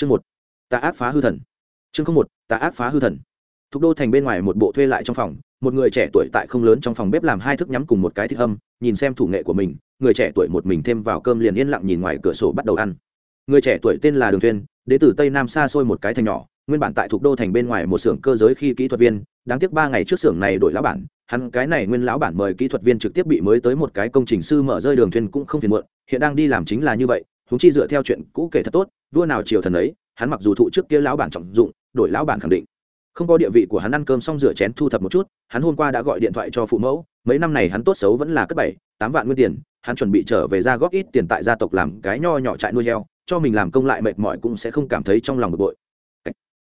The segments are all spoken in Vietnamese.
chương một, tà ác phá hư thần. Chương không một, tà ác phá hư thần. Thục đô thành bên ngoài một bộ thuê lại trong phòng, một người trẻ tuổi tại không lớn trong phòng bếp làm hai thức nhắm cùng một cái thịt âm nhìn xem thủ nghệ của mình, người trẻ tuổi một mình thêm vào cơm liền yên lặng nhìn ngoài cửa sổ bắt đầu ăn. Người trẻ tuổi tên là đường thuyên, đến từ tây nam xa xôi một cái thành nhỏ, nguyên bản tại thục đô thành bên ngoài một xưởng cơ giới khi kỹ thuật viên, đáng tiếc ba ngày trước xưởng này đổi lão bản, hắn cái này nguyên lão bản mời kỹ thuật viên trực tiếp bị mới tới một cái công trình sư mở rơi đường thuyên cũng không phiền muộn, hiện đang đi làm chính là như vậy chúng chi dựa theo chuyện cũ kể thật tốt vua nào triều thần ấy, hắn mặc dù thụ trước kia lão bản trọng dụng, đổi lão bản khẳng định. Không có địa vị của hắn ăn cơm xong rửa chén thu thập một chút, hắn hôm qua đã gọi điện thoại cho phụ mẫu, mấy năm này hắn tốt xấu vẫn là cất bảy, tám vạn nguyên tiền, hắn chuẩn bị trở về ra góp ít tiền tại gia tộc làm cái nho nhỏ trại nuôi heo, cho mình làm công lại mệt mỏi cũng sẽ không cảm thấy trong lòng bực bội.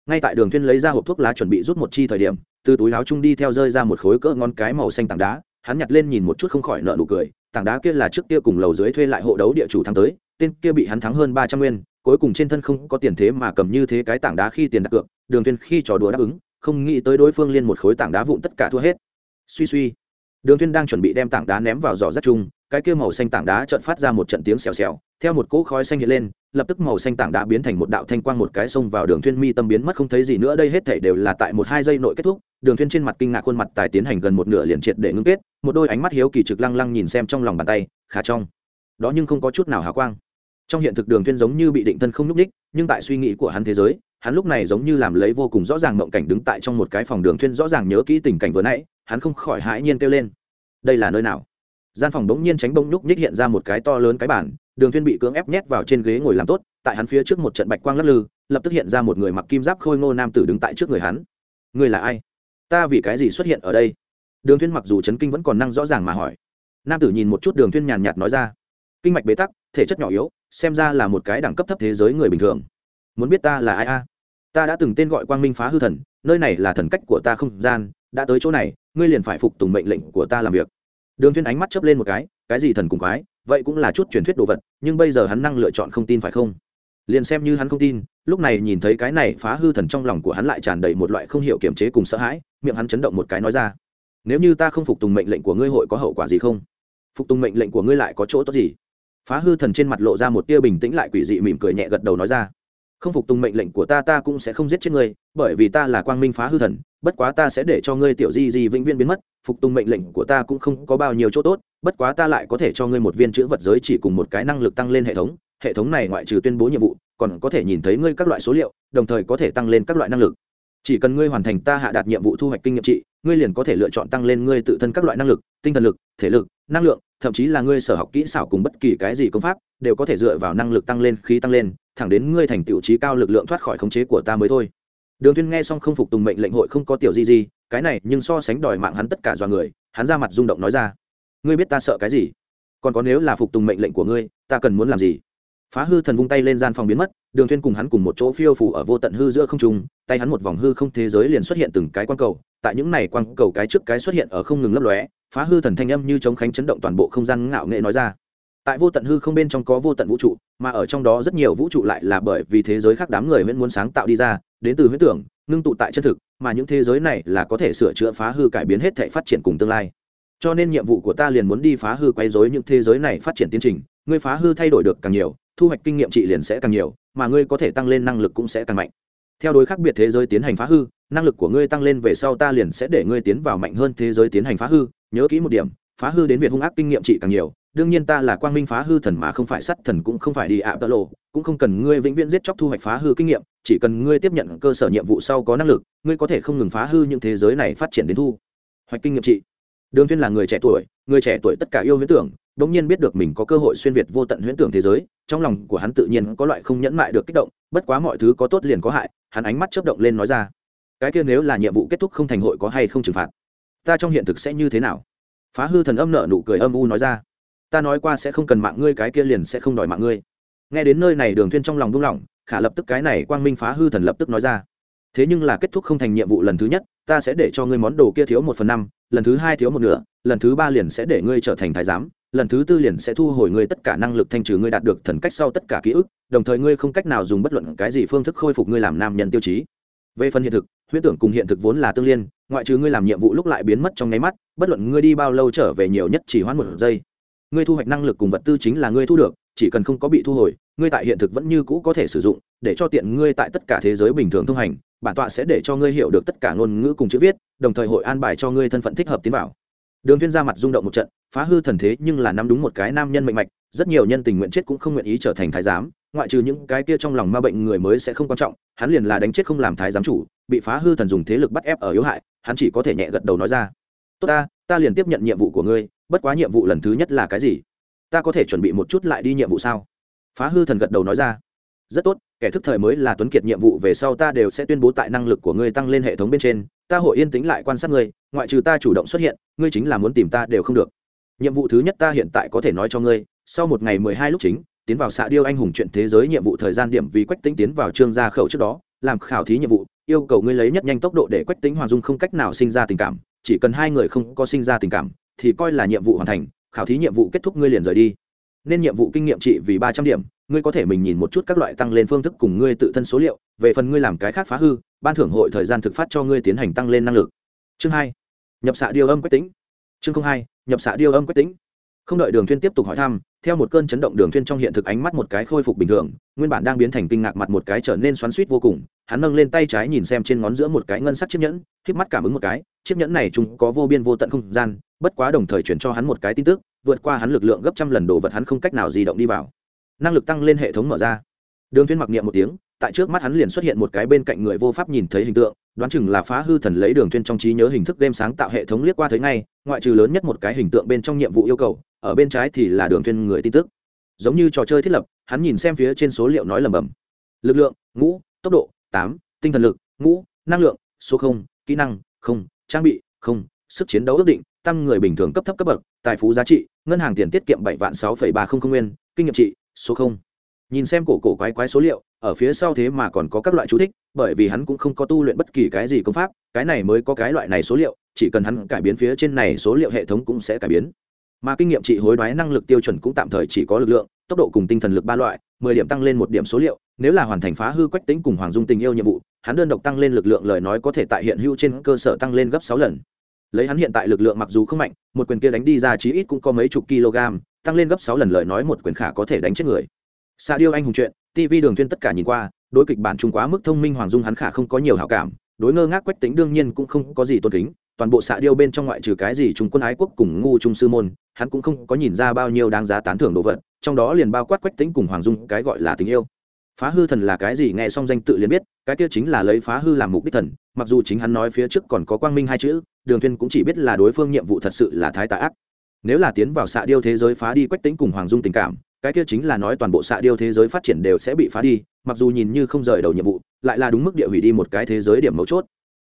Ngay tại đường thiên lấy ra hộp thuốc lá chuẩn bị rút một chi thời điểm, từ túi áo trung đi theo rơi ra một khối cỡ ngón cái màu xanh tảng đá, hắn nhặt lên nhìn một chút không khỏi nợ nụ cười, tảng đá kia là trước kia cùng lầu dưới thuê lại hộ đấu địa chủ thắng tới, tên kia bị hắn thắng hơn ba trăm nguyên cuối cùng trên thân không có tiền thế mà cầm như thế cái tảng đá khi tiền đặt cược, đường thuyên khi trò đùa đáp ứng, không nghĩ tới đối phương liên một khối tảng đá vụn tất cả thua hết. Suy suy, đường thuyên đang chuẩn bị đem tảng đá ném vào giỏ rất chung, cái kia màu xanh tảng đá chợt phát ra một trận tiếng xèo xèo, theo một cỗ khói xanh hiện lên, lập tức màu xanh tảng đá biến thành một đạo thanh quang một cái xông vào đường thuyên mi tâm biến mất không thấy gì nữa, đây hết thảy đều là tại một hai giây nội kết thúc, đường thuyên trên mặt kinh ngạc khuôn mặt tài tiến hành gần một nửa liền triệt để ngưng kết, một đôi ánh mắt hiếu kỳ trực lăng lăng nhìn xem trong lòng bàn tay, khá trong, đó nhưng không có chút nào hào quang trong hiện thực đường thiên giống như bị định thân không núc đích nhưng tại suy nghĩ của hắn thế giới, hắn lúc này giống như làm lấy vô cùng rõ ràng mộng cảnh đứng tại trong một cái phòng đường thiên rõ ràng nhớ kỹ tình cảnh vừa nãy, hắn không khỏi hãi nhiên kêu lên. Đây là nơi nào? Gian phòng đống nhiên tránh bông nhúc nhích hiện ra một cái to lớn cái bản đường thiên bị cưỡng ép nhét vào trên ghế ngồi làm tốt, tại hắn phía trước một trận bạch quang lắc lư, lập tức hiện ra một người mặc kim giáp khôi ngô nam tử đứng tại trước người hắn. Người là ai? Ta vì cái gì xuất hiện ở đây? Đường thiên mặc dù chấn kinh vẫn còn năng rõ ràng mà hỏi. Nam tử nhìn một chút đường thiên nhàn nhạt nói ra. Kinh mạch bế tắc, thể chất nhỏ yếu xem ra là một cái đẳng cấp thấp thế giới người bình thường. Muốn biết ta là ai a? Ta đã từng tên gọi quang minh phá hư thần, nơi này là thần cách của ta không gian, đã tới chỗ này, ngươi liền phải phục tùng mệnh lệnh của ta làm việc. Đường thiên ánh mắt chớp lên một cái cái gì thần cùng quái, vậy cũng là chút truyền thuyết đồ vật, nhưng bây giờ hắn năng lựa chọn không tin phải không? Liền xem như hắn không tin, lúc này nhìn thấy cái này phá hư thần trong lòng của hắn lại tràn đầy một loại không hiểu kiềm chế cùng sợ hãi, miệng hắn chấn động một cái nói ra, nếu như ta không phục tùng mệnh lệnh của ngươi hội có hậu quả gì không? Phục tùng mệnh lệnh của ngươi lại có chỗ tốt gì? Phá hư thần trên mặt lộ ra một tia bình tĩnh lại quỷ dị mỉm cười nhẹ gật đầu nói ra. Không phục tùng mệnh lệnh của ta ta cũng sẽ không giết chết ngươi, bởi vì ta là quang minh phá hư thần, bất quá ta sẽ để cho ngươi tiểu di di vĩnh viễn biến mất, phục tùng mệnh lệnh của ta cũng không có bao nhiêu chỗ tốt, bất quá ta lại có thể cho ngươi một viên chữ vật giới chỉ cùng một cái năng lực tăng lên hệ thống hệ thống này ngoại trừ tuyên bố nhiệm vụ, còn có thể nhìn thấy ngươi các loại số liệu, đồng thời có thể tăng lên các loại năng lực. Chỉ cần ngươi hoàn thành ta hạ đạt nhiệm vụ thu hoạch kinh nghiệm trị ngươi liền có thể lựa chọn tăng lên ngươi tự thân các loại năng lực, tinh thần lực, thể lực, năng lượng, thậm chí là ngươi sở học kỹ xảo cùng bất kỳ cái gì công pháp, đều có thể dựa vào năng lực tăng lên, khí tăng lên, thẳng đến ngươi thành tiểu trí cao lực lượng thoát khỏi khống chế của ta mới thôi. Đường Thiên nghe xong không phục tùng mệnh lệnh hội không có tiểu gì gì cái này nhưng so sánh đòi mạng hắn tất cả do người, hắn ra mặt rung động nói ra. Ngươi biết ta sợ cái gì? Còn có nếu là phục tùng mệnh lệnh của ngươi, ta cần muốn làm gì? Phá hư thần vung tay lên gian phòng biến mất, đường thuyên cùng hắn cùng một chỗ phiêu phù ở vô tận hư giữa không trung, tay hắn một vòng hư không thế giới liền xuất hiện từng cái quang cầu, tại những này quang cầu cái trước cái xuất hiện ở không ngừng lấp lóe, phá hư thần thanh âm như chống khánh chấn động toàn bộ không gian ngạo nghệ nói ra. Tại vô tận hư không bên trong có vô tận vũ trụ, mà ở trong đó rất nhiều vũ trụ lại là bởi vì thế giới khác đám người vẫn muốn sáng tạo đi ra, đến từ huyễn tưởng, ngưng tụ tại chân thực, mà những thế giới này là có thể sửa chữa phá hư cải biến hết thể phát triển cùng tương lai. Cho nên nhiệm vụ của ta liền muốn đi phá hư quấy rối những thế giới này phát triển tiến trình, ngươi phá hư thay đổi được càng nhiều thu hoạch kinh nghiệm trị liền sẽ càng nhiều, mà ngươi có thể tăng lên năng lực cũng sẽ càng mạnh. Theo đối khác biệt thế giới tiến hành phá hư, năng lực của ngươi tăng lên về sau ta liền sẽ để ngươi tiến vào mạnh hơn thế giới tiến hành phá hư. Nhớ kỹ một điểm, phá hư đến việc hung ác kinh nghiệm trị càng nhiều, đương nhiên ta là quang minh phá hư thần mà không phải sắt thần cũng không phải đi ạ tơ lộ, cũng không cần ngươi vĩnh viễn giết chóc thu hoạch phá hư kinh nghiệm, chỉ cần ngươi tiếp nhận cơ sở nhiệm vụ sau có năng lực, ngươi có thể không ngừng phá hư những thế giới này phát triển đến thu hoạch kinh nghiệm trị. Đường thiên là người trẻ tuổi, người trẻ tuổi tất cả yêu huyễn tưởng đống nhiên biết được mình có cơ hội xuyên việt vô tận huyễn tưởng thế giới, trong lòng của hắn tự nhiên có loại không nhẫn mại được kích động, bất quá mọi thứ có tốt liền có hại, hắn ánh mắt chớp động lên nói ra. Cái kia nếu là nhiệm vụ kết thúc không thành hội có hay không trừng phạt? Ta trong hiện thực sẽ như thế nào? Phá hư thần âm nợ nụ cười âm u nói ra. Ta nói qua sẽ không cần mạng ngươi, cái kia liền sẽ không đòi mạng ngươi. Nghe đến nơi này đường thuyên trong lòng rung động khả lập tức cái này quang minh phá hư thần lập tức nói ra. Thế nhưng là kết thúc không thành nhiệm vụ lần thứ nhất, ta sẽ để cho ngươi món đồ kia thiếu một phần năm, lần thứ hai thiếu một nửa, lần thứ ba liền sẽ để ngươi trở thành thái giám lần thứ tư liền sẽ thu hồi ngươi tất cả năng lực thanh trừ ngươi đạt được thần cách sau tất cả ký ức, đồng thời ngươi không cách nào dùng bất luận cái gì phương thức khôi phục ngươi làm nam nhân tiêu chí. Về phần hiện thực, huyễn tưởng cùng hiện thực vốn là tương liên, ngoại trừ ngươi làm nhiệm vụ lúc lại biến mất trong nháy mắt, bất luận ngươi đi bao lâu trở về nhiều nhất chỉ hoãn một giây. Ngươi thu hoạch năng lực cùng vật tư chính là ngươi thu được, chỉ cần không có bị thu hồi, ngươi tại hiện thực vẫn như cũ có thể sử dụng, để cho tiện ngươi tại tất cả thế giới bình thường thông hành, bản tọa sẽ để cho ngươi hiểu được tất cả ngôn ngữ cùng chữ viết, đồng thời hội an bài cho ngươi thân phận thích hợp tiến vào đường thiên ra mặt rung động một trận, phá hư thần thế nhưng là nắm đúng một cái nam nhân mệnh mạch, rất nhiều nhân tình nguyện chết cũng không nguyện ý trở thành thái giám, ngoại trừ những cái kia trong lòng ma bệnh người mới sẽ không quan trọng, hắn liền là đánh chết không làm thái giám chủ, bị phá hư thần dùng thế lực bắt ép ở yếu hại, hắn chỉ có thể nhẹ gật đầu nói ra. Tốt ta ta liền tiếp nhận nhiệm vụ của ngươi, bất quá nhiệm vụ lần thứ nhất là cái gì? Ta có thể chuẩn bị một chút lại đi nhiệm vụ sao? Phá hư thần gật đầu nói ra rất tốt, kẻ thức thời mới là tuấn kiệt, nhiệm vụ về sau ta đều sẽ tuyên bố tại năng lực của ngươi tăng lên hệ thống bên trên. Ta hội yên tĩnh lại quan sát ngươi, ngoại trừ ta chủ động xuất hiện, ngươi chính là muốn tìm ta đều không được. Nhiệm vụ thứ nhất ta hiện tại có thể nói cho ngươi, sau một ngày mười hai lúc chính, tiến vào xạ điêu anh hùng chuyện thế giới nhiệm vụ thời gian điểm vì quách tính tiến vào trương gia khẩu trước đó, làm khảo thí nhiệm vụ, yêu cầu ngươi lấy nhất nhanh tốc độ để quách tính hoàng dung không cách nào sinh ra tình cảm, chỉ cần hai người không có sinh ra tình cảm, thì coi là nhiệm vụ hoàn thành, khảo thí nhiệm vụ kết thúc ngươi liền rời đi. Nên nhiệm vụ kinh nghiệm trị vì ba trăm điểm ngươi có thể mình nhìn một chút các loại tăng lên phương thức cùng ngươi tự thân số liệu, về phần ngươi làm cái khác phá hư, ban thưởng hội thời gian thực phát cho ngươi tiến hành tăng lên năng lực. Chương hai, nhập xạ điều âm quách tính. Chương hai, nhập xạ điều âm quách tính. Không đợi đường thuyên tiếp tục hỏi thăm, theo một cơn chấn động đường thuyên trong hiện thực ánh mắt một cái khôi phục bình thường, nguyên bản đang biến thành kinh ngạc mặt một cái trở nên xoắn xuýt vô cùng, hắn nâng lên tay trái nhìn xem trên ngón giữa một cái ngân sắc chiếc nhẫn khép mắt cảm ứng một cái, chiếc nhẫn này chúng có vô biên vô tận không gian, bất quá đồng thời chuyển cho hắn một cái tin tức, vượt qua hắn lực lượng gấp trăm lần đồ vật hắn không cách nào di động đi vào năng lực tăng lên hệ thống mở ra. Đường thuyên mặc niệm một tiếng, tại trước mắt hắn liền xuất hiện một cái bên cạnh người vô pháp nhìn thấy hình tượng, đoán chừng là phá hư thần lấy đường thuyên trong trí nhớ hình thức game sáng tạo hệ thống liếc qua thấy ngay, ngoại trừ lớn nhất một cái hình tượng bên trong nhiệm vụ yêu cầu, ở bên trái thì là đường thuyên người tin tức. Giống như trò chơi thiết lập, hắn nhìn xem phía trên số liệu nói lầm bầm lực lượng, ngũ, tốc độ, tám, tinh thần lực, ngũ, năng lượng, số không, kỹ năng, không, trang bị, không, sức chiến đấu ước định, tăng người bình thường cấp thấp cấp bậc, tài phú giá trị, ngân hàng tiền tiết kiệm bảy vạn sáu ba không không nguyên, kinh nghiệm trị số không. Nhìn xem cổ cổ quái quái số liệu, ở phía sau thế mà còn có các loại chú thích, bởi vì hắn cũng không có tu luyện bất kỳ cái gì công pháp, cái này mới có cái loại này số liệu, chỉ cần hắn cải biến phía trên này số liệu hệ thống cũng sẽ cải biến. Mà kinh nghiệm trị hối đoái năng lực tiêu chuẩn cũng tạm thời chỉ có lực lượng, tốc độ cùng tinh thần lực ba loại, mười điểm tăng lên một điểm số liệu, nếu là hoàn thành phá hư quách tính cùng hoàng dung tình yêu nhiệm vụ, hắn đơn độc tăng lên lực lượng lời nói có thể tại hiện hữu trên cơ sở tăng lên gấp sáu lần. Lấy hắn hiện tại lực lượng mặc dù không mạnh, một quyền kia đánh đi ra chí ít cũng có mấy chục kg tăng lên gấp sáu lần lời nói một quyền khả có thể đánh chết người. Xa điêu anh hùng chuyện tv đường Thuyên tất cả nhìn qua, đối kịch bản trung quá mức thông minh hoàng dung hắn khả không có nhiều hảo cảm, đối ngơ ngác quách tính đương nhiên cũng không có gì tôn kính, toàn bộ xạ điêu bên trong ngoại trừ cái gì trung quân ái quốc cùng ngu trung sư môn, hắn cũng không có nhìn ra bao nhiêu đáng giá tán thưởng đồ vật, trong đó liền bao quát quách tính cùng hoàng dung, cái gọi là tình yêu. Phá hư thần là cái gì nghe xong danh tự liền biết, cái kia chính là lấy phá hư làm mục đích thần, mặc dù chính hắn nói phía trước còn có quang minh hai chữ, đường thuyên cũng chỉ biết là đối phương nhiệm vụ thật sự là thái tà ác nếu là tiến vào xạ điêu thế giới phá đi quách tính cùng hoàng dung tình cảm, cái kia chính là nói toàn bộ xạ điêu thế giới phát triển đều sẽ bị phá đi, mặc dù nhìn như không rời đầu nhiệm vụ, lại là đúng mức địa hủy đi một cái thế giới điểm mấu chốt.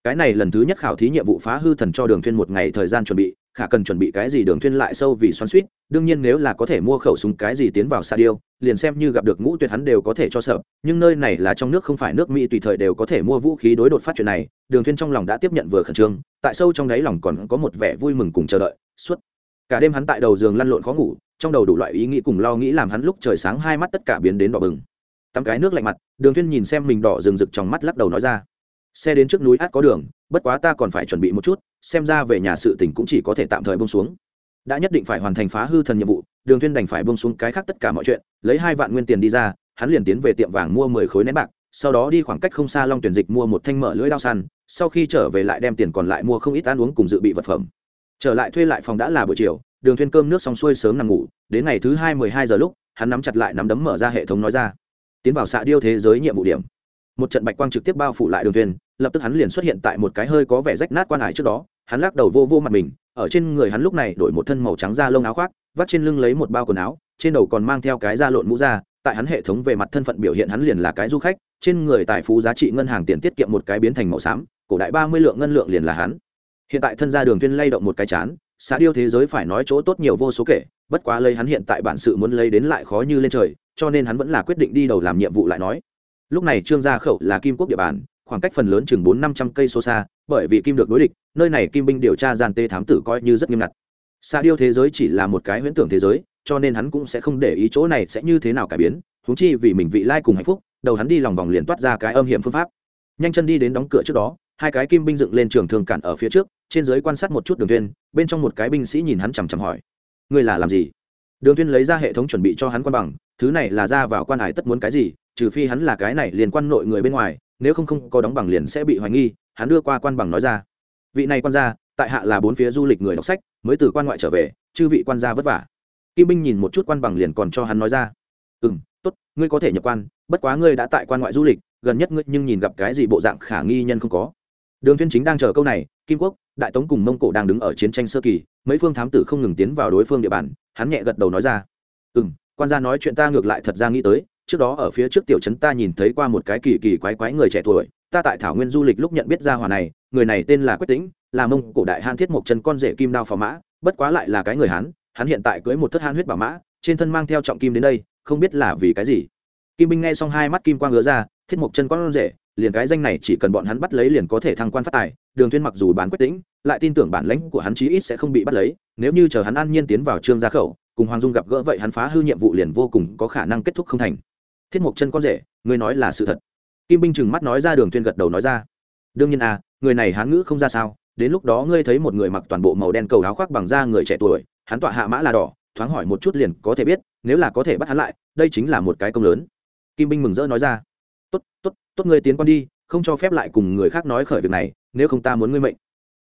Cái này lần thứ nhất khảo thí nhiệm vụ phá hư thần cho đường thuyên một ngày thời gian chuẩn bị, khả cần chuẩn bị cái gì đường thuyên lại sâu vì xoắn xuýt, đương nhiên nếu là có thể mua khẩu súng cái gì tiến vào xa điêu, liền xem như gặp được ngũ tuyệt hắn đều có thể cho sợ, nhưng nơi này là trong nước không phải nước mỹ tùy thời đều có thể mua vũ khí đối đột phát chuyện này, đường thuyên trong lòng đã tiếp nhận vừa khẩn trương, tại sâu trong đáy lòng còn có một vẻ vui mừng cùng chờ đợi, suốt cả đêm hắn tại đầu giường lăn lộn khó ngủ, trong đầu đủ loại ý nghĩ cùng lo nghĩ làm hắn lúc trời sáng hai mắt tất cả biến đến đỏ bừng. Tắm cái nước lạnh mặt, đường thuyên nhìn xem mình đỏ rừng rực trong mắt lắc đầu nói ra. Xe đến trước núi át có đường, bất quá ta còn phải chuẩn bị một chút, xem ra về nhà sự tỉnh cũng chỉ có thể tạm thời bông xuống. Đã nhất định phải hoàn thành phá hư thần nhiệm vụ, đường thuyên đành phải bông xuống cái khác tất cả mọi chuyện, lấy hai vạn nguyên tiền đi ra, hắn liền tiến về tiệm vàng mua mười khối nén bạc, sau đó đi khoảng cách không xa long tuyển dịch mua một thanh mở lưỡi đao săn, sau khi trở về lại đem tiền còn lại mua không ít ăn uống cùng dự bị vật phẩm trở lại thuê lại phòng đã là buổi chiều, đường thuyên cơm nước xong xuôi sớm nằm ngủ, đến ngày thứ hai mười hai giờ lúc, hắn nắm chặt lại nắm đấm mở ra hệ thống nói ra. Tiến vào xạ điêu thế giới nhiệm vụ điểm. Một trận bạch quang trực tiếp bao phủ lại đường thuyền lập tức hắn liền xuất hiện tại một cái hơi có vẻ rách nát quan hải trước đó, hắn lắc đầu vô vô mặt mình, ở trên người hắn lúc này đổi một thân màu trắng da lông áo khoác, vắt trên lưng lấy một bao quần áo, trên đầu còn mang theo cái da lộn mũ da, tại hắn hệ thống về mặt thân phận biểu hiện hắn liền là cái du khách, trên người tài phú giá trị ngân hàng tiền tiết kiệm một cái biến thành màu xám, cổ đại ba mươi lượng ngân lượng liền là hắn hiện tại thân gia đường tuyên lay động một cái chán xã điêu thế giới phải nói chỗ tốt nhiều vô số kể, bất quá lấy hắn hiện tại bản sự muốn lấy đến lại khó như lên trời, cho nên hắn vẫn là quyết định đi đầu làm nhiệm vụ lại nói. Lúc này trương gia khẩu là kim quốc địa bàn, khoảng cách phần lớn chừng bốn năm trăm cây số xa, bởi vì kim được đối địch, nơi này kim binh điều tra gian tê thám tử coi như rất nghiêm ngặt. Xã điêu thế giới chỉ là một cái huyễn tưởng thế giới, cho nên hắn cũng sẽ không để ý chỗ này sẽ như thế nào cải biến húng chi vì mình vị lai cùng hạnh phúc, đầu hắn đi lòng vòng liền toát ra cái âm hiểm phương pháp. Nhanh chân đi đến đóng cửa trước đó hai cái kim binh dựng lên trường thường cản ở phía trước, trên dưới quan sát một chút đường tuyên bên trong một cái binh sĩ nhìn hắn chằm chằm hỏi, ngươi là làm gì? Đường tuyên lấy ra hệ thống chuẩn bị cho hắn quan bằng, thứ này là ra vào quan hải tất muốn cái gì, trừ phi hắn là cái này liền quan nội người bên ngoài, nếu không không có đóng bằng liền sẽ bị hoài nghi, hắn đưa qua quan bằng nói ra. Vị này quan gia, tại hạ là bốn phía du lịch người đọc sách, mới từ quan ngoại trở về, chư vị quan gia vất vả. Kim binh nhìn một chút quan bằng liền còn cho hắn nói ra ừ m tốt, ngươi có thể nhập quan, bất quá ngươi đã tại quan ngoại du lịch, gần nhất ngươi nhưng nhìn gặp cái gì bộ dạng khả nghi nhân không có đường thiên chính đang chờ câu này, kim quốc, đại tống cùng mông cổ đang đứng ở chiến tranh sơ kỳ, mấy phương thám tử không ngừng tiến vào đối phương địa bàn, hắn nhẹ gật đầu nói ra. Ừ m quan gia nói chuyện ta ngược lại thật ra nghĩ tới, trước đó ở phía trước tiểu trấn ta nhìn thấy qua một cái kỳ kỳ quái quái người trẻ tuổi, ta tại thảo nguyên du lịch lúc nhận biết ra hòa này, người này tên là quách tĩnh, là mông cổ đại hán thiết mộc chân con rể kim đao phò mã, bất quá lại là cái người hán, hắn hiện tại cưới một thất hán huyết bảo mã, trên thân mang theo trọng kim đến đây, không biết là vì cái gì. Kim binh nghe xong hai mắt kim quang ngứa ra, thiết mộc chân con rể liền cái danh này chỉ cần bọn hắn bắt lấy liền có thể thăng quan phát tài, đường Thuyên mặc dù bán quyết tĩnh, lại tin tưởng bản lãnh của hắn chí ít sẽ không bị bắt lấy, nếu như chờ hắn an nhiên tiến vào trương gia khẩu, cùng hoàng dung gặp gỡ vậy hắn phá hư nhiệm vụ liền vô cùng có khả năng kết thúc không thành. Thiết mục chân con rể, ngươi nói là sự thật. Kim binh chừng mắt nói ra đường Thuyên gật đầu nói ra. Đương nhiên à người này hán ngữ không ra sao, đến lúc đó ngươi thấy một người mặc toàn bộ màu đen cầu áo khoác bằng da người trẻ tuổi, hắn tọa hạ mã là đỏ, thoáng hỏi một chút liền có thể biết, nếu là có thể bắt hắn lại, đây chính là một cái công lớn. Kim binh mừng rỡ nói ra. Tốt tốt tốt ngươi tiến quan đi, không cho phép lại cùng người khác nói khởi việc này, nếu không ta muốn ngươi mệnh.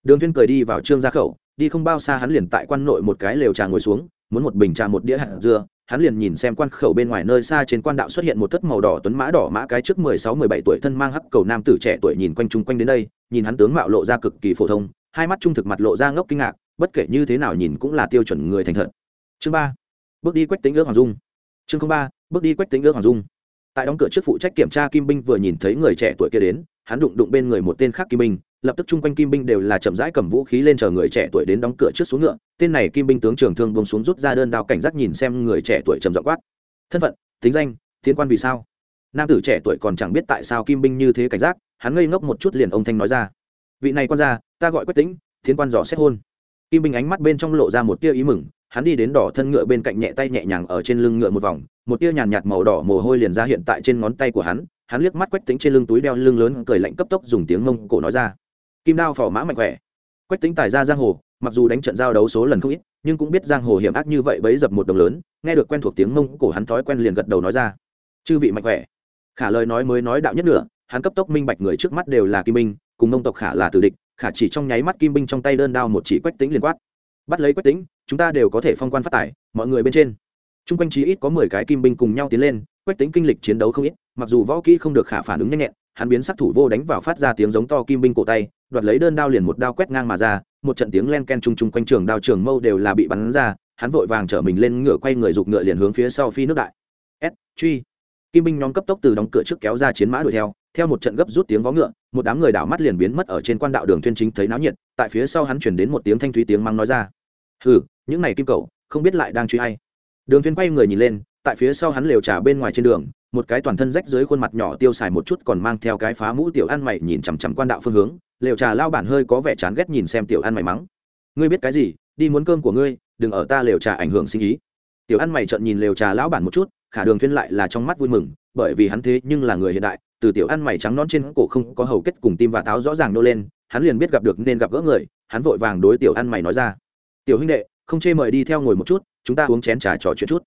Đường thiên cười đi vào trương gia khẩu, đi không bao xa hắn liền tại quan nội một cái lều trà ngồi xuống, muốn một bình trà một đĩa hạt dưa, hắn liền nhìn xem quan khẩu bên ngoài nơi xa trên quan đạo xuất hiện một thất màu đỏ tuấn mã đỏ mã cái trước mười sáu, mười bảy tuổi thân mang hắc cầu nam tử trẻ tuổi nhìn quanh chung quanh đến đây, nhìn hắn tướng mạo lộ ra cực kỳ phổ thông, hai mắt trung thực mặt lộ ra ngốc kinh ngạc, bất kể như thế nào nhìn cũng là tiêu chuẩn người thành thật. Chương ba, bước đi quách tính ước hoàng dung. Chương ba, bước đi quách tính ước hoàng dung tại đóng cửa trước phụ trách kiểm tra kim binh vừa nhìn thấy người trẻ tuổi kia đến, hắn đụng đụng bên người một tên khác kim binh, lập tức chung quanh kim binh đều là chậm rãi cầm vũ khí lên chờ người trẻ tuổi đến đóng cửa trước xuống ngựa, tên này kim binh tướng trường thương bông xuống rút ra đơn đao cảnh giác nhìn xem người trẻ tuổi trầm dọ quát. Thân phận, tính danh, tiến quan vì sao? Nam tử trẻ tuổi còn chẳng biết tại sao kim binh như thế cảnh giác, hắn ngây ngốc một chút liền ông thanh nói ra. Vị này quan ra ta gọi quách tính tiến quan dò xét hôn. Kim binh ánh mắt bên trong lộ ra một tia ý mừng hắn đi đến đỏ thân ngựa bên cạnh nhẹ tay nhẹ nhàng ở trên lưng ngựa một vòng một tia nhàn nhạt màu đỏ mồ hôi liền ra hiện tại trên ngón tay của hắn hắn liếc mắt quách tính trên lưng túi đeo lưng lớn cười lạnh cấp tốc dùng tiếng mông cổ nói ra. Kim đao phò mã mạnh khỏe. Quách tính tài ra giang hồ mặc dù đánh trận giao đấu số lần không ít nhưng cũng biết giang hồ hiểm ác như vậy bấy dập một đồng lớn nghe được quen thuộc tiếng mông cổ hắn thói quen liền gật đầu nói ra. Chư vị mạnh khỏe. Khả lời nói mới nói đạo nhất nữa hắn cấp tốc minh bạch người trước mắt đều là kim binh, cùng mông tộc khả là tử địch khả chỉ trong nháy mắt kim binh trong tay đơn đao một chỉ quách tính liền quát bắt lấy quách tính chúng ta đều có thể phong quan phát tài, mọi người bên trên. T r u n g quanh chí ít có mười cái kim binh cùng nhau tiến lên, quách tính kinh lịch chiến đấu không ít, mặc dù võ kỹ không được khả phản ứng nhanh nhẹn, hắn biến sát thủ vô đánh vào phát ra tiếng giống to kim binh cổ tay, đoạt lấy đơn đao liền một đao quét ngang mà ra, một trận tiếng len ken chung chung quanh trường đao trường mâu đều là bị bắn ra, hắn vội vàng chở mình lên ngựa quay người giục ngựa liền hướng phía sau phi nước đại. S truy kim binh nhóm cấp tốc từ đóng cửa trước kéo ra chiến mã đuổi theo theo một trận gấp rút tiếng vó ngựa, một đám người đảo mắt liền biến mất ở trên quan đạo đường thuyên chính thấy náo nhiệt, tại phía sau hắn chuyển đến một tiếng thanh thúy tiếng mắng nói ra hừ, những này kim cậu không biết lại đang truy hay đường thuyên quay người nhìn lên, tại phía sau hắn lều trà bên ngoài trên đường, một cái toàn thân rách dưới khuôn mặt nhỏ tiêu xài một chút còn mang theo cái phá mũ tiểu ăn mày nhìn chằm chằm quan đạo phương hướng, lều trà lao bản hơi có vẻ chán ghét nhìn xem tiểu ăn mày mắng. Ngươi biết cái gì, đi muốn cơm của ngươi, đừng ở ta lều trà ảnh hưởng sinh ý. Tiểu ăn mày trợn nhìn lều trà lão bản một chút, khả đường thuyên lại là trong mắt vui mừng, bởi vì hắn thế nhưng là người hiện đại, từ tiểu ăn mày trắng nón trên cổ không có hầu kết cùng tim và táo rõ ràng nô lên, hắn liền biết gặp được nên gặp gỡ người, hắn vội vàng đối tiểu ăn mày nói ra tiểu huynh đệ, không chê mời đi theo ngồi một chút, chúng ta uống chén trà trò chuyện chút.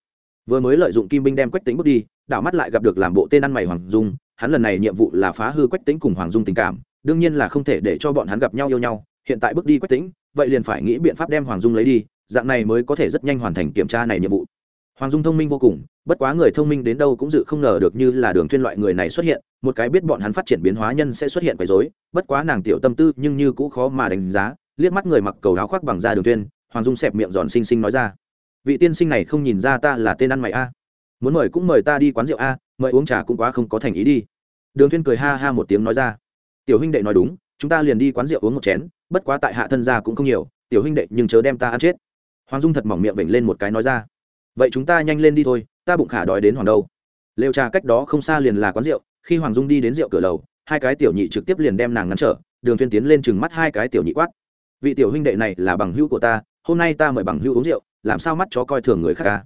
Vừa mới lợi dụng kim binh đem quách tính bước đi, đảo mắt lại gặp được làm bộ tên ăn mày hoàng dung, hắn lần này nhiệm vụ là phá hư quách tính cùng hoàng dung tình cảm, đương nhiên là không thể để cho bọn hắn gặp nhau yêu nhau, hiện tại bước đi quách tính vậy liền phải nghĩ biện pháp đem hoàng dung lấy đi, dạng này mới có thể rất nhanh hoàn thành kiểm tra này nhiệm vụ. Hoàng dung thông minh vô cùng, bất quá người thông minh đến đâu cũng dự không ngờ được như là đường thuyên loại người này xuất hiện, một cái biết bọn hắn phát triển biến hóa nhân sẽ xuất hiện quấy rối, bất quá nàng tiểu tâm tư nhưng như cũ khó mà đánh giá, liếc mắt người mặc cầu áo khoác bằng da đường thuyên hoàng dung xẹp miệng giòn xinh xinh nói ra. Vị tiên sinh này không nhìn ra ta là tên ăn mày a. Muốn mời cũng mời ta đi quán rượu a, mời uống trà cũng quá không có thành ý đi. Đường thuyên cười ha ha một tiếng nói ra. Tiểu huynh đệ nói đúng, chúng ta liền đi quán rượu uống một chén, bất quá tại hạ thân gia cũng không nhiều, tiểu huynh đệ nhưng chớ đem ta ăn chết. Hoàng dung thật mỏng miệng vểnh lên một cái nói ra. Vậy chúng ta nhanh lên đi thôi, ta bụng khả đói đến hoàng đâu. Lều trà cách đó không xa liền là quán rượu, khi hoàng dung đi đến rượu cửa lầu, hai cái tiểu nhị trực tiếp liền đem nàng ngăn trở, đường thuyên tiến lên chừng mắt hai cái tiểu nhị quát. Vị tiểu huynh đệ này là bằng hữu của ta hôm nay ta mời bằng hữu uống rượu, làm sao mắt chó coi thường người khác ca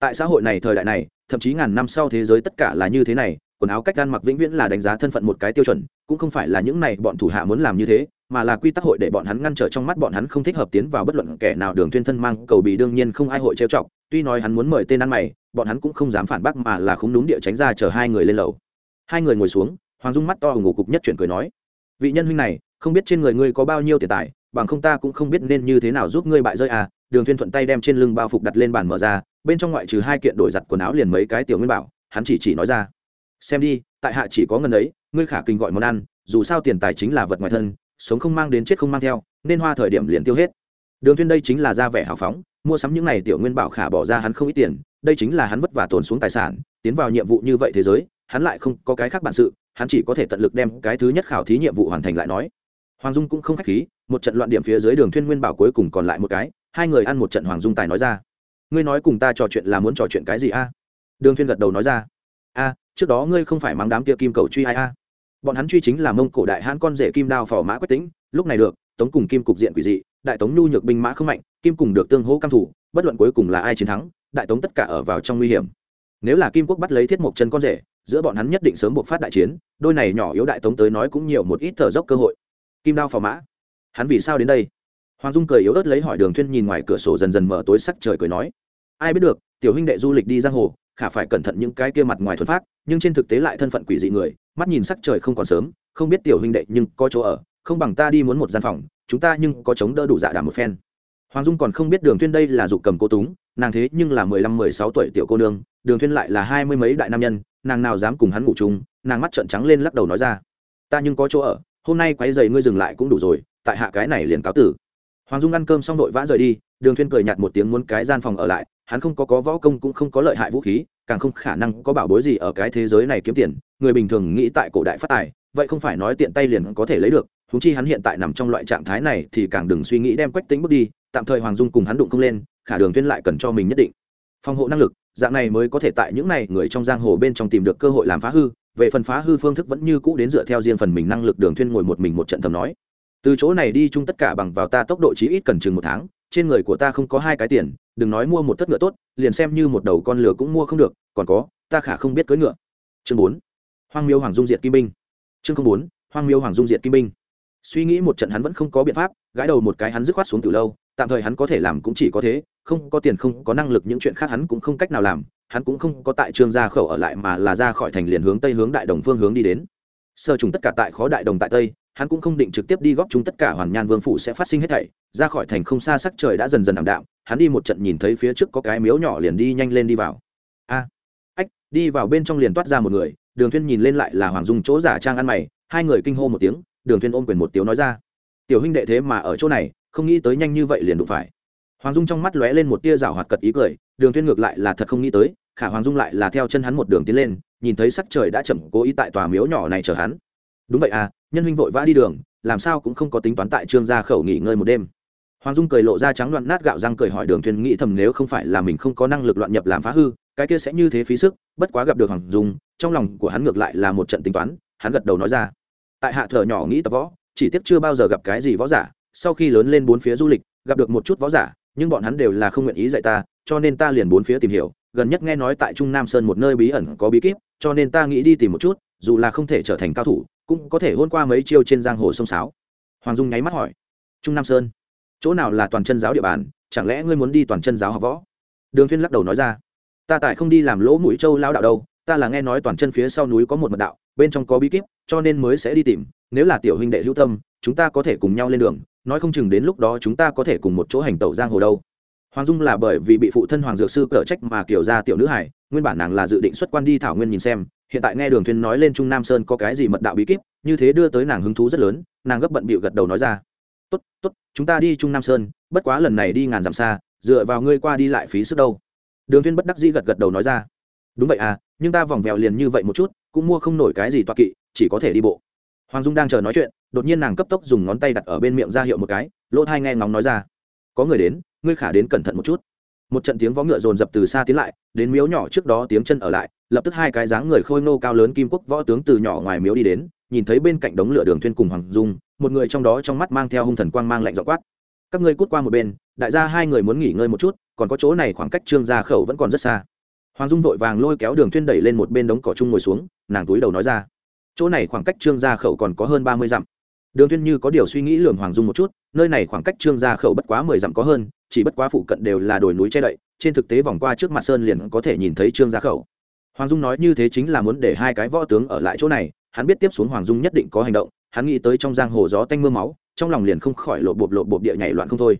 tại xã hội này thời đại này, thậm chí ngàn năm sau thế giới tất cả là như thế này, quần áo cách ăn mặc vĩnh viễn là đánh giá thân phận một cái tiêu chuẩn, cũng không phải là những này bọn thủ hạ muốn làm như thế, mà là quy tắc hội để bọn hắn ngăn trở trong mắt bọn hắn không thích hợp tiến vào bất luận kẻ nào đường thuyên thân mang cầu bị đương nhiên không ai hội trêu chọc, tuy nói hắn muốn mời tên ăn mày, bọn hắn cũng không dám phản bác mà là không đúng địa tránh ra chờ hai người lên lầu. Hai người ngồi xuống, hoàng dung mắt to ngủ cục nhất chuyển cười nói, vị nhân huynh này, không biết trên người ngươi có bao nhiêu tiền tài bằng không ta cũng không biết nên như thế nào giúp ngươi bại rơi à đường thiên thuận tay đem trên lưng bao phục đặt lên bàn mở ra, bên trong ngoại trừ hai kiện đổi giặt quần áo liền mấy cái tiểu nguyên bảo, hắn chỉ chỉ nói ra. Xem đi, tại hạ chỉ có ngần ấy, ngươi khả kinh gọi món ăn, dù sao tiền tài chính là vật ngoài thân, sống không mang đến chết không mang theo, nên hoa thời điểm liền tiêu hết. Đường thiên đây chính là ra vẻ hào phóng, mua sắm những này tiểu nguyên bảo khả bỏ ra hắn không ít tiền, đây chính là hắn vất vả tồn xuống tài sản, tiến vào nhiệm vụ như vậy thế giới, hắn lại không có cái khác bản sự, hắn chỉ có thể tận lực đem cái thứ nhất khảo thí nhiệm vụ hoàn thành lại nói hoàng dung cũng không khách khí, một trận loạn điểm phía dưới đường thuyên nguyên bảo cuối cùng còn lại một cái, hai người ăn một trận hoàng dung tài nói ra. Ngươi nói cùng ta trò chuyện là muốn trò chuyện cái gì a? Đường thuyên gật đầu nói ra. A, trước đó ngươi không phải mang đám kia kim cầu truy ai a? Bọn hắn truy chính là mông cổ đại hãn con rể kim đao phò mã Quyết tĩnh, lúc này được, tống cùng kim cục diện quỷ dị, đại tống nhu nhược binh mã không mạnh, kim cùng được tương hỗ cam thủ, bất luận cuối cùng là ai chiến thắng, đại tống tất cả ở vào trong nguy hiểm. Nếu là kim quốc bắt lấy thiết mộc chân con rể, giữa bọn hắn nhất định sớm buộc phát đại chiến, đôi này nhỏ yếu đại tống tới nói cũng nhiều một ít thở dốc cơ hội kim đao phò mã. Hắn vì sao đến đây? Hoàng dung cười yếu ớt lấy hỏi đường thuyên nhìn ngoài cửa sổ dần dần mở tối sắc trời cười nói. Ai biết được, tiểu huynh đệ du lịch đi giang hồ, khả phải cẩn thận những cái kia mặt ngoài thuần phát nhưng trên thực tế lại thân phận quỷ dị người, mắt nhìn sắc trời không còn sớm, không biết tiểu huynh đệ nhưng có chỗ ở, không bằng ta đi muốn một gian phòng, chúng ta nhưng có chống đỡ đủ dạ đảm một phen. Hoàng dung còn không biết đường thuyên đây là dục cầm cô túng, nàng thế nhưng là mười lăm, mười sáu tuổi tiểu cô nương, đường thuyên lại là hai mươi mấy đại nam nhân, nàng nào dám cùng hắn ngủ chung, nàng mắt trợn trắng lên lắc đầu nói ra. Ta nhưng có chỗ ở hôm nay quấy giày ngươi dừng lại cũng đủ rồi, tại hạ cái này liền cáo tử. Hoàng dung ăn cơm xong vội vã rời đi, đường thuyên cười nhạt một tiếng muốn cái gian phòng ở lại, hắn không có có võ công cũng không có lợi hại vũ khí, càng không khả năng có bảo bối gì ở cái thế giới này kiếm tiền, người bình thường nghĩ tại cổ đại phát tài, vậy không phải nói tiện tay liền có thể lấy được húng chi hắn hiện tại nằm trong loại trạng thái này thì càng đừng suy nghĩ đem quách tính bước đi, tạm thời hoàng dung cùng hắn đụng không lên, khả đường thuyên lại cần cho mình nhất định. Phòng hộ năng lực, dạng này mới có thể tại những này người trong giang hồ bên trong tìm được cơ hội làm phá hư về phần phá hư phương thức vẫn như cũ đến dựa theo riêng phần mình năng lực đường thuyên ngồi một mình một trận thầm nói. Từ chỗ này đi chung tất cả bằng vào ta tốc độ chí ít cần chừng một tháng, trên người của ta không có hai cái tiền, đừng nói mua một thất ngựa tốt, liền xem như một đầu con lừa cũng mua không được, còn có, ta khả không biết cưỡi ngựa. Chương bốn, hoang miêu hoàng dung diệt kim binh. Chương bốn, hoang miêu hoàng dung diệt kim binh. Suy nghĩ một trận hắn vẫn không có biện pháp, gãi đầu một cái hắn dứt khoát xuống từ lâu, tạm thời hắn có thể làm cũng chỉ có thế, không có tiền không có năng lực những chuyện khác hắn cũng không cách nào làm hắn cũng không có tại trương gia khẩu ở lại mà là ra khỏi thành liền hướng tây hướng đại đồng phương hướng đi đến. Sơ trùng tất cả tại khó đại đồng tại tây, hắn cũng không định trực tiếp đi góp chúng tất cả hoàn nhan vương phủ sẽ phát sinh hết thảy. Ra khỏi thành không xa sắc trời đã dần dần ảm đạm, hắn đi một trận nhìn thấy phía trước có cái miếu nhỏ liền đi nhanh lên đi vào. A, ách, đi vào bên trong liền toát ra một người, đường thuyên nhìn lên lại là hoàng dung chỗ giả trang ăn mày, hai người kinh hô một tiếng, đường thuyên ôm quyền một tiếng nói ra. Tiểu huynh đệ thế mà ở chỗ này, không nghĩ tới nhanh như vậy liền đụng phải. Hoàng dung trong mắt lóe lên một tia rào hoạt cật ý cười đường Tuyên ngược lại là thật không nghĩ tới, khả hoàng dung lại là theo chân hắn một đường tiến lên, nhìn thấy sắc trời đã chậm, cố ý tại tòa miếu nhỏ này chờ hắn. Đúng vậy à nhân huynh vội vã đi đường, làm sao cũng không có tính toán tại trương gia khẩu nghỉ ngơi một đêm. Hoàng dung cười lộ ra trắng loạn nát gạo răng cười hỏi đường Tuyên nghĩ thầm nếu không phải là mình không có năng lực loạn nhập làm phá hư, cái kia sẽ như thế phí sức, bất quá gặp được hoàng dung, trong lòng của hắn ngược lại là một trận tính toán, hắn gật đầu nói ra. Tại hạ thở nhỏ nghĩ tập võ, chỉ tiếc chưa bao giờ gặp cái gì võ giả, sau khi lớn lên bốn phía du lịch, gặp được một chút võ giả nhưng bọn hắn đều là không nguyện ý dạy ta, cho nên ta liền bốn phía tìm hiểu, gần nhất nghe nói tại trung nam sơn một nơi bí ẩn có bí kíp, cho nên ta nghĩ đi tìm một chút, dù là không thể trở thành cao thủ, cũng có thể hôn qua mấy chiêu trên giang hồ sông sáo. Hoàng dung nháy mắt hỏi, trung nam sơn, chỗ nào là toàn chân giáo địa bàn, chẳng lẽ ngươi muốn đi toàn chân giáo học võ? Đường Thiên lắc đầu nói ra, ta tại không đi làm lỗ mũi châu lao đạo đâu, ta là nghe nói toàn chân phía sau núi có một mật đạo, bên trong có bí kíp, cho nên mới sẽ đi tìm, nếu là tiểu huynh đệ hữu tâm, chúng ta có thể cùng nhau lên đường nói không chừng đến lúc đó chúng ta có thể cùng một chỗ hành tẩu giang hồ đâu. Hoàng dung là bởi vì bị phụ thân hoàng dược sư cở trách mà kiểu ra tiểu nữ hải nguyên bản nàng là dự định xuất quan đi thảo nguyên nhìn xem, hiện tại nghe đường thuyên nói lên trung nam sơn có cái gì mật đạo bí kíp, như thế đưa tới nàng hứng thú rất lớn, nàng gấp bận bịu gật đầu nói ra. Tốt tốt, chúng ta đi trung nam sơn, bất quá lần này đi ngàn dặm xa, dựa vào ngươi qua đi lại phí sức đâu. Đường thuyên bất đắc dĩ gật gật đầu nói ra. Đúng vậy à nhưng ta vòng vèo liền như vậy một chút, cũng mua không nổi cái gì toa kỵ, chỉ có thể đi bộ hoàng dung đang chờ nói chuyện, đột nhiên nàng cấp tốc dùng ngón tay đặt ở bên miệng ra hiệu một cái, lỗ thai nghe ngóng nói ra. Có người đến, ngươi khả đến cẩn thận một chút. Một trận tiếng vó ngựa dồn dập từ xa tiến lại, đến miếu nhỏ trước đó tiếng chân ở lại, lập tức hai cái dáng người khôi nô cao lớn kim quốc võ tướng từ nhỏ ngoài miếu đi đến, nhìn thấy bên cạnh đống lửa đường thuyên cùng hoàng dung, một người trong đó trong mắt mang theo hung thần quang mang lạnh dọ quát. Các ngươi cút qua một bên, đại gia hai người muốn nghỉ ngơi một chút, còn có chỗ này khoảng cách trương gia khẩu vẫn còn rất xa. Hoàng dung vội vàng lôi kéo đường thuyên đẩy lên một bên đống cỏ chung ngồi xuống, nàng túi đầu nói ra chỗ này khoảng cách trương gia khẩu còn có hơn ba mươi dặm. Đường thiên như có điều suy nghĩ lườm hoàng dung một chút, nơi này khoảng cách trương gia khẩu bất quá mười dặm có hơn, chỉ bất quá phụ cận đều là đồi núi che đậy, trên thực tế vòng qua trước mặt sơn liền có thể nhìn thấy trương gia khẩu. Hoàng dung nói như thế chính là muốn để hai cái võ tướng ở lại chỗ này, hắn biết tiếp xuống hoàng dung nhất định có hành động, hắn nghĩ tới trong giang hồ gió tanh mưa máu, trong lòng liền không khỏi lộ bộp lộ bộp địa nhảy loạn không thôi.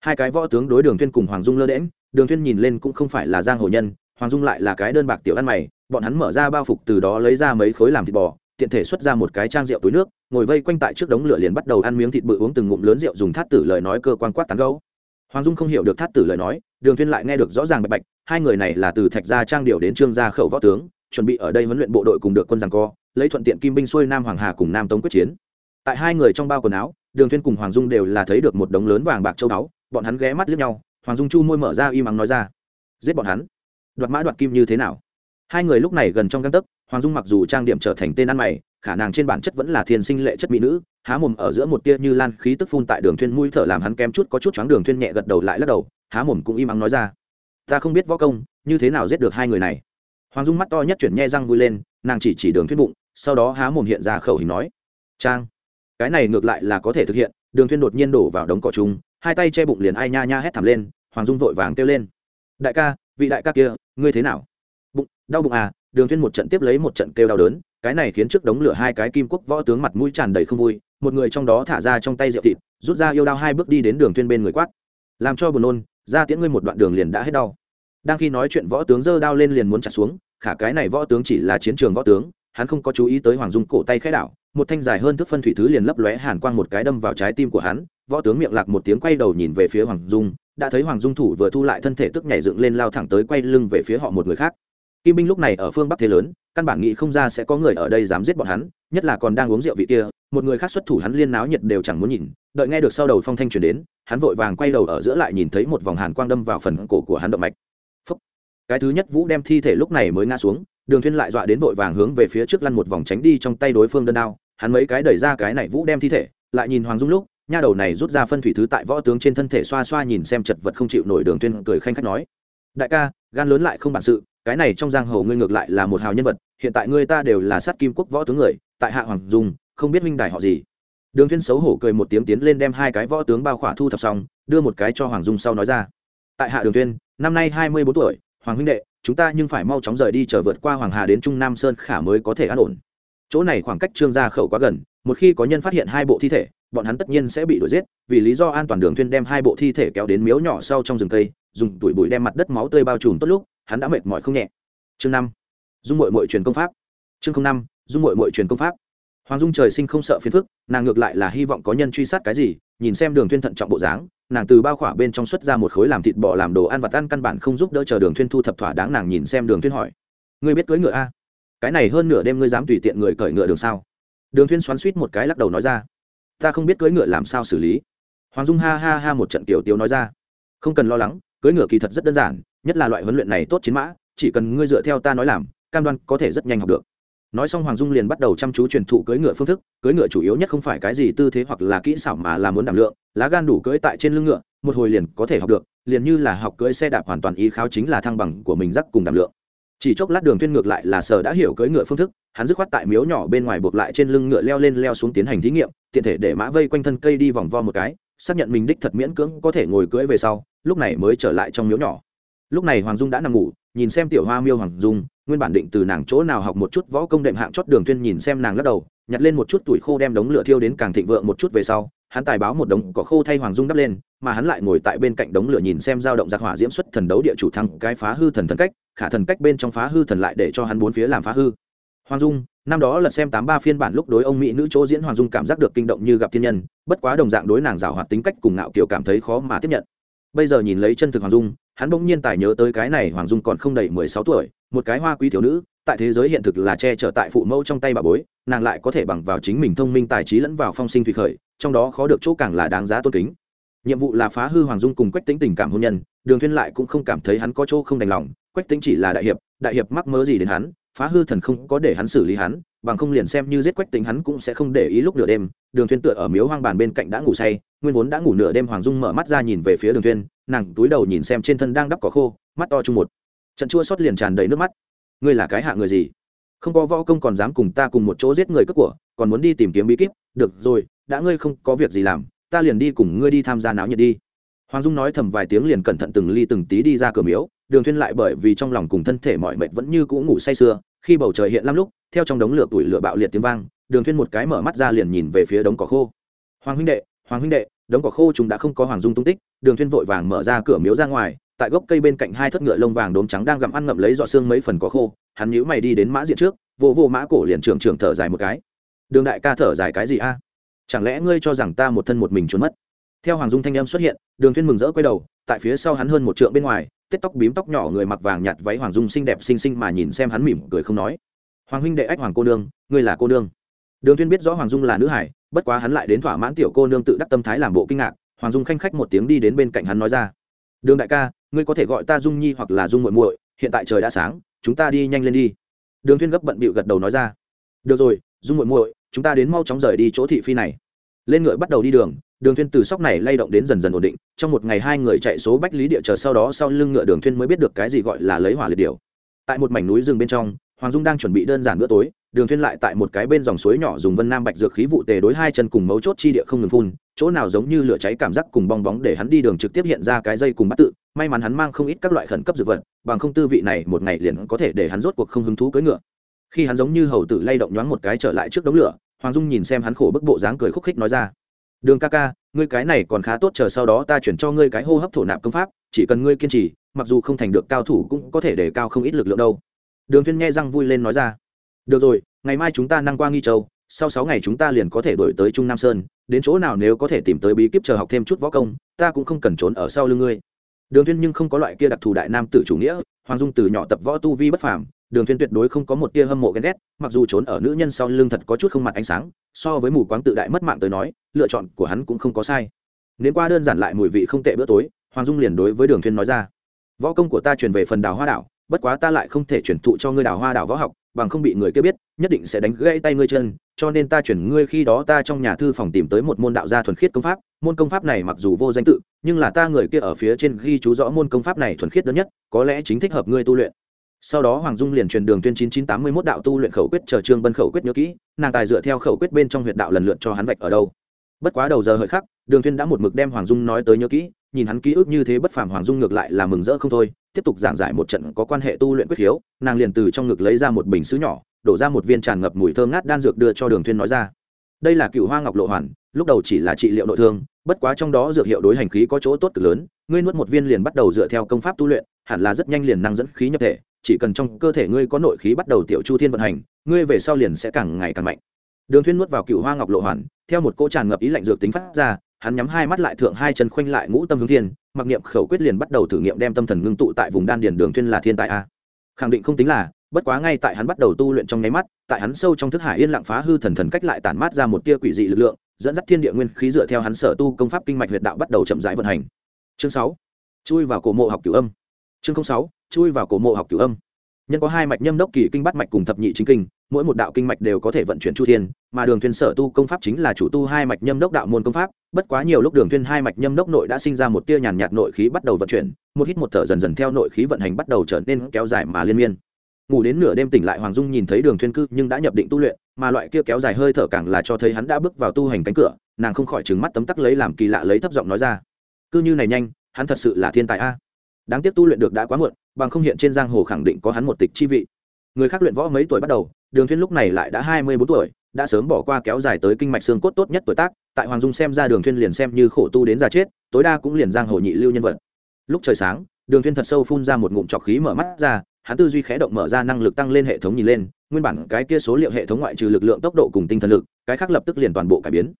Hai cái võ tướng đối đường thiên cùng hoàng dung lơ đễm đường thiên nhìn lên cũng không phải là giang hồ nhân, hoàng dung lại là cái đơn bạc tiểu ăn mày, bọn hắn mở ra bao phục từ đó lấy ra mấy khối làm thịt bò tiện thể xuất ra một cái trang rượu túi nước, ngồi vây quanh tại trước đống lửa liền bắt đầu ăn miếng thịt bự uống từng ngụm lớn rượu dùng thát tử lời nói cơ quan quát tán gấu hoàng dung không hiểu được thát tử lời nói, đường Thiên lại nghe được rõ ràng bạch bạch, hai người này là từ thạch gia trang điều đến trương gia khẩu võ tướng, chuẩn bị ở đây huấn luyện bộ đội cùng được quân giằng co, lấy thuận tiện kim binh xuôi nam hoàng hà cùng nam tống quyết chiến. Tại hai người trong bao quần áo, đường Thiên cùng hoàng dung đều là thấy được một đống lớn vàng bạc châu báu, bọn hắn ghé mắt liếc nhau, hoàng dung chu môi mở ra im ắng nói ra, giết bọn hắn! Đoạt mã đoạt kim như thế nào? Hai người lúc này gần trong găng tấc hoàng dung mặc dù trang điểm trở thành tên ăn mày, khả năng trên bản chất vẫn là thiên sinh lệ chất mỹ nữ, há mồm ở giữa một tia như lan khí tức phun tại đường thuyên mũi thở làm hắn kém chút có chút choáng đường thuyên nhẹ gật đầu lại lắc đầu, há mồm cũng im ắng nói ra. Ta không biết võ công, như thế nào giết được hai người này? Hoàng dung mắt to nhất chuyển nhe răng vui lên, nàng chỉ chỉ đường thuyên bụng, sau đó há mồm hiện ra khẩu hình nói. Trang, cái này ngược lại là có thể thực hiện, đường thuyên đột nhiên đổ vào đống cỏ chung hai tay che bụng liền ai nha nha hét thảm lên, hoàng dung vội vàng kêu lên. Đại ca, vị đại ca kia, ngươi thế nào? Bụng, đau bụng à đường Thiên một trận tiếp lấy một trận kêu đau đớn, cái này khiến trước đống lửa hai cái kim quốc võ tướng mặt mũi tràn đầy không vui, một người trong đó thả ra trong tay rượu thịt, rút ra yêu đao hai bước đi đến đường Thiên bên người quát. Làm cho buồn nôn, ra tiễn ngươi một đoạn đường liền đã hết đau. Đang khi nói chuyện võ tướng giơ đao lên liền muốn chặt xuống, khả cái này võ tướng chỉ là chiến trường võ tướng, hắn không có chú ý tới hoàng dung cổ tay khẽ đảo, một thanh dài hơn thước phân thủy thứ liền lấp lóe hàn quang một cái đâm vào trái tim của hắn, võ tướng miệng lạc một tiếng quay đầu nhìn về phía hoàng dung, đã thấy hoàng dung thủ vừa thu lại thân thể tức nhảy dựng lên lao thẳng tới quay lưng về phía họ một người khác kim binh lúc này ở phương bắc thế lớn, căn bản nghĩ không ra sẽ có người ở đây dám giết bọn hắn, nhất là còn đang uống rượu vị kia, một người khác xuất thủ hắn liên náo nhiệt đều chẳng muốn nhìn. Đợi nghe được sau đầu phong thanh truyền đến, hắn vội vàng quay đầu ở giữa lại nhìn thấy một vòng hàn quang đâm vào phần cổ của hắn động mạch. Phúc. cái thứ nhất vũ đem thi thể lúc này mới ngã xuống, đường thiên lại dọa đến vội vàng hướng về phía trước lăn một vòng tránh đi trong tay đối phương đơn đao. Hắn mấy cái đẩy ra cái này vũ đem thi thể, lại nhìn hoàng dung lúc, nha đầu này rút ra phân thủy thứ tại võ tướng trên thân thể xoa xoa nhìn xem chật vật không chịu nổi đường thiên cười khanh khách nói. Đại ca, gan lớn lại không bản sự cái này trong giang hồ ngươi ngược lại là một hào nhân vật, hiện tại ngươi ta đều là sát kim quốc võ tướng người, tại hạ hoàng dung, không biết huynh đài họ gì. Đường Thiên xấu hổ cười một tiếng tiến lên đem hai cái võ tướng bao khỏa thu thập xong, đưa một cái cho hoàng dung sau nói ra. Tại hạ đường Thiên, năm nay hai mươi bốn tuổi, hoàng huynh đệ, chúng ta nhưng phải mau chóng rời đi chờ vượt qua hoàng hà đến trung nam sơn khả mới có thể an ổn. Chỗ này khoảng cách trương gia khẩu quá gần, một khi có nhân phát hiện hai bộ thi thể, bọn hắn tất nhiên sẽ bị đuổi giết, vì lý do an toàn đường thuyên đem hai bộ thi thể kéo đến miếu nhỏ sau trong rừng cây, dùng tuổi bụi đem mặt đất máu tươi bao trùm tốt lúc hắn đã mệt mỏi không nhẹ. Chương năm. Dung mội mội truyền công pháp. Chương năm, dung mội mội truyền công pháp. Hoàng dung trời sinh không sợ phiền phức, nàng ngược lại là hy vọng có nhân truy sát cái gì, nhìn xem đường thuyên thận trọng bộ dáng, nàng từ bao khỏa bên trong xuất ra một khối làm thịt bò làm đồ ăn vặt ăn căn bản không giúp đỡ chờ đường thuyên thu thập thỏa đáng, nàng nhìn xem đường thuyên hỏi. Ngươi biết cưỡi ngựa a? Cái này hơn nửa đêm ngươi dám tùy tiện người cởi ngựa đường sao? Đường thuyên xoắn xuýt một cái lắc đầu nói ra. Ta không biết cưỡi ngựa làm sao xử lý. Hoàng dung ha ha ha một trận tiểu tiêu nói ra. Không cần lo lắng cưỡi ngựa kỳ thật rất đơn giản, nhất là loại huấn luyện này tốt chiến mã, chỉ cần ngươi dựa theo ta nói làm, cam đoan có thể rất nhanh học được. Nói xong hoàng dung liền bắt đầu chăm chú truyền thụ cưỡi ngựa phương thức, cưỡi ngựa chủ yếu nhất không phải cái gì tư thế hoặc là kỹ xảo mà là muốn đảm lượng, lá gan đủ cưỡi tại trên lưng ngựa, một hồi liền có thể học được, liền như là học cưỡi xe đạp hoàn toàn ý kháo chính là thăng bằng của mình dắt cùng đảm lượng. Chỉ chốc lát đường tuyên ngược lại là sở đã hiểu cưỡi ngựa phương thức, hắn dứt khoát tại miếu nhỏ bên ngoài buộc lại trên lưng ngựa leo lên leo xuống tiến hành thí nghiệm, tiện thể để mã vây quanh thân cây đi vòng vo một cái xác nhận mình đích thật miễn cưỡng có thể ngồi cưỡi về sau, lúc này mới trở lại trong miếu nhỏ. Lúc này hoàng dung đã nằm ngủ, nhìn xem tiểu hoa miêu hoàng dung, nguyên bản định từ nàng chỗ nào học một chút võ công đệm hạng chót đường tuyên nhìn xem nàng lắc đầu, nhặt lên một chút tuổi khô đem đống lửa thiêu đến càng thịnh vượng một chút về sau, hắn tài báo một đống cỏ khô thay hoàng dung đắp lên, mà hắn lại ngồi tại bên cạnh đống lửa nhìn xem dao động giặc hỏa diễm xuất thần đấu địa chủ thăng cái phá hư thần thần cách, khả thần cách bên trong phá hư thần lại để cho hắn bốn phía làm phá hư hoàng dung, năm đó lật xem tám ba phiên bản lúc đối ông mỹ nữ chỗ diễn hoàng dung cảm giác được kinh động như gặp thiên nhân, bất quá đồng dạng đối nàng rào hoạt tính cách cùng ngạo kiểu cảm thấy khó mà tiếp nhận. Bây giờ nhìn lấy chân thực hoàng dung, hắn bỗng nhiên tài nhớ tới cái này hoàng dung còn không đầy mười sáu tuổi, một cái hoa quý thiếu nữ, tại thế giới hiện thực là che chở tại phụ mẫu trong tay bà bối, nàng lại có thể bằng vào chính mình thông minh tài trí lẫn vào phong sinh thủy khởi, trong đó khó được chỗ càng là đáng giá tôn kính. Nhiệm vụ là phá hư hoàng dung cùng quách tính tình cảm hôn nhân, đường thuyên lại cũng không cảm thấy hắn có chỗ không đành lòng, quách tính chỉ là đại hiệp đại hiệp mắc mớ gì đến hắn phá hư thần không có để hắn xử lý hắn, bằng không liền xem như giết quách tính hắn cũng sẽ không để ý lúc nửa đêm, đường thuyên tựa ở miếu hoang bàn bên cạnh đã ngủ say, nguyên vốn đã ngủ nửa đêm hoàng dung mở mắt ra nhìn về phía đường thuyên, nàng túi đầu nhìn xem trên thân đang đắp cỏ khô, mắt to chung một. Trận chua xót liền tràn đầy nước mắt. Ngươi là cái hạ người gì? Không có võ công còn dám cùng ta cùng một chỗ giết người cướp của, còn muốn đi tìm kiếm bí kíp, được rồi, đã ngươi không có việc gì làm, ta liền đi cùng ngươi đi tham gia náo nhiệt đi. Hoàng dung nói thầm vài tiếng liền cẩn thận từng ly từng tí đi ra cửa miếu, đường thuyên lại bởi vì trong lòng cùng thân thể mỏi mệt vẫn như cũ ngủ say sưa khi bầu trời hiện lắm lúc, theo trong đống lửa tuổi lửa bạo liệt tiếng vang, đường thuyên một cái mở mắt ra liền nhìn về phía đống cỏ khô. Hoàng huynh đệ, hoàng huynh đệ, đống cỏ khô chúng đã không có hoàng dung tung tích, đường thuyên vội vàng mở ra cửa miếu ra ngoài, tại gốc cây bên cạnh hai thất ngựa lông vàng đốm trắng đang gặm ăn ngậm lấy dọ xương mấy phần cỏ khô, hắn nhíu mày đi đến mã diện trước vô vô mã cổ liền trưởng trưởng thở dài một cái. Đường đại ca thở dài cái gì a? Chẳng lẽ ngươi cho rằng ta một thân một mình trốn mất? Theo hoàng dung thanh em xuất hiện, đường thuyên mừng rỡ quay đầu, tại phía sau hắn hơn một trượng bên ngoài, tết tóc bím tóc nhỏ người mặc vàng nhạt váy hoàng dung xinh đẹp xinh xinh mà nhìn xem hắn mỉm cười không nói. Hoàng huynh đệ ách hoàng cô nương, ngươi là cô nương. Đường thuyên biết rõ hoàng dung là nữ hải, bất quá hắn lại đến thỏa mãn tiểu cô nương tự đắc tâm thái làm bộ kinh ngạc, hoàng dung khanh khách một tiếng đi đến bên cạnh hắn nói ra. Đường đại ca, ngươi có thể gọi ta dung nhi hoặc là dung muội muội, hiện tại trời đã sáng, chúng ta đi nhanh lên đi. Đường thuyên gấp bận bịu gật đầu nói ra. Được rồi, dung muội muội, chúng ta đến mau chóng rời đi chỗ thị phi này. Lên ngựa bắt đầu đi đường đường thuyên từ sóc này lay động đến dần dần ổn định, trong một ngày hai người chạy số bách lý địa chờ sau đó sau lưng ngựa đường thuyên mới biết được cái gì gọi là lấy hỏa liệt điều. Tại một mảnh núi rừng bên trong, hoàng dung đang chuẩn bị đơn giản bữa tối, đường thuyên lại tại một cái bên dòng suối nhỏ dùng vân nam bạch dược khí vụ tề đối hai chân cùng mấu chốt chi địa không ngừng phun, chỗ nào giống như lửa cháy cảm giác cùng bong bóng để hắn đi đường trực tiếp hiện ra cái dây cùng bắt tự, may mắn hắn mang không ít các loại khẩn cấp dược vật, bằng không tư vị này một ngày liền có thể để hắn rốt cuộc không hứng thú cưỡi ngựa. Khi hắn giống như hầu tử lay động nhoáng một cái trở lại trước đống lửa, hoàng dung nhìn xem hắn khổ bức bộ dáng cười khúc khích nói ra đường ca ca, ngươi cái này còn khá tốt, chờ sau đó ta chuyển cho ngươi cái hô hấp thổ nạp công pháp, chỉ cần ngươi kiên trì, mặc dù không thành được cao thủ cũng có thể để cao không ít lực lượng đâu. Đường thiên nghe răng vui lên nói ra. Được rồi, ngày mai chúng ta năng qua nghi châu, sau sáu ngày chúng ta liền có thể đổi tới trung nam sơn, đến chỗ nào nếu có thể tìm tới bí kíp chờ học thêm chút võ công, ta cũng không cần trốn ở sau lưng ngươi. Đường thiên nhưng không có loại kia đặc thù đại nam tử chủ nghĩa, hoàng dung từ nhỏ tập võ tu vi bất phàm, đường thiên tuyệt đối không có một tia hâm mộ ghen ghét, mặc dù trốn ở nữ nhân sau lưng thật có chút không mặt ánh sáng, so với mù quáng tự đại mất mạng tới nói lựa chọn của hắn cũng không có sai. Nếu qua đơn giản lại mùi vị không tệ bữa tối, hoàng dung liền đối với đường thiên nói ra, võ công của ta truyền về phần đào hoa đảo, bất quá ta lại không thể truyền thụ cho ngươi đào hoa đảo võ học, bằng không bị người kia biết, nhất định sẽ đánh gãy tay ngươi chân, cho nên ta chuyển ngươi khi đó ta trong nhà thư phòng tìm tới một môn đạo gia thuần khiết công pháp, môn công pháp này mặc dù vô danh tự, nhưng là ta người kia ở phía trên ghi chú rõ môn công pháp này thuần khiết đơn nhất, có lẽ chính thích hợp ngươi tu luyện. Sau đó hoàng dung liền truyền đường tuyên chín chín tám mươi mốt đạo tu luyện khẩu quyết chờ trương bân khẩu quyết nhớ kỹ, nàng tài dựa theo khẩu quyết bên trong huyệt đạo lần lượt cho hắn vạch ở đâu bất quá đầu giờ hợi khắc, đường Thuyên đã một mực đem hoàng dung nói tới nhớ kỹ, nhìn hắn ký ức như thế bất phàm hoàng dung ngược lại là mừng rỡ không thôi, tiếp tục giảng giải một trận có quan hệ tu luyện quyết hiếu, nàng liền từ trong ngực lấy ra một bình sứ nhỏ, đổ ra một viên tràn ngập mùi thơm ngát đan dược đưa cho đường Thuyên nói ra. Đây là cựu hoa ngọc lộ hoàn, lúc đầu chỉ là trị liệu nội thương, bất quá trong đó dược hiệu đối hành khí có chỗ tốt cực lớn, ngươi nuốt một viên liền bắt đầu dựa theo công pháp tu luyện, hẳn là rất nhanh liền năng dẫn khí nhập thể, chỉ cần trong cơ thể ngươi có nội khí bắt đầu tiểu chu thiên vận hành, ngươi về sau liền sẽ càng ngày càng mạnh đường thuyên nuốt vào cựu hoa ngọc lộ hoàn, theo một cỗ tràn ngập ý lạnh dược tính phát ra, hắn nhắm hai mắt lại thượng hai chân khoanh lại ngũ tâm hướng thiên, mặc niệm khẩu quyết liền bắt đầu thử nghiệm đem tâm thần ngưng tụ tại vùng đan điền đường thuyên là thiên tài a. Khẳng định không tính là, bất quá ngay tại hắn bắt đầu tu luyện trong nháy mắt, tại hắn sâu trong thức hải yên lặng phá hư thần thần cách lại tản mát ra một tia quỷ dị lực lượng, dẫn dắt thiên địa nguyên khí dựa theo hắn sở tu công pháp kinh mạch huyệt đạo bắt đầu chậm rãi vận hành. Chương sáu, chui vào cổ mộ học cửu âm. Chương sáu, chui vào cổ mộ học cửu âm. Nhân có hai mạch nhâm đốc kỳ kinh bắt mạch cùng thập nhị chính kinh mỗi một đạo kinh mạch đều có thể vận chuyển chu thiên, mà đường thuyền sở tu công pháp chính là chủ tu hai mạch nhâm đốc đạo môn công pháp. Bất quá nhiều lúc đường thuyền hai mạch nhâm đốc nội đã sinh ra một tia nhàn nhạt nội khí bắt đầu vận chuyển, một hít một thở dần dần theo nội khí vận hành bắt đầu trở nên kéo dài mà liên miên. Ngủ đến nửa đêm tỉnh lại hoàng dung nhìn thấy đường thuyền cư nhưng đã nhập định tu luyện, mà loại kia kéo dài hơi thở càng là cho thấy hắn đã bước vào tu hành cánh cửa, nàng không khỏi trừng mắt tấm tắc lấy làm kỳ lạ lấy thấp giọng nói ra. Cư như này nhanh, hắn thật sự là thiên tài a. Đáng tiếc tu luyện được đã quá muộn, bằng không hiện trên giang hồ khẳng định có hắn một tịch chi vị người khác luyện võ mấy tuổi bắt đầu, đường thuyên lúc này lại đã hai mươi bốn tuổi, đã sớm bỏ qua kéo dài tới kinh mạch xương cốt tốt nhất tuổi tác, tại hoàng dung xem ra đường thuyên liền xem như khổ tu đến già chết, tối đa cũng liền giang hồ nhị lưu nhân vật. Lúc trời sáng, đường thuyên thật sâu phun ra một ngụm trọc khí mở mắt ra, hắn tư duy khẽ động mở ra năng lực tăng lên hệ thống nhìn lên, nguyên bản cái kia số liệu hệ thống ngoại trừ lực lượng tốc độ cùng tinh thần lực, cái khác lập tức liền toàn bộ cải biến.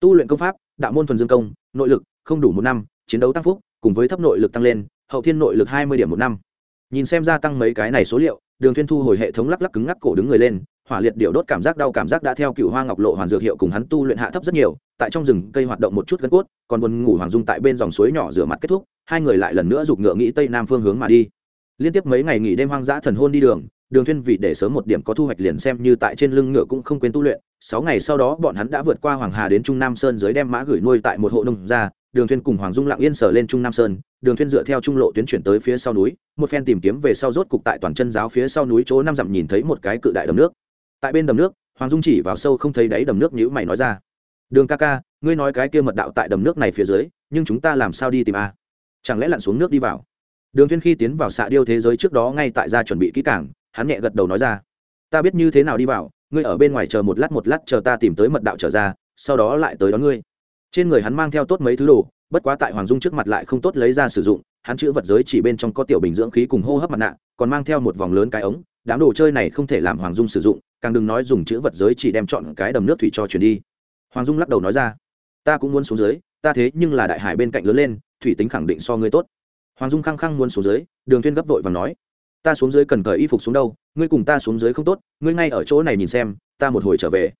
Tu luyện công pháp, đạo môn thuần dương công, nội lực, không đủ một năm, chiến đấu tăng phúc, cùng với thấp nội lực tăng lên, hậu thiên nội lực hai mươi điểm một năm. Nhìn xem gia tăng mấy cái này số liệu đường thiên thu hồi hệ thống lắc lắc cứng ngắc cổ đứng người lên, hỏa liệt điệu đốt cảm giác đau cảm giác đã theo cựu hoa ngọc lộ hoàn dược hiệu cùng hắn tu luyện hạ thấp rất nhiều, tại trong rừng cây hoạt động một chút gân cốt, còn buồn ngủ hoàng dung tại bên dòng suối nhỏ rửa mặt kết thúc, hai người lại lần nữa giục ngựa nghĩ tây nam phương hướng mà đi. Liên tiếp mấy ngày nghỉ đêm hoang dã thần hôn đi đường đường thiên vì để sớm một điểm có thu hoạch liền xem như tại trên lưng ngựa cũng không quên tu luyện, sáu ngày sau đó bọn hắn đã vượt qua hoàng hà đến trung nam sơn dưới đem mã gửi nuôi tại một hộ nông gia đường Thuyên cùng hoàng dung lặng yên sở lên trung nam sơn, đường Thuyên dựa theo trung lộ tuyến chuyển tới phía sau núi, một phen tìm kiếm về sau rốt cục tại toàn chân giáo phía sau núi chỗ năm dặm nhìn thấy một cái cự đại đầm nước. Tại bên đầm nước, hoàng dung chỉ vào sâu không thấy đáy đầm nước nhữ mày nói ra, đường ca ca, ngươi nói cái kia mật đạo tại đầm nước này phía dưới, nhưng chúng ta làm sao đi tìm a? Chẳng lẽ lặn xuống nước đi vào? Đường Thuyên khi tiến vào xạ điêu thế giới trước đó ngay tại gia chuẩn bị kỹ càng, hắn nhẹ gật đầu nói ra, ta biết như thế nào đi vào, ngươi ở bên ngoài chờ một lát một lát chờ ta tìm tới mật đạo trở ra, sau đó lại tới đón ngươi trên người hắn mang theo tốt mấy thứ đồ, bất quá tại hoàng dung trước mặt lại không tốt lấy ra sử dụng, hắn chữ vật giới chỉ bên trong có tiểu bình dưỡng khí cùng hô hấp mặt nạ, còn mang theo một vòng lớn cái ống, đám đồ chơi này không thể làm hoàng dung sử dụng, càng đừng nói dùng chữ vật giới chỉ đem chọn cái đầm nước thủy cho chuyển đi. Hoàng dung lắc đầu nói ra, ta cũng muốn xuống dưới, ta thế nhưng là đại hải bên cạnh lớn lên, thủy tính khẳng định so ngươi tốt. Hoàng dung khăng khăng muốn xuống dưới, đường Thuyên gấp vội và nói, ta xuống dưới cần cởi y phục xuống đâu, ngươi cùng ta xuống dưới không tốt, ngươi ngay ở chỗ này nhìn xem, ta một hồi trở về.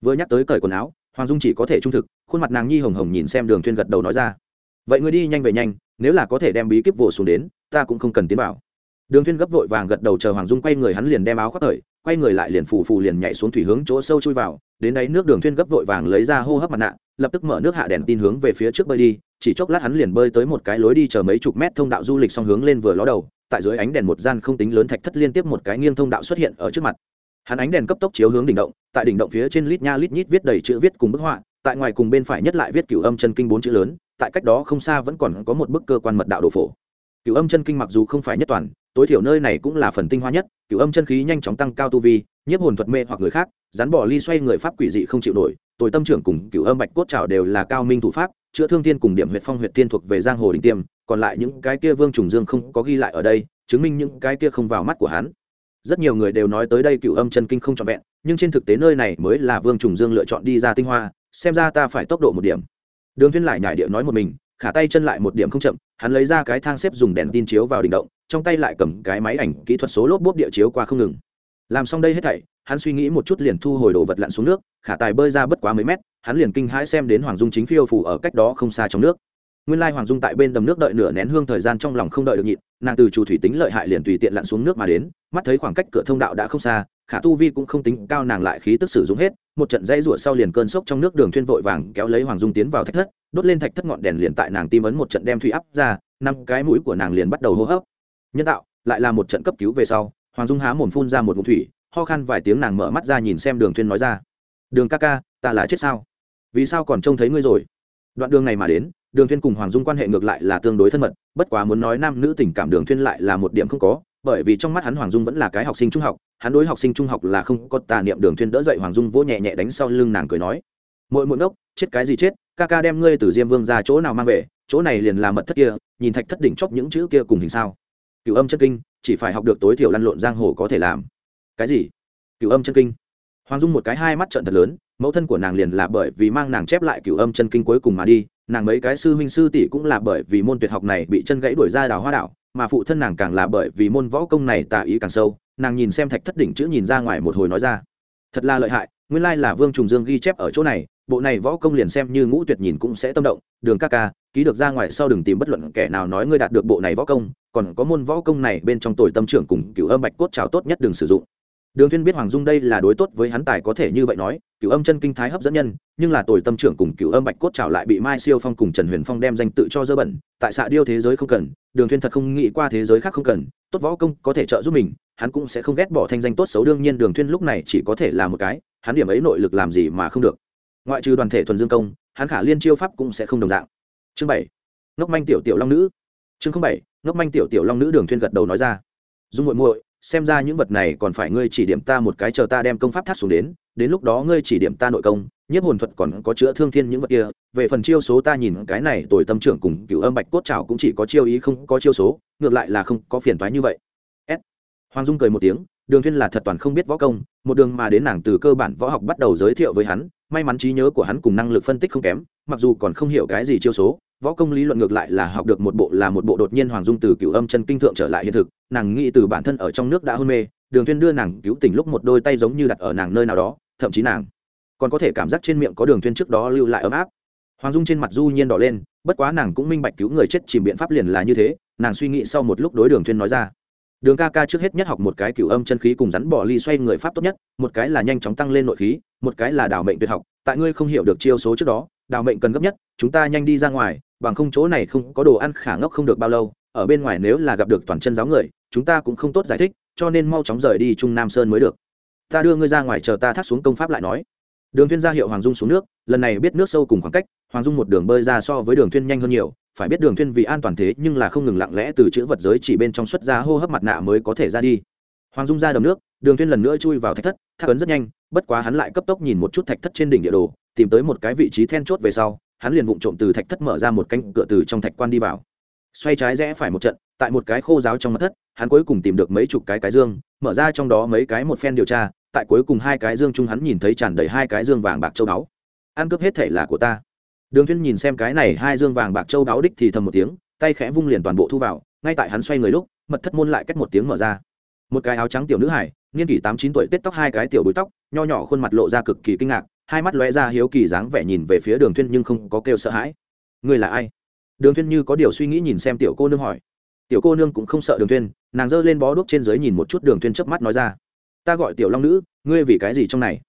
Vừa nhắc tới cởi quần áo, hoàng dung chỉ có thể trung thực khuôn mặt nàng nhi hồng hồng nhìn xem đường thuyên gật đầu nói ra. Vậy ngươi đi nhanh về nhanh, nếu là có thể đem bí kíp vỗ xuống đến, ta cũng không cần tiến vào. Đường thuyên gấp vội vàng gật đầu chờ hoàng dung quay người hắn liền đem áo khoác thời quay người lại liền phù phù liền nhảy xuống thủy hướng chỗ sâu chui vào. Đến đấy nước đường thuyên gấp vội vàng lấy ra hô hấp mặt nạ, lập tức mở nước hạ đèn tin hướng về phía trước bơi đi. Chỉ chốc lát hắn liền bơi tới một cái lối đi chờ mấy chục mét thông đạo du lịch song hướng lên vừa ló đầu. Tại dưới ánh đèn một gian không tính lớn thạch thất liên tiếp một cái nghiêng thông đạo xuất hiện ở trước mặt. Hắn ánh đèn cấp tốc chiếu hướng đỉnh động, tại đỉnh động phía trên lít nha lít nhít viết đầy chữ viết cùng bức họa tại ngoài cùng bên phải nhất lại viết cửu âm chân kinh bốn chữ lớn, tại cách đó không xa vẫn còn có một bức cơ quan mật đạo đồ phổ. Cửu âm chân kinh mặc dù không phải nhất toàn, tối thiểu nơi này cũng là phần tinh hoa nhất, cửu âm chân khí nhanh chóng tăng cao tu vi, nhiếp hồn thuật mê hoặc người khác, rắn bỏ ly xoay người pháp quỷ dị không chịu nổi tội tâm trưởng cùng cửu âm bạch cốt trào đều là cao minh thủ pháp, chữa thương thiên cùng điểm huyệt phong huyệt thiên thuộc về giang hồ đỉnh tiêm, còn lại những cái kia vương trùng dương không có ghi lại ở đây, chứng minh những cái kia không vào mắt của hắn. Rất nhiều người đều nói tới đây cựu âm chân kinh không trọn vẹn, nhưng trên thực tế nơi này mới là vương trùng dương lựa chọn đi ra tinh hoa xem ra ta phải tốc độ một điểm. Đường thiên lại nhải điệu nói một mình, khả tay chân lại một điểm không chậm, hắn lấy ra cái thang xếp dùng đèn tin chiếu vào đỉnh động, trong tay lại cầm cái máy ảnh kỹ thuật số lốp bốp địa chiếu qua không ngừng. Làm xong đây hết thảy, hắn suy nghĩ một chút liền thu hồi đồ vật lặn xuống nước, khả tài bơi ra bất quá mấy mét, hắn liền kinh hãi xem đến hoàng dung chính phiêu phủ ở cách đó không xa trong nước. Nguyên lai hoàng dung tại bên đầm nước đợi nửa nén hương thời gian trong lòng không đợi được nhịn, nàng từ chủ thủy tính lợi hại liền tùy tiện lặn xuống nước mà đến, mắt thấy khoảng cách cửa thông đạo đã không xa, khả tu vi cũng không tính cao nàng lại khí tức sử dụng hết một trận dây rủa sau liền cơn sốc trong nước đường thuyên vội vàng kéo lấy hoàng dung tiến vào thạch thất, đốt lên thạch thất ngọn đèn liền tại nàng tim ấn một trận đem thủy áp ra, năm cái mũi của nàng liền bắt đầu hô hấp. Nhân tạo, lại là một trận cấp cứu về sau, hoàng dung há mồm phun ra một ngụm thủy, ho khan vài tiếng nàng mở mắt ra nhìn xem đường thuyên nói ra. Đường ca ca, ta là chết sao? Vì sao còn trông thấy ngươi rồi? Đoạn đường này mà đến, đường thuyên cùng hoàng dung quan hệ ngược lại là tương đối thân mật, bất quá muốn nói nam nữ tình cảm đường thuyên lại là một điểm không có bởi vì trong mắt hắn hoàng dung vẫn là cái học sinh trung học, hắn đối học sinh trung học là không có tà niệm đường thuyên đỡ dậy. Hoàng dung vỗ nhẹ nhẹ đánh sau lưng nàng cười nói, muội muội nốc chết cái gì chết, ca ca đem ngươi từ diêm vương ra chỗ nào mang về, chỗ này liền là mật thất kia, nhìn thạch thất đỉnh chóp những chữ kia cùng hình sao. Cửu âm chân kinh, chỉ phải học được tối thiểu lăn lộn giang hồ có thể làm. Cái gì? Cửu âm chân kinh. Hoàng dung một cái hai mắt trợn thật lớn, mẫu thân của nàng liền là bởi vì mang nàng chép lại cửu âm chân kinh cuối cùng mà đi, nàng mấy cái sư huynh sư tỷ cũng là bởi vì môn tuyệt học này bị chân gãy đuổi ra đào hoa đảo mà phụ thân nàng càng là bởi vì môn võ công này tà ý càng sâu, nàng nhìn xem thạch thất đỉnh chữ nhìn ra ngoài một hồi nói ra, thật là lợi hại, nguyên lai là vương trùng dương ghi chép ở chỗ này, bộ này võ công liền xem như ngũ tuyệt nhìn cũng sẽ tâm động, đường ca ca, ký được ra ngoài sau đừng tìm bất luận kẻ nào nói ngươi đạt được bộ này võ công, còn có môn võ công này bên trong tuổi tâm trưởng cùng cựu âm bạch cốt trào tốt nhất đừng sử dụng đường thiên biết hoàng dung đây là đối tốt với hắn tài có thể như vậy nói, cửu âm chân kinh thái hấp dẫn nhân, nhưng là tuổi tâm trưởng cùng cửu âm bạch cốt trào lại bị mai siêu phong cùng trần huyền phong đem danh tự cho dơ bẩn, tại xạ điêu thế giới không cần, đường thiên thật không nghĩ qua thế giới khác không cần, tốt võ công có thể trợ giúp mình, hắn cũng sẽ không ghét bỏ thanh danh tốt xấu, đương nhiên đường thiên lúc này chỉ có thể là một cái, hắn điểm ấy nội lực làm gì mà không được. Ngoại trừ đoàn thể thuần dương công, hắn khả liên chiêu pháp cũng sẽ không đồng dạng. Chương bảy, ngốc manh tiểu tiểu long nữ. Chương bảy, ngốc manh tiểu tiểu long nữ đường thiên gật đầu nói ra. Dung muội muội xem ra những vật này còn phải ngươi chỉ điểm ta một cái chờ ta đem công pháp thắt xuống đến đến lúc đó ngươi chỉ điểm ta nội công, nhiếp hồn thuật còn có chữa thương thiên những vật kia, về phần chiêu số ta nhìn cái này tuổi tâm trưởng cùng cựu âm bạch cốt trào cũng chỉ có chiêu ý không có chiêu số, ngược lại là không có phiền toái như vậy S. hoàng dung cười một tiếng, đường thiên là thật toàn không biết võ công, một đường mà đến nàng từ cơ bản võ học bắt đầu giới thiệu với hắn, may mắn trí nhớ của hắn cùng năng lực phân tích không kém, mặc dù còn không hiểu cái gì chiêu số võ công lý luận ngược lại là học được một bộ là một bộ đột nhiên hoàng dung từ cựu âm chân kinh thượng trở lại hiện thực, nàng nghĩ từ bản thân ở trong nước đã hôn mê, đường thuyên đưa nàng cứu tỉnh lúc một đôi tay giống như đặt ở nàng nơi nào đó, thậm chí nàng còn có thể cảm giác trên miệng có đường thuyên trước đó lưu lại ấm áp. Hoàng dung trên mặt du nhiên đỏ lên, bất quá nàng cũng minh bạch cứu người chết chìm biện pháp liền là như thế, nàng suy nghĩ sau một lúc đối đường thuyên nói ra. Đường ca ca trước hết nhất học một cái cửu âm chân khí cùng rắn bỏ ly xoay người pháp tốt nhất, một cái là nhanh chóng tăng lên nội khí, một cái là đảo mệnh tuyệt học, tại ngươi không hiểu được chiêu số trước đó đào mệnh cần gấp nhất, chúng ta nhanh đi ra ngoài, bằng không chỗ này không có đồ ăn khả ngốc không được bao lâu, ở bên ngoài nếu là gặp được toàn chân giáo người, chúng ta cũng không tốt giải thích, cho nên mau chóng rời đi trung nam sơn mới được. Ta đưa ngươi ra ngoài chờ ta thắt xuống công pháp lại nói. Đường thiên gia hiệu hoàng dung xuống nước, lần này biết nước sâu cùng khoảng cách, hoàng dung một đường bơi ra so với đường Thiên nhanh hơn nhiều, phải biết đường Thiên vì an toàn thế nhưng là không ngừng lặng lẽ từ chữ vật giới chỉ bên trong xuất ra hô hấp mặt nạ mới có thể ra đi. Hoàng dung ra đầm nước, đường Thiên lần nữa chui vào thạch thất, thác ấn rất nhanh, bất quá hắn lại cấp tốc nhìn một chút thạch thất trên đỉnh địa đồ tìm tới một cái vị trí then chốt về sau, hắn liền vụng trộm từ thạch thất mở ra một cánh cửa từ trong thạch quan đi vào. Xoay trái rẽ phải một trận, tại một cái khô giáo trong mặt thất, hắn cuối cùng tìm được mấy chục cái cái dương, mở ra trong đó mấy cái một phen điều tra, tại cuối cùng hai cái dương chung hắn nhìn thấy tràn đầy hai cái dương vàng bạc châu báu. Ăn cướp hết thể là của ta. Đường thuyên nhìn xem cái này hai dương vàng bạc châu báu đích thì thầm một tiếng, tay khẽ vung liền toàn bộ thu vào, ngay tại hắn xoay người lúc, mật thất môn lại cách một tiếng mở ra. Một cái áo trắng tiểu nữ hải, niên kỷ tám chín tuổi, tết tóc hai cái tiểu búi tóc, nho nhỏ khuôn mặt lộ ra cực kỳ kinh ngạc hai mắt lóe ra hiếu kỳ dáng vẻ nhìn về phía đường thuyên nhưng không có kêu sợ hãi. Ngươi là ai? Đường thuyên như có điều suy nghĩ nhìn xem tiểu cô nương hỏi. Tiểu cô nương cũng không sợ đường thuyên, nàng giơ lên bó đuốc trên dưới nhìn một chút đường thuyên chớp mắt nói ra. Ta gọi tiểu long nữ, ngươi vì cái gì trong này?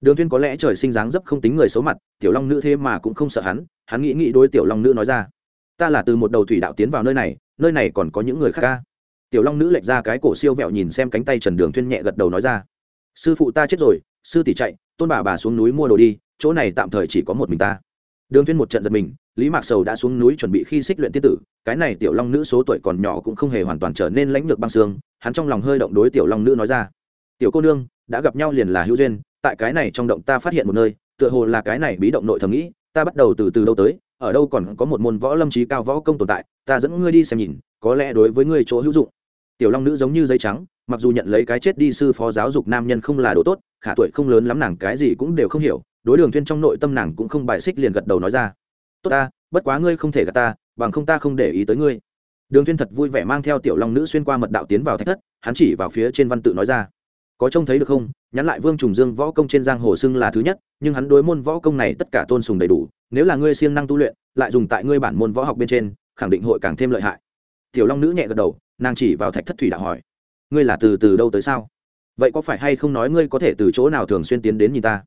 Đường thuyên có lẽ trời sinh dáng dấp không tính người xấu mặt, tiểu long nữ thế mà cũng không sợ hắn hắn nghĩ nghĩ đối tiểu long nữ nói ra. Ta là từ một đầu thủy đạo tiến vào nơi này nơi này còn có những người khác ca. Tiểu long nữ lệch ra cái cổ siêu vẹo nhìn xem cánh tay trần đường thuyên nhẹ gật đầu nói ra. Sư phụ ta chết rồi, sư tỷ chạy tôn bà bà xuống núi mua đồ đi, chỗ này tạm thời chỉ có một mình ta. Đường thuyên một trận giật mình, lý mạc sầu đã xuống núi chuẩn bị khi xích luyện tiên tử, cái này tiểu long nữ số tuổi còn nhỏ cũng không hề hoàn toàn trở nên lãnh lược băng xương, hắn trong lòng hơi động đối tiểu long nữ nói ra. Tiểu cô nương, đã gặp nhau liền là hữu duyên, tại cái này trong động ta phát hiện một nơi, tựa hồ là cái này bí động nội thầm nghĩ, ta bắt đầu từ từ đâu tới, ở đâu còn có một môn võ lâm trí cao võ công tồn tại, ta dẫn ngươi đi xem nhìn, có lẽ đối với ngươi chỗ hữu dụng tiểu long nữ giống như giấy trắng, mặc dù nhận lấy cái chết đi sư phó giáo dục nam nhân không là đồ tốt, khả tuổi không lớn lắm nàng cái gì cũng đều không hiểu, đối đường thuyên trong nội tâm nàng cũng không bài xích liền gật đầu nói ra. Tốt ta, bất quá ngươi không thể gạt ta, bằng không ta không để ý tới ngươi. Đường thuyên thật vui vẻ mang theo tiểu long nữ xuyên qua mật đạo tiến vào thạch thất, hắn chỉ vào phía trên văn tự nói ra. Có trông thấy được không? Nhắn lại vương trùng dương võ công trên giang hồ xưng là thứ nhất, nhưng hắn đối môn võ công này tất cả tôn sùng đầy đủ, nếu là ngươi siêng năng tu luyện, lại dùng tại ngươi bản môn võ học bên trên, khẳng định hội càng thêm lợi hại. Tiểu long nữ nhẹ gật đầu nàng chỉ vào thạch thất thủy đạo hỏi, ngươi là từ từ đâu tới sao? Vậy có phải hay không nói ngươi có thể từ chỗ nào thường xuyên tiến đến nhìn ta?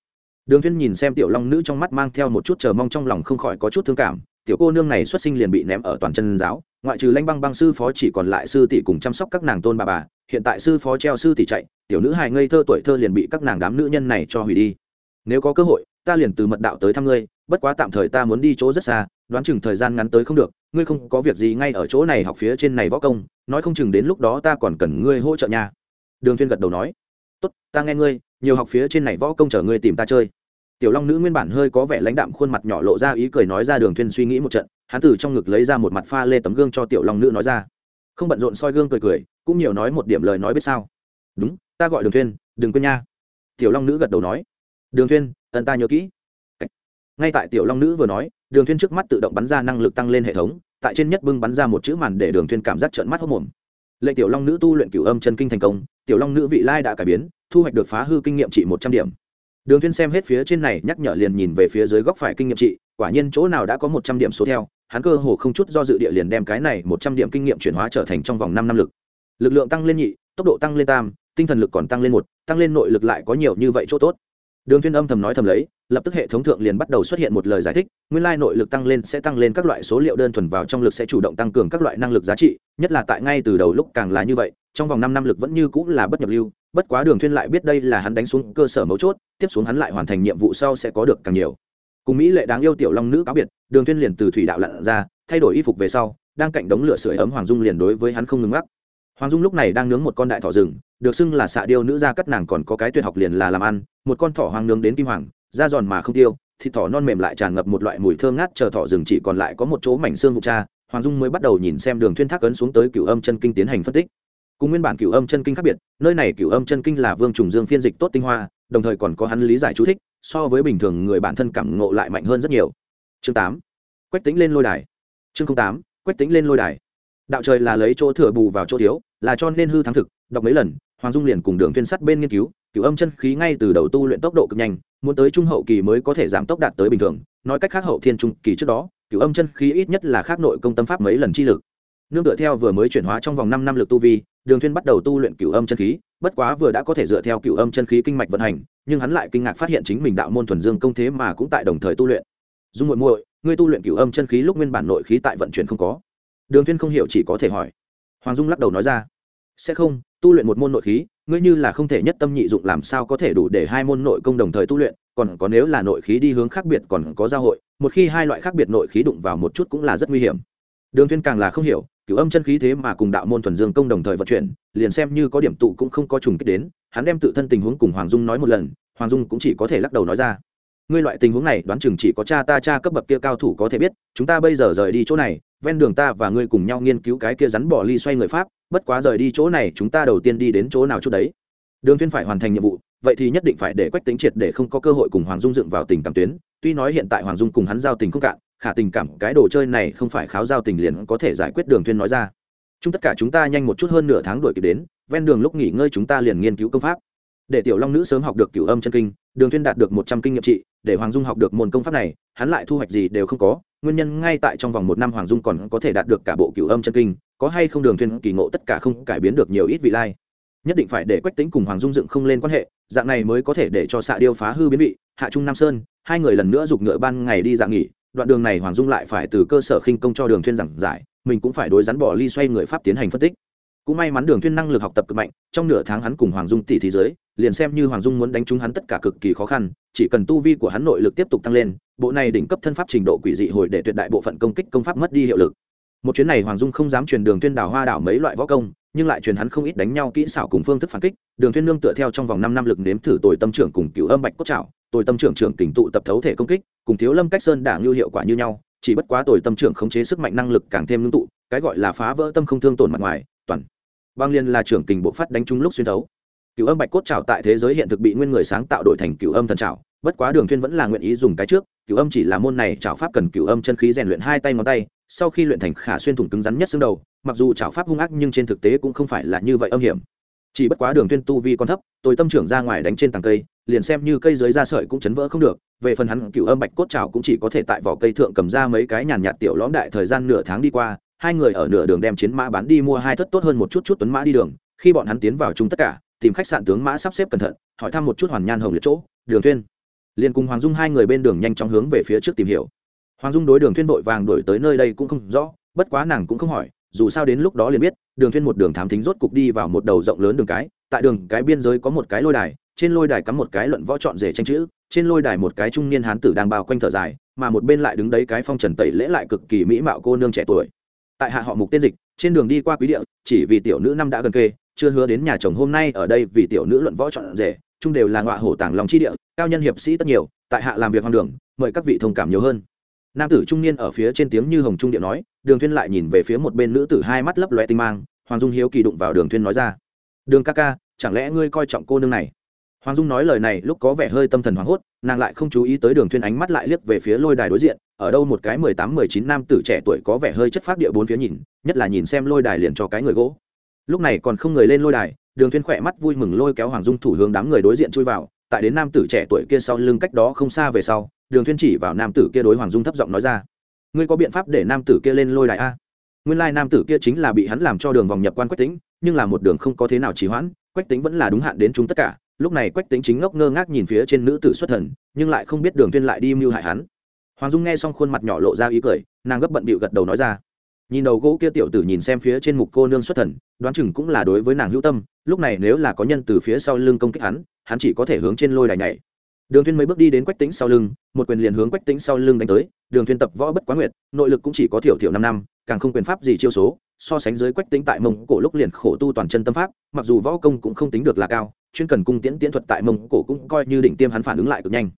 Đường thiên nhìn xem tiểu long nữ trong mắt mang theo một chút chờ mong trong lòng không khỏi có chút thương cảm, tiểu cô nương này xuất sinh liền bị ném ở toàn chân giáo, ngoại trừ lãnh băng băng sư phó chỉ còn lại sư tỷ cùng chăm sóc các nàng tôn bà bà, hiện tại sư phó treo sư tỷ chạy, tiểu nữ hài ngây thơ tuổi thơ liền bị các nàng đám nữ nhân này cho hủy đi. Nếu có cơ hội, ta liền từ mật đạo tới thăm ngươi, bất quá tạm thời ta muốn đi chỗ rất xa, đoán chừng thời gian ngắn tới không được, ngươi không có việc gì ngay ở chỗ này học phía trên này võ công nói không chừng đến lúc đó ta còn cần ngươi hỗ trợ nha. Đường thiên gật đầu nói tốt ta nghe ngươi nhiều học phía trên này võ công chờ ngươi tìm ta chơi. Tiểu long nữ nguyên bản hơi có vẻ lãnh đạm khuôn mặt nhỏ lộ ra ý cười nói ra đường Thiên suy nghĩ một trận hắn từ trong ngực lấy ra một mặt pha lê tấm gương cho tiểu long nữ nói ra. Không bận rộn soi gương cười cười cũng nhiều nói một điểm lời nói biết sao. Đúng ta gọi đường Thiên, đừng quên nha. Tiểu long nữ gật đầu nói đường Thiên, ân ta nhớ kỹ. Ngay tại tiểu long nữ vừa nói đường Thiên trước mắt tự động bắn ra năng lực tăng lên hệ thống tại trên nhất bưng bắn ra một chữ màn để đường thuyên cảm giác trợn mắt hốt mồm. Lệ tiểu long nữ tu luyện cửu âm chân kinh thành công, tiểu long nữ vị lai đã cải biến, thu hoạch được phá hư kinh nghiệm trị một trăm điểm. Đường thuyên xem hết phía trên này, nhắc nhở liền nhìn về phía dưới góc phải kinh nghiệm trị, quả nhiên chỗ nào đã có một trăm điểm số theo, hắn cơ hồ không chút do dự địa liền đem cái này một trăm điểm kinh nghiệm chuyển hóa trở thành trong vòng năm năm lực. Lực lượng tăng lên nhị, tốc độ tăng lên tam, tinh thần lực còn tăng lên một, tăng lên nội lực lại có nhiều như vậy chỗ tốt. Đường thuyên âm thầm nói thầm lấy lập tức hệ thống thượng liền bắt đầu xuất hiện một lời giải thích, nguyên lai nội lực tăng lên sẽ tăng lên các loại số liệu đơn thuần vào trong lực sẽ chủ động tăng cường các loại năng lực giá trị, nhất là tại ngay từ đầu lúc càng là như vậy, trong vòng năm năm lực vẫn như cũng là bất nhập lưu, bất quá đường thuyên lại biết đây là hắn đánh xuống cơ sở mấu chốt, tiếp xuống hắn lại hoàn thành nhiệm vụ sau sẽ có được càng nhiều. Cùng mỹ lệ đáng yêu tiểu long nữ cáo biệt, đường thuyên liền từ thủy đạo lặn ra, thay đổi y phục về sau, đang cạnh đống lửa sưởi ấm hoàng dung liền đối với hắn không ngừng mắc hoàng dung lúc này đang nướng một con đại thỏ rừng, được xưng là xạ điêu nữ gia cắt nàng còn có cái tuyệt học liền là làm ăn, một con thỏ hoàng nướng đến kim hoàng da giòn mà không tiêu, thịt thỏ non mềm lại tràn ngập một loại mùi thơm ngát, chờ thỏ rừng chỉ còn lại có một chỗ mảnh xương vụ cha, hoàng dung mới bắt đầu nhìn xem đường thuyên thác ấn xuống tới cửu âm chân kinh tiến hành phân tích. Cùng nguyên bản cửu âm chân kinh khác biệt, nơi này cửu âm chân kinh là vương trùng dương phiên dịch tốt tinh hoa, đồng thời còn có hắn lý giải chú thích, so với bình thường người bản thân cảm ngộ lại mạnh hơn rất nhiều. Chương tám, quách tính lên lôi đài. Chương tám, quách tính lên lôi đài. Đạo trời là lấy chỗ thừa bù vào chỗ thiếu, là cho nên hư thắng thực, đọc mấy lần, hoàng dung liền cùng đường thuyên sắt bên nghiên cứu cửu âm chân khí ngay từ đầu tu luyện tốc độ cực nhanh, muốn tới trung hậu kỳ mới có thể giảm tốc đạt tới bình thường. Nói cách khác hậu thiên trung kỳ trước đó, cửu âm chân khí ít nhất là khác nội công tâm pháp mấy lần chi lực. Nương tựa theo vừa mới chuyển hóa trong vòng năm năm lực tu vi, đường thuyên bắt đầu tu luyện cửu âm chân khí, bất quá vừa đã có thể dựa theo cửu âm chân khí kinh mạch vận hành, nhưng hắn lại kinh ngạc phát hiện chính mình đạo môn thuần dương công thế mà cũng tại đồng thời tu luyện. Dung muội muội, ngươi tu luyện cửu âm chân khí lúc nguyên bản nội khí tại vận chuyển không có. Đường thuyên không hiểu chỉ có thể hỏi. Hoàng dung lắc đầu nói ra. Sẽ không, tu luyện một môn nội khí ngươi như là không thể nhất tâm nhị dụng làm sao có thể đủ để hai môn nội công đồng thời tu luyện, còn có nếu là nội khí đi hướng khác biệt còn có giao hội, một khi hai loại khác biệt nội khí đụng vào một chút cũng là rất nguy hiểm. Đường thiên càng là không hiểu, cửu âm chân khí thế mà cùng đạo môn thuần dương công đồng thời vận chuyển, liền xem như có điểm tụ cũng không có trùng kích đến, hắn đem tự thân tình huống cùng hoàng dung nói một lần, hoàng dung cũng chỉ có thể lắc đầu nói ra. Ngươi loại tình huống này đoán chừng chỉ có cha ta cha cấp bậc kia cao thủ có thể biết, chúng ta bây giờ rời đi chỗ này ven đường ta và ngươi cùng nhau nghiên cứu cái kia rắn bỏ ly xoay người pháp, bất quá rời đi chỗ này chúng ta đầu tiên đi đến chỗ nào chút đấy. Đường thiên phải hoàn thành nhiệm vụ, vậy thì nhất định phải để quách tính triệt để không có cơ hội cùng hoàng dung dựng vào tình cảm tuyến. Tuy nói hiện tại hoàng dung cùng hắn giao tình không cạn, khả tình cảm cái đồ chơi này không phải kháo giao tình liền có thể giải quyết đường thiên nói ra. Chúng tất cả chúng ta nhanh một chút hơn nửa tháng đuổi kịp đến, ven đường lúc nghỉ ngơi chúng ta liền nghiên cứu công pháp. Để tiểu long nữ sớm học được cửu âm chân kinh, đường thiên đạt được một trăm kinh nghiệm trị, để hoàng dung học được môn công pháp này, hắn lại thu hoạch gì đều không có nguyên nhân ngay tại trong vòng một năm hoàng dung còn có thể đạt được cả bộ cửu âm chân kinh, có hay không đường thiên kỳ ngộ tất cả không cải biến được nhiều ít vị lai. Nhất định phải để quách tính cùng hoàng dung dựng không lên quan hệ, dạng này mới có thể để cho xạ điêu phá hư biến vị, hạ trung nam sơn, hai người lần nữa giục ngựa ban ngày đi dạng nghỉ, đoạn đường này hoàng dung lại phải từ cơ sở khinh công cho đường thuyên giảng giải, mình cũng phải đối rắn bỏ ly xoay người pháp tiến hành phân tích. Cũng may mắn đường thuyên năng lực học tập cực mạnh, trong nửa tháng hắn cùng hoàng dung tỷ thí giới liền xem như hoàng dung muốn đánh trúng hắn tất cả cực kỳ khó khăn, chỉ cần tu vi của hắn nội lực tiếp tục tăng lên, bộ này đỉnh cấp thân pháp trình độ quỷ dị hồi để tuyệt đại bộ phận công kích công pháp mất đi hiệu lực. Một chuyến này hoàng dung không dám truyền đường tuyên đào hoa đảo mấy loại võ công, nhưng lại truyền hắn không ít đánh nhau kỹ xảo cùng phương thức phản kích. Đường tuyên nương tựa theo trong vòng năm năm lực nếm thử tồi tâm trưởng cùng cửu âm bạch cốt trảo, tồi tâm trưởng trưởng tỉnh tụ tập thấu thể công kích, cùng thiếu lâm cách sơn đảng lưu hiệu quả như nhau, chỉ bất quá tồi tâm trưởng khống chế sức mạnh năng lực càng thêm ngưng tụ, cái gọi là phá vỡ tâm không thương tổn mặt ngoài, toàn. Băng liên là trưởng kình bộ phát đánh trúng lúc xuyên thấu cửu âm bạch cốt trào tại thế giới hiện thực bị nguyên người sáng tạo đổi thành cửu âm thần trào bất quá đường thuyên vẫn là nguyện ý dùng cái trước, cửu âm chỉ là môn này trào pháp cần cửu âm chân khí rèn luyện hai tay ngón tay, sau khi luyện thành khả xuyên thủng cứng rắn nhất xương đầu, mặc dù trào pháp hung ác nhưng trên thực tế cũng không phải là như vậy âm hiểm. Chỉ bất quá đường thiên tu vi còn thấp, tôi tâm trưởng ra ngoài đánh trên tầng cây, liền xem như cây dưới ra sợi cũng chấn vỡ không được, về phần hắn cửu âm bạch cốt trào cũng chỉ có thể tại vỏ cây thượng cầm ra mấy cái nhàn nhạt tiểu lõm đại thời gian nửa tháng đi qua, hai người ở nửa đường đem chiến mã bán đi mua hai thất tốt hơn một chút chút tuấn mã đi đường, khi bọn hắn tiến vào chung tất cả tìm khách sạn tướng mã sắp xếp cẩn thận, hỏi thăm một chút hoàn nhan hồng liệt chỗ, đường Thuyên. Liền cùng hoàng dung hai người bên đường nhanh chóng hướng về phía trước tìm hiểu. Hoàng dung đối đường thuyên vội vàng đuổi tới nơi đây cũng không rõ, bất quá nàng cũng không hỏi, dù sao đến lúc đó liền biết, đường thuyên một đường thám thính rốt cục đi vào một đầu rộng lớn đường cái, tại đường cái biên giới có một cái lôi đài, trên lôi đài cắm một cái luận võ chọn rể tranh chữ, trên lôi đài một cái trung niên hán tử đang bao quanh thở dài, mà một bên lại đứng đấy cái phong trần tẩy lễ lại cực kỳ mỹ mạo cô nương trẻ tuổi. Tại hạ họ mục tên dịch, trên đường đi qua quý địa, chỉ vì tiểu nữ năm đã gần kê chưa hứa đến nhà chồng hôm nay ở đây vì tiểu nữ luận võ chọn rể, chung đều là ngọa hổ tàng lòng chi địa, cao nhân hiệp sĩ tất nhiều, tại hạ làm việc hoang đường, mời các vị thông cảm nhiều hơn. Nam tử trung niên ở phía trên tiếng như hồng trung điện nói, đường thuyên lại nhìn về phía một bên nữ tử hai mắt lấp loe tinh mang, hoàng dung hiếu kỳ đụng vào đường thuyên nói ra. Đường ca ca, chẳng lẽ ngươi coi trọng cô nương này? Hoàng dung nói lời này lúc có vẻ hơi tâm thần hoảng hốt, nàng lại không chú ý tới đường thuyên ánh mắt lại liếc về phía lôi đài đối diện, ở đâu một cái mười tám, mười chín nam tử trẻ tuổi có vẻ hơi chất phát địa bốn phía nhìn, nhất là nhìn xem lôi đài liền cho cái người gỗ lúc này còn không người lên lôi đài, đường thuyên khỏe mắt vui mừng lôi kéo hoàng dung thủ hướng đám người đối diện chui vào. Tại đến nam tử trẻ tuổi kia sau lưng cách đó không xa về sau, đường thuyên chỉ vào nam tử kia đối hoàng dung thấp giọng nói ra, ngươi có biện pháp để nam tử kia lên lôi đài a? Nguyên lai nam tử kia chính là bị hắn làm cho đường vòng nhập quan quách tính nhưng là một đường không có thế nào trì hoãn, quách tính vẫn là đúng hạn đến chúng tất cả. Lúc này quách tính chính ngốc ngơ ngác nhìn phía trên nữ tử xuất thần, nhưng lại không biết đường thuyên lại đi mưu hại hắn. Hoàng dung nghe xong khuôn mặt nhỏ lộ ra ý cười, nàng gấp bận bịu gật đầu nói ra nhìn đầu gỗ kia tiểu tử nhìn xem phía trên mục cô nương xuất thần, đoán chừng cũng là đối với nàng hữu tâm, lúc này nếu là có nhân từ phía sau lưng công kích hắn hắn chỉ có thể hướng trên lôi đài nhảy. Đường thuyên mấy bước đi đến quách tĩnh sau lưng, một quyền liền hướng quách tĩnh sau lưng đánh tới, đường thuyên tập võ bất quá nguyệt, nội lực cũng chỉ có thiểu thiểu năm năm, càng không quyền pháp gì chiêu số, so sánh dưới quách tĩnh tại mông cổ lúc liền khổ tu toàn chân tâm pháp, mặc dù võ công cũng không tính được là cao, chuyên cần cung tiễn tiễn thuật tại mông cổ cũng coi như đỉnh tiêm hắn phản ứng lại cực nhanh.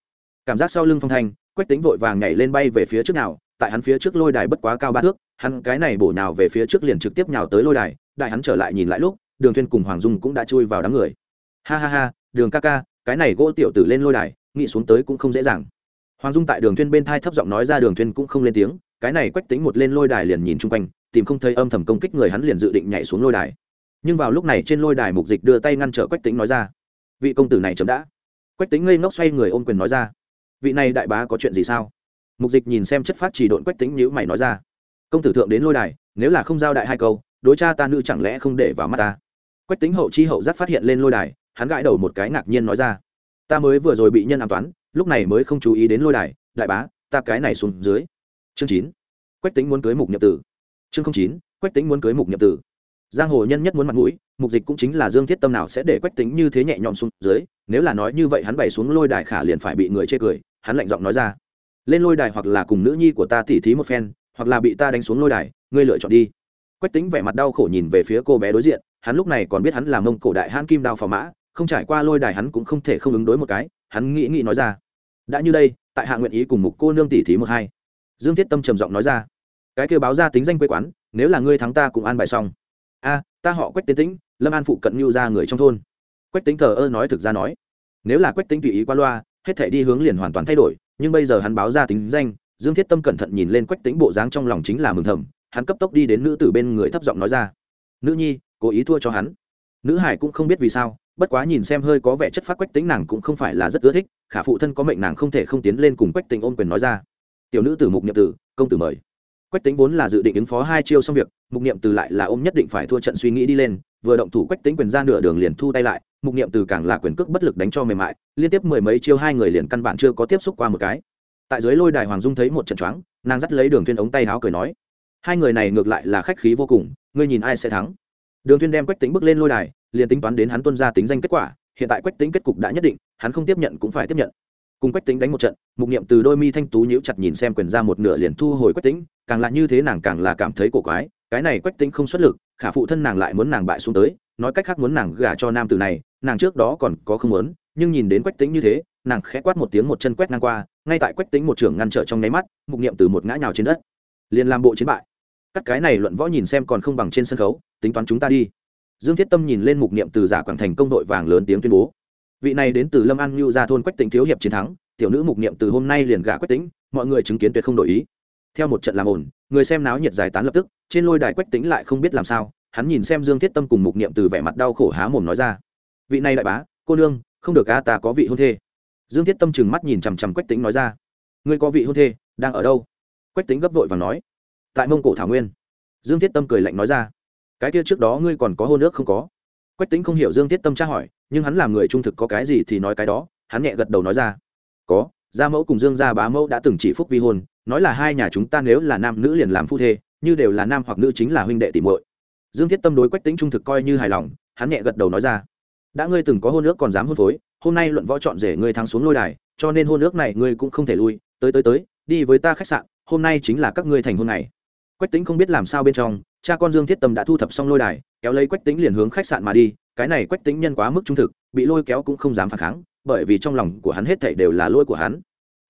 Cảm giác sau lưng phong thanh, quách tĩnh vội vàng nhảy lên bay về phía trước nào, tại hắn phía trước lôi đài bất quá cao ba thước hắn cái này bổ nào về phía trước liền trực tiếp nhào tới lôi đài, đại hắn trở lại nhìn lại lúc, đường thuyên cùng hoàng dung cũng đã chui vào đám người. Ha ha ha, đường ca ca, cái này gỗ tiểu tử lên lôi đài, nghĩ xuống tới cũng không dễ dàng. Hoàng dung tại đường thuyên bên thai thấp giọng nói ra, đường thuyên cũng không lên tiếng, cái này quách tính một lên lôi đài liền nhìn chung quanh, tìm không thấy âm thầm công kích người hắn liền dự định nhảy xuống lôi đài. Nhưng vào lúc này trên lôi đài mục dịch đưa tay ngăn trở quách tính nói ra, vị công tử này chấm đã. Quách tính ngây ngốc xoay người ôm quyền nói ra, vị này đại bá có chuyện gì sao? Mục dịch nhìn xem chất phát chỉ độn quách tính nhữ mày nói ra công tử thượng đến lôi đài, nếu là không giao đại hai câu, đối cha ta nữ chẳng lẽ không để vào mắt ta? Quách tính hậu chi hậu giác phát hiện lên lôi đài, hắn gãi đầu một cái ngạc nhiên nói ra, ta mới vừa rồi bị nhân an toán, lúc này mới không chú ý đến lôi đài, đại bá, ta cái này xuống dưới. Chương chín. Quách tính muốn cưới mục nhập tử. Chương chín, quách tính muốn cưới mục nhập tử. Giang hồ nhân nhất muốn mặt mũi, mục dịch cũng chính là dương thiết tâm nào sẽ để quách tính như thế nhẹ nhõm xuống dưới, nếu là nói như vậy hắn bày xuống lôi đài khả liền phải bị người chê cười, hắn lạnh giọng nói ra, lên lôi đài hoặc là cùng nữ nhi của ta tỉ thí một phen hoặc là bị ta đánh xuống lôi đài, ngươi lựa chọn đi. Quách tính vẻ mặt đau khổ nhìn về phía cô bé đối diện, hắn lúc này còn biết hắn là mông cổ đại hãn kim đao phò mã, không trải qua lôi đài hắn cũng không thể không ứng đối một cái, hắn nghĩ nghĩ nói ra. Đã như đây, tại hạ nguyện ý cùng mục cô nương tỷ thí một hai. Dương thiết tâm trầm giọng nói ra. Cái kêu báo ra tính danh quê quán, nếu là ngươi thắng ta cũng an bài xong. A, ta họ quách tiến tĩnh, lâm an phụ cận mưu ra người trong thôn. Quách tính thờ ơ nói thực ra nói. Nếu là quách tính tùy ý qua loa, hết thể đi hướng liền hoàn toàn thay đổi, nhưng bây giờ hắn báo ra tính danh dương thiết tâm cẩn thận nhìn lên quách tính bộ dáng trong lòng chính là mừng thầm, hắn cấp tốc đi đến nữ tử bên người thấp giọng nói ra. Nữ nhi, cố ý thua cho hắn. Nữ hải cũng không biết vì sao, bất quá nhìn xem hơi có vẻ chất phát quách tính nàng cũng không phải là rất ưa thích, khả phụ thân có mệnh nàng không thể không tiến lên cùng quách tính ôm quyền nói ra. Tiểu nữ tử mục nhậm tử, công tử mời. Quách tính vốn là dự định ứng phó hai chiêu xong việc, mục niệm từ lại là ôm nhất định phải thua trận suy nghĩ đi lên, vừa động thủ quách tính quyền ra nửa đường liền thu tay lại, mục niệm từ càng là quyền cước bất lực đánh cho mềm mại, liên tiếp mười mấy chiêu hai người liền căn bản chưa có tiếp xúc qua một cái tại dưới lôi đài hoàng dung thấy một trận choáng, nàng dắt lấy đường thuyên ống tay áo cười nói, hai người này ngược lại là khách khí vô cùng, ngươi nhìn ai sẽ thắng. Đường thuyên đem quách tính bước lên lôi đài, liền tính toán đến hắn tuân ra tính danh kết quả, hiện tại quách tính kết cục đã nhất định, hắn không tiếp nhận cũng phải tiếp nhận. Cùng quách tính đánh một trận, mục niệm từ đôi mi thanh tú nhíu chặt nhìn xem quyền ra một nửa liền thu hồi quách tính càng là như thế nàng càng là cảm thấy cổ quái, cái này quách tính không xuất lực, khả phụ thân nàng lại muốn nàng bại xuống tới, nói cách khác muốn nàng gả cho nam tử này, nàng trước đó còn có không muốn, nhưng nhìn đến quách tính như thế, nàng khẽ quát một tiếng một chân quét ngang qua ngay tại quách tính một trưởng ngăn trở trong nháy mắt, mục niệm từ một ngã nhào trên đất. Liền làm bộ chiến bại. Các cái này luận võ nhìn xem còn không bằng trên sân khấu, tính toán chúng ta đi. Dương thiết tâm nhìn lên mục niệm từ giả quảng thành công đội vàng lớn tiếng tuyên bố. Vị này đến từ lâm an lưu ra thôn quách tính thiếu hiệp chiến thắng, tiểu nữ mục niệm từ hôm nay liền gả quách tính, mọi người chứng kiến tuyệt không đổi ý. Theo một trận làm ổn người xem náo nhiệt giải tán lập tức, trên lôi đài quách tính lại không biết làm sao, hắn nhìn xem dương thiết tâm cùng mục niệm từ vẻ mặt đau khổ há mồm nói ra. Vị này đại bá, cô nương, không được a, ta có vị hôn thê dương thiết tâm chừng mắt nhìn chằm chằm quách tính nói ra. Ngươi có vị hôn thê, đang ở đâu? Quách tính gấp vội và nói. Tại mông cổ thảo nguyên. Dương thiết tâm cười lạnh nói ra. Cái kia trước đó ngươi còn có hôn ước không có? Quách tính không hiểu dương thiết tâm tra hỏi, nhưng hắn làm người trung thực có cái gì thì nói cái đó, hắn nhẹ gật đầu nói ra. Có, gia mẫu cùng dương gia bá mẫu đã từng chỉ phúc vi hôn, nói là hai nhà chúng ta nếu là nam nữ liền làm phu thê, như đều là nam hoặc nữ chính là huynh đệ tỷ muội. Dương thiết tâm đối quách tính trung thực coi như hài lòng, hắn nhẹ gật đầu nói ra. Đã ngươi từng có hôn ước còn dám hôn phối hôm nay luận võ chọn rể ngươi thắng xuống lôi đài, cho nên hôn ước này ngươi cũng không thể lui, tới tới tới, đi với ta khách sạn, hôm nay chính là các ngươi thành hôn này quách tính không biết làm sao bên trong, cha con dương thiết tâm đã thu thập xong lôi đài, kéo lấy quách tính liền hướng khách sạn mà đi, cái này quách tính nhân quá mức trung thực, bị lôi kéo cũng không dám phản kháng, bởi vì trong lòng của hắn hết thảy đều là lỗi của hắn.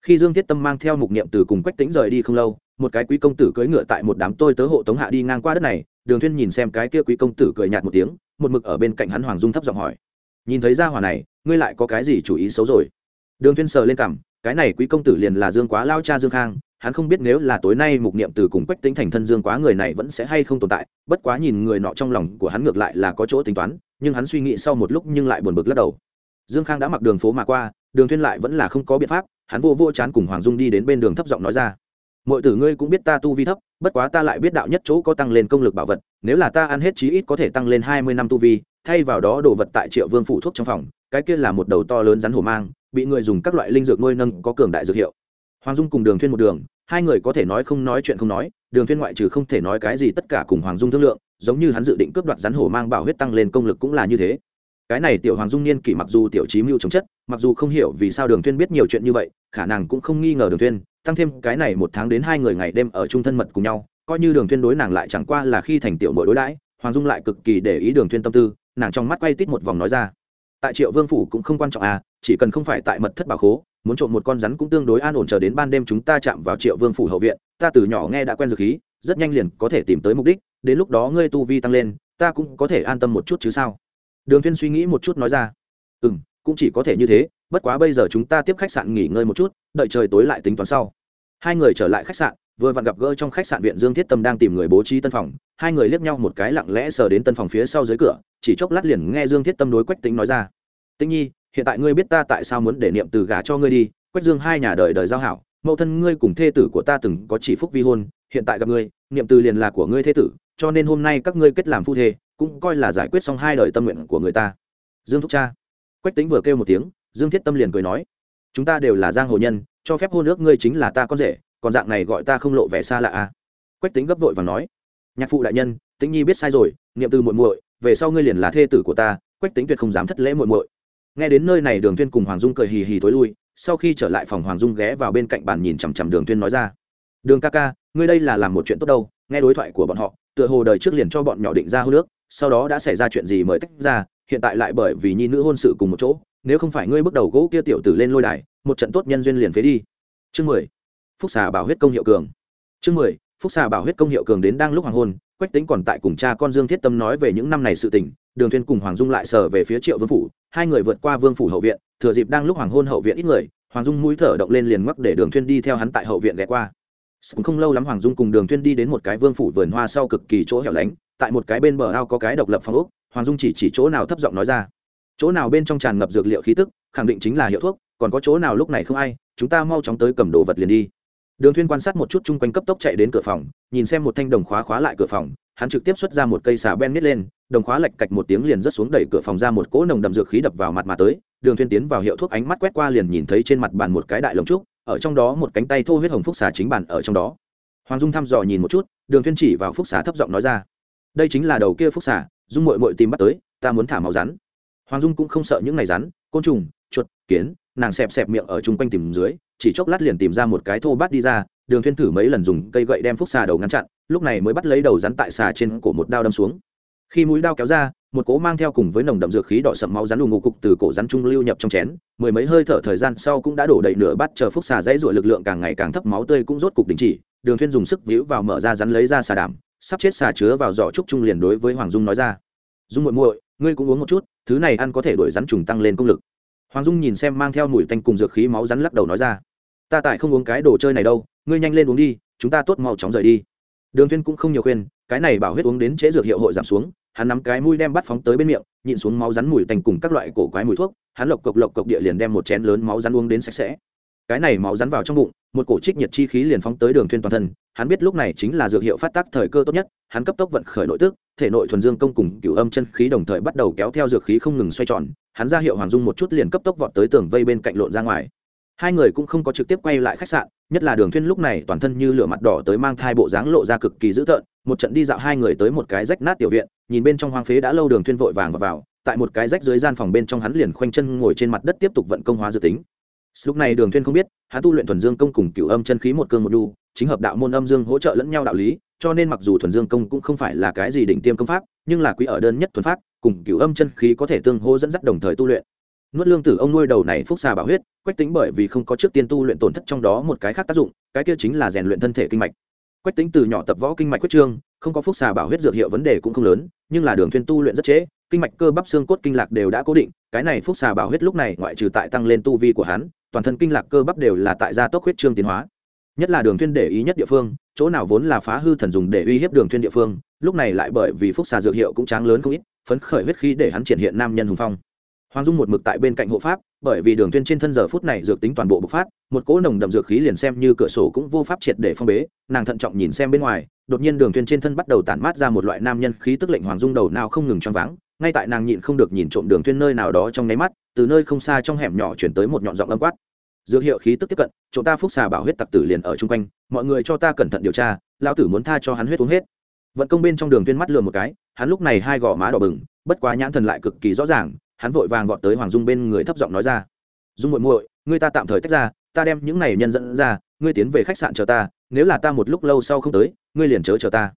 Khi dương thiết tâm mang theo mục niệm từ cùng quách tính rời đi không lâu, một cái quý công tử cưỡi ngựa tại một đám tôi tớ hộ tống hạ đi ngang qua đất này, đường thuyên nhìn xem cái kia quý công tử cười nhạt một tiếng, một mực ở bên cạnh hắn hoàng dung thấp giọng hỏi. Nhìn thấy gia hỏa này ngươi lại có cái gì chủ ý xấu rồi? Đường thuyên sờ lên cằm, cái này quý công tử liền là dương quá lao cha dương khang, hắn không biết nếu là tối nay mục niệm từ cùng quách tính thành thân dương quá người này vẫn sẽ hay không tồn tại, bất quá nhìn người nọ trong lòng của hắn ngược lại là có chỗ tính toán, nhưng hắn suy nghĩ sau một lúc nhưng lại buồn bực lắc đầu. Dương khang đã mặc đường phố mà qua, đường thuyên lại vẫn là không có biện pháp, hắn vô vô chán cùng hoàng dung đi đến bên đường thấp giọng nói ra. Mọi tử ngươi cũng biết ta tu vi thấp, bất quá ta lại biết đạo nhất chỗ có tăng lên công lực bảo vật, nếu là ta ăn hết chí ít có thể tăng lên hai mươi năm tu vi, thay vào đó đồ vật tại triệu vương phụ thuốc trong phòng cái kia là một đầu to lớn rắn hổ mang, bị người dùng các loại linh dược nuôi nâng có cường đại dược hiệu. Hoàng dung cùng đường thuyên một đường, hai người có thể nói không nói chuyện không nói, đường thuyên ngoại trừ không thể nói cái gì, tất cả cùng hoàng dung thương lượng, giống như hắn dự định cướp đoạt rắn hổ mang bảo huyết tăng lên công lực cũng là như thế. Cái này tiểu hoàng dung niên kỷ mặc dù tiểu trí mưu chống chất, mặc dù không hiểu vì sao đường thuyên biết nhiều chuyện như vậy, khả năng cũng không nghi ngờ đường thuyên, tăng thêm cái này một tháng đến hai người ngày đêm ở chung thân mật cùng nhau, coi như đường thuyên đối nàng lại chẳng qua là khi thành tiểu muội đối đãi, hoàng dung lại cực kỳ để ý đường thuyên tâm tư, nàng trong mắt quay tít một vòng nói ra tại triệu vương phủ cũng không quan trọng à chỉ cần không phải tại mật thất bảo khố, muốn trộm một con rắn cũng tương đối an ổn chờ đến ban đêm chúng ta chạm vào triệu vương phủ hậu viện, ta từ nhỏ nghe đã quen dược khí, rất nhanh liền có thể tìm tới mục đích, đến lúc đó ngươi tu vi tăng lên, ta cũng có thể an tâm một chút chứ sao? Đường thiên suy nghĩ một chút nói ra. Ừ cũng chỉ có thể như thế, bất quá bây giờ chúng ta tiếp khách sạn nghỉ ngơi một chút, đợi trời tối lại tính toán sau. Hai người trở lại khách sạn vừa vặn gặp gỡ trong khách sạn viện dương thiết tâm đang tìm người bố trí tân phòng, hai người liếc nhau một cái lặng lẽ sờ đến tân phòng phía sau dưới cửa, chỉ chốc lát liền nghe dương thiết tâm đối quách tính nói ra. Tĩnh nhi, hiện tại ngươi biết ta tại sao muốn để niệm từ gả cho ngươi đi, quách dương hai nhà đời đời giao hảo, mẫu thân ngươi cùng thê tử của ta từng có chỉ phúc vi hôn, hiện tại gặp ngươi, niệm từ liền là của ngươi thê tử, cho nên hôm nay các ngươi kết làm phu thê, cũng coi là giải quyết xong hai đời tâm nguyện của người ta. Dương thúc cha. Quách tính vừa kêu một tiếng, dương thiết tâm liền cười nói, chúng ta đều là giang hồ nhân, cho phép hôn ước ngươi chính là ta con rể còn dạng này gọi ta không lộ vẻ xa lạ à? Quách tính gấp vội và nói. Nhạc phụ đại nhân, tĩnh nhi biết sai rồi, niệm từ muội muội, về sau ngươi liền là thê tử của ta, quách tính tuyệt không dám thất lễ muội muội. Nghe đến nơi này đường tuyên cùng hoàng dung cười hì hì tối lui, sau khi trở lại phòng hoàng dung ghé vào bên cạnh bàn nhìn chằm chằm đường tuyên nói ra. Đường ca ca, ngươi đây là làm một chuyện tốt đâu, nghe đối thoại của bọn họ, tựa hồ đời trước liền cho bọn nhỏ định ra hôn nước sau đó đã xảy ra chuyện gì mới tách ra, hiện tại lại bởi vì nhi nữ hôn sự cùng một chỗ, nếu không phải ngươi bước đầu gỗ kia tiểu tử lên lôi đài, một trận tốt nhân duyên liền phế đi. Chương mười phúc xà bảo huyết công hiệu cường. Chương mười, phúc xà bảo huyết công hiệu cường đến đang lúc hoàng hôn, quách tính còn tại cùng cha con dương thiết tâm nói về những năm này sự tình, đường thuyên cùng hoàng dung lại sờ về phía triệu vương phủ, hai người vượt qua vương phủ hậu viện, thừa dịp đang lúc hoàng hôn hậu viện ít người, hoàng dung mũi thở động lên liền ngoắc để đường thuyên đi theo hắn tại hậu viện ghé qua. Cũng không lâu lắm hoàng dung cùng đường thuyên đi đến một cái vương phủ vườn hoa sau cực kỳ chỗ hẻo lánh, tại một cái bên bờ ao có cái độc lập phòng ốc, hoàng dung chỉ chỉ chỗ nào thấp giọng nói ra. Chỗ nào bên trong tràn ngập dược liệu khí tức, khẳng định chính là hiệu thuốc, còn có chỗ nào lúc này không ai, chúng ta mau chóng tới cầm đồ vật liền đi đường thuyên quan sát một chút chung quanh cấp tốc chạy đến cửa phòng, nhìn xem một thanh đồng khóa khóa lại cửa phòng, hắn trực tiếp xuất ra một cây xà ben nít lên, đồng khóa lệch cạch một tiếng liền rớt xuống đẩy cửa phòng ra một cỗ nồng đậm dược khí đập vào mặt mà tới. Đường thuyên tiến vào hiệu thuốc ánh mắt quét qua liền nhìn thấy trên mặt bàn một cái đại lồng trúc, ở trong đó một cánh tay thô huyết hồng phúc xà chính bản ở trong đó. Hoàng dung thăm dò nhìn một chút, đường thuyên chỉ vào phúc xà thấp giọng nói ra, đây chính là đầu kia phúc xà, dung muội muội tìm bắt tới, ta muốn thả máu rắn. Hoàng dung cũng không sợ những này rắn, côn trùng, chuột, kiến, nàng xẹp xẹp miệng ở chung quanh tìm dưới chỉ chốc lát liền tìm ra một cái thô bát đi ra, đường thuyên thử mấy lần dùng cây gậy đem phúc xà đầu ngăn chặn, lúc này mới bắt lấy đầu rắn tại xà trên cổ một đao đâm xuống. Khi mũi đao kéo ra, một cỗ mang theo cùng với nồng đậm dược khí đỏ sậm máu rắn đù ngủ cục từ cổ rắn trung lưu nhập trong chén, mười mấy hơi thở thời gian sau cũng đã đổ đầy nửa bát chờ phúc xà dãy ruột lực lượng càng ngày càng thấp, máu tươi cũng rốt cục đình chỉ, đường thuyên dùng sức víu vào mở ra rắn lấy ra xà đảm, sắp chết xà chứa vào giỏ trúc trung liền đối với hoàng dung nói ra. Dung muội muội, ngươi cũng uống một chút, thứ này ăn có thể đuổi rắn trùng tăng lên công lực. Hoàng dung nhìn xem mang theo mùi tanh cùng dược khí máu rắn lắc đầu nói ra ta tại không uống cái đồ chơi này đâu, ngươi nhanh lên uống đi, chúng ta tốt mau chóng rời đi. Đường Thiên cũng không nhiều khuyên, cái này bảo huyết uống đến chế dược hiệu hội giảm xuống, hắn nắm cái mũi đem bắt phóng tới bên miệng, nhịn xuống máu rắn mùi tành cùng các loại cổ quái mùi thuốc, hắn lộc cộc lộc cộc địa liền đem một chén lớn máu rắn uống đến sạch sẽ. Cái này máu rắn vào trong bụng, một cổ trích nhiệt chi khí liền phóng tới đường thuyên toàn thân, hắn biết lúc này chính là dược hiệu phát tác thời cơ tốt nhất, hắn cấp tốc vận khởi nội tức, thể nội thuần dương công cùng cửu âm chân khí đồng thời bắt đầu kéo theo dược khí không ngừng xoay tròn, hắn ra hiệu hoàng dung một chút liền cấp tốc vọt tới tường vây bên cạnh lộn ra ngoài hai người cũng không có trực tiếp quay lại khách sạn nhất là đường thuyên lúc này toàn thân như lửa mặt đỏ tới mang thai bộ dáng lộ ra cực kỳ dữ tợn một trận đi dạo hai người tới một cái rách nát tiểu viện nhìn bên trong hoang phế đã lâu đường thuyên vội vàng vào, vào tại một cái rách dưới gian phòng bên trong hắn liền khoanh chân ngồi trên mặt đất tiếp tục vận công hóa dự tính. Lúc này đường thuyên không biết hắn tu luyện thuần dương công cùng cửu âm chân khí một cương một đu chính hợp đạo môn âm dương hỗ trợ lẫn nhau đạo lý cho nên mặc dù thuần dương công cũng không phải là cái gì đỉnh tiêm công pháp nhưng là quý ở đơn nhất thuần pháp cùng cửu âm chân khí có thể tương hỗ dẫn dắt đồng thời tu luyện nuốt lương tử ông nuôi đầu này phúc xà bảo huyết, quách tính bởi vì không có trước tiên tu luyện tổn thất trong đó một cái khác tác dụng, cái kia chính là rèn luyện thân thể kinh mạch. Quách tính từ nhỏ tập võ kinh mạch quyết trương không có phúc xà bảo huyết dược hiệu vấn đề cũng không lớn, nhưng là đường thuyên tu luyện rất trễ, kinh mạch cơ bắp xương cốt kinh lạc đều đã cố định, cái này phúc xà bảo huyết lúc này ngoại trừ tại tăng lên tu vi của hắn, toàn thân kinh lạc cơ bắp đều là tại gia tốc huyết trương tiến hóa. Nhất là đường thuyên để ý nhất địa phương, chỗ nào vốn là phá hư thần dùng để uy hiếp đường thuyên địa phương, lúc này lại bởi vì phúc xà dược hiệu cũng tráng lớn không ít, phấn khởi huyết khí để hắn triển hiện nam nhân hùng phong hoàng dung một mực tại bên cạnh hộ pháp, bởi vì đường tuyên trên thân giờ phút này dược tính toàn bộ bộc phát, một cỗ nồng đậm dược khí liền xem như cửa sổ cũng vô pháp triệt để phong bế, nàng thận trọng nhìn xem bên ngoài, đột nhiên đường tuyên trên thân bắt đầu tản mát ra một loại nam nhân khí tức lệnh hoàng dung đầu nào không ngừng choáng váng, ngay tại nàng nhịn không được nhìn trộm đường tuyên nơi nào đó trong nấy mắt, từ nơi không xa trong hẻm nhỏ chuyển tới một nhọn giọng âm quát. Dược hiệu khí tức tiếp cận, chỗ ta phúc xà bảo huyết tặc tử liền ở chung quanh, mọi người cho ta cẩn thận điều tra, lão tử muốn tha cho hắn huyết uống hết. Vận công bên trong đường tuyên mắt lườm một cái, hắn lúc này hai gò má đỏ bừng, bất quá nhãn thần lại cực kỳ rõ ràng hắn vội vàng vọt tới hoàng dung bên người thấp giọng nói ra, dung muội muội, ngươi ta tạm thời tách ra, ta đem những này nhân dẫn ra, ngươi tiến về khách sạn chờ ta, nếu là ta một lúc lâu sau không tới, ngươi liền chớ chờ ta.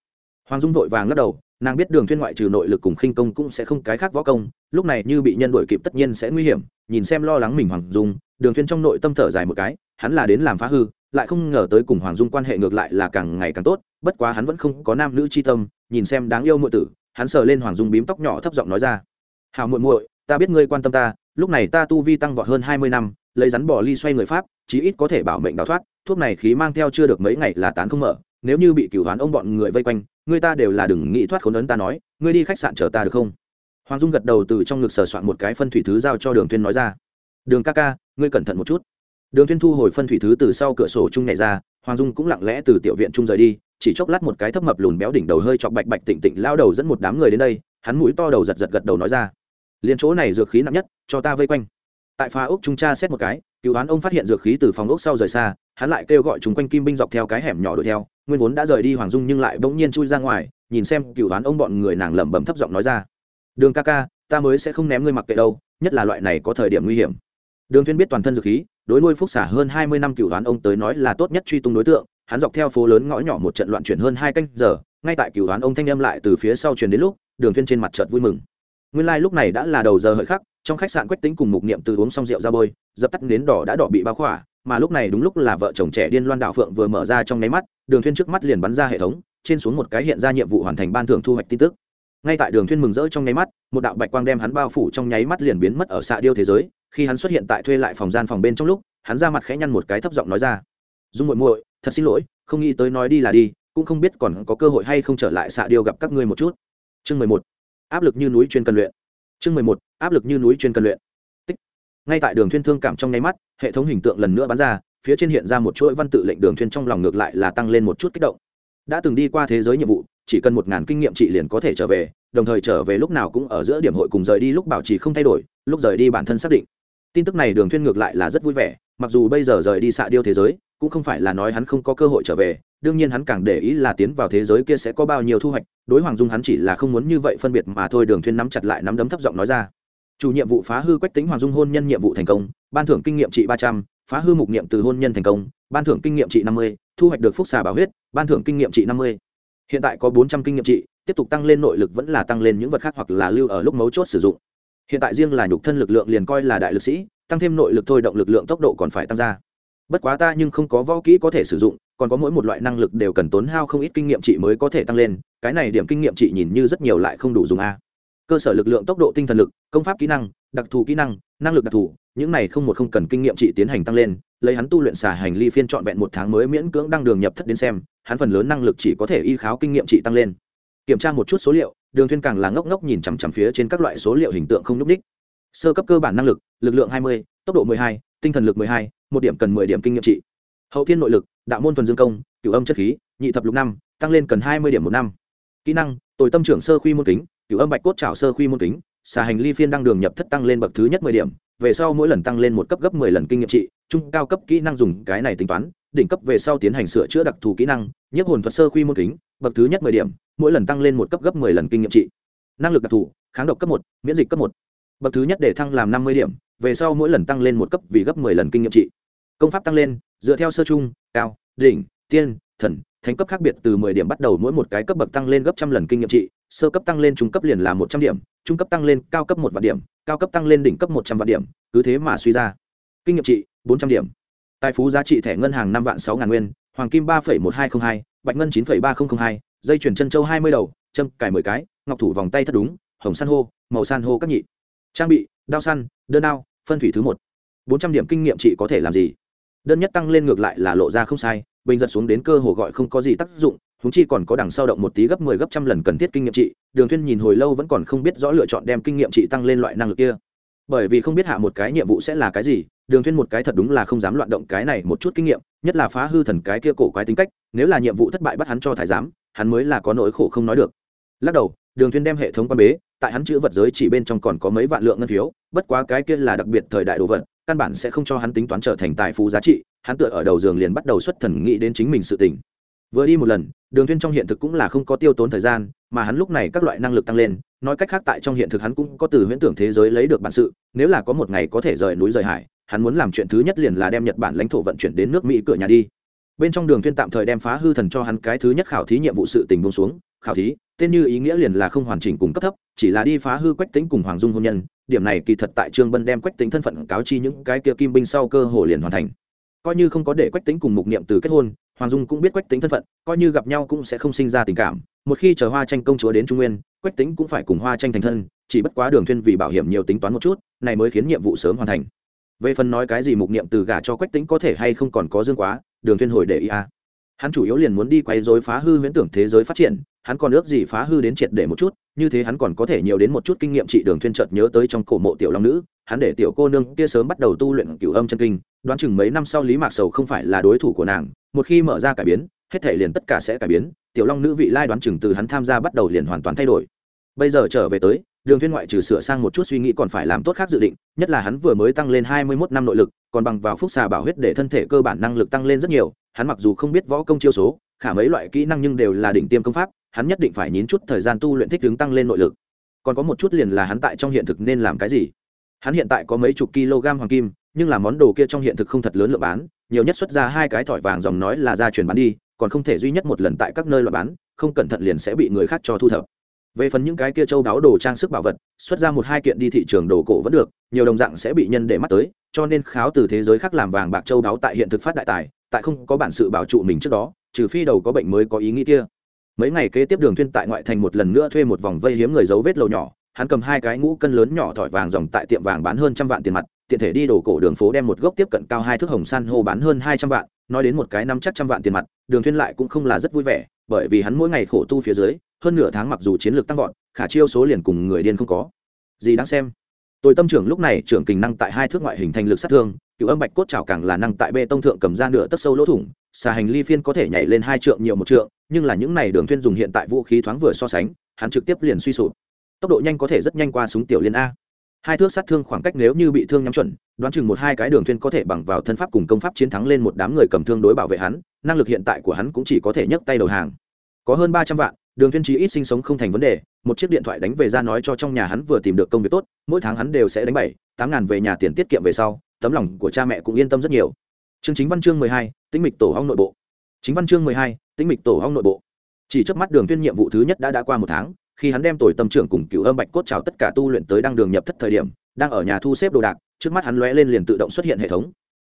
Hoàng dung vội vàng lắc đầu, nàng biết đường thuyên ngoại trừ nội lực cùng khinh công cũng sẽ không cái khác võ công, lúc này như bị nhân đuổi kịp tất nhiên sẽ nguy hiểm, nhìn xem lo lắng mình hoàng dung, đường thuyên trong nội tâm thở dài một cái, hắn là đến làm phá hư, lại không ngờ tới cùng hoàng dung quan hệ ngược lại là càng ngày càng tốt, bất quá hắn vẫn không có nam nữ chi tâm, nhìn xem đáng yêu muội tử, hắn sờ lên hoàng dung bím tóc nhỏ thấp giọng nói ra hào muội muội ta biết ngươi quan tâm ta, lúc này ta tu vi tăng vọt hơn hai mươi năm, lấy rắn bỏ ly xoay người pháp, chí ít có thể bảo mệnh đào thoát, thuốc này khí mang theo chưa được mấy ngày là tán không mở, nếu như bị cửu hoán ông bọn người vây quanh ngươi ta đều là đừng nghĩ thoát khốn ấn ta nói, ngươi đi khách sạn chờ ta được không? Hoàng dung gật đầu từ trong ngực sờ soạn một cái phân thủy thứ giao cho đường tuyên nói ra. Đường ca ca, ngươi cẩn thận một chút. Đường tuyên thu hồi phân thủy thứ từ sau cửa sổ chung nhảy ra, hoàng dung cũng lặng lẽ từ tiểu viện chung rời đi, chỉ chốc lát một cái thấp mập lùn béo đỉnh đầu hơi chọc bạch bạch tịnh tịnh lao đầu dẫn một đám người đến đây, hắn mũi to đầu giật giật gật đầu nói ra liền chỗ này dược khí nặng nhất, cho ta vây quanh. Tại phá ốc trung tra xét một cái cựu đoán ông phát hiện dược khí từ phòng ốc sau rời xa, hắn lại kêu gọi chúng quanh kim binh dọc theo cái hẻm nhỏ đuổi theo, nguyên vốn đã rời đi hoàng dung nhưng lại bỗng nhiên chui ra ngoài, nhìn xem cựu đoán ông bọn người nàng lẩm bẩm thấp giọng nói ra. Đường ca ca, ta mới sẽ không ném ngươi mặc kệ đâu, nhất là loại này có thời điểm nguy hiểm. Đường thuyên biết toàn thân dược khí, đối nuôi phúc xả hơn hai mươi năm cựu đoán ông tới nói là tốt nhất truy tung đối tượng, hắn dọc theo phố lớn ngõ nhỏ một trận loạn chuyển hơn hai canh giờ, ngay tại cựu đoán ông thanh âm lại từ phía sau truyền đến lúc, đường thuyên trên mặt chợt vui mừng nguyên lai lúc này đã là đầu giờ hợi khắc, trong khách sạn quách tính cùng mục niệm từ uống xong rượu ra bôi, dập tắt nến đỏ đã đỏ bị bao khỏa, mà lúc này đúng lúc là vợ chồng trẻ điên loan đạo phượng vừa mở ra trong nháy mắt, đường thuyên trước mắt liền bắn ra hệ thống, trên xuống một cái hiện ra nhiệm vụ hoàn thành ban thưởng thu hoạch tin tức. Ngay tại đường thuyên mừng rỡ trong nháy mắt, một đạo bạch quang đem hắn bao phủ trong nháy mắt liền biến mất ở xạ điêu thế giới, khi hắn xuất hiện tại thuê lại phòng gian phòng bên trong lúc, hắn ra mặt khẽ nhăn một cái thấp giọng nói ra, dung muội muội, thật xin lỗi, không nghĩ tới nói đi là đi, cũng không biết còn có cơ hội hay không trở lại xạ điêu gặp các ngươi một chút. Chương mười một áp lực như núi chuyên cần luyện. Chương mười một, áp lực như núi chuyên cần luyện. Tích. ngay tại đường thuyên thương cảm trong nháy mắt, hệ thống hình tượng lần nữa bắn ra, phía trên hiện ra một chuỗi văn tự lệnh đường thuyên trong lòng ngược lại là tăng lên một chút kích động. Đã từng đi qua thế giới nhiệm vụ, chỉ cần một ngàn kinh nghiệm trị liền có thể trở về, đồng thời trở về lúc nào cũng ở giữa điểm hội cùng rời đi lúc bảo trì không thay đổi, lúc rời đi bản thân xác định. Tin tức này đường thuyên ngược lại là rất vui vẻ, mặc dù bây giờ rời đi xạ điêu thế giới, cũng không phải là nói hắn không có cơ hội trở về đương nhiên hắn càng để ý là tiến vào thế giới kia sẽ có bao nhiêu thu hoạch, đối hoàng dung hắn chỉ là không muốn như vậy phân biệt mà thôi, đường thuyên nắm chặt lại nắm đấm thấp giọng nói ra. Chủ nhiệm vụ phá hư quách tính hoàng dung hôn nhân nhiệm vụ thành công, ban thưởng kinh nghiệm trị ba trăm, phá hư mục niệm từ hôn nhân thành công, ban thưởng kinh nghiệm trị năm mươi, thu hoạch được phúc xà bảo huyết, ban thưởng kinh nghiệm trị năm mươi. Hiện tại có bốn trăm kinh nghiệm trị, tiếp tục tăng lên nội lực vẫn là tăng lên những vật khác hoặc là lưu ở lúc mấu chốt sử dụng. Hiện tại riêng là nhục thân lực lượng liền coi là đại lực sĩ, tăng thêm nội lực thôi, động lực lượng tốc độ còn phải tăng ra. Bất quá ta nhưng không có võ kỹ có thể sử dụng còn có mỗi một loại năng lực đều cần tốn hao không ít kinh nghiệm trị mới có thể tăng lên cái này điểm kinh nghiệm trị nhìn như rất nhiều lại không đủ dùng a. Cơ sở lực lượng tốc độ tinh thần lực công pháp kỹ năng đặc thù kỹ năng năng lực đặc thù những này không một không cần kinh nghiệm trị tiến hành tăng lên lấy hắn tu luyện xả hành ly phiên trọn vẹn một tháng mới miễn cưỡng đăng đường nhập thất đến xem hắn phần lớn năng lực chỉ có thể y kháo kinh nghiệm trị tăng lên. Kiểm tra một chút số liệu đường thuyên càng là ngốc ngốc nhìn chằm chằm phía trên các loại số liệu hình tượng không nhúc đích sơ cấp cơ bản năng lực lực lượng 20, tốc độ 12, tinh thần lực 12, một điểm cần 10 điểm kinh nghiệm trị. Hậu thiên nội lực đạo môn thuần dương công, cửu âm chất khí, nhị thập lục năm, tăng lên cần 20 điểm một năm. Kỹ năng, tồi tâm trưởng sơ khuy môn kính, cửu âm bạch cốt trảo sơ khuy môn kính, xà hành ly phiên đăng đường nhập thất tăng lên bậc thứ nhất 10 điểm, về sau mỗi lần tăng lên một cấp gấp 10 lần kinh nghiệm trị, trung cao cấp kỹ năng dùng cái này tính toán, đỉnh cấp về sau tiến hành sửa chữa đặc thù kỹ năng, nhiếp hồn thuật sơ khuy môn kính, bậc thứ nhất 10 điểm, mỗi lần tăng lên một cấp gấp 10 lần kinh nghiệm trị. Năng lực đặc thù, kháng độc cấp một, miễn dịch cấp một. Bậc thứ nhất để thăng làm 50 điểm, về sau mỗi lần tăng lên một cấp vì gấp 10 lần kinh nghiệm trị. Công pháp tăng lên, dựa theo sơ trung cao, đỉnh, tiên, thần, thánh cấp khác biệt từ 10 điểm bắt đầu mỗi một cái cấp bậc tăng lên gấp trăm lần kinh nghiệm trị, sơ cấp tăng lên trung cấp liền là 100 điểm, trung cấp tăng lên cao cấp một vạn điểm, cao cấp tăng lên đỉnh cấp 100 vạn điểm, cứ thế mà suy ra. Kinh nghiệm trị 400 điểm. Tài phú giá trị thẻ ngân hàng năm vạn sáu ngàn nguyên, hoàng kim ba một hai trăm linh hai, bạch ngân chín ba nghìn hai, dây chuyển chân châu hai mươi đầu, châm cài mười cái, ngọc thủ vòng tay thất đúng, hồng san hô, màu san hô các nhị. Trang bị, đao săn, đơn đao phân thủy thứ một. Bốn trăm điểm kinh nghiệm trị có thể làm gì? Đơn nhất tăng lên ngược lại là lộ ra không sai, bình giật xuống đến cơ hồ gọi không có gì tác dụng húng chi còn có đằng sau động một tí gấp mười 10 gấp trăm lần cần thiết kinh nghiệm trị, đường thuyên nhìn hồi lâu vẫn còn không biết rõ lựa chọn đem kinh nghiệm trị tăng lên loại năng lực kia. Bởi vì không biết hạ một cái nhiệm vụ sẽ là cái gì, đường thuyên một cái thật đúng là không dám loạn động cái này một chút kinh nghiệm, nhất là phá hư thần cái kia cổ quái tính cách, nếu là nhiệm vụ thất bại bắt hắn cho thải giám, hắn mới là có nỗi khổ không nói được. Lắc đầu, đường thuyên đem hệ thống quan bế, tại hắn chữ vật giới chỉ bên trong còn có mấy vạn lượng ngân phiếu, bất quá cái kia là đặc biệt thời đại đồ vật căn bản sẽ không cho hắn tính toán trở thành tài phú giá trị, hắn tựa ở đầu giường liền bắt đầu xuất thần nghĩ đến chính mình sự tỉnh. vừa đi một lần, đường thuyên trong hiện thực cũng là không có tiêu tốn thời gian, mà hắn lúc này các loại năng lực tăng lên, nói cách khác tại trong hiện thực hắn cũng có từ huyễn tưởng thế giới lấy được bản sự, nếu là có một ngày có thể rời núi rời hải, hắn muốn làm chuyện thứ nhất liền là đem nhật bản lãnh thổ vận chuyển đến nước mỹ cửa nhà đi bên trong đường thuyên tạm thời đem phá hư thần cho hắn cái thứ nhất khảo thí nhiệm vụ sự tình buông xuống, khảo thí, tên như ý nghĩa liền là không hoàn chỉnh cùng cấp thấp, chỉ là đi phá hư quách tính cùng hoàng dung hôn nhân điểm này kỳ thật tại trương bân đem quách tính thân phận cáo chi những cái kia kim binh sau cơ hồ liền hoàn thành. Coi như không có để quách tính cùng mục niệm từ kết hôn, hoàng dung cũng biết quách tính thân phận, coi như gặp nhau cũng sẽ không sinh ra tình cảm. Một khi chờ hoa tranh công chúa đến trung nguyên, quách tính cũng phải cùng hoa tranh thành thân, chỉ bất quá đường thuyên vì bảo hiểm nhiều tính toán một chút, này mới khiến nhiệm vụ sớm hoàn thành. Về phần nói cái gì mục niệm từ gả cho quách tính có thể hay không còn có dương quá, đường thuyên hồi để ý a hắn chủ yếu liền muốn đi quay rối phá hư huyễn tưởng thế giới phát triển hắn còn ước gì phá hư đến triệt để một chút, như thế hắn còn có thể nhiều đến một chút kinh nghiệm trị đường thuyên chợt nhớ tới trong cổ mộ tiểu long nữ, hắn để tiểu cô nương kia sớm bắt đầu tu luyện cửu âm chân kinh, đoán chừng mấy năm sau lý mạc sầu không phải là đối thủ của nàng, một khi mở ra cải biến, hết thể liền tất cả sẽ cải biến, tiểu long nữ vị lai đoán chừng từ hắn tham gia bắt đầu liền hoàn toàn thay đổi. Bây giờ trở về tới, đường thuyên ngoại trừ sửa sang một chút suy nghĩ còn phải làm tốt khác dự định, nhất là hắn vừa mới tăng lên hai mươi 21 năm nội lực, còn bằng vào phúc xà bảo huyết để thân thể cơ bản năng lực tăng lên rất nhiều, hắn mặc dù không biết võ công chiêu số, khả mấy loại kỹ năng nhưng đều là đỉnh tiêm công pháp hắn nhất định phải nhín chút thời gian tu luyện thích ứng tăng lên nội lực. Còn có một chút liền là hắn tại trong hiện thực nên làm cái gì? Hắn hiện tại có mấy chục kg hoàng kim, nhưng là món đồ kia trong hiện thực không thật lớn lượng bán, nhiều nhất xuất ra hai cái thỏi vàng dòng nói là ra truyền bán đi, còn không thể duy nhất một lần tại các nơi loại bán, không cẩn thận liền sẽ bị người khác cho thu thập. Về phần những cái kia châu đáo đồ trang sức bảo vật, xuất ra một hai kiện đi thị trường đồ cổ vẫn được, nhiều đồng dạng sẽ bị nhân để mắt tới, cho nên kháo từ thế giới khác làm vàng bạc châu đáo tại hiện thực phát đại tài, tại không có bản sự bảo trụ mình trước đó, trừ phi đầu có bệnh mới có ý nghĩ kia mấy ngày kế tiếp đường thuyên tại ngoại thành một lần nữa thuê một vòng vây hiếm người dấu vết lầu nhỏ, hắn cầm hai cái ngũ cân lớn nhỏ thỏi vàng dòng tại tiệm vàng bán hơn trăm vạn tiền mặt, tiện thể đi đồ cổ đường phố đem một gốc tiếp cận cao hai thước hồng san hô bán hơn hai trăm vạn, nói đến một cái năm chắc trăm vạn tiền mặt, đường thuyên lại cũng không là rất vui vẻ, bởi vì hắn mỗi ngày khổ tu phía dưới, hơn nửa tháng mặc dù chiến lược tăng vọt, khả chiêu số liền cùng người điên không có. Gì đáng xem? Tôi tâm trưởng lúc này, trưởng kình năng tại hai thước ngoại hình thành lực sát thương, cựu âm bạch cốt chảo càng là năng tại bê tông thượng cầm ra nửa tấc sâu lỗ thủng, xà hành ly phiên có thể nhảy lên hai trượng nhiều một trượng nhưng là những này đường thuyên dùng hiện tại vũ khí thoáng vừa so sánh, hắn trực tiếp liền suy sụp. Tốc độ nhanh có thể rất nhanh qua súng tiểu liên a. Hai thước sát thương khoảng cách nếu như bị thương nhắm chuẩn, đoán chừng một hai cái đường thuyên có thể bằng vào thân pháp cùng công pháp chiến thắng lên một đám người cầm thương đối bảo vệ hắn, năng lực hiện tại của hắn cũng chỉ có thể nhấc tay đầu hàng. Có hơn ba trăm vạn, đường thuyên chí ít sinh sống không thành vấn đề, một chiếc điện thoại đánh về ra nói cho trong nhà hắn vừa tìm được công việc tốt, mỗi tháng hắn đều sẽ đánh bảy, tám ngàn về nhà tiền tiết kiệm về sau, tấm lòng của cha mẹ cũng yên tâm rất nhiều. Chương chính văn chương mười hai, tĩnh mịch tổ hong nội bộ chính văn chương mười hai, tĩnh mịch tổ hong nội bộ. Chỉ trước mắt đường tuyên nhiệm vụ thứ nhất đã đã qua một tháng, khi hắn đem tuổi tâm trưởng cùng cựu âm bạch cốt chào tất cả tu luyện tới đăng đường nhập thất thời điểm, đang ở nhà thu xếp đồ đạc, trước mắt hắn lóe lên liền tự động xuất hiện hệ thống.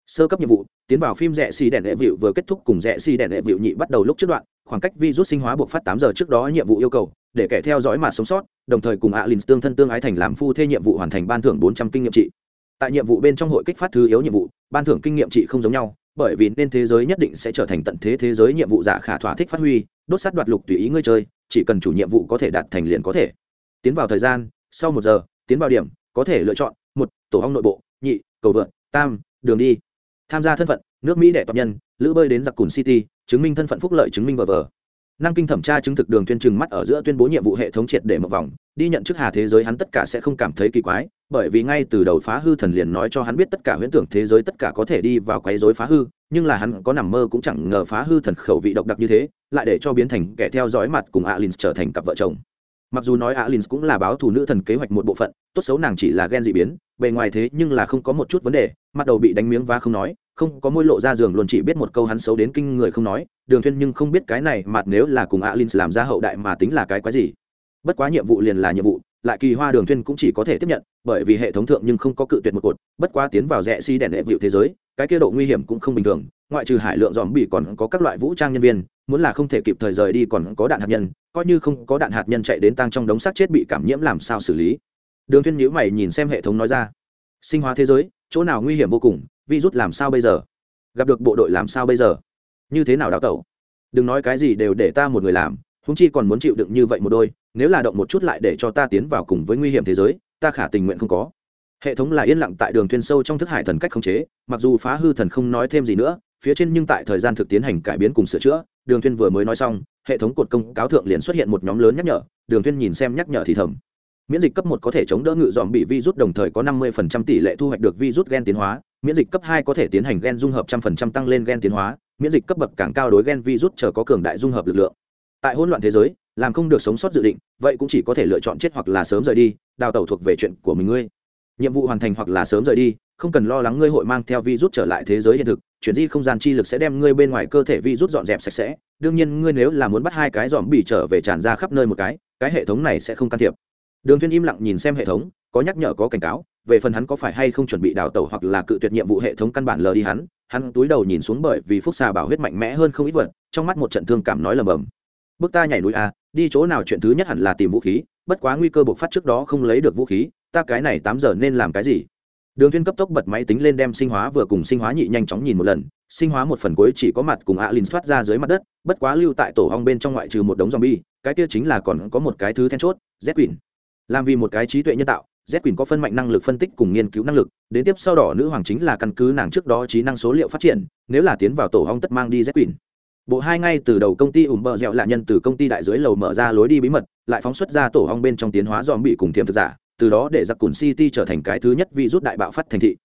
Sơ cấp nhiệm vụ, tiến vào phim rẽ xì đèn đệ vịu vừa kết thúc cùng rẽ xì đèn đệ vịu nhị bắt đầu lúc trước đoạn, khoảng cách vi rút sinh hóa buộc phát tám giờ trước đó nhiệm vụ yêu cầu, để kẻ theo dõi mà sống sót, đồng thời cùng alin tương thân tương ái thành làm phu thê nhiệm vụ hoàn thành ban thưởng bốn trăm kinh nghiệm trị. Tại nhiệm vụ bên trong hội kích phát thứ yếu nhiệm vụ, ban thưởng kinh nghiệm trị không giống nhau bởi vì nên thế giới nhất định sẽ trở thành tận thế thế giới nhiệm vụ giả khả thỏa thích phát huy, đốt sát đoạt lục tùy ý ngươi chơi, chỉ cần chủ nhiệm vụ có thể đạt thành liền có thể. Tiến vào thời gian, sau một giờ, tiến vào điểm, có thể lựa chọn, một, tổ hong nội bộ, nhị, cầu vượt tam, đường đi. Tham gia thân phận, nước mỹ đệ toàn nhân, lữ bơi đến giặc cùn city, chứng minh thân phận phúc lợi chứng minh vờ vờ năng kinh thẩm tra chứng thực đường tuyên trừng mắt ở giữa tuyên bố nhiệm vụ hệ thống triệt để một vòng, đi nhận chức hà thế giới hắn tất cả sẽ không cảm thấy kỳ quái, bởi vì ngay từ đầu phá hư thần liền nói cho hắn biết tất cả huyễn tưởng thế giới tất cả có thể đi vào quấy rối phá hư, nhưng là hắn có nằm mơ cũng chẳng ngờ phá hư thần khẩu vị độc đặc như thế, lại để cho biến thành kẻ theo dõi mặt cùng alin trở thành cặp vợ chồng mặc dù nói alin cũng là báo thù nữ thần kế hoạch một bộ phận, tốt xấu nàng chỉ là ghen dị biến, bề ngoài thế nhưng là không có một chút vấn đề, mặt đầu bị đánh miếng và không nói, không có môi lộ ra giường luôn chỉ biết một câu hắn xấu đến kinh người không nói, đường thuyên nhưng không biết cái này, mặt nếu là cùng alin làm ra hậu đại mà tính là cái quái gì. Bất quá nhiệm vụ liền là nhiệm vụ lại kỳ hoa đường thuyên cũng chỉ có thể tiếp nhận, bởi vì hệ thống thượng nhưng không có cự tuyệt một cột, bất quá tiến vào rẽ si đèn đệ vịu thế giới, cái kia độ nguy hiểm cũng không bình thường, ngoại trừ hải lượng dòm bị còn có các loại vũ trang nhân viên, muốn là không thể kịp thời rời đi còn có đạn hạt nhân, coi như không có đạn hạt nhân chạy đến tăng trong đống xác chết bị cảm nhiễm làm sao xử lý. Đường thuyên nhíu mày nhìn xem hệ thống nói ra, sinh hóa thế giới, chỗ nào nguy hiểm vô cùng virus làm sao bây giờ? Gặp được bộ đội làm sao bây giờ? Như thế nào đào tẩu? Đừng nói cái gì đều để ta một người làm húng chi còn muốn chịu đựng như vậy một đôi nếu là động một chút lại để cho ta tiến vào cùng với nguy hiểm thế giới, ta khả tình nguyện không có. Hệ thống là yên lặng tại đường thuyên sâu trong thức hải thần cách khống chế, mặc dù phá hư thần không nói thêm gì nữa, phía trên nhưng tại thời gian thực tiến hành cải biến cùng sửa chữa, đường thuyên vừa mới nói xong, hệ thống cột công cáo thượng liền xuất hiện một nhóm lớn nhắc nhở, đường thuyên nhìn xem nhắc nhở thì thầm. Miễn dịch cấp một có thể chống đỡ ngự dòm bị virus đồng thời có năm mươi tỷ lệ thu hoạch được virus gen tiến hóa, miễn dịch cấp hai có thể tiến hành gen dung hợp trăm phần trăm tăng lên gen tiến hóa, miễn dịch cấp bậc càng cao đối gen virus chờ có cường đại dung hợp lực lượng. Tại hỗn loạn thế giới làm không được sống sót dự định, vậy cũng chỉ có thể lựa chọn chết hoặc là sớm rời đi, đào tẩu thuộc về chuyện của mình ngươi. Nhiệm vụ hoàn thành hoặc là sớm rời đi, không cần lo lắng ngươi hội mang theo virus trở lại thế giới hiện thực, chuyển di không gian chi lực sẽ đem ngươi bên ngoài cơ thể virus dọn dẹp sạch sẽ. Đương nhiên, ngươi nếu là muốn bắt hai cái dòm bị trở về tràn ra khắp nơi một cái cái hệ thống này sẽ không can thiệp. Đường thiên im lặng nhìn xem hệ thống, có nhắc nhở, có cảnh cáo, về phần hắn có phải hay không chuẩn bị đào tẩu hoặc là cự tuyệt nhiệm vụ hệ thống căn bản lờ đi hắn hắn túi đầu nhìn xuống bởi vì phúc xà bảo huyết mạnh mẽ hơn không ít vật, trong mắt một trận thương cảm nói lầm bầm bước ta nhảy núi à? đi chỗ nào chuyện thứ nhất hẳn là tìm vũ khí, bất quá nguy cơ bộc phát trước đó không lấy được vũ khí, ta cái này tám giờ nên làm cái gì đường thiên cấp tốc bật máy tính lên đem sinh hóa vừa cùng sinh hóa nhị nhanh chóng nhìn một lần, sinh hóa một phần cuối chỉ có mặt cùng alin thoát ra dưới mặt đất, bất quá lưu tại tổ hong bên trong ngoại trừ một đống zombie, cái kia chính là còn có một cái thứ then chốt, z quỷ làm vì một cái trí tuệ nhân tạo, z quỷ có phân mạnh năng lực phân tích cùng nghiên cứu năng lực, đến tiếp sau đỏ nữ hoàng chính là căn cứ nàng trước đó trí năng số liệu phát triển, nếu là tiến vào tổ hong tất mang đi z quỷ bộ hai ngay từ đầu công ty ủng bờ dẻo lạ nhân từ công ty đại dưới lầu mở ra lối đi bí mật, lại phóng xuất ra tổ hong bên trong tiến hóa dòm bị cùng thiềm thực giả, từ đó để giặc cùn city trở thành cái thứ nhất vi rút đại bạo phát thành thị.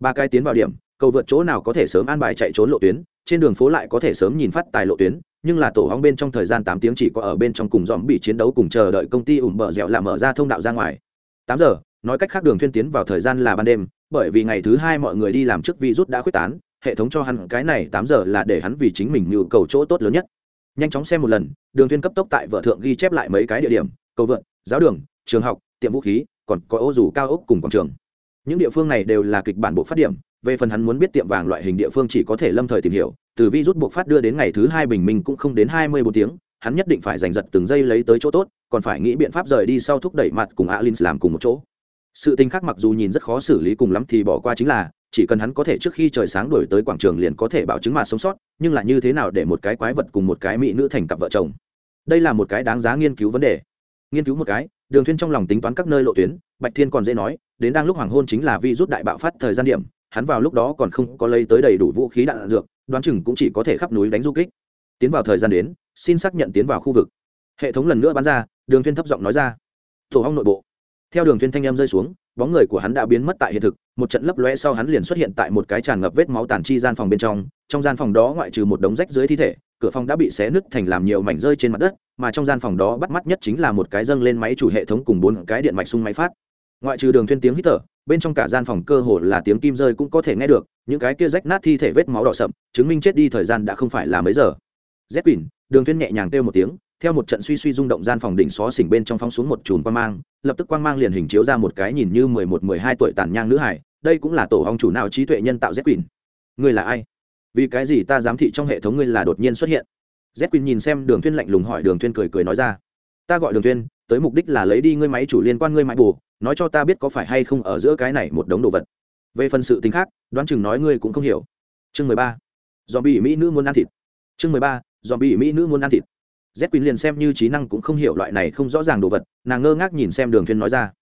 Ba cái tiến vào điểm, cầu vượt chỗ nào có thể sớm an bài chạy trốn lộ tuyến, trên đường phố lại có thể sớm nhìn phát tài lộ tuyến, nhưng là tổ hong bên trong thời gian tám tiếng chỉ có ở bên trong cùng dòm bị chiến đấu cùng chờ đợi công ty ủng bờ dẻo là mở ra thông đạo ra ngoài. Tám giờ, nói cách khác đường thuyên tiến vào thời gian là ban đêm, bởi vì ngày thứ hai mọi người đi làm trước vi rút đã khuếch tán hệ thống cho hắn cái này tám giờ là để hắn vì chính mình nhu cầu chỗ tốt lớn nhất. Nhanh chóng xem một lần, đường tuyên cấp tốc tại vợ thượng ghi chép lại mấy cái địa điểm, cầu vượt giáo đường, trường học, tiệm vũ khí, còn có ô dù cao ốc cùng quảng trường. Những địa phương này đều là kịch bản bộ phát điểm, về phần hắn muốn biết tiệm vàng loại hình địa phương chỉ có thể lâm thời tìm hiểu, từ rút buộc phát đưa đến ngày thứ hai bình minh cũng không đến hai mươi bốn tiếng, hắn nhất định phải giành giật từng giây lấy tới chỗ tốt, còn phải nghĩ biện pháp rời đi sau thúc đẩy mặt cùng alin làm cùng một chỗ. Sự tình khác mặc dù nhìn rất khó xử lý cùng lắm thì bỏ qua chính là chỉ cần hắn có thể trước khi trời sáng đổi tới quảng trường liền có thể bảo chứng mà sống sót nhưng là như thế nào để một cái quái vật cùng một cái mỹ nữ thành cặp vợ chồng? Đây là một cái đáng giá nghiên cứu vấn đề. Nghiên cứu một cái đường thuyên trong lòng tính toán các nơi lộ tuyến bạch thiên còn dễ nói đến đang lúc hoàng hôn chính là vi rút đại bạo phát thời gian điểm hắn vào lúc đó còn không có lấy tới đầy đủ vũ khí đạn, đạn dược đoán chừng cũng chỉ có thể khắp núi đánh du kích. Tiến vào thời gian đến xin xác nhận tiến vào khu vực. Hệ thống lần nữa bắn ra đường thuyên thấp giọng nói ra. Tổ hong nội bộ theo đường thuyên thanh em rơi xuống, bóng người của hắn đã biến mất tại hiện thực, một trận lấp lóe sau hắn liền xuất hiện tại một cái tràn ngập vết máu tàn chi gian phòng bên trong trong gian phòng đó ngoại trừ một đống rách dưới thi thể, cửa phòng đã bị xé nứt thành làm nhiều mảnh rơi trên mặt đất, mà trong gian phòng đó bắt mắt nhất chính là một cái dâng lên máy chủ hệ thống cùng bốn cái điện mạch sung máy phát. Ngoại trừ đường thuyên tiếng hít thở, bên trong cả gian phòng cơ hồ là tiếng kim rơi cũng có thể nghe được, những cái kia rách nát thi thể vết máu đỏ sậm, chứng minh chết đi thời gian đã không phải là mấy giờ. Z đường thuyên nhẹ nhàng kêu một tiếng, theo một trận suy suy rung động gian phòng đỉnh xó xỉnh bên trong phóng xuống một chùm quang mang lập tức quang mang liền hình chiếu ra một cái nhìn như mười một, mười hai tuổi tàn nhang nữ hải. Đây cũng là tổ hong chủ nào trí tuệ nhân tạo z quỳnh ngươi là ai? Vì cái gì ta giám thị trong hệ thống ngươi là đột nhiên xuất hiện? Z quỳnh nhìn xem đường thuyên lạnh lùng hỏi, đường thuyên cười cười nói ra. Ta gọi đường thuyên, tới mục đích là lấy đi ngươi máy chủ liên quan ngươi máy bù, nói cho ta biết có phải hay không ở giữa cái này một đống đồ vật. Về phần sự tình khác, đoán chừng nói ngươi cũng không hiểu. Chương mười ba. Dòm bị mỹ nữ muốn ăn thịt. Chương mười ba. Dòm bị mỹ nữ muốn ăn thịt z quỳnh liền xem như trí năng cũng không hiểu loại này không rõ ràng đồ vật, nàng ngơ ngác nhìn xem đường thuyên nói ra.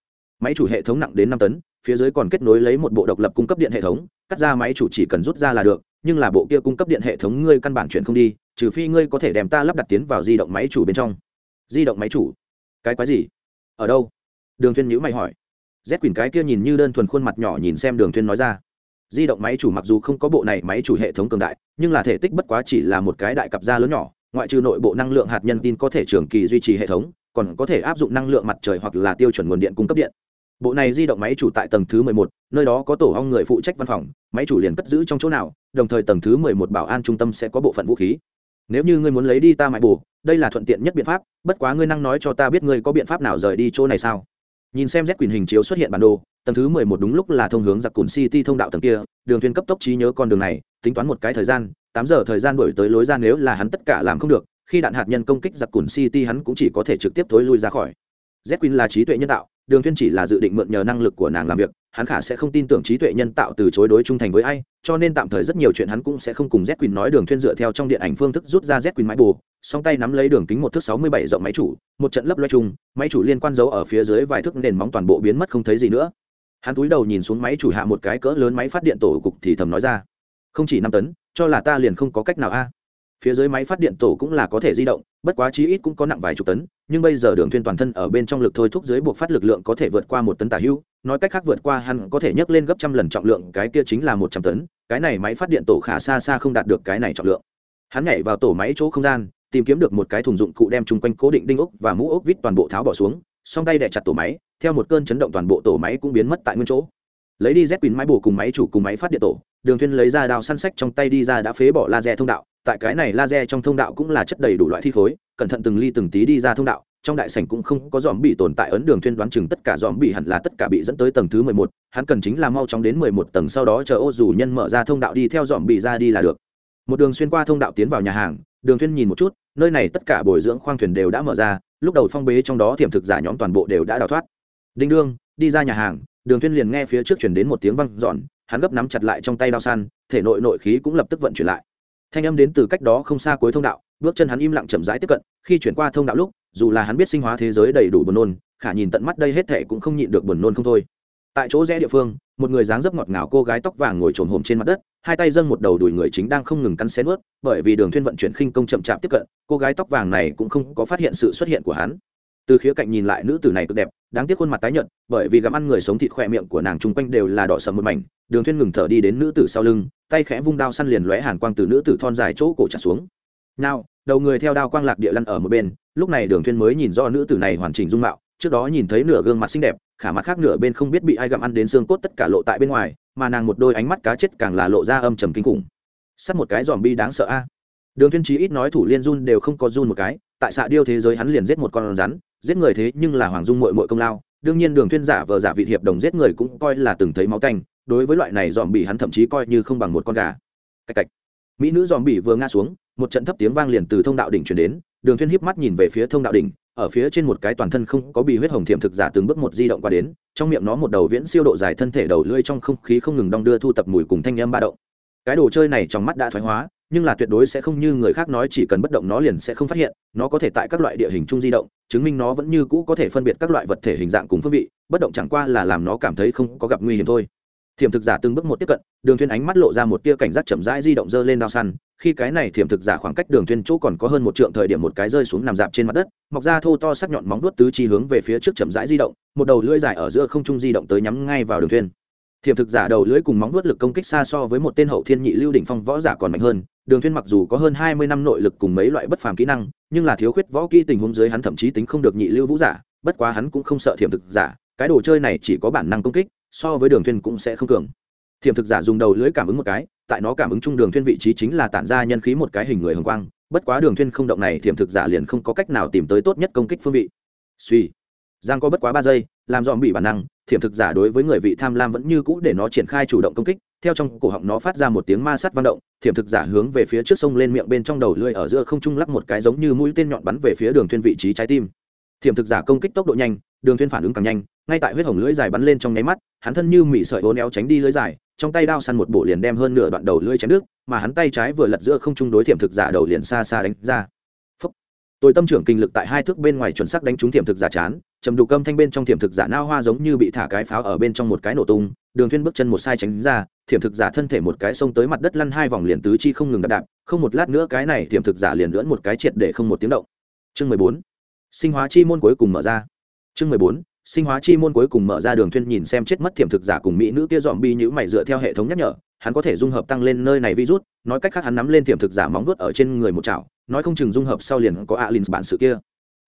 Máy chủ hệ thống nặng đến năm tấn, phía dưới còn kết nối lấy một bộ độc lập cung cấp điện hệ thống, cắt ra máy chủ chỉ cần rút ra là được, nhưng là bộ kia cung cấp điện hệ thống ngươi căn bản chuyển không đi, trừ phi ngươi có thể đem ta lắp đặt tiến vào di động máy chủ bên trong. Di động máy chủ? Cái quái gì? Ở đâu? Đường thuyên nhữ mày hỏi. Z quỳnh cái kia nhìn như đơn thuần khuôn mặt nhỏ nhìn xem đường thuyên nói ra. Di động máy chủ mặc dù không có bộ này máy chủ hệ thống cường đại, nhưng là thể tích bất quá chỉ là một cái đại cặp da lớn nhỏ ngoại trừ nội bộ năng lượng hạt nhân tin có thể trường kỳ duy trì hệ thống còn có thể áp dụng năng lượng mặt trời hoặc là tiêu chuẩn nguồn điện cung cấp điện. Bộ này di động máy chủ tại tầng thứ 11, nơi đó có tổ ong người phụ trách văn phòng máy chủ liền cất giữ trong chỗ nào đồng thời tầng thứ 11 bảo an trung tâm sẽ có bộ phận vũ khí. Nếu như ngươi muốn lấy đi ta mại bù đây là thuận tiện nhất biện pháp bất quá ngươi năng nói cho ta biết ngươi có biện pháp nào rời đi chỗ này sao? Nhìn xem z quyền hình chiếu xuất hiện bản đồ tầng thứ 11 đúng lúc là thông hướng giặc cùn city thông đạo tầng kia đường thuyền cấp tốc trí nhớ con đường này tính toán một cái thời gian tám giờ thời gian đổi tới lối ra nếu là hắn tất cả làm không được, khi đạn hạt nhân công kích giặc cùn city hắn cũng chỉ có thể trực tiếp thối lui ra khỏi. Z queen là trí tuệ nhân tạo, đường thuyên chỉ là dự định mượn nhờ năng lực của nàng làm việc, hắn khả sẽ không tin tưởng trí tuệ nhân tạo từ chối đối trung thành với ai, cho nên tạm thời rất nhiều chuyện hắn cũng sẽ không cùng z queen nói đường thuyên dựa theo trong điện ảnh phương thức rút ra z queen máy bù, song tay nắm lấy đường kính một thước sáu mươi bảy rộng máy chủ, một trận lấp loe chung, máy chủ liên quan dấu ở phía dưới vài thước nền móng toàn bộ biến mất không thấy gì nữa. Hắn túi đầu nhìn xuống máy chủ hạ một cái cỡ lớn máy phát điện tổ cục thì thầm nói ra, không chỉ năm tấn cho là ta liền không có cách nào a. Phía dưới máy phát điện tổ cũng là có thể di động bất quá chí ít cũng có nặng vài chục tấn nhưng bây giờ đường thuyên toàn thân ở bên trong lực thôi thúc dưới buộc phát lực lượng có thể vượt qua một tấn tả hưu, nói cách khác vượt qua hắn có thể nhấc lên gấp trăm lần trọng lượng cái kia chính là một trăm tấn cái này máy phát điện tổ khả xa xa không đạt được cái này trọng lượng. Hắn nhảy vào tổ máy chỗ không gian tìm kiếm được một cái thùng dụng cụ đem chung quanh cố định đinh ốc và mũ ốc vít toàn bộ tháo bỏ xuống song tay đè chặt tổ máy theo một cơn chấn động toàn bộ tổ máy cũng biến mất tại nguyên chỗ lấy đi z pin máy bù cùng máy chủ cùng máy phát điện tổ, đường thuyên lấy ra đào săn sách trong tay đi ra đã phế bỏ laser thông đạo. Tại cái này laser trong thông đạo cũng là chất đầy đủ loại thi khối, cẩn thận từng ly từng tí đi ra thông đạo, trong đại sảnh cũng không có dòm bị tồn tại ấn đường thuyên đoán chừng tất cả dòm bị hẳn là tất cả bị dẫn tới tầng thứ mười một, hắn cần chính là mau chóng đến mười một tầng sau đó chờ ô dù nhân mở ra thông đạo đi theo dòm bị ra đi là được. Một đường xuyên qua thông đạo tiến vào nhà hàng, đường thuyên nhìn một chút, nơi này tất cả bồi dưỡng khoang thuyền đều đã mở ra, lúc đầu phong bế trong đó thiểm thực giả nhóm toàn bộ đều đã đào thoát. Đinh đương, đi ra nhà hàng đường thuyên liền nghe phía trước truyền đến một tiếng vang dọn hắn gấp nắm chặt lại trong tay đao San, thể nội nội khí cũng lập tức vận chuyển lại. Thanh âm đến từ cách đó không xa cuối thông đạo bước chân hắn im lặng chậm rãi tiếp cận khi chuyển qua thông đạo lúc dù là hắn biết sinh hóa thế giới đầy đủ buồn nôn khả nhìn tận mắt đây hết thể cũng không nhịn được buồn nôn không thôi. Tại chỗ rẽ địa phương một người dáng dấp ngọt ngào cô gái tóc vàng ngồi trồn hồm trên mặt đất hai tay dâng một đầu đùi người chính đang không ngừng cắn xé nuốt bởi vì đường thuyên vận chuyển khinh công chậm chạp tiếp cận cô gái tóc vàng này cũng không có phát hiện sự xuất hiện của hắn từ khía cạnh nhìn lại nữ tử này cực đẹp, đáng tiếc khuôn mặt tái nhợt, bởi vì gặm ăn người sống thịt khỏe miệng của nàng chung quanh đều là đỏ sầm một mảnh, đường thuyên ngừng thở đi đến nữ tử sau lưng, tay khẽ vung đao săn liền lóe hàn quang từ nữ tử thon dài chỗ cổ trả xuống. Nào, đầu người theo đao quang lạc địa lăn ở một bên, lúc này đường thuyên mới nhìn rõ nữ tử này hoàn chỉnh dung mạo, trước đó nhìn thấy nửa gương mặt xinh đẹp, khả mặt khác nửa bên không biết bị ai gặm ăn đến xương cốt tất cả lộ tại bên ngoài, mà nàng một đôi ánh mắt cá chết càng là lộ ra âm trầm kinh khủng. Sắt một cái giòm bi đáng sợ a. Đường thiên trí ít nói thủ liên run đều không có run một cái, tại xạ điêu thế giới hắn liền giết một con rắn giết người thế nhưng là hoàng dung mội mội công lao. Đương nhiên đường thiên giả vờ giả vị hiệp đồng giết người cũng coi là từng thấy máu tanh đối với loại này dòm bị hắn thậm chí coi như không bằng một con gà. Cạch cạch. Mỹ nữ dòm bị vừa ngã xuống, một trận thấp tiếng vang liền từ thông đạo đỉnh truyền đến. Đường thiên híp mắt nhìn về phía thông đạo đỉnh, ở phía trên một cái toàn thân không có bị huyết hồng thiểm thực giả từng bước một di động qua đến, trong miệng nó một đầu viễn siêu độ dài thân thể đầu lưỡi trong không khí không ngừng đong đưa thu tập mùi cùng thanh âm ba động. Cái đồ chơi này trong mắt đã thoái hóa, nhưng là tuyệt đối sẽ không như người khác nói chỉ cần bất động nó liền sẽ không phát hiện, nó có thể tại các loại địa hình chung di động chứng minh nó vẫn như cũ có thể phân biệt các loại vật thể hình dạng cùng phương vị, bất động chẳng qua là làm nó cảm thấy không có gặp nguy hiểm thôi. Thiểm thực giả từng bước một tiếp cận, đường thuyên ánh mắt lộ ra một tia cảnh giác chậm rãi di động dơ lên đao săn, khi cái này thiểm thực giả khoảng cách đường thuyên chỗ còn có hơn một trượng thời điểm một cái rơi xuống nằm dạp trên mặt đất, mọc ra thô to sắc nhọn móng vuốt tứ chi hướng về phía trước chậm rãi di động, một đầu lưỡi dài ở giữa không trung di động tới nhắm ngay vào đường thuyên thiểm thực giả đầu lưỡi cùng móng vuốt lực công kích xa so với một tên hậu thiên nhị lưu đỉnh phong võ giả còn mạnh hơn đường thuyên mặc dù có hơn hai mươi năm nội lực cùng mấy loại bất phàm kỹ năng, nhưng là thiếu khuyết võ kỹ tình huống dưới hắn thậm chí tính không được nhị lưu vũ giả, bất quá hắn cũng không sợ thiểm thực giả, cái đồ chơi này chỉ có bản năng công kích, so với đường thuyên cũng sẽ không cường. Thiểm thực giả dùng đầu lưỡi cảm ứng một cái, tại nó cảm ứng chung đường thuyên vị trí chính là tản ra nhân khí một cái hình người hồng quang, bất quá đường thuyên không động này, thiểm thực giả liền không có cách nào tìm tới tốt nhất công kích phương vị. Suy. Giang có bất quá ba giây, làm dòm bị bản năng, thiểm thực giả đối với người vị tham lam vẫn như cũ để nó triển khai chủ động công kích theo trong cổ họng nó phát ra một tiếng ma sát vang động thiểm thực giả hướng về phía trước sông lên miệng bên trong đầu lưỡi ở giữa không trung lắc một cái giống như mũi tên nhọn bắn về phía đường thuyên vị trí trái tim thiểm thực giả công kích tốc độ nhanh đường thuyên phản ứng càng nhanh ngay tại huyết hồng lưỡi dài bắn lên trong nháy mắt hắn thân như mị sợi hố néo tránh đi lưỡi dài trong tay đao săn một bộ liền đem hơn nửa đoạn đầu lưỡi chém nước, mà hắn tay trái vừa lật giữa không trung đối thiểm thực giả đầu liền xa xa đánh ra Phúc. tôi tâm trưởng kinh lực tại hai thước bên ngoài chuẩn xác đánh trúng thiểm thực giả chán trầm đục âm thanh bên trong thiểm thực giả nao hoa giống như bị thả cái pháo ở bên trong một cái nổ tung đường thuyên bước chân một sai tránh ra, thiểm thực giả thân thể một cái xông tới mặt đất lăn hai vòng liền tứ chi không ngừng đạp đạp, không một lát nữa cái này thiểm thực giả liền lưỡn một cái triệt để không một tiếng động. Chương mười bốn, sinh hóa chi môn cuối cùng mở ra. Chương mười bốn, sinh hóa chi môn cuối cùng mở ra, đường thuyên nhìn xem chết mất thiểm thực giả cùng mỹ nữ kia dòm bi nhũ mày dựa theo hệ thống nhắc nhở, hắn có thể dung hợp tăng lên nơi này virus nói cách khác hắn nắm lên thiểm thực giả móng vuốt ở trên người một chảo, nói không chừng dung hợp sau liền có alin bản sự kia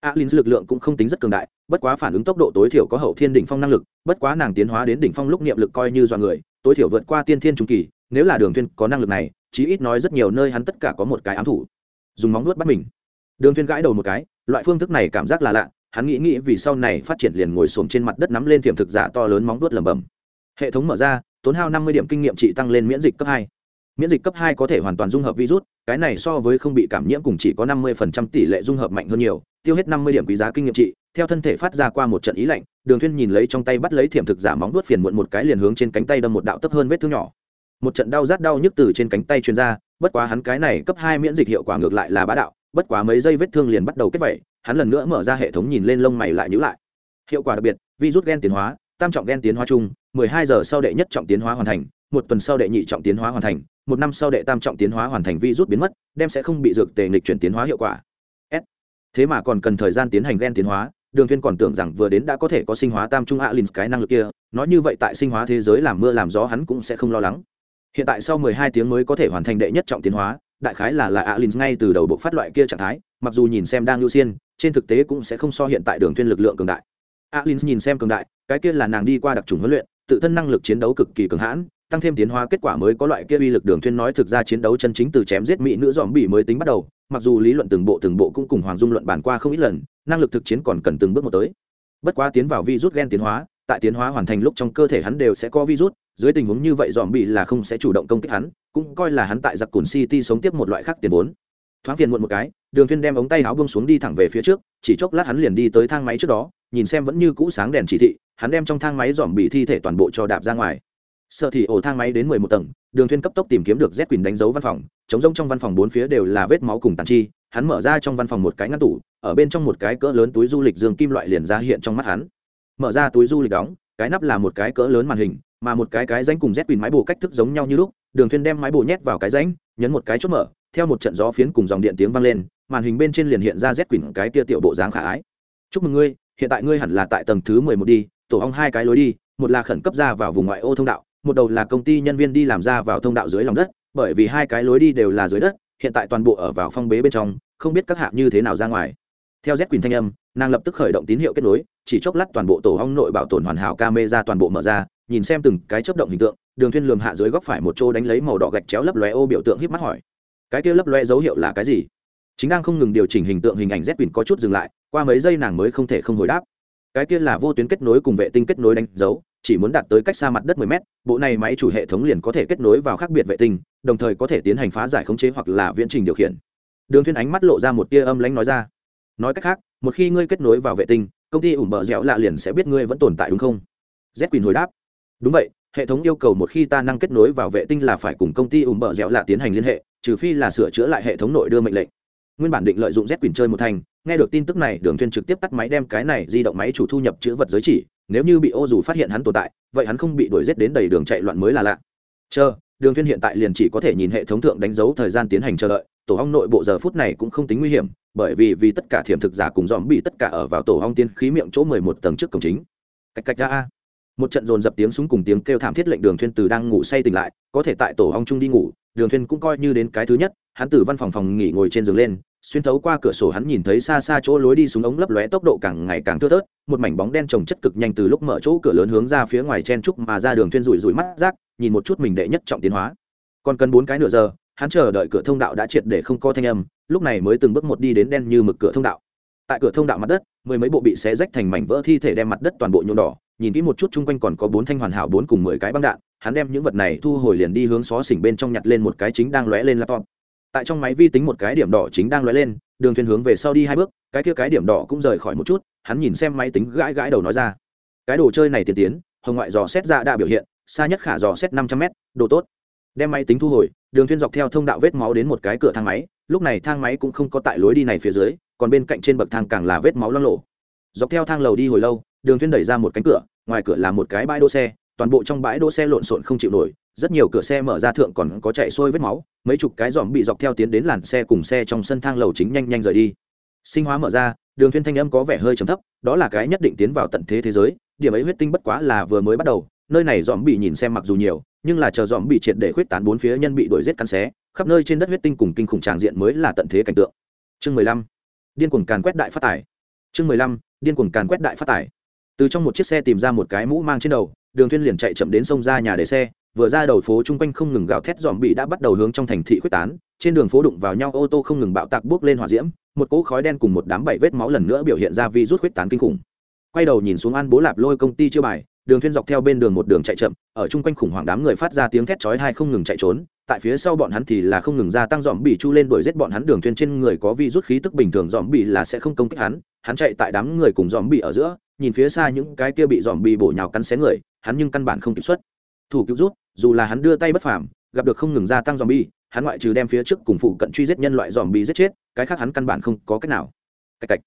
alins lực lượng cũng không tính rất cường đại, bất quá phản ứng tốc độ tối thiểu có hậu thiên đỉnh phong năng lực, bất quá nàng tiến hóa đến đỉnh phong lúc niệm lực coi như do người, tối thiểu vượt qua tiên thiên trung kỳ, nếu là đường Thiên có năng lực này, chí ít nói rất nhiều nơi hắn tất cả có một cái ám thủ. Dùng móng vuốt bắt mình. Đường Thiên gãi đầu một cái, loại phương thức này cảm giác là lạ, hắn nghĩ nghĩ vì sau này phát triển liền ngồi xổm trên mặt đất nắm lên tiềm thực giả to lớn móng vuốt lẩm bẩm. Hệ thống mở ra, tốn hao năm mươi điểm kinh nghiệm trị tăng lên miễn dịch cấp hai. Miễn dịch cấp hai có thể hoàn toàn dung hợp virus, cái này so với không bị cảm nhiễm cùng chỉ có năm mươi tỷ lệ dung hợp mạnh hơn nhiều tiêu hết năm mươi điểm quý giá kinh nghiệm trị, theo thân thể phát ra qua một trận ý lạnh, đường thuyên nhìn lấy trong tay bắt lấy thiểm thực giả móng vuốt phiền muộn một cái liền hướng trên cánh tay đâm một đạo tấp hơn vết thương nhỏ. Một trận đau rát đau nhức từ trên cánh tay truyền ra, bất quá hắn cái này cấp hai miễn dịch hiệu quả ngược lại là bá đạo, bất quá mấy giây vết thương liền bắt đầu kết vẩy, hắn lần nữa mở ra hệ thống nhìn lên lông mày lại nhữ lại. Hiệu quả đặc biệt, virus gen tiến hóa, tam trọng gen tiến hóa chung 12 giờ sau đệ nhất trọng tiến hóa hoàn thành, một tuần sau đệ nhị trọng tiến hóa hoàn thành, một năm sau đệ tam trọng tiến hóa hoàn thành virus biến mất, đem sẽ không bị dược tề nghịch chuyển tiến hóa hiệu quả thế mà còn cần thời gian tiến hành gen tiến hóa, đường thiên còn tưởng rằng vừa đến đã có thể có sinh hóa tam trung alin cái năng lực kia, nói như vậy tại sinh hóa thế giới làm mưa làm gió hắn cũng sẽ không lo lắng. Hiện tại sau 12 tiếng mới có thể hoàn thành đệ nhất trọng tiến hóa, đại khái là là alin ngay từ đầu bộ phát loại kia trạng thái, mặc dù nhìn xem đang ưu xiên trên thực tế cũng sẽ không so hiện tại đường Thiên lực lượng cường đại. Alin nhìn xem cường đại, cái kia là nàng đi qua đặc trùng huấn luyện, tự thân năng lực chiến đấu cực kỳ cường hãn, tăng thêm tiến hóa kết quả mới có loại kia uy lực đường thiên nói thực ra chiến đấu chân chính từ chém giết mỹ nữ giòm bỉ mới tính bắt đầu mặc dù lý luận từng bộ từng bộ cũng cùng hoàng dung luận bàn qua không ít lần, năng lực thực chiến còn cần từng bước một tới. Bất quá tiến vào virus gen tiến hóa, tại tiến hóa hoàn thành lúc trong cơ thể hắn đều sẽ có virus, dưới tình huống như vậy dòm bị là không sẽ chủ động công kích hắn, cũng coi là hắn tại giặc cùn city sống tiếp một loại khác tiền vốn. Thoáng phiền muộn một cái, đường thiên đem ống tay áo buông xuống đi thẳng về phía trước, chỉ chốc lát hắn liền đi tới thang máy trước đó, nhìn xem vẫn như cũ sáng đèn chỉ thị, hắn đem trong thang máy dòm bị thi thể toàn bộ cho đạp ra ngoài sợ thì ổ thang máy đến mười một tầng, đường thuyên cấp tốc tìm kiếm được z Quỳnh đánh dấu văn phòng, chống rông trong văn phòng bốn phía đều là vết máu cùng tàn chi, hắn mở ra trong văn phòng một cái ngăn tủ, ở bên trong một cái cỡ lớn túi du lịch dương kim loại liền ra hiện trong mắt hắn. Mở ra túi du lịch đóng, cái nắp là một cái cỡ lớn màn hình, mà một cái cái rãnh cùng z Quỳnh máy bù cách thức giống nhau như lúc, đường thuyên đem máy bù nhét vào cái rãnh, nhấn một cái chốt mở, theo một trận gió phiến cùng dòng điện tiếng vang lên, màn hình bên trên liền hiện ra z quỳnh cái tia tiểu bộ dáng khả ái. Chúc mừng ngươi, hiện tại ngươi hẳn là tại tầng thứ mười một đi, tổ ong hai cái lối đi, một là khẩn cấp ra vào vùng ngoại ô thông đạo một đầu là công ty nhân viên đi làm ra vào thông đạo dưới lòng đất, bởi vì hai cái lối đi đều là dưới đất, hiện tại toàn bộ ở vào phong bế bên trong, không biết các hạng như thế nào ra ngoài. Theo z Quỳnh thanh âm, nàng lập tức khởi động tín hiệu kết nối, chỉ chốc lát toàn bộ tổ hong nội bảo tồn hoàn hảo camera toàn bộ mở ra, nhìn xem từng cái chấp động hình tượng, đường thuyên lường hạ dưới góc phải một chỗ đánh lấy màu đỏ gạch chéo lấp lóe ô biểu tượng híp mắt hỏi. Cái kia lấp lóe dấu hiệu là cái gì? Chính đang không ngừng điều chỉnh hình tượng hình ảnh z Quỳnh có chút dừng lại, qua mấy giây nàng mới không thể không hồi đáp. Cái kia là vô tuyến kết nối cùng vệ tinh kết nối đánh dấu chỉ muốn đạt tới cách xa mặt đất 10 mét, bộ này máy chủ hệ thống liền có thể kết nối vào khác biệt vệ tinh, đồng thời có thể tiến hành phá giải khống chế hoặc là viễn trình điều khiển. Đường thuyên ánh mắt lộ ra một tia âm lãnh nói ra. Nói cách khác, một khi ngươi kết nối vào vệ tinh, công ty ủm bờ dẻo lạ liền sẽ biết ngươi vẫn tồn tại đúng không? Z Quỳnh hồi đáp. Đúng vậy, hệ thống yêu cầu một khi ta năng kết nối vào vệ tinh là phải cùng công ty ủm bờ dẻo lạ tiến hành liên hệ, trừ phi là sửa chữa lại hệ thống nội đưa mệnh lệnh. Nguyên bản định lợi dụng z Quỳnh chơi một thành, nghe được tin tức này, đường thuyên trực tiếp tắt máy đem cái này di động máy chủ thu nhập chữ vật giới chỉ nếu như bị ô dù phát hiện hắn tồn tại, vậy hắn không bị đuổi giết đến đầy đường chạy loạn mới là lạ. Chờ, đường thuyên hiện tại liền chỉ có thể nhìn hệ thống thượng đánh dấu thời gian tiến hành chờ đợi, tổ hong nội bộ giờ phút này cũng không tính nguy hiểm, bởi vì vì tất cả thiểm thực giả cùng dòm bị tất cả ở vào tổ hong tiên khí miệng chỗ mười một tầng trước cổng chính. Cách cách ra một trận dồn dập tiếng súng cùng tiếng kêu thảm thiết lệnh đường thuyên từ đang ngủ say tỉnh lại, có thể tại tổ hong chung đi ngủ, đường thuyên cũng coi như đến cái thứ nhất, hắn từ văn phòng phòng nghỉ ngồi trên giường lên xuyên thấu qua cửa sổ hắn nhìn thấy xa xa chỗ lối đi xuống ống lấp lóe tốc độ càng ngày càng thưa thớt, một mảnh bóng đen trồng chất cực nhanh từ lúc mở chỗ cửa lớn hướng ra phía ngoài chen trúc mà ra đường thuyên rủi rủi mắt rác, nhìn một chút mình đệ nhất trọng tiến hóa. Còn cần bốn cái nửa giờ, hắn chờ đợi cửa thông đạo đã triệt để không có thanh âm, lúc này mới từng bước một đi đến đen như mực cửa thông đạo. Tại cửa thông đạo mặt đất, mười mấy bộ bị xé rách thành mảnh vỡ thi thể đem mặt đất toàn bộ nhuộm đỏ, nhìn kỹ một chút chung quanh còn có bốn thanh hoàn hảo bốn cùng mười cái băng đạn, hắn đem những vật này thu hồi liền đi hướng xó xỉnh bên trong nhặt lên một cái chính đang lóe lên laptop tại trong máy vi tính một cái điểm đỏ chính đang lóe lên, đường thuyền hướng về sau đi hai bước, cái kia cái điểm đỏ cũng rời khỏi một chút, hắn nhìn xem máy tính gãi gãi đầu nói ra. Cái đồ chơi này tiên tiến, hồng ngoại dò xét ra đã biểu hiện, xa nhất khả dò xét năm trăm m đồ tốt. Đem máy tính thu hồi, đường thuyên dọc theo thông đạo vết máu đến một cái cửa thang máy, lúc này thang máy cũng không có tại lối đi này phía dưới, còn bên cạnh trên bậc thang càng là vết máu loang lộ dọc theo thang lầu đi hồi lâu, đường thuyên đẩy ra một cánh cửa, ngoài cửa là một cái bãi đỗ xe, toàn bộ trong bãi đỗ xe lộn xộn không chịu nổi rất nhiều cửa xe mở ra thượng còn có chạy xuôi vết máu, mấy chục cái giòm bị dọc theo tiến đến làn xe cùng xe trong sân thang lầu chính nhanh nhanh rời đi. Sinh hóa mở ra, đường thuyên thanh âm có vẻ hơi trầm thấp, đó là cái nhất định tiến vào tận thế thế giới, điểm ấy huyết tinh bất quá là vừa mới bắt đầu, nơi này giòm bị nhìn xem mặc dù nhiều, nhưng là chờ giòm bị triệt để khuyết tán bốn phía nhân bị đuổi giết cắn xé, khắp nơi trên đất huyết tinh cùng kinh khủng tràng diện mới là tận thế cảnh tượng. Chương mười lăm, điên cuồng càn quét đại phát tải. Chương mười lăm, điên cuồng càn quét đại phát tải. Từ trong một chiếc xe tìm ra một cái mũ mang trên đầu, đường thuyên liền chạy chậm đến sông ra nhà để xe vừa ra đầu phố trung quanh không ngừng gào thét dòm bị đã bắt đầu hướng trong thành thị quyết tán, trên đường phố đụng vào nhau ô tô không ngừng bạo tạc bước lên hỏa diễm, một cỗ khói đen cùng một đám bảy vết máu lần nữa biểu hiện ra vi rút quyết tán kinh khủng. Quay đầu nhìn xuống an bố lạp lôi công ty chưa bài, đường thuyên dọc theo bên đường một đường chạy chậm, ở trung quanh khủng hoảng đám người phát ra tiếng thét chói tai không ngừng chạy trốn, tại phía sau bọn hắn thì là không ngừng gia tăng dòm bị chu lên đuổi giết bọn hắn, đường thuyên trên người có vi rút khí tức bình thường dòm bị là sẽ không công kích hắn hắn chạy tại đám người cùng dòm bị ở giữa, nhìn phía xa những cái kia bị dòm bị bổ nhào cắn xé người, hắn nhưng căn bản không kịp xuất. Thủ cứu rút dù là hắn đưa tay bất phàm, gặp được không ngừng gia tăng dòm bi hắn ngoại trừ đem phía trước cùng phụ cận truy giết nhân loại dòm bi giết chết, cái khác hắn căn bản không có cách nào. Cạch cạch.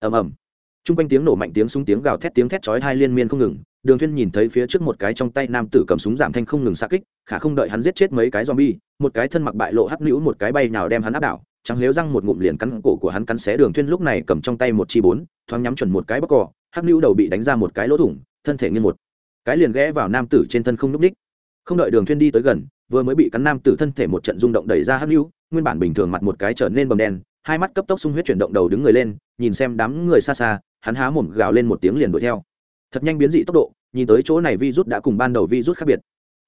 Ầm ầm. T r u n g quanh tiếng nổ mạnh, tiếng súng, tiếng gào thét, tiếng thét chói hai liên miên không ngừng. Đường thuyên nhìn thấy phía trước một cái trong tay nam tử cầm súng giảm thanh không ngừng xa kích, khả không đợi hắn giết chết mấy cái zombie, một cái thân mặc bại lộ hắc nữu một cái bay nào đem hắn áp đảo, trắng nếu răng một ngụm liền cắn cổ của hắn cắn xé đường thuyên lúc này cầm trong tay một chi bốn, thoáng nhắm chuẩn một cái bóc cỏ, hắc nữu đầu bị đánh ra một cái lỗ thủng, thân thể nghiêng một cái liền ghé vào nam tử trên thân không núp ních không đợi đường thuyên đi tới gần, vừa mới bị cắn nam tử thân thể một trận rung động đẩy ra hắc lưu nguyên bản bình thường mặt một cái trở nên bầm đen, hai mắt cấp tốc sung huyết chuyển động đầu đứng người lên, nhìn xem đám người xa xa, hắn há mồm gào lên một tiếng liền đuổi theo. Thật nhanh biến dị tốc độ, nhìn tới chỗ này virus đã cùng ban đầu virus khác biệt.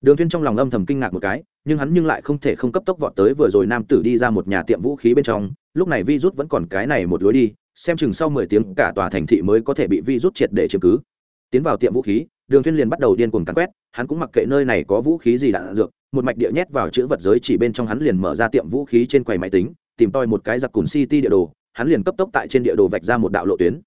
Đường thuyên trong lòng âm thầm kinh ngạc một cái, nhưng hắn nhưng lại không thể không cấp tốc vọt tới vừa rồi nam tử đi ra một nhà tiệm vũ khí bên trong, lúc này virus vẫn còn cái này một lối đi, xem chừng sau mười tiếng cả tòa thành thị mới có thể bị virus triệt để chiếm cứ. Tiến vào tiệm vũ khí đường Thiên liền bắt đầu điên cuồng cắn quét, hắn cũng mặc kệ nơi này có vũ khí gì đạn dược, một mạch địa nhét vào chữ vật giới chỉ bên trong hắn liền mở ra tiệm vũ khí trên quầy máy tính, tìm tòi một cái giặc cùn city địa đồ, hắn liền cấp tốc tại trên địa đồ vạch ra một đạo lộ tuyến.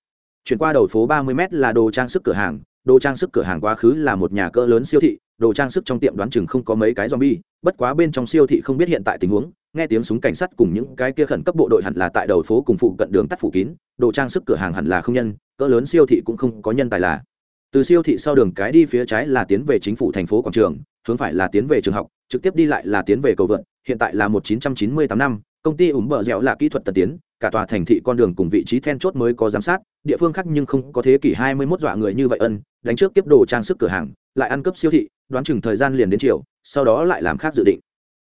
Chuyển qua đầu phố ba mươi m là đồ trang sức cửa hàng, đồ trang sức cửa hàng quá khứ là một nhà cỡ lớn siêu thị, đồ trang sức trong tiệm đoán chừng không có mấy cái zombie, bất quá bên trong siêu thị không biết hiện tại tình huống, nghe tiếng súng cảnh sát cùng những cái kia khẩn cấp bộ đội hẳn là tại đầu phố cùng phụ cận đường tắt phủ kín, đồ trang sức cửa hàng hẳn là không nhân, cỡ lớn siêu thị cũng không có nhân tài là từ siêu thị sau đường cái đi phía trái là tiến về chính phủ thành phố quảng trường, hướng phải là tiến về trường học, trực tiếp đi lại là tiến về cầu vượt hiện tại là một chín trăm chín mươi tám năm, công ty ủng bờ dẻo là kỹ thuật tân tiến, cả tòa thành thị con đường cùng vị trí then chốt mới có giám sát, địa phương khác nhưng không có thế kỷ hai mươi 21 dọa người như vậy ân, đánh trước tiếp đồ trang sức cửa hàng, lại ăn cướp siêu thị, đoán chừng thời gian liền đến chiều, sau đó lại làm khác dự định.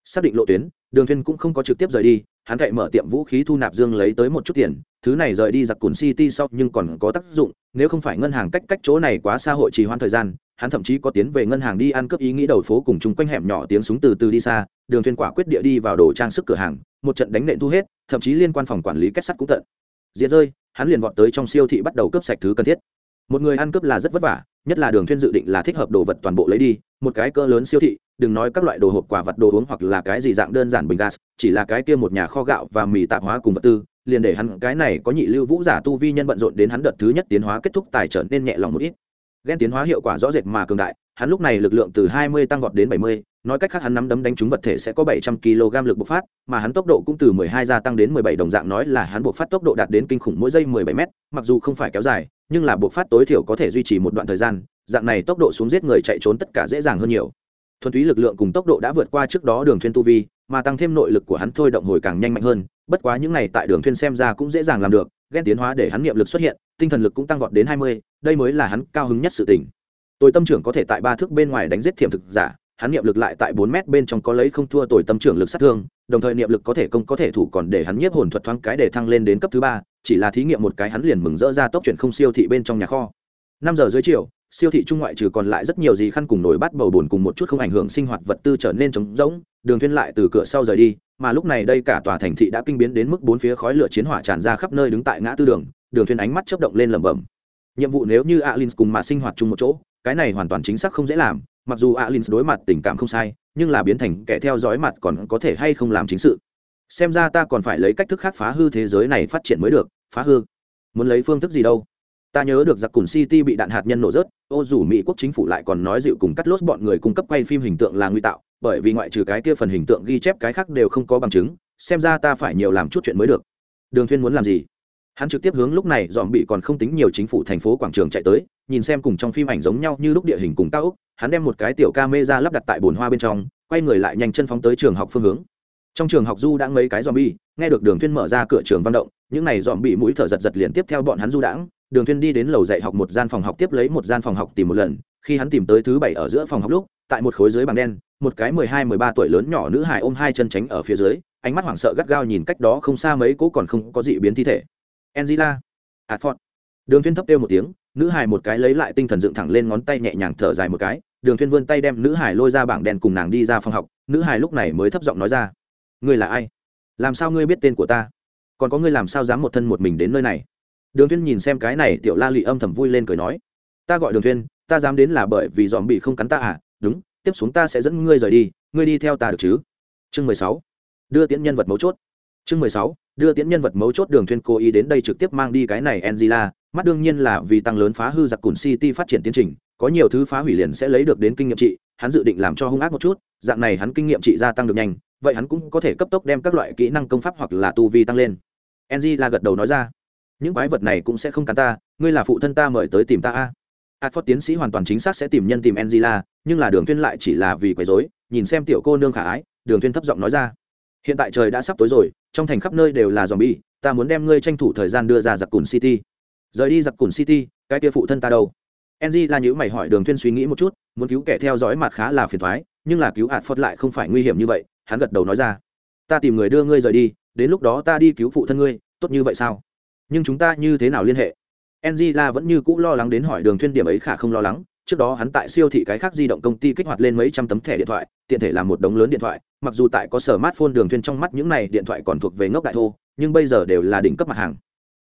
Xác định lộ tuyến, đường thuyên cũng không có trực tiếp rời đi hắn cậy mở tiệm vũ khí thu nạp dương lấy tới một chút tiền, thứ này rời đi giặc cùn city sau nhưng còn có tác dụng, nếu không phải ngân hàng cách cách chỗ này quá xa hội trì hoãn thời gian, hắn thậm chí có tiến về ngân hàng đi ăn cướp ý nghĩ đầu phố cùng chung quanh hẻm nhỏ tiếng súng từ từ đi xa, đường thuyền quả quyết địa đi vào đồ trang sức cửa hàng, một trận đánh nện thu hết, thậm chí liên quan phòng quản lý kết sắt cũng tận. Diệt rơi, hắn liền vọt tới trong siêu thị bắt đầu cướp sạch thứ cần thiết. Một người ăn cướp là rất vất vả, nhất là đường thuyên dự định là thích hợp đồ vật toàn bộ lấy đi, một cái cỡ lớn siêu thị đừng nói các loại đồ hộp quả vật đồ uống hoặc là cái gì dạng đơn giản bình gas chỉ là cái kia một nhà kho gạo và mì tạp hóa cùng vật tư liền để hắn cái này có nhị lưu vũ giả tu vi nhân bận rộn đến hắn đợt thứ nhất tiến hóa kết thúc tài trở nên nhẹ lòng một ít ghen tiến hóa hiệu quả rõ rệt mà cường đại hắn lúc này lực lượng từ 20 tăng vọt đến 70, nói cách khác hắn nắm đấm đánh trúng vật thể sẽ có 700 kg lực bộc phát, mà hắn tốc độ cũng từ 12 gia tăng đến 17 đồng dạng nói là hắn bộc phát tốc độ đạt đến kinh khủng mỗi giây 17 m mặc dù không phải kéo dài, nhưng là bộc phát tối thiểu có thể duy trì một đoạn thời gian, dạng này tốc độ xuống giết người chạy trốn tất cả dễ dàng hơn nhiều. Thuần túy lực lượng cùng tốc độ đã vượt qua trước đó Đường Thuyên tu vi, mà tăng thêm nội lực của hắn thôi động hồi càng nhanh mạnh hơn, bất quá những này tại Đường Thuyên xem ra cũng dễ dàng làm được, ghen tiến hóa để hắn niệm lực xuất hiện, tinh thần lực cũng tăng vọt đến 20, đây mới là hắn cao hứng nhất sự tình Tồi tâm trưởng có thể tại ba thước bên ngoài đánh giết thiểm thực giả, hắn niệm lực lại tại bốn mét bên trong có lấy không thua tồi tâm trưởng lực sát thương, đồng thời niệm lực có thể công có thể thủ còn để hắn nhiếp hồn thuật thoáng cái để thăng lên đến cấp thứ ba, chỉ là thí nghiệm một cái hắn liền mừng rỡ ra tốc chuyển không siêu thị bên trong nhà kho. Năm giờ dưới chiều, siêu thị trung ngoại trừ còn lại rất nhiều gì khăn cùng nổi bắt bầu buồn cùng một chút không ảnh hưởng sinh hoạt vật tư trở nên trống rỗng, đường thuyên lại từ cửa sau rời đi, mà lúc này đây cả tòa thành thị đã kinh biến đến mức bốn phía khói lửa chiến hỏa tràn ra khắp nơi đứng tại ngã tư đường, đường thuyên ánh mắt chớp động lên lẩm bẩm. Nhiệm vụ nếu như Alins cùng mà sinh hoạt chung một chỗ, cái này hoàn toàn chính xác không dễ làm mặc dù alin đối mặt tình cảm không sai nhưng là biến thành kẻ theo dõi mặt còn có thể hay không làm chính sự. Xem ra ta còn phải lấy cách thức khác phá hư thế giới này phát triển mới được phá hư. Muốn lấy phương thức gì đâu? Ta nhớ được giặc cùng city bị đạn hạt nhân nổ rớt, ô dù mỹ quốc chính phủ lại còn nói dịu cùng cắt lốt bọn người cung cấp quay phim hình tượng là nguy tạo, bởi vì ngoại trừ cái kia phần hình tượng ghi chép cái khác đều không có bằng chứng, xem ra ta phải nhiều làm chút chuyện mới được. Đường thuyên muốn làm gì? Hắn trực tiếp hướng lúc này dòm bị còn không tính nhiều chính phủ thành phố quảng trường chạy tới, nhìn xem cùng trong phim ảnh giống nhau như lúc địa hình cùng cao ốc, hắn đem một cái tiểu ca mê ra lắp đặt tại bồn hoa bên trong, quay người lại nhanh chân phóng tới trường học phương hướng. Trong trường học du đã mấy cái dòm bi nghe được đường thuyên mở ra cửa trường văn động, những này dòm bị mũi thở giật giật liền tiếp theo bọn hắn du đãng đường thuyên đi đến lầu dạy học một gian phòng học tiếp lấy một gian phòng học tìm một lần, khi hắn tìm tới thứ bảy ở giữa phòng học lúc, tại một khối dưới bảng đen, một cái mười hai, mười ba tuổi lớn nhỏ nữ hài ôm hai chân tránh ở phía dưới, ánh mắt hoảng sợ gắt gao nhìn cách đó không xa mấy cố còn không có dị biến thi thể. Angela, adford. Đường thuyên thấp kêu một tiếng, nữ hải một cái lấy lại tinh thần dựng thẳng lên ngón tay nhẹ nhàng thở dài một cái, đường thuyên vươn tay đem nữ hải lôi ra bảng đen cùng nàng đi ra phòng học, nữ hải lúc này mới thấp giọng nói ra, ngươi là ai? Làm sao ngươi biết tên của ta? Còn có ngươi làm sao dám một thân một mình đến nơi này? Đường Thiên nhìn xem cái này tiểu la lị âm thầm vui lên cười nói ta gọi đường Thiên, ta dám đến là bởi vì dòm bị không cắn ta à? Đúng tiếp xuống ta sẽ dẫn ngươi rời đi ngươi đi theo ta được chứ? Chương mười sáu đưa tiễn nhân vật mấu chốt. Chương mười sáu đưa tiễn nhân vật mấu chốt đường Thiên cố ý đến đây trực tiếp mang đi cái này angela mắt đương nhiên là vì tăng lớn phá hư giặc cùn city phát triển tiến trình có nhiều thứ phá hủy liền sẽ lấy được đến kinh nghiệm trị hắn dự định làm cho hung ác một chút dạng này hắn kinh nghiệm trị gia tăng được nhanh vậy hắn cũng có thể cấp tốc đem các loại kỹ năng công pháp hoặc là tu vi tăng lên. Angela gật đầu nói ra những quái vật này cũng sẽ không cắn ta ngươi là phụ thân ta mời tới tìm ta a. Adford tiến sĩ hoàn toàn chính xác sẽ tìm nhân tìm Angela, nhưng là Đường Tuyên lại chỉ là vì quấy rối, nhìn xem tiểu cô nương khả ái, Đường Tuyên thấp giọng nói ra. Hiện tại trời đã sắp tối rồi trong thành khắp nơi đều là zombie, bi ta muốn đem ngươi tranh thủ thời gian đưa ra giặc cùn city. Rời đi giặc cùn city cái kia phụ thân ta đâu? Enzy là những mày hỏi đường thuyên suy nghĩ một chút muốn cứu kẻ theo dõi mặt khá là phiền toái nhưng là cứu hạt phật lại không phải nguy hiểm như vậy hắn gật đầu nói ra. Ta tìm người đưa ngươi rời đi đến lúc đó ta đi cứu phụ thân ngươi tốt như vậy sao? Nhưng chúng ta như thế nào liên hệ Angela vẫn như cũ lo lắng đến hỏi Đường Thuyên điểm ấy khả không lo lắng, trước đó hắn tại siêu thị cái khác di động công ty kích hoạt lên mấy trăm tấm thẻ điện thoại, tiện thể làm một đống lớn điện thoại, mặc dù tại có sở mát phôn Đường Thuyên trong mắt những này điện thoại còn thuộc về ngốc đại thô, nhưng bây giờ đều là đỉnh cấp mặt hàng.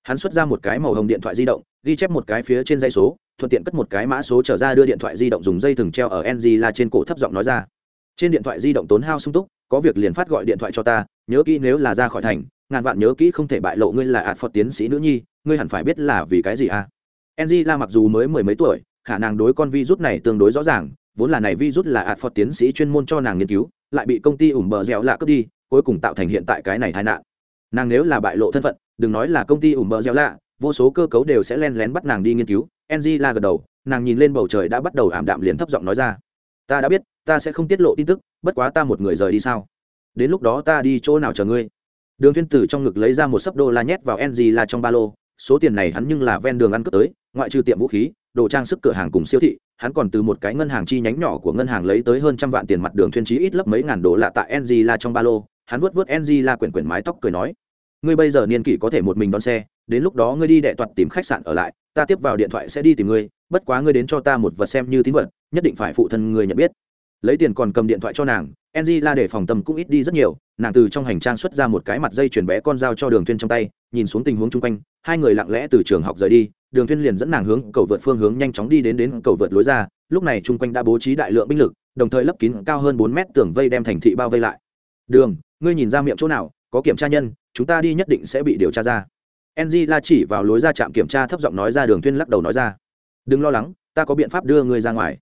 Hắn xuất ra một cái màu hồng điện thoại di động, ghi chép một cái phía trên dây số, thuận tiện cất một cái mã số trở ra đưa điện thoại di động dùng dây thừng treo ở Angela trên cổ thấp giọng nói ra. Trên điện thoại di động tốn hao sung túc, có việc liền phát gọi điện thoại cho ta, nhớ kỹ nếu là ra khỏi thành, ngàn vạn nhớ kỹ không thể bại lộ ngươi là ạt phật tiến sĩ nữ nhi, ngươi hẳn phải biết là vì cái gì à la mặc dù mới mười mấy tuổi, khả năng đối con virus này tương đối rõ ràng, vốn là này virus là ạt phật tiến sĩ chuyên môn cho nàng nghiên cứu, lại bị công ty ủm bờ dẻo lạ cướp đi, cuối cùng tạo thành hiện tại cái này tai nạn. Nàng nếu là bại lộ thân phận, đừng nói là công ty ủm bờ dẻo lạ, vô số cơ cấu đều sẽ len lén bắt nàng đi nghiên cứu. Angela gật đầu, nàng nhìn lên bầu trời đã bắt đầu ảm đạm liền thấp giọng nói ra: "Ta đã biết, ta sẽ không tiết lộ tin tức, bất quá ta một người rời đi sao? Đến lúc đó ta đi chỗ nào chờ ngươi?" Đường Thiên Tử trong ngực lấy ra một sấp đô la nhét vào Angela trong ba lô, số tiền này hắn nhưng là ven đường ăn cướp tới, ngoại trừ tiệm vũ khí đồ trang sức cửa hàng cùng siêu thị hắn còn từ một cái ngân hàng chi nhánh nhỏ của ngân hàng lấy tới hơn trăm vạn tiền mặt đường Thiên trí ít lấp mấy ngàn đô la tại ng là trong ba lô hắn vuốt vuốt ng là quyển quyển mái tóc cười nói ngươi bây giờ niên kỷ có thể một mình đón xe đến lúc đó ngươi đi đệ toạt tìm khách sạn ở lại ta tiếp vào điện thoại sẽ đi tìm ngươi bất quá ngươi đến cho ta một vật xem như tín vật nhất định phải phụ thân ngươi nhận biết lấy tiền còn cầm điện thoại cho nàng angela để phòng tâm cũng ít đi rất nhiều, nàng từ trong hành trang xuất ra một cái mặt dây chuyển bé con dao cho đường Thuyên trong tay, nhìn xuống tình huống chung quanh, hai người lặng lẽ từ trường học rời đi, đường Thuyên liền dẫn nàng hướng cầu vượt phương hướng nhanh chóng đi đến đến cầu vượt lối ra, lúc này chung quanh đã bố trí đại lượng binh lực, đồng thời lấp kín cao hơn bốn mét tường vây đem thành thị bao vây lại. Đường, ngươi nhìn ra miệng chỗ nào, có kiểm tra nhân, chúng ta đi nhất định sẽ bị điều tra ra. Angela chỉ vào lối ra trạm kiểm tra thấp giọng nói ra, đường Thuyên lắc đầu nói ra. Đừng lo lắng, ta có biện pháp đưa ngươi ra ngoài.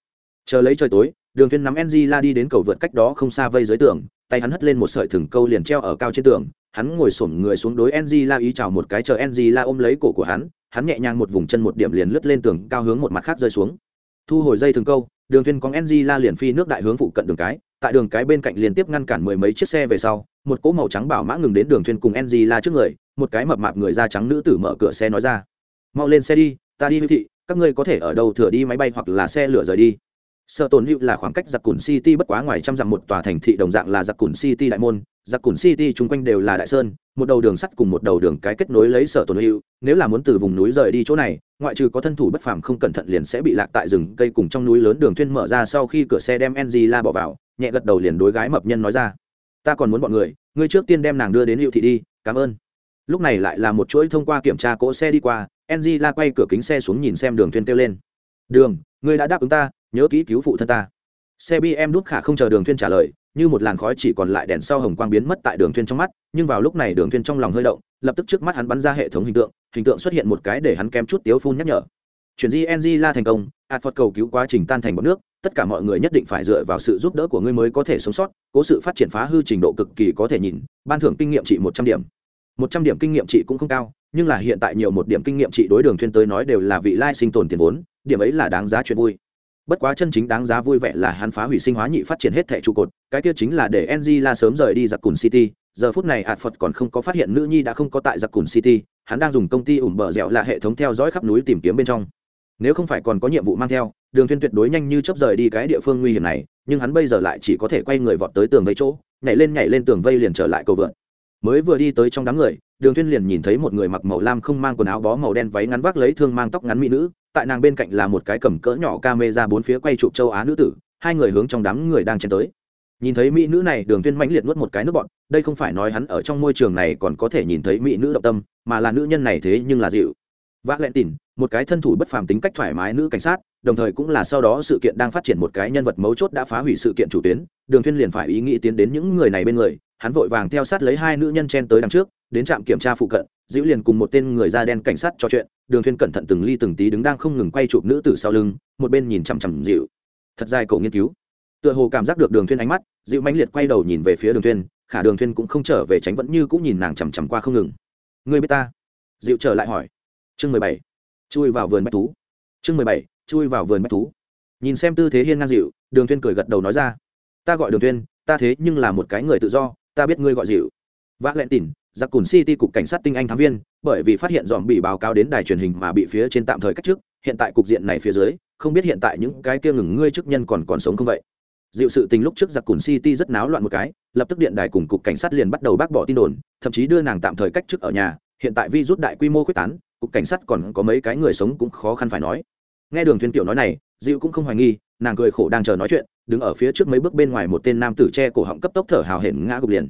Chờ lấy trời tối đường Thiên nắm angela đi đến cầu vượt cách đó không xa vây dưới tường, tay hắn hất lên một sợi thừng câu liền treo ở cao trên tường. Hắn ngồi xổm người xuống đối angela ý chào một cái chờ angela ôm lấy cổ của hắn hắn nhẹ nhàng một vùng chân một điểm liền lướt lên tường cao hướng một mặt khác rơi xuống. Thu hồi dây thừng câu, đường tuyên con la liền phi nước đại hướng phụ cận đường cái, tại đường cái bên cạnh liên tiếp ngăn cản mười mấy chiếc xe về sau, một cỗ màu trắng bảo mã ngừng đến đường Thiên cùng angela trước người, một cái mập mạp người da trắng nữ tử mở cửa xe nói ra, mau lên xe đi, ta đi hữu thị, các ngươi có thể ở đâu thừa đi máy bay hoặc là xe lửa rời đi sợ tồn hữu là khoảng cách giặc cùn city bất quá ngoài trăm dặm một tòa thành thị đồng dạng là giặc cùn city đại môn. Giặc cùn city chung quanh đều là đại sơn, một đầu đường sắt cùng một đầu đường cái kết nối lấy sở tồn hữu. Nếu là muốn từ vùng núi rời đi chỗ này, ngoại trừ có thân thủ bất phàm không cẩn thận liền sẽ bị lạc tại rừng cây cùng trong núi lớn đường thuyên mở ra sau khi cửa xe đem Angela bỏ vào, nhẹ gật đầu liền đối gái mập nhân nói ra. Ta còn muốn bọn người, ngươi trước tiên đem nàng đưa đến hữu thị đi, cảm ơn. Lúc này lại là một chuỗi thông qua kiểm tra cỗ xe đi qua, Angela quay cửa kính xe xuống nhìn xem đường thuyên kêu lên. Đường, ngươi đã đáp ứng ta nhớ kỹ cứu phụ thân ta. Xe bm đút khả không chờ đường thuyên trả lời, như một làn khói chỉ còn lại đèn sau hồng quang biến mất tại đường thuyên trong mắt, nhưng vào lúc này đường thuyên trong lòng hơi động, lập tức trước mắt hắn bắn ra hệ thống hình tượng hình tượng xuất hiện một cái để hắn kém chút tiếu phun nhắc nhở. Chuyển di la thành công phật cầu cứu quá trình tan thành bọt nước, tất cả mọi người nhất định phải dựa vào sự giúp đỡ của ngươi mới có thể sống sót, cố sự phát triển phá hư trình độ cực kỳ có thể nhìn, ban thưởng kinh nghiệm trị một trăm điểm. Một trăm điểm kinh nghiệm trị cũng không cao, nhưng là hiện tại nhiều một điểm kinh nghiệm trị đối đường thuyên tới nói đều là vị lai sinh tồn tiền vốn, điểm ấy là đáng giá chuyện vui bất quá chân chính đáng giá vui vẻ là hắn phá hủy sinh hóa nhị phát triển hết thẻ trụ cột, cái kia chính là để la sớm rời đi giặc cùn city. Giờ phút này ạt phật còn không có phát hiện nữ nhi đã không có tại giặc cùn city, hắn đang dùng công ty ủng bờ dẻo là hệ thống theo dõi khắp núi tìm kiếm bên trong. Nếu không phải còn có nhiệm vụ mang theo, đường thuyên tuyệt đối nhanh như chớp rời đi cái địa phương nguy hiểm này, nhưng hắn bây giờ lại chỉ có thể quay người vọt tới tường vây chỗ, nhảy lên nhảy lên tường vây liền trở lại cầu vượt mới vừa đi tới trong đám người, đường thuyên liền nhìn thấy một người mặc màu lam không mang quần áo bó màu đen váy ngắn vác lấy thương mang tóc ngắn mỹ nữ tại nàng bên cạnh là một cái cầm cỡ nhỏ camera bốn phía quay chụp châu á nữ tử, hai người hướng trong đám người đang chen tới. Nhìn thấy mỹ nữ này, đường tuyên mãnh liệt nuốt một cái nước bọn đây không phải nói hắn ở trong môi trường này còn có thể nhìn thấy mỹ nữ động tâm, mà là nữ nhân này thế nhưng là dịu. Vác lẹn tỉn, một cái thân thủ bất phàm tính cách thoải mái nữ cảnh sát, đồng thời cũng là sau đó sự kiện đang phát triển một cái nhân vật mấu chốt đã phá hủy sự kiện chủ tuyến, đường tuyên liền phải ý nghĩ tiến đến những người này bên người, hắn vội vàng theo sát lấy hai nữ nhân chen tới đằng trước, đến trạm kiểm tra phụ cận dịu liền cùng một tên người da đen cảnh sát trò chuyện đường thuyên cẩn thận từng ly từng tí đứng đang không ngừng quay chụp nữ tử sau lưng, một bên nhìn chằm chằm dịu. Thật dài cậu nghiên cứu. Tựa hồ cảm giác được đường thuyên ánh mắt, dịu mãnh liệt quay đầu nhìn về phía đường thuyên khả đường thuyên cũng không trở về tránh vẫn như cũng nhìn nàng chằm chằm qua không ngừng. Ngươi biết ta? Dịu trở lại hỏi. Chương mười bảy. Chui vào vườn bách thú. Chương mười bảy. Chui vào vườn bách thú. Nhìn xem tư thế hiên ngang dịu, đường thuyên cười gật đầu nói ra. Ta gọi đường thuyên ta thế nhưng là một cái người tự do, ta biết ngươi gọi dịu. Vã lẹn tỉn giặc cùn city cục cảnh sát tinh anh thám viên, bởi vì phát hiện dòm bị báo cáo đến đài truyền hình mà bị phía trên tạm thời cách chức, hiện tại cục diện này phía dưới, không biết hiện tại những cái kia ngừng ngươi chức nhân còn còn sống không vậy. Dịu sự tình lúc trước giặc cùn city rất náo loạn một cái, lập tức điện đài cùng cục cảnh sát liền bắt đầu bác bỏ tin đồn, thậm chí đưa nàng tạm thời cách chức ở nhà, hiện tại vi rút đại quy mô quyết tán, cục cảnh sát còn có mấy cái người sống cũng khó khăn phải nói. Nghe đường Thiên tiểu nói này, dịu cũng không hoài nghi, nàng cười khổ đang chờ nói chuyện, đứng ở phía trước mấy bước bên ngoài một tên nam tử che cổ họng cấp tốc thở hào hển ngã gục liền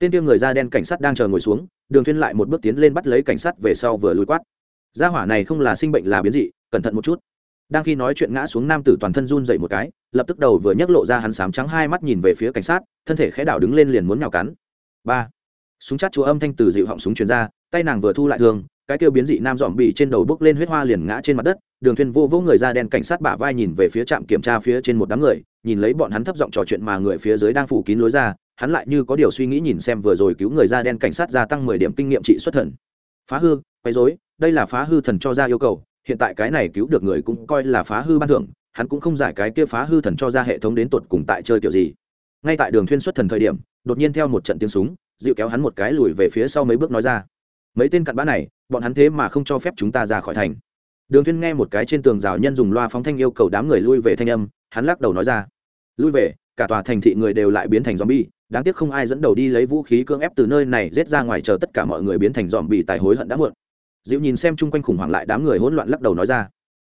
tên kia người da đen cảnh sát đang chờ ngồi xuống, đường thuyên lại một bước tiến lên bắt lấy cảnh sát về sau vừa lùi quát. Gia hỏa này không là sinh bệnh là biến dị, cẩn thận một chút. Đang khi nói chuyện ngã xuống nam tử toàn thân run dậy một cái, lập tức đầu vừa nhấc lộ ra hắn sám trắng hai mắt nhìn về phía cảnh sát, thân thể khẽ đảo đứng lên liền muốn nhào cắn. Ba. Súng chát chúa âm thanh từ dịu họng súng truyền ra, tay nàng vừa thu lại thương, cái kêu biến dị nam dòm bị trên đầu bốc lên huyết hoa liền ngã trên mặt đất, đường thuyền vô vô người da đen cảnh sát bả vai nhìn về phía trạm kiểm tra phía trên một đám người, nhìn lấy bọn hắn thấp giọng trò chuyện mà người phía dưới đang phủ kín lối ra hắn lại như có điều suy nghĩ nhìn xem vừa rồi cứu người da đen cảnh sát gia tăng mười điểm kinh nghiệm trị xuất thần. Phá hư, quấy rối, đây là phá hư thần cho ra yêu cầu, hiện tại cái này cứu được người cũng coi là phá hư ban thưởng, hắn cũng không giải cái kia phá hư thần cho ra hệ thống đến tuột cùng tại chơi kiểu gì. Ngay tại đường thuyên xuất thần thời điểm, đột nhiên theo một trận tiếng súng, dịu kéo hắn một cái lùi về phía sau mấy bước nói ra. Mấy tên cặn bã này, bọn hắn thế mà không cho phép chúng ta ra khỏi thành. Đường thuyên nghe một cái trên tường rào nhân dùng loa phóng thanh yêu cầu đám người lui về thanh âm, hắn lắc đầu nói ra. Lui về, cả tòa thành thị người đều lại biến thành zombie đáng tiếc không ai dẫn đầu đi lấy vũ khí cưỡng ép từ nơi này giết ra ngoài chờ tất cả mọi người biến thành dòm bị tài hối hận đã muộn. Dịu nhìn xem chung quanh khủng hoảng lại đám người hỗn loạn lắc đầu nói ra.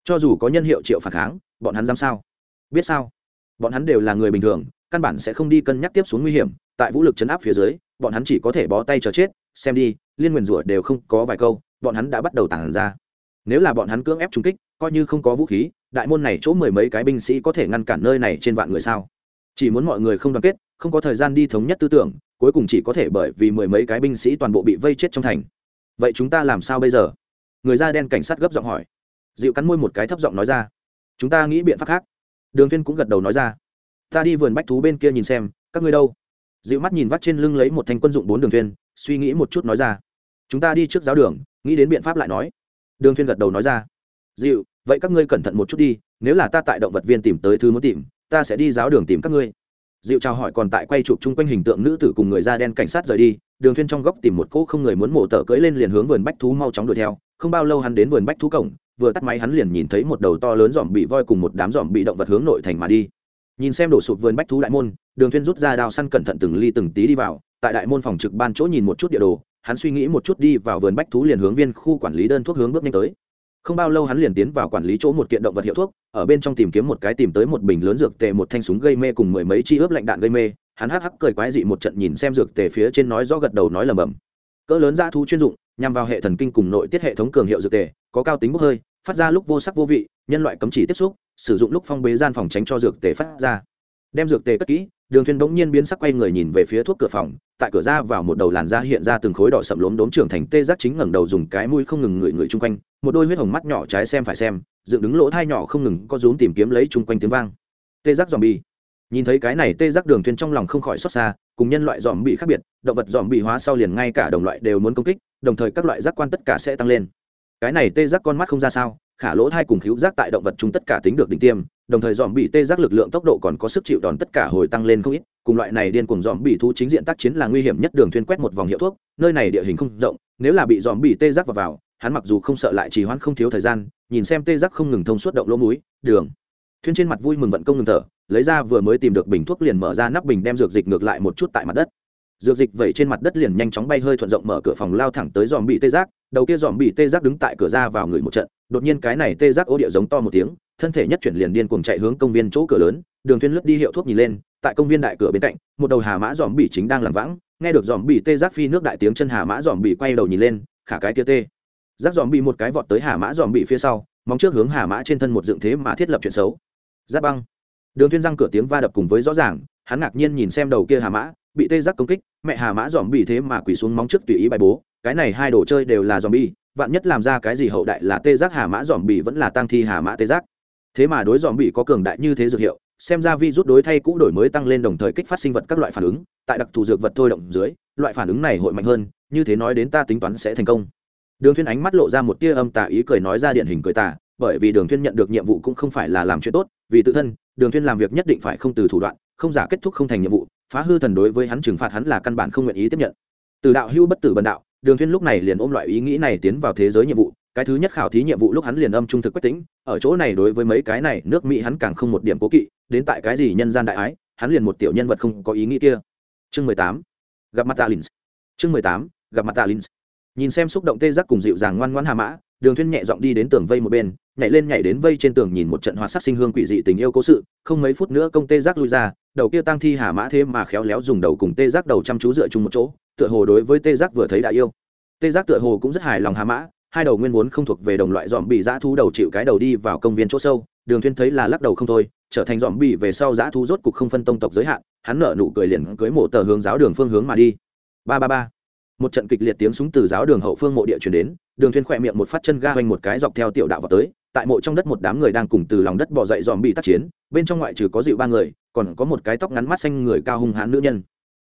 Cho dù có nhân hiệu triệu phản kháng, bọn hắn dám sao? Biết sao? Bọn hắn đều là người bình thường, căn bản sẽ không đi cân nhắc tiếp xuống nguy hiểm. Tại vũ lực chấn áp phía dưới, bọn hắn chỉ có thể bó tay chờ chết. Xem đi, liên nguyền rủa đều không có vài câu, bọn hắn đã bắt đầu tàn ra. Nếu là bọn hắn cưỡng ép trung kích, coi như không có vũ khí, đại môn này chỗ mười mấy cái binh sĩ có thể ngăn cản nơi này trên vạn người sao? Chỉ muốn mọi người không đoàn kết không có thời gian đi thống nhất tư tưởng, cuối cùng chỉ có thể bởi vì mười mấy cái binh sĩ toàn bộ bị vây chết trong thành. Vậy chúng ta làm sao bây giờ? Người da đen cảnh sát gấp giọng hỏi. Dịu cắn môi một cái thấp giọng nói ra. Chúng ta nghĩ biện pháp khác. Đường thiên cũng gật đầu nói ra. Ta đi vườn bách thú bên kia nhìn xem, các ngươi đâu? Dịu mắt nhìn vắt trên lưng lấy một thanh quân dụng bốn đường thuyền suy nghĩ một chút nói ra. Chúng ta đi trước giáo đường, nghĩ đến biện pháp lại nói. Đường thuyền gật đầu nói ra. Dịu vậy các ngươi cẩn thận một chút đi, nếu là ta tại động vật viên tìm tới thứ muốn tìm, ta sẽ đi giáo đường tìm các ngươi dịu chào hỏi còn tại quay chụp chung quanh hình tượng nữ tử cùng người da đen cảnh sát rời đi, đường thuyên trong góc tìm một cỗ không người muốn mổ tờ cưỡi lên liền hướng vườn bách thú mau chóng đuổi theo. Không bao lâu hắn đến vườn bách thú cổng, vừa tắt máy hắn liền nhìn thấy một đầu to lớn giòm bị voi cùng một đám giòm bị động vật hướng nội thành mà đi. Nhìn xem đổ sụp vườn bách thú đại môn, đường thuyên rút ra đao săn cẩn thận từng ly từng tí đi vào. Tại đại môn phòng trực ban chỗ nhìn một chút địa đồ, hắn suy nghĩ một chút đi vào vườn bách thú liền hướng viên khu quản lý đơn thuốc hướng bước nhanh tới không bao lâu hắn liền tiến vào quản lý chỗ một kiện động vật hiệu thuốc, ở bên trong tìm kiếm một cái tìm tới một bình lớn dược tề một thanh súng gây mê cùng mười mấy chi ướp lạnh đạn gây mê, hắn hắc hắc cười quái dị một trận nhìn xem dược tề phía trên nói rõ gật đầu nói lầm bầm cỡ lớn dã thú chuyên dụng, nhằm vào hệ thần kinh cùng nội tiết hệ thống cường hiệu dược tề, có cao tính bốc hơi, phát ra lúc vô sắc vô vị, nhân loại cấm chỉ tiếp xúc, sử dụng lúc phong bế gian phòng tránh cho dược tề phát ra đem dược tề cất kỹ, đường thuyền bỗng nhiên biến sắc quay người nhìn về phía thuốc cửa phòng, tại cửa ra vào một đầu làn da hiện ra từng khối đỏ sậm lốm đốm trưởng thành tê giác chính ngẩng đầu dùng cái mũi không ngừng ngửi ngửi chung quanh, một đôi huyết hồng mắt nhỏ trái xem phải xem, dựng đứng lỗ thai nhỏ không ngừng có rúm tìm kiếm lấy chung quanh tiếng vang. Tê giác dòm bi nhìn thấy cái này tê giác đường thuyền trong lòng không khỏi xót xa, cùng nhân loại dòm bị khác biệt, động vật dòm bị hóa sau liền ngay cả đồng loại đều muốn công kích, đồng thời các loại giác quan tất cả sẽ tăng lên. Cái này tê giác con mắt không ra sao khả lỗ thai cùng khíu giác tại động vật chúng tất cả tính được đỉnh tiêm đồng thời dòm bị tê giác lực lượng tốc độ còn có sức chịu đòn tất cả hồi tăng lên không ít. Cùng loại này điên cuồng dòm bị thu chính diện tác chiến là nguy hiểm nhất đường thuyên quét một vòng hiệu thuốc nơi này địa hình không rộng nếu là bị dòm bị tê giác vào, vào hắn mặc dù không sợ lại trì hoãn không thiếu thời gian nhìn xem tê giác không ngừng thông suốt động lỗ mũi đường. Thuyên trên mặt vui mừng vận công ngừng thở lấy ra vừa mới tìm được bình thuốc liền mở ra nắp bình đem dược dịch ngược lại một chút tại mặt đất. Dược dịch vẩy trên mặt đất liền nhanh chóng bay hơi thuận rộng mở cửa phòng lao thẳng tới dòm bị tê giác đầu kia dòm bị tê giác đứng tại cửa ra vào người một trận, đột nhiên cái này tê giác ô địa giống to một tiếng, thân thể nhất chuyển liền điên cuồng chạy hướng công viên chỗ cửa lớn, đường thuyên lướt đi hiệu thuốc nhìn lên, tại công viên đại cửa bên cạnh, một đầu hà mã dòm bị chính đang làm vãng, nghe được dòm bị tê giác phi nước đại tiếng chân hà mã dòm bị quay đầu nhìn lên, khả cái kia tê. Giác dòm bị một cái vọt tới hà mã dòm bị phía sau, móng trước hướng hà mã trên thân một dựng thế mà thiết lập chuyện xấu. Giáp băng. Đường thuyên răng cửa tiếng va đập cùng với rõ ràng, hắn ngạc nhiên nhìn xem đầu kia hà mã, bị tê giác công kích, mẹ hà mã dòm bị thế mà quỳ xuống móng trước tùy ý bài bố cái này hai đồ chơi đều là dòm bi vạn nhất làm ra cái gì hậu đại là tê giác hà mã dòm bị vẫn là tăng thi hà mã tê giác. Thế mà đối dòm bị có cường đại như thế dược hiệu, xem ra vi rút đối thay cũ đổi mới tăng lên đồng thời kích phát sinh vật các loại phản ứng, tại đặc thù dược vật thôi động dưới, loại phản ứng này hội mạnh hơn, như thế nói đến ta tính toán sẽ thành công. Đường thiên ánh mắt lộ ra một tia âm tà ý cười nói ra điện hình cười tà, bởi vì đường thiên nhận được nhiệm vụ cũng không phải là làm chuyện tốt, vì tự thân, đường thiên làm việc nhất định phải không từ thủ đoạn, không giả kết thúc không thành nhiệm vụ, phá hư thần đối với hắn trừng phạt hắn là căn bản không nguyện ý tiếp nhận. Từ đạo hưu bất tử bần đạo đường thuyên lúc này liền ôm loại ý nghĩ này tiến vào thế giới nhiệm vụ, cái thứ nhất khảo thí nhiệm vụ lúc hắn liền âm trung thực quyết tính, ở chỗ này đối với mấy cái này, nước mỹ hắn càng không một điểm cố kỵ, đến tại cái gì nhân gian đại ái, hắn liền một tiểu nhân vật không có ý nghĩ kia. Chương mười tám, gặp mặt talins chương mười tám, gặp mặt talins nhìn xem xúc động tê giác cùng dịu dàng ngoan ngoãn hà mã, đường thuyên nhẹ giọng đi đến tường vây một bên, nhảy lên nhảy đến vây trên tường nhìn một trận hoạt sắc sinh hương quỷ dị tình yêu cố sự, không mấy phút nữa công tê giác lui ra đầu kia tăng thi hà mã thế mà khéo léo dùng đầu cùng tê giác đầu chăm chú dựa chung một chỗ, tựa hồ đối với tê giác vừa thấy đã yêu. Tê giác tựa hồ cũng rất hài lòng hà mã, hai đầu nguyên vốn không thuộc về đồng loại dòm bị dã thú đầu chịu cái đầu đi vào công viên chỗ sâu, đường thuyên thấy là lắc đầu không thôi, trở thành dòm bị về sau dã thú rốt cục không phân tông tộc giới hạn, hắn nở nụ cười liền cưới mộ tờ hướng giáo đường phương hướng mà đi. Ba ba ba. Một trận kịch liệt tiếng súng từ giáo đường hậu phương mộ địa truyền đến, đường thuyên khoẹt miệng một phát chân ga hoành một cái dọc theo tiểu đạo vào tới tại mộ trong đất một đám người đang cùng từ lòng đất bò dậy dòm bị tác chiến, bên trong ngoại trừ có dịu ba người, còn có một cái tóc ngắn mắt xanh người cao hung hãn nữ nhân.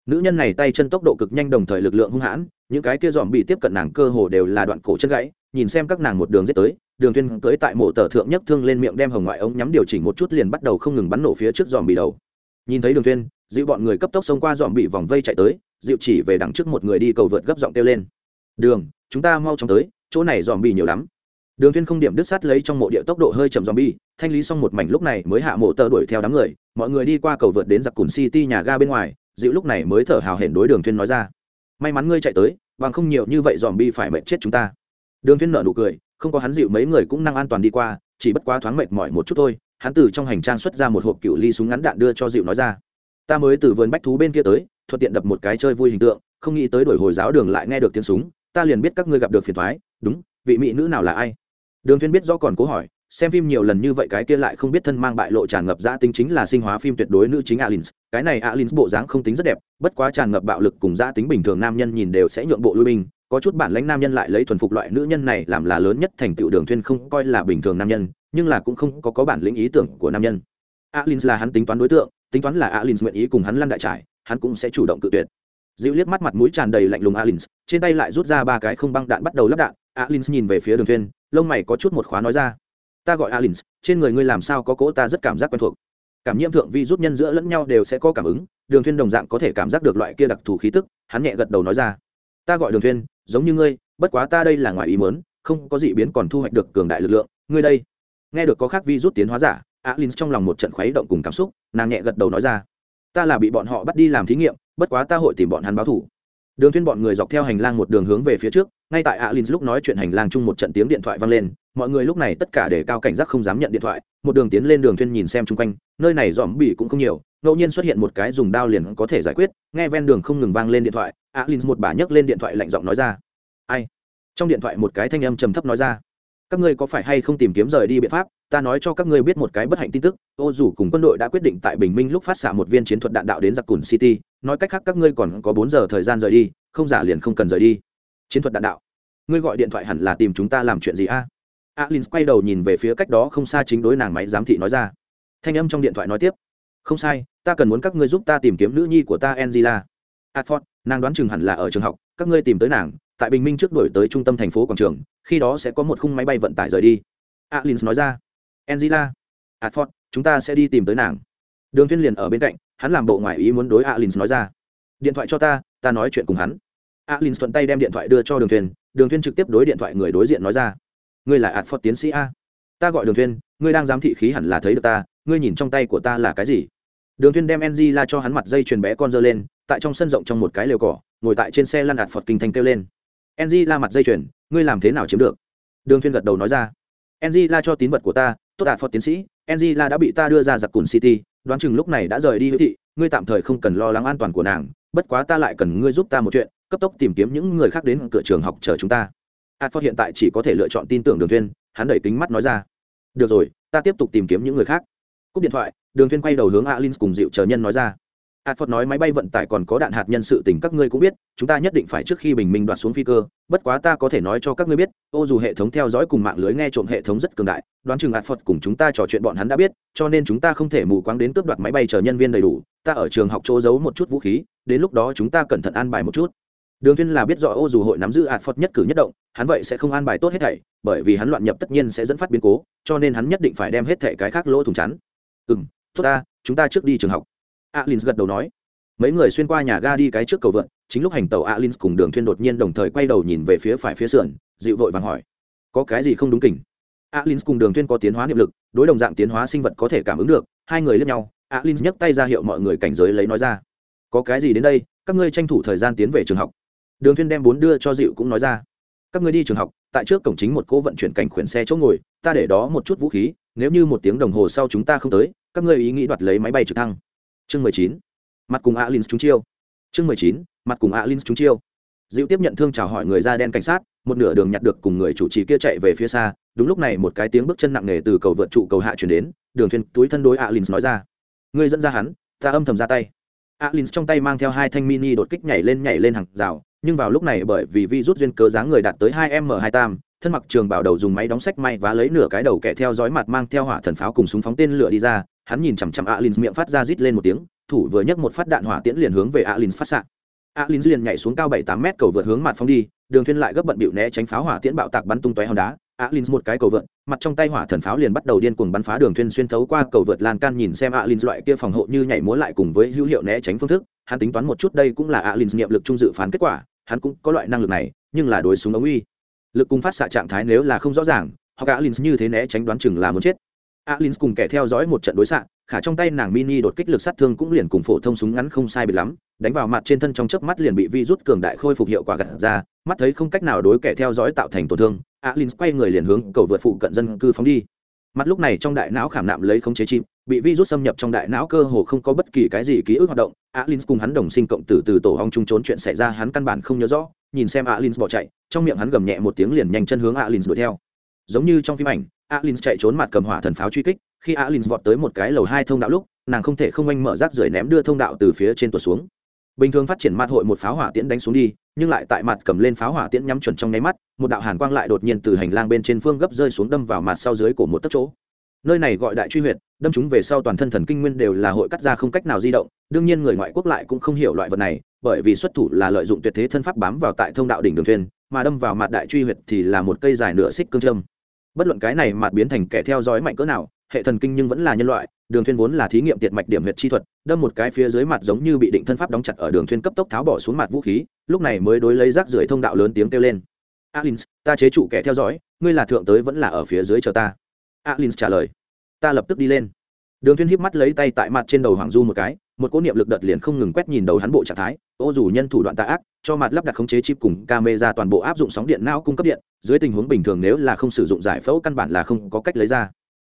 Nữ nhân này tay chân tốc độ cực nhanh đồng thời lực lượng hung hãn, những cái kia dòm bị tiếp cận nàng cơ hồ đều là đoạn cổ chân gãy, nhìn xem các nàng một đường giết tới, đường thuyên cưới tại mộ tờ thượng nhất thương lên miệng đem hồng ngoại ống nhắm điều chỉnh một chút liền bắt đầu không ngừng bắn nổ phía trước dòm bị đầu. Nhìn thấy đường thuyên dịu bọn người cấp tốc xông qua dòm bị vòng vây chạy tới, dịu chỉ về đằng trước một người đi cầu vượt gấp giọng kêu lên. Đường, chúng ta mau chóng tới, chỗ này dòm bị nhiều lắm đường Thiên không điểm đứt sát lấy trong mộ địa tốc độ hơi chậm zombie bi thanh lý xong một mảnh lúc này mới hạ mộ tờ đuổi theo đám người, mọi người đi qua cầu vượt đến giặc cùn city nhà ga bên ngoài, dịu lúc này mới thở hào hển đối đường Thiên nói ra. May mắn ngươi chạy tới, bằng không nhiều như vậy zombie bi phải mệt chết chúng ta. Đường thiên nở nụ cười, không có hắn dịu mấy người cũng năng an toàn đi qua, chỉ bất quá thoáng mệt mỏi một chút thôi, hắn từ trong hành trang xuất ra một hộp cựu ly súng ngắn đạn đưa cho dịu nói ra. Ta mới từ vườn bách thú bên kia tới, thuận tiện đập một cái chơi vui hình tượng, không nghĩ tới đổi hồi giáo đường lại nghe được tiếng súng, ta liền biết các ngươi gặp được phiền thoái. Đúng, vị mỹ nữ nào là ai? Đường thiên biết rõ còn cố hỏi, xem phim nhiều lần như vậy cái kia lại không biết thân mang bại lộ tràn ngập dã tính chính là sinh hóa phim tuyệt đối nữ chính alins, cái này alins bộ dáng không tính rất đẹp, bất quá tràn ngập bạo lực cùng dã tính bình thường nam nhân nhìn đều sẽ nhượng bộ lui binh, có chút bản lãnh nam nhân lại lấy thuần phục loại nữ nhân này làm là lớn nhất thành tựu đường thuyên không coi là bình thường nam nhân, nhưng là cũng không có có bản lĩnh ý tưởng của nam nhân. Alins là hắn tính toán đối tượng, tính toán là alins nguyện ý cùng hắn lăn đại trải, hắn cũng sẽ chủ động cự tuyệt. Dịu liếc mắt mặt mũi tràn đầy lạnh lùng alins, trên tay lại rút ra ba cái không băng đạn bắt đầu lắp đạn alins nhìn về phía đường thuyên lông mày có chút một khóa nói ra. Ta gọi alins, trên người ngươi làm sao có cỗ ta rất cảm giác quen thuộc. Cảm nhiễm thượng vi rút nhân giữa lẫn nhau đều sẽ có cảm ứng, đường thuyên đồng dạng có thể cảm giác được loại kia đặc thù khí tức, hắn nhẹ gật đầu nói ra. Ta gọi đường thuyên giống như ngươi, bất quá ta đây là ngoài ý muốn, không có dị biến còn thu hoạch được cường đại lực lượng, ngươi đây. Nghe được có khác vi rút tiến hóa giả alin trong lòng một trận khuấy động cùng cảm xúc, nàng nhẹ gật đầu nói ra. Ta là bị bọn họ bắt đi làm thí nghiệm, bất quá ta hội tìm bọn hắn báo thủ đường thuyên bọn người dọc theo hành lang một đường hướng về phía trước, ngay tại alin lúc nói chuyện hành lang chung một trận tiếng điện thoại vang lên, mọi người lúc này tất cả để cao cảnh giác không dám nhận điện thoại, một đường tiến lên đường thuyên nhìn xem chung quanh, nơi này dòm bị cũng không nhiều, ngẫu nhiên xuất hiện một cái dùng đao liền có thể giải quyết, nghe ven đường không ngừng vang lên điện thoại, alin một bà nhấc lên điện thoại lạnh giọng nói ra. Ai? Trong điện thoại một cái thanh âm trầm thấp nói ra các ngươi có phải hay không tìm kiếm rời đi biện pháp? Ta nói cho các ngươi biết một cái bất hạnh tin tức. Ô dù cùng quân đội đã quyết định tại bình minh lúc phát xạ một viên chiến thuật đạn đạo đến giặc cùn city. Nói cách khác, các ngươi còn có bốn giờ thời gian rời đi, không giả liền không cần rời đi. Chiến thuật đạn đạo. Ngươi gọi điện thoại hẳn là tìm chúng ta làm chuyện gì a? À? alin quay đầu nhìn về phía cách đó không xa chính đối nàng máy giám thị nói ra. Thanh âm trong điện thoại nói tiếp. Không sai, ta cần muốn các ngươi giúp ta tìm kiếm nữ nhi của ta, angela. Adford nàng đoán chừng hẳn là ở trường học. Các ngươi tìm tới nàng tại bình minh trước đổi tới trung tâm thành phố quảng trường, khi đó sẽ có một khung máy bay vận tải rời đi. Alin nói ra, angela, adford, chúng ta sẽ đi tìm tới nàng. Đường thiên liền ở bên cạnh, hắn làm bộ ngoài ý muốn đối alin nói ra, điện thoại cho ta ta nói chuyện cùng hắn. Alin thuận tay đem điện thoại đưa cho đường thiên đường thiên trực tiếp đối điện thoại người đối diện nói ra, ngươi là adford tiến sĩ a. Ta gọi đường thiên, ngươi đang giám thị khí hẳn là thấy được ta, ngươi nhìn trong tay của ta là cái gì? Đường thiên đem Angela cho hắn mặt dây chuyền bé con dơ lên, tại trong sân rộng trong một cái lều cỏ, ngồi tại trên xe lăn ạt phật kinh thành kêu lên ng la mặt dây chuyền ngươi làm thế nào chiếm được? Đường thiên gật đầu nói ra. Ng la cho tín vật của ta tốt đạt phật tiến sĩ. Ng la đã bị ta đưa ra giặc cùn city đoán chừng lúc này đã rời đi hữu thị ngươi tạm thời không cần lo lắng an toàn của nàng bất quá ta lại cần ngươi giúp ta một chuyện cấp tốc tìm kiếm những người khác đến cửa trường học chờ chúng ta. Adford hiện tại chỉ có thể lựa chọn tin tưởng đường Thiên, hắn đẩy kính mắt nói ra. Được rồi ta tiếp tục tìm kiếm những người khác. Cúp điện thoại đường Thiên quay đầu hướng alin cùng dịu chờ nhân nói ra adford nói máy bay vận tải còn có đạn hạt nhân sự tình các ngươi cũng biết, chúng ta nhất định phải trước khi bình minh đoạt xuống phi cơ. Bất quá ta có thể nói cho các ngươi biết, ô dù hệ thống theo dõi cùng mạng lưới nghe trộm hệ thống rất cường đại, đoán chừng adford cùng chúng ta trò chuyện bọn hắn đã biết, cho nên chúng ta không thể mù quáng đến cướp đoạt máy bay chờ nhân viên đầy đủ. Ta ở trường học chỗ giấu một chút vũ khí, đến lúc đó chúng ta cẩn thận an bài một chút. Đường thiên là biết rõ ô dù hội nắm giữ adford nhất cử nhất động, hắn vậy sẽ không an bài tốt hết thảy, bởi vì hắn loạn nhập tất nhiên sẽ dẫn phát biến cố, cho nên hắn nhất định phải đem hết thảy cái khác lỗ thủng chắn. Ừm, tốt ta, chúng ta trước đi trường học alin gật đầu nói. Mấy người xuyên qua nhà ga đi cái trước cầu vượt chính lúc hành tàu alin cùng đường thuyên đột nhiên đồng thời quay đầu nhìn về phía phải phía sườn, dịu vội vàng hỏi. Có cái gì không đúng kỉnh alin cùng đường thuyên có tiến hóa niệm lực, đối đồng dạng tiến hóa sinh vật có thể cảm ứng được, hai người liếc nhau alin nhấc tay ra hiệu mọi người cảnh giới lấy nói ra. Có cái gì đến đây? Các ngươi tranh thủ thời gian tiến về trường học. Đường thuyên đem bốn đưa cho dịu cũng nói ra. Các ngươi đi trường học, tại trước cổng chính một cô vận chuyển cảnh khuyển xe chỗ ngồi, ta để đó một chút vũ khí, nếu như một tiếng đồng hồ sau chúng ta không tới, các ngươi ý nghĩ đoạt lấy máy bay trực thăng chương mười chín, mặt cùng alin chúng chiêu. Chương mười chín, mặt cùng alin chúng chiêu. Dịu tiếp nhận thương chào hỏi người da đen cảnh sát, một nửa đường nhặt được cùng người chủ trì kia chạy về phía xa, đúng lúc này một cái tiếng bước chân nặng nề từ cầu vượt trụ cầu hạ chuyển đến, đường thuyền túi thân đối alin nói ra. Ngươi dẫn ra hắn, ta âm thầm ra tay. Alin trong tay mang theo hai thanh mini đột kích nhảy lên nhảy lên hàng rào, nhưng vào lúc này bởi vì vi rút duyên cớ dáng người đạt tới hai m hai tam, thân mặc trường bảo đầu dùng máy đóng sách may và lấy nửa cái đầu kẻ theo dõi mặt mang theo hỏa thần pháo cùng súng phóng tên lửa đi ra hắn nhìn chằm chằm alin miệng phát ra rít lên một tiếng, thủ vừa nhấc một phát đạn hỏa tiễn liền hướng về alin phát xạ. Alin liền nhảy xuống cao bảy tám mét cầu vượt hướng mặt phóng đi, đường thuyên lại gấp bận bịu né tránh pháo hỏa tiễn bạo tạc bắn tung tóe hòn đá. Alin một cái cầu vượt, mặt trong tay hỏa thần pháo liền bắt đầu điên cuồng bắn phá đường thuyên xuyên thấu qua cầu vượt lan can nhìn xem alin loại kia phòng hộ như nhảy múa lại cùng với hữu hiệu né tránh phương thức. Hắn tính toán một chút đây cũng là alin nghiệm lực trung dự phán kết quả, hắn cũng có loại năng lực này, nhưng là đối súng ống uy. Lực cung phát xạ trạng thái nếu là không rõ ràng, hoặc alin như thế né tránh đoán chừng là muốn chết alin cùng kẻ theo dõi một trận đối xạ, khả trong tay nàng mini đột kích lực sát thương cũng liền cùng phổ thông súng ngắn không sai biệt lắm, đánh vào mặt trên thân trong chớp mắt liền bị vi rút cường đại khôi phục hiệu quả gặt ra, mắt thấy không cách nào đối kẻ theo dõi tạo thành tổn thương alin quay người liền hướng cầu vượt phụ cận dân cư phóng đi. Mặt lúc này trong đại não khảm nạm lấy khống chế chim, bị virus xâm nhập trong đại não cơ hồ không có bất kỳ cái gì ký ức hoạt động alin cùng hắn đồng sinh cộng tử từ tổ hong chung trốn chuyện xảy ra hắn căn bản không nhớ rõ, nhìn xem alin bỏ chạy, trong miệng hắn gầm nhẹ một tiếng liền nhanh chân hướng alin đuổi theo giống như trong phim ảnh, alin chạy trốn mặt cầm hỏa thần pháo truy kích, khi alin vọt tới một cái lầu hai thông đạo lúc, nàng không thể không anh mở rác rưởi ném đưa thông đạo từ phía trên tuột xuống. Bình thường phát triển mặt hội một pháo hỏa tiễn đánh xuống đi, nhưng lại tại mặt cầm lên pháo hỏa tiễn nhắm chuẩn trong nháy mắt, một đạo hàn quang lại đột nhiên từ hành lang bên trên phương gấp rơi xuống đâm vào mặt sau dưới của một tấc chỗ. Nơi này gọi đại truy huyệt, đâm chúng về sau toàn thân thần kinh nguyên đều là hội cắt ra không cách nào di động, đương nhiên người ngoại quốc lại cũng không hiểu loại vật này, bởi vì xuất thủ là lợi dụng tuyệt thế thân pháp bám vào tại thông đạo đỉnh đường thuyền, mà đâm vào mặt đại truy huyệt thì là một cây dài nửa xích cương châm bất luận cái này mà biến thành kẻ theo dõi mạnh cỡ nào, hệ thần kinh nhưng vẫn là nhân loại, đường thuyên vốn là thí nghiệm tiệt mạch điểm huyệt chi thuật, đâm một cái phía dưới mặt giống như bị định thân pháp đóng chặt ở đường thuyên cấp tốc tháo bỏ xuống mặt vũ khí, lúc này mới đối lấy rác rưởi thông đạo lớn tiếng kêu lên. Alins, ta chế trụ kẻ theo dõi, ngươi là thượng tới vẫn là ở phía dưới chờ ta. Alins trả lời. Ta lập tức đi lên. Đường thuyên híp mắt lấy tay tại mặt trên đầu hoàng du một cái một cỗ niệm lực đợt liền không ngừng quét nhìn đầu hắn bộ trạng thái, ô dù nhân thủ đoạn tà ác, cho mặt lắp đặt khống chế chip cùng camera toàn bộ áp dụng sóng điện não cung cấp điện, dưới tình huống bình thường nếu là không sử dụng giải phẫu căn bản là không có cách lấy ra.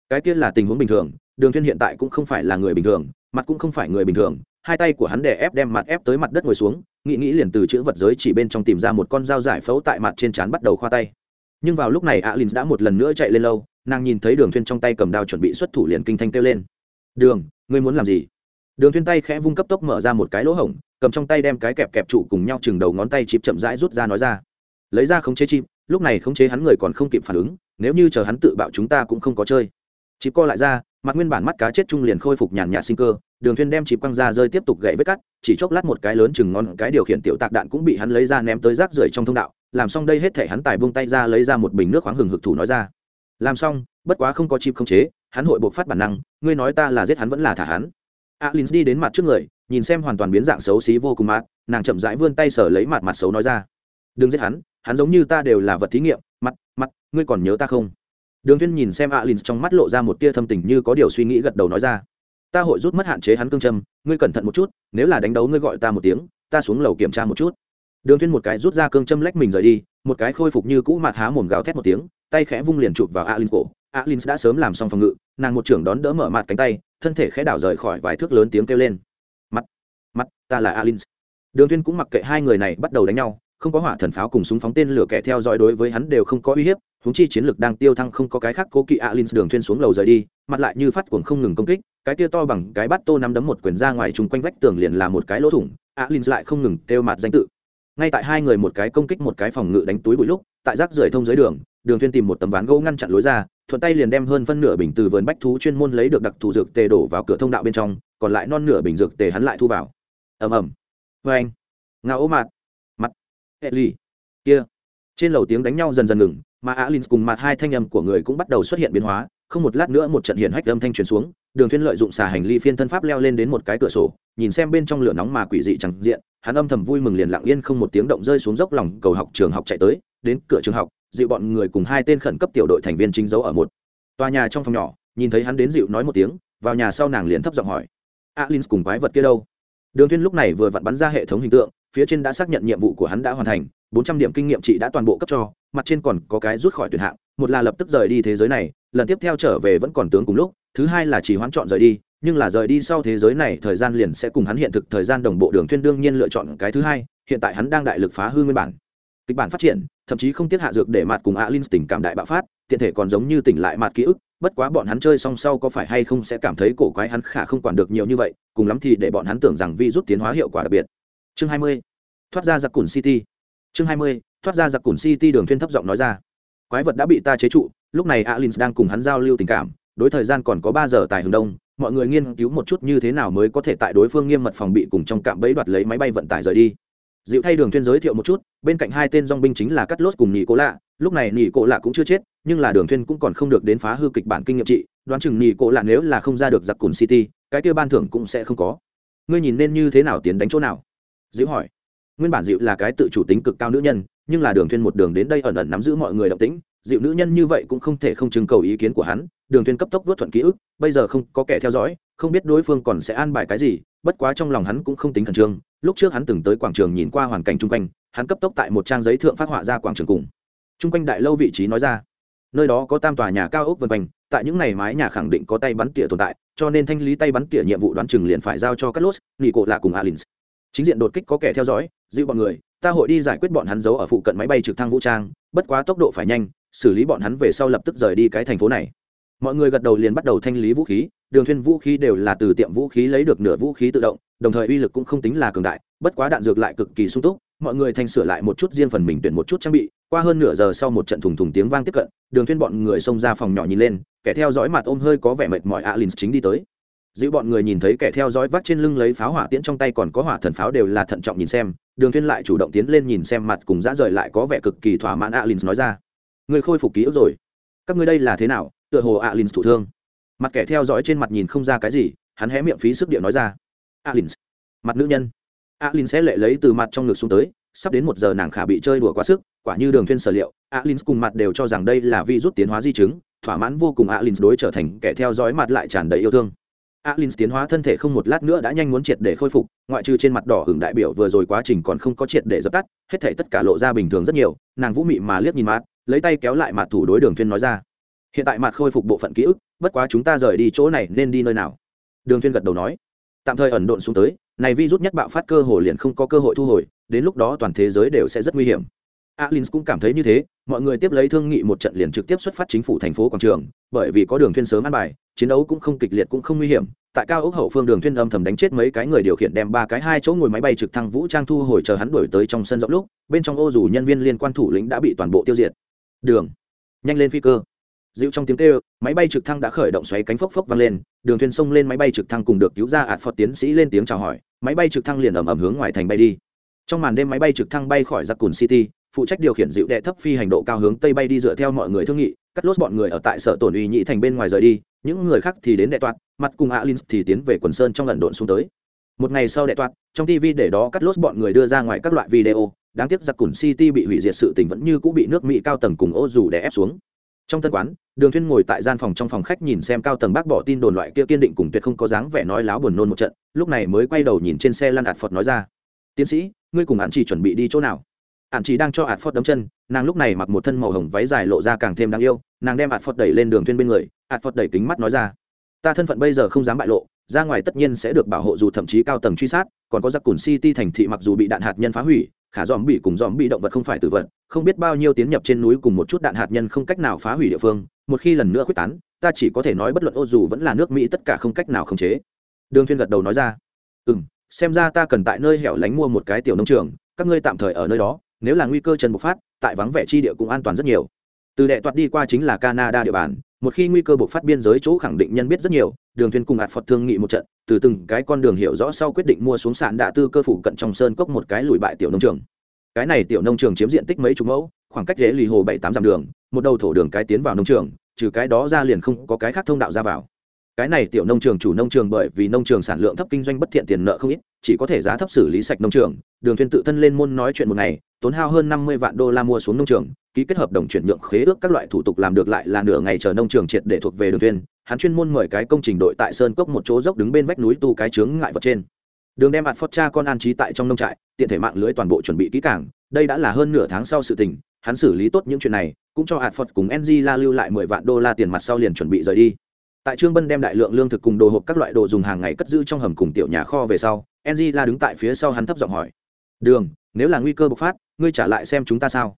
Cái kia là tình huống bình thường, đường thiên hiện tại cũng không phải là người bình thường, mặt cũng không phải người bình thường, hai tay của hắn đè ép đem mặt ép tới mặt đất ngồi xuống, nghĩ nghĩ liền từ chữ vật giới chỉ bên trong tìm ra một con dao giải phẫu tại mặt trên trán bắt đầu khoa tay. Nhưng vào lúc này alin đã một lần nữa chạy lên lâu, nàng nhìn thấy đường thiên trong tay cầm đao chuẩn bị xuất thủ liền kinh thanh kêu lên. Đường, ngươi muốn làm gì? Đường thuyên tay khẽ vung cấp tốc mở ra một cái lỗ hổng, cầm trong tay đem cái kẹp kẹp trụ cùng nhau chừng đầu ngón tay chịp chậm rãi rút ra nói ra. Lấy ra khống chế chip lúc này khống chế hắn người còn không kịp phản ứng, nếu như chờ hắn tự bạo chúng ta cũng không có chơi. Chịp co lại ra, mặt nguyên bản mắt cá chết trung liền khôi phục nhàn nhạt sinh cơ, đường thuyên đem chịp quăng ra rơi tiếp tục gãy vết cắt, chỉ chốc lát một cái lớn chừng ngon cái điều khiển tiểu tạc đạn cũng bị hắn lấy ra ném tới rác rưởi trong thông đạo, làm xong đây hết thể hắn tài buông tay ra lấy ra một bình nước khoáng hừng hực thủ nói ra. Làm xong, bất quá không có chip không chế, hắn hội buộc phát bản năng, ngươi nói ta là giết hắn vẫn là thả hắn alin đi đến mặt trước người, nhìn xem hoàn toàn biến dạng xấu xí vô cùng mát, nàng chậm rãi vươn tay sở lấy mặt mặt xấu nói ra. Đừng giết hắn hắn giống như ta đều là vật thí nghiệm, mặt mặt, ngươi còn nhớ ta không? Đường thiên nhìn xem alin trong mắt lộ ra một tia thâm tình như có điều suy nghĩ gật đầu nói ra. Ta hội rút mất hạn chế hắn cương châm, ngươi cẩn thận một chút, nếu là đánh đấu ngươi gọi ta một tiếng, ta xuống lầu kiểm tra một chút. Đường thiên một cái rút ra cương châm lách mình rời đi, một cái khôi phục như cũ mặt há mồm gào thét một tiếng, tay khẽ vung liền chụp vào alin cổ. Alin đã sớm làm xong phòng ngự, nàng một trưởng đón đỡ mở mặt cánh tay thân thể khẽ đảo rời khỏi vài thước lớn tiếng kêu lên. Mặt mặt, ta là alin đường thiên cũng mặc kệ hai người này bắt đầu đánh nhau, không có hỏa thần pháo cùng súng phóng tên lửa kẻ theo dõi đối với hắn đều không có uy hiếp húng chi chiến lực đang tiêu thăng không có cái khác cố kỵ alin đường thiên xuống lầu rời đi, mặt lại như phát cuồng không ngừng công kích, cái kia to bằng cái bát tô nắm đấm một quyền ra ngoài trung quanh vách tường liền là một cái lỗ thủng alin lại không ngừng kêu mặt danh tự. Ngay tại hai người một cái công kích một cái phòng ngự đánh túi bụi lúc, tại rác rưởi thông dưới đường đường thuyên tìm một tấm ván gỗ ngăn chặn lối ra thuận tay liền đem hơn phân nửa bình từ vườn bách thú chuyên môn lấy được đặc thù dược tề đổ vào cửa thông đạo bên trong còn lại non nửa bình dược tề hắn lại thu vào. Ầm ầm. Với anh. Ngao ố mặt, mặt. Hệ ly kia. Trên lầu tiếng đánh nhau dần dần ngừng mà alin cùng mặt hai thanh âm của người cũng bắt đầu xuất hiện biến hóa không một lát nữa một trận hiển hách âm thanh truyền xuống đường thuyên lợi dụng xà hành ly phiên thân pháp leo lên đến một cái cửa sổ nhìn xem bên trong lửa nóng mà quỷ dị chẳng diện hắn âm thầm vui mừng liền lặng yên không một tiếng động rơi xuống dốc lòng cầu học trường học chạy tới đến cửa trường học dịu bọn người cùng hai tên khẩn cấp tiểu đội thành viên chính dấu ở một tòa nhà trong phòng nhỏ, nhìn thấy hắn đến dịu nói một tiếng, vào nhà sau nàng liền thấp giọng hỏi alin cùng quái vật kia đâu? Đường thuyên lúc này vừa vặn bắn ra hệ thống hình tượng, phía trên đã xác nhận nhiệm vụ của hắn đã hoàn thành, bốn trăm điểm kinh nghiệm chị đã toàn bộ cấp cho, mặt trên còn có cái rút khỏi tuyển hạng, một là lập tức rời đi thế giới này, lần tiếp theo trở về vẫn còn tướng cùng lúc, thứ hai là chỉ hoãn chọn rời đi, nhưng là rời đi sau thế giới này thời gian liền sẽ cùng hắn hiện thực thời gian đồng bộ, đường thuyên đương nhiên lựa chọn cái thứ hai, hiện tại hắn đang đại lực phá hư nguyên bản. Kịch bản phát triển thậm chí không tiết hạ dược để mặt cùng alin tình cảm đại bạo phát, tiện thể còn giống như tỉnh lại mặt ký ức, bất quá bọn hắn chơi xong sau có phải hay không sẽ cảm thấy cổ quái hắn khả không quản được nhiều như vậy, cùng lắm thì để bọn hắn tưởng rằng vi rút tiến hóa hiệu quả đặc biệt chương 20. thoát ra giặc cùn city chương 20. thoát ra giặc cùn city đường thuyên thấp giọng nói ra quái vật đã bị ta chế trụ, lúc này alin đang cùng hắn giao lưu tình cảm, đối thời gian còn có ba giờ tại hướng đông, mọi người nghiên cứu một chút như thế nào mới có thể tại đối phương nghiêm mật phòng bị cùng trong cạm bẫy đoạt lấy máy bay vận tải rời đi dịu thay đường thuyên giới thiệu một chút, bên cạnh hai tên dong binh chính là cắt lốt cùng nhị cố lạ. Lúc này nhị cố lạ cũng chưa chết, nhưng là đường thuyên cũng còn không được đến phá hư kịch bản kinh nghiệm trị. Đoán chừng nhị cố lạ nếu là không ra được giặc cùn city, cái kia ban thưởng cũng sẽ không có. Ngươi nhìn nên như thế nào tiến đánh chỗ nào? Dịu hỏi. Nguyên bản dịu là cái tự chủ tính cực cao nữ nhân, nhưng là đường thuyên một đường đến đây ẩn ẩn nắm giữ mọi người động tĩnh. Dịu nữ nhân như vậy cũng không thể không trưng cầu ý kiến của hắn. Đường thuyên cấp tốc vớt thuận ký ức, bây giờ không có kẻ theo dõi, không biết đối phương còn sẽ an bài cái gì, bất quá trong lòng hắn cũng không tính khẩn trương lúc trước hắn từng tới quảng trường nhìn qua hoàn cảnh chung quanh, hắn cấp tốc tại một trang giấy thượng phát họa ra quảng trường cùng. Chung quanh đại lâu vị trí nói ra, nơi đó có tam tòa nhà cao ốc vân quanh, tại những ngày mái nhà khẳng định có tay bắn tỉa tồn tại, cho nên thanh lý tay bắn tỉa nhiệm vụ đoán chừng liền phải giao cho các lốt nghỉ cộ lạ cùng alin chính diện đột kích có kẻ theo dõi, dịu bọn người, ta hội đi giải quyết bọn hắn giấu ở phụ cận máy bay trực thăng vũ trang, bất quá tốc độ phải nhanh, xử lý bọn hắn về sau lập tức rời đi cái thành phố này mọi người gật đầu liền bắt đầu thanh lý vũ khí, đường thuyên vũ khí đều là từ tiệm vũ khí lấy được nửa vũ khí tự động, đồng thời uy lực cũng không tính là cường đại, bất quá đạn dược lại cực kỳ sung túc, mọi người thanh sửa lại một chút riêng phần mình tuyển một chút trang bị, qua hơn nửa giờ sau một trận thùng thùng tiếng vang tiếp cận, đường thuyên bọn người xông ra phòng nhỏ nhìn lên, kẻ theo dõi mặt ôm hơi có vẻ mệt mỏi alin chính đi tới. Dĩ bọn người nhìn thấy kẻ theo dõi vắt trên lưng lấy pháo hỏa tiễn trong tay còn có hỏa thần pháo đều là thận trọng nhìn xem, đường thuyên lại chủ động tiến lên nhìn xem mặt cùng dã rời lại có vẻ cực kỳ thỏa mãn alin nói ra. Người khôi phục ký ức rồi. Các ngươi đây là thế nào? Tựa hồ alin thủ thương. Mặt kẻ theo dõi trên mặt nhìn không ra cái gì, hắn hé miệng phí sức điệu nói ra alin mặt nữ nhân. Alin sẽ lệ lấy từ mặt trong ngực xuống tới, sắp đến một giờ nàng khả bị chơi đùa quá sức, quả như đường thuyên sở liệu alin cùng mặt đều cho rằng đây là vi rút tiến hóa di chứng, thỏa mãn vô cùng alin đối trở thành kẻ theo dõi mặt lại tràn đầy yêu thương. Alin tiến hóa thân thể không một lát nữa đã nhanh muốn triệt để khôi phục, ngoại trừ trên mặt đỏ hưởng đại biểu vừa rồi quá trình còn không có triệt để dập tắt, hết thảy tất cả lộ ra bình thường rất nhiều, nàng vũ mị mà liếc nhìn mặt, lấy tay kéo lại mặt thủ đối đường thuyên nói ra hiện tại mặt khôi phục bộ phận ký ức, bất quá chúng ta rời đi chỗ này nên đi nơi nào? Đường Thiên gật đầu nói. Tạm thời ẩn độn xuống tới, này virus nhất bạo phát cơ hội liền không có cơ hội thu hồi, đến lúc đó toàn thế giới đều sẽ rất nguy hiểm. Alins cũng cảm thấy như thế, mọi người tiếp lấy thương nghị một trận liền trực tiếp xuất phát chính phủ thành phố quảng trường, bởi vì có đường Thiên sớm ăn bài, chiến đấu cũng không kịch liệt cũng không nguy hiểm. Tại cao ốc hậu phương đường Thiên âm thầm đánh chết mấy cái người điều khiển đem ba cái hai chỗ ngồi máy bay trực thăng vũ trang thu hồi chờ hắn đuổi tới trong sân rộng lúc, bên trong ô dù nhân viên liên quan thủ lĩnh đã bị toàn bộ tiêu diệt. Đường. Nhanh lên phi cơ dịu trong tiếng kêu, máy bay trực thăng đã khởi động xoáy cánh phốc phốc vang lên, đường thuyền sông lên máy bay trực thăng cùng được cứu ra ạt phật tiến sĩ lên tiếng chào hỏi, máy bay trực thăng liền ầm ầm hướng ngoài thành bay đi. Trong màn đêm máy bay trực thăng bay khỏi giặc cùn city, phụ trách điều khiển dịu đệ thấp phi hành độ cao hướng tây bay đi dựa theo mọi người thương nghị, cắt lốt bọn người ở tại sở tổn uy nhị thành bên ngoài rời đi, những người khác thì đến đệ toạt mặt cùng alin thì tiến về quần sơn trong lần độn xuống tới. Một ngày sau đệ toạt trong tv để đó cắt lốt bọn người đưa ra ngoài các loại video, đáng tiếc giặc cùn city bị hủy diệt sự tình vẫn như cũng bị nước mỹ cao tầng cùng ô dù đè ép xuống trong tân quán, đường thuyên ngồi tại gian phòng trong phòng khách nhìn xem cao tầng bác bỏ tin đồn loại kia kiên định cùng tuyệt không có dáng vẻ nói láo buồn nôn một trận, lúc này mới quay đầu nhìn trên xe lăn ạt phật nói ra. Tiến sĩ, ngươi cùng hạn chỉ chuẩn bị đi chỗ nào? Hạn chỉ đang cho ạt phật đấm chân, nàng lúc này mặc một thân màu hồng váy dài lộ ra càng thêm đáng yêu, nàng đem ạt phật đẩy lên đường thuyên bên người ạt phật đẩy kính mắt nói ra. Ta thân phận bây giờ không dám bại lộ ra ngoài tất nhiên sẽ được bảo hộ dù thậm chí cao tầng truy sát, còn có giặc cùn city thành thị mặc dù bị đạn hạt nhân phá hủy, khả dòm bị cùng dòm bị động vật không phải tử vật, không biết bao nhiêu tiến nhập trên núi cùng một chút đạn hạt nhân không cách nào phá hủy địa phương, một khi lần nữa quyết tán, ta chỉ có thể nói bất luận ô dù vẫn là nước mỹ tất cả không cách nào khống chế. Đường Thiên gật đầu nói ra. Ừ m xem ra ta cần tại nơi hẻo lánh mua một cái tiểu nông trường, các ngươi tạm thời ở nơi đó, nếu là nguy cơ trần bộc phát, tại vắng vẻ chi địa cũng an toàn rất nhiều. Từ đệ toạt đi qua chính là canada địa bàn, một khi nguy cơ bộc phát biên giới chỗ khẳng định nhân biết rất nhiều đường thuyền cùng ạt phật thương nghị một trận, từ từng cái con đường hiểu rõ sau quyết định mua xuống sàn đạ tư cơ phủ cận trong sơn cốc một cái lùi bại tiểu nông trường. Cái này tiểu nông trường chiếm diện tích mấy chục mẫu, khoảng cách dễ lì hồ bảy tám dặm đường, một đầu thổ đường cái tiến vào nông trường, trừ cái đó ra liền không có cái khác thông đạo ra vào. Cái này tiểu nông trường chủ nông trường bởi vì nông trường sản lượng thấp kinh doanh bất thiện tiền nợ không ít, chỉ có thể giá thấp xử lý sạch nông trường, đường thuyền tự thân lên môn nói chuyện một ngày, tốn hao hơn năm mươi vạn đô la mua xuống nông trường ký kết hợp đồng chuyển nhượng khế ước các loại thủ tục làm được lại là nửa ngày chờ nông trường triệt để thuộc về đường thuyền, hắn chuyên môn mời cái công trình đội tại sơn cốc một chỗ dốc đứng bên vách núi tu cái chướng ngại vật trên. Đường đem ạt phót cha con an trí tại trong nông trại, tiện thể mạng lưới toàn bộ chuẩn bị kỹ càng, đây đã là hơn nửa tháng sau sự tình, hắn xử lý tốt những chuyện này, cũng cho ạt phật cùng ng la lưu lại mười vạn đô la tiền mặt sau liền chuẩn bị rời đi. Tại trương bân đem đại lượng lương thực cùng đồ hộp các loại đồ dùng hàng ngày cất giữ trong hầm cùng tiểu nhà kho về sau ng la đứng tại phía sau hắn thấp giọng hỏi, đường, nếu là nguy cơ bộc phát, ngươi trả lại xem chúng ta sao?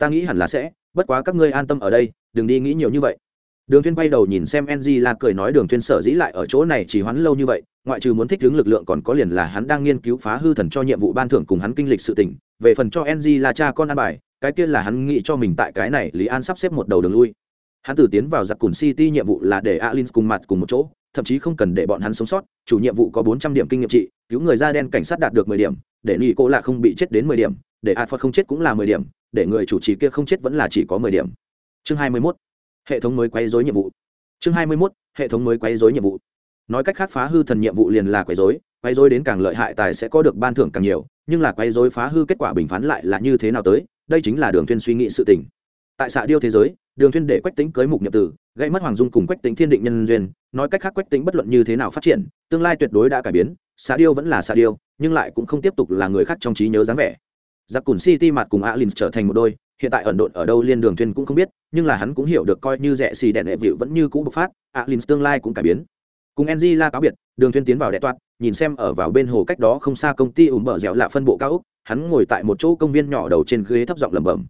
Ta nghĩ hẳn là sẽ, bất quá các ngươi an tâm ở đây, đừng đi nghĩ nhiều như vậy. Đường thuyên quay đầu nhìn xem ng la cười nói đường thuyên sở dĩ lại ở chỗ này chỉ hoãn lâu như vậy, ngoại trừ muốn thích ứng lực lượng còn có liền là hắn đang nghiên cứu phá hư thần cho nhiệm vụ ban thưởng cùng hắn kinh lịch sự tình, về phần cho ng là cha con an bài, cái kia là hắn nghĩ cho mình tại cái này lý an sắp xếp một đầu đường lui. Hắn từ tiến vào giặc cùn city nhiệm vụ là để alin cùng mặt cùng một chỗ, thậm chí không cần để bọn hắn sống sót, chủ nhiệm vụ có bốn trăm điểm kinh nghiệm trị, cứu người da đen cảnh sát đạt được mười điểm, để nghị cô lạ không bị chết đến mười điểm, để a không chết cũng là mười điểm để người chủ trì kia không chết vẫn là chỉ có mười điểm. Chương hai mươi mốt, hệ thống mới quay dối nhiệm vụ. Chương hai mươi mốt, hệ thống mới quay dối nhiệm vụ. Nói cách khác phá hư thần nhiệm vụ liền là quấy dối quấy dối đến càng lợi hại tài sẽ có được ban thưởng càng nhiều, nhưng là quấy dối phá hư kết quả bình phán lại là như thế nào tới, đây chính là đường thuyên suy nghĩ sự tình. Tại xạ điêu thế giới, đường thuyên để quách tính cưới mục nhập tử, gây mất hoàng dung cùng quách tính thiên định nhân duyên, nói cách khác quách tính bất luận như thế nào phát triển, tương lai tuyệt đối đã cải biến, xạ điêu vẫn là xạ điêu, nhưng lại cũng không tiếp tục là người khác trong trí nhớ dáng vẻ giặc cùn city mặt cùng alin trở thành một đôi, hiện tại ẩn độn ở đâu liên đường thuyền cũng không biết, nhưng là hắn cũng hiểu được coi như rẻ xì đèn đệ vịu vẫn như cũ bộc phát alin tương lai cũng cải biến. Cùng enzy la cáo biệt, đường thuyền tiến vào đệ toát nhìn xem ở vào bên hồ cách đó không xa công ty ùm bờ dẻo lạ phân bộ cao úc hắn ngồi tại một chỗ công viên nhỏ đầu trên ghế thấp giọng lẩm bẩm.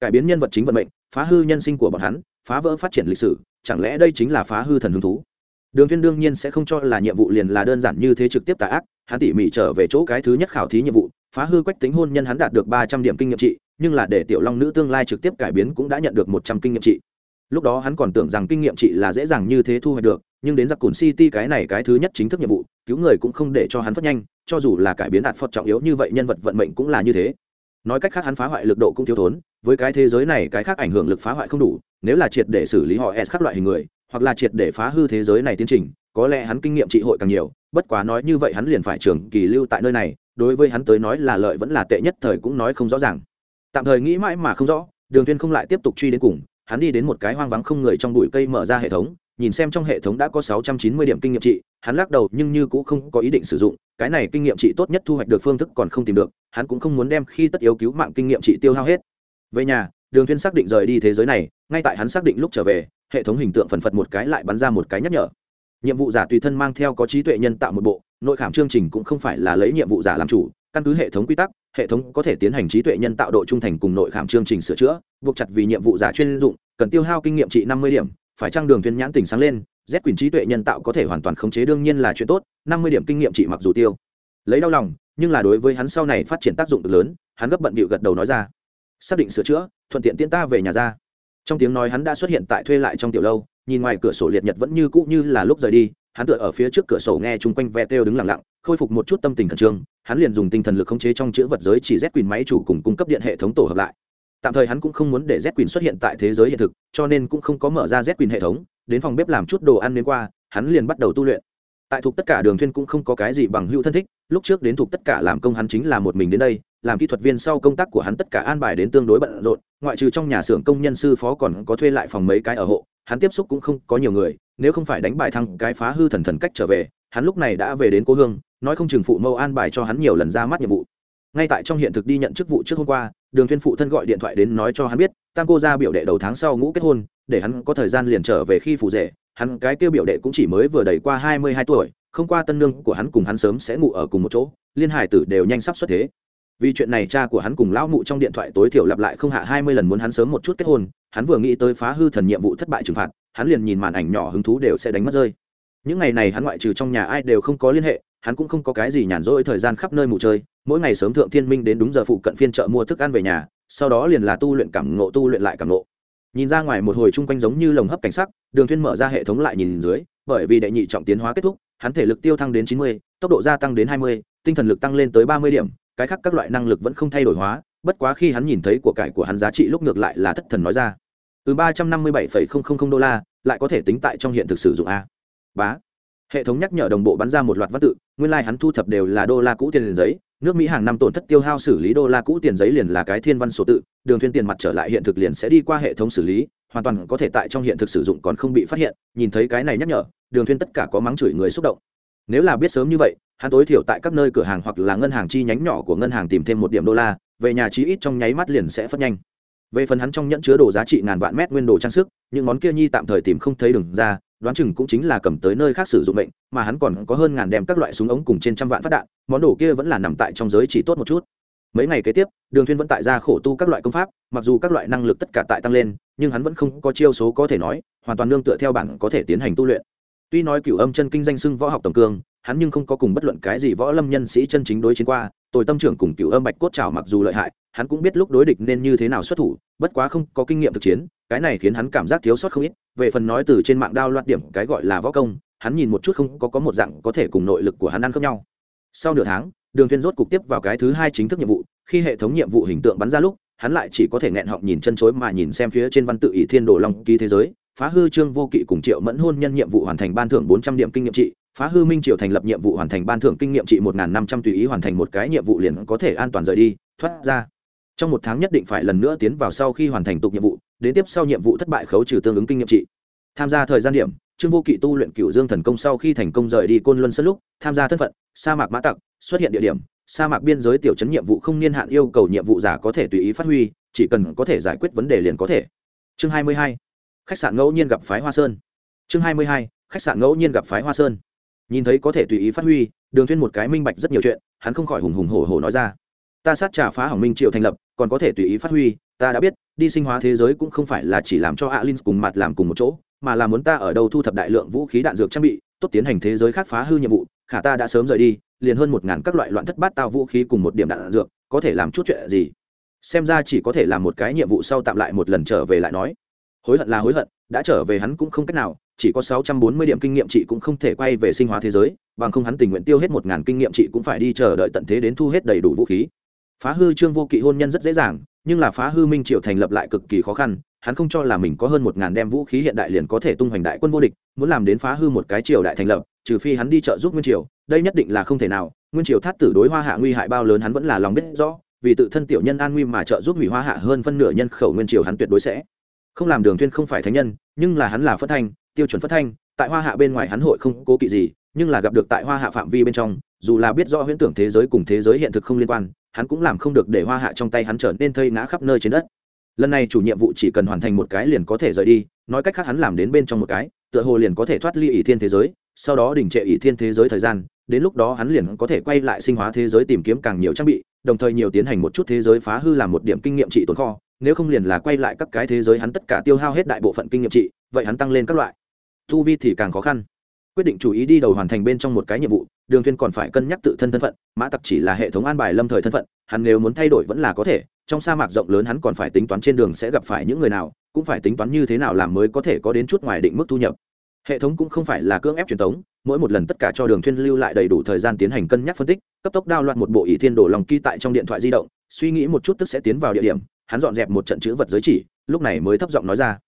Cải biến nhân vật chính vận mệnh, phá hư nhân sinh của bọn hắn, phá vỡ phát triển lịch sử, chẳng lẽ đây chính là phá hư thần hứng thú? Đường thiên đương nhiên sẽ không cho là nhiệm vụ liền là đơn giản như thế trực tiếp tà ác, hắn tỉ mỉ trở về chỗ cái thứ nhất khảo thí nhiệm vụ phá hư quách tính hôn nhân hắn đạt được ba trăm điểm kinh nghiệm trị, nhưng là để tiểu long nữ tương lai trực tiếp cải biến cũng đã nhận được một trăm kinh nghiệm trị. Lúc đó hắn còn tưởng rằng kinh nghiệm trị là dễ dàng như thế thu hoạch được, nhưng đến giặc cùn city cái này cái thứ nhất chính thức nhiệm vụ, cứu người cũng không để cho hắn phất nhanh, cho dù là cải biến đạt phật trọng yếu như vậy nhân vật vận mệnh cũng là như thế. Nói cách khác hắn phá hoại lực độ cũng thiếu thốn, với cái thế giới này cái khác ảnh hưởng lực phá hoại không đủ, nếu là triệt để xử lý họ s các loại hình người, hoặc là triệt để phá hư thế giới này tiến trình, có lẽ hắn kinh nghiệm trị hội càng nhiều bất quá nói như vậy hắn liền phải trường kỳ lưu tại nơi này, đối với hắn tới nói là lợi vẫn là tệ nhất thời cũng nói không rõ ràng. Tạm thời nghĩ mãi mà không rõ, đường tuyên không lại tiếp tục truy đến cùng, hắn đi đến một cái hoang vắng không người trong bụi cây mở ra hệ thống, nhìn xem trong hệ thống đã có 690 điểm kinh nghiệm trị, hắn lắc đầu nhưng như cũng không có ý định sử dụng, cái này kinh nghiệm trị tốt nhất thu hoạch được phương thức còn không tìm được, hắn cũng không muốn đem khi tất yếu cứu mạng kinh nghiệm trị tiêu hao hết. Về nhà, đường tuyên xác định rời đi thế giới này, ngay tại hắn xác định lúc trở về, hệ thống hình tượng phần phật một cái lại bắn ra một cái nhắc nhở nhiệm vụ giả tùy thân mang theo có trí tuệ nhân tạo một bộ, nội khảm chương trình cũng không phải là lấy nhiệm vụ giả làm chủ, căn cứ hệ thống quy tắc, hệ thống có thể tiến hành trí tuệ nhân tạo độ trung thành cùng nội khảm chương trình sửa chữa, buộc chặt vì nhiệm vụ giả chuyên dụng, cần tiêu hao kinh nghiệm trị năm mươi điểm, phải trang đường thuyên nhãn tỉnh sáng lên, z quyền trí tuệ nhân tạo có thể hoàn toàn khống chế đương nhiên là chuyện tốt, năm mươi điểm kinh nghiệm trị mặc dù tiêu. Lấy đau lòng, nhưng là đối với hắn sau này phát triển tác dụng lớn, hắn gấp bận bịu gật đầu nói ra. Xác định sửa chữa, thuận tiện tiễn ta về nhà ra. Trong tiếng nói hắn đã xuất hiện tại thuê lại trong tiểu lâu nhìn ngoài cửa sổ liệt nhật vẫn như cũ như là lúc rời đi, hắn tựa ở phía trước cửa sổ nghe chung quanh ve têu đứng lặng lặng, khôi phục một chút tâm tình khẩn trương, hắn liền dùng tinh thần lực khống chế trong chữ vật giới chỉ z quyền máy chủ cùng cung cấp điện hệ thống tổ hợp lại. Tạm thời hắn cũng không muốn để z quyền xuất hiện tại thế giới hiện thực, cho nên cũng không có mở ra z quyền hệ thống, đến phòng bếp làm chút đồ ăn đến qua, hắn liền bắt đầu tu luyện. Tại thuộc tất cả đường thuyên cũng không có cái gì bằng hữu thân thích, lúc trước đến thuộc tất cả làm công hắn chính là một mình đến đây, làm kỹ thuật viên sau công tác của hắn tất cả an bài đến tương đối bận rộn, ngoại trừ trong nhà xưởng công nhân sư phó còn có thuê lại phòng mấy cái ở hộ hắn tiếp xúc cũng không có nhiều người, nếu không phải đánh bài thăng cái phá hư thần thần cách trở về, hắn lúc này đã về đến cố hương, nói không chừng phụ mâu an bài cho hắn nhiều lần ra mắt nhiệm vụ. Ngay tại trong hiện thực đi nhận chức vụ trước hôm qua, đường Thiên phụ thân gọi điện thoại đến nói cho hắn biết, tam cô ra biểu đệ đầu tháng sau ngũ kết hôn, để hắn có thời gian liền trở về khi phụ rể, hắn cái kia biểu đệ cũng chỉ mới vừa đầy qua hai mươi hai tuổi, không qua tân nương của hắn cùng hắn sớm sẽ ngủ ở cùng một chỗ, liên hải tử đều nhanh sắp xuất thế vì chuyện này cha của hắn cùng lão mụ trong điện thoại tối thiểu lặp lại không hạ hai mươi lần muốn hắn sớm một chút kết hôn, hắn vừa nghĩ tới phá hư thần nhiệm vụ thất bại trừng phạt, hắn liền nhìn màn ảnh nhỏ hứng thú đều sẽ đánh mất rơi. Những ngày này hắn ngoại trừ trong nhà ai đều không có liên hệ, hắn cũng không có cái gì nhàn rỗi thời gian khắp nơi mù chơi, mỗi ngày sớm thượng thiên minh đến đúng giờ phụ cận phiên chợ mua thức ăn về nhà, sau đó liền là tu luyện cảm ngộ tu luyện lại cảm ngộ. Nhìn ra ngoài một hồi chung quanh giống như lồng hấp cảnh sắc, đường thuyên mở ra hệ thống lại nhìn dưới, bởi vì đệ nhị trọng tiến hóa kết thúc, hắn thể lực tiêu thăng đến chín mươi, tốc độ gia tăng đến hai mươi, tinh thần lực tăng lên tới ba mươi điểm cái khác các loại năng lực vẫn không thay đổi hóa, bất quá khi hắn nhìn thấy của cải của hắn giá trị lúc ngược lại là thất thần nói ra. Từ ba trăm năm mươi bảy không không không đô la, lại có thể tính tại trong hiện thực sử dụng a. Bá. Hệ thống nhắc nhở đồng bộ bắn ra một loạt văn tự, nguyên lai、like、hắn thu thập đều là đô la cũ tiền giấy, nước mỹ hàng năm tổn thất tiêu hao xử lý đô la cũ tiền giấy liền là cái thiên văn số tự, đường thuyên tiền mặt trở lại hiện thực liền sẽ đi qua hệ thống xử lý, hoàn toàn có thể tại trong hiện thực sử dụng còn không bị phát hiện, nhìn thấy cái này nhắc nhở, đường thuyên tất cả có mắng chửi người xúc động. Nếu là biết sớm như vậy hắn tối thiểu tại các nơi cửa hàng hoặc là ngân hàng chi nhánh nhỏ của ngân hàng tìm thêm một điểm đô la, về nhà chí ít trong nháy mắt liền sẽ phất nhanh. Về phần hắn trong nhẫn chứa đồ giá trị ngàn vạn mét nguyên đồ trang sức, những món kia nhi tạm thời tìm không thấy đường ra, đoán chừng cũng chính là cầm tới nơi khác sử dụng bệnh mà hắn còn có hơn ngàn đem các loại súng ống cùng trên trăm vạn phát đạn, món đồ kia vẫn là nằm tại trong giới chỉ tốt một chút. Mấy ngày kế tiếp, đường thuyên vẫn tại ra khổ tu các loại công pháp, mặc dù các loại năng lực tất cả tại tăng lên, nhưng hắn vẫn không có chiêu số có thể nói, hoàn toàn nương tựa theo bản có thể tiến hành tu luyện. Tuy nói cửu âm chân kinh danh sưng võ học tổng cương hắn nhưng không có cùng bất luận cái gì võ lâm nhân sĩ chân chính đối chiến qua tôi tâm trưởng cùng cửu âm bạch cốt trào mặc dù lợi hại, hắn cũng biết lúc đối địch nên như thế nào xuất thủ, bất quá không có kinh nghiệm thực chiến, cái này khiến hắn cảm giác thiếu sót không ít, về phần nói từ trên mạng đao loạt điểm cái gọi là võ công, hắn nhìn một chút không có có một dạng có thể cùng nội lực của hắn ăn khớp nhau. Sau nửa tháng, đường thiên rốt cục tiếp vào cái thứ hai chính thức nhiệm vụ, khi hệ thống nhiệm vụ hình tượng bắn ra lúc, hắn lại chỉ có thể nghẹn họng nhìn chân chối mà nhìn xem phía trên văn tự ỷ thiên đồ long ký thế giới, phá hư trương vô kỵ cùng triệu mẫn hôn nhân nhiệm vụ hoàn thành ban thưởng bốn trăm điểm kinh nghiệm trị phá hư minh triều thành lập nhiệm vụ hoàn thành ban thưởng kinh nghiệm trị một năm trăm tùy ý hoàn thành một cái nhiệm vụ liền có thể an toàn rời đi, thoát ra trong một tháng nhất định phải lần nữa tiến vào sau khi hoàn thành tục nhiệm vụ, đến tiếp sau nhiệm vụ thất bại khấu trừ tương ứng kinh nghiệm trị tham gia thời gian điểm, trương vô kỵ tu luyện cựu dương thần công sau khi thành công rời đi côn luân sân lúc, tham gia thân phận, sa mạc mã tặc, xuất hiện địa điểm, sa mạc biên giới tiểu chấn nhiệm vụ không niên hạn yêu cầu nhiệm vụ giả có thể tùy ý phát huy, chỉ cần có thể giải quyết vấn đề liền có thể chương 22. khách sạn ngẫu nhiên gặp phái hoa sơn chương 22. khách sạn ngẫu nhiên gặp phái hoa sơn nhìn thấy có thể tùy ý phát huy, đường thuyên một cái minh bạch rất nhiều chuyện, hắn không khỏi hùng hùng hổ hổ nói ra. Ta sát trà phá hỏng minh triệu thành lập, còn có thể tùy ý phát huy, ta đã biết, đi sinh hóa thế giới cũng không phải là chỉ làm cho alin cùng mặt làm cùng một chỗ, mà là muốn ta ở đâu thu thập đại lượng vũ khí đạn dược trang bị, tốt tiến hành thế giới khác phá hư nhiệm vụ, khả ta đã sớm rời đi, liền hơn một ngàn các loại loạn thất bát tao vũ khí cùng một điểm đạn dược, có thể làm chút chuyện gì? Xem ra chỉ có thể làm một cái nhiệm vụ sau tạm lại một lần trở về lại nói. Hối hận là hối hận, đã trở về hắn cũng không cách nào chỉ có sáu trăm bốn mươi điểm kinh nghiệm chị cũng không thể quay về sinh hóa thế giới, bằng không hắn tình nguyện tiêu hết một ngàn kinh nghiệm chị cũng phải đi chờ đợi tận thế đến thu hết đầy đủ vũ khí. Phá hư trương vô kỵ hôn nhân rất dễ dàng, nhưng là phá hư minh triều thành lập lại cực kỳ khó khăn, hắn không cho là mình có hơn một ngàn đem vũ khí hiện đại liền có thể tung hoành đại quân vô địch, muốn làm đến phá hư một cái triều đại thành lập, trừ phi hắn đi trợ giúp nguyên triều, đây nhất định là không thể nào, nguyên triều thát tử đối hoa hạ nguy hại bao lớn hắn vẫn là lòng biết rõ, vì tự thân tiểu nhân an nguy mà trợ giúp hủy hoa hạ hơn phân nửa nhân khẩu nguyên triều hắn tuyệt đối sẽ không làm đường thuyên không phải thánh nhân, nhưng là hắn là phất thanh tiêu chuẩn phất thanh, tại hoa hạ bên ngoài hắn hội không cố kỵ gì, nhưng là gặp được tại hoa hạ phạm vi bên trong, dù là biết rõ huyễn tưởng thế giới cùng thế giới hiện thực không liên quan, hắn cũng làm không được để hoa hạ trong tay hắn trở nên thây ngã khắp nơi trên đất. Lần này chủ nhiệm vụ chỉ cần hoàn thành một cái liền có thể rời đi, nói cách khác hắn làm đến bên trong một cái, tựa hồ liền có thể thoát ly ỷ thiên thế giới, sau đó đình trệ ỷ thiên thế giới thời gian, đến lúc đó hắn liền có thể quay lại sinh hóa thế giới tìm kiếm càng nhiều trang bị, đồng thời nhiều tiến hành một chút thế giới phá hư làm một điểm kinh nghiệm trị tồn kho, nếu không liền là quay lại các cái thế giới hắn tất cả tiêu hao hết đại bộ phận kinh nghiệm trị, vậy hắn tăng lên các loại thu vi thì càng khó khăn. Quyết định chủ ý đi đầu hoàn thành bên trong một cái nhiệm vụ, đường thuyên còn phải cân nhắc tự thân thân phận, mã tặc chỉ là hệ thống an bài lâm thời thân phận, hắn nếu muốn thay đổi vẫn là có thể, trong sa mạc rộng lớn hắn còn phải tính toán trên đường sẽ gặp phải những người nào, cũng phải tính toán như thế nào làm mới có thể có đến chút ngoài định mức thu nhập. Hệ thống cũng không phải là cưỡng ép truyền thống mỗi một lần tất cả cho đường thuyên lưu lại đầy đủ thời gian tiến hành cân nhắc phân tích, cấp tốc đao loạn một bộ ỷ thiên đồ lòng ký tại trong điện thoại di động, suy nghĩ một chút tức sẽ tiến vào địa điểm, hắn dọn dẹp một trận chữ vật giới chỉ, lúc này mới thấp giọng nói ra.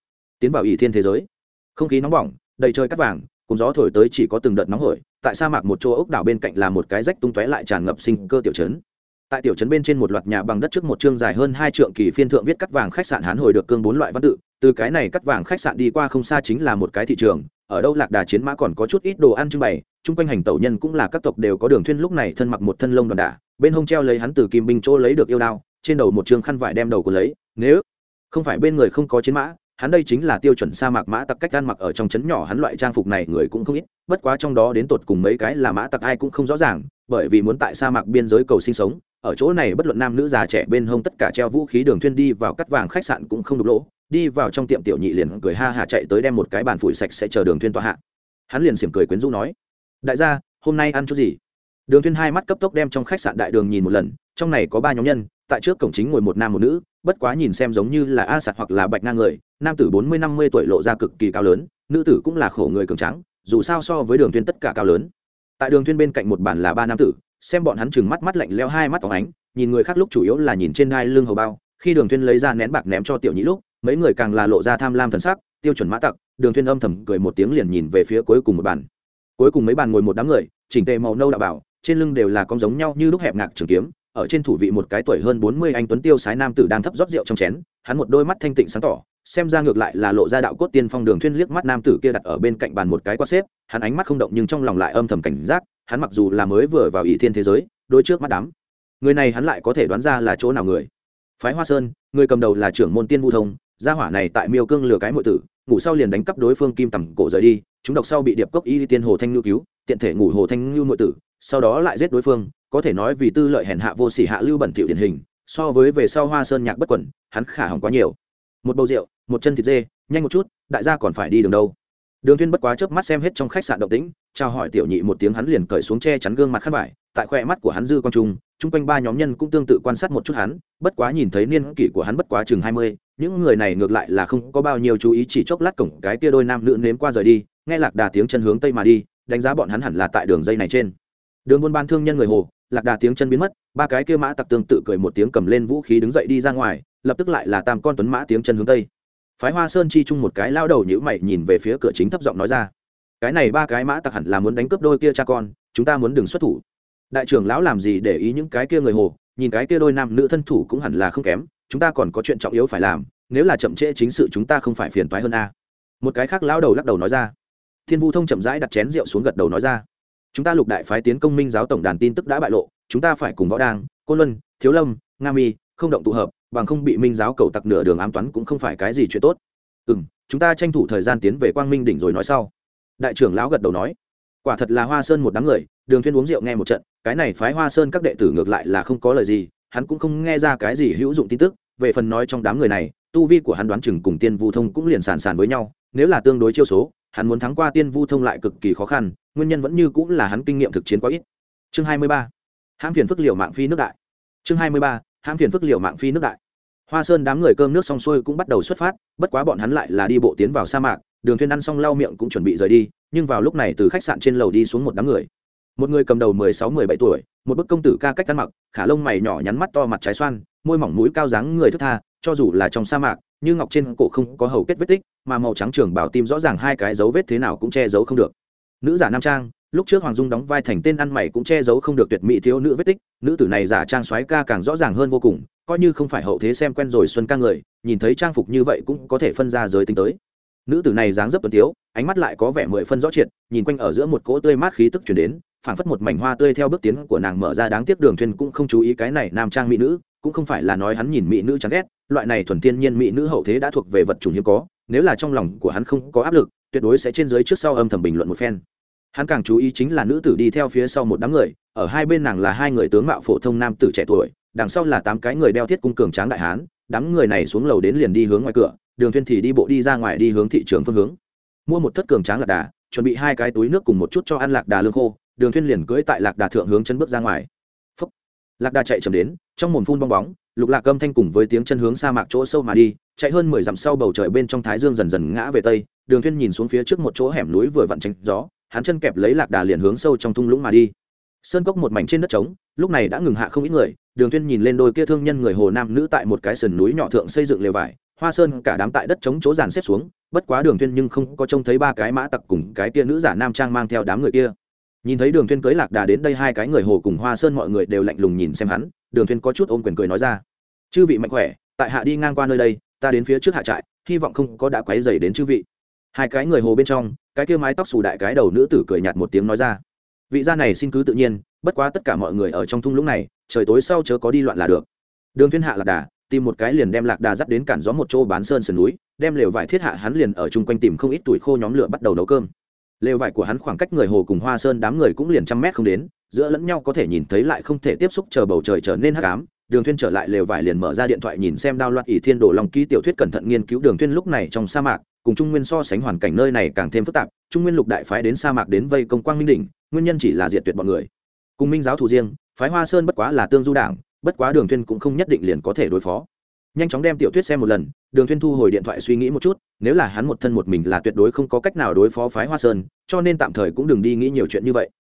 Tiến vào ỷ thiên thế giới. Không khí nóng bỏng đầy trời cắt vàng, cùng gió thổi tới chỉ có từng đợt nóng hổi, tại sa mạc một chỗ ốc đảo bên cạnh là một cái rách tung tóe lại tràn ngập sinh cơ tiểu trấn. Tại tiểu trấn bên trên một loạt nhà bằng đất trước một chương dài hơn hai trượng kỳ phiên thượng viết cắt vàng khách sạn hán hồi được cương bốn loại văn tự, từ cái này cắt vàng khách sạn đi qua không xa chính là một cái thị trường, ở đâu lạc đà chiến mã còn có chút ít đồ ăn trưng bày, chung quanh hành tẩu nhân cũng là các tộc đều có đường thuyên lúc này thân mặc một thân lông đoàn đả, bên hông treo lấy hắn từ kim binh chỗ lấy được yêu đao, trên đầu một trường khăn vải đem đầu của lấy, nếu không phải bên người không có chiến mã hắn đây chính là tiêu chuẩn sa mạc mã tặc cách gan mặc ở trong trấn nhỏ, hắn loại trang phục này người cũng không ít, bất quá trong đó đến tột cùng mấy cái là mã tặc ai cũng không rõ ràng, bởi vì muốn tại sa mạc biên giới cầu sinh sống, ở chỗ này bất luận nam nữ già trẻ bên hông tất cả treo vũ khí đường thuyên đi vào cắt vàng khách sạn cũng không đục lỗ, đi vào trong tiệm tiểu nhị liền cười ha hả chạy tới đem một cái bàn phủi sạch sẽ chờ đường thuyên tòa hạ. Hắn liền xỉm cười quyến rũ nói, đại gia, hôm nay ăn chút gì? Đường thuyên hai mắt cấp tốc đem trong khách sạn đại đường nhìn một lần, trong này có ba nhóm nhân, tại trước cổng chính ngồi một nam một nữ bất quá nhìn xem giống như là a sạt hoặc là bạch ngang người, nam tử bốn mươi, năm mươi tuổi lộ ra cực kỳ cao lớn, nữ tử cũng là khổ người cường trắng dù sao so với đường thuyên tất cả cao lớn. Tại đường thuyên bên cạnh một bàn là ba nam tử, xem bọn hắn chừng mắt mắt lạnh leo hai mắt tỏ ánh, nhìn người khác lúc chủ yếu là nhìn trên đai lưng hầu bao, khi đường thuyên lấy ra nén bạc ném cho tiểu nhị lúc, mấy người càng là lộ ra tham lam thần sắc, tiêu chuẩn mã tặc, đường thuyên âm thầm cười một tiếng liền nhìn về phía cuối cùng một bàn. Cuối cùng mấy bàn ngồi một đám người, chỉnh tề màu nâu đạo bảo, trên lưng đều là con giống nhau như lúc hẹp ngạc trường kiếm ở trên thủ vị một cái tuổi hơn bốn mươi anh tuấn tiêu sái nam tử đang thấp rót rượu trong chén, hắn một đôi mắt thanh tịnh sáng tỏ, xem ra ngược lại là lộ ra đạo cốt tiên phong đường thuyên liếc mắt nam tử kia đặt ở bên cạnh bàn một cái quát xếp, hắn ánh mắt không động nhưng trong lòng lại âm thầm cảnh giác, hắn mặc dù là mới vừa vào ỷ thiên thế giới đôi trước mắt đám người này hắn lại có thể đoán ra là chỗ nào người. Phái hoa sơn, người cầm đầu là trưởng môn tiên vu thông, gia hỏa này tại miêu cương lừa cái muội tử, ngủ sau liền đánh cắp đối phương kim tầm cổ rời đi, chúng độc sau bị điệp cốc y tiên hồ thanh lưu cứu, tiện thể ngủ hồ thanh lưu muội tử, sau đó lại giết đối phương có thể nói vì tư lợi hèn hạ vô sỉ hạ lưu bẩn thỉu điển hình, so với về sau hoa sơn nhạc bất quẩn, hắn khả hỏng quá nhiều. Một bầu rượu, một chân thịt dê, nhanh một chút, đại gia còn phải đi đường đâu. Đường thiên bất quá chớp mắt xem hết trong khách sạn động tĩnh, chào hỏi tiểu nhị một tiếng hắn liền cởi xuống che chắn gương mặt khăn vải, tại khoe mắt của hắn dư quang trung, chung quanh ba nhóm nhân cũng tương tự quan sát một chút hắn, bất quá nhìn thấy niên kỷ của hắn bất quá chừng hai mươi, những người này ngược lại là không có bao nhiêu chú ý chỉ chốc lát cổng cái kia đôi nam nữ nếm qua rời đi, nghe lạc đà tiếng chân hướng tây mà đi, đánh giá bọn hắn hẳn là tại đường dây này trên. Đường buôn ban thương nhân người hồ lạc đà tiếng chân biến mất, ba cái kia mã tặc tương tự cười một tiếng cầm lên vũ khí đứng dậy đi ra ngoài, lập tức lại là tam con tuấn mã tiếng chân hướng tây. Phái hoa sơn chi chung một cái lao đầu nhữ mày nhìn về phía cửa chính thấp giọng nói ra, cái này ba cái mã tặc hẳn là muốn đánh cướp đôi kia cha con, chúng ta muốn đừng xuất thủ. Đại trưởng lão làm gì để ý những cái kia người hồ, nhìn cái kia đôi nam nữ thân thủ cũng hẳn là không kém, chúng ta còn có chuyện trọng yếu phải làm, nếu là chậm trễ chính sự chúng ta không phải phiền toái hơn a. Một cái khác lão đầu lắc đầu nói ra. Thiên vu thông chậm rãi đặt chén rượu xuống gật đầu nói ra chúng ta lục đại phái tiến công minh giáo tổng đàn tin tức đã bại lộ, chúng ta phải cùng võ đang côn luân, thiếu lâm, nga mi không động tụ hợp, bằng không bị minh giáo cầu tặc nửa đường ám toán cũng không phải cái gì chuyện tốt. Ừ m chúng ta tranh thủ thời gian tiến về quang minh đỉnh rồi nói sau. Đại trưởng lão gật đầu nói. Quả thật là hoa sơn một đám người, đường thuyên uống rượu nghe một trận, cái này phái hoa sơn các đệ tử ngược lại là không có lời gì, hắn cũng không nghe ra cái gì hữu dụng tin tức, về phần nói trong đám người này, tu vi của hắn đoán chừng cùng tiên vu thông cũng liền sàn sàn với nhau, nếu là tương đối chiêu số, hắn muốn thắng qua tiên vu thông lại cực kỳ khó khăn nguyên nhân vẫn như cũng là hắn kinh nghiệm thực chiến quá ít chương 23. hãm phiền phức liệu mạng phi nước đại chương 23. hãm phiền phức liệu mạng phi nước đại hoa sơn đám người cơm nước xong xuôi cũng bắt đầu xuất phát, bất quá bọn hắn lại là đi bộ tiến vào sa mạc, đường Thiên ăn xong lau miệng cũng chuẩn bị rời đi, nhưng vào lúc này từ khách sạn trên lầu đi xuống một đám người một người cầm đầu mười sáu, mười bảy tuổi, một bức công tử ca cách ăn mặc, khả lông mày nhỏ nhắn mắt to mặt trái xoan, môi mỏng mũi cao dáng người thức tha, cho dù là trong sa mạc, như ngọc trên cổ không có hầu kết vết tích, mà màu trắng trường bảo tim rõ ràng hai cái dấu vết thế nào cũng che giấu không được nữ giả nam trang, lúc trước hoàng dung đóng vai thành tên ăn mày cũng che giấu không được tuyệt mỹ thiếu nữ vết tích, nữ tử này giả trang xoáy ca càng rõ ràng hơn vô cùng, coi như không phải hậu thế xem quen rồi xuân ca người, nhìn thấy trang phục như vậy cũng có thể phân ra giới tính tới. Nữ tử này dáng dấp tuấn tiếu, ánh mắt lại có vẻ mười phân rõ triệt, nhìn quanh ở giữa một cỗ tươi mát khí tức chuyển đến, phảng phất một mảnh hoa tươi theo bước tiến của nàng mở ra đáng tiếc đường thuyền cũng không chú ý cái này nam trang mỹ nữ, cũng không phải là nói hắn nhìn mỹ nữ chán ghét, loại này thuần thiên nhiên mỹ nữ hậu thế đã thuộc về vật chủ hiếm có, nếu là trong lòng của hắn không có áp lực, tuyệt đối sẽ trên dưới trước sau âm thầm bình luận một phen hắn càng chú ý chính là nữ tử đi theo phía sau một đám người, ở hai bên nàng là hai người tướng mạo phổ thông nam tử trẻ tuổi, đằng sau là tám cái người đeo thiết cung cường tráng đại hán, đám người này xuống lầu đến liền đi hướng ngoài cửa, đường thuyên thì đi bộ đi ra ngoài đi hướng thị trường phương hướng mua một thất cường tráng lạc đà, chuẩn bị hai cái túi nước cùng một chút cho ăn lạc đà lương khô, đường thuyên liền cưỡi tại lạc đà thượng hướng chân bước ra ngoài Phúc. lạc đà chạy chậm đến, trong mồm phun bong bóng, lục lạc âm thanh cùng với tiếng chân hướng sa mạc chỗ sâu mà đi, chạy hơn mười dặm sau bầu trời bên trong thái dương dần dần ngã về tây, đường thuyên nhìn xuống phía trước một chỗ hẻm núi vừa vặn tránh gió hắn chân kẹp lấy lạc đà liền hướng sâu trong thung lũng mà đi. Sơn cốc một mảnh trên đất trống, lúc này đã ngừng hạ không ít người, đường tuyên nhìn lên đôi kia thương nhân người hồ nam nữ tại một cái sườn núi nhỏ thượng xây dựng lều vải, hoa sơn cả đám tại đất trống chỗ dàn xếp xuống, bất quá đường tuyên nhưng không có trông thấy ba cái mã tặc cùng cái kia nữ giả nam trang mang theo đám người kia. Nhìn thấy đường tuyên cưới lạc đà đến đây hai cái người hồ cùng hoa sơn mọi người đều lạnh lùng nhìn xem hắn, đường tuyên có chút ôm quyền cười nói ra, chư vị mạnh khỏe, tại hạ đi ngang qua nơi đây, ta đến phía trước hạ trại, hy vọng không có đã quấy rầy đến chư vị. Hai cái người hồ bên trong cái kia mái tóc xù đại cái đầu nữ tử cười nhạt một tiếng nói ra. Vị gia này xin cứ tự nhiên, bất quá tất cả mọi người ở trong thung lũng này, trời tối sau chớ có đi loạn là được. Đường thiên hạ lạc đà, tìm một cái liền đem lạc đà dắt đến cản gió một chỗ bán sơn sườn núi, đem lều vải thiết hạ hắn liền ở chung quanh tìm không ít tuổi khô nhóm lửa bắt đầu nấu cơm. Lều vải của hắn khoảng cách người hồ cùng hoa sơn đám người cũng liền trăm mét không đến, giữa lẫn nhau có thể nhìn thấy lại không thể tiếp xúc chờ bầu trời trở nên hắc ám đường thuyên trở lại lều vải liền mở ra điện thoại nhìn xem đao loạt ỷ thiên đồ long ký tiểu thuyết cẩn thận nghiên cứu. Đường thuyên lúc này trong sa mạc, cùng trung nguyên so sánh hoàn cảnh nơi này càng thêm phức tạp. Trung nguyên lục đại phái đến sa mạc đến vây công quang minh đỉnh, nguyên nhân chỉ là diệt tuyệt bọn người. Cùng minh giáo thủ riêng, phái hoa sơn bất quá là tương du đảng, bất quá đường thuyên cũng không nhất định liền có thể đối phó. Nhanh chóng đem tiểu thuyết xem một lần, đường thuyên thu hồi điện thoại suy nghĩ một chút, nếu là hắn một thân một mình là tuyệt đối không có cách nào đối phó phái hoa sơn, cho nên tạm thời cũng đừng đi nghĩ nhiều chuyện như vậy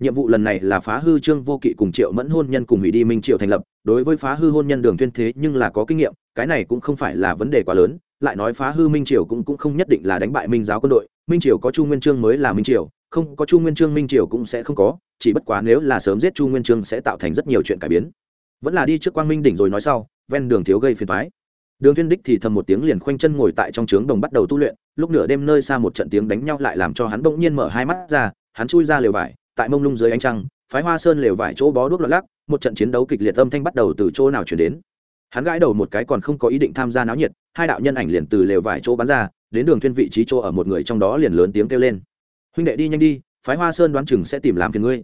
nhiệm vụ lần này là phá hư trương vô kỵ cùng triệu mẫn hôn nhân cùng hủy đi minh triệu thành lập, đối với phá hư hôn nhân đường thiên thế nhưng là có kinh nghiệm, cái này cũng không phải là vấn đề quá lớn, lại nói phá hư minh triều cũng cũng không nhất định là đánh bại minh giáo quân đội, minh triều có chu nguyên trương mới là minh triều, không có chu nguyên trương minh triều cũng sẽ không có, chỉ bất quá nếu là sớm giết chu nguyên trương sẽ tạo thành rất nhiều chuyện cải biến. Vẫn là đi trước quang minh đỉnh rồi nói sau, ven đường thiếu gây phiền toái. Đường thiên đích thì thầm một tiếng liền khoanh chân ngồi tại trong trướng đồng bắt đầu tu luyện, lúc nửa đêm nơi xa một trận tiếng đánh nhau lại làm cho hắn bỗng nhiên mở hai mắt ra, hắn chui ra lều vải tại mông lung dưới ánh trăng, phái hoa sơn lều vải chỗ bó đuốc lọt lắc, một trận chiến đấu kịch liệt âm thanh bắt đầu từ chỗ nào chuyển đến. Hắn gãi đầu một cái còn không có ý định tham gia náo nhiệt, hai đạo nhân ảnh liền từ lều vải chỗ bắn ra, đến đường thiên vị trí chỗ ở một người trong đó liền lớn tiếng kêu lên. Huynh đệ đi nhanh đi, phái hoa sơn đoán chừng sẽ tìm làm phiền ngươi.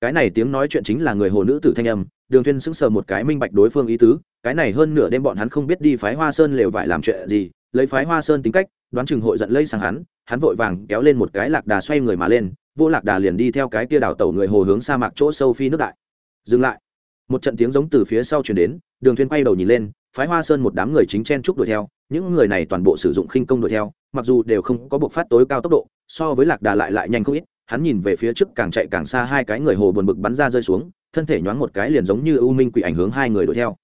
Cái này tiếng nói chuyện chính là người hồ nữ tử thanh âm, đường thiên sững sờ một cái minh bạch đối phương ý tứ, cái này hơn nửa đêm bọn hắn không biết đi phái hoa sơn lều vải làm chuyện gì, lấy phái hoa sơn tính cách, đoán chừng hội giận lây sang hắn hắn vội vàng kéo lên một cái lạc đà xoay người mà lên vô lạc đà liền đi theo cái kia đảo tàu người hồ hướng sa mạc chỗ sâu phi nước đại. Dừng lại. Một trận tiếng giống từ phía sau truyền đến, đường thuyên quay đầu nhìn lên, phái hoa sơn một đám người chính chen trúc đuổi theo, những người này toàn bộ sử dụng khinh công đuổi theo, mặc dù đều không có buộc phát tối cao tốc độ, so với lạc đà lại lại nhanh không ít, hắn nhìn về phía trước càng chạy càng xa hai cái người hồ buồn bực bắn ra rơi xuống, thân thể nhoáng một cái liền giống như ưu minh quỷ ảnh hướng hai người đuổi theo.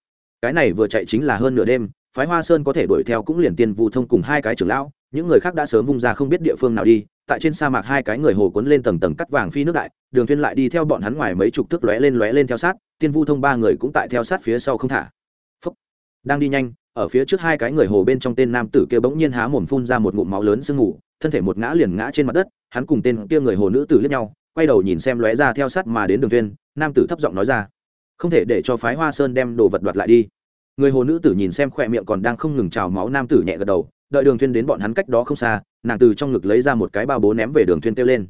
Cái này vừa chạy chính là hơn nửa đêm, phái hoa sơn có thể đuổi theo cũng liền tiên vu thông cùng hai cái trưởng lão những người khác đã sớm vung ra không biết địa phương nào đi, tại trên sa mạc hai cái người hồ cuốn lên tầng tầng cắt vàng phi nước đại, đường thuyên lại đi theo bọn hắn ngoài mấy chục thước lóe lên lóe lên theo sát, tiên vu thông ba người cũng tại theo sát phía sau không thả Phúc. đang đi nhanh, ở phía trước hai cái người hồ bên trong tên nam tử kia bỗng nhiên há mồm phun ra một ngụm máu lớn sương ngủ thân thể một ngã liền ngã trên mặt đất, hắn cùng tên kia người hồ nữ tử liếc nhau, quay đầu nhìn xem lóe ra theo sát mà đến đường thuyên nam tử thấp giọng nói ra, không thể để cho phái hoa sơn đem đồ vật đoạt lại đi người hồ nữ tử nhìn xem khoe miệng còn đang không ngừng trào máu, nam tử nhẹ gật đầu đợi đường thuyên đến bọn hắn cách đó không xa, nàng từ trong ngực lấy ra một cái bao bố ném về đường thuyên kêu lên.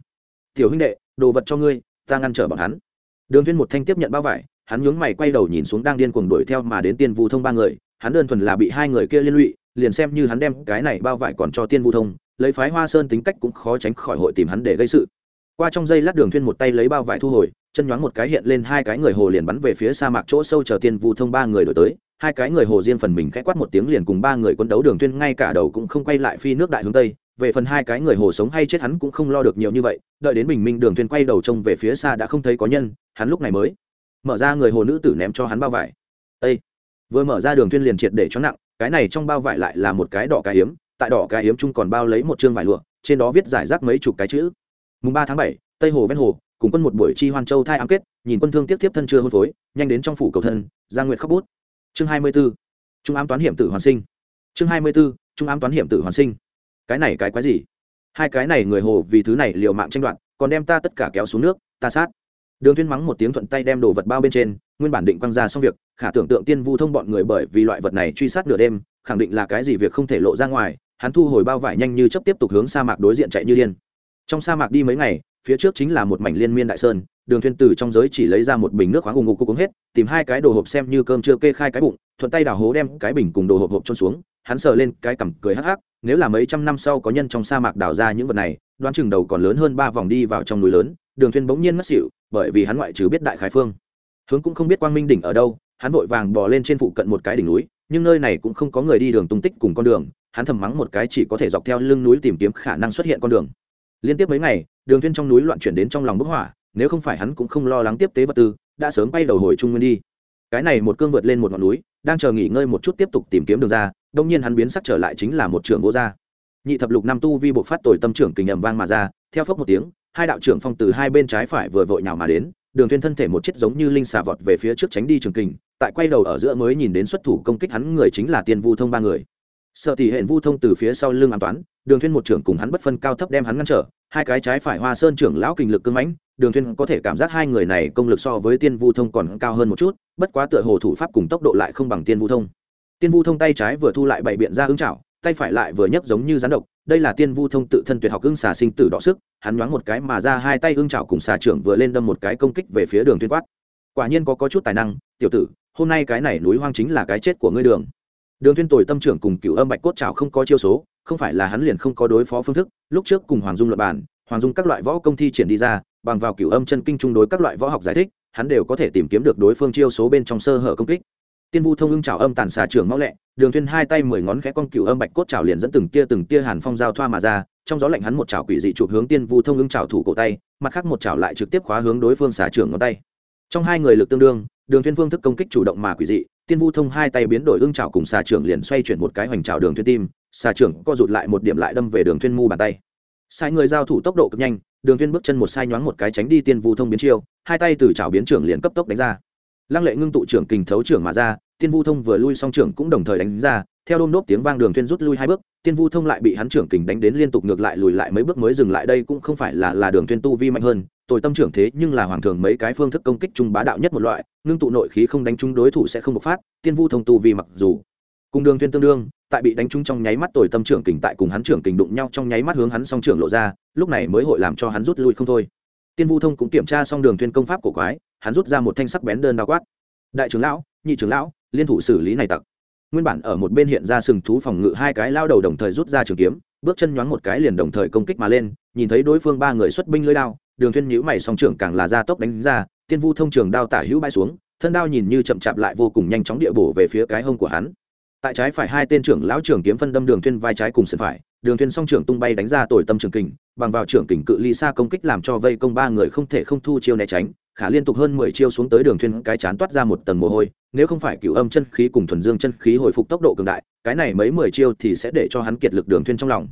Tiểu huynh đệ, đồ vật cho ngươi, ta ngăn trở bọn hắn. Đường thuyên một thanh tiếp nhận bao vải, hắn nhướng mày quay đầu nhìn xuống đang điên cuồng đuổi theo mà đến tiên vu thông ba người, hắn đơn thuần là bị hai người kia liên lụy, liền xem như hắn đem cái này bao vải còn cho tiên vu thông, lấy phái hoa sơn tính cách cũng khó tránh khỏi hội tìm hắn để gây sự. Qua trong giây lát đường thuyên một tay lấy bao vải thu hồi, chân nhoáng một cái hiện lên hai cái người hồ liền bắn về phía sa mạc chỗ sâu chờ tiên vu thông ba người đổi tới hai cái người hồ riêng phần mình khẽ quát một tiếng liền cùng ba người quân đấu đường tuyên, ngay cả đầu cũng không quay lại phi nước đại hướng tây. Về phần hai cái người hồ sống hay chết hắn cũng không lo được nhiều như vậy, đợi đến bình minh đường tuyên quay đầu trông về phía xa đã không thấy có nhân, hắn lúc này mới mở ra người hồ nữ tử ném cho hắn bao vải. Ê! vừa mở ra đường tuyên liền triệt để cho nặng, cái này trong bao vải lại là một cái đỏ cái hiếm, tại đỏ cái hiếm chung còn bao lấy một trương vải lụa, trên đó viết giải rác mấy chục cái chữ. Mùng ba tháng bảy, tây hồ ven hồ, cùng quân một buổi chi hoan châu thai ám kết, nhìn quân thương tiếp tiếp thân chưa hôn phối, nhanh đến trong phủ cầu thân gia nguyệt khóc bút chương hai mươi 24. trung ám toán hiểm tử hoàn sinh chương hai mươi 24. trung ám toán hiểm tử hoàn sinh cái này cái quái gì hai cái này người hồ vì thứ này liều mạng tranh đoạt, còn đem ta tất cả kéo xuống nước, ta sát đường Thuyên mắng một tiếng thuận tay đem đồ vật bao bên trên, nguyên bản định quăng ra xong việc, khả tưởng tượng tiên vu thông bọn người bởi vì loại vật này truy sát nửa đêm, khẳng định là cái gì việc không thể lộ ra ngoài, hắn thu hồi bao vải nhanh như chấp tiếp tục hướng sa mạc đối diện chạy như điên trong sa mạc đi mấy ngày, phía trước chính là một mảnh liên miên đại sơn đường thuyên từ trong giới chỉ lấy ra một bình nước khoáng ùng ục uống hết, tìm hai cái đồ hộp xem như cơm chưa kê khai cái bụng, thuận tay đào hố đem cái bình cùng đồ hộp hộp trôn xuống, hắn sờ lên cái cằm cười hắc hắc, nếu là mấy trăm năm sau có nhân trong sa mạc đào ra những vật này, đoán chừng đầu còn lớn hơn ba vòng đi vào trong núi lớn, đường thuyên bỗng nhiên mất xỉu, bởi vì hắn ngoại trừ biết đại khái phương. Hướng cũng không biết quang minh đỉnh ở đâu, hắn vội vàng bò lên trên phụ cận một cái đỉnh núi, nhưng nơi này cũng không có người đi đường tung tích cùng con đường, hắn thầm mắng một cái chỉ có thể dọc theo lưng núi tìm kiếm khả năng xuất hiện con đường. Liên tiếp mấy ngày, đường thuyên trong núi loạn chuyển đến trong lòng bức hỏa nếu không phải hắn cũng không lo lắng tiếp tế vật tư, đã sớm bay đầu hồi trung nguyên đi. Cái này một cương vượt lên một ngọn núi, đang chờ nghỉ ngơi một chút tiếp tục tìm kiếm đường ra đông nhiên hắn biến sắc trở lại chính là một trưởng vô gia. Nhị thập lục năm tu vi bộ phát tồi tâm trưởng kình ầm vang mà ra, theo phốc một tiếng, hai đạo trưởng phong từ hai bên trái phải vừa vội nào mà đến, đường thuyên thân thể một chiếc giống như linh xà vọt về phía trước tránh đi trường kình, tại quay đầu ở giữa mới nhìn đến xuất thủ công kích hắn người chính là tiên vu thông ba người. Sợ tỷ hẹn vu thông từ phía sau lưng an toán, đường thuyên một trưởng cùng hắn bất phân cao thấp đem hắn ngăn trở, hai cái trái phải hoa sơn trưởng lão kình lực cương mãnh đường thuyên có thể cảm giác hai người này công lực so với tiên vu thông còn cao hơn một chút, bất quá tựa hồ thủ pháp cùng tốc độ lại không bằng tiên vu thông. Tiên vu thông tay trái vừa thu lại bảy biện ra ứng chảo tay phải lại vừa nhấc giống như rắn độc, đây là tiên vu thông tự thân tuyệt học ưng xà sinh tử đọ sức, hắn nhoáng một cái mà ra hai tay ưng chảo cùng xà trưởng vừa lên đâm một cái công kích về phía đường thuyên quát. Quả nhiên có có chút tài năng, tiểu tử, hôm nay cái này núi hoang chính là cái chết của ngươi đường. Đường thuyên tồi tâm trưởng cùng cựu âm bạch cốt chảo không có chiêu số, không phải là hắn liền không có đối phó phương thức, lúc trước cùng hoàng dung luận bản hoàng dung các loại võ công thi triển đi ra bằng vào cửu âm chân kinh trung đối các loại võ học giải thích, hắn đều có thể tìm kiếm được đối phương chiêu số bên trong sơ hở công kích. Tiên vu thông ưng chảo âm tàn xà trưởng mau lẹ, đường thuyên hai tay mười ngón khẽ con cửu âm bạch cốt chảo liền dẫn từng tia từng tia hàn phong giao thoa mà ra, trong gió lạnh hắn một chảo quỷ dị chụp hướng tiên vu thông ưng chảo thủ cổ tay, mặt khác một chảo lại trực tiếp khóa hướng đối phương xà trưởng ngón tay. Trong hai người lực tương đương, đường thuyên phương thức công kích chủ động mà quỷ dị, tiên vu thông hai tay biến đổi ưng chảo cùng xà trưởng liền xoay chuyển một cái hoành chảo đường thuyên tim, xà trưởng co rụt lại một điểm lại đâm về đường thuyên mu bàn tay sai người giao thủ tốc độ cực nhanh, đường Viên bước chân một sai nhoáng một cái tránh đi tiên vu thông biến chiêu, hai tay từ chảo biến trưởng liền cấp tốc đánh ra. Lăng lệ ngưng tụ trưởng kình thấu trưởng mà ra, tiên vu thông vừa lui xong trưởng cũng đồng thời đánh ra, theo đôm nốt tiếng vang đường Viên rút lui hai bước, tiên vu thông lại bị hắn trưởng kình đánh đến liên tục ngược lại lùi lại mấy bước mới dừng lại đây cũng không phải là là đường Viên tu vi mạnh hơn, tồi tâm trưởng thế nhưng là hoàng thường mấy cái phương thức công kích trung bá đạo nhất một loại, ngưng tụ nội khí không đánh trúng đối thủ sẽ không bộc phát, tiên vu thông tu vi mặc dù cùng đường thuyên tương đương, tại bị đánh trúng trong nháy mắt tồi tâm trưởng kình tại cùng hắn trưởng kình đụng nhau trong nháy mắt hướng hắn song trưởng lộ ra, lúc này mới hội làm cho hắn rút lui không thôi. Tiên vu thông cũng kiểm tra xong đường thuyên công pháp của quái, hắn rút ra một thanh sắc bén đơn đao quát. Đại trưởng lão, nhị trưởng lão, liên thủ xử lý này tặc. Nguyên bản ở một bên hiện ra sừng thú phòng ngự hai cái lao đầu đồng thời rút ra trường kiếm, bước chân nhoáng một cái liền đồng thời công kích mà lên, nhìn thấy đối phương ba người xuất binh lưỡi đao, đường thuyên nhíu mày song trưởng càng là ra tốc đánh ra, tiên vu thông trường đao tả hữu bay xuống, thân đao nhìn như chậm chạp lại vô cùng nhanh chóng địa bổ về phía cái hông của hắn tại trái phải hai tên trưởng lão trưởng kiếm phân đâm đường thuyên vai trái cùng sườn phải, đường thuyên song trưởng tung bay đánh ra tồi tâm trường kình, bằng vào trưởng kình cự ly xa công kích làm cho vây công ba người không thể không thu chiêu né tránh, khả liên tục hơn mười chiêu xuống tới đường thuyên cái chán toát ra một tầng mồ hôi, nếu không phải cửu âm chân khí cùng thuần dương chân khí hồi phục tốc độ cường đại, cái này mấy mười chiêu thì sẽ để cho hắn kiệt lực đường thuyên trong lòng.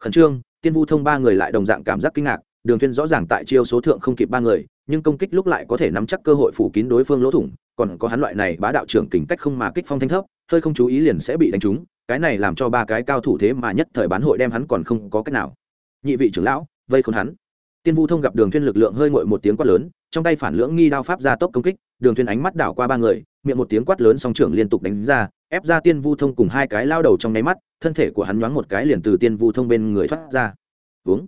Khẩn trương, tiên vu thông ba người lại đồng dạng cảm giác kinh ngạc, đường thuyên rõ ràng tại chiêu số thượng không kịp ba người nhưng công kích lúc lại có thể nắm chắc cơ hội phủ kín đối phương lỗ thủng, còn có hắn loại này bá đạo trưởng kình cách không mà kích phong thanh thấp, hơi không chú ý liền sẽ bị đánh trúng, cái này làm cho ba cái cao thủ thế mà nhất thời bán hội đem hắn còn không có cách nào. Nhị vị trưởng lão, vây khốn hắn. Tiên vu thông gặp đường thiên lực lượng hơi ngội một tiếng quát lớn, trong tay phản lưỡng nghi đao pháp ra tốc công kích, đường thiên ánh mắt đảo qua ba người, miệng một tiếng quát lớn song trưởng liên tục đánh ra, ép ra tiên vu thông cùng hai cái lao đầu trong nháy mắt, thân thể của hắn nhoáng một cái liền từ tiên vu thông bên người thoát ra. Uống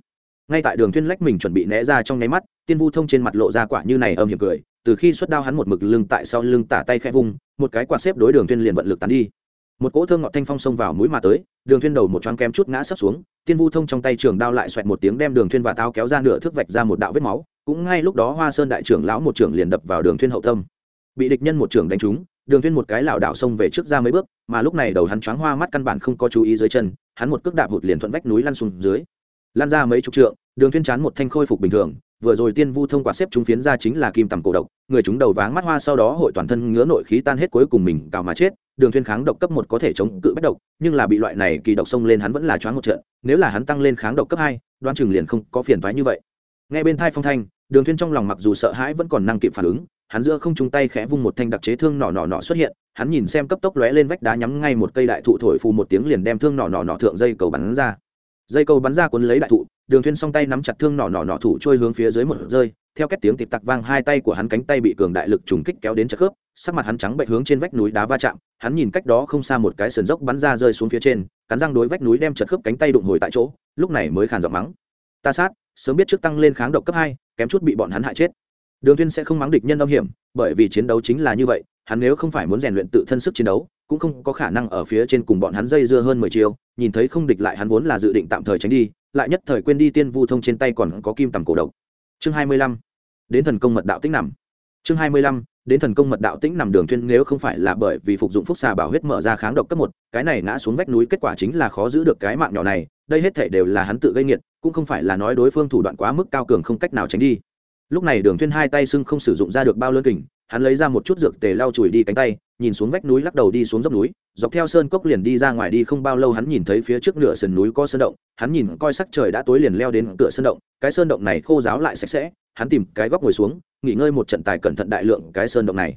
ngay tại đường thuyên lách mình chuẩn bị né ra trong nháy mắt, tiên vu thông trên mặt lộ ra quả như này âm hiểm cười, từ khi xuất đao hắn một mực lưng tại sau lưng tả tay khẽ vung, một cái quạt xếp đối đường thuyên liền vận lực tán đi. Một cỗ thơm ngọt thanh phong xông vào mũi mà tới, đường thuyên đầu một choáng kém chút ngã sấp xuống, tiên vu thông trong tay trường đao lại xoẹt một tiếng đem đường thuyên và tao kéo ra nửa thước vạch ra một đạo vết máu, cũng ngay lúc đó hoa sơn đại trưởng lão một trưởng liền đập vào đường thuyên hậu tâm. Bị địch nhân một trưởng đánh trúng, đường thuyên một cái lảo đảo xông về trước ra mấy bước, mà lúc này đầu hắn choáng hoa mắt căn bản không có chú ý dưới chân, hắn một cước đạp hụt liền thuận vách núi lăn xuống dưới lan ra mấy chục trượng, đường thuyên chán một thanh khôi phục bình thường, vừa rồi tiên vu thông quạt xếp chúng phiến ra chính là kim tầm cổ độc, người chúng đầu váng mắt hoa sau đó hội toàn thân ngứa nội khí tan hết cuối cùng mình, cào mà chết, đường thuyên kháng độc cấp một có thể chống cự bất độc, nhưng là bị loại này kỳ độc xông lên hắn vẫn là choáng một trận, nếu là hắn tăng lên kháng độc cấp hai đoan chừng liền không có phiền toái như vậy. Nghe bên thai phong thanh, đường thuyên trong lòng mặc dù sợ hãi vẫn còn năng kịp phản ứng, hắn giữa không trung tay khẽ vung một thanh đặc chế thương nỏ nỏ nỏ xuất hiện, hắn nhìn xem cấp tốc lóe lên vách đá nhắm ngay một cây đại thụ thổi phù một tiếng liền đem thương nỏ nỏ nỏ thượng dây cầu bắn ra dây câu bắn ra cuốn lấy đại thụ, đường thuyên song tay nắm chặt thương nỏ nỏ nỏ thủ trôi hướng phía dưới một rơi, theo két tiếng tịp tặc vang hai tay của hắn cánh tay bị cường đại lực trùng kích kéo đến chật khớp, sắc mặt hắn trắng bệch hướng trên vách núi đá va chạm, hắn nhìn cách đó không xa một cái sườn dốc bắn ra rơi xuống phía trên, cắn răng đối vách núi đem chật khớp cánh tay đụng hồi tại chỗ, lúc này mới khàn giọng mắng. Ta sát, sớm biết trước tăng lên kháng độc cấp hai, kém chút bị bọn hắn hại chết. Đường thuyên sẽ không mắng địch nhân âm hiểm, bởi vì chiến đấu chính là như vậy hắn nếu không phải muốn rèn luyện tự thân sức chiến đấu, cũng không có khả năng ở phía trên cùng bọn hắn dây dưa hơn mười chiêu, nhìn thấy không địch lại hắn vốn là dự định tạm thời tránh đi, lại nhất thời quên đi tiên vu thông trên tay còn có kim tầm cổ độc. Chương hai mươi lăm, đến thần công mật đạo tĩnh nằm. Chương hai mươi lăm, đến thần công mật đạo tĩnh nằm đường thuyên nếu không phải là bởi vì phục dụng phúc xà bảo huyết mở ra kháng độc cấp một, cái này ngã xuống vách núi kết quả chính là khó giữ được cái mạng nhỏ này, đây hết thể đều là hắn tự gây nghiệt cũng không phải là nói đối phương thủ đoạn quá mức cao cường không cách nào tránh đi. Lúc này đường thuyên hai tay sưng không sử dụng ra được bao lớn kình hắn lấy ra một chút dược tề lau chùi đi cánh tay, nhìn xuống vách núi lắc đầu đi xuống dốc núi, dọc theo sơn cốc liền đi ra ngoài đi không bao lâu hắn nhìn thấy phía trước nửa sườn núi có sơn động, hắn nhìn coi sắc trời đã tối liền leo đến cửa sơn động, cái sơn động này khô ráo lại sạch sẽ, hắn tìm cái góc ngồi xuống, nghỉ ngơi một trận tài cẩn thận đại lượng cái sơn động này.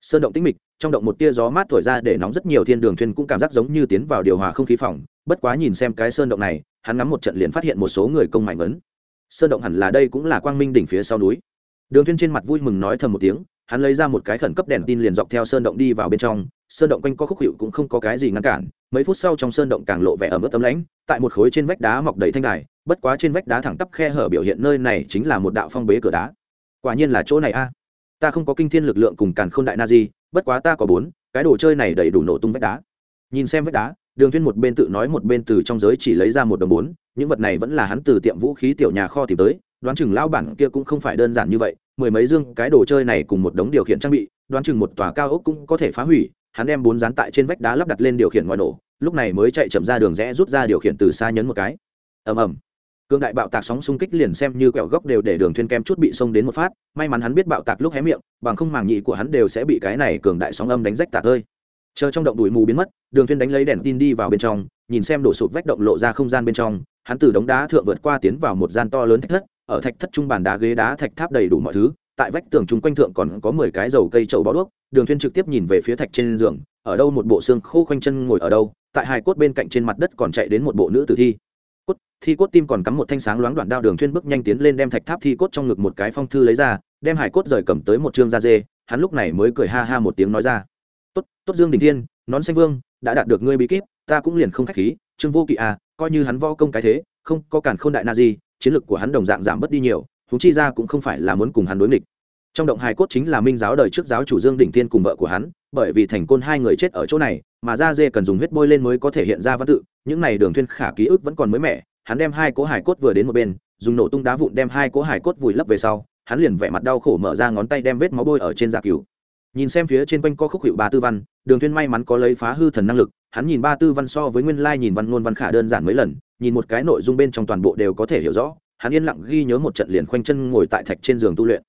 Sơn động tĩnh mịch, trong động một tia gió mát thổi ra để nóng rất nhiều thiên đường thuyền cũng cảm giác giống như tiến vào điều hòa không khí phòng, bất quá nhìn xem cái sơn động này, hắn ngắm một trận liền phát hiện một số người công mạnh ấn. Sơn động hẳn là đây cũng là quang minh đỉnh phía sau núi. Đường Thiên trên mặt vui mừng nói thầm một tiếng hắn lấy ra một cái khẩn cấp đèn tin liền dọc theo sơn động đi vào bên trong, sơn động quanh có khúc hiệu cũng không có cái gì ngăn cản, mấy phút sau trong sơn động càng lộ vẻ ở mức tấm lãnh, tại một khối trên vách đá mọc đầy thanh đài, bất quá trên vách đá thẳng tắp khe hở biểu hiện nơi này chính là một đạo phong bế cửa đá. Quả nhiên là chỗ này a. À. Ta không có kinh thiên lực lượng cùng càn khôn đại na di, bất quá ta có bốn, cái đồ chơi này đầy đủ nổ tung vách đá. Nhìn xem vách đá, đường thuyên một bên tự nói một bên từ trong giới chỉ lấy ra một đồng bốn, những vật này vẫn là hắn từ tiệm vũ khí tiểu nhà kho tìm tới đoán chừng lão bản kia cũng không phải đơn giản như vậy, mười mấy dương cái đồ chơi này cùng một đống điều khiển trang bị, đoán chừng một tòa cao ốc cũng có thể phá hủy, hắn đem bốn dán tại trên vách đá lắp đặt lên điều khiển ngoài nổ, lúc này mới chạy chậm ra đường rẽ rút ra điều khiển từ xa nhấn một cái. Ầm ầm. Cương đại bạo tạc sóng xung kích liền xem như quẹo gốc đều để đường thuyên kem chút bị xông đến một phát, may mắn hắn biết bạo tạc lúc hé miệng, bằng không màng nhị của hắn đều sẽ bị cái này cường đại sóng âm đánh rách tạc ơi. Chờ trong động đuổi mù biến mất, đường thuyên đánh lấy đèn tin đi vào bên trong, nhìn xem đổ sụp vách động lộ ra không gian bên trong, hắn từ đống đá thượng vượt qua tiến vào một gian to lớn thạch thất ở thạch thất trung bàn đá ghế đá thạch tháp đầy đủ mọi thứ, tại vách tường chung quanh thượng còn có mười cái dầu cây trậu bó đuốc, đường thuyên trực tiếp nhìn về phía thạch trên giường, ở đâu một bộ xương khô quanh chân ngồi ở đâu, tại hai cốt bên cạnh trên mặt đất còn chạy đến một bộ nữ tử thi. Cốt thi cốt tim còn cắm một thanh sáng loáng đoạn đao đường thuyên bước nhanh tiến lên đem thạch tháp thi cốt trong ngực một cái phong thư lấy ra, đem hải cốt rời cầm tới một trương da dê, hắn lúc này mới cười ha ha một tiếng nói ra. Tốt tốt dương đình thiên, nón xanh vương, đã đạt được ngươi bí kíp, ta cũng liền không khách khí, trương vô kỵ à coi như hắn võ công cái thế, không có cản khôn đại na gì chiến lược của hắn đồng dạng giảm bớt đi nhiều Húng chi ra cũng không phải là muốn cùng hắn đối nghịch. Trong động hài cốt chính là minh giáo đời trước giáo chủ dương đỉnh thiên cùng vợ của hắn, bởi vì thành côn hai người chết ở chỗ này, mà da dê cần dùng huyết bôi lên mới có thể hiện ra văn tự, những này đường thuyên khả ký ức vẫn còn mới mẻ, hắn đem hai cố hài cốt vừa đến một bên, dùng nổ tung đá vụn đem hai cố hài cốt vùi lấp về sau, hắn liền vẻ mặt đau khổ mở ra ngón tay đem vết máu bôi ở trên da cừu. Nhìn xem phía trên quanh co khúc hiệu ba tư văn, đường thuyên may mắn có lấy phá hư thần năng lực, hắn nhìn ba tư văn so với nguyên lai nhìn văn ngôn văn khả đơn giản mấy lần nhìn một cái nội dung bên trong toàn bộ đều có thể hiểu rõ, hắn yên lặng ghi nhớ một trận liền khoanh chân ngồi tại thạch trên giường tu luyện.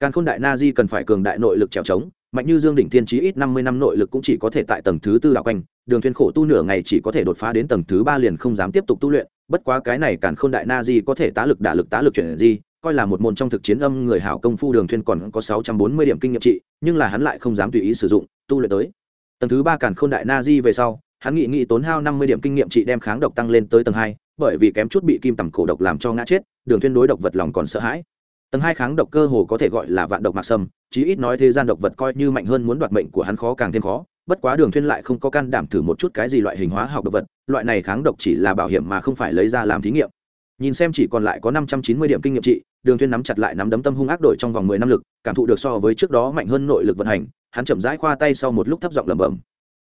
Càn khôn đại na di cần phải cường đại nội lực trèo trống, mạnh như dương đỉnh thiên trí ít năm mươi năm nội lực cũng chỉ có thể tại tầng thứ tư đạo quanh, đường thuyên khổ tu nửa ngày chỉ có thể đột phá đến tầng thứ ba liền không dám tiếp tục tu luyện, bất quá cái này càn khôn đại na di có thể tá lực đả lực tá lực chuyển di, coi là một môn trong thực chiến âm người hảo công phu đường thuyên còn có sáu trăm bốn mươi điểm kinh nghiệm trị, nhưng là hắn lại không dám tùy ý sử dụng, tu luyện tới. Tầng thứ ba càn khôn đại na di về sau, hắn nghĩ nghĩ tốn hao năm mươi điểm kinh nghiệm trị đem kháng độc tăng lên tới tầng hai bởi vì kém chút bị kim tầm cổ độc làm cho ngã chết, đường thuyên đối độc vật lòng còn sợ hãi. Tầng hai kháng độc cơ hồ có thể gọi là vạn độc mạc sâm, chí ít nói thế gian độc vật coi như mạnh hơn muốn đoạt mệnh của hắn khó càng thêm khó, bất quá đường thuyên lại không có can đảm thử một chút cái gì loại hình hóa học độc vật, loại này kháng độc chỉ là bảo hiểm mà không phải lấy ra làm thí nghiệm. Nhìn xem chỉ còn lại có năm trăm chín mươi điểm kinh nghiệm trị, đường thuyên nắm chặt lại nắm đấm tâm hung ác đổi trong vòng mười năm lực, cảm thụ được so với trước đó mạnh hơn nội lực vận hành, hắn chậm rãi khoa tay sau một lúc thấp giọng lẩm bẩm.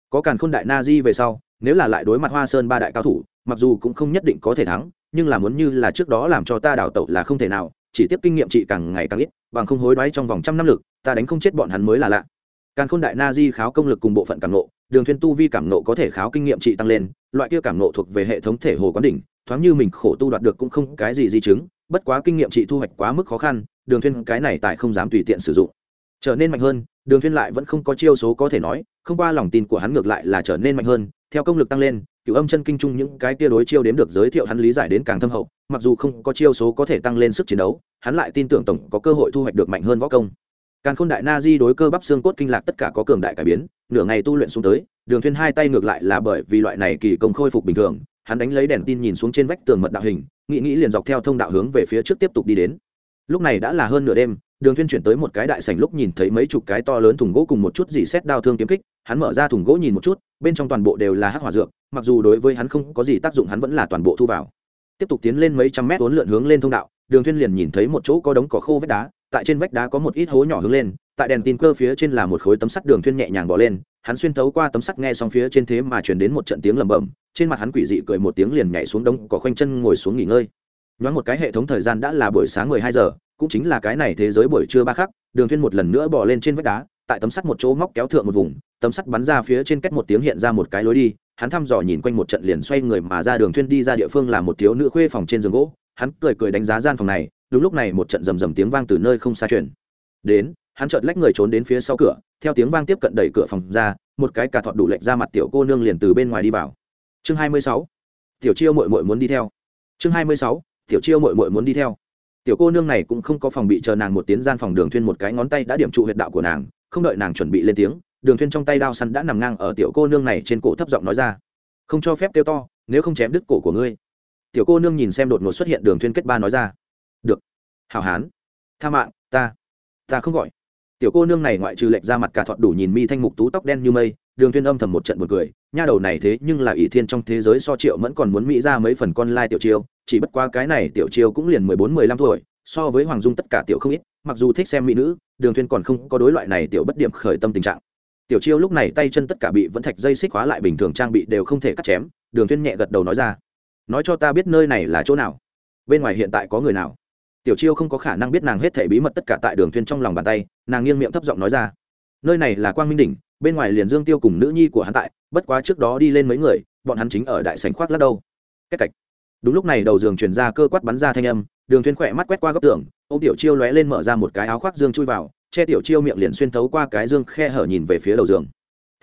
Có càn khôn đại na di về sau, nếu là lại đối mặt hoa sơn ba đại cao thủ mặc dù cũng không nhất định có thể thắng, nhưng là muốn như là trước đó làm cho ta đảo tẩu là không thể nào, chỉ tiếp kinh nghiệm trị càng ngày càng ít, bằng không hối đoái trong vòng trăm năm lực, ta đánh không chết bọn hắn mới là lạ. Càng khôn đại na di kháo công lực cùng bộ phận cảm nộ đường thuyên tu vi cảm nộ có thể kháo kinh nghiệm trị tăng lên, loại kia cảm nộ thuộc về hệ thống thể hồ quán đỉnh, thoáng như mình khổ tu đoạt được cũng không cái gì di chứng, bất quá kinh nghiệm trị thu hoạch quá mức khó khăn, đường thuyên cái này tại không dám tùy tiện sử dụng. Trở nên mạnh hơn, đường thuyên lại vẫn không có chiêu số có thể nói, không qua lòng tin của hắn ngược lại là trở nên mạnh hơn theo công lực tăng lên, cửu âm chân kinh trung những cái tia đối chiêu đến được giới thiệu hắn lý giải đến càng thâm hậu, mặc dù không có chiêu số có thể tăng lên sức chiến đấu, hắn lại tin tưởng tổng có cơ hội thu hoạch được mạnh hơn võ công. Càn khôn đại na di đối cơ bắp xương cốt kinh lạc tất cả có cường đại cải biến, nửa ngày tu luyện xuống tới, đường thuyên hai tay ngược lại là bởi vì loại này kỳ công khôi phục bình thường, hắn đánh lấy đèn tin nhìn xuống trên vách tường mật đạo hình, nghĩ nghĩ liền dọc theo thông đạo hướng về phía trước tiếp tục đi đến lúc này đã là hơn nửa đêm đường thuyên chuyển tới một cái đại sảnh lúc nhìn thấy mấy chục cái to lớn thùng gỗ cùng một chút gì xét đao thương kiếm kích hắn mở ra thùng gỗ nhìn một chút bên trong toàn bộ đều là hắc hỏa dược mặc dù đối với hắn không có gì tác dụng hắn vẫn là toàn bộ thu vào. Tiếp tục tiến lên mấy trăm mét uốn lượn hướng lên thông đạo đường thuyên liền nhìn thấy một chỗ có đống cỏ khô vách đá tại trên vách đá có một ít hố nhỏ hướng lên tại đèn tin cơ phía trên là một khối tấm sắt đường thuyên nhẹ nhàng bỏ lên hắn xuyên thấu qua tấm sắt nghe xong phía trên thế mà truyền đến một trận tiếng lầm bầm, trên mặt hắn quỷ dị cười một tiếng liền nhảy xuống đống cỏ khoanh chân ngồi xuống nghỉ ngơi nhoáng một cái hệ thống thời gian đã là buổi sáng mười hai giờ, cũng chính là cái này thế giới buổi trưa ba khắc, đường thuyên một lần nữa bỏ lên trên vách đá, tại tấm sắt một chỗ móc kéo thượng một vùng, tấm sắt bắn ra phía trên cách một tiếng hiện ra một cái lối đi, hắn thăm dò nhìn quanh một trận liền xoay người mà ra đường thuyên đi ra địa phương là một thiếu nữ khuê phòng trên giường gỗ, hắn cười cười đánh giá gian phòng này, đúng lúc này một trận rầm rầm tiếng vang từ nơi không xa truyền đến, hắn chợt lách người trốn đến phía sau cửa, theo tiếng vang tiếp cận đẩy cửa phòng ra, một cái cà thọt đủ lệnh ra mặt tiểu cô nương liền từ bên ngoài đi vào chương 26. tiểu chiêu muội muội muốn đi theo chương 26 tiểu chiêu muội muội muốn đi theo. Tiểu cô nương này cũng không có phòng bị chờ nàng một tiếng, gian phòng đường thuyên một cái ngón tay đã điểm trụ huyệt đạo của nàng không đợi nàng chuẩn bị lên tiếng đường thuyên trong tay đao săn đã nằm ngang ở tiểu cô nương này trên cổ thấp giọng nói ra. Không cho phép tiêu to nếu không chém đứt cổ của ngươi. Tiểu cô nương nhìn xem đột ngột xuất hiện đường thuyên kết ba nói ra. Được. Hảo hán. Tha mạng ta. Ta không gọi. Tiểu cô nương này ngoại trừ lệnh ra mặt cả thọt đủ nhìn mi thanh mục tú tóc đen như mây đường thuyên âm thầm một trận buồn cười. Nha đầu này thế nhưng là ỷ thiên trong thế giới so triệu vẫn còn muốn mỹ ra mấy phần con lai tiểu chiêu chỉ bất qua cái này tiểu chiêu cũng liền mười bốn, mười lăm tuổi, so với hoàng dung tất cả tiểu không ít, mặc dù thích xem mỹ nữ, đường thuyên còn không có đối loại này tiểu bất điểm khởi tâm tình trạng. Tiểu chiêu lúc này tay chân tất cả bị vẫn thạch dây xích khóa lại bình thường trang bị đều không thể cắt chém, đường thuyên nhẹ gật đầu nói ra. Nói cho ta biết nơi này là chỗ nào? Bên ngoài hiện tại có người nào? Tiểu chiêu không có khả năng biết nàng hết thể bí mật tất cả tại đường thuyên trong lòng bàn tay, nàng nghiêng miệng thấp giọng nói ra. Nơi này là quang minh đỉnh, bên ngoài liền dương tiêu cùng nữ nhi của hắn tại, bất quá trước đó đi lên mấy người, bọn hắn chính ở đại sảnh khoác lắc đâu. Cách cạch đúng lúc này đầu giường chuyển ra cơ quát bắn ra thanh âm, đường thuyên khỏe mắt quét qua góc tường, ông tiểu chiêu lóe lên mở ra một cái áo khoác dương chui vào, che tiểu chiêu miệng liền xuyên thấu qua cái dương khe hở nhìn về phía đầu giường.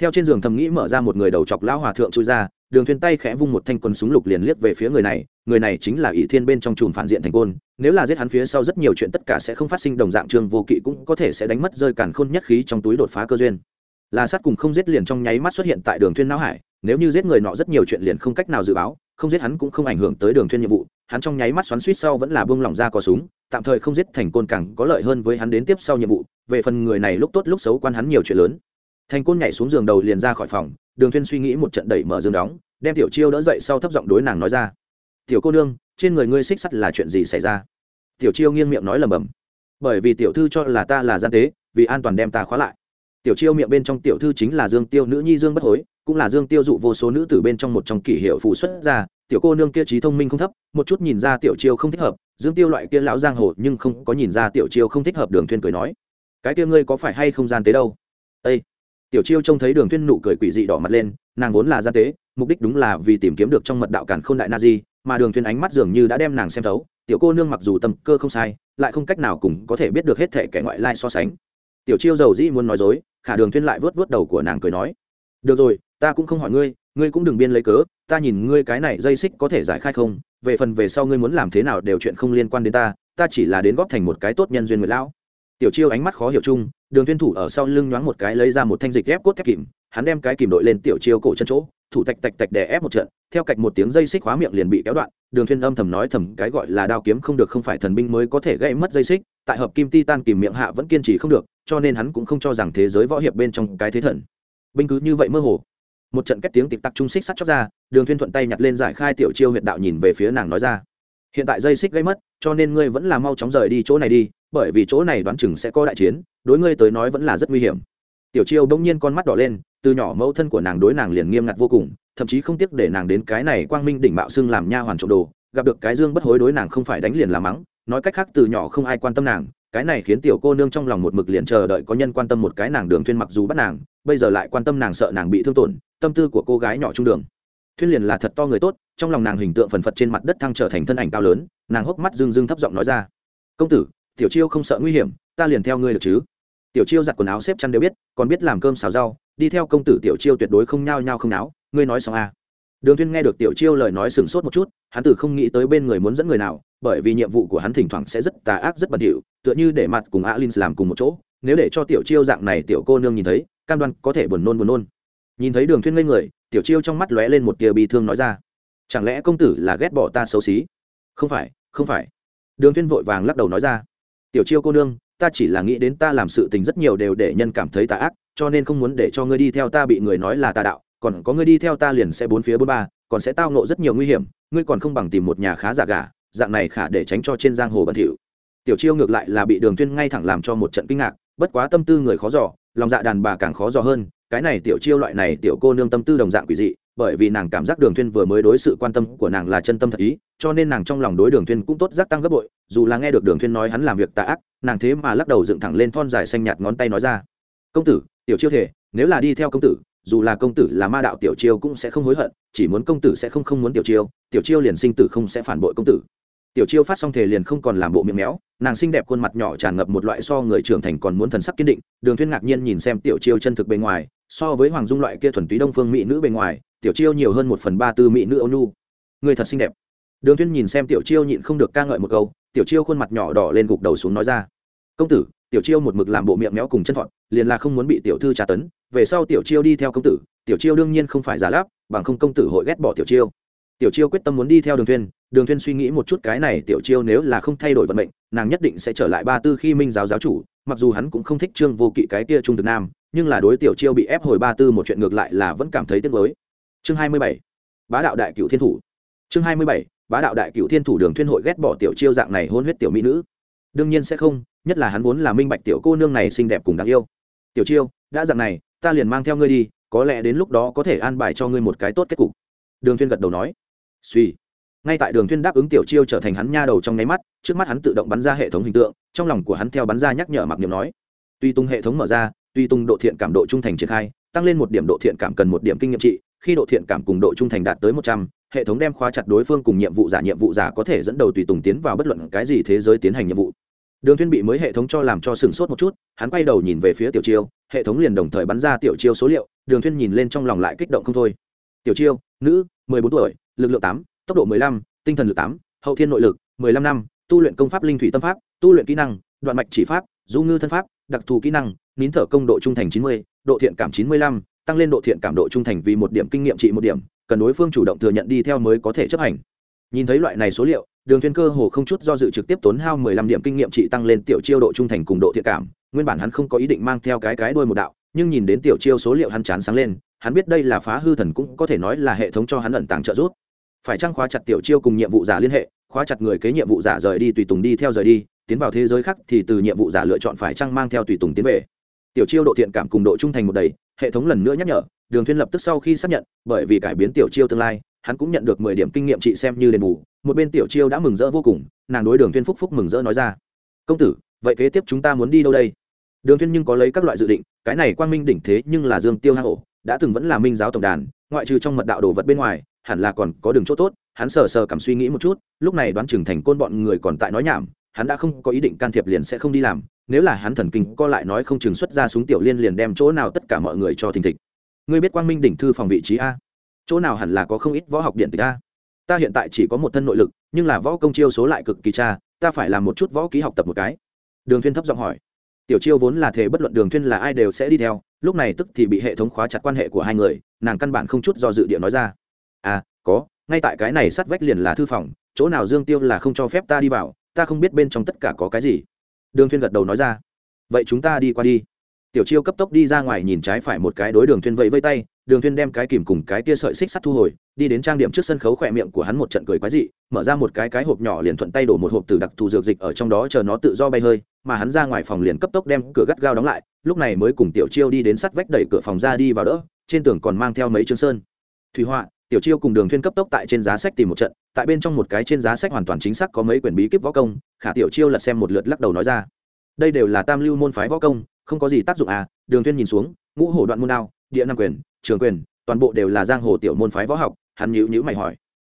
Theo trên giường thầm nghĩ mở ra một người đầu chọc lão hòa thượng chui ra, đường thuyên tay khẽ vung một thanh quân súng lục liền liếc về phía người này người này chính là ỷ thiên bên trong chùm phản diện thành côn, nếu là giết hắn phía sau rất nhiều chuyện tất cả sẽ không phát sinh đồng dạng trương vô kỵ cũng có thể sẽ đánh mất rơi cản khôn nhất khí trong túi đột phá cơ duyên. Là sát cùng không giết liền trong nháy mắt xuất hiện tại đường thuyên não hải, nếu như giết người nọ rất nhiều chuyện liền không cách nào dự báo không giết hắn cũng không ảnh hưởng tới đường thuyên nhiệm vụ, hắn trong nháy mắt xoắn suýt sau vẫn là buông lỏng ra cò súng, tạm thời không giết thành côn càng có lợi hơn với hắn đến tiếp sau nhiệm vụ, về phần người này lúc tốt lúc xấu quan hắn nhiều chuyện lớn. Thành côn nhảy xuống giường đầu liền ra khỏi phòng, đường thuyên suy nghĩ một trận đẩy mở giường đóng, đem tiểu chiêu đỡ dậy sau thấp giọng đối nàng nói ra. Tiểu cô nương, trên người ngươi xích sắt là chuyện gì xảy ra? Tiểu chiêu nghiêng miệng nói lầm bầm bởi vì tiểu thư cho là ta là gian tế, vì an toàn đem ta khóa lại tiểu chiêu miệng bên trong tiểu thư chính là dương tiêu nữ nhi dương bất hối, cũng là dương tiêu dụ vô số nữ tử bên trong một trong kỷ hiệu phụ xuất ra, tiểu cô nương kia trí thông minh không thấp, một chút nhìn ra tiểu chiêu không thích hợp, dương tiêu loại kia lão giang hồ nhưng không có nhìn ra tiểu chiêu không thích hợp đường thuyên cười nói, cái kia ngươi có phải hay không gian tế đâu Ê! tiểu chiêu trông thấy đường thuyên nụ cười quỷ dị đỏ mặt lên, nàng vốn là gian tế, mục đích đúng là vì tìm kiếm được trong mật đạo cản khôn đại na di, mà đường thuyên ánh mắt dường như đã đem nàng xem thấu, tiểu cô nương mặc dù tâm cơ không sai, lại không cách nào cùng có thể biết được hết thể kẻ ngoại lai so sánh tiểu chiêu giàu dĩ muốn nói dối, khả đường thuyên lại vớt vớt đầu của nàng cười nói. Được rồi, ta cũng không hỏi ngươi ngươi cũng đừng biên lấy cớ, ta nhìn ngươi cái này dây xích có thể giải khai không? Về phần về sau ngươi muốn làm thế nào đều chuyện không liên quan đến ta ta chỉ là đến góp thành một cái tốt nhân duyên người lão. Tiểu chiêu ánh mắt khó hiểu chung, đường tuyên thủ ở sau lưng nhoáng một cái lấy ra một thanh dịch ép cốt thép kìm, hắn đem cái kìm đội lên tiểu chiêu cổ chân chỗ, thủ tạch tạch tạch đè ép một trận, theo cạch một tiếng dây xích khóa miệng liền bị kéo đoạn, đường thuyên âm thầm nói thầm cái gọi là đao kiếm không được không phải thần binh mới có thể gây mất dây xích, tại hợp kim titan kìm miệng hạ vẫn kiên trì không được cho nên hắn cũng không cho rằng thế giới võ hiệp bên trong cái thế thần. Binh cứ như vậy mơ hồ. Một trận kết tiếng tịch tặc trung xích sắt chóc ra, đường thuyên thuận tay nhặt lên giải khai tiểu chiêu huyệt đạo nhìn về phía nàng nói ra. Hiện tại dây xích gây mất, cho nên ngươi vẫn là mau chóng rời đi chỗ này đi, bởi vì chỗ này đoán chừng sẽ có đại chiến, đối ngươi tới nói vẫn là rất nguy hiểm. Tiểu chiêu bỗng nhiên con mắt đỏ lên, từ nhỏ mẫu thân của nàng đối nàng liền nghiêm ngặt vô cùng, thậm chí không tiếc để nàng đến cái này quang minh đỉnh mạo xưng làm nha hoàn trộm đồ, gặp được cái dương bất hối đối nàng không phải đánh liền là mắng, nói cách khác từ nhỏ không ai quan tâm nàng cái này khiến tiểu cô nương trong lòng một mực liền chờ đợi có nhân quan tâm một cái nàng đường thuyên mặc dù bắt nàng, bây giờ lại quan tâm nàng sợ nàng bị thương tổn, tâm tư của cô gái nhỏ trung đường. Thuyên liền là thật to người tốt, trong lòng nàng hình tượng phần phật trên mặt đất thăng trở thành thân ảnh cao lớn, nàng hốc mắt dưng dưng thấp giọng nói ra. Công tử, tiểu chiêu không sợ nguy hiểm, ta liền theo ngươi được chứ? Tiểu chiêu giặt quần áo xếp chăn đều biết, còn biết làm cơm xào rau, đi theo công tử tiểu chiêu tuyệt đối không nhao nhao không náo, ngươi nói xong à đường thuyên nghe được tiểu chiêu lời nói sừng sốt một chút, hắn từ không nghĩ tới bên người muốn dẫn người nào, bởi vì nhiệm vụ của hắn thỉnh thoảng sẽ rất tà ác, rất bẩn thỉu, tựa như để mặt cùng alin làm cùng một chỗ. Nếu để cho tiểu chiêu dạng này tiểu cô nương nhìn thấy, cam đoan có thể buồn nôn buồn nôn. Nhìn thấy đường thuyên ngây người, tiểu chiêu trong mắt lóe lên một tia bi thương nói ra, chẳng lẽ công tử là ghét bỏ ta xấu xí? Không phải không phải. Đường thuyên vội vàng lắc đầu nói ra, tiểu chiêu cô nương, ta chỉ là nghĩ đến ta làm sự tình rất nhiều đều để nhân cảm thấy tà ác, cho nên không muốn để cho ngươi đi theo ta bị người nói là tà đạo còn có ngươi đi theo ta liền sẽ bốn phía bốn ba, còn sẽ tao nộ rất nhiều nguy hiểm, ngươi còn không bằng tìm một nhà khá giả gà, dạng này khả để tránh cho trên giang hồ bẩn thỉu. Tiểu chiêu ngược lại là bị đường tuyên ngay thẳng làm cho một trận kinh ngạc, bất quá tâm tư người khó dò, lòng dạ đàn bà càng khó dò hơn, cái này tiểu chiêu loại này tiểu cô nương tâm tư đồng dạng quỷ dị, bởi vì nàng cảm giác đường thuyên vừa mới đối sự quan tâm của nàng là chân tâm thật ý, cho nên nàng trong lòng đối đường thuyên cũng tốt giác tăng gấp bội, dù là nghe được đường thuyên nói hắn làm việc tà ác, nàng thế mà lắc đầu dựng thẳng lên thon dài xanh nhạt ngón tay nói ra, công tử, tiểu chiêu thể nếu là đi theo công tử dù là công tử là ma đạo tiểu chiêu cũng sẽ không hối hận, chỉ muốn công tử sẽ không không muốn tiểu chiêu tiểu chiêu liền sinh tử không sẽ phản bội công tử. Tiểu chiêu phát xong thể liền không còn làm bộ miệng méo, nàng xinh đẹp khuôn mặt nhỏ tràn ngập một loại so người trưởng thành còn muốn thần sắc kiên định, đường thuyên ngạc nhiên nhìn xem tiểu chiêu chân thực bề ngoài, so với hoàng dung loại kia thuần túy đông phương mỹ nữ bề ngoài, tiểu chiêu nhiều hơn một phần ba tư mỹ nữ ôn nhu. Người thật xinh đẹp. Đường thuyên nhìn xem tiểu chiêu nhịn không được ca ngợi một câu, tiểu chiêu khuôn mặt nhỏ đỏ lên gục đầu xuống nói ra. Công tử, tiểu chiêu một mực làm bộ miệng méo cùng chân thuận liền là không muốn bị tiểu thư tra tấn về sau tiểu chiêu đi theo công tử, tiểu chiêu đương nhiên không phải giả láp, bằng không công tử hội ghét bỏ tiểu chiêu. Tiểu chiêu quyết tâm muốn đi theo đường thuyên đường thuyên suy nghĩ một chút cái này tiểu chiêu nếu là không thay đổi vận mệnh, nàng nhất định sẽ trở lại ba tư khi minh giáo giáo chủ, mặc dù hắn cũng không thích trương vô kỵ cái kia trung thực nam, nhưng là đối tiểu chiêu bị ép hồi ba tư một chuyện ngược lại là vẫn cảm thấy tiếc nuối. Chương hai mươi bảy, bá đạo đại cựu thiên thủ. Chương hai mươi bảy, bá đạo đại cựu thiên thủ đường thuyên hội ghét bỏ tiểu chiêu dạng này hôn huyết tiểu mỹ nữ. Đương nhiên sẽ không, nhất là hắn vốn là minh bạch tiểu cô nương này xinh đẹp cùng đáng yêu. Tiểu chiêu, đã dạng này ta liền mang theo ngươi đi, có lẽ đến lúc đó có thể an bài cho ngươi một cái tốt kết cục. Đường Thiên gật đầu nói. Suy. Ngay tại đường Thiên đáp ứng tiểu chiêu trở thành hắn nha đầu trong nháy mắt, trước mắt hắn tự động bắn ra hệ thống hình tượng, trong lòng của hắn theo bắn ra nhắc nhở mặc niệm nói. Tuy tung hệ thống mở ra, tuy tung độ thiện cảm độ trung thành triển khai, tăng lên một điểm độ thiện cảm cần một điểm kinh nghiệm trị, khi độ thiện cảm cùng độ trung thành đạt tới một trăm, hệ thống đem khóa chặt đối phương cùng nhiệm vụ giả nhiệm vụ giả có thể dẫn đầu tùy tùng tiến vào bất luận cái gì thế giới tiến hành nhiệm vụ đường thuyên bị mới hệ thống cho làm cho sừng sốt một chút, hắn quay đầu nhìn về phía tiểu chiêu, hệ thống liền đồng thời bắn ra tiểu chiêu số liệu, đường thuyên nhìn lên trong lòng lại kích động không thôi. Tiểu chiêu, nữ, mười bốn tuổi, lực lượng tám, tốc độ mười lăm, tinh thần lực tám, hậu thiên nội lực, mười lăm năm, tu luyện công pháp linh thủy tâm pháp, tu luyện kỹ năng, đoạn mạch chỉ pháp, du ngư thân pháp, đặc thù kỹ năng, nín thở công độ trung thành chín mươi, độ thiện cảm chín mươi lăm, tăng lên độ thiện cảm độ trung thành vì một điểm kinh nghiệm trị một điểm, cần đối phương chủ động thừa nhận đi theo mới có thể chấp hành. Nhìn thấy loại này số liệu đường thiên cơ hồ không chút do dự trực tiếp tốn hao mười lăm điểm kinh nghiệm trị tăng lên tiểu chiêu độ trung thành cùng độ thiện cảm, nguyên bản hắn không có ý định mang theo cái cái đuôi một đạo, nhưng nhìn đến tiểu chiêu số liệu hắn chán sáng lên, hắn biết đây là phá hư thần cũng có thể nói là hệ thống cho hắn ẩn tàng trợ giúp. Phải trang khóa chặt tiểu chiêu cùng nhiệm vụ giả liên hệ, khóa chặt người kế nhiệm vụ giả rời đi tùy tùng đi theo rời đi, tiến vào thế giới khác thì từ nhiệm vụ giả lựa chọn phải trang mang theo tùy tùng tiến về. Tiểu chiêu độ thiện cảm cùng độ trung thành một đầy, hệ thống lần nữa nhắc nhở, đường thiên lập tức sau khi xác nhận, bởi vì cải biến tiểu chiêu tương lai hắn cũng nhận được mười điểm kinh nghiệm trị xem như đền bù, một bên tiểu chiêu đã mừng rỡ vô cùng, nàng đối đường thiên phúc phúc mừng rỡ nói ra. Công tử, vậy kế tiếp chúng ta muốn đi đâu đây? Đường thiên nhưng có lấy các loại dự định, cái này quang minh đỉnh thế nhưng là dương tiêu hang ổ, đã từng vẫn là minh giáo tổng đàn, ngoại trừ trong mật đạo đồ vật bên ngoài, hẳn là còn có đường chỗ tốt, hắn sờ sờ cảm suy nghĩ một chút, lúc này đoán chừng thành côn bọn người còn tại nói nhảm, hắn đã không có ý định can thiệp liền sẽ không đi làm, nếu là hắn thần kinh co lại nói không chừng xuất ra súng tiểu liên liền đem chỗ nào tất cả mọi người cho thình thịch. Ngươi biết quang minh đỉnh thư phòng vị trí a? Chỗ nào hẳn là có không ít võ học điện tịch a? Ta hiện tại chỉ có một thân nội lực, nhưng là võ công chiêu số lại cực kỳ cha, ta phải làm một chút võ ký học tập một cái. Đường thiên thấp giọng hỏi. Tiểu chiêu vốn là thể bất luận đường thiên là ai đều sẽ đi theo, lúc này tức thì bị hệ thống khóa chặt quan hệ của hai người, nàng căn bản không chút do dự địa nói ra. À có, ngay tại cái này sát vách liền là thư phòng, chỗ nào dương tiêu là không cho phép ta đi vào, ta không biết bên trong tất cả có cái gì. Đường thiên gật đầu nói ra. Vậy chúng ta đi qua đi tiểu chiêu cấp tốc đi ra ngoài nhìn trái phải một cái đối đường thuyên vẫy vây tay, đường thuyên đem cái kìm cùng cái kia sợi xích sắt thu hồi, đi đến trang điểm trước sân khấu khỏe miệng của hắn một trận cười quái dị, mở ra một cái cái hộp nhỏ liền thuận tay đổ một hộp từ đặc thù dược dịch ở trong đó chờ nó tự do bay hơi, mà hắn ra ngoài phòng liền cấp tốc đem cửa gắt gao đóng lại, lúc này mới cùng tiểu chiêu đi đến sắt vách đẩy cửa phòng ra đi vào đỡ, trên tường còn mang theo mấy chương sơn. Thủy họa, tiểu chiêu cùng đường thuyên cấp tốc tại trên giá sách tìm một trận, tại bên trong một cái trên giá sách hoàn toàn chính xác có mấy quyển bí kíp võ công, khả tiểu chiêu lật xem một lượt lắc đầu nói ra. Đây đều là tam lưu môn phái võ công không có gì tác dụng à đường thuyên nhìn xuống, ngũ hổ đoạn môn đao, địa nam quyền, trường quyền, toàn bộ đều là giang hồ tiểu môn phái võ học, hắn nhíu nhíu mày hỏi.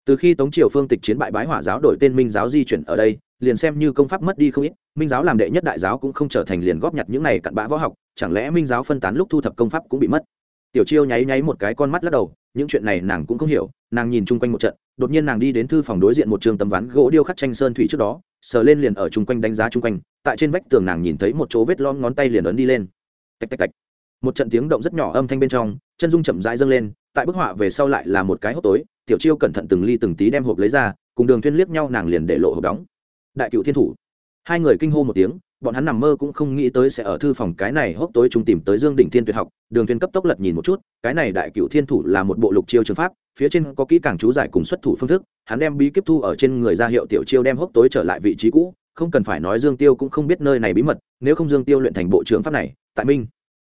Từ khi tống triều phương tịch chiến bại bái hỏa giáo đổi tên minh giáo di chuyển ở đây, liền xem như công pháp mất đi không ít, minh giáo làm đệ nhất đại giáo cũng không trở thành liền góp nhặt những này cặn bã võ học, chẳng lẽ minh giáo phân tán lúc thu thập công pháp cũng bị mất? Tiểu chiêu nháy nháy một cái con mắt lắc đầu, những chuyện này nàng cũng không hiểu, nàng nhìn chung quanh một trận, đột nhiên nàng đi đến thư phòng đối diện một trường tấm ván gỗ điêu khắc tranh sơn thủy trước đó sờ lên liền ở chung quanh đánh giá chung quanh, tại trên vách tường nàng nhìn thấy một chỗ vết lon ngón tay liền ấn đi lên. Tạch tạch tạch. Một trận tiếng động rất nhỏ âm thanh bên trong, chân dung chậm rãi dâng lên, tại bức họa về sau lại là một cái hốc tối, tiểu chiêu cẩn thận từng ly từng tí đem hộp lấy ra, cùng đường thuyên liếc nhau nàng liền để lộ hộp đóng. Đại cựu thiên thủ. Hai người kinh hô một tiếng, bọn hắn nằm mơ cũng không nghĩ tới sẽ ở thư phòng cái này hốc tối chúng tìm tới dương đỉnh thiên tuyệt học. Đường thuyên cấp tốc lật nhìn một chút, cái này đại cựu thiên thủ là một bộ lục chiêu trường pháp phía trên có kỹ càng chú giải cùng xuất thủ phương thức, hắn đem bí kíp thu ở trên người ra hiệu tiểu chiêu đem hốc tối trở lại vị trí cũ, không cần phải nói dương tiêu cũng không biết nơi này bí mật, nếu không dương tiêu luyện thành bộ trưởng pháp này, tại minh,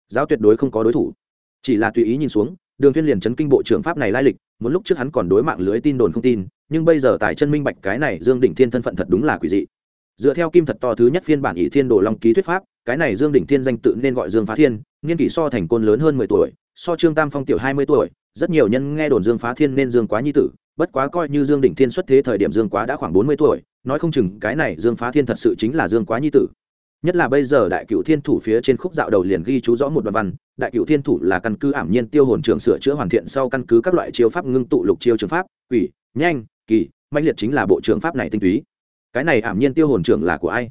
giáo tuyệt đối không có đối thủ. Chỉ là tùy ý nhìn xuống, đường thiên liền chấn kinh bộ trưởng pháp này lai lịch, muốn lúc trước hắn còn đối mạng lưới tin đồn không tin, nhưng bây giờ tại chân minh bạch cái này dương đỉnh thiên thân phận thật đúng là quỷ dị. Dựa theo kim thật to thứ nhất phiên bản ỷ thiên đồ long ký thuyết pháp, cái này dương đỉnh thiên danh tự nên gọi dương phá thiên, niên kỷ so thành côn lớn hơn mười tuổi, so trương tam phong tiểu hai mươi tuổi rất nhiều nhân nghe đồn dương phá thiên nên dương quá nhi tử, bất quá coi như dương đỉnh thiên xuất thế thời điểm dương quá đã khoảng bốn mươi tuổi, nói không chừng cái này dương phá thiên thật sự chính là dương quá nhi tử. Nhất là bây giờ đại cựu thiên thủ phía trên khúc dạo đầu liền ghi chú rõ một đoạn văn, đại cựu thiên thủ là căn cứ ảm nhiên tiêu hồn trường sửa chữa hoàn thiện sau căn cứ các loại chiêu pháp ngưng tụ lục chiêu trường pháp ủy nhanh, kỳ mạnh liệt chính là bộ trường pháp này tinh túy. Cái này ảm nhiên tiêu hồn trưởng là của ai?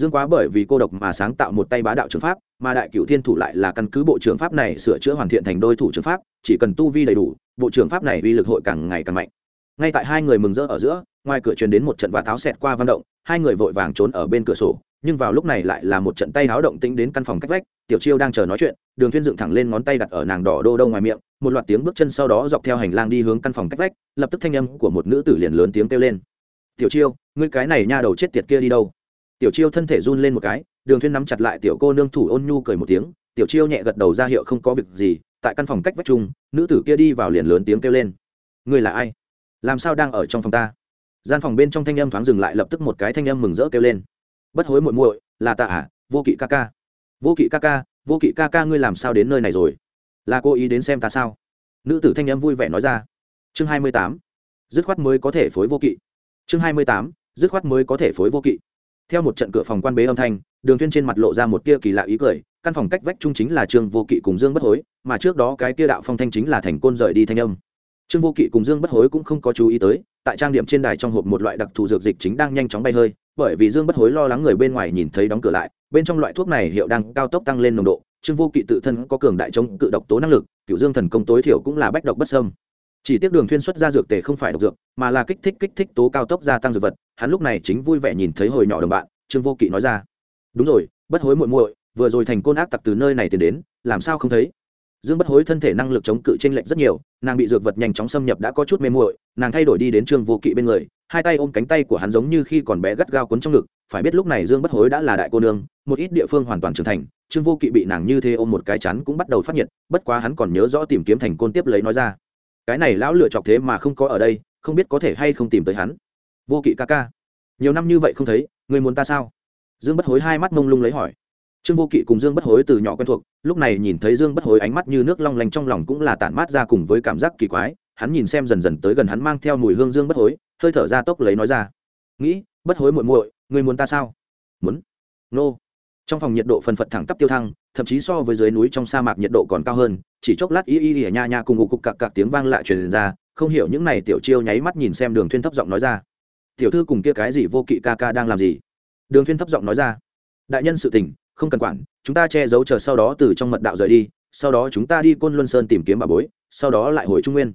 Dương quá bởi vì cô độc mà sáng tạo một tay bá đạo trường pháp, mà đại cựu thiên thủ lại là căn cứ bộ trường pháp này sửa chữa hoàn thiện thành đôi thủ trường pháp, chỉ cần tu vi đầy đủ, bộ trường pháp này uy lực hội càng ngày càng mạnh. Ngay tại hai người mừng rỡ ở giữa, ngoài cửa truyền đến một trận và tháo xẹt qua văn động, hai người vội vàng trốn ở bên cửa sổ, nhưng vào lúc này lại là một trận tay háo động tĩnh đến căn phòng cách vách, tiểu chiêu đang chờ nói chuyện, đường thiên dựng thẳng lên ngón tay đặt ở nàng đỏ đô đâu ngoài miệng, một loạt tiếng bước chân sau đó dọc theo hành lang đi hướng căn phòng cách vách, lập tức thanh âm của một nữ tử liền lớn tiếng kêu lên. Tiểu chiêu, ngươi cái này nha đầu chết tiệt kia đi đâu? Tiểu chiêu thân thể run lên một cái, đường Thuyên nắm chặt lại tiểu cô nương thủ ôn nhu cười một tiếng, tiểu chiêu nhẹ gật đầu ra hiệu không có việc gì, tại căn phòng cách vách chung, nữ tử kia đi vào liền lớn tiếng kêu lên. Ngươi là ai? Làm sao đang ở trong phòng ta? Gian phòng bên trong thanh âm thoáng dừng lại lập tức một cái thanh âm mừng rỡ kêu lên. Bất hối muội muội, là ta à? Vô kỵ ca ca. Vô kỵ ca ca, vô kỵ ca ca ngươi làm sao đến nơi này rồi? Là cô ý đến xem ta sao? Nữ tử thanh âm vui vẻ nói ra. Chương hai mươi tám. Dứt khoát mới có thể phối vô kỵ. Chương hai mươi tám. Dứt khoát mới có thể phối vô kỵ theo một trận cửa phòng quan bế âm thanh, đường tuyên trên mặt lộ ra một tia kỳ lạ ý cười, căn phòng cách vách trung chính là trương vô kỵ cùng dương bất hối, mà trước đó cái tia đạo phong thanh chính là thành côn rời đi thanh âm. Trương vô kỵ cùng dương bất hối cũng không có chú ý tới, tại trang điểm trên đài trong hộp một loại đặc thù dược dịch chính đang nhanh chóng bay hơi, bởi vì dương bất hối lo lắng người bên ngoài nhìn thấy đóng cửa lại, bên trong loại thuốc này hiệu đang cao tốc tăng lên nồng độ, trương vô kỵ tự thân có cường đại chống cự độc tố năng lực cựu dương thần công tối thiểu cũng là bách độc bất sâm chỉ tiếc đường thuyên xuất ra dược tề không phải độc dược, mà là kích thích kích thích tố cao tốc gia tăng dược vật. Hắn lúc này chính vui vẻ nhìn thấy hồi nhỏ đồng bạn, trương vô kỵ nói ra. Đúng rồi, bất hối muội muội, vừa rồi thành côn ác tặc từ nơi này tiến đến, làm sao không thấy? Dương bất hối thân thể năng lực chống cự trên lệnh lệch rất nhiều, nàng bị dược vật nhanh chóng xâm nhập đã có chút mê muội, nàng thay đổi đi đến trương vô kỵ bên người, hai tay ôm cánh tay của hắn giống như khi còn bé gắt gao cuốn trong ngực, phải biết lúc này dương bất hối đã là đại cô nương, một ít địa phương hoàn toàn trưởng thành, trương vô kỵ bị nàng như thế ôm một cái chắn cũng bắt đầu phát nhiệt, bất quá hắn còn nhớ rõ tìm kiếm thành côn tiếp lấy nói ra cái này lão lựa chọc thế mà không có ở đây, không biết có thể hay không tìm tới hắn. Vô kỵ ca ca. Nhiều năm như vậy không thấy, người muốn ta sao? Dương bất hối hai mắt mông lung lấy hỏi. Trương vô kỵ cùng dương bất hối từ nhỏ quen thuộc, lúc này nhìn thấy dương bất hối ánh mắt như nước long lanh trong lòng cũng là tản mát ra cùng với cảm giác kỳ quái, hắn nhìn xem dần dần tới gần hắn mang theo mùi hương dương bất hối, hơi thở ra tốc lấy nói ra. Nghĩ, bất hối muội muội, người muốn ta sao? Muốn. Nô trong phòng nhiệt độ phần phật thẳng tắp tiêu thăng, thậm chí so với dưới núi trong sa mạc nhiệt độ còn cao hơn, chỉ chốc lát y y y nha nha cùng ngụ cục cặc cặc tiếng vang lại truyền ra, không hiểu những này tiểu chiêu nháy mắt nhìn xem đường thuyên thấp giọng nói ra. Tiểu thư cùng kia cái gì vô kỵ ca ca đang làm gì? Đường thuyên thấp giọng nói ra. Đại nhân sự tình, không cần quản, chúng ta che giấu chờ sau đó từ trong mật đạo rời đi, sau đó chúng ta đi côn luân sơn tìm kiếm bà bối, sau đó lại hồi trung nguyên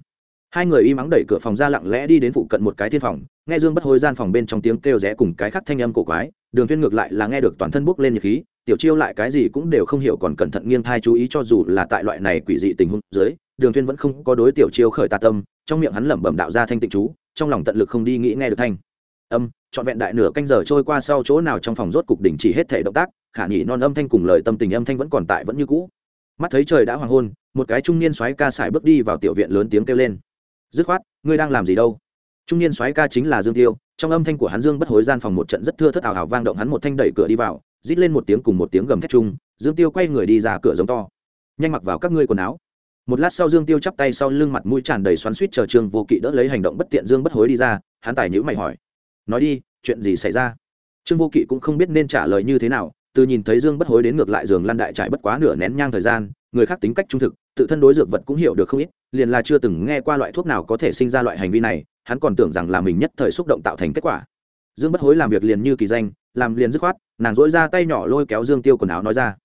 hai người y mắng đẩy cửa phòng ra lặng lẽ đi đến phụ cận một cái thiên phòng, nghe dương bất hối gian phòng bên trong tiếng kêu rẽ cùng cái khắc thanh âm cổ quái, đường thiên ngược lại là nghe được toàn thân bốc lên nhiệt khí, tiểu chiêu lại cái gì cũng đều không hiểu còn cẩn thận nghiêng thai chú ý cho dù là tại loại này quỷ dị tình huống dưới, đường thiên vẫn không có đối tiểu chiêu khởi tà tâm, trong miệng hắn lẩm bẩm đạo ra thanh tịnh chú, trong lòng tận lực không đi nghĩ nghe được thanh. Âm, trọn vẹn đại nửa canh giờ trôi qua sau chỗ nào trong phòng rốt cục đỉnh chỉ hết thể động tác, khả nhị non âm thanh cùng lời tâm tình âm thanh vẫn còn tại vẫn như cũ. Mắt thấy trời đã hoàng hôn, một cái trung niên soái ca xài bước đi vào tiểu viện lớn tiếng kêu lên dứt khoát, ngươi đang làm gì đâu? Trung niên soái ca chính là dương tiêu, trong âm thanh của hắn dương bất hối gian phòng một trận rất thưa thất ảo hào vang động hắn một thanh đẩy cửa đi vào, rít lên một tiếng cùng một tiếng gầm thét chung, dương tiêu quay người đi ra cửa giống to. Nhanh mặc vào các ngươi quần áo. Một lát sau dương tiêu chắp tay sau lưng mặt mũi tràn đầy xoắn suýt chờ trương vô kỵ đỡ lấy hành động bất tiện dương bất hối đi ra, hắn tài nhữ mày hỏi. Nói đi, chuyện gì xảy ra? Trương vô kỵ cũng không biết nên trả lời như thế nào, từ nhìn thấy dương bất hối đến ngược lại giường lăn đại trải bất quá nửa nén nhang thời gian, người khác tính cách trung thực tự thân đối dược vật cũng hiểu được không ít, liền là chưa từng nghe qua loại thuốc nào có thể sinh ra loại hành vi này, hắn còn tưởng rằng là mình nhất thời xúc động tạo thành kết quả. Dương bất hối làm việc liền như kỳ danh, làm liền dứt khoát, nàng dỗi ra tay nhỏ lôi kéo dương tiêu quần áo nói ra,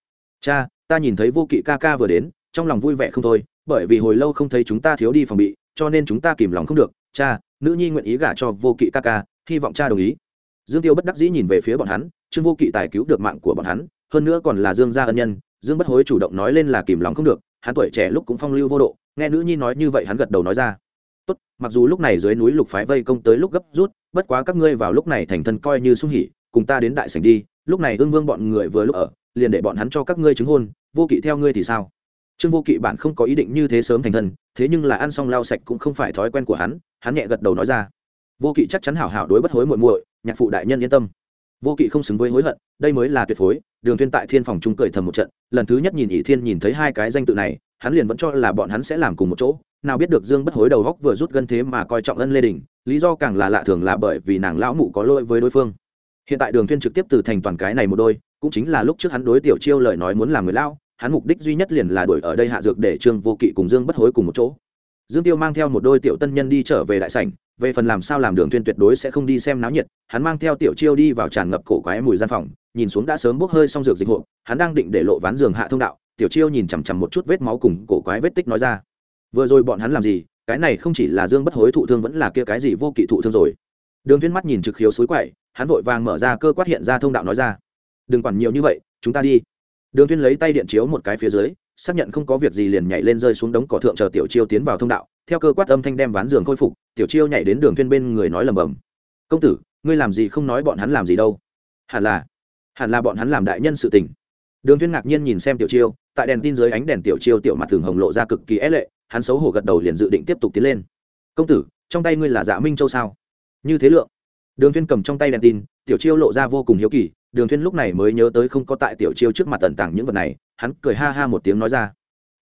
cha, ta nhìn thấy vô kỵ ca ca vừa đến, trong lòng vui vẻ không thôi, bởi vì hồi lâu không thấy chúng ta thiếu đi phòng bị, cho nên chúng ta kìm lòng không được. Cha, nữ nhi nguyện ý gả cho vô kỵ ca ca, hy vọng cha đồng ý. Dương tiêu bất đắc dĩ nhìn về phía bọn hắn, trương vô kỵ tài cứu được mạng của bọn hắn, hơn nữa còn là dương gia ân nhân, dương bất hối chủ động nói lên là kìm lòng không được hắn tuổi trẻ lúc cũng phong lưu vô độ, nghe nữ nhi nói như vậy hắn gật đầu nói ra. Tốt, mặc dù lúc này dưới núi lục phái vây công tới lúc gấp rút, bất quá các ngươi vào lúc này thành thân coi như sung hỉ, cùng ta đến đại sảnh đi, lúc này ương vương bọn người vừa lúc ở, liền để bọn hắn cho các ngươi chứng hôn, vô kỵ theo ngươi thì sao? Trương vô kỵ bạn không có ý định như thế sớm thành thân, thế nhưng là ăn xong lau sạch cũng không phải thói quen của hắn hắn nhẹ gật đầu nói ra. Vô kỵ chắc chắn hảo hảo đối bất hối muội muội, nhạc phụ đại nhân yên tâm vô kỵ không xứng với hối hận, đây mới là tuyệt phối. Đường Thiên tại thiên phòng trung cười thầm một trận, lần thứ nhất nhìn ỷ thiên nhìn thấy hai cái danh tự này, hắn liền vẫn cho là bọn hắn sẽ làm cùng một chỗ. Nào biết được dương bất hối đầu góc vừa rút gân thế mà coi trọng ân lê đình lý do càng là lạ thường là bởi vì nàng lão mụ có lỗi với đối phương. Hiện tại đường Thiên trực tiếp từ thành toàn cái này một đôi, cũng chính là lúc trước hắn đối tiểu chiêu lời nói muốn làm người lao hắn mục đích duy nhất liền là đuổi ở đây hạ dược để trương vô kỵ cùng dương bất hối cùng một chỗ dương tiêu mang theo một đôi tiểu tân nhân đi trở về đại sảnh, về phần làm sao làm đường Thuyên tuyệt đối sẽ không đi xem náo nhiệt, hắn mang theo tiểu chiêu đi vào tràn ngập cổ quái mùi gian phòng, nhìn xuống đã sớm bốc hơi xong dược dịch hộ hắn đang định để lộ ván giường hạ thông đạo, tiểu chiêu nhìn chằm chằm một chút vết máu cùng cổ quái vết tích nói ra. Vừa rồi bọn hắn làm gì, cái này không chỉ là dương bất hối thụ thương vẫn là kia cái gì vô kỵ thụ thương rồi. Đường Thuyên mắt nhìn trực khiếu suối quậy, hắn vội vàng mở ra cơ quát hiện ra thông đạo nói ra. Đừng quản nhiều như vậy, chúng ta đi. Đường Thuyên lấy tay điện chiếu một cái phía dưới xác nhận không có việc gì liền nhảy lên rơi xuống đống cỏ thượng chờ tiểu chiêu tiến vào thông đạo. Theo cơ quát âm thanh đem ván giường khôi phục, tiểu chiêu nhảy đến đường Thuyên bên người nói lầm bầm công tử, ngươi làm gì không nói bọn hắn làm gì đâu. Hẳn là hẳn là bọn hắn làm đại nhân sự tình. Đường Thuyên ngạc nhiên nhìn xem tiểu chiêu, tại đèn tin dưới ánh đèn tiểu chiêu tiểu mặt thường hồng lộ ra cực kỳ é lệ, hắn xấu hổ gật đầu liền dự định tiếp tục tiến lên. Công tử, trong tay ngươi là dạ minh châu sao? Như thế lượng. Đường Thuyên cầm trong tay đèn tin, tiểu chiêu lộ ra vô cùng hiếu kỳ, đường Thuyên lúc này mới nhớ tới không có tại tiểu chiêu trước mặt tận tàng những vật này hắn cười ha ha một tiếng nói ra.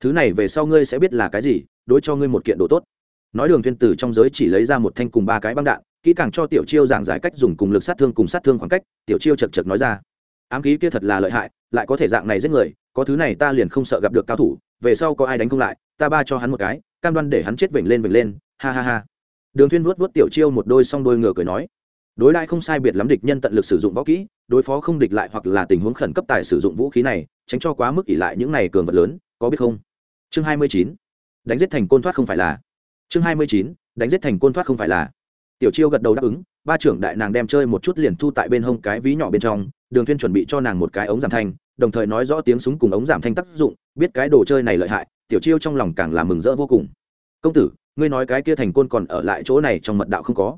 Thứ này về sau ngươi sẽ biết là cái gì, đối cho ngươi một kiện đồ tốt. Nói đường thiên tử trong giới chỉ lấy ra một thanh cùng ba cái băng đạn, kỹ càng cho tiểu chiêu giảng giải cách dùng cùng lực sát thương cùng sát thương khoảng cách, tiểu chiêu chật chật nói ra. Ám khí kia thật là lợi hại, lại có thể dạng này giết người, có thứ này ta liền không sợ gặp được cao thủ, về sau có ai đánh không lại, ta ba cho hắn một cái, cam đoan để hắn chết vểnh lên vểnh lên, ha ha ha. Đường thiên vuốt vuốt tiểu chiêu một đôi song đôi ngựa cười nói. Đối đại không sai biệt lắm địch nhân tận lực sử dụng võ kỹ, đối phó không địch lại hoặc là tình huống khẩn cấp tài sử dụng vũ khí này tránh cho quá mức ỉ lại những này cường vật lớn, có biết không? Chương hai mươi chín, đánh giết thành côn thoát không phải là. Chương hai mươi chín, đánh giết thành côn thoát không phải là. Tiểu chiêu gật đầu đáp ứng, ba trưởng đại nàng đem chơi một chút liền thu tại bên hông cái ví nhỏ bên trong, đường thuyên chuẩn bị cho nàng một cái ống giảm thanh, đồng thời nói rõ tiếng súng cùng ống giảm thanh tác dụng, biết cái đồ chơi này lợi hại, tiểu chiêu trong lòng càng là mừng rỡ vô cùng. Công tử, ngươi nói cái kia thành côn còn ở lại chỗ này trong mật đạo không có?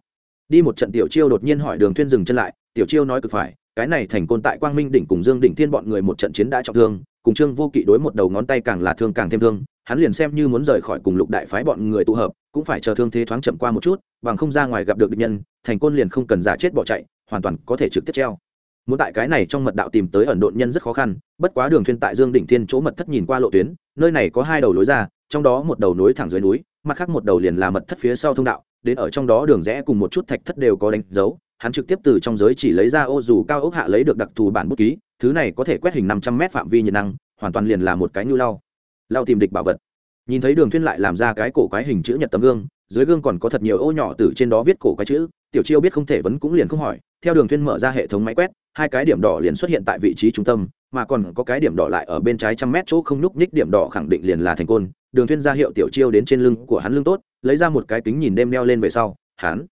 Đi một trận tiểu chiêu đột nhiên hỏi đường thuyên dừng chân lại, tiểu chiêu nói cực phải cái này thành côn tại quang minh đỉnh cùng dương đỉnh thiên bọn người một trận chiến đã trọng thương, cùng trương vô kỵ đối một đầu ngón tay càng là thương càng thêm thương, hắn liền xem như muốn rời khỏi cùng lục đại phái bọn người tụ hợp, cũng phải chờ thương thế thoáng chậm qua một chút, bằng không ra ngoài gặp được địch nhân, thành côn liền không cần giả chết bỏ chạy, hoàn toàn có thể trực tiếp treo. Muốn tại cái này trong mật đạo tìm tới ẩn độn nhân rất khó khăn, bất quá đường thuyên tại dương đỉnh thiên chỗ mật thất nhìn qua lộ tuyến, nơi này có hai đầu lối ra, trong đó một đầu nối thẳng dưới núi, mặt khác một đầu liền là mật thất phía sau thông đạo, đến ở trong đó đường rẽ cùng một chút thạch thất đều có đánh dấu hắn trực tiếp từ trong giới chỉ lấy ra ô dù cao ốc hạ lấy được đặc thù bản bút ký, thứ này có thể quét hình năm trăm m phạm vi nhiệt năng, hoàn toàn liền là một cái nhu lau lau tìm địch bảo vật. Nhìn thấy đường thuyên lại làm ra cái cổ quái hình chữ nhật tấm gương, dưới gương còn có thật nhiều ô nhỏ từ trên đó viết cổ quái chữ, tiểu chiêu biết không thể vấn cũng liền không hỏi, theo đường thuyên mở ra hệ thống máy quét, hai cái điểm đỏ liền xuất hiện tại vị trí trung tâm, mà còn có cái điểm đỏ lại ở bên trái trăm mét chỗ không núc ních điểm đỏ khẳng định liền là thành côn, đường thuyên ra hiệu tiểu chiêu đến trên lưng của hắn lưng tốt, lấy ra một cái kính nhìn đêm đeo lên về sau, hắn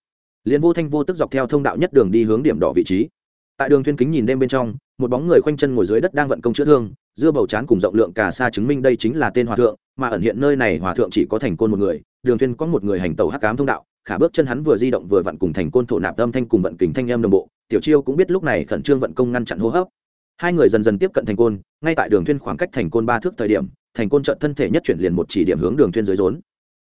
liền vô thanh vô tức dọc theo thông đạo nhất đường đi hướng điểm đỏ vị trí. Tại đường thuyên kính nhìn đêm bên trong, một bóng người khoanh chân ngồi dưới đất đang vận công chữa thương, dưa bầu chán cùng rộng lượng cả xa chứng minh đây chính là tên hòa thượng, mà ẩn hiện nơi này hòa thượng chỉ có thành côn một người, đường thuyên có một người hành tẩu hắc cám thông đạo, khả bước chân hắn vừa di động vừa vận cùng thành côn thổ nạp âm thanh cùng vận kình thanh âm đồng bộ, tiểu chiêu cũng biết lúc này khẩn trương vận công ngăn chặn hô hấp. Hai người dần dần tiếp cận thành côn, ngay tại đường thuyên khoảng cách thành côn ba thước thời điểm, thành côn trợn thân thể nhất chuyển liền một chỉ điểm hướng đường thuyên dưới rốn.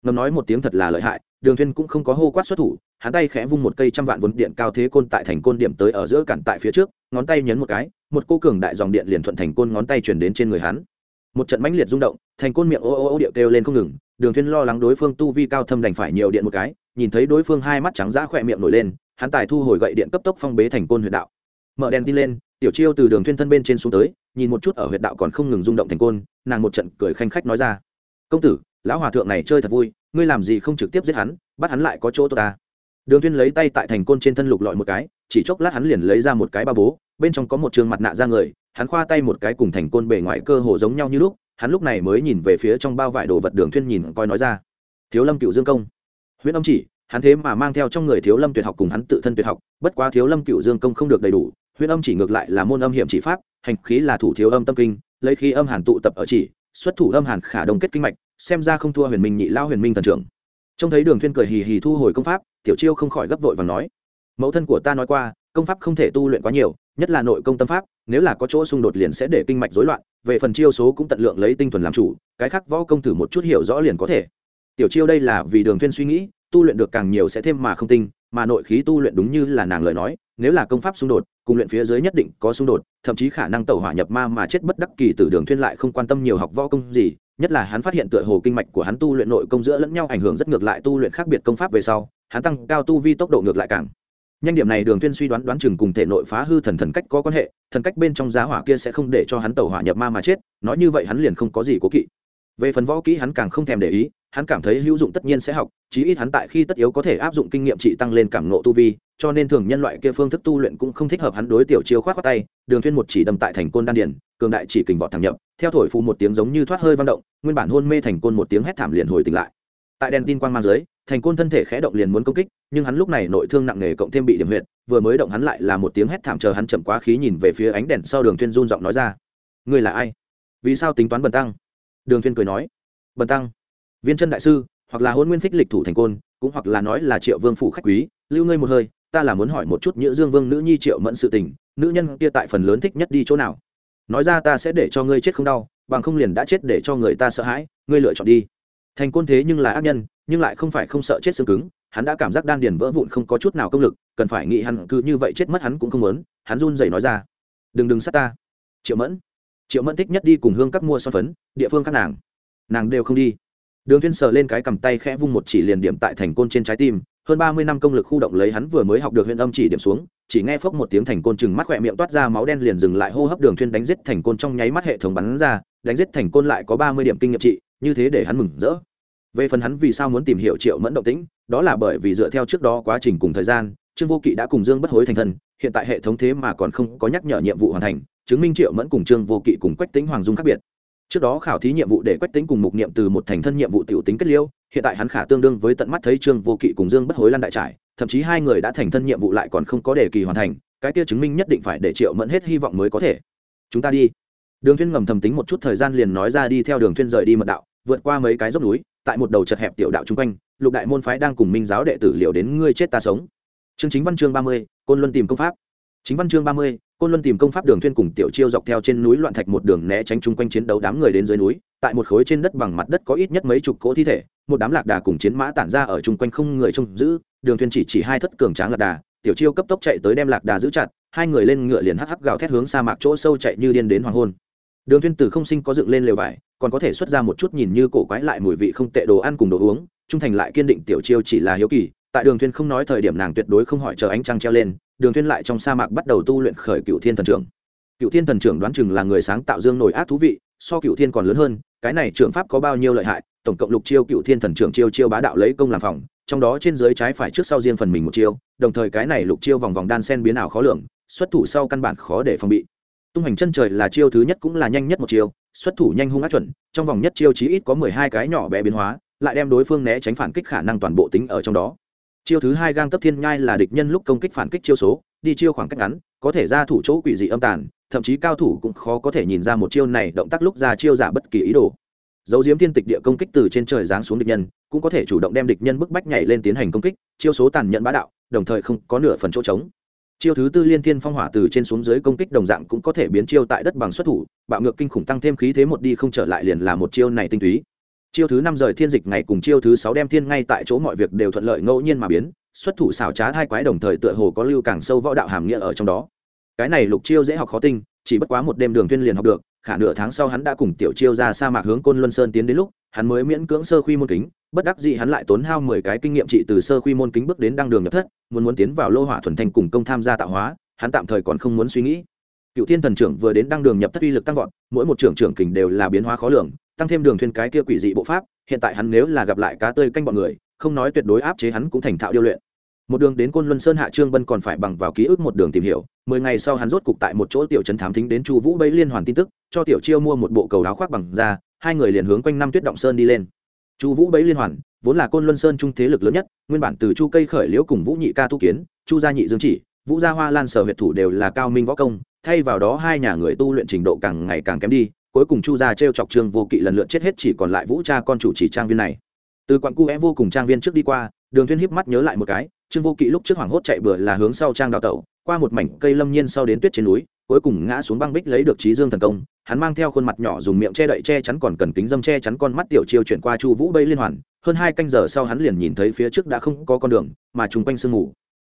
Ngầm nói một tiếng thật là lợi hại đường thuyên cũng không có hô quát xuất thủ, hắn tay khẽ vung một cây trăm vạn vốn điện cao thế côn tại thành côn điểm tới ở giữa cản tại phía trước, ngón tay nhấn một cái, một cô cường đại dòng điện liền thuận thành côn ngón tay truyền đến trên người hắn. Một trận mãnh liệt rung động, thành côn miệng ô ô ô điệu kêu lên không ngừng, đường thuyên lo lắng đối phương tu vi cao thâm đành phải nhiều điện một cái, nhìn thấy đối phương hai mắt trắng dã khỏe miệng nổi lên, hắn tài thu hồi gậy điện cấp tốc phong bế thành côn huyệt đạo. Mở đèn tin lên, tiểu chiêu từ đường thuyên thân bên trên xuống tới, nhìn một chút ở huyệt đạo còn không ngừng rung động thành côn, nàng một trận cười khanh khách nói ra, công tử lão hòa thượng này chơi thật vui, ngươi làm gì không trực tiếp giết hắn, bắt hắn lại có chỗ tốt ta. Đường thuyên lấy tay tại thành côn trên thân lục lọi một cái, chỉ chốc lát hắn liền lấy ra một cái ba bố, bên trong có một trường mặt nạ ra người, hắn khoa tay một cái cùng thành côn bề ngoài cơ hồ giống nhau như lúc, hắn lúc này mới nhìn về phía trong bao vải đồ vật đường thuyên nhìn coi nói ra. Thiếu lâm cựu dương công. Huyễn âm chỉ, hắn thế mà mang theo trong người thiếu lâm tuyệt học cùng hắn tự thân tuyệt học, bất quá thiếu lâm cựu dương công không được đầy đủ, huyễn âm chỉ ngược lại là môn âm hiểm chỉ pháp, hành khí là thủ thiếu âm tâm kinh, lấy khí âm hàn tụ tập ở chỉ xuất thủ âm hàn khả đồng kết kinh mạch, xem ra không thua huyền minh nhị lao huyền minh thần trưởng. Trông thấy đường thuyên cười hì hì thu hồi công pháp, tiểu chiêu không khỏi gấp vội và nói, mẫu thân của ta nói qua, công pháp không thể tu luyện quá nhiều, nhất là nội công tâm pháp, nếu là có chỗ xung đột liền sẽ để kinh mạch rối loạn, về phần chiêu số cũng tận lượng lấy tinh thuần làm chủ, cái khác võ công thử một chút hiểu rõ liền có thể. Tiểu chiêu đây là vì đường thuyên suy nghĩ, tu luyện được càng nhiều sẽ thêm mà không tinh, mà nội khí tu luyện đúng như là nàng lời nói nếu là công pháp xung đột, cùng luyện phía dưới nhất định có xung đột, thậm chí khả năng tẩu hỏa nhập ma mà chết bất đắc kỳ từ đường thuyên lại không quan tâm nhiều học võ công gì, nhất là hắn phát hiện tựa hồ kinh mạch của hắn tu luyện nội công giữa lẫn nhau ảnh hưởng rất ngược lại tu luyện khác biệt công pháp về sau, hắn tăng cao tu vi tốc độ ngược lại càng. Nhanh điểm này đường tuyên suy đoán đoán chừng cùng thể nội phá hư thần thần cách có quan hệ, thần cách bên trong giá hỏa kia sẽ không để cho hắn tẩu hỏa nhập ma mà chết, nói như vậy hắn liền không có gì cố kỵ. Về phần võ kỹ hắn càng không thèm để ý, hắn cảm thấy hữu dụng tất nhiên sẽ học, chí ít hắn tại khi tất yếu có thể áp dụng kinh nghiệm trị tăng lên cảm nộ tu vi cho nên thường nhân loại kia phương thức tu luyện cũng không thích hợp hắn đối tiểu chiêu khoát khoát tay, đường thuyên một chỉ đâm tại thành côn đan điền, cường đại chỉ kình vọt thẳng nhập, theo thổi phù một tiếng giống như thoát hơi vang động, nguyên bản hôn mê thành côn một tiếng hét thảm liền hồi tỉnh lại. Tại đèn tin quang mang dưới, thành côn thân thể khẽ động liền muốn công kích, nhưng hắn lúc này nội thương nặng nề cộng thêm bị điểm huyệt, vừa mới động hắn lại là một tiếng hét thảm chờ hắn chậm quá khí nhìn về phía ánh đèn sau đường thuyên run giọng nói ra. Ngươi là ai? Vì sao tính toán bần tăng? Đường thuyên cười nói. Bần tăng? Viên chân đại sư, hoặc là hôn nguyên phích lịch thủ thành côn, cũng hoặc là nói là triệu vương phủ khách quý, lưu ngươi một hơi ta là muốn hỏi một chút nhữ dương vương nữ nhi triệu mẫn sự tình, nữ nhân kia tại phần lớn thích nhất đi chỗ nào? Nói ra ta sẽ để cho ngươi chết không đau, bằng không liền đã chết để cho người ta sợ hãi, ngươi lựa chọn đi. Thành côn thế nhưng là ác nhân, nhưng lại không phải không sợ chết xương cứng, hắn đã cảm giác đan điền vỡ vụn không có chút nào công lực, cần phải nghĩ hắn cứ như vậy chết mất hắn cũng không muốn, hắn run rẩy nói ra. Đừng đừng sát ta. Triệu mẫn. Triệu mẫn thích nhất đi cùng hương các mua son phấn, địa phương các nàng. Nàng đều không đi. Đường thiên sờ lên cái cầm tay khẽ vung một chỉ liền điểm tại thành côn trên trái tim hơn ba mươi năm công lực khu động lấy hắn vừa mới học được huyện âm chỉ điểm xuống, chỉ nghe phốc một tiếng thành côn chừng mắt khỏe miệng toát ra máu đen liền dừng lại hô hấp đường thuyên đánh giết thành côn trong nháy mắt hệ thống bắn ra, đánh giết thành côn lại có ba mươi điểm kinh nghiệm trị, như thế để hắn mừng rỡ. Về phần hắn vì sao muốn tìm hiểu triệu mẫn động tĩnh, đó là bởi vì dựa theo trước đó quá trình cùng thời gian, trương vô kỵ đã cùng dương bất hối thành thần hiện tại hệ thống thế mà còn không có nhắc nhở nhiệm vụ hoàn thành, chứng minh triệu mẫn cùng trương vô kỵ cùng quách tính hoàng dung khác biệt. Trước đó khảo thí nhiệm vụ để quách tính cùng mục niệm từ một thành thân nhiệm vụ tiểu tính kết liêu hiện tại hắn khả tương đương với tận mắt thấy trương vô kỵ cùng dương bất hối lan đại trải thậm chí hai người đã thành thân nhiệm vụ lại còn không có đề kỳ hoàn thành, cái kia chứng minh nhất định phải để triệu mẫn hết hy vọng mới có thể. Chúng ta đi. Đường thuyên ngầm thầm tính một chút thời gian liền nói ra đi theo đường thuyên rời đi mật đạo, vượt qua mấy cái dốc núi, tại một đầu chật hẹp tiểu đạo chung quanh, lục đại môn phái đang cùng minh giáo đệ tử liệu đến ngươi chết ta sống. Chương chính văn chương ba mươi, côn luân tìm công pháp. Chính văn chương ba mươi, côn luân tìm công pháp đường thuyên cùng tiểu chiêu dọc theo trên núi loạn thạch một đường né tránh chung quanh chiến đấu đám người đến dưới núi, tại một khối trên đất bằng mặt đất có ít nhất mấy chục cỗ thi thể một đám lạc đà cùng chiến mã tản ra ở chung quanh không người trông giữ, đường thuyên chỉ chỉ hai thất cường tráng lạc đà, tiểu chiêu cấp tốc chạy tới đem lạc đà giữ chặt, hai người lên ngựa liền hắc hắc gào thét hướng sa mạc chỗ sâu chạy như điên đến hoàng hôn. Đường thuyên từ không sinh có dựng lên lều vải, còn có thể xuất ra một chút nhìn như cổ quái lại mùi vị không tệ đồ ăn cùng đồ uống, trung thành lại kiên định tiểu chiêu chỉ là hiếu kỳ, tại đường thuyên không nói thời điểm nàng tuyệt đối không hỏi chờ ánh trăng treo lên, đường thuyên lại trong sa mạc bắt đầu tu luyện khởi cựu thiên thần trưởng. Cựu thiên thần trưởng đoán chừng là người sáng tạo dương nổi ác thú vị, so cựu thiên còn lớn hơn, cái này trưởng pháp có bao nhiêu lợi hại tổng cộng lục chiêu cựu thiên thần trưởng chiêu chiêu bá đạo lấy công làm phòng, trong đó trên dưới trái phải trước sau riêng phần mình một chiêu, đồng thời cái này lục chiêu vòng vòng đan sen biến ảo khó lường, xuất thủ sau căn bản khó để phòng bị. Tung hành chân trời là chiêu thứ nhất cũng là nhanh nhất một chiêu, xuất thủ nhanh hung ác chuẩn, trong vòng nhất chiêu chí ít có mười hai cái nhỏ bé biến hóa, lại đem đối phương né tránh phản kích khả năng toàn bộ tính ở trong đó. Chiêu thứ hai gang tấp thiên nhai là địch nhân lúc công kích phản kích chiêu số, đi chiêu khoảng cách ngắn, có thể ra thủ chỗ quỷ dị âm tàn, thậm chí cao thủ cũng khó có thể nhìn ra một chiêu này động tác lúc ra chiêu giả bất kỳ ý đồ dấu diếm thiên tịch địa công kích từ trên trời giáng xuống địch nhân, cũng có thể chủ động đem địch nhân bức bách nhảy lên tiến hành công kích, chiêu số tàn nhẫn bá đạo, đồng thời không có nửa phần chỗ trống. Chiêu thứ tư liên thiên phong hỏa từ trên xuống dưới công kích đồng dạng cũng có thể biến chiêu tại đất bằng xuất thủ, bạo ngược kinh khủng tăng thêm khí thế một đi không trở lại liền là một chiêu này tinh túy. Chiêu thứ năm rời thiên dịch ngày cùng chiêu thứ sáu đem thiên ngay tại chỗ mọi việc đều thuận lợi ngẫu nhiên mà biến, xuất thủ xảo trá hai quái đồng thời tựa hồ có lưu càng sâu võ đạo hàm nghĩa ở trong đó. Cái này lục chiêu dễ học khó tinh, chỉ bất quá một đêm đường tuyên liền học được khả nửa tháng sau hắn đã cùng tiểu chiêu ra sa mạc hướng côn luân sơn tiến đến lúc, hắn mới miễn cưỡng sơ khuy môn kính, bất đắc dĩ hắn lại tốn hao mười cái kinh nghiệm trị từ sơ khuy môn kính bước đến đăng đường nhập thất, muốn muốn tiến vào lô hỏa thuần thanh cùng công tham gia tạo hóa, hắn tạm thời còn không muốn suy nghĩ. Cựu thiên thần trưởng vừa đến đăng đường nhập thất uy lực tăng vọt, mỗi một trưởng trưởng kình đều là biến hóa khó lường, tăng thêm đường thuyên cái kia quỷ dị bộ pháp, hiện tại hắn nếu là gặp lại cá tươi canh bọn người, không nói tuyệt đối áp chế hắn cũng thành thạo điêu luyện một đường đến côn luân sơn hạ trương bân còn phải bằng vào ký ức một đường tìm hiểu. Mười ngày sau hắn rốt cục tại một chỗ tiểu trấn thám thính đến chu vũ bấy liên hoàn tin tức, cho tiểu chiêu mua một bộ cầu áo khoác bằng da, hai người liền hướng quanh năm tuyết động sơn đi lên. Chu vũ bấy liên hoàn, vốn là côn luân sơn trung thế lực lớn nhất, nguyên bản từ chu cây khởi liễu cùng vũ nhị ca tu kiến, chu gia nhị dương chỉ, vũ gia hoa lan sở huyệt thủ đều là cao minh võ công, thay vào đó hai nhà người tu luyện trình độ càng ngày càng kém đi, cuối cùng chu gia t chọc trương vô kỵ lần lượt chết hết chỉ còn lại vũ cha con chủ chỉ trang viên này. Từ quặng cu é vô cùng trang viên trước đi qua, đường thuyên híp mắt nhớ lại một cái trương vô kỵ lúc trước hoảng hốt chạy bừa là hướng sau trang đào tẩu, qua một mảnh cây lâm nhiên sau đến tuyết trên núi, cuối cùng ngã xuống băng bích lấy được trí dương thần công. Hắn mang theo khuôn mặt nhỏ dùng miệng che đậy che chắn còn cần kính dâm che chắn con mắt tiểu chiêu chuyển qua chu vũ bây liên hoàn. Hơn hai canh giờ sau hắn liền nhìn thấy phía trước đã không có con đường, mà trùng quanh sương mù.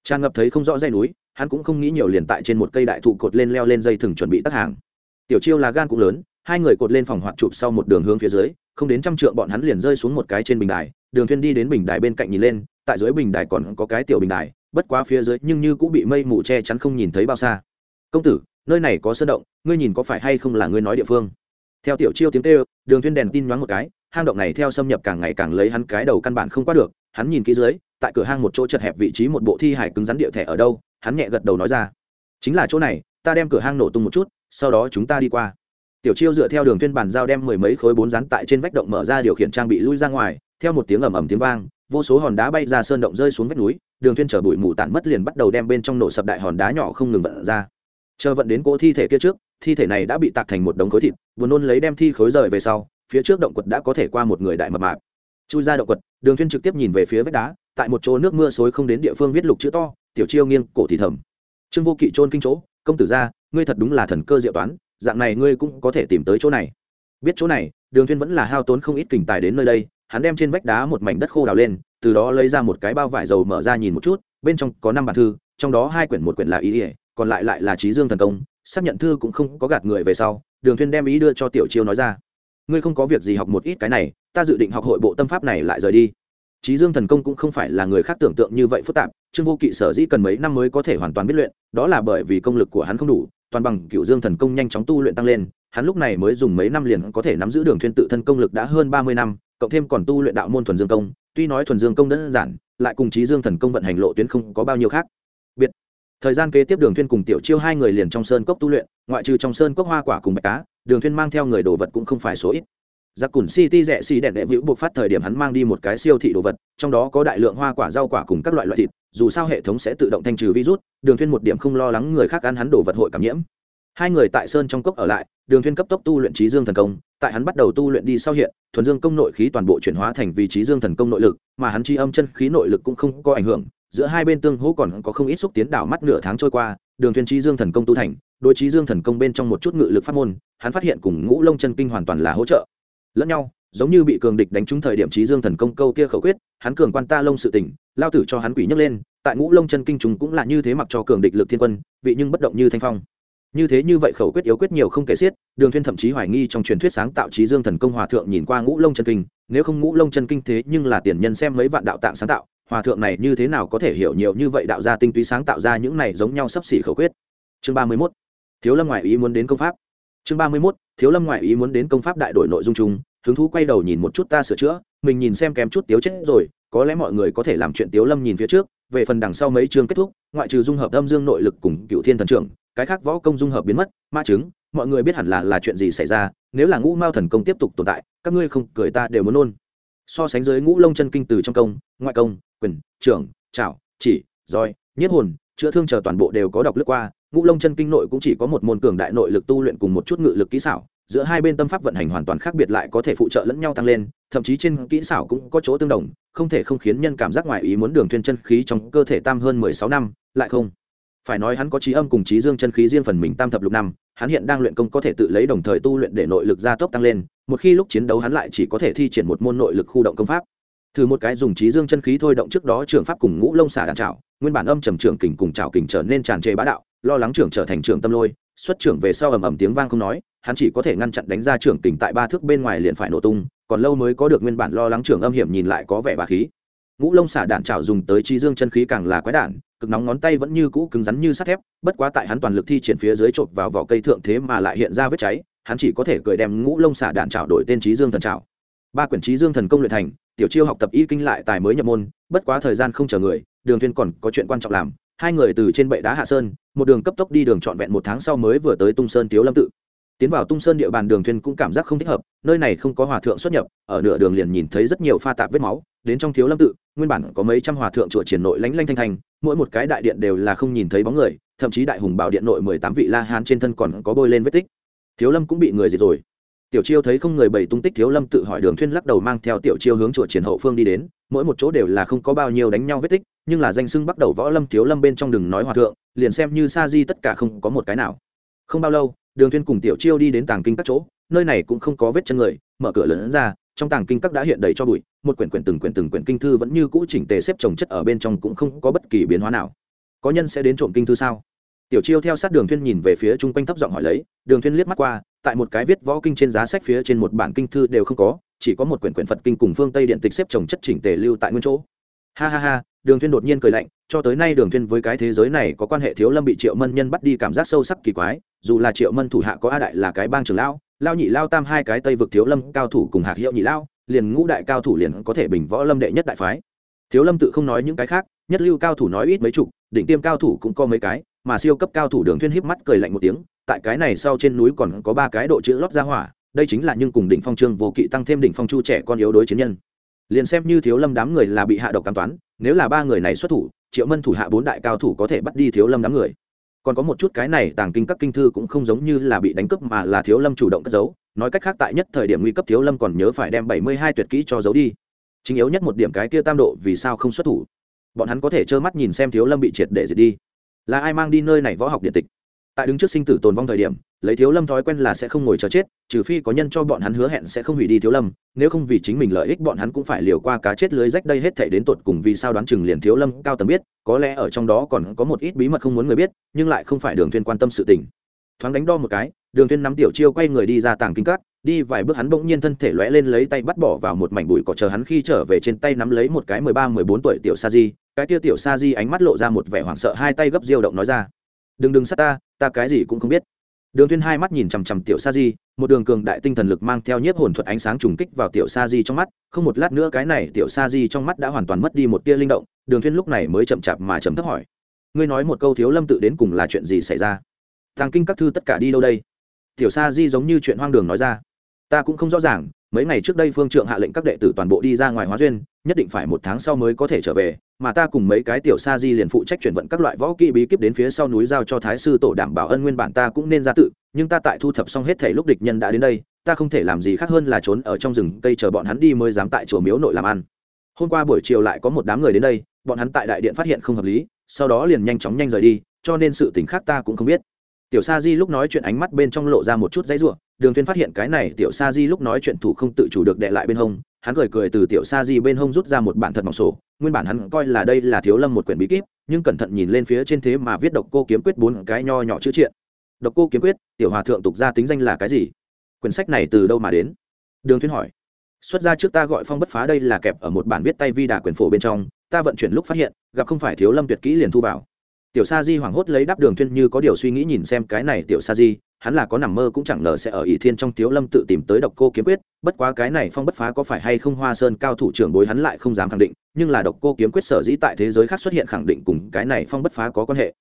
Tràn ngập thấy không rõ dây núi, hắn cũng không nghĩ nhiều liền tại trên một cây đại thụ cột lên leo lên dây thừng chuẩn bị tắt hàng. Tiểu chiêu là gan cũng lớn, hai người cột lên phòng hoạt chụp sau một đường hướng phía dưới, không đến trăm trượng bọn hắn liền rơi xuống một cái trên bình đài. Đường thuyên đi đến bình đài bên cạnh nhìn lên tại dưới bình đài còn có cái tiểu bình đài, bất quá phía dưới nhưng như cũng bị mây mù che chắn không nhìn thấy bao xa. Công tử, nơi này có sơn động, ngươi nhìn có phải hay không là ngươi nói địa phương? Theo tiểu chiêu tiếng kêu, đường thuyên đèn tin nhoáng một cái, hang động này theo xâm nhập càng ngày càng lấy hắn cái đầu căn bản không qua được, hắn nhìn kỹ dưới, tại cửa hang một chỗ chật hẹp vị trí một bộ thi hải cứng rắn địa thẻ ở đâu, hắn nhẹ gật đầu nói ra. Chính là chỗ này, ta đem cửa hang nổ tung một chút, sau đó chúng ta đi qua. Tiểu chiêu dựa theo đường tuyên bàn giao đem mười mấy khối bốn rắn tại trên vách động mở ra điều khiển trang bị lui ra ngoài, theo một tiếng ầm ầm tiếng vang vô số hòn đá bay ra sơn động rơi xuống vách núi, đường thuyên chở bụi mù tản mất liền bắt đầu đem bên trong nổ sập đại hòn đá nhỏ không ngừng vận ra. Chờ vận đến cỗ thi thể kia trước, thi thể này đã bị tạc thành một đống khối thịt, buồn nôn lấy đem thi khối rời về sau, phía trước động quật đã có thể qua một người đại mập mạp. Chui ra động quật, đường thuyên trực tiếp nhìn về phía vách đá, tại một chỗ nước mưa xối không đến địa phương viết lục chữ to, tiểu chiêu nghiêng cổ thì thầm. Trương vô kỵ trôn kinh chỗ, công tử gia ngươi thật đúng là thần cơ diệu toán, dạng này ngươi cũng có thể tìm tới chỗ này. Biết chỗ này, đường thuyên vẫn là hao tốn không ít kình tài đến nơi đây hắn đem trên vách đá một mảnh đất khô đào lên, từ đó lấy ra một cái bao vải dầu mở ra nhìn một chút, bên trong có năm bản thư, trong đó hai quyển một quyển là ý ỉa còn lại lại là trí dương thần công, xác nhận thư cũng không có gạt người về sau, đường thuyên đem ý đưa cho tiểu chiêu nói ra. Ngươi không có việc gì học một ít cái này, ta dự định học hội bộ tâm pháp này lại rời đi. Trí dương thần công cũng không phải là người khác tưởng tượng như vậy phức tạp, trương vô kỵ sở dĩ cần mấy năm mới có thể hoàn toàn biết luyện, đó là bởi vì công lực của hắn không đủ, toàn bằng cựu dương thần công nhanh chóng tu luyện tăng lên, hắn lúc này mới dùng mấy năm liền có thể nắm giữ đường thuyên tự thân công lực đã hơn ba mươi năm cộng thêm còn tu luyện đạo môn thuần dương công, tuy nói thuần dương công đơn giản, lại cùng trí dương thần công vận hành lộ tuyến không có bao nhiêu khác. Biệt. Thời gian kế tiếp đường thuyên cùng tiểu chiêu hai người liền trong sơn cốc tu luyện, ngoại trừ trong sơn cốc hoa quả cùng bạch cá, đường thuyên mang theo người đồ vật cũng không phải số ít. Giặc cùn city rẻ xì đèn đệ vĩu buộc phát thời điểm hắn mang đi một cái siêu thị đồ vật, trong đó có đại lượng hoa quả, rau quả cùng các loại loại thịt, dù sao hệ thống sẽ tự động thanh trừ virus, đường thuyên một điểm không lo lắng người khác ăn hắn đồ vật hội cảm nhiễm hai người tại sơn trong cốc ở lại, đường thiên cấp tốc tu luyện trí dương thần công, tại hắn bắt đầu tu luyện đi sau hiện, thuần dương công nội khí toàn bộ chuyển hóa thành vị trí dương thần công nội lực, mà hắn chi âm chân khí nội lực cũng không có ảnh hưởng, giữa hai bên tương hỗ còn có không ít xúc tiến đảo mắt nửa tháng trôi qua, đường thiên trí dương thần công tu thành, đối trí dương thần công bên trong một chút ngự lực pháp môn, hắn phát hiện cùng ngũ lông chân kinh hoàn toàn là hỗ trợ. Lẫn nhau, giống như bị cường địch đánh trúng thời điểm trí dương thần công câu kia khẩu quyết, hắn cường quan ta lông sự tỉnh, lao tử cho hắn quỷ nhấc lên, tại ngũ lông chân kinh chúng cũng là như thế mặc cho cường địch lực thiên quân, vị nhưng bất động như thanh phong như thế như vậy khẩu quyết yếu quyết nhiều không kể xiết, đường thuyên thậm chí hoài nghi trong truyền thuyết sáng tạo trí dương thần công hòa thượng nhìn qua ngũ lông chân kinh, nếu không ngũ lông chân kinh thế nhưng là tiền nhân xem mấy vạn đạo tạng sáng tạo, hòa thượng này như thế nào có thể hiểu nhiều như vậy đạo gia tinh túy sáng tạo ra những này giống nhau sắp xỉ khẩu quyết chương ba mươi 31. thiếu lâm ngoại ý muốn đến công pháp chương ba mươi 31. thiếu lâm ngoại ý muốn đến công pháp đại đổi nội dung chung, hứng thú quay đầu nhìn một chút ta sửa chữa, mình nhìn xem kém chút tiếu chết rồi, có lẽ mọi người có thể làm chuyện tiếu lâm nhìn phía trước, về phần đằng sau mấy chương kết thúc, ngoại trừ dung hợp âm dương nội lực cùng cựu thiên thần trưởng cái khác võ công dung hợp biến mất, ma chứng, mọi người biết hẳn là là chuyện gì xảy ra, nếu là ngũ mao thần công tiếp tục tồn tại, các ngươi không cười ta đều muốn nôn. So sánh dưới ngũ lông chân kinh từ trong công, ngoại công, quyền, trưởng, trảo, chỉ, roi, nhiếp hồn, chữa thương chờ toàn bộ đều có đọc lướt qua, ngũ lông chân kinh nội cũng chỉ có một môn cường đại nội lực tu luyện cùng một chút ngự lực kỹ xảo, giữa hai bên tâm pháp vận hành hoàn toàn khác biệt lại có thể phụ trợ lẫn nhau tăng lên, thậm chí trên kỹ xảo cũng có chỗ tương đồng, không thể không khiến nhân cảm giác ngoài ý muốn đường thuyên chân khí trong cơ thể tam hơn mười sáu năm, lại không phải nói hắn có trí âm cùng trí dương chân khí riêng phần mình tam thập lục năm, hắn hiện đang luyện công có thể tự lấy đồng thời tu luyện để nội lực gia tốc tăng lên, một khi lúc chiến đấu hắn lại chỉ có thể thi triển một môn nội lực khu động công pháp. Thử một cái dùng trí dương chân khí thôi động trước đó trường pháp cùng ngũ lông xả đàn trảo, nguyên bản âm trầm trưởng kình cùng trảo kình trở nên tràn trề bá đạo, lo lắng trưởng trở thành trưởng tâm lôi, xuất trưởng về sau ầm ầm tiếng vang không nói, hắn chỉ có thể ngăn chặn đánh ra trưởng kình tại ba thước bên ngoài liền phải nổ tung, còn lâu mới có được nguyên bản lo lắng trưởng âm hiểm nhìn lại có vẻ bà khí. Ngũ lông xả đạn trảo dùng tới trí dương chân khí càng là quái đản cực nóng ngón tay vẫn như cũ cứng rắn như sắt thép, bất quá tại hắn toàn lực thi triển phía dưới chộp vào vỏ cây thượng thế mà lại hiện ra vết cháy, hắn chỉ có thể cười đem ngũ lông xả đạn trào đổi tên trí dương thần trào ba quyển trí dương thần công luyện thành, tiểu chiêu học tập y kinh lại tài mới nhập môn, bất quá thời gian không chờ người, đường tuyên còn có chuyện quan trọng làm, hai người từ trên bệ đá hạ sơn, một đường cấp tốc đi đường trọn vẹn một tháng sau mới vừa tới tung sơn tiếu lâm tự tiến vào tung sơn địa bàn đường thuyền cũng cảm giác không thích hợp, nơi này không có hòa thượng xuất nhập, ở nửa đường liền nhìn thấy rất nhiều pha tạp vết máu, đến trong thiếu lâm tự, nguyên bản có mấy trăm hòa thượng chùa triển nội lánh lanh thanh thanh, mỗi một cái đại điện đều là không nhìn thấy bóng người, thậm chí đại hùng bảo điện nội mười tám vị la hán trên thân còn có bôi lên vết tích. Thiếu lâm cũng bị người diệt rồi. Tiểu chiêu thấy không người bày tung tích thiếu lâm tự hỏi đường thuyên lắc đầu mang theo tiểu chiêu hướng chùa triển hậu phương đi đến, mỗi một chỗ đều là không có bao nhiêu đánh nhau vết tích, nhưng là danh sưng bắt đầu võ lâm thiếu lâm bên trong đừng nói hòa thượng, liền xem như sa di tất cả không có một cái nào. Không bao lâu đường thuyên cùng tiểu chiêu đi đến tàng kinh các chỗ, nơi này cũng không có vết chân người, mở cửa lớn ra, trong tàng kinh các đã hiện đầy cho bụi, một quyển quyển từng quyển từng quyển kinh thư vẫn như cũ chỉnh tề xếp chồng chất ở bên trong cũng không có bất kỳ biến hóa nào. Có nhân sẽ đến trộm kinh thư sao? Tiểu chiêu theo sát đường thuyên nhìn về phía trung quanh thấp giọng hỏi lấy, đường thuyên liếc mắt qua, tại một cái viết võ kinh trên giá sách phía trên một bản kinh thư đều không có, chỉ có một quyển quyển phật kinh cùng phương tây điện tịch xếp chồng chất chỉnh tề lưu tại nguyên chỗ. Ha ha ha, đường thuyên đột nhiên cười lạnh, cho tới nay đường thuyên với cái thế giới này có quan hệ thiếu lâm bị triệu mân nhân bắt đi cảm giác sâu sắc kỳ quái dù là triệu mân thủ hạ có a đại là cái bang trưởng lão, lao nhị lao tam hai cái tây vực thiếu lâm cao thủ cùng hạc hiệu nhị lao, liền ngũ đại cao thủ liền có thể bình võ lâm đệ nhất đại phái. Thiếu lâm tự không nói những cái khác, nhất lưu cao thủ nói ít mấy chục, đỉnh tiêm cao thủ cũng có mấy cái, mà siêu cấp cao thủ đường thuyên híp mắt cười lạnh một tiếng, tại cái này sau trên núi còn có ba cái độ chữ lót ra hỏa, đây chính là nhưng cùng đỉnh phong trương vô kỵ tăng thêm đỉnh phong chu trẻ con yếu đối chiến nhân. Liền xem như thiếu lâm đám người là bị hạ độc tam toán, nếu là ba người này xuất thủ, triệu mân thủ hạ bốn đại cao thủ có thể bắt đi thiếu lâm đám người còn có một chút cái này tàng kinh các kinh thư cũng không giống như là bị đánh cướp mà là thiếu lâm chủ động cất giấu. Nói cách khác tại nhất thời điểm nguy cấp thiếu lâm còn nhớ phải đem bảy mươi hai tuyệt kỹ cho giấu đi. Chính yếu nhất một điểm cái kia tam độ vì sao không xuất thủ. Bọn hắn có thể trơ mắt nhìn xem thiếu lâm bị triệt để diệt đi. Là ai mang đi nơi này võ học điện tịch? Tại đứng trước sinh tử tồn vong thời điểm, lấy thiếu lâm thói quen là sẽ không ngồi chờ chết, trừ phi có nhân cho bọn hắn hứa hẹn sẽ không hủy đi thiếu lâm, nếu không vì chính mình lợi ích bọn hắn cũng phải liều qua cá chết lưới rách đây hết thể đến tột cùng vì sao đoán chừng liền thiếu lâm cao tầm biết, có lẽ ở trong đó còn có một ít bí mật không muốn người biết, nhưng lại không phải đường thuyên quan tâm sự tình. Thoáng đánh đo một cái, đường thuyên nắm tiểu chiêu quay người đi ra tàng kinh cát đi vài bước hắn bỗng nhiên thân thể lóe lên lấy tay bắt bỏ vào một mảnh bụi cỏ chờ hắn khi trở về trên tay nắm lấy một cái mười ba mười bốn tuổi tiểu sa di, cái kia tiểu sa di ánh mắt lộ ra một vẻ hoảng sợ hai tay gấp diêu động nói ra đừng đừng sát ta ta cái gì cũng không biết. Đường thuyên hai mắt nhìn chằm chằm tiểu sa di, một đường cường đại tinh thần lực mang theo nhiếp hồn thuật ánh sáng trùng kích vào tiểu sa di trong mắt, không một lát nữa cái này tiểu sa di trong mắt đã hoàn toàn mất đi một tia linh động, đường thuyên lúc này mới chậm chạp mà chậm thấp hỏi. Ngươi nói một câu thiếu lâm tự đến cùng là chuyện gì xảy ra? Thằng kinh các thư tất cả đi đâu đây? Tiểu sa di giống như chuyện hoang đường nói ra. Ta cũng không rõ ràng, mấy ngày trước đây phương trượng hạ lệnh các đệ tử toàn bộ đi ra ngoài hóa duyên nhất định phải một tháng sau mới có thể trở về, mà ta cùng mấy cái tiểu sa di liền phụ trách chuyển vận các loại võ kỹ bí kíp đến phía sau núi giao cho thái sư tổ đảm bảo ân nguyên bản ta cũng nên ra tự, nhưng ta tại thu thập xong hết thể lúc địch nhân đã đến đây, ta không thể làm gì khác hơn là trốn ở trong rừng cây chờ bọn hắn đi mới dám tại chùa miếu nội làm ăn. Hôm qua buổi chiều lại có một đám người đến đây, bọn hắn tại đại điện phát hiện không hợp lý, sau đó liền nhanh chóng nhanh rời đi, cho nên sự tình khác ta cũng không biết. Tiểu sa di lúc nói chuyện ánh mắt bên trong lộ ra một chút dãy ruộng đường tuyên phát hiện cái này tiểu sa di lúc nói chuyện thủ không tự chủ được đệ lại bên hông hắn cười cười từ tiểu sa di bên hông rút ra một bản thật mỏng sổ. Nguyên bản hắn coi là đây là thiếu lâm một quyển bí kíp, nhưng cẩn thận nhìn lên phía trên thế mà viết độc cô kiếm quyết bốn cái nho nhỏ chữ triện. Độc cô kiếm quyết, tiểu hòa thượng tục ra tính danh là cái gì? Quyển sách này từ đâu mà đến? Đường Thuyên hỏi. Xuất ra trước ta gọi phong bất phá đây là kẹp ở một bản viết tay vi đà quyển phổ bên trong, ta vận chuyển lúc phát hiện, gặp không phải thiếu lâm tuyệt kỹ liền thu vào. Tiểu sa di hoảng hốt lấy đáp đường Thuyên như có điều suy nghĩ nhìn xem cái này tiểu sa di hắn là có nằm mơ cũng chẳng ngờ sẽ ở ỷ thiên trong thiếu lâm tự tìm tới độc cô kiếm quyết, bất quá cái này phong bất phá có phải hay không hoa sơn cao thủ trưởng bối hắn lại không dám khẳng định, nhưng là độc cô kiếm quyết sở dĩ tại thế giới khác xuất hiện khẳng định cùng cái này phong bất phá có quan hệ.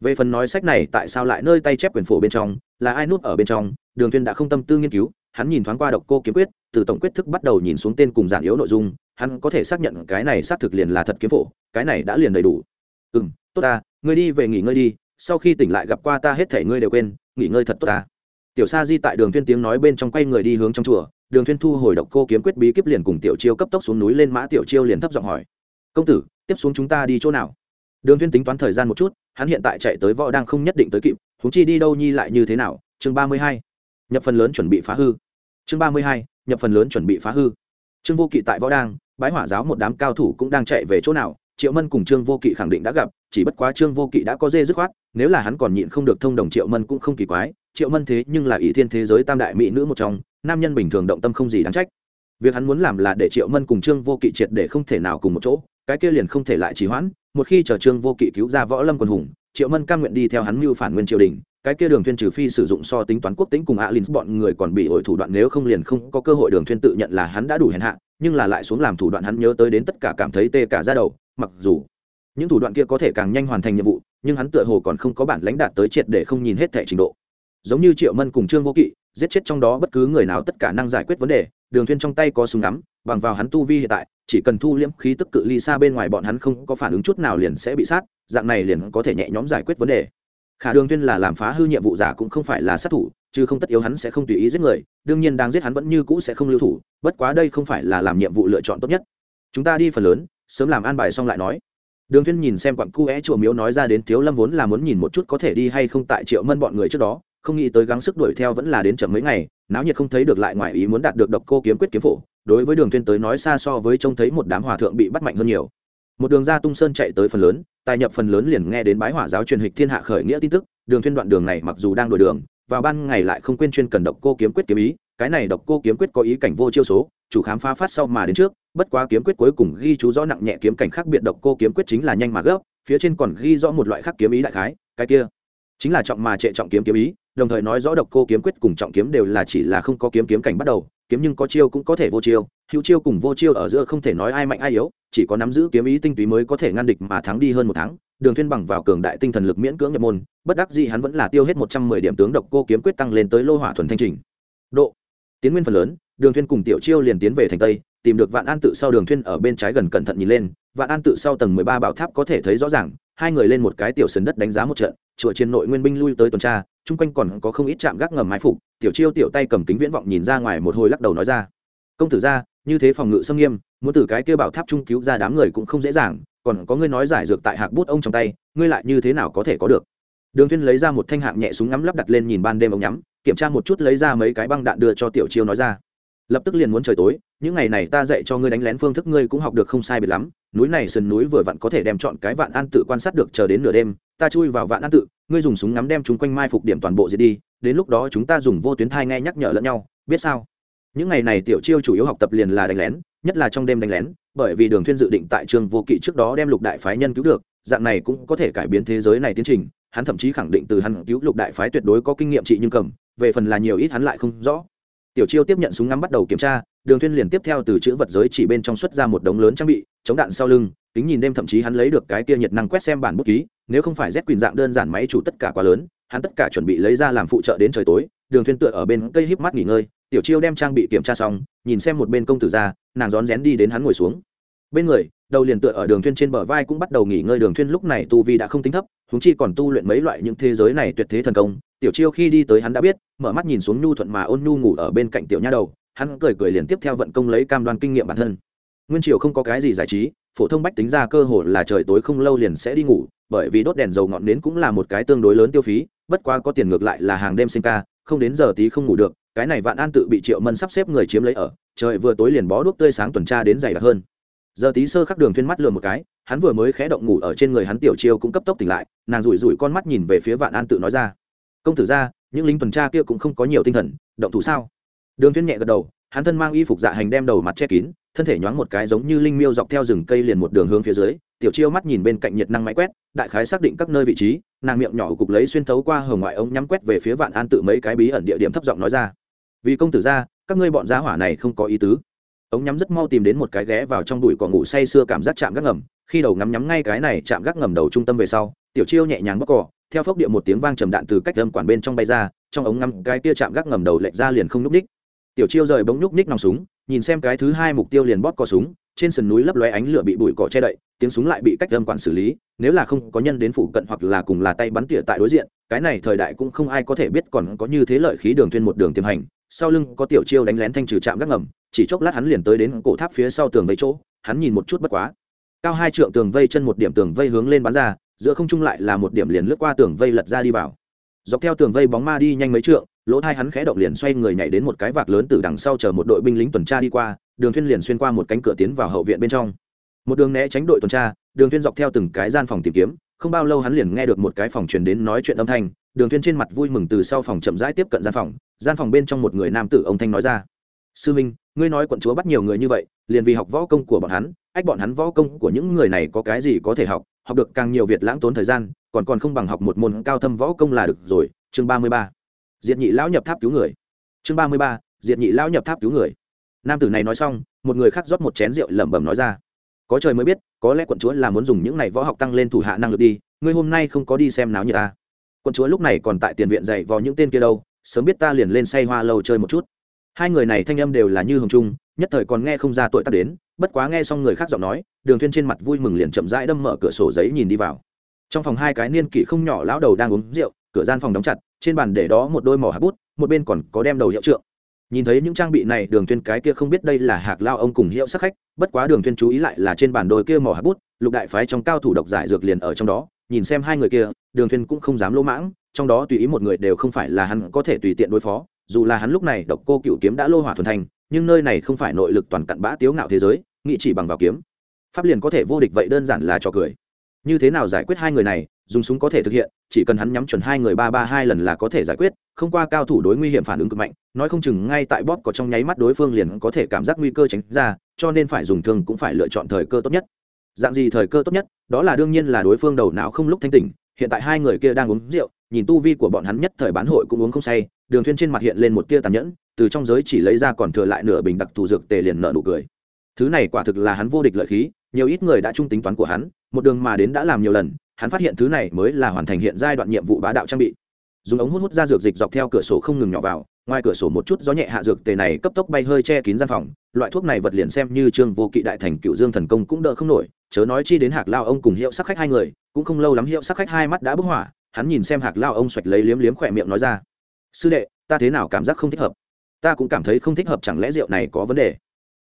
Về phần nói sách này tại sao lại nơi tay chép quyền phổ bên trong, là ai nút ở bên trong, đường thiên đã không tâm tư nghiên cứu, hắn nhìn thoáng qua độc cô kiếm quyết, từ tổng quyết thức bắt đầu nhìn xuống tên cùng giản yếu nội dung, hắn có thể xác nhận cái này xác thực liền là thật kiếm phổ, cái này đã liền đầy đủ. Ừm, tốt ta, ngươi đi về nghỉ ngơi đi, sau khi tỉnh lại gặp qua ta hết thể ngươi đều quên nghỉ ngơi thật tốt ta. Tiểu sa di tại đường thiên tiếng nói bên trong quay người đi hướng trong chùa, đường thiên thu hồi độc cô kiếm quyết bí kíp liền cùng tiểu chiêu cấp tốc xuống núi lên mã tiểu chiêu liền thấp giọng hỏi, công tử, tiếp xuống chúng ta đi chỗ nào? Đường thiên tính toán thời gian một chút, hắn hiện tại chạy tới võ đang không nhất định tới kịp chúng chi đi đâu nhi lại như thế nào? Chương ba mươi hai, nhập phần lớn chuẩn bị phá hư. Chương ba mươi hai, nhập phần lớn chuẩn bị phá hư. Trương vô kỵ tại võ đang, bái hỏa giáo một đám cao thủ cũng đang chạy về chỗ nào? Triệu mân cùng trương vô kỵ khẳng định đã gặp, chỉ bất quá trương vô kỵ đã có dê dứt khoát, nếu là hắn còn nhịn không được thông đồng triệu mân cũng không kỳ quái, triệu mân thế nhưng là ý thiên thế giới tam đại mỹ nữ một trong, nam nhân bình thường động tâm không gì đáng trách. Việc hắn muốn làm là để triệu mân cùng trương vô kỵ triệt để không thể nào cùng một chỗ, cái kia liền không thể lại trì hoãn, một khi chờ trương vô kỵ cứu ra võ lâm quần hùng, triệu mân cam nguyện đi theo hắn mưu phản nguyên triều đình, cái kia đường thuyên trừ phi sử dụng so tính toán quốc tính cùng alin bọn người còn bị ổi thủ đoạn nếu không liền không có cơ hội đường thuyên tự nhận là hắn đã đủ hèn hạ, nhưng là lại xuống làm thủ đoạn hắn nhớ tới đến tất cả cảm thấy tê cả da đầu mặc dù những thủ đoạn kia có thể càng nhanh hoàn thành nhiệm vụ, nhưng hắn tựa hồ còn không có bản lãnh đạt tới triệt để không nhìn hết thể trình độ. Giống như triệu mân cùng trương vô kỵ, giết chết trong đó bất cứ người nào tất cả năng giải quyết vấn đề, đường thuyên trong tay có súng ngắm, bằng vào hắn tu vi hiện tại, chỉ cần thu liễm khí tức cự ly xa bên ngoài bọn hắn không có phản ứng chút nào liền sẽ bị sát, dạng này liền có thể nhẹ nhõm giải quyết vấn đề. Khả đường thuyên là làm phá hư nhiệm vụ giả cũng không phải là sát thủ, chứ không tất yếu hắn sẽ không tùy ý giết người, đương nhiên đang giết hắn vẫn như cũ sẽ không lưu thủ, bất quá đây không phải là làm nhiệm vụ lựa chọn tốt nhất. Chúng ta đi phần lớn sớm làm an bài xong lại nói. Đường Thiên nhìn xem quặng cu é chùa miếu nói ra đến thiếu lâm vốn là muốn nhìn một chút có thể đi hay không tại triệu mân bọn người trước đó, không nghĩ tới gắng sức đuổi theo vẫn là đến chậm mấy ngày, náo nhiệt không thấy được lại ngoài ý muốn đạt được độc cô kiếm quyết kiếm phổ, đối với đường Thiên tới nói xa so với trông thấy một đám hòa thượng bị bắt mạnh hơn nhiều. Một đường ra tung sơn chạy tới phần lớn, tài nhập phần lớn liền nghe đến bái hỏa giáo truyền hịch thiên hạ khởi nghĩa tin tức, đường Thiên đoạn đường này mặc dù đang đổi đường, vào ban ngày lại không quên chuyên cần độc cô kiếm quyết kiếm ý, cái này độc cô kiếm quyết có ý cảnh vô chiêu số, chủ khám phá phát sau mà đến trước bất quá kiếm quyết cuối cùng ghi chú rõ nặng nhẹ kiếm cảnh khác biệt độc cô kiếm quyết chính là nhanh mà gấp, phía trên còn ghi rõ một loại khác kiếm ý đại khái, cái kia chính là trọng mà trệ trọng kiếm kiếm ý, đồng thời nói rõ độc cô kiếm quyết cùng trọng kiếm đều là chỉ là không có kiếm kiếm cảnh bắt đầu, kiếm nhưng có chiêu cũng có thể vô chiêu, hữu chiêu cùng vô chiêu ở giữa không thể nói ai mạnh ai yếu, chỉ có nắm giữ kiếm ý tinh túy mới có thể ngăn địch mà thắng đi hơn một tháng. Đường thuyên bằng vào cường đại tinh thần lực miễn cưỡng nhập môn, bất đắc dĩ hắn vẫn là tiêu hết một trăm mười điểm tướng độc cô kiếm quyết tăng lên tới lô hỏa thuần thanh trình. Độ, tiến nguyên phần lớn, đường thuyên cùng tiểu chiêu liền tiến về thành tây tìm được vạn an tự sau đường thuyên ở bên trái gần cẩn thận nhìn lên, vạn an tự sau tầng mười ba bảo tháp có thể thấy rõ ràng, hai người lên một cái tiểu sườn đất đánh giá một trận, chùa trên nội nguyên binh lui tới tuần tra, chung quanh còn có không ít trạm gác ngầm mái phục, tiểu chiêu tiểu tay cầm kính viễn vọng nhìn ra ngoài một hồi lắc đầu nói ra, công tử ra như thế phòng ngự xâm nghiêm, muốn từ cái kia bảo tháp trung cứu ra đám người cũng không dễ dàng, còn có ngươi nói giải dược tại hạc bút ông trong tay, ngươi lại như thế nào có thể có được? Đường thiên lấy ra một thanh hạng nhẹ súng ngắm lắp đặt lên nhìn ban đêm ông nhắm, kiểm tra một chút lấy ra mấy cái băng đạn đưa cho tiểu chiêu nói ra. Lập tức liền muốn trời tối những ngày này ta dạy cho ngươi đánh lén phương thức ngươi cũng học được không sai biệt lắm, núi này sườn núi vừa vặn có thể đem chọn cái vạn an tự quan sát được chờ đến nửa đêm, ta chui vào vạn an tự, ngươi dùng súng ngắm đem chúng quanh mai phục điểm toàn bộ diệt đi, đến lúc đó chúng ta dùng vô tuyến thai nghe nhắc nhở lẫn nhau, biết sao? Những ngày này tiểu chiêu chủ yếu học tập liền là đánh lén, nhất là trong đêm đánh lén, bởi vì đường thuyên dự định tại trường vô kỵ trước đó đem lục đại phái nhân cứu được, dạng này cũng có thể cải biến thế giới này tiến trình, hắn thậm chí khẳng định từ hắn cứu lục đại phái tuyệt đối có kinh nghiệm trị nhưng cầm, về phần là nhiều ít hắn lại không rõ. Tiểu chiêu tiếp nhận súng ngắm bắt đầu kiểm tra đường thuyên liền tiếp theo từ chữ vật giới chỉ bên trong xuất ra một đống lớn trang bị, chống đạn sau lưng, tính nhìn đêm thậm chí hắn lấy được cái kia nhiệt năng quét xem bản bút ký, nếu không phải rét quyền dạng đơn giản máy chủ tất cả quá lớn, hắn tất cả chuẩn bị lấy ra làm phụ trợ đến trời tối, đường thuyên tựa ở bên cây híp mắt nghỉ ngơi, tiểu chiêu đem trang bị kiểm tra xong, nhìn xem một bên công tử ra, nàng rón rén đi đến hắn ngồi xuống. Bên người, đầu liền tựa ở đường thuyên trên bờ vai cũng bắt đầu nghỉ ngơi. Đường thuyên lúc này tu vi đã không tính thấp chúng chi còn tu luyện mấy loại những thế giới này tuyệt thế thần công. Tiểu chiêu khi đi tới hắn đã biết, mở mắt nhìn xuống nhu thuận mà ôn nhu ngủ ở bên cạnh tiểu nha đầu hắn cười cười liền tiếp theo vận công lấy cam đoan kinh nghiệm bản thân. Nguyên triều không có cái gì giải trí, phổ thông bách tính ra cơ hồ là trời tối không lâu liền sẽ đi ngủ, bởi vì đốt đèn dầu ngọn nến cũng là một cái tương đối lớn tiêu phí, bất quá có tiền ngược lại là hàng đêm sinh ca, không đến giờ tí không ngủ được, cái này vạn an tự bị triệu mân sắp xếp người chiếm lấy ở, trời vừa tối liền bó đuốc tươi sáng tuần tra đến dày đặc hơn. Giờ tí sơ khắc đường thuyên mắt lừa một cái, hắn vừa mới khẽ động ngủ ở trên người hắn tiểu chiêu cũng cấp tốc tỉnh lại, nàng rủi rủi con mắt nhìn về phía vạn an tự nói ra, công tử ra những lính tuần tra kia cũng không có nhiều tinh thần, động thủ sao? Đường thuyên nhẹ gật đầu, hắn thân mang y phục dạ hành đem đầu mặt che kín, thân thể nhoáng một cái giống như linh miêu dọc theo rừng cây liền một đường hướng phía dưới, tiểu chiêu mắt nhìn bên cạnh nhiệt năng máy quét, đại khái xác định các nơi vị trí, nàng miệng nhỏ cục lấy xuyên thấu qua hồng ngoại ống nhắm quét về phía vạn an tự mấy cái bí ẩn địa điểm thấp giọng nói ra. Vì công tử ra, các ngươi bọn giá hỏa này không có ý tứ. Ống nhắm rất mau tìm đến một cái ghé vào trong bụi cỏ ngủ say sưa cảm giác chạm gác ngầm, khi đầu ngắm nhắm ngay cái này chạm gác ngầm đầu trung tâm về sau, tiểu chiêu nhẹ nhàng bóc cỏ, theo phốc địa một tiếng vang trầm đạn từ cách âm quản bên trong bay ra, trong ống ngắm cái kia chạm gác ngầm đầu lệch ra liền không nhúc ních tiểu chiêu rời bỗng nhúc ních nòng súng, nhìn xem cái thứ hai mục tiêu liền bóp cò súng, trên sườn núi lấp lóe ánh lửa bị bụi cỏ che đậy, tiếng súng lại bị cách âm quản xử lý, nếu là không có nhân đến phụ cận hoặc là cùng là tay bắn tỉa tại đối diện, cái này thời đại cũng không ai có thể biết còn có như thế lợi khí đường thuyên một đường tiềm hành. Sau lưng có tiểu chiêu đánh lén thanh trừ chạm gác ngầm, chỉ chốc lát hắn liền tới đến cổ tháp phía sau tường vây chỗ, hắn nhìn một chút bất quá. Cao hai trượng tường vây chân một điểm tường vây hướng lên bắn ra, giữa không trung lại là một điểm liền lướt qua tường vây lật ra đi vào. Dọc theo tường vây bóng ma đi nhanh mấy trượng lỗ thai hắn khẽ động liền xoay người nhảy đến một cái vạc lớn từ đằng sau chờ một đội binh lính tuần tra đi qua, đường thuyên liền xuyên qua một cánh cửa tiến vào hậu viện bên trong. Một đường né tránh đội tuần tra, đường thuyên dọc theo từng cái gian phòng tìm kiếm, không bao lâu hắn liền nghe được một cái phòng truyền đến nói chuyện âm thanh, đường thuyên trên mặt vui mừng từ sau phòng chậm rãi tiếp cận gian phòng gian phòng bên trong một người nam tử ông thanh nói ra, sư minh, ngươi nói quận chúa bắt nhiều người như vậy, liền vì học võ công của bọn hắn, ách bọn hắn võ công của những người này có cái gì có thể học học được càng nhiều việt lãng tốn thời gian, còn còn không bằng học một môn cao thâm võ công là được rồi. Chương ba mươi ba diệt nhị lão nhập tháp cứu người. Chương ba mươi ba, diệt nhị lão nhập tháp cứu người. Nam tử này nói xong, một người khác rót một chén rượu lẩm bẩm nói ra. Có trời mới biết, có lẽ quận chúa là muốn dùng những này võ học tăng lên thủ hạ năng lực đi, ngươi hôm nay không có đi xem náo như ta. Quận chúa lúc này còn tại tiền viện dạy vào những tên kia đâu, sớm biết ta liền lên say hoa lâu chơi một chút. Hai người này thanh âm đều là như hồng trung, nhất thời còn nghe không ra tội tắc đến, bất quá nghe xong người khác giọng nói, đường thuyên trên mặt vui mừng liền chậm rãi đâm mở cửa sổ giấy nhìn đi vào. Trong phòng hai cái niên kỷ không nhỏ lão đầu đang uống rượu cửa gian phòng đóng chặt, trên bàn để đó một đôi mỏ hạt bút, một bên còn có đem đầu hiệu trượng. Nhìn thấy những trang bị này, đường thuyên cái kia không biết đây là hạc lao ông cùng hiệu sắc khách, bất quá đường thuyên chú ý lại là trên bản đôi kia mỏ hạt bút, lục đại phái trong cao thủ độc giải dược liền ở trong đó, nhìn xem hai người kia, đường thuyên cũng không dám lỗ mãng, trong đó tùy ý một người đều không phải là hắn có thể tùy tiện đối phó, dù là hắn lúc này độc cô cựu kiếm đã lô hỏa thuần thành, nhưng nơi này không phải nội lực toàn cặn bã tiếu ngạo thế giới nghị chỉ bằng vào kiếm. Pháp liền có thể vô địch vậy đơn giản là trò cười như thế nào giải quyết hai người này, dùng súng có thể thực hiện, chỉ cần hắn nhắm chuẩn hai người ba ba hai lần là có thể giải quyết, không qua cao thủ đối nguy hiểm phản ứng cực mạnh, nói không chừng ngay tại bóp có trong nháy mắt đối phương liền có thể cảm giác nguy cơ tránh ra, cho nên phải dùng thương cũng phải lựa chọn thời cơ tốt nhất. Dạng gì thời cơ tốt nhất, đó là đương nhiên là đối phương đầu não không lúc thanh tỉnh, hiện tại hai người kia đang uống rượu, nhìn tu vi của bọn hắn nhất thời bán hội cũng uống không say, đường thuyên trên mặt hiện lên một tia tàn nhẫn, từ trong giới chỉ lấy ra còn thừa lại nửa bình đặc thù dược tề liền nở nụ cười thứ này quả thực là hắn vô địch lợi khí, nhiều ít người đã trung tính toán của hắn, một đường mà đến đã làm nhiều lần, hắn phát hiện thứ này mới là hoàn thành hiện giai đoạn nhiệm vụ bá đạo trang bị. Dùng ống hút hút ra dược dịch dọc theo cửa sổ không ngừng nhỏ vào, ngoài cửa sổ một chút gió nhẹ hạ dược tề này cấp tốc bay hơi che kín gian phòng, loại thuốc này vật liền xem như trương vô kỵ đại thành cựu dương thần công cũng đỡ không nổi, chớ nói chi đến hạc lao ông cùng hiệu sắc khách hai người, cũng không lâu lắm hiệu sắc khách hai mắt đã bức hỏa, hắn nhìn xem hạc lao ông xoạch lấy liếm liếm khỏe miệng nói ra, sư đệ, ta thế nào cảm giác không thích hợp? Ta cũng cảm thấy không thích hợp, chẳng lẽ rượu này có vấn đề?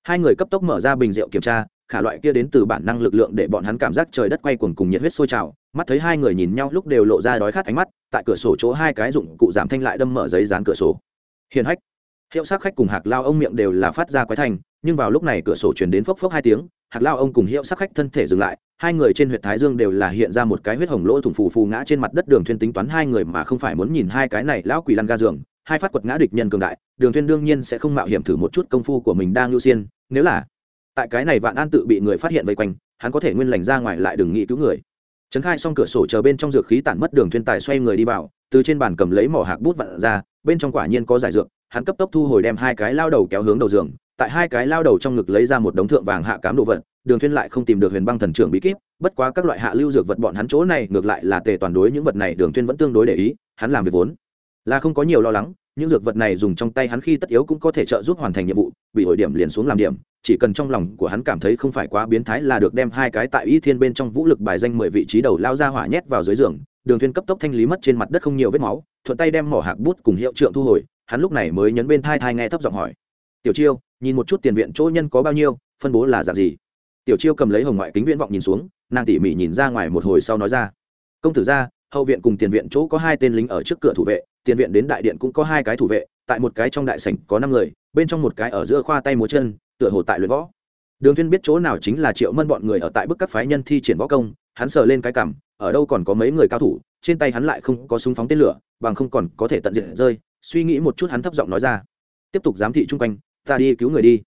Hai người cấp tốc mở ra bình rượu kiểm tra, khả loại kia đến từ bản năng lực lượng để bọn hắn cảm giác trời đất quay cuồng cùng nhiệt huyết sôi trào. Mắt thấy hai người nhìn nhau lúc đều lộ ra đói khát ánh mắt, tại cửa sổ chỗ hai cái dụng cụ giảm thanh lại đâm mở giấy dán cửa sổ. Hiền hách. Hiệu sắc khách cùng hạc lao ông miệng đều là phát ra quái thành, nhưng vào lúc này cửa sổ truyền đến phốc phốc hai tiếng, hạc lao ông cùng hiệu sắc khách thân thể dừng lại, hai người trên huyện thái dương đều là hiện ra một cái huyết hồng lỗ thủng phù phù ngã trên mặt đất đường thuyên tính toán hai người mà không phải muốn nhìn hai cái này lão quỷ lăn ga giường hai phát quật ngã địch nhân cường đại, đường thuyên đương nhiên sẽ không mạo hiểm thử một chút công phu của mình đang lưu xiên nếu là tại cái này vạn an tự bị người phát hiện vây quanh, hắn có thể nguyên lành ra ngoài lại đừng nghĩ cứu người. Trấn khai xong cửa sổ chờ bên trong dược khí tản mất, đường thuyên tài xoay người đi vào, từ trên bàn cầm lấy mỏ hạc bút vặn ra, bên trong quả nhiên có giải dược, hắn cấp tốc thu hồi đem hai cái lao đầu kéo hướng đầu giường, tại hai cái lao đầu trong ngực lấy ra một đống thượng vàng hạ cám đồ vật, đường thuyên lại không tìm được huyền băng thần trưởng bí kíp, bất quá các loại hạ lưu dược vật bọn hắn chỗ này ngược lại là tề toàn đối những vật này, đường thuyên vẫn tương đối để ý, hắn làm việc vốn là không có nhiều lo lắng, những dược vật này dùng trong tay hắn khi tất yếu cũng có thể trợ giúp hoàn thành nhiệm vụ, bị hội điểm liền xuống làm điểm, chỉ cần trong lòng của hắn cảm thấy không phải quá biến thái là được đem hai cái tại y thiên bên trong vũ lực bài danh mười vị trí đầu lao ra hỏa nhét vào dưới giường, đường thuyên cấp tốc thanh lý mất trên mặt đất không nhiều vết máu, thuận tay đem mỏ hạc bút cùng hiệu trượng thu hồi, hắn lúc này mới nhấn bên thai thai nghe thấp giọng hỏi. Tiểu chiêu, nhìn một chút tiền viện chỗ nhân có bao nhiêu, phân bố là dạng gì? Tiểu chiêu cầm lấy hồng ngoại kính viễn vọng nhìn xuống, nàng tỉ mỉ nhìn ra ngoài một hồi sau nói ra. Công tử ra hậu viện cùng tiền viện chỗ có hai tên lính ở trước cửa thủ vệ tiền viện đến đại điện cũng có hai cái thủ vệ, tại một cái trong đại sảnh có năm người, bên trong một cái ở giữa khoa tay múa chân, tựa hồ tại luyện võ. Đường thiên biết chỗ nào chính là triệu mân bọn người ở tại bức các phái nhân thi triển võ công, hắn sờ lên cái cằm, ở đâu còn có mấy người cao thủ, trên tay hắn lại không có súng phóng tên lửa, bằng không còn có thể tận diện rơi, suy nghĩ một chút hắn thấp giọng nói ra. Tiếp tục giám thị chung quanh, ta đi cứu người đi.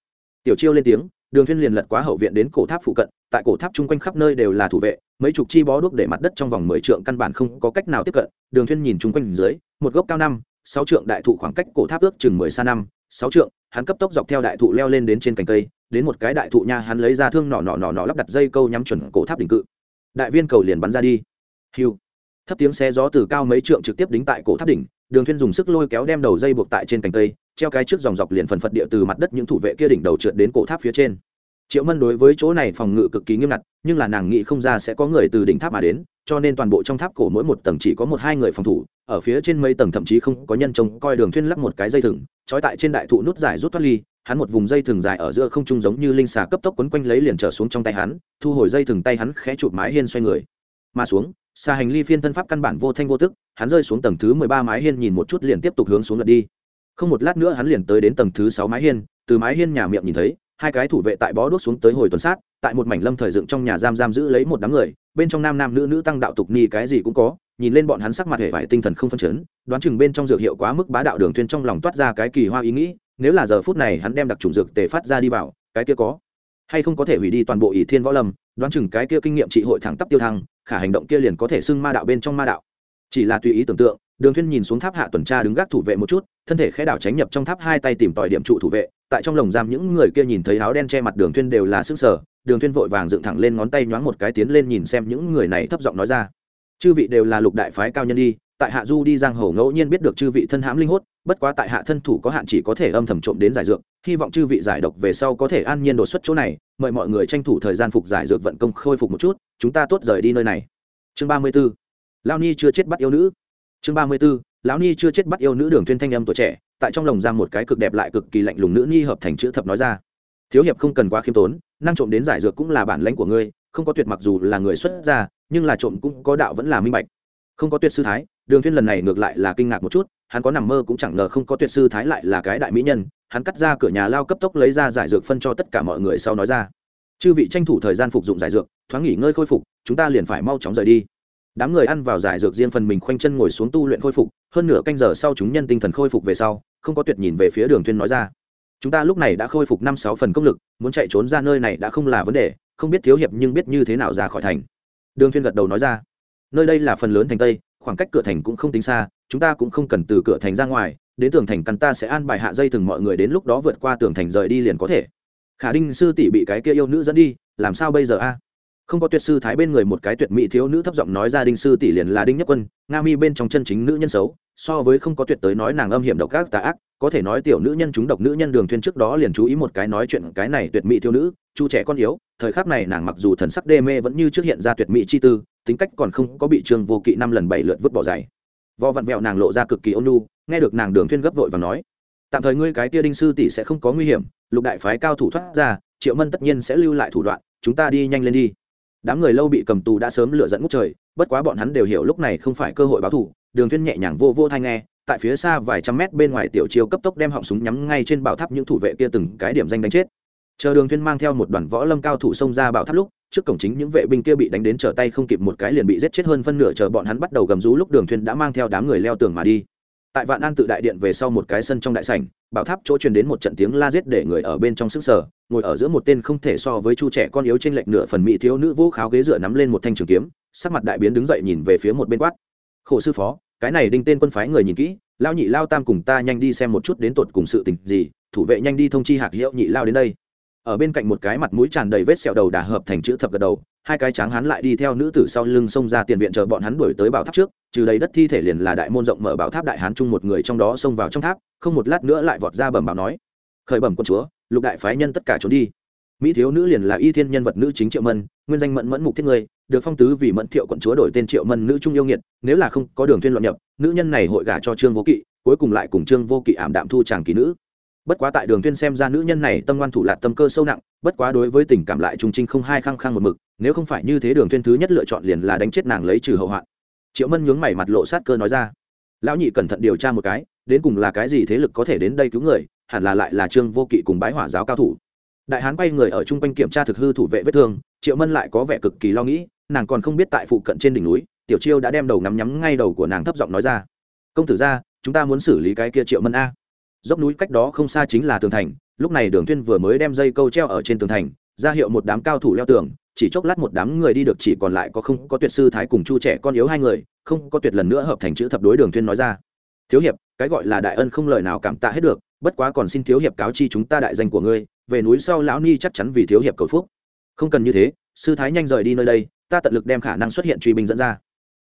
Tiểu chiêu lên tiếng đường thiên liền lật quá hậu viện đến cổ tháp phụ cận, tại cổ tháp chung quanh khắp nơi đều là thủ vệ, mấy chục chi bó đuốc để mặt đất trong vòng mười trượng căn bản không có cách nào tiếp cận. Đường thiên nhìn chung quanh dưới, một gốc cao năm, sáu trượng đại thụ khoảng cách cổ tháp ước chừng mười xa năm, sáu trượng, hắn cấp tốc dọc theo đại thụ leo lên đến trên cành cây, đến một cái đại thụ nha, hắn lấy ra thương nỏ nỏ nỏ nỏ lắp đặt dây câu nhắm chuẩn cổ tháp đỉnh cự. Đại viên cầu liền bắn ra đi. Hiu. Thấp tiếng xe gió từ cao mấy trượng trực tiếp đính tại cổ tháp đỉnh, đường thiên dùng sức lôi kéo đem đầu dây buộc tại trên cành cây treo cái trước dòng dọc liền phần phật địa từ mặt đất những thủ vệ kia đỉnh đầu trượt đến cổ tháp phía trên. Triệu mân đối với chỗ này phòng ngự cực kỳ nghiêm ngặt, nhưng là nàng nghĩ không ra sẽ có người từ đỉnh tháp mà đến, cho nên toàn bộ trong tháp cổ mỗi một tầng chỉ có một hai người phòng thủ, ở phía trên mấy tầng thậm chí không có nhân trông coi đường thuyên lắc một cái dây thừng, trói tại trên đại thụ nút dài rút thoát ly, hắn một vùng dây thừng dài ở giữa không trung giống như linh xà cấp tốc quấn quanh lấy liền trở xuống trong tay hắn, thu hồi dây thừng tay hắn khẽ chụp mái hiên xoay người. Mà xuống xa hành ly phiên thân pháp căn bản vô thanh vô tức, hắn rơi xuống tầng thứ mười ba mái hiên nhìn một chút liền tiếp tục hướng xuống lật đi không một lát nữa hắn liền tới đến tầng thứ sáu mái hiên, từ mái hiên nhà miệng nhìn thấy, hai cái thủ vệ tại bó đuốc xuống tới hồi tuần sát, tại một mảnh lâm thời dựng trong nhà giam giam giữ lấy một đám người, bên trong nam nam nữ nữ tăng đạo tục ni cái gì cũng có, nhìn lên bọn hắn sắc mặt hệ vải tinh thần không phân chấn, đoán chừng bên trong dược hiệu quá mức bá đạo đường thuyên trong lòng toát ra cái kỳ hoa ý nghĩ, nếu là giờ phút này hắn đem đặc trùng dược tề phát ra đi vào, cái kia có hay không có thể hủy đi toàn bộ ỷ thiên võ lâm, đoán chừng cái kia kinh nghiệm trị hội thẳng tắp tiêu thăng, khả hành động kia liền có thể xưng ma đạo bên trong ma đạo. Chỉ là tùy ý tưởng tượng đường thuyên nhìn xuống tháp hạ tuần tra đứng gác thủ vệ một chút, thân thể khẽ đảo tránh nhập trong tháp hai tay tìm tòi điểm trụ thủ vệ, tại trong lồng giam những người kia nhìn thấy áo đen che mặt đường thuyên đều là sức sở đường thuyên vội vàng dựng thẳng lên ngón tay nhoáng một cái tiến lên nhìn xem những người này thấp giọng nói ra chư vị đều là lục đại phái cao nhân đi, tại hạ du đi giang hồ ngẫu nhiên biết được chư vị thân hãm linh hốt, bất quá tại hạ thân thủ có hạn chỉ có thể âm thầm trộm đến giải dược, hy vọng chư vị giải độc về sau có thể an nhiên đột xuất chỗ này, mời mọi người tranh thủ thời gian phục giải dược vận công khôi phục một chút, chúng ta tốt rời đi nơi này chương ba mươi 34. lao ni chưa chết bắt yêu nữ chương ba mươi 34. lão ni chưa chết bắt yêu nữ đường thuyên thanh âm tuổi trẻ, tại trong lồng giam một cái cực đẹp lại cực kỳ lạnh lùng nữ nhi hợp thành chữ thập nói ra. Thiếu hiệp không cần quá khiêm tốn, năng trộm đến giải dược cũng là bản lãnh của ngươi, không có tuyệt mặc dù là người xuất gia, nhưng là trộm cũng có đạo vẫn là minh bạch. Không có tuyệt sư thái, đường thuyên lần này ngược lại là kinh ngạc một chút, hắn có nằm mơ cũng chẳng ngờ không có tuyệt sư thái lại là cái đại mỹ nhân, hắn cắt ra cửa nhà lao cấp tốc lấy ra giải dược phân cho tất cả mọi người sau nói ra. Chư vị tranh thủ thời gian phục dụng giải dược, thoáng nghỉ ngơi khôi phục, chúng ta liền phải mau chóng rời đi đám người ăn vào giải dược riêng phần mình khoanh chân ngồi xuống tu luyện khôi phục, hơn nửa canh giờ sau chúng nhân tinh thần khôi phục về sau, không có tuyệt nhìn về phía đường thuyên nói ra. Chúng ta lúc này đã khôi phục năm sáu phần công lực, muốn chạy trốn ra nơi này đã không là vấn đề, không biết thiếu hiệp nhưng biết như thế nào ra khỏi thành. Đường thuyên gật đầu nói ra. Nơi đây là phần lớn thành tây, khoảng cách cửa thành cũng không tính xa, chúng ta cũng không cần từ cửa thành ra ngoài, đến tường thành căn ta sẽ an bài hạ dây từng mọi người đến lúc đó vượt qua tường thành rời đi liền có thể. Khả đinh sư tỷ bị cái kia yêu nữ dẫn đi, làm sao bây giờ a? Không có tuyệt sư thái bên người một cái tuyệt mỹ thiếu nữ thấp giọng nói ra đinh sư tỷ liền là đinh nhất quân, nga mi bên trong chân chính nữ nhân xấu, so với không có tuyệt tới nói nàng âm hiểm độc ác tà ác, có thể nói tiểu nữ nhân chúng độc nữ nhân đường thuyên trước đó liền chú ý một cái nói chuyện cái này tuyệt mỹ thiếu nữ, chu trẻ con yếu, thời khắc này nàng mặc dù thần sắc đê mê vẫn như trước hiện ra tuyệt mỹ chi tư, tính cách còn không có bị trương vô kỵ năm lần bảy lượt vứt bỏ giày vo vặn vẹo nàng lộ ra cực kỳ ôn nhu, nghe được nàng đường thuyên gấp vội và nói, tạm thời ngươi cái kia đinh sư tỷ sẽ không có nguy hiểm, lục đại phái cao thủ thoát ra, triệu mân tất nhiên sẽ lưu lại thủ đoạn, chúng ta đi nhanh lên đi đám người lâu bị cầm tù đã sớm lựa dẫn ngút trời, bất quá bọn hắn đều hiểu lúc này không phải cơ hội báo thù. Đường thuyên nhẹ nhàng vô vô thanh nghe, tại phía xa vài trăm mét bên ngoài tiểu chiêu cấp tốc đem họng súng nhắm ngay trên bảo tháp những thủ vệ kia từng cái điểm danh đánh chết. Chờ đường thuyên mang theo một đoàn võ lâm cao thủ xông ra bảo tháp lúc, trước cổng chính những vệ binh kia bị đánh đến trở tay không kịp một cái liền bị giết chết hơn phân nửa, chờ bọn hắn bắt đầu gầm rú lúc đường thuyên đã mang theo đám người leo tường mà đi tại vạn an tự đại điện về sau một cái sân trong đại sảnh, bảo tháp chỗ truyền đến một trận tiếng la giết để người ở bên trong sức sở ngồi ở giữa một tên không thể so với chu trẻ con yếu trên lệnh nửa phần mỹ thiếu nữ vũ kháo ghế dựa nắm lên một thanh trường kiếm, sắc mặt đại biến đứng dậy nhìn về phía một bên quát. Khổ sư phó, cái này đinh tên quân phái người nhìn kỹ lao nhị lao tam cùng ta nhanh đi xem một chút đến tột cùng sự tình gì, thủ vệ nhanh đi thông chi hạc hiệu nhị lao đến đây. Ở bên cạnh một cái mặt mũi tràn đầy vết sẹo đầu đà hợp thành chữ thập gật đầu, hai cái tráng hắn lại đi theo nữ tử sau lưng xông ra tiền viện chờ bọn hắn đuổi tới bảo tháp trước trừ đầy đất thi thể liền là đại môn rộng mở bảo tháp đại hán chung một người trong đó xông vào trong tháp, không một lát nữa lại vọt ra bẩm báo nói, khởi bẩm quân chúa, lục đại phái nhân tất cả trốn đi. Mỹ thiếu nữ liền là y thiên nhân vật nữ chính triệu mân, nguyên danh mẫn mẫn mục thiết người được phong tứ vì mẫn thiệu quận chúa đổi tên triệu mân nữ trung yêu nghiệt, nếu là không có đường thiên luận nhập, nữ nhân này hội gả cho trương vô kỵ, cuối cùng lại cùng trương vô kỵ ảm đạm thu chàng kỳ nữ. Bất quá tại đường tuyên xem ra nữ nhân này tâm ngoan thủ lạt tâm cơ sâu nặng, bất quá đối với tình cảm lại trung trinh không hai khăng khăng một mực, nếu không phải như thế đường tuyên thứ nhất lựa chọn liền là đánh chết nàng lấy trừ hậu hoạn triệu mân nhướng mày mặt lộ sát cơ nói ra, lão nhị cẩn thận điều tra một cái, đến cùng là cái gì thế lực có thể đến đây cứu người, hẳn là lại là trương vô kỵ cùng bái hỏa giáo cao thủ. Đại hán quay người ở chung quanh kiểm tra thực hư thủ vệ vết thương, triệu mân lại có vẻ cực kỳ lo nghĩ, nàng còn không biết tại phụ cận trên đỉnh núi, tiểu chiêu đã đem đầu ngắm nhắm ngay đầu của nàng thấp giọng nói ra, công tử ra, chúng ta muốn xử lý cái kia triệu mân a. Dốc núi cách đó không xa chính là tường thành, lúc này đường thiên vừa mới đem dây câu treo ở trên tường thành, ra hiệu một đám cao thủ leo tường chỉ chốc lát một đám người đi được chỉ còn lại có không có tuyệt sư thái cùng chu trẻ con yếu hai người, không có tuyệt lần nữa hợp thành chữ thập đối đường thuyên nói ra. Thiếu hiệp, cái gọi là đại ân không lời nào cảm tạ hết được, bất quá còn xin thiếu hiệp cáo chi chúng ta đại danh của ngươi, về núi sau lão ni chắc chắn vì thiếu hiệp cầu phúc. Không cần như thế, sư thái nhanh rời đi nơi đây, ta tận lực đem khả năng xuất hiện truy binh dẫn ra.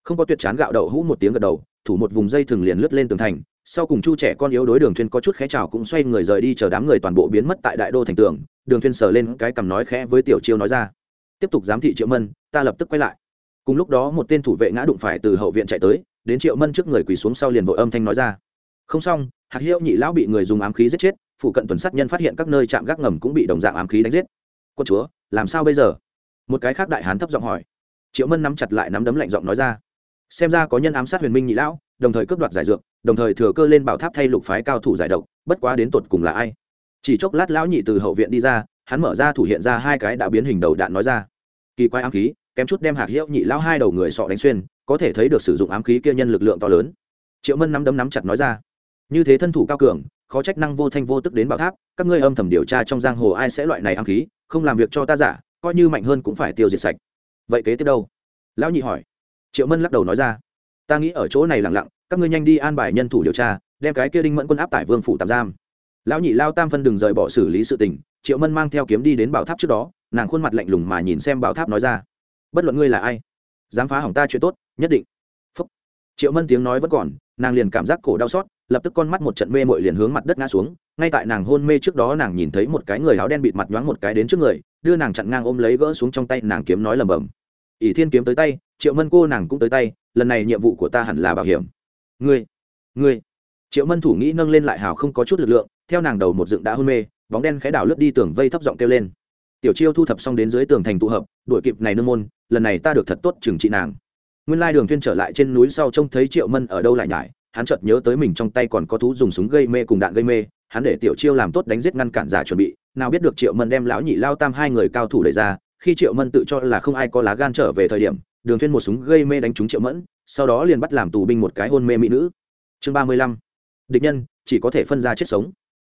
Không có tuyệt chán gạo đậu hũ một tiếng gật đầu, thủ một vùng dây thường liền lướt lên tường thành, sau cùng chu trẻ con yếu đối đường thuyên có chút khẽ chào cũng xoay người rời đi, chờ đám người toàn bộ biến mất tại đại đô thành tường, đường thuyên sờ lên cái cầm nói khẽ với tiểu chiêu nói ra tiếp tục giám thị triệu mân, ta lập tức quay lại. Cùng lúc đó một tên thủ vệ ngã đụng phải từ hậu viện chạy tới, đến triệu mân trước người quỳ xuống sau liền vội âm thanh nói ra. Không xong hạt hiệu nhị lão bị người dùng ám khí giết chết, phụ cận tuần sát nhân phát hiện các nơi chạm gác ngầm cũng bị đồng dạng ám khí đánh giết. Quân chúa, làm sao bây giờ? Một cái khác đại hán thấp giọng hỏi. Triệu mân nắm chặt lại nắm đấm lạnh giọng nói ra. Xem ra có nhân ám sát huyền minh nhị lão, đồng thời cướp đoạt giải dược, đồng thời thừa cơ lên bảo tháp thay lục phái cao thủ giải độc, bất quá đến tột cùng là ai? Chỉ chốc lát lão nhị từ hậu viện đi ra hắn mở ra thủ hiện ra hai cái đã biến hình đầu đạn nói ra. Kỳ quái ám khí, kém chút đem hạc hiệu nhị lão hai đầu người sọ đánh xuyên, có thể thấy được sử dụng ám khí kia nhân lực lượng to lớn. Triệu mân nắm đấm nắm chặt nói ra. Như thế thân thủ cao cường, khó trách năng vô thanh vô tức đến bảo tháp, các ngươi âm thầm điều tra trong giang hồ ai sẽ loại này ám khí, không làm việc cho ta giả, coi như mạnh hơn cũng phải tiêu diệt sạch. Vậy kế tiếp đâu? Lão nhị hỏi. Triệu mân lắc đầu nói ra. Ta nghĩ ở chỗ này lặng lặng, các ngươi nhanh đi an bài nhân thủ điều tra, đem cái kia đinh mẫn quân áp tải vương phủ tạm giam. Lão nhị lao tam phân đừng rời bỏ xử lý sự tình triệu mân mang theo kiếm đi đến bảo tháp trước đó, nàng khuôn mặt lạnh lùng mà nhìn xem bảo tháp nói ra. Bất luận ngươi là ai, dám phá hỏng ta chuyện tốt, nhất định. Phúc. triệu mân tiếng nói vẫn còn, nàng liền cảm giác cổ đau xót, lập tức con mắt một trận mê mội liền hướng mặt đất ngã xuống. Ngay tại nàng hôn mê trước đó nàng nhìn thấy một cái người áo đen bịt mặt nhoáng một cái đến trước người, đưa nàng chặn ngang ôm lấy gỡ xuống trong tay, nàng kiếm nói lầm bầm ỷ thiên kiếm tới tay, triệu mân cô nàng cũng tới tay, lần này nhiệm vụ của ta hẳn là bảo hiểm. Ngươi ngươi. Triệu mân thủ nghĩ nâng lên lại hào không có chút lực lượng, theo nàng đầu một dựng đã hôn mê bóng đen khẽ đảo lướt đi tường vây thấp giọng kêu lên. Tiểu chiêu thu thập xong đến dưới tường thành tụ hợp, đuổi kịp này nương môn, lần này ta được thật tốt trừng trị nàng. Nguyên lai đường thuyên trở lại trên núi sau trông thấy triệu mân ở đâu lại nhải, hắn chợt nhớ tới mình trong tay còn có thú dùng súng gây mê cùng đạn gây mê, hắn để tiểu chiêu làm tốt đánh giết ngăn cản giả chuẩn bị, nào biết được triệu mân đem lão nhị lao tam hai người cao thủ đẩy ra, khi triệu mân tự cho là không ai có lá gan trở về thời điểm, đường thuyên một súng gây mê đánh trúng triệu mẫn, sau đó liền bắt làm tù binh một cái hôn mê mỹ nữ. Chương ba mươi lăm. Địch nhân, chỉ có thể phân ra chết sống.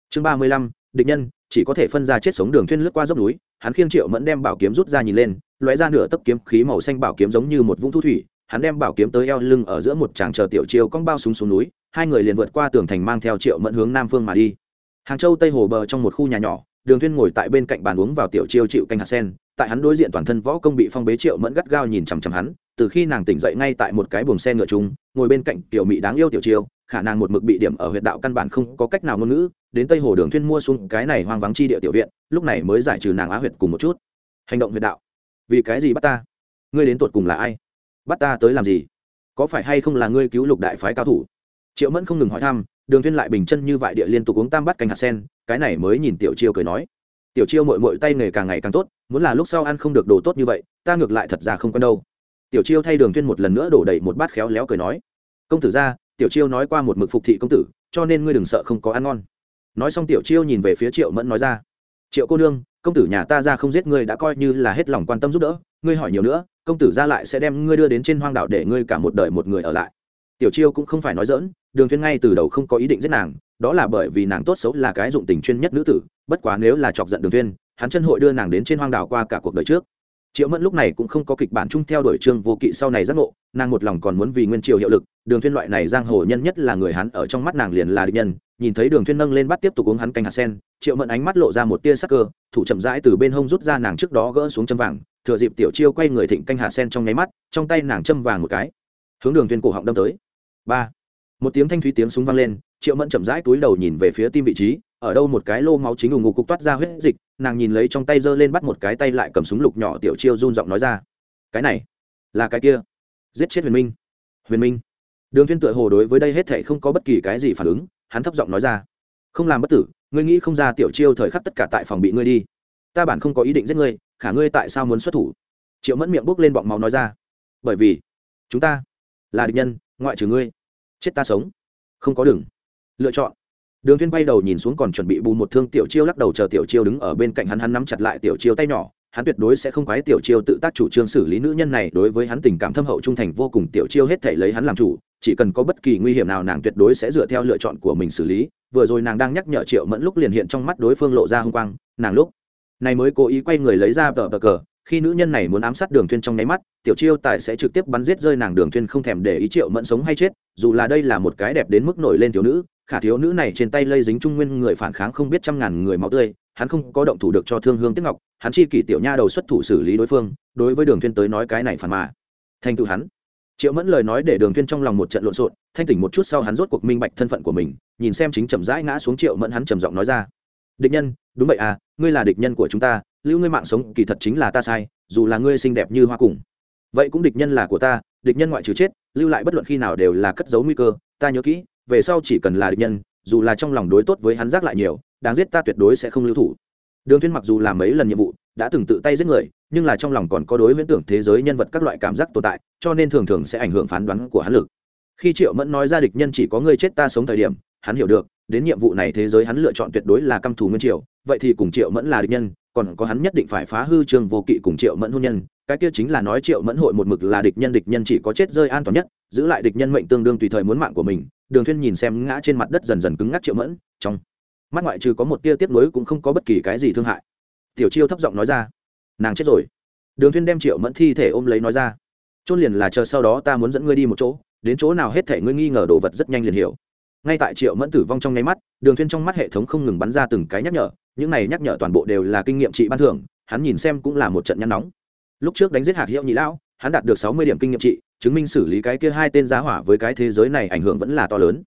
Chương ba mươi lăm địch nhân, chỉ có thể phân ra chết sống đường thuyên lướt qua dốc núi, hắn khiêng triệu mẫn đem bảo kiếm rút ra nhìn lên, lóe ra nửa tấc kiếm khí màu xanh bảo kiếm giống như một vũng thu thủy, hắn đem bảo kiếm tới eo lưng ở giữa một tràng chờ tiểu chiêu cong bao súng xuống núi, hai người liền vượt qua tường thành mang theo triệu mẫn hướng nam phương mà đi. Hàng châu tây hồ bờ trong một khu nhà nhỏ, đường thuyên ngồi tại bên cạnh bàn uống vào tiểu chiêu chịu canh hạt sen, tại hắn đối diện toàn thân võ công bị phong bế triệu mẫn gắt gao nhìn chằm chằm hắn, từ khi nàng tỉnh dậy ngay tại một cái buồng xe ngựa chung, ngồi bên cạnh tiểu mỹ đáng yêu tiểu chiêu, khả năng một mực bị điểm ở huyệt đạo căn bản không có cách nào ngôn ngữ đến tây hồ đường thuyên mua xuống cái này hoang vắng chi địa tiểu viện, lúc này mới giải trừ nàng á huyệt cùng một chút. Hành động huyệt đạo. Vì cái gì bắt ta? Ngươi đến tuột cùng là ai? Bắt ta tới làm gì? Có phải hay không là ngươi cứu lục đại phái cao thủ? Triệu mẫn không ngừng hỏi thăm, đường thuyên lại bình chân như vậy địa liên tục uống tam Bát canh hạt sen, cái này mới nhìn tiểu chiêu cười nói. Tiểu chiêu mội mội tay nghề càng ngày càng tốt, muốn là lúc sau ăn không được đồ tốt như vậy, ta ngược lại thật ra không quen đâu. Tiểu chiêu thay đường thuyên một lần nữa đổ đầy một bát khéo léo cười nói. Công tử ra, tiểu chiêu nói qua một mực phục thị công tử, cho nên ngươi đừng sợ không có ăn ngon nói xong tiểu chiêu nhìn về phía triệu mẫn nói ra, triệu cô nương, công tử nhà ta ra không giết ngươi đã coi như là hết lòng quan tâm giúp đỡ, ngươi hỏi nhiều nữa, công tử ra lại sẽ đem ngươi đưa đến trên hoang đảo để ngươi cả một đời một người ở lại. Tiểu chiêu cũng không phải nói dỡn đường thuyên ngay từ đầu không có ý định giết nàng, đó là bởi vì nàng tốt xấu là cái dụng tình chuyên nhất nữ tử, bất quá nếu là chọc giận đường thuyên, hắn chân hội đưa nàng đến trên hoang đảo qua cả cuộc đời trước triệu mẫn lúc này cũng không có kịch bản chung theo đuổi trương vô kỵ sau này giác ngộ, nàng một lòng còn muốn vì nguyên triều hiệu lực, đường thuyên loại này giang hồ nhân nhất là người hắn ở trong mắt nàng liền là địch nhân, nhìn thấy đường thuyên nâng lên bắt tiếp tục uống hắn canh hạt sen, triệu mẫn ánh mắt lộ ra một tia sắc cơ, thủ chậm rãi từ bên hông rút ra nàng trước đó gỡ xuống châm vàng, thừa dịp tiểu chiêu quay người thịnh canh hạt sen trong nháy mắt, trong tay nàng châm vàng một cái, hướng đường thuyên cổ họng đâm tới. Ba, một tiếng thanh thúy tiếng súng vang lên, triệu mẫn chậm rãi cúi đầu nhìn về phía tim vị trí ở đâu một cái lô máu chính ủng ngục cục toát ra huyết dịch, nàng nhìn lấy trong tay giơ lên bắt một cái tay lại cầm súng lục nhỏ tiểu chiêu run giọng nói ra. Cái này là cái kia. Giết chết huyền minh. Huyền minh. Đường thiên tựa hồ đối với đây hết thảy không có bất kỳ cái gì phản ứng, hắn thấp giọng nói ra. Không làm bất tử, ngươi nghĩ không ra tiểu chiêu thời khắc tất cả tại phòng bị ngươi đi. Ta bản không có ý định giết ngươi, khả ngươi tại sao muốn xuất thủ? Triệu mẫn miệng bốc lên bọng máu nói ra. Bởi vì, chúng ta là địch nhân, ngoại trừ ngươi, chết ta sống. Không có đường. Lựa chọn đường thiên bay đầu nhìn xuống còn chuẩn bị bù một thương tiểu chiêu lắc đầu chờ tiểu chiêu đứng ở bên cạnh hắn hắn nắm chặt lại tiểu chiêu tay nhỏ. Hắn tuyệt đối sẽ không quái tiểu chiêu tự tác chủ trương xử lý nữ nhân này, đối với hắn tình cảm thâm hậu trung thành vô cùng, tiểu chiêu hết thể lấy hắn làm chủ, chỉ cần có bất kỳ nguy hiểm nào nàng tuyệt đối sẽ dựa theo lựa chọn của mình xử lý. Vừa rồi nàng đang nhắc nhở triệu mẫn lúc liền hiện trong mắt đối phương lộ ra hung quang, nàng lúc này mới cố ý quay người lấy ra tờ tờ cờ. Khi nữ nhân này muốn ám sát đường thuyên trong nháy mắt, tiểu chiêu tài sẽ trực tiếp bắn giết rơi nàng, đường thuyên không thèm để ý triệu mẫn sống hay chết, dù là đây là một cái đẹp đến mức nổi lên thiếu nữ khả thiếu nữ này trên tay lây dính trung nguyên người phản kháng không biết trăm ngàn người máu tươi, hắn không có động thủ được cho thương hương tiếc ngọc, hắn chi kỷ tiểu nha đầu xuất thủ xử lý đối phương, đối với đường Thiên tới nói cái này phản mà. Thành tựu hắn. Triệu mẫn lời nói để đường Thiên trong lòng một trận lộn xộn, thanh tỉnh một chút sau hắn rốt cuộc minh bạch thân phận của mình, nhìn xem chính chậm rãi ngã xuống triệu mẫn hắn trầm giọng nói ra. Địch nhân, đúng vậy à ngươi là địch nhân của chúng ta, lưu ngươi mạng sống kỳ thật chính là ta sai, dù là ngươi xinh đẹp như hoa cùng. Vậy cũng địch nhân là của ta, địch nhân ngoại trừ chết, lưu lại bất luận khi nào đều là cất giấu nguy cơ, ta nhớ kỹ về sau chỉ cần là địch nhân, dù là trong lòng đối tốt với hắn giác lại nhiều, đáng giết ta tuyệt đối sẽ không lưu thủ. Đường thuyên mặc dù làm mấy lần nhiệm vụ, đã từng tự tay giết người, nhưng là trong lòng còn có đối huyễn tưởng thế giới nhân vật các loại cảm giác tồn tại, cho nên thường thường sẽ ảnh hưởng phán đoán của hắn lực. Khi triệu mẫn nói ra địch nhân chỉ có ngươi chết ta sống thời điểm, hắn hiểu được, đến nhiệm vụ này thế giới hắn lựa chọn tuyệt đối là căm thù nguyên triệu vậy thì cùng triệu mẫn là địch nhân, còn có hắn nhất định phải phá hư trường vô kỵ cùng triệu mẫn hôn nhân cái kia chính là nói triệu mẫn hội một mực là địch nhân địch nhân chỉ có chết rơi an toàn nhất, giữ lại địch nhân mệnh tương đương tùy thời muốn mạng của mình. Đường thuyên nhìn xem ngã trên mặt đất dần dần cứng ngắc triệu mẫn, trong mắt ngoại trừ có một tia tiếc nuối cũng không có bất kỳ cái gì thương hại. Tiểu chiêu thấp giọng nói ra, nàng chết rồi. Đường thuyên đem triệu mẫn thi thể ôm lấy nói ra chôn liền là chờ sau đó ta muốn dẫn ngươi đi một chỗ, đến chỗ nào hết thể ngươi nghi ngờ đồ vật rất nhanh liền hiểu. Ngay tại triệu mẫn tử vong trong nháy mắt, đường thuyên trong mắt hệ thống không ngừng bắn ra từng cái nhắc nhở, những này nhắc nhở toàn bộ đều là kinh nghiệm trị ban thưởng, hắn nhìn xem cũng là một trận nhăn nóng lúc trước đánh giết hạc hiệu nhị lão, hắn đạt được sáu mươi điểm kinh nghiệm trị, chứng minh xử lý cái kia hai tên giá hỏa với cái thế giới này ảnh hưởng vẫn là to lớn.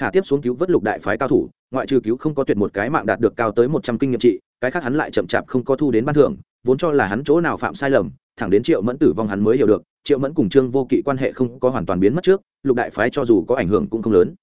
Khả tiếp xuống cứu vớt lục đại phái cao thủ, ngoại trừ cứu không có tuyệt một cái mạng đạt được cao tới một trăm kinh nghiệm trị, cái khác hắn lại chậm chạp không có thu đến ban thưởng, vốn cho là hắn chỗ nào phạm sai lầm, thẳng đến triệu mẫn tử vong hắn mới hiểu được, triệu mẫn cùng trương vô kỵ quan hệ không có hoàn toàn biến mất trước, lục đại phái cho dù có ảnh hưởng cũng không lớn.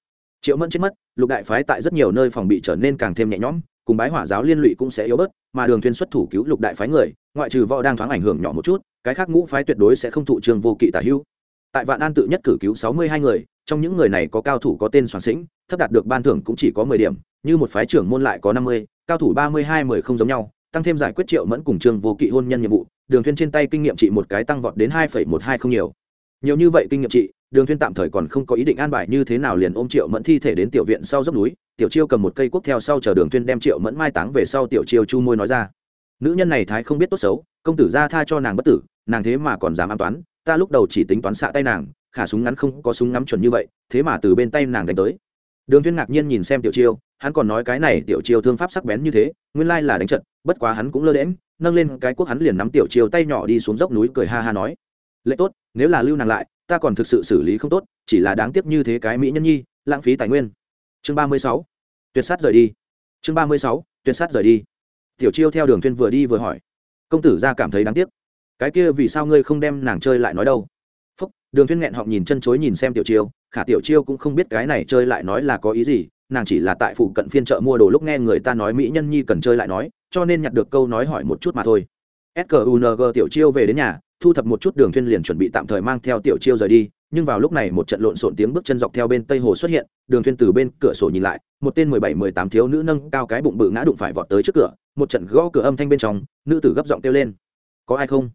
Triệu mẫn chết mất, lục đại phái tại rất nhiều nơi phòng bị trở nên càng thêm nhẹ nhõm cùng bái hỏa giáo liên lụy cũng sẽ yếu bớt, mà đường thuyên xuất thủ cứu lục đại phái người, ngoại trừ võ đang thoáng ảnh hưởng nhỏ một chút, cái khác ngũ phái tuyệt đối sẽ không thụ trương vô kỵ tả hưu. tại vạn an tự nhất cử cứu sáu mươi hai người, trong những người này có cao thủ có tên soạn sĩnh, thấp đạt được ban thưởng cũng chỉ có mười điểm, như một phái trưởng môn lại có năm mươi, cao thủ ba mươi hai mười không giống nhau, tăng thêm giải quyết triệu mẫn cùng trương vô kỵ hôn nhân nhiệm vụ, đường thuyên trên tay kinh nghiệm trị một cái tăng vọt đến hai phẩy một hai không nhiều nhiều như vậy kinh nghiệm trị, đường thuyên tạm thời còn không có ý định an bài như thế nào liền ôm triệu mẫn thi thể đến tiểu viện sau dốc núi tiểu chiêu cầm một cây cuốc theo sau chờ đường thuyên đem triệu mẫn mai táng về sau tiểu chiêu chu môi nói ra. Nữ nhân này thái không biết tốt xấu, công tử gia tha cho nàng bất tử, nàng thế mà còn dám an toán, ta lúc đầu chỉ tính toán xạ tay nàng, khả súng ngắn không có súng ngắm chuẩn như vậy, thế mà từ bên tay nàng đánh tới. Đường thuyên ngạc nhiên nhìn xem tiểu chiêu, hắn còn nói cái này tiểu chiêu thương pháp sắc bén như thế, nguyên lai là đánh trận, bất quá hắn cũng lơ đễm nâng lên cái quốc hắn liền nắm tiểu chiêu tay nhỏ đi xuống dốc núi cười ha ha nói. Lệ tốt, nếu là lưu nàng lại, ta còn thực sự xử lý không tốt, chỉ là đáng tiếc như thế cái mỹ nhân nhi, lãng phí tài nguyên chương ba mươi sáu, tuyệt sát rời đi. Chương ba mươi sáu, tuyệt sát rời đi. Tiểu chiêu theo đường thuyên vừa đi vừa hỏi. Công tử ra cảm thấy đáng tiếc. Cái kia vì sao ngươi không đem nàng chơi lại nói đâu? Phúc, đường thuyên nghẹn họng nhìn chân chối nhìn xem tiểu chiêu, khả tiểu chiêu cũng không biết cái này chơi lại nói là có ý gì, nàng chỉ là tại phụ cận phiên chợ mua đồ lúc nghe người ta nói mỹ nhân nhi cần chơi lại nói, cho nên nhặt được câu nói hỏi một chút mà thôi. Sqng tiểu chiêu về đến nhà, thu thập một chút đường thuyên liền chuẩn bị tạm thời mang theo tiểu chiêu rời đi nhưng vào lúc này một trận lộn xộn tiếng bước chân dọc theo bên tây hồ xuất hiện, đường thuyên từ bên cửa sổ nhìn lại, một tên mười bảy, mười tám thiếu nữ nâng cao cái bụng bự ngã đụng phải vọt tới trước cửa, một trận gõ cửa âm thanh bên trong, nữ tử gấp giọng kêu lên, có ai không?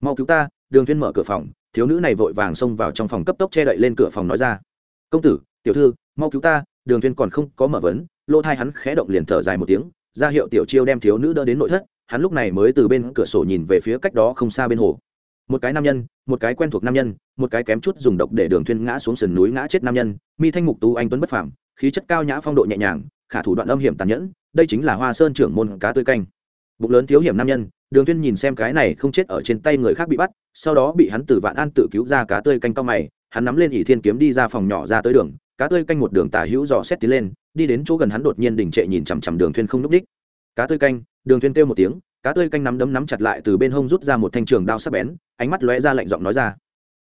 Mau cứu ta, đường thuyên mở cửa phòng. Thiếu nữ này vội vàng xông vào trong phòng cấp tốc che đậy lên cửa phòng nói ra, công tử, tiểu thư, mau cứu ta, đường thuyên còn không có mở vấn. Lô thai hắn khẽ động liền thở dài một tiếng, ra hiệu tiểu chiêu đem thiếu nữ đỡ đến nội thất, hắn lúc này mới từ bên cửa sổ nhìn về phía cách đó không xa bên hồ một cái nam nhân, một cái quen thuộc nam nhân, một cái kém chút dùng độc để đường thuyên ngã xuống sườn núi ngã chết nam nhân. Mi thanh mục tú, anh tuấn bất phàm, khí chất cao nhã phong độ nhẹ nhàng, khả thủ đoạn âm hiểm tàn nhẫn, đây chính là hoa sơn trưởng môn cá tươi canh. Bụng lớn thiếu hiểm nam nhân, đường thuyên nhìn xem cái này không chết ở trên tay người khác bị bắt, sau đó bị hắn từ vạn an tự cứu ra cá tươi canh cao mày, hắn nắm lên ỷ thiên kiếm đi ra phòng nhỏ ra tới đường, cá tươi canh một đường tả hữu dò xét tiến lên, đi đến chỗ gần hắn đột nhiên đình trệ nhìn chằm chằm đường thuyên không núp đích. Cá tươi canh, đường thuyên kêu một tiếng cá tươi canh nắm đấm nắm chặt lại từ bên hông rút ra một thanh trường đao sắc bén, ánh mắt lóe ra lạnh giọng nói ra,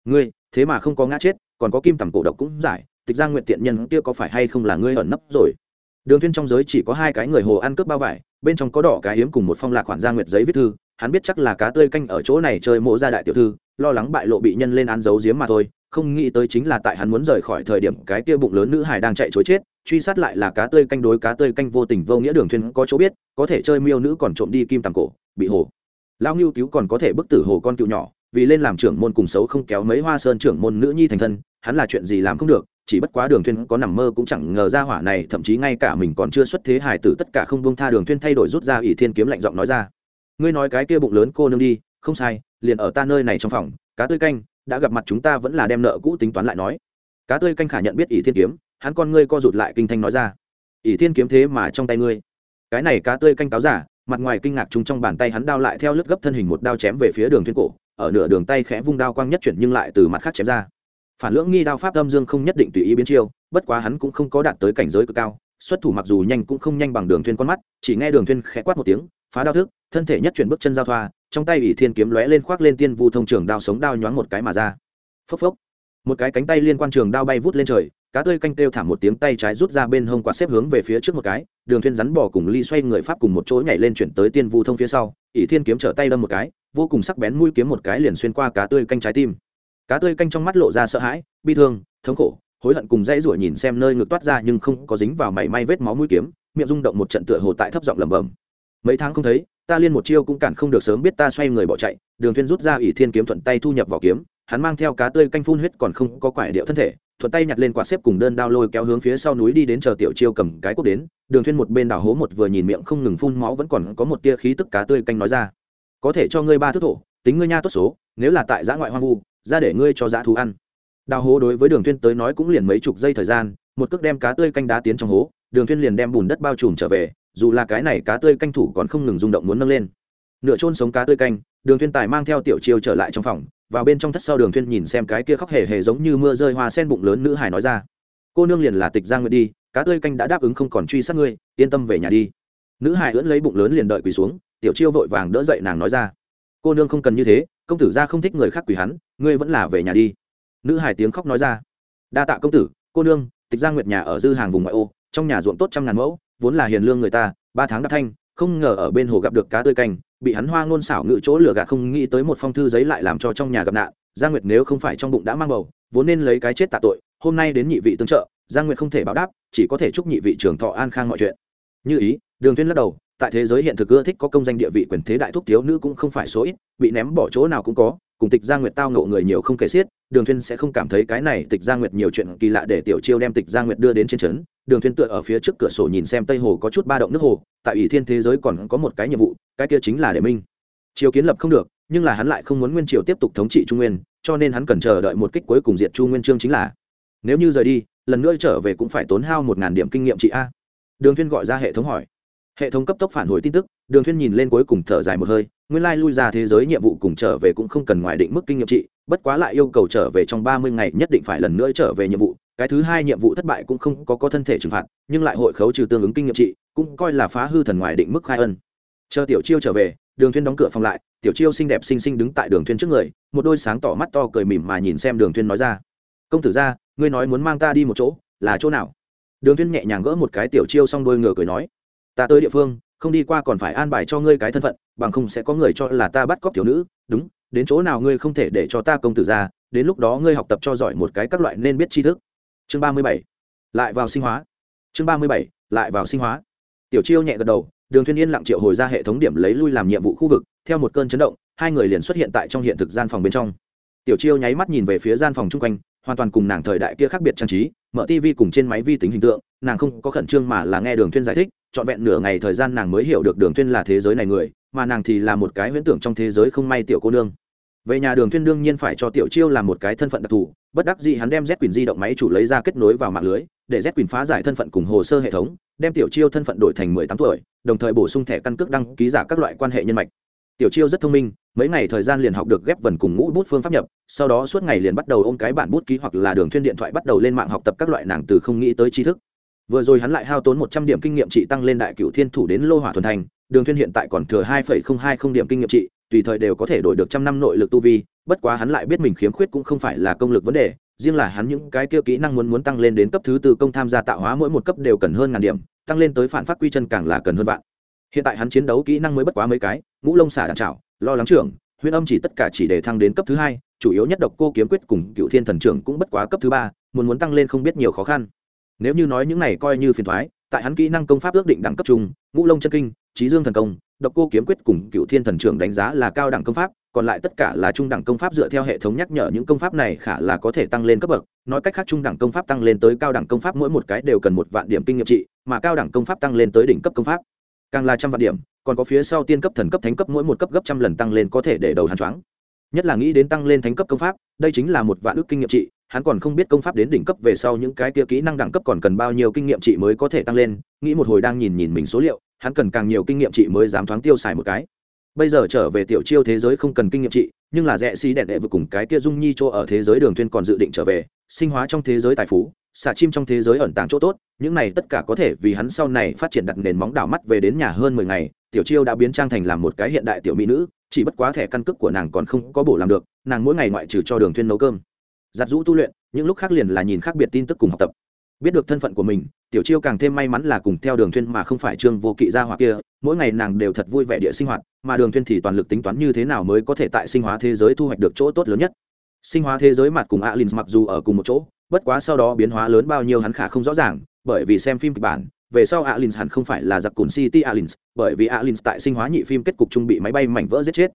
ngươi, thế mà không có ngã chết, còn có kim tầm cổ độc cũng giải, tịch ra nguyện tiện nhân kia có phải hay không là ngươi ẩn nấp rồi? Đường Thiên trong giới chỉ có hai cái người hồ ăn cướp bao vải, bên trong có đỏ cái hiếm cùng một phong lạc khoản gia nguyệt giấy viết thư, hắn biết chắc là cá tươi canh ở chỗ này chơi mộ gia đại tiểu thư, lo lắng bại lộ bị nhân lên án giấu giếm mà thôi không nghĩ tới chính là tại hắn muốn rời khỏi thời điểm cái kia bụng lớn nữ hải đang chạy chối chết, truy sát lại là cá tươi canh đối cá tươi canh vô tình vô nghĩa đường thuyên có chỗ biết, có thể chơi miêu nữ còn trộm đi kim tàng cổ, bị hồ. Lao ngưu cứu còn có thể bức tử hồ con cựu nhỏ, vì lên làm trưởng môn cùng xấu không kéo mấy hoa sơn trưởng môn nữ nhi thành thân, hắn là chuyện gì làm không được, chỉ bất quá đường thuyên có nằm mơ cũng chẳng ngờ ra hỏa này, thậm chí ngay cả mình còn chưa xuất thế hải tử tất cả không buông tha đường thuyên thay đổi rút ra ỷ thiên kiếm lạnh giọng nói ra. Ngươi nói cái kia bụng lớn cô nương đi, không sai, liền ở ta nơi này trong phòng, cá tươi canh đã gặp mặt chúng ta vẫn là đem nợ cũ tính toán lại nói. Cá tươi canh khả nhận biết ỷ thiên kiếm, hắn con ngươi co rụt lại kinh thanh nói ra. Ỷ thiên kiếm thế mà trong tay ngươi. Cái này cá tươi canh cáo giả, mặt ngoài kinh ngạc chúng trong bàn tay hắn đao lại theo lướt gấp thân hình một đao chém về phía đường thuyên cổ, ở nửa đường tay khẽ vung đao quang nhất chuyển nhưng lại từ mặt khác chém ra. Phản lưỡng nghi đao pháp âm dương không nhất định tùy ý biến chiêu, bất quá hắn cũng không có đạt tới cảnh giới cực cao xuất thủ mặc dù nhanh cũng không nhanh bằng đường thuyên con mắt, chỉ nghe đường thuyên khẽ quát một tiếng, phá đao thức, thân thể nhất chuyển bước chân giao thoa, trong tay ủy thiên kiếm lóe lên khoác lên tiên vu thông trường đao sống đao nhoáng một cái mà ra. Phốc phốc. Một cái cánh tay liên quan trường đao bay vút lên trời, cá tươi canh kêu thảm một tiếng tay trái rút ra bên hông quạt xếp hướng về phía trước một cái, đường thuyên rắn bỏ cùng ly xoay người pháp cùng một chỗ nhảy lên chuyển tới tiên vu thông phía sau, ỷ thiên kiếm trở tay đâm một cái, vô cùng sắc bén mũi kiếm một cái liền xuyên qua cá tươi canh trái tim. Cá tươi canh trong mắt lộ ra sợ hãi, bi thương, thống khổ hối hận cùng dãy rủa nhìn xem nơi ngực toát ra nhưng không có dính vào mảy may vết máu mũi kiếm, miệng rung động một trận tựa hồ tại thấp giọng lẩm bẩm. Mấy tháng không thấy, ta liên một chiêu cũng cản không được sớm biết ta xoay người bỏ chạy, đường thiên rút ra ỷ thiên kiếm thuận tay thu nhập vào kiếm, hắn mang theo cá tươi canh phun huyết còn không có quải điệu thân thể, thuận tay nhặt lên quả xếp cùng đơn đao lôi kéo hướng phía sau núi đi đến chờ tiểu chiêu cầm cái cốc đến, đường thiên một bên đào hố một vừa nhìn miệng không ngừng phun máu vẫn còn có một tia khí tức cá tươi canh nói ra. Có thể cho ngươi ba thước thổ, tính ngươi nha tốt số, nếu là tại giã ngoại hoang vu, ra để ngươi cho dã thú ăn đào hố đối với đường thuyên tới nói cũng liền mấy chục giây thời gian, một cước đem cá tươi canh đá tiến trong hố, đường thuyên liền đem bùn đất bao trùm trở về, dù là cái này cá tươi canh thủ còn không ngừng rung động muốn nâng lên. Nửa chôn sống cá tươi canh, đường thuyên tài mang theo tiểu chiêu trở lại trong phòng, vào bên trong thất sau đường thuyên nhìn xem cái kia khóc hề hề giống như mưa rơi hoa sen bụng lớn nữ hải nói ra. Cô nương liền là tịch giang nguyệt đi, cá tươi canh đã đáp ứng không còn truy sát ngươi, yên tâm về nhà đi. Nữ hải ưỡn lấy bụng lớn liền đợi quỳ xuống, tiểu chiêu vội vàng đỡ dậy nàng nói ra. Cô nương không cần như thế, công tử gia không thích người khác quỳ hắn, ngươi vẫn là về nhà đi nữ hải tiếng khóc nói ra, đa tạ công tử, cô nương, tịch giang nguyệt nhà ở dư hàng vùng ngoại ô, trong nhà ruộng tốt trăm ngàn mẫu, vốn là hiền lương người ta, ba tháng đã thanh, không ngờ ở bên hồ gặp được cá tươi canh, bị hắn hoa ngôn xảo ngự chỗ lửa gạt không nghĩ tới một phong thư giấy lại làm cho trong nhà gặp nạn giang nguyệt nếu không phải trong bụng đã mang bầu, vốn nên lấy cái chết tạ tội, hôm nay đến nhị vị tương trợ giang nguyệt không thể báo đáp, chỉ có thể chúc nhị vị trưởng thọ an khang mọi chuyện. Như ý, đường tuyên lắc đầu, tại thế giới hiện thực ưa thích có công danh địa vị quyền thế đại thúc thiếu nữ cũng không phải số ít, bị ném bỏ chỗ nào cũng có cùng tịch gia nguyệt tao ngộ người nhiều không kể xiết, đường thuyên sẽ không cảm thấy cái này tịch gia nguyệt nhiều chuyện kỳ lạ để tiểu chiêu đem tịch gia nguyệt đưa đến trên trấn. Đường thuyên tựa ở phía trước cửa sổ nhìn xem tây hồ có chút ba động nước hồ, tại ủy thiên thế giới còn có một cái nhiệm vụ, cái kia chính là để minh. Triều kiến lập không được, nhưng là hắn lại không muốn nguyên triều tiếp tục thống trị trung nguyên, cho nên hắn cần chờ đợi một kích cuối cùng diệt chu nguyên trương chính là. Nếu như rời đi, lần nữa trở về cũng phải tốn hao một ngàn điểm kinh nghiệm trị a. Đường thuyên gọi ra hệ thống hỏi. Hệ thống cấp tốc phản hồi tin tức, đường thuyên nhìn lên cuối cùng thở dài một hơi nguyên lai lui ra thế giới nhiệm vụ cùng trở về cũng không cần ngoài định mức kinh nghiệm trị, bất quá lại yêu cầu trở về trong ba mươi ngày nhất định phải lần nữa trở về nhiệm vụ. Cái thứ hai nhiệm vụ thất bại cũng không có có thân thể trừng phạt, nhưng lại hội khấu trừ tương ứng kinh nghiệm trị, cũng coi là phá hư thần ngoài định mức khai ân. Chờ tiểu chiêu trở về, đường thuyên đóng cửa phòng lại, tiểu chiêu xinh đẹp xinh xinh đứng tại đường thuyên trước người, một đôi sáng tỏ mắt to cười mỉm mà nhìn xem đường thuyên nói ra. Công tử gia ngươi nói muốn mang ta đi một chỗ, là chỗ nào? Đường thuyên nhẹ nhàng gỡ một cái tiểu chiêu xong đôi ngửa cười nói, ta tới địa phương không đi qua còn phải an bài cho ngươi cái thân phận, bằng không sẽ có người cho là ta bắt cóc thiếu nữ. Đúng, đến chỗ nào ngươi không thể để cho ta công tử ra, đến lúc đó ngươi học tập cho giỏi một cái các loại nên biết tri thức. Chương ba mươi bảy, lại vào sinh hóa. Chương ba mươi bảy, lại vào sinh hóa. Tiểu chiêu nhẹ gật đầu, đường thiên yên lặng triệu hồi ra hệ thống điểm lấy lui làm nhiệm vụ khu vực, theo một cơn chấn động, hai người liền xuất hiện tại trong hiện thực gian phòng bên trong. Tiểu chiêu nháy mắt nhìn về phía gian phòng chung quanh hoàn toàn cùng nàng thời đại kia khác biệt trang trí, mở tv cùng trên máy vi tính hình tượng, nàng không có khẩn trương mà là nghe đường Thuyên giải thích, trọn vẹn nửa ngày thời gian nàng mới hiểu được đường Thuyên là thế giới này người, mà nàng thì là một cái huyễn tưởng trong thế giới không may tiểu cô nương. Về nhà đường Thuyên đương nhiên phải cho tiểu chiêu làm một cái thân phận đặc thù, bất đắc dĩ hắn đem z quyền di động máy chủ lấy ra kết nối vào mạng lưới, để z quyền phá giải thân phận cùng hồ sơ hệ thống, đem tiểu chiêu thân phận đổi thành mười tám tuổi, đồng thời bổ sung thẻ căn cước đăng ký giả các loại quan hệ nhân mạch tiểu chiêu rất thông minh, mấy ngày thời gian liền học được ghép vần cùng ngũ bút phương pháp nhập, sau đó suốt ngày liền bắt đầu ôm cái bản bút ký hoặc là đường thuyên điện thoại bắt đầu lên mạng học tập các loại nàng từ không nghĩ tới tri thức. Vừa rồi hắn lại hao tốn một trăm điểm kinh nghiệm trị tăng lên đại cựu thiên thủ đến lô hỏa thuần thành, đường thuyên hiện tại còn thừa hai phẩy không hai không điểm kinh nghiệm trị, tùy thời đều có thể đổi được trăm năm nội lực tu vi, bất quá hắn lại biết mình khiếm khuyết cũng không phải là công lực vấn đề, riêng là hắn những cái kia kỹ năng muốn muốn tăng lên đến cấp thứ tư công tham gia tạo hóa mỗi một cấp đều cần hơn ngàn điểm, tăng lên tới phản phát quy chân càng là cần hơn vạn hiện tại hắn chiến đấu kỹ năng mới bất quá mấy cái, ngũ lông xả đạn trảo lo lắng trưởng, huyễn âm chỉ tất cả chỉ để thăng đến cấp thứ hai, chủ yếu nhất độc cô kiếm quyết cùng cựu thiên thần trưởng cũng bất quá cấp thứ ba, muốn muốn tăng lên không biết nhiều khó khăn. Nếu như nói những này coi như phiền thoái tại hắn kỹ năng công pháp ước định đẳng cấp trung, ngũ lông chân kinh, trí dương thần công, độc cô kiếm quyết cùng cựu thiên thần trưởng đánh giá là cao đẳng công pháp, còn lại tất cả là trung đẳng công pháp dựa theo hệ thống nhắc nhở những công pháp này khả là có thể tăng lên cấp bậc, nói cách khác trung đẳng công pháp tăng lên tới cao đẳng công pháp mỗi một cái đều cần một vạn điểm kinh nghiệm trị, mà cao đẳng công pháp tăng lên tới đỉnh cấp công pháp càng là trăm vạn điểm, còn có phía sau tiên cấp thần cấp thánh cấp mỗi một cấp gấp trăm lần tăng lên có thể để đầu hàn choáng. Nhất là nghĩ đến tăng lên thánh cấp công pháp, đây chính là một vạn ước kinh nghiệm trị, hắn còn không biết công pháp đến đỉnh cấp về sau những cái kia kỹ năng đẳng cấp còn cần bao nhiêu kinh nghiệm trị mới có thể tăng lên, nghĩ một hồi đang nhìn nhìn mình số liệu, hắn cần càng nhiều kinh nghiệm trị mới dám thoáng tiêu xài một cái. Bây giờ trở về tiểu chiêu thế giới không cần kinh nghiệm trị, nhưng là rẽ xì đẹn đệ vừa cùng cái kia dung nhi chỗ ở thế giới đường thuyên còn dự định trở về, sinh hóa trong thế giới tài phú xả chim trong thế giới ẩn tàng chỗ tốt, những này tất cả có thể vì hắn sau này phát triển đặt nền móng đảo mắt về đến nhà hơn mười ngày, tiểu chiêu đã biến trang thành làm một cái hiện đại tiểu mỹ nữ, chỉ bất quá thẻ căn cước của nàng còn không có bổ làm được, nàng mỗi ngày ngoại trừ cho đường thuyên nấu cơm. Giặt rũ tu luyện, những lúc khác liền là nhìn khác biệt tin tức cùng học tập. Biết được thân phận của mình, tiểu chiêu càng thêm may mắn là cùng theo đường thuyên mà không phải trương vô kỵ gia hoặc kia, mỗi ngày nàng đều thật vui vẻ địa sinh hoạt, mà đường thuyên thì toàn lực tính toán như thế nào mới có thể tại sinh hóa thế giới thu hoạch được chỗ tốt lớn nhất. Sinh hóa thế giới mặt cùng alin mặc dù ở cùng một chỗ bất quá sau đó biến hóa lớn bao nhiêu hắn khả không rõ ràng, bởi vì xem phim kịch bản, về sau alin hẳn không phải là giặc cùn city alin bởi vì alin tại sinh hóa nhị phim kết cục trung bị máy bay mảnh vỡ giết chết.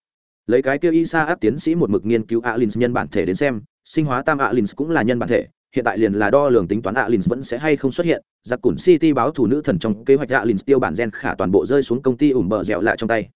Lấy cái kia isa áp tiến sĩ một mực nghiên cứu alin nhân bản thể đến xem, sinh hóa tam alin cũng là nhân bản thể, hiện tại liền là đo lường tính toán alin vẫn sẽ hay không xuất hiện, giặc cùn city báo thủ nữ thần trong kế hoạch alin tiêu bản gen khả toàn bộ rơi xuống công ty ủm bờ dẻo lại trong tay.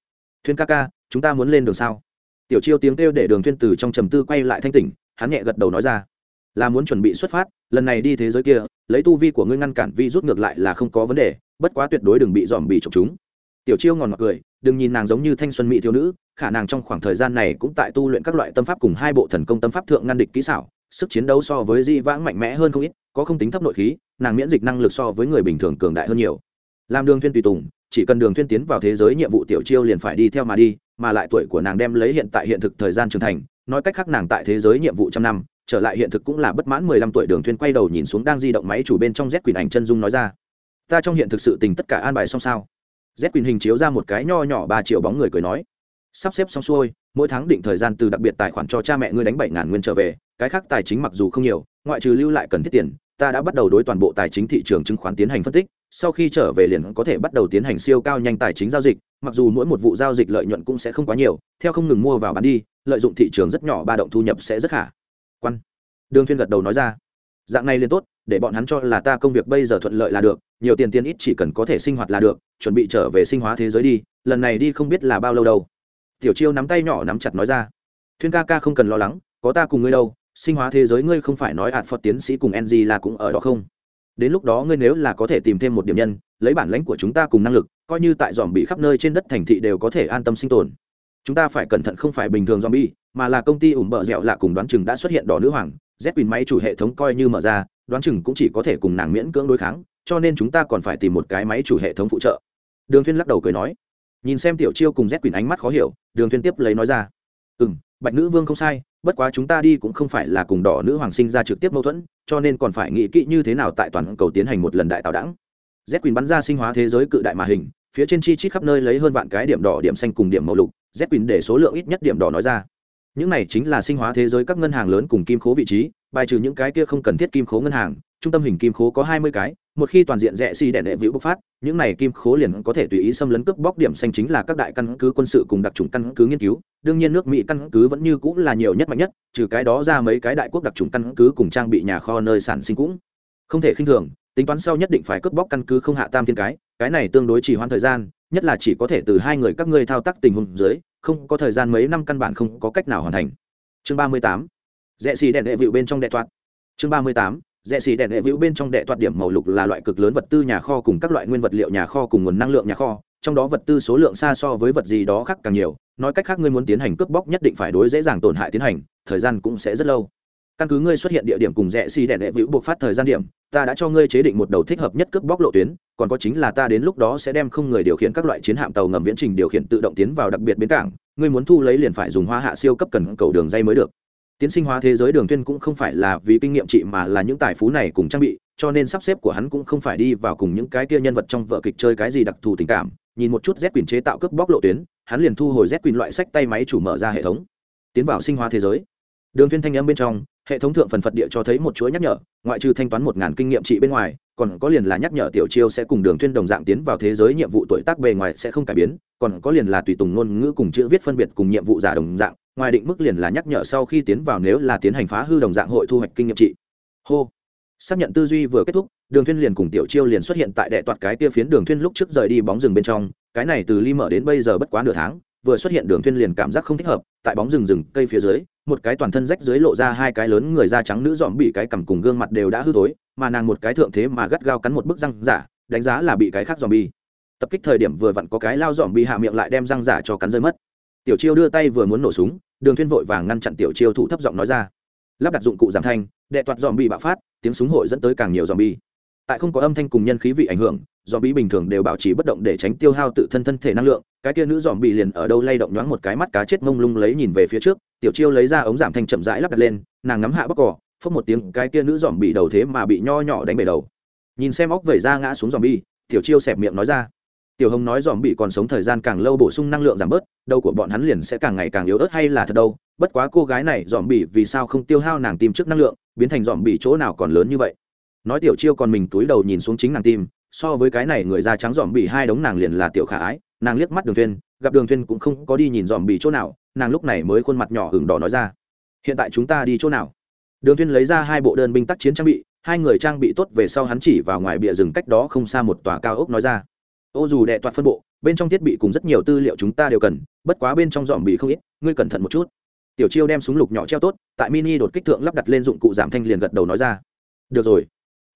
Thuyên ca ca, chúng ta muốn lên đường sao? Tiểu chiêu tiếng kêu để đường thuyên từ trong trầm tư quay lại thanh tỉnh, hắn nhẹ gật đầu nói ra là muốn chuẩn bị xuất phát, lần này đi thế giới kia, lấy tu vi của ngươi ngăn cản vi rút ngược lại là không có vấn đề, bất quá tuyệt đối đừng bị dòm bị chọc chúng. Tiểu chiêu ngòn mặc cười, đừng nhìn nàng giống như thanh xuân mỹ thiếu nữ, khả năng trong khoảng thời gian này cũng tại tu luyện các loại tâm pháp cùng hai bộ thần công tâm pháp thượng ngăn địch kỹ xảo, sức chiến đấu so với di vãng mạnh mẽ hơn không ít, có không tính thấp nội khí, nàng miễn dịch năng lực so với người bình thường cường đại hơn nhiều. Làm đường thiên tùy tùng, chỉ cần đường thiên tiến vào thế giới nhiệm vụ tiểu chiêu liền phải đi theo mà đi, mà lại tuổi của nàng đem lấy hiện tại hiện thực thời gian trưởng thành, nói cách khác nàng tại thế giới nhiệm vụ trăm năm trở lại hiện thực cũng là bất mãn mười lăm tuổi đường thuyên quay đầu nhìn xuống đang di động máy chủ bên trong z quyền ảnh chân dung nói ra. Ta trong hiện thực sự tình tất cả an bài xong sao? Z quyền hình chiếu ra một cái nho nhỏ ba triệu bóng người cười nói. Sắp xếp xong xuôi, mỗi tháng định thời gian từ đặc biệt tài khoản cho cha mẹ ngươi đánh bảy ngàn nguyên trở về, cái khác tài chính mặc dù không nhiều, ngoại trừ lưu lại cần thiết tiền, ta đã bắt đầu đối toàn bộ tài chính thị trường chứng khoán tiến hành phân tích, sau khi trở về liền có thể bắt đầu tiến hành siêu cao nhanh tài chính giao dịch, mặc dù mỗi một vụ giao dịch lợi nhuận cũng sẽ không quá nhiều, theo không ngừng mua vào bán đi, lợi dụng thị trường rất nhỏ ba động thu nhập sẽ rất khả quan. Đường thuyên gật đầu nói ra, dạng này liền tốt, để bọn hắn cho là ta công việc bây giờ thuận lợi là được, nhiều tiền tiền ít chỉ cần có thể sinh hoạt là được, chuẩn bị trở về sinh hóa thế giới đi, lần này đi không biết là bao lâu đâu. Tiểu chiêu nắm tay nhỏ nắm chặt nói ra, thuyên ca ca không cần lo lắng, có ta cùng ngươi đâu, sinh hóa thế giới ngươi không phải nói ạt phật tiến sĩ cùng ng là cũng ở đó không? Đến lúc đó ngươi nếu là có thể tìm thêm một điểm nhân, lấy bản lãnh của chúng ta cùng năng lực, coi như tại dòm bị khắp nơi trên đất thành thị đều có thể an tâm sinh tồn. Chúng ta phải cẩn thận không phải bình thường zombie mà là công ty ủng bợ dẻo lạ cùng đoán chừng đã xuất hiện đỏ nữ hoàng z quyền máy chủ hệ thống coi như mở ra, đoán chừng cũng chỉ có thể cùng nàng miễn cưỡng đối kháng, cho nên chúng ta còn phải tìm một cái máy chủ hệ thống phụ trợ. Đường thuyên lắc đầu cười nói. Nhìn xem tiểu chiêu cùng z quyền ánh mắt khó hiểu, đường thuyên tiếp lấy nói ra. Ừm, bạch nữ vương không sai, bất quá chúng ta đi cũng không phải là cùng đỏ nữ hoàng sinh ra trực tiếp mâu thuẫn, cho nên còn phải nghĩ kỹ như thế nào tại toàn cầu tiến hành một lần đại tạo đẳng. Z quyền bắn ra sinh hóa thế giới cự đại mà hình, phía trên chi chít khắp nơi lấy hơn vạn cái điểm đỏ, điểm xanh cùng điểm màu lục z quyền để số lượng ít nhất điểm đỏ nói ra những này chính là sinh hóa thế giới các ngân hàng lớn cùng kim khố vị trí, bài trừ những cái kia không cần thiết kim khố ngân hàng, trung tâm hình kim khố có hai mươi cái, một khi toàn diện rẽ xi si đẻ đệ vĩu bộc phát, những này kim khố liền có thể tùy ý xâm lấn cướp bóc điểm xanh chính là các đại căn cứ quân sự cùng đặc trùng căn cứ nghiên cứu. Đương nhiên nước mỹ căn cứ vẫn như cũng là nhiều nhất mạnh nhất, trừ cái đó ra mấy cái đại quốc đặc trùng căn cứ cùng trang bị nhà kho nơi sản sinh cũng không thể khinh thường. Tính toán sau nhất định phải cướp bóc căn cứ không hạ tam thiên cái cái này tương đối chỉ hoãn thời gian, nhất là chỉ có thể từ hai người các ngươi thao tác tình huống dưới không có thời gian mấy năm căn bản không có cách nào hoàn thành. Chương ba mươi tám, rẽ xì đèn đệ vịu bên trong đệ toạt. Chương ba mươi tám, rẽ xì đèn đệ vịu bên trong đệ toạt điểm màu lục là loại cực lớn vật tư nhà kho cùng các loại nguyên vật liệu nhà kho cùng nguồn năng lượng nhà kho, trong đó vật tư số lượng xa so với vật gì đó khác càng nhiều, nói cách khác ngươi muốn tiến hành cướp bóc nhất định phải đối dễ dàng tổn hại tiến hành, thời gian cũng sẽ rất lâu căn cứ ngươi xuất hiện địa điểm cùng rẽ xì đèn đệ vĩu buộc phát thời gian điểm, ta đã cho ngươi chế định một đầu thích hợp nhất cướp bóc lộ tuyến, còn có chính là ta đến lúc đó sẽ đem không người điều khiển các loại chiến hạm tàu ngầm viễn trình điều khiển tự động tiến vào đặc biệt bến cảng, ngươi muốn thu lấy liền phải dùng hoa hạ siêu cấp cần cầu đường dây mới được. Tiến sinh hóa thế giới đường tuyên cũng không phải là vì kinh nghiệm trị mà là những tài phú này cùng trang bị, cho nên sắp xếp của hắn cũng không phải đi vào cùng những cái kia nhân vật trong vở kịch chơi cái gì đặc thù tình cảm, nhìn một chút z quyền chế tạo cướp bóc lộ tuyến, hắn liền thu hồi z quyền loại sách tay máy chủ mở ra hệ thống, tiến vào sinh hóa thế giới đường Thiên thanh âm bên trong, hệ thống thượng phần phật địa cho thấy một chuỗi nhắc nhở, ngoại trừ thanh toán một ngàn kinh nghiệm trị bên ngoài, còn có liền là nhắc nhở tiểu chiêu sẽ cùng đường Thiên đồng dạng tiến vào thế giới nhiệm vụ tuổi tác bề ngoài sẽ không cải biến, còn có liền là tùy tùng ngôn ngữ cùng chữ viết phân biệt cùng nhiệm vụ giả đồng dạng, ngoài định mức liền là nhắc nhở sau khi tiến vào nếu là tiến hành phá hư đồng dạng hội thu hoạch kinh nghiệm trị. Hô. Xác nhận tư duy vừa kết thúc, đường Thiên liền cùng tiểu chiêu liền xuất hiện tại đệ toạt cái kia phiến đường Thiên lúc trước rời đi bóng rừng bên trong, cái này từ ly mở đến bây giờ bất quá nửa tháng, vừa xuất hiện đường Thiên liền cảm giác không thích hợp, tại bóng rừng rừng cây phía dưới một cái toàn thân rách dưới lộ ra hai cái lớn người da trắng nữ dòm bị cái cằm cùng gương mặt đều đã hư tối mà nàng một cái thượng thế mà gắt gao cắn một bức răng giả, đánh giá là bị cái khác dòm bi. Tập kích thời điểm vừa vặn có cái lao dòm bi hạ miệng lại đem răng giả cho cắn rơi mất. Tiểu chiêu đưa tay vừa muốn nổ súng, đường thiên vội vàng ngăn chặn tiểu chiêu thủ thấp giọng nói ra. Lắp đặt dụng cụ giảm thanh, đệ toạt dòm bi bạo phát, tiếng súng hội dẫn tới càng nhiều dòm bi. Tại không có âm thanh cùng nhân khí vị ảnh hưởng, dòm bi bình thường đều bảo trì bất động để tránh tiêu hao tự thân thân thể năng lượng, cái kia nữ dòm bị liền ở đâu lay động nhoáng một cái mắt cá chết mông lung lấy nhìn về phía trước tiểu chiêu lấy ra ống giảm thanh chậm rãi lắp đặt lên, nàng ngắm hạ bóc cỏ phất một tiếng, cái kia nữ dòm bị đầu thế mà bị nho nhỏ đánh bể đầu. Nhìn xem óc vẩy ra ngã xuống dòm bi tiểu chiêu xẹp miệng nói ra. Tiểu hồng nói dòm bị còn sống thời gian càng lâu bổ sung năng lượng giảm bớt, đầu của bọn hắn liền sẽ càng ngày càng yếu ớt hay là thật đâu? Bất quá cô gái này dòm bị vì sao không tiêu hao nàng tim trước năng lượng, biến thành dòm bị chỗ nào còn lớn như vậy? Nói tiểu chiêu còn mình túi đầu nhìn xuống chính nàng tim, so với cái này người da trắng dòm bị hai đống nàng liền là tiểu khả ái, nàng liếc mắt đường thuyên, gặp đường thuyên cũng không có đi nhìn dòm bị chỗ nào nàng lúc này mới khuôn mặt nhỏ hửng đỏ nói ra, hiện tại chúng ta đi chỗ nào? Đường Thiên lấy ra hai bộ đơn binh tác chiến trang bị, hai người trang bị tốt về sau hắn chỉ vào ngoài bìa rừng cách đó không xa một tòa cao ốc nói ra, ô dù đệ toạt phân bộ, bên trong thiết bị cùng rất nhiều tư liệu chúng ta đều cần, bất quá bên trong dòm bị không ít, ngươi cẩn thận một chút. Tiểu chiêu đem súng lục nhỏ treo tốt, tại mini đột kích thượng lắp đặt lên dụng cụ giảm thanh liền gật đầu nói ra, được rồi.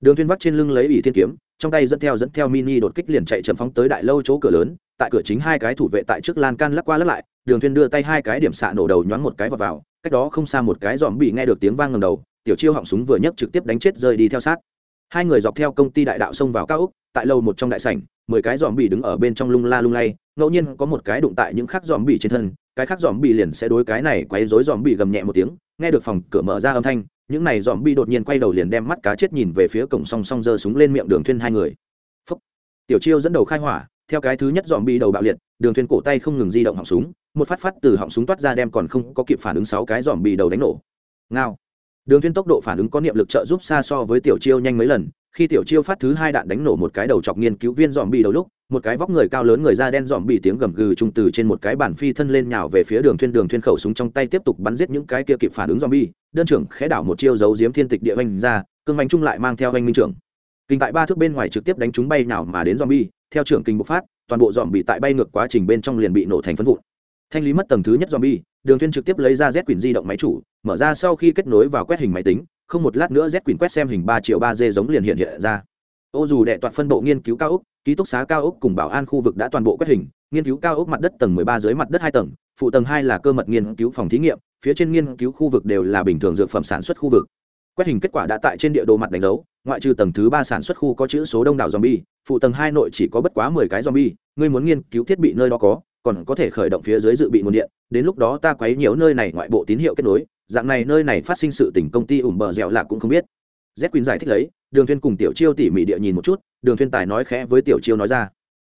Đường Thiên vắt trên lưng lấy ủy thiên kiếm, trong tay dẫn theo dẫn theo mini đột kích liền chạy chậm phóng tới đại lâu chỗ cửa lớn, tại cửa chính hai cái thủ vệ tại trước lan can lắc qua lắc lại đường thuyên đưa tay hai cái điểm xạ nổ đầu nhoáng một cái vào vào, cách đó không xa một cái dòm bị nghe được tiếng vang ngầm đầu, tiểu chiêu họng súng vừa nhấc trực tiếp đánh chết rơi đi theo sát hai người dọc theo công ty đại đạo xông vào cao úc tại lâu một trong đại sảnh, mười cái dòm bị đứng ở bên trong lung la lung lay, ngẫu nhiên có một cái đụng tại những khác dòm bị trên thân, cái khác dòm bị liền sẽ đối cái này quấy rối dòm bị gầm nhẹ một tiếng, nghe được phòng cửa mở ra âm thanh, những này dòm bị đột nhiên quay đầu liền đem mắt cá chết nhìn về phía cổng song song giơ súng lên miệng đường thuyên hai người Phúc. tiểu chiêu dẫn đầu khai hỏa theo cái thứ nhất dòm bị đầu bạo liệt, đường thuyên cổ tay không ngừng di động họng súng, một phát phát từ họng súng toát ra đem còn không có kịp phản ứng sáu cái dòm bị đầu đánh nổ. Ngao. Đường thuyên tốc độ phản ứng có niệm lực trợ giúp xa so với tiểu chiêu nhanh mấy lần, khi tiểu chiêu phát thứ hai đạn đánh nổ một cái đầu chọc nghiên cứu viên dòm bị đầu lúc, một cái vóc người cao lớn người da đen dòm bị tiếng gầm gừ trung từ trên một cái bản phi thân lên nhào về phía đường thuyên đường thuyên khẩu súng trong tay tiếp tục bắn giết những cái kia kịp phản ứng dòm bi, đơn trưởng khẽ đảo một chiêu giấu giếm thiên tịch địa vành ra, cương vành trung lại mang theo anh minh trưởng. Kinh tại ba thước bên ngoài trực tiếp đánh chúng bay nào mà đến dòm bi theo trưởng kinh bộc phát, toàn bộ dòm bị tại bay ngược quá trình bên trong liền bị nổ thành phân vụn. Thanh lý mất tầng thứ nhất dòm bi đường thuyên trực tiếp lấy ra z quyển di động máy chủ, mở ra sau khi kết nối vào quét hình máy tính, không một lát nữa z quyển quét xem hình ba triệu ba d giống liền hiện hiện ra. Ô dù đệ toàn phân bộ nghiên cứu cao ốc, ký túc xá cao ốc cùng bảo an khu vực đã toàn bộ quét hình, nghiên cứu cao ốc mặt đất tầng 13 dưới mặt đất hai tầng, phụ tầng hai là cơ mật nghiên cứu phòng thí nghiệm, phía trên nghiên cứu khu vực đều là bình thường dược phẩm sản xuất khu vực. Quét hình kết quả đã tại trên địa đồ mặt đánh dấu ngoại trừ tầng thứ ba sản xuất khu có chữ số đông đảo zombie, phụ tầng hai nội chỉ có bất quá mười cái zombie, ngươi muốn nghiên cứu thiết bị nơi đó có, còn có thể khởi động phía dưới dự bị nguồn điện, đến lúc đó ta quấy nhiều nơi này ngoại bộ tín hiệu kết nối, dạng này nơi này phát sinh sự tình công ty ủm bờ dẻo là cũng không biết. Z quyên giải thích lấy, đường thiên cùng tiểu chiêu tỉ mỉ địa nhìn một chút, đường thiên tài nói khẽ với tiểu chiêu nói ra.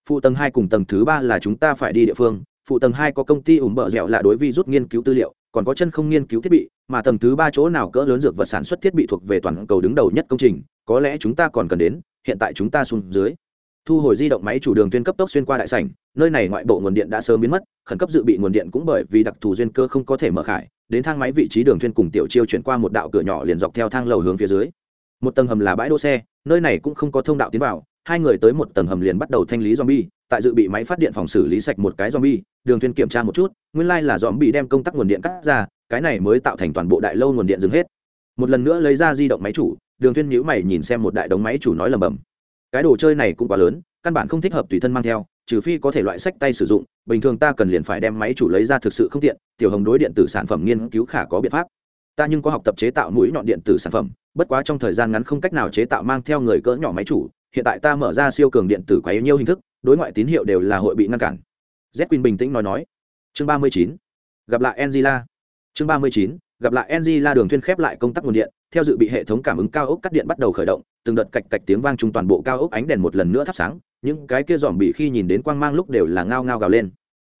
Phụ tầng hai cùng tầng thứ ba là chúng ta phải đi địa phương, phụ tầng hai có công ty ủm bờ dẻo là đối vi rút nghiên cứu tư liệu còn có chân không nghiên cứu thiết bị, mà tầng thứ ba chỗ nào cỡ lớn dược vật sản xuất thiết bị thuộc về toàn cầu đứng đầu nhất công trình, có lẽ chúng ta còn cần đến, hiện tại chúng ta xuống dưới. Thu hồi di động máy chủ đường tuyên cấp tốc xuyên qua đại sảnh, nơi này ngoại bộ nguồn điện đã sớm biến mất, khẩn cấp dự bị nguồn điện cũng bởi vì đặc thù duyên cơ không có thể mở khải, đến thang máy vị trí đường thuyên cùng tiểu chiêu chuyển qua một đạo cửa nhỏ liền dọc theo thang lầu hướng phía dưới. Một tầng hầm là bãi đỗ xe, nơi này cũng không có thông đạo tiến vào, hai người tới một tầng hầm liền bắt đầu thanh lý zombie tại dự bị máy phát điện phòng xử lý sạch một cái zombie, đường thuyên kiểm tra một chút, nguyên lai là zombie đem công tắc nguồn điện cắt ra, cái này mới tạo thành toàn bộ đại lâu nguồn điện dừng hết. Một lần nữa lấy ra di động máy chủ, đường thuyên nhíu mày nhìn xem một đại đống máy chủ nói lầm bầm cái đồ chơi này cũng quá lớn, căn bản không thích hợp tùy thân mang theo, trừ phi có thể loại sách tay sử dụng, bình thường ta cần liền phải đem máy chủ lấy ra thực sự không tiện, tiểu hồng đối điện tử sản phẩm nghiên cứu khả có biện pháp. Ta nhưng có học tập chế tạo mũi nhọn điện tử sản phẩm, bất quá trong thời gian ngắn không cách nào chế tạo mang theo người cỡ nhỏ máy chủ, hiện tại ta mở ra siêu cường điện tử quá nhiều hình thức đối ngoại tín hiệu đều là hội bị ngăn cản. Z quỳnh bình tĩnh nói nói. Chương ba mươi chín. Gặp lại angela. Chương ba mươi chín. Gặp lại angela đường thuyên khép lại công tắc nguồn điện, theo dự bị hệ thống cảm ứng cao ốc cắt điện bắt đầu khởi động, từng đợt cạch cạch tiếng vang trung toàn bộ cao ốc ánh đèn một lần nữa thắp sáng, những cái kia dòm bị khi nhìn đến quang mang lúc đều là ngao ngao gào lên.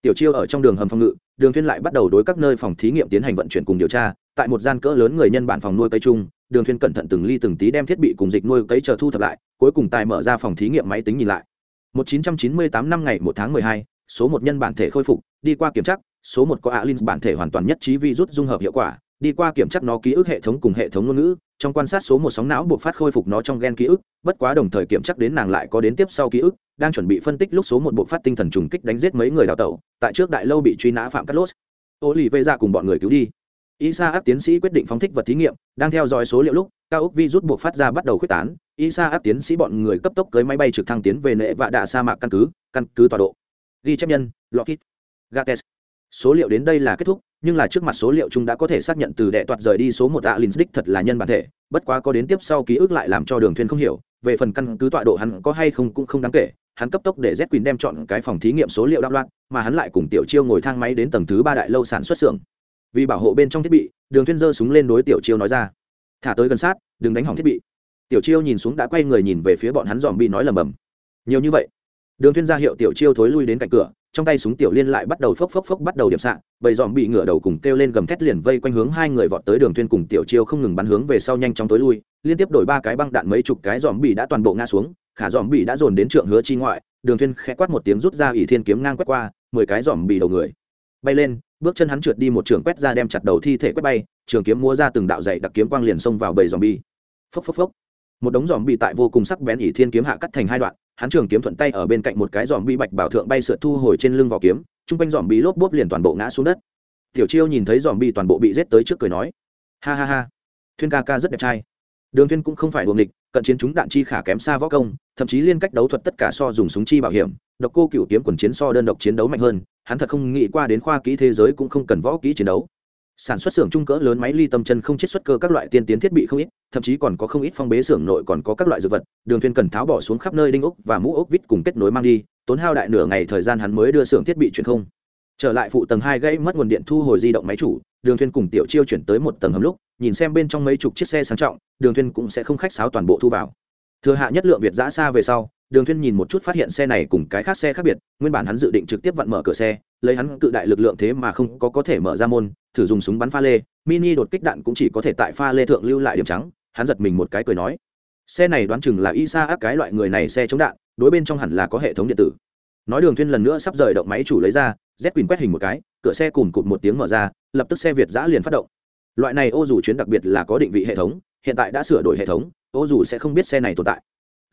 Tiểu chiêu ở trong đường hầm phòng ngự, đường thuyên lại bắt đầu đối các nơi phòng thí nghiệm tiến hành vận chuyển cùng điều tra, tại một gian cỡ lớn người nhân bản phòng nuôi cây chung, đường thuyên cẩn thận từng ly từng tí đem thiết bị cùng dịch nuôi cây chờ thu thập lại, cuối cùng tài mở ra phòng thí nghiệm máy tính nhìn lại. 1998 năm ngày 1 tháng 12, số một nhân bản thể khôi phục đi qua kiểm tra số một có alin bản thể hoàn toàn nhất trí virus dung hợp hiệu quả đi qua kiểm tra nó ký ức hệ thống cùng hệ thống ngôn ngữ trong quan sát số một sóng não buộc phát khôi phục nó trong gen ký ức bất quá đồng thời kiểm tra đến nàng lại có đến tiếp sau ký ức đang chuẩn bị phân tích lúc số một buộc phát tinh thần trùng kích đánh giết mấy người đào tẩu tại trước đại lâu bị truy nã phạm Carlos, lốt ô lì vây ra cùng bọn người cứu đi. Isa tiến sĩ quyết định phóng thích vật thí nghiệm đang theo dõi số liệu lúc cao ốc virus buộc phát ra bắt đầu khuếch tán isa áp tiến sĩ bọn người cấp tốc cưới máy bay trực thăng tiến về nệ vạ đạ sa mạc căn cứ căn cứ tọa độ. Ghi chép nhân, lockheed gates. Số liệu đến đây là kết thúc, nhưng là trước mặt số liệu chúng đã có thể xác nhận từ đệ toạt rời đi số một alin đích thật là nhân bản thể, bất quá có đến tiếp sau ký ức lại làm cho đường Thuyền không hiểu, về phần căn cứ tọa độ hắn có hay không cũng không đáng kể, hắn cấp tốc để z quỳnh đem chọn cái phòng thí nghiệm số liệu đạo loạn, mà hắn lại cùng tiểu chiêu ngồi thang máy đến tầng thứ ba đại lâu sản xuất xưởng. Vì bảo hộ bên trong thiết bị, đường thuyên giơ súng lên đối tiểu chiêu nói ra, thả tới gần sát, đừng đánh hỏng thiết bị tiểu chiêu nhìn xuống đã quay người nhìn về phía bọn hắn dòm bị nói lầm bầm. Nhiều như vậy. Đường thuyên ra hiệu tiểu chiêu thối lui đến cạnh cửa, trong tay súng tiểu liên lại bắt đầu phốc phốc phốc bắt đầu điểm xạ, bầy dòm bị ngửa đầu cùng kêu lên gầm thét liền vây quanh hướng hai người vọt tới đường thuyên cùng tiểu chiêu không ngừng bắn hướng về sau nhanh chóng tối lui, liên tiếp đổi ba cái băng đạn mấy chục cái dòm bị đã toàn bộ ngã xuống, khả dòm bị đã dồn đến trượng hứa chi ngoại, đường thuyên khẽ quát một tiếng rút ra ỷ thiên kiếm ngang quét qua, mười cái dòm bị đầu người bay lên, bước chân hắn trượt đi một trường quét ra đem chặt đầu thi thể quét bay, trường kiếm múa ra từng đạo dày đặc kiếm quang liền xông vào bầy dòm bị. phốc phốc phốc một đống dòm bị tại vô cùng sắc bén ỉ thiên kiếm hạ cắt thành hai đoạn, hắn trường kiếm thuận tay ở bên cạnh một cái dòm bị bạch bảo thượng bay sượt thu hồi trên lưng vỏ kiếm, chung quanh dòm bị lốp bốp liền toàn bộ ngã xuống đất. Tiểu chiêu nhìn thấy dòm bị toàn bộ bị giết tới trước cười nói, ha ha ha, thuyên ca ca rất đẹp trai. Đường thuyên cũng không phải đuồng địch cận chiến chúng đạn chi khả kém xa võ công, thậm chí liên cách đấu thuật tất cả so dùng súng chi bảo hiểm, độc cô cựu kiếm quần chiến so đơn độc chiến đấu mạnh hơn, hắn thật không nghĩ qua đến khoa kỹ thế giới cũng không cần võ kỹ chiến đấu. Sản xuất xưởng trung cỡ lớn máy ly tâm chân không chiết xuất cơ các loại tiên tiến thiết bị không ít thậm chí còn có không ít phong bế xưởng nội còn có các loại dược vật, đường thuyên cần tháo bỏ xuống khắp nơi đinh ốc và mũ ốc vít cùng kết nối mang đi, tốn hao đại nửa ngày thời gian hắn mới đưa xưởng thiết bị chuyển không. Trở lại phụ tầng hai gãy mất nguồn điện thu hồi di động máy chủ, đường thuyên cùng tiểu chiêu chuyển tới một tầng hầm lúc, nhìn xem bên trong mấy chục chiếc xe sang trọng, đường thuyên cũng sẽ không khách sáo toàn bộ thu vào. Thừa hạ nhất lượng việt giã xa về sau, đường thuyên nhìn một chút phát hiện xe này cùng cái khác xe khác biệt, nguyên bản hắn dự định trực tiếp vặn mở cửa xe, lấy hắn cự đại lực lượng thế mà không có có thể mở ra môn, thử dùng súng bắn pha lê, mini đột kích đạn cũng chỉ có thể tại pha lê thượng lưu lại điểm trắng hắn giật mình một cái cười nói, xe này đoán chừng là y sa áp cái loại người này xe chống đạn, đối bên trong hẳn là có hệ thống điện tử. Nói đường thuyên lần nữa sắp rời động máy chủ lấy ra, z quỳnh quét hình một cái, cửa xe cùng cụt một tiếng mở ra, lập tức xe việt giã liền phát động. Loại này ô dù chuyến đặc biệt là có định vị hệ thống, hiện tại đã sửa đổi hệ thống, ô dù sẽ không biết xe này tồn tại.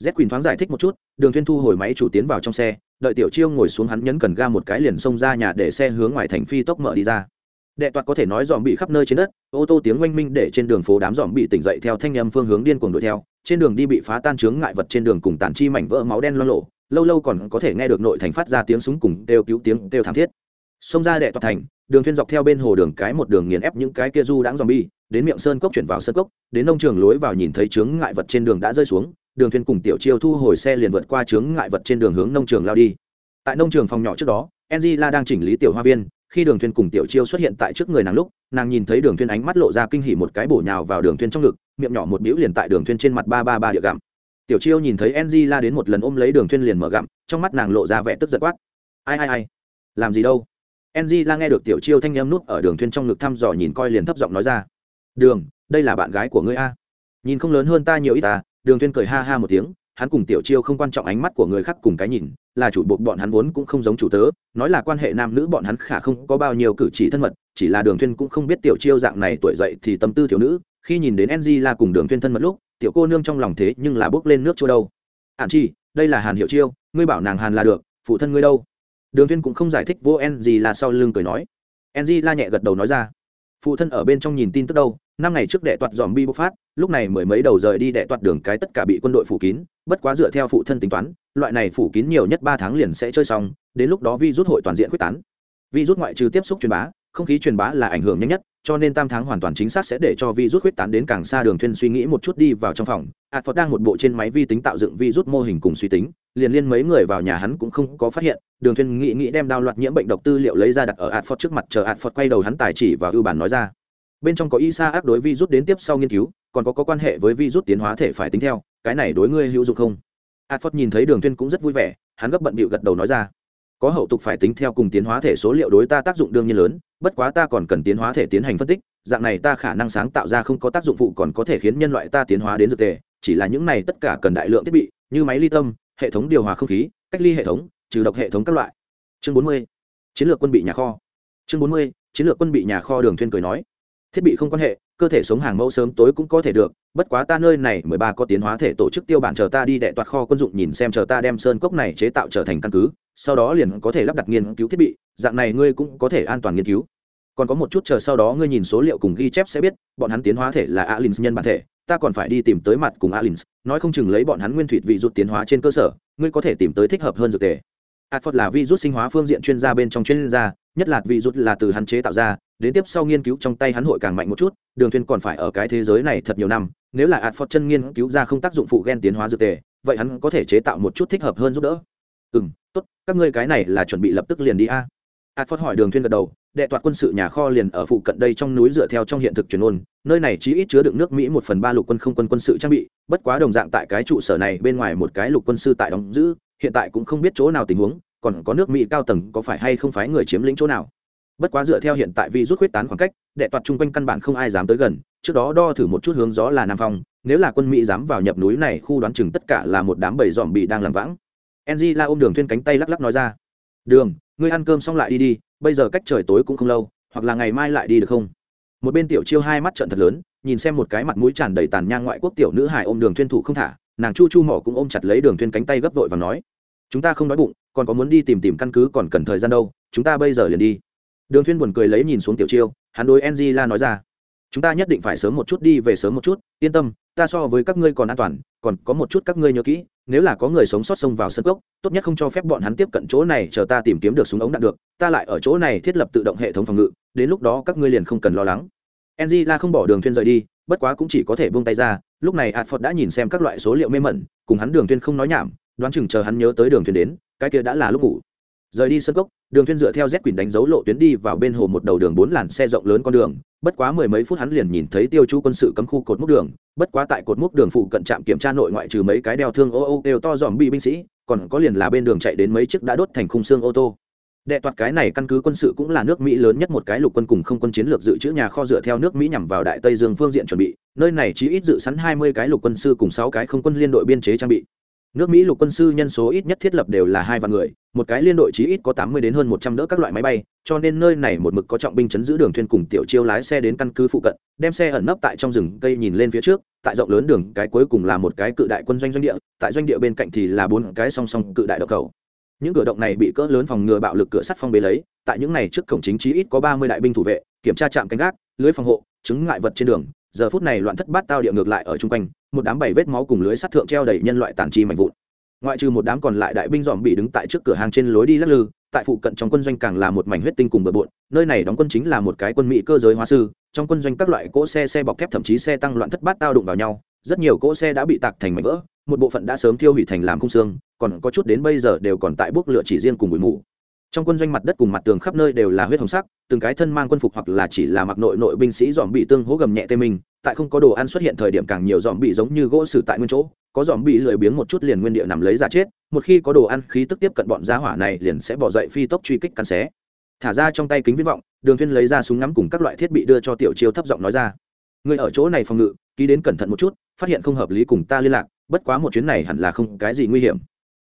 Z quỳnh thoáng giải thích một chút, đường thuyên thu hồi máy chủ tiến vào trong xe, đợi tiểu chiêu ngồi xuống hắn nhấn cần ga một cái liền xông ra nhà để xe hướng ngoài thành phi tốc mở đi ra đệ toạt có thể nói dòm bị khắp nơi trên đất, ô tô tiếng oanh minh để trên đường phố đám dòm bị tỉnh dậy theo thanh âm phương hướng điên cuồng đuổi theo, trên đường đi bị phá tan chướng ngại vật trên đường cùng tàn chi mảnh vỡ máu đen lo lộ lâu lâu còn có thể nghe được nội thành phát ra tiếng súng cùng đều cứu tiếng đều thảm thiết. Xông ra đệ toạt thành, đường thuyên dọc theo bên hồ đường cái một đường nghiền ép những cái kia du đãng dòm bi đến miệng sơn cốc chuyển vào sơn cốc, đến nông trường lối vào nhìn thấy chướng ngại vật trên đường đã rơi xuống, đường thuyên cùng tiểu chiêu thu hồi xe liền vượt qua chướng ngại vật trên đường hướng nông trường lao đi. Tại nông trường phòng nhỏ trước đó, angela đang chỉnh lý tiểu hoa viên khi đường thuyền cùng tiểu chiêu xuất hiện tại trước người nàng lúc, nàng nhìn thấy đường thuyền ánh mắt lộ ra kinh hỉ một cái bổ nhào vào đường thuyền trong ngực, miệng nhỏ một biểu liền tại đường thuyền trên mặt ba ba ba địa gặm. Tiểu chiêu nhìn thấy angela đến một lần ôm lấy đường thuyền liền mở gặm, trong mắt nàng lộ ra vẻ tức giật quát. Ai ai ai? Làm gì đâu? Angela nghe được tiểu chiêu thanh em nút ở đường thuyền trong ngực thăm dò nhìn coi liền thấp giọng nói ra. Đường, đây là bạn gái của ngươi a. Nhìn không lớn hơn ta nhiều ít ta đường Thuyên cười ha ha một tiếng hắn cùng tiểu chiêu không quan trọng ánh mắt của người khác cùng cái nhìn, là chủ buộc bọn hắn vốn cũng không giống chủ tớ, nói là quan hệ nam nữ bọn hắn khả không có bao nhiêu cử chỉ thân mật, chỉ là đường thiên cũng không biết tiểu chiêu dạng này tuổi dậy thì tâm tư thiếu nữ, khi nhìn đến ng là cùng đường thiên thân mật lúc, tiểu cô nương trong lòng thế nhưng là bước lên nước chua đâu. Ản chi, đây là hàn hiệu chiêu, ngươi bảo nàng hàn là được, phụ thân ngươi đâu? Đường thiên cũng không giải thích vô ng là sau lưng cười nói. Ng la nhẹ gật đầu nói ra. Phụ thân ở bên trong nhìn tin tức đâu? Năm ngày trước đệ toạt dòm bi bộc phát, lúc này mười mấy đầu rời đi đệ toạt đường cái tất cả bị quân đội phủ kín, bất quá dựa theo phụ thân tính toán, loại này phủ kín nhiều nhất ba tháng liền sẽ chơi xong, đến lúc đó vi rút hội toàn diện quyết tán. Vi rút ngoại trừ tiếp xúc truyền bá, không khí truyền bá là ảnh hưởng nhanh nhất, cho nên tam tháng hoàn toàn chính xác sẽ để cho vi rút quyết tán đến càng xa đường thuyên suy nghĩ một chút đi vào trong phòng. Ạt phật đang một bộ trên máy vi tính tạo dựng vi rút mô hình cùng suy tính, liền liên mấy người vào nhà hắn cũng không có phát hiện, đường thuyên nghĩ nghĩ đem đao loạt nhiễm bệnh độc tư liệu lấy ra đặt ở ạt phật trước mặt, chờ ạt phật quay đầu hắn tài chỉ và ưu bản nói ra bên trong có y sa ác đối vi rút đến tiếp sau nghiên cứu còn có, có quan hệ với vi rút tiến hóa thể phải tính theo cái này đối ngươi hữu dụng không ạt nhìn thấy đường tuyên cũng rất vui vẻ hắn gấp bận bịu gật đầu nói ra có hậu tục phải tính theo cùng tiến hóa thể số liệu đối ta tác dụng đương nhiên lớn bất quá ta còn cần tiến hóa thể tiến hành phân tích dạng này ta khả năng sáng tạo ra không có tác dụng phụ còn có thể khiến nhân loại ta tiến hóa đến dược tề chỉ là những này tất cả cần đại lượng thiết bị như máy ly tâm hệ thống điều hòa không khí cách ly hệ thống trừ độc hệ thống các loại chương 40. chiến lược quân bị nhà kho chương 40. chiến lược quân bị nhà kho đường thuyên cười nói thiết bị không quan hệ cơ thể sống hàng mẫu sớm tối cũng có thể được bất quá ta nơi này mười ba có tiến hóa thể tổ chức tiêu bản chờ ta đi đệ toạt kho quân dụng nhìn xem chờ ta đem sơn cốc này chế tạo trở thành căn cứ sau đó liền có thể lắp đặt nghiên cứu thiết bị dạng này ngươi cũng có thể an toàn nghiên cứu. Còn có một chút chờ sau đó ngươi nhìn số liệu cùng ghi chép sẽ biết bọn hắn tiến hóa thể là alins nhân bản thể ta còn phải đi tìm tới mặt cùng alins nói không chừng lấy bọn hắn nguyên thủy vị rút tiến hóa trên cơ sở ngươi có thể tìm tới thích hợp hơn dược thể Adford là vi rút sinh hóa phương diện chuyên gia bên trong chuyên gia, nhất là vi rút là từ hắn chế tạo ra đến tiếp sau nghiên cứu trong tay hắn hội càng mạnh một chút, đường thuyên còn phải ở cái thế giới này thật nhiều năm, nếu là ạt phật chân nghiên cứu ra không tác dụng phụ gen tiến hóa dược tề, vậy hắn có thể chế tạo một chút thích hợp hơn giúp đỡ. Ừ tốt, các ngươi cái này là chuẩn bị lập tức liền đi a. Ạt phật hỏi đường thuyên gật đầu, đệ toạt quân sự nhà kho liền ở phụ cận đây trong núi dựa theo trong hiện thực truyền ôn, nơi này chỉ ít chứa đựng nước mỹ một phần ba lục quân không quân quân sự trang bị, bất quá đồng dạng tại cái trụ sở này bên ngoài một cái lục quân sư tại đóng giữ, hiện tại cũng không biết chỗ nào tình huống, còn có nước mỹ cao tầng có phải hay không phải người chiếm lĩnh chỗ nào bất quá dựa theo hiện tại vi rút huyết tán khoảng cách, đệ toạt chung quanh căn bản không ai dám tới gần, trước đó đo thử một chút hướng gió là nam phong, nếu là quân mỹ dám vào nhập núi này khu đoán chừng tất cả là một đám bầy dòm bị đang làm vãng. Enzy la ôm đường thuyên cánh tay lắc lắc nói ra, đường, ngươi ăn cơm xong lại đi đi, bây giờ cách trời tối cũng không lâu, hoặc là ngày mai lại đi được không? Một bên tiểu chiêu hai mắt trợn thật lớn, nhìn xem một cái mặt mũi tràn đầy tàn nhang ngoại quốc tiểu nữ hài ôm đường thuyên thủ không thả, nàng chu chu mỏ cũng ôm chặt lấy đường thuyên cánh tay gấp vội và nói, chúng ta không đói bụng, còn có muốn đi tìm tìm căn cứ còn cần thời gian đâu, chúng ta bây giờ liền đi đường thuyên buồn cười lấy nhìn xuống tiểu chiêu, hắn đối angela nói ra, chúng ta nhất định phải sớm một chút đi về sớm một chút, yên tâm, ta so với các ngươi còn an toàn, còn có một chút các ngươi nhớ kỹ, nếu là có người sống sót xông vào sân cốc, tốt nhất không cho phép bọn hắn tiếp cận chỗ này, chờ ta tìm kiếm được súng ống đạn được, ta lại ở chỗ này thiết lập tự động hệ thống phòng ngự, đến lúc đó các ngươi liền không cần lo lắng. Angela không bỏ đường thuyên rời đi, bất quá cũng chỉ có thể buông tay ra, lúc này hạt phật đã nhìn xem các loại số liệu mê mẩn, cùng hắn đường thuyên không nói nhảm, đoán chừng chờ hắn nhớ tới đường thuyên đến, cái kia đã là lúc ngủ rời đi sân cốc, đường thuyên dựa theo z quỳnh đánh dấu lộ tuyến đi vào bên hồ một đầu đường bốn làn xe rộng lớn con đường, bất quá mười mấy phút hắn liền nhìn thấy tiêu chú quân sự cấm khu cột mốc đường, bất quá tại cột mốc đường phụ cận trạm kiểm tra nội ngoại trừ mấy cái đeo thương ô ô đều to dòm bị binh sĩ, còn có liền là bên đường chạy đến mấy chiếc đã đốt thành khung xương ô tô. Đệ toạt cái này căn cứ quân sự cũng là nước mỹ lớn nhất một cái lục quân cùng không quân chiến lược dự trữ nhà kho dựa theo nước mỹ nhằm vào đại tây dương phương diện chuẩn bị, nơi này chỉ ít dự sẵn hai mươi cái lục quân sư cùng sáu cái không quân liên đội biên chế trang bị nước mỹ lục quân sư nhân số ít nhất thiết lập đều là hai vạn người, một cái liên đội chí ít có tám mươi đến hơn một trăm đỡ các loại máy bay, cho nên nơi này một mực có trọng binh chấn giữ đường thuyền cùng tiểu chiêu lái xe đến căn cứ phụ cận, đem xe ẩn nấp tại trong rừng cây nhìn lên phía trước, tại rộng lớn đường, cái cuối cùng là một cái cự đại quân doanh doanh địa, tại doanh địa bên cạnh thì là bốn cái song song cự đại độc cầu. Những cửa động này bị cỡ lớn phòng ngừa bạo lực cửa sắt phong bế lấy, tại những này trước cổng chính chí ít có ba mươi đại binh thủ vệ, kiểm tra trạm canh gác, lưới phòng hộ, chứng ngại vật trên đường giờ phút này loạn thất bát tao địa ngược lại ở chung quanh, một đám bảy vết máu cùng lưới sắt thượng treo đầy nhân loại tàn chi mạnh vụn. Ngoại trừ một đám còn lại đại binh dòm bị đứng tại trước cửa hàng trên lối đi lắc lư, tại phụ cận trong quân doanh càng là một mảnh huyết tinh cùng bờ bộn, nơi này đóng quân chính là một cái quân mỹ cơ giới hóa sư, trong quân doanh các loại cỗ xe xe bọc thép thậm chí xe tăng loạn thất bát tao đụng vào nhau, rất nhiều cỗ xe đã bị tạc thành mảnh vỡ, một bộ phận đã sớm thiêu hủy thành làm khung xương, còn có chút đến bây giờ đều còn tại bốc lửa chỉ riêng cùng bụi mù trong quân doanh mặt đất cùng mặt tường khắp nơi đều là huyết hồng sắc, từng cái thân mang quân phục hoặc là chỉ là mặc nội nội binh sĩ dòm bị tương hố gầm nhẹ tê mình tại không có đồ ăn xuất hiện thời điểm càng nhiều dòm bị giống như gỗ xử tại nguyên chỗ, có dòm bị lười biếng một chút liền nguyên địa nằm lấy giả chết, một khi có đồ ăn khí tức tiếp cận bọn giá hỏa này liền sẽ bỏ dậy phi tốc truy kích cắn xé. Thả ra trong tay kính viễn vọng, đường thiên lấy ra súng ngắm cùng các loại thiết bị đưa cho tiểu chiêu thấp giọng nói ra. Người ở chỗ này phòng ngự, ký đến cẩn thận một chút, phát hiện không hợp lý cùng ta liên lạc, bất quá một chuyến này hẳn là không cái gì nguy hiểm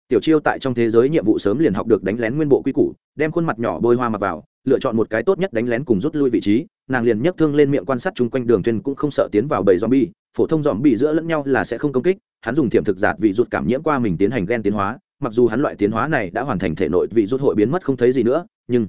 tiểu chiêu tại trong thế giới nhiệm vụ sớm liền học được đánh lén nguyên bộ quy củ, đem khuôn mặt nhỏ bôi hoa mặc vào, lựa chọn một cái tốt nhất đánh lén cùng rút lui vị trí. Nàng liền nhấc thương lên miệng quan sát chung quanh đường thuyền cũng không sợ tiến vào bầy zombie. Phổ thông zombie giữa lẫn nhau là sẽ không công kích, hắn dùng thiểm thực giạt vị rút cảm nhiễm qua mình tiến hành gen tiến hóa. Mặc dù hắn loại tiến hóa này đã hoàn thành thể nội vị rút hội biến mất không thấy gì nữa, nhưng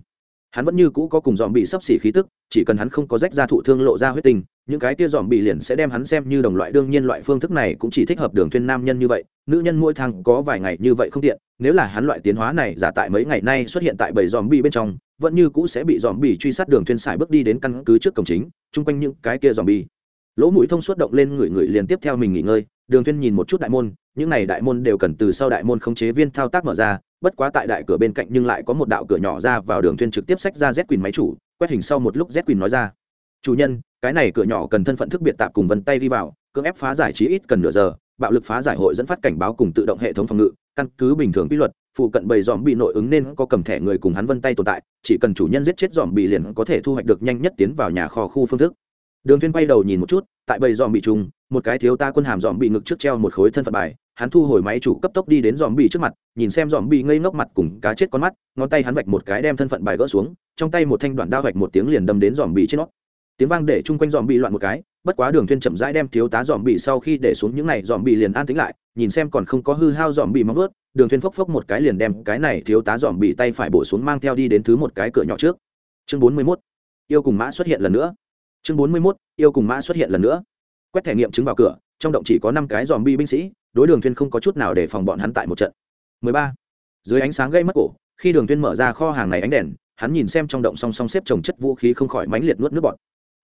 hắn vẫn như cũ có cùng dòm bị sấp xỉ khí tức, chỉ cần hắn không có rách ra thụ thương lộ ra huyết tình những cái kia dòm bị liền sẽ đem hắn xem như đồng loại đương nhiên loại phương thức này cũng chỉ thích hợp đường thuyên nam nhân như vậy, nữ nhân mỗi thằng có vài ngày như vậy không tiện, nếu là hắn loại tiến hóa này giả tại mấy ngày nay xuất hiện tại bảy dòm bị bên trong, vẫn như cũ sẽ bị dòm bị truy sát đường thuyên xài bước đi đến căn cứ trước cổng chính, chung quanh những cái kia dòm bị. Lỗ mũi thông suốt động lên người người liền tiếp theo mình nghỉ ngơi, đường thuyên nhìn một chút đại môn, những này đại môn đều cần từ sau đại môn khống chế viên thao tác mở ra bất quá tại đại cửa bên cạnh nhưng lại có một đạo cửa nhỏ ra vào đường thuyên trực tiếp sách ra z Quinn máy chủ, quét hình sau một lúc z Quinn nói ra. Chủ nhân, cái này cửa nhỏ cần thân phận thức biệt tạp cùng vân tay đi vào, cưỡng ép phá giải chỉ ít cần nửa giờ, bạo lực phá giải hội dẫn phát cảnh báo cùng tự động hệ thống phòng ngự, căn cứ bình thường quy luật, phụ cận bầy dòm bị nội ứng nên có cầm thẻ người cùng hắn vân tay tồn tại, chỉ cần chủ nhân giết chết dòm bị liền có thể thu hoạch được nhanh nhất tiến vào nhà kho khu phương thức. Đường thuyên quay đầu nhìn một chút, tại bầy dòm bị trùng một cái thiếu ta quân hàm dòm bị ngực trước treo một khối thân phận bài hắn thu hồi máy chủ cấp tốc đi đến dòm bị trước mặt, nhìn xem dòm bị ngây ngốc mặt cùng cá chết con mắt, ngón tay hắn vạch một cái đem thân phận bài gỡ xuống, trong tay một thanh đoạn đao vạch một tiếng liền đâm đến dòm bị trên nó. Tiếng vang để chung quanh dòm bị loạn một cái, bất quá đường thuyên chậm rãi đem thiếu tá dòm bị sau khi để xuống những này, dòm bị liền an tĩnh lại, nhìn xem còn không có hư hao dòm bị móng vớt đường thuyên phốc phốc một cái liền đem cái này thiếu tá dòm bị tay phải bổ xuống mang theo đi đến thứ một cái cửa nhỏ trước. Chương bốn mươi 41 yêu cùng mã xuất hiện lần nữa. Chương bốn mươi 41 yêu cùng mã xuất hiện lần nữa. Quét thẻ nghiệm chứng vào cửa, trong động chỉ có năm cái dòm bi binh sĩ đối đường thuyên không có chút nào để phòng bọn hắn tại một trận 13. dưới ánh sáng gây mất cổ, khi đường thuyên mở ra kho hàng này ánh đèn, hắn nhìn xem trong động song song xếp trồng chất vũ khí không khỏi mãnh liệt nuốt nước bọt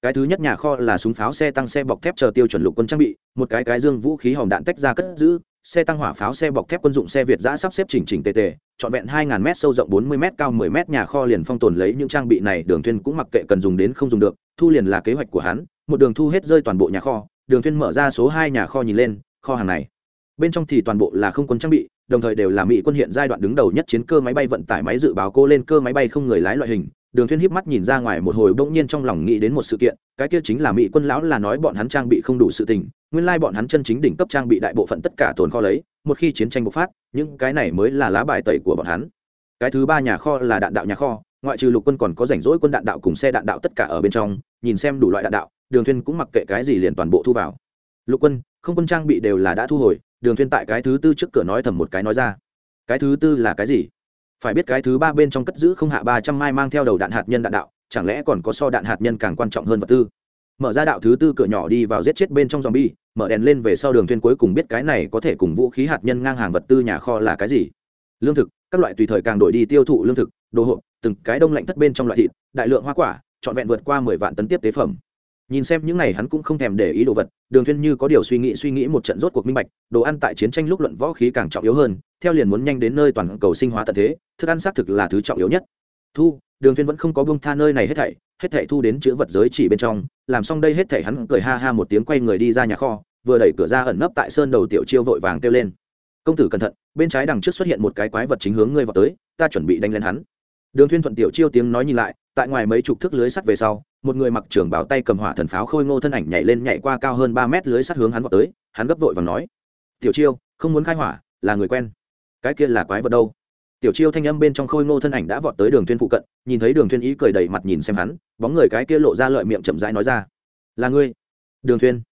cái thứ nhất nhà kho là súng pháo xe tăng xe bọc thép chờ tiêu chuẩn lục quân trang bị, một cái cái dương vũ khí hòm đạn tách ra cất giữ, xe tăng hỏa pháo xe bọc thép quân dụng xe việt giã sắp xếp chỉnh chỉnh tề tề, trọn vẹn hai ngàn m sâu rộng bốn mươi m cao mười m nhà kho liền phong tồn lấy những trang bị này, đường thuyên cũng mặc kệ cần dùng đến không dùng được, thu liền là kế hoạch của hắn, một đường thu hết rơi toàn bộ nhà kho, đường thuyên mở ra số hai nhà kho nhìn lên, kho hàng này bên trong thì toàn bộ là không quân trang bị, đồng thời đều là mỹ quân hiện giai đoạn đứng đầu nhất chiến cơ máy bay vận tải máy dự báo cô lên cơ máy bay không người lái loại hình. Đường thuyên híp mắt nhìn ra ngoài một hồi bỗng nhiên trong lòng nghĩ đến một sự kiện, cái kia chính là mỹ quân lão là nói bọn hắn trang bị không đủ sự tình, nguyên lai bọn hắn chân chính đỉnh cấp trang bị đại bộ phận tất cả tồn kho lấy, một khi chiến tranh bộc phát, những cái này mới là lá bài tẩy của bọn hắn. Cái thứ ba nhà kho là đạn đạo nhà kho, ngoại trừ lục quân còn có rảnh rỗi quân đạn đạo cùng xe đạn đạo tất cả ở bên trong, nhìn xem đủ loại đạn đạo, đường thuyên cũng mặc kệ cái gì liền toàn bộ thu vào. Lục quân không quân trang bị đều là đã thu hồi, đường thuyên tại cái thứ tư trước cửa nói thầm một cái nói ra. Cái thứ tư là cái gì? Phải biết cái thứ ba bên trong cất giữ không hạ ba trăm mai mang theo đầu đạn hạt nhân đạn đạo, chẳng lẽ còn có so đạn hạt nhân càng quan trọng hơn vật tư? Mở ra đạo thứ tư cửa nhỏ đi vào giết chết bên trong zombie, mở đèn lên về sau đường thuyên cuối cùng biết cái này có thể cùng vũ khí hạt nhân ngang hàng vật tư nhà kho là cái gì. Lương thực, các loại tùy thời càng đổi đi tiêu thụ lương thực, đồ hộp, từng cái đông lạnh thất bên trong loại thịt, đại lượng hoa quả, trọn vẹn vượt qua mười vạn tấn tiếp tế phẩm nhìn xem những này hắn cũng không thèm để ý đồ vật, đường Thiên như có điều suy nghĩ suy nghĩ một trận rốt cuộc minh bạch, đồ ăn tại chiến tranh lúc luận võ khí càng trọng yếu hơn, theo liền muốn nhanh đến nơi toàn cầu sinh hóa tận thế, thức ăn xác thực là thứ trọng yếu nhất. Thu, đường Thiên vẫn không có buông tha nơi này hết thảy hết thảy thu đến chữ vật giới chỉ bên trong, làm xong đây hết thảy hắn cười ha ha một tiếng quay người đi ra nhà kho, vừa đẩy cửa ra ẩn nấp tại sơn đầu tiểu chiêu vội vàng kêu lên. Công tử cẩn thận, bên trái đằng trước xuất hiện một cái quái vật chính hướng ngươi vào tới, ta chuẩn bị đánh lên hắn. Đường Thiên thuận tiểu chiêu tiếng nói nhìn lại tại ngoài mấy chục thước lưới sắt về sau, một người mặc trưởng bảo tay cầm hỏa thần pháo khôi ngô thân ảnh nhảy lên nhảy qua cao hơn ba mét lưới sắt hướng hắn vào tới, hắn gấp vội và nói, tiểu chiêu, không muốn khai hỏa, là người quen. Cái kia là quái vật đâu? Tiểu chiêu thanh âm bên trong khôi ngô thân ảnh đã vọt tới đường thuyên phụ cận, nhìn thấy đường thuyên ý cười đầy mặt nhìn xem hắn, bóng người cái kia lộ ra lợi miệng chậm rãi nói ra, là ngươi. Đường thuyên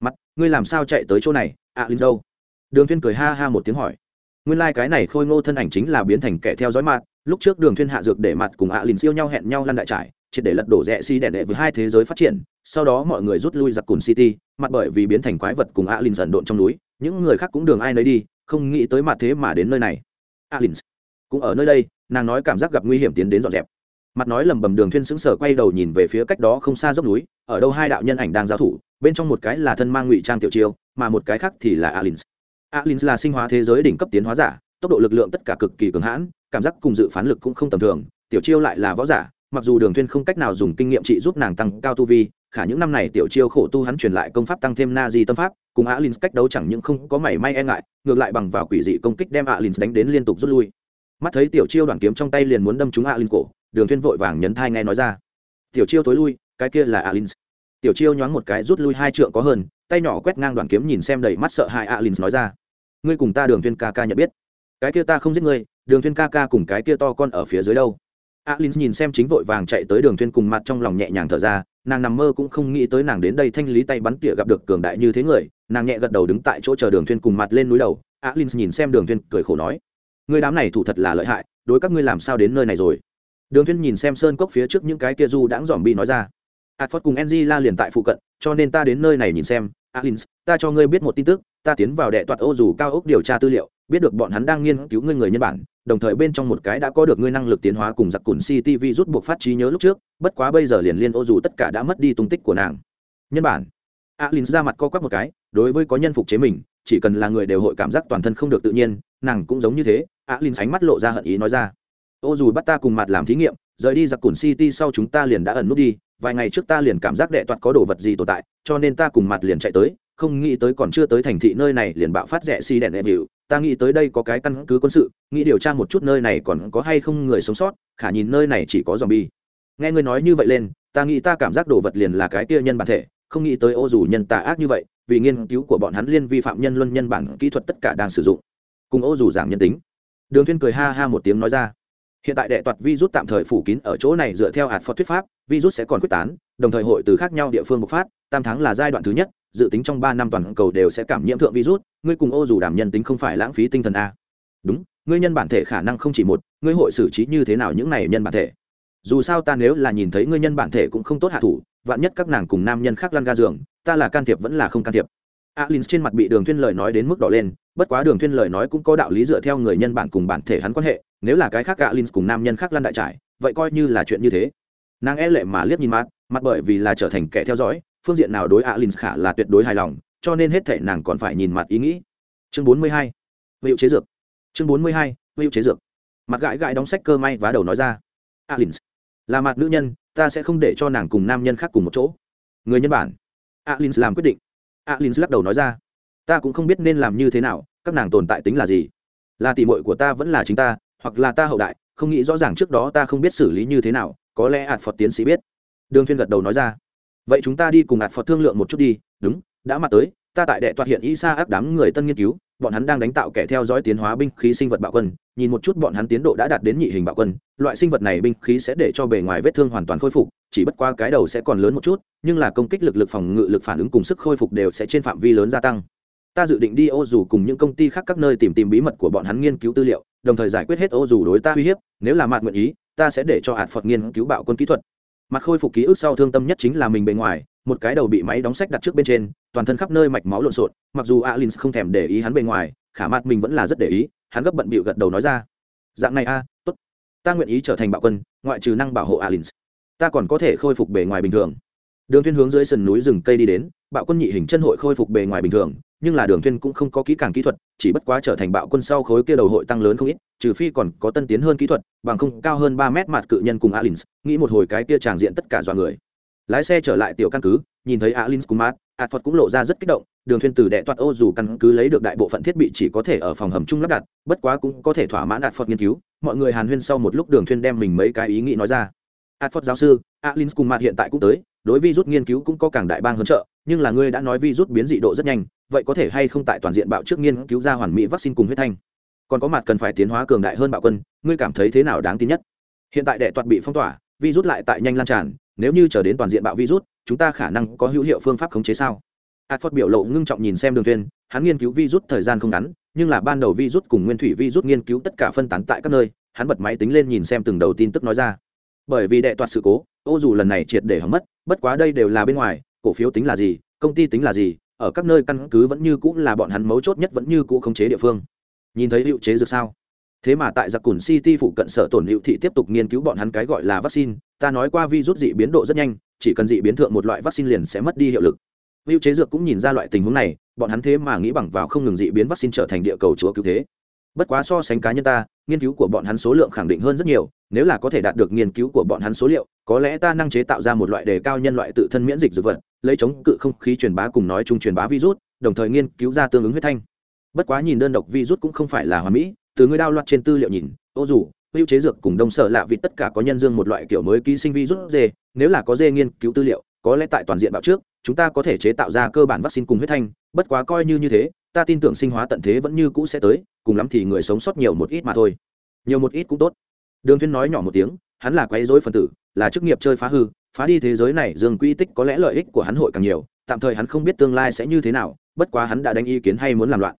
mặt, ngươi làm sao chạy tới chỗ này? À linh đâu? Đường thuyên cười ha ha một tiếng hỏi. Nguyên lai like cái này khôi ngô thân ảnh chính là biến thành kẻ theo dõi mặt lúc trước đường thuyên hạ dược để mặt cùng ạ à lìn siêu nhau hẹn nhau lăn đại trải, triệt để lật đổ rẽ si đẻ đệ với hai thế giới phát triển. Sau đó mọi người rút lui giặc cùn city, mặt bởi vì biến thành quái vật cùng ạ à lìn dần độn trong núi. Những người khác cũng đường ai nấy đi, không nghĩ tới mặt thế mà đến nơi này. Ạ à lìn cũng ở nơi đây, nàng nói cảm giác gặp nguy hiểm tiến đến dọn dẹp. Mặt nói lầm bầm đường thuyên sững sờ quay đầu nhìn về phía cách đó không xa dốc núi, ở đâu hai đạo nhân ảnh đang giao thủ, bên trong một cái là thân mang ngụy trang tiểu chiêu, mà một cái khác thì là alins alins là sinh hóa thế giới đỉnh cấp tiến hóa giả tốc độ lực lượng tất cả cực kỳ cường hãn, cảm giác cùng dự phán lực cũng không tầm thường. Tiểu chiêu lại là võ giả, mặc dù đường thuyên không cách nào dùng kinh nghiệm trị giúp nàng tăng cao tu vi, khả những năm này tiểu chiêu khổ tu hắn truyền lại công pháp tăng thêm na di tâm pháp, cùng alin cách đấu chẳng những không có mảy may e ngại, ngược lại bằng vào quỷ dị công kích đem alin đánh đến liên tục rút lui. Mắt thấy tiểu chiêu đoàn kiếm trong tay liền muốn đâm trúng alin cổ, đường thuyên vội vàng nhấn thai nghe nói ra. Tiểu chiêu tối lui, cái kia là alin tiểu chiêu nhoáng một cái rút lui hai trượng có hơn, tay nhỏ quét ngang đoàn kiếm nhìn xem đầy mắt sợ hãi alin nói ra. Ngươi cùng ta đường thuyên ca ca nhận biết cái kia ta không giết ngươi đường thuyên ca ca cùng cái kia to con ở phía dưới đâu. Alin nhìn xem chính vội vàng chạy tới đường thuyên cùng mặt trong lòng nhẹ nhàng thở ra nàng nằm mơ cũng không nghĩ tới nàng đến đây thanh lý tay bắn tỉa gặp được cường đại như thế người nàng nhẹ gật đầu đứng tại chỗ chờ đường thuyên cùng mặt lên núi đầu. Alin nhìn xem đường thuyên cười khổ nói người đám này thủ thật là lợi hại đối các ngươi làm sao đến nơi này rồi? Đường thuyên nhìn xem sơn cốc phía trước những cái kia du đãng dòm bi nói ra adford cùng Enji la liền tại phụ cận cho nên ta đến nơi này nhìn xem. Alins, ta cho ngươi biết một tin tức ta tiến vào đệ toạt ô dù cao ốc điều tra tư liệu biết được bọn hắn đang nghiên cứu ngươi người nhân bản, đồng thời bên trong một cái đã có được ngươi năng lực tiến hóa cùng giặc cùn ctv rút buộc phát trí nhớ lúc trước, bất quá bây giờ liền liên ô dù tất cả đã mất đi tung tích của nàng. Nhân bản. Alin ra mặt co quắp một cái, đối với có nhân phục chế mình, chỉ cần là người đều hội cảm giác toàn thân không được tự nhiên, nàng cũng giống như thế alin sánh mắt lộ ra hận ý nói ra. Ô dù bắt ta cùng mặt làm thí nghiệm, rời đi giặc cùn city sau chúng ta liền đã ẩn nút đi vài ngày trước ta liền cảm giác đệ toạt có đồ vật gì tồn tại, cho nên ta cùng mặt liền chạy tới, không nghĩ tới còn chưa tới thành thị nơi này liền bạo phát rẻ xi si đèn em hiệu. Ta nghĩ tới đây có cái căn cứ quân sự, nghĩ điều tra một chút nơi này còn có hay không người sống sót, khả nhìn nơi này chỉ có dòm bi nghe ngươi nói như vậy lên, ta nghĩ ta cảm giác đồ vật liền là cái kia nhân bản thể, không nghĩ tới ô dù nhân tà ác như vậy, vì nghiên cứu của bọn hắn liên vi phạm nhân luân nhân bản kỹ thuật tất cả đang sử dụng. Cùng ô dù giảng nhân tính. Đường thiên cười ha ha một tiếng nói ra hiện tại đệ toạt virus tạm thời phủ kín ở chỗ này dựa theo hạt phật thuyết pháp, virus sẽ còn quyết tán, đồng thời hội từ khác nhau địa phương bộc phát, tam tháng là giai đoạn thứ nhất, dự tính trong ba năm toàn cầu đều sẽ cảm nhiễm thượng virus, ngươi cùng ô dù đảm nhân tính không phải lãng phí tinh thần a đúng, ngươi nhân bản thể khả năng không chỉ một, ngươi hội xử trí như thế nào những này nhân bản thể? Dù sao ta nếu là nhìn thấy ngươi nhân bản thể cũng không tốt hạ thủ, vạn nhất các nàng cùng nam nhân khác lăn ga giường, ta là can thiệp vẫn là không can thiệp alin trên mặt bị đường thuyên lời nói đến mức đỏ lên, bất quá đường thuyên lời nói cũng có đạo lý dựa theo người nhân bản cùng bản thể hắn quan hệ, nếu là cái khác alin cùng nam nhân khác lăn đại trải, vậy coi như là chuyện như thế. Nàng e lệ mà liếc nhìn mặt mặt bởi vì là trở thành kẻ theo dõi, phương diện nào đối alin khả là tuyệt đối hài lòng, cho nên hết thể nàng còn phải nhìn mặt ý nghĩ. Chương bốn mươi hai hiệu chế dược. Chương bốn mươi hai hiệu chế dược. Mặt gãi gãi đóng sách cơ may vá đầu nói ra. Alin là mặt nữ nhân, ta sẽ không để cho nàng cùng nam nhân khác cùng một chỗ. Người nhân bản. Alin làm quyết định alin lắc đầu nói ra, ta cũng không biết nên làm như thế nào, các nàng tồn tại tính là gì? Là tỷ muội của ta vẫn là chính ta, hoặc là ta hậu đại, không nghĩ rõ ràng trước đó ta không biết xử lý như thế nào, có lẽ ạt phật tiến sĩ biết. Đường Thiên gật đầu nói ra, vậy chúng ta đi cùng ạt phật thương lượng một chút đi, đúng, đã mặt tới, ta tại đệ toạt hiện y sa áp đám người tân nghiên cứu bọn hắn đang đánh tạo kẻ theo dõi tiến hóa binh khí sinh vật bạo quân, nhìn một chút bọn hắn tiến độ đã đạt đến nhị hình bạo quân, loại sinh vật này binh khí sẽ để cho bề ngoài vết thương hoàn toàn khôi phục, chỉ bất qua cái đầu sẽ còn lớn một chút, nhưng là công kích lực lực phòng ngự lực phản ứng cùng sức khôi phục đều sẽ trên phạm vi lớn gia tăng. Ta dự định đi ô dù cùng những công ty khác các nơi tìm tìm bí mật của bọn hắn nghiên cứu tư liệu, đồng thời giải quyết hết ô dù đối ta uy hiếp, nếu là mạt nguyện ý, ta sẽ để cho hạt phật nghiên cứu bạo quân kỹ thuật. Mặt khôi phục ký ức sau thương tâm nhất chính là mình bề ngoài một cái đầu bị máy đóng sách đặt trước bên trên, toàn thân khắp nơi mạch máu lộn xộn, mặc dù alin không thèm để ý hắn bề ngoài, khả mặt mình vẫn là rất để ý, hắn gấp bận bịu gật đầu nói ra. Dạng này a, tốt. Ta nguyện ý trở thành bạo quân, ngoại trừ năng bảo hộ alin. Ta còn có thể khôi phục bề ngoài bình thường. Đường thiên hướng dưới sườn núi rừng cây đi đến, bạo quân nhị hình chân hội khôi phục bề ngoài bình thường, nhưng là đường thiên cũng không có kỹ càng kỹ thuật, chỉ bất quá trở thành bạo quân sau khối kia đầu hội tăng lớn không ít, trừ phi còn có tân tiến hơn kỹ thuật, bằng không cao hơn ba mét mặt cự nhân cùng alins nghĩ một hồi cái kia tràng diện tất cả dọa người lái xe trở lại tiểu căn cứ, nhìn thấy alins cùng mát Phật cũng lộ ra rất kích động, đường Thuyên từ đệ toạt ô dù căn cứ lấy được đại bộ phận thiết bị chỉ có thể ở phòng hầm chung lắp đặt, bất quá cũng có thể thỏa mãn Phật nghiên cứu, mọi người hàn huyên sau một lúc đường Thuyên đem mình mấy cái ý nghĩ nói ra. Phật giáo sư alins cùng mát hiện tại cũng tới, đối vi rút nghiên cứu cũng có càng đại bang hơn trợ, nhưng là ngươi đã nói vi rút biến dị độ rất nhanh, vậy có thể hay không tại toàn diện bạo trước nghiên cứu ra hoàn mỹ vaccine cùng huyết thanh? Còn có mặt cần phải tiến hóa cường đại hơn bạo quân, ngươi cảm thấy thế nào đáng tin nhất? Hiện tại đệ toạt bị phong tỏa, vi rút lại tại nhanh lan tràn nếu như chờ đến toàn diện bạo virus chúng ta khả năng có hữu hiệu phương pháp khống chế sao? Adford biểu lộ ngưng trọng nhìn xem Đường Tuyên, hắn nghiên cứu virus thời gian không ngắn, nhưng là ban đầu virus cùng nguyên thủy virus nghiên cứu tất cả phân tán tại các nơi, hắn bật máy tính lên nhìn xem từng đầu tin tức nói ra. Bởi vì đệ toạt sự cố, ô dù lần này triệt để hỏng mất, bất quá đây đều là bên ngoài, cổ phiếu tính là gì, công ty tính là gì, ở các nơi căn cứ vẫn như cũ là bọn hắn mấu chốt nhất vẫn như cũ khống chế địa phương. Nhìn thấy hiệu chế dược sao? Thế mà tại giặc cùn city phụ cận sở tổn hiệu thị tiếp tục nghiên cứu bọn hắn cái gọi là vaccine, ta nói qua vi rút dị biến độ rất nhanh, chỉ cần dị biến thượng một loại vaccine liền sẽ mất đi hiệu lực. Hữu chế dược cũng nhìn ra loại tình huống này, bọn hắn thế mà nghĩ bằng vào không ngừng dị biến vaccine trở thành địa cầu chúa cứu thế. Bất quá so sánh cá nhân ta, nghiên cứu của bọn hắn số lượng khẳng định hơn rất nhiều, nếu là có thể đạt được nghiên cứu của bọn hắn số liệu, có lẽ ta năng chế tạo ra một loại đề cao nhân loại tự thân miễn dịch dược vật, lấy chống cự không khí truyền bá cùng nói chung truyền bá virus, đồng thời nghiên cứu ra tương ứng huyết thanh. Bất quá nhìn đơn độc virus cũng không phải là hoàn mỹ từ người đao loạt trên tư liệu nhìn, ô dù, hữu chế dược cùng đông sở lạ vì tất cả có nhân dương một loại kiểu mới ký sinh vi rút dê, nếu là có dê nghiên cứu tư liệu, có lẽ tại toàn diện bạo trước, chúng ta có thể chế tạo ra cơ bản vaccine cùng huyết thanh, bất quá coi như như thế, ta tin tưởng sinh hóa tận thế vẫn như cũ sẽ tới, cùng lắm thì người sống sót nhiều một ít mà thôi. Nhiều một ít cũng tốt. Đường thiên nói nhỏ một tiếng, hắn là quấy rối phần tử, là chức nghiệp chơi phá hư, phá đi thế giới này dương quy tích có lẽ lợi ích của hắn hội càng nhiều, tạm thời hắn không biết tương lai sẽ như thế nào, bất quá hắn đã đánh ý kiến hay muốn làm loạn.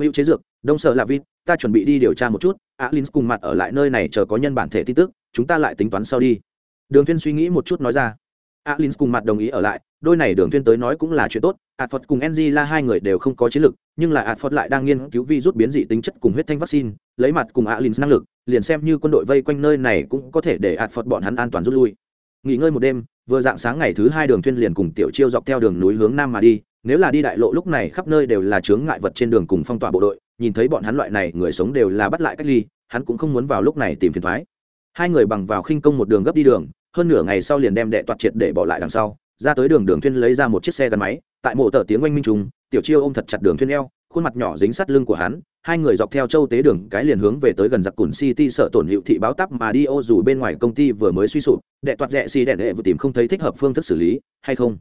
Hữu chế dược, đông sở là vịt ta chuẩn bị đi điều tra một chút Á Linh cùng mặt ở lại nơi này chờ có nhân bản thể tin tức chúng ta lại tính toán sau đi đường thiên suy nghĩ một chút nói ra Á Linh cùng mặt đồng ý ở lại đôi này đường thiên tới nói cũng là chuyện tốt Adford cùng Enji là hai người đều không có chiến lực, nhưng là Adford lại đang nghiên cứu virus biến dị tính chất cùng huyết thanh vaccine, lấy mặt cùng Á Linh năng lực, liền xem như quân đội vây quanh nơi này cũng có thể để Adford bọn hắn an toàn rút lui. Nghỉ ngơi một đêm, vừa dạng sáng ngày thứ hai đường thuyên liền cùng tiểu chiêu dọc theo đường núi hướng nam mà đi, nếu là đi đại lộ lúc này khắp nơi đều là chướng ngại vật trên đường cùng phong tỏa bộ đội, nhìn thấy bọn hắn loại này người sống đều là bắt lại cách ly, hắn cũng không muốn vào lúc này tìm phiền toái. Hai người bằng vào khinh công một đường gấp đi đường, hơn nửa ngày sau liền đem đệ toạt triệt để bỏ lại đằng sau, ra tới đường đường thuyên lấy ra một chiếc xe gắn máy, tại mộ tờ tiếng oanh minh trùng tiểu chiêu ôm thật chặt đường thuyên eo khuôn mặt nhỏ dính sát lưng của hắn hai người dọc theo châu tế đường cái liền hướng về tới gần giặc cùn city sợ tổn hiệu thị báo tắp mà đi ô dù bên ngoài công ty vừa mới suy sụp đệ toạt rẽ xì đẻ đệ vừa tìm không thấy thích hợp phương thức xử lý hay không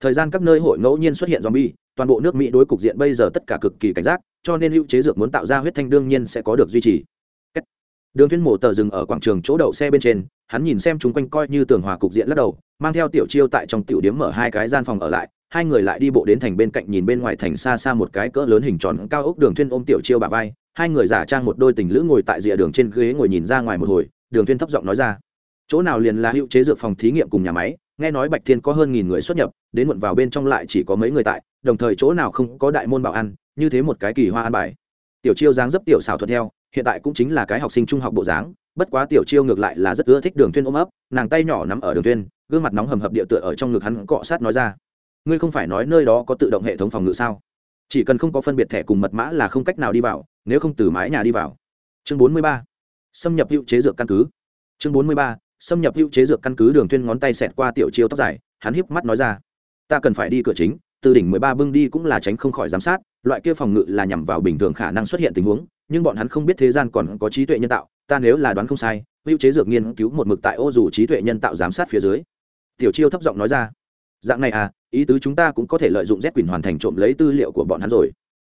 thời gian các nơi hội ngẫu nhiên xuất hiện zombie toàn bộ nước mỹ đối cục diện bây giờ tất cả cực kỳ cảnh giác, cho nên hữu chế dược muốn tạo ra huyết thanh đương nhiên sẽ có được duy trì. Đường thuyên mổ tờ dừng ở quảng trường chỗ đậu xe bên trên, hắn nhìn xem chúng quanh coi như tường hòa cục diện lắc đầu, mang theo tiểu chiêu tại trong tiểu điếm mở hai cái gian phòng ở lại, hai người lại đi bộ đến thành bên cạnh nhìn bên ngoài thành xa xa một cái cỡ lớn hình tròn cao ốc đường thuyên ôm tiểu chiêu bà vai, hai người giả trang một đôi tình lữ ngồi tại rìa đường trên ghế ngồi nhìn ra ngoài một hồi, đường thuyên thấp giọng nói ra. Chỗ nào liền là hữu chế dược phòng thí nghiệm cùng nhà máy, nghe nói bạch thiên có hơn nghìn người xuất nhập, đến muộn vào bên trong lại chỉ có mấy người tại đồng thời chỗ nào không có đại môn bảo ăn như thế một cái kỳ hoa an bài. Tiểu chiêu dáng dấp tiểu xảo thuận theo, hiện tại cũng chính là cái học sinh trung học bộ dáng, bất quá tiểu chiêu ngược lại là rất ưa thích đường tuyên ôm ấp, nàng tay nhỏ nắm ở đường tuyên gương mặt nóng hầm hập địa tựa ở trong ngực hắn cọ sát nói ra. Ngươi không phải nói nơi đó có tự động hệ thống phòng ngự sao? Chỉ cần không có phân biệt thẻ cùng mật mã là không cách nào đi vào, nếu không từ mái nhà đi vào. Chương bốn mươi ba. Xâm nhập hữu chế dược căn cứ. Chương bốn mươi ba. Xâm nhập hữu chế dược căn cứ, đường tuyên ngón tay xẹt qua tiểu chiêu tóc dài, hắn híp mắt nói ra. Ta cần phải đi cửa chính từ đỉnh mười ba bưng đi cũng là tránh không khỏi giám sát, loại kia phòng ngự là nhằm vào bình thường khả năng xuất hiện tình huống, nhưng bọn hắn không biết thế gian còn có trí tuệ nhân tạo, ta nếu là đoán không sai, hữu chế dược nghiên cứu một mực tại ô dù trí tuệ nhân tạo giám sát phía dưới. Tiểu chiêu thấp giọng nói ra, dạng này à ý tứ chúng ta cũng có thể lợi dụng z quyền hoàn thành trộm lấy tư liệu của bọn hắn rồi.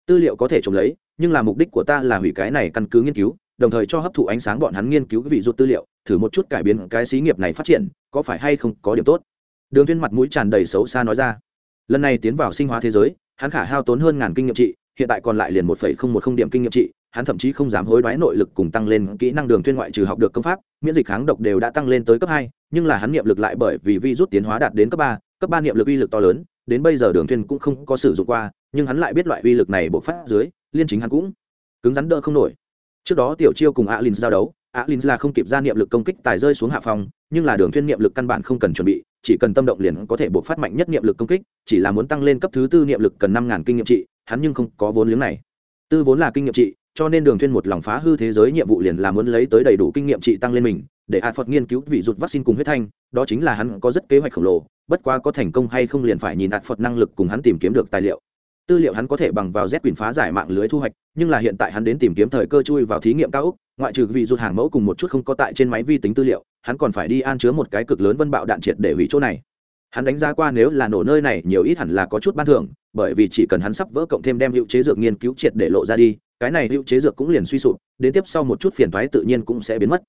Tư liệu có thể trộm lấy, nhưng là mục đích của ta là hủy cái này căn cứ nghiên cứu, đồng thời cho hấp thụ ánh sáng bọn hắn nghiên cứu cái vị rút tư liệu, thử một chút cải biến cái xí nghiệp này phát triển, có phải hay không có điểm tốt? Đường tuyên mặt mũi tràn đầy xấu xa nói ra lần này tiến vào sinh hóa thế giới, hắn khả hao tốn hơn ngàn kinh nghiệm trị, hiện tại còn lại liền một phẩy không một không điểm kinh nghiệm trị, hắn thậm chí không dám hối đoái nội lực cùng tăng lên kỹ năng đường thuyên ngoại trừ học được công pháp, miễn dịch kháng độc đều đã tăng lên tới cấp hai, nhưng là hắn niệm lực lại bởi vì vi rút tiến hóa đạt đến cấp ba cấp ba niệm lực uy lực to lớn, đến bây giờ đường thuyên cũng không có sử dụng qua, nhưng hắn lại biết loại uy lực này bộc phát dưới, liên chính hắn cũng cứng rắn đỡ không nổi. Trước đó tiểu chiêu cùng alin giao đấu alin là không kịp ra niệm lực công kích tài rơi xuống hạ phòng, nhưng là đường thuyên niệm lực căn bản không cần chuẩn bị chỉ cần tâm động liền có thể buộc phát mạnh nhất niệm lực công kích, chỉ là muốn tăng lên cấp thứ tư niệm lực cần năm ngàn kinh nghiệm trị, hắn nhưng không có vốn liếng này. Tư vốn là kinh nghiệm trị, cho nên đường thuyên một lòng phá hư thế giới nhiệm vụ liền là muốn lấy tới đầy đủ kinh nghiệm trị tăng lên mình, để hạt phật nghiên cứu vị rụt vaccine cùng huyết thanh, đó chính là hắn có rất kế hoạch khổng lồ, bất quá có thành công hay không liền phải nhìn hạt phật năng lực cùng hắn tìm kiếm được tài liệu tư liệu hắn có thể bằng vào z quyền phá giải mạng lưới thu hoạch, nhưng là hiện tại hắn đến tìm kiếm thời cơ chui vào thí nghiệm cao úc ngoại trừ vị rụt hàng mẫu cùng một chút không có tại trên máy vi tính tư liệu, hắn còn phải đi an chứa một cái cực lớn vân bạo đạn triệt để hủy chỗ này. Hắn đánh giá qua nếu là nổ nơi này nhiều ít hẳn là có chút ban thưởng, bởi vì chỉ cần hắn sắp vỡ cộng thêm đem hữu chế dược nghiên cứu triệt để lộ ra đi, cái này hữu chế dược cũng liền suy sụp, đến tiếp sau một chút phiền thoái tự nhiên cũng sẽ biến mất.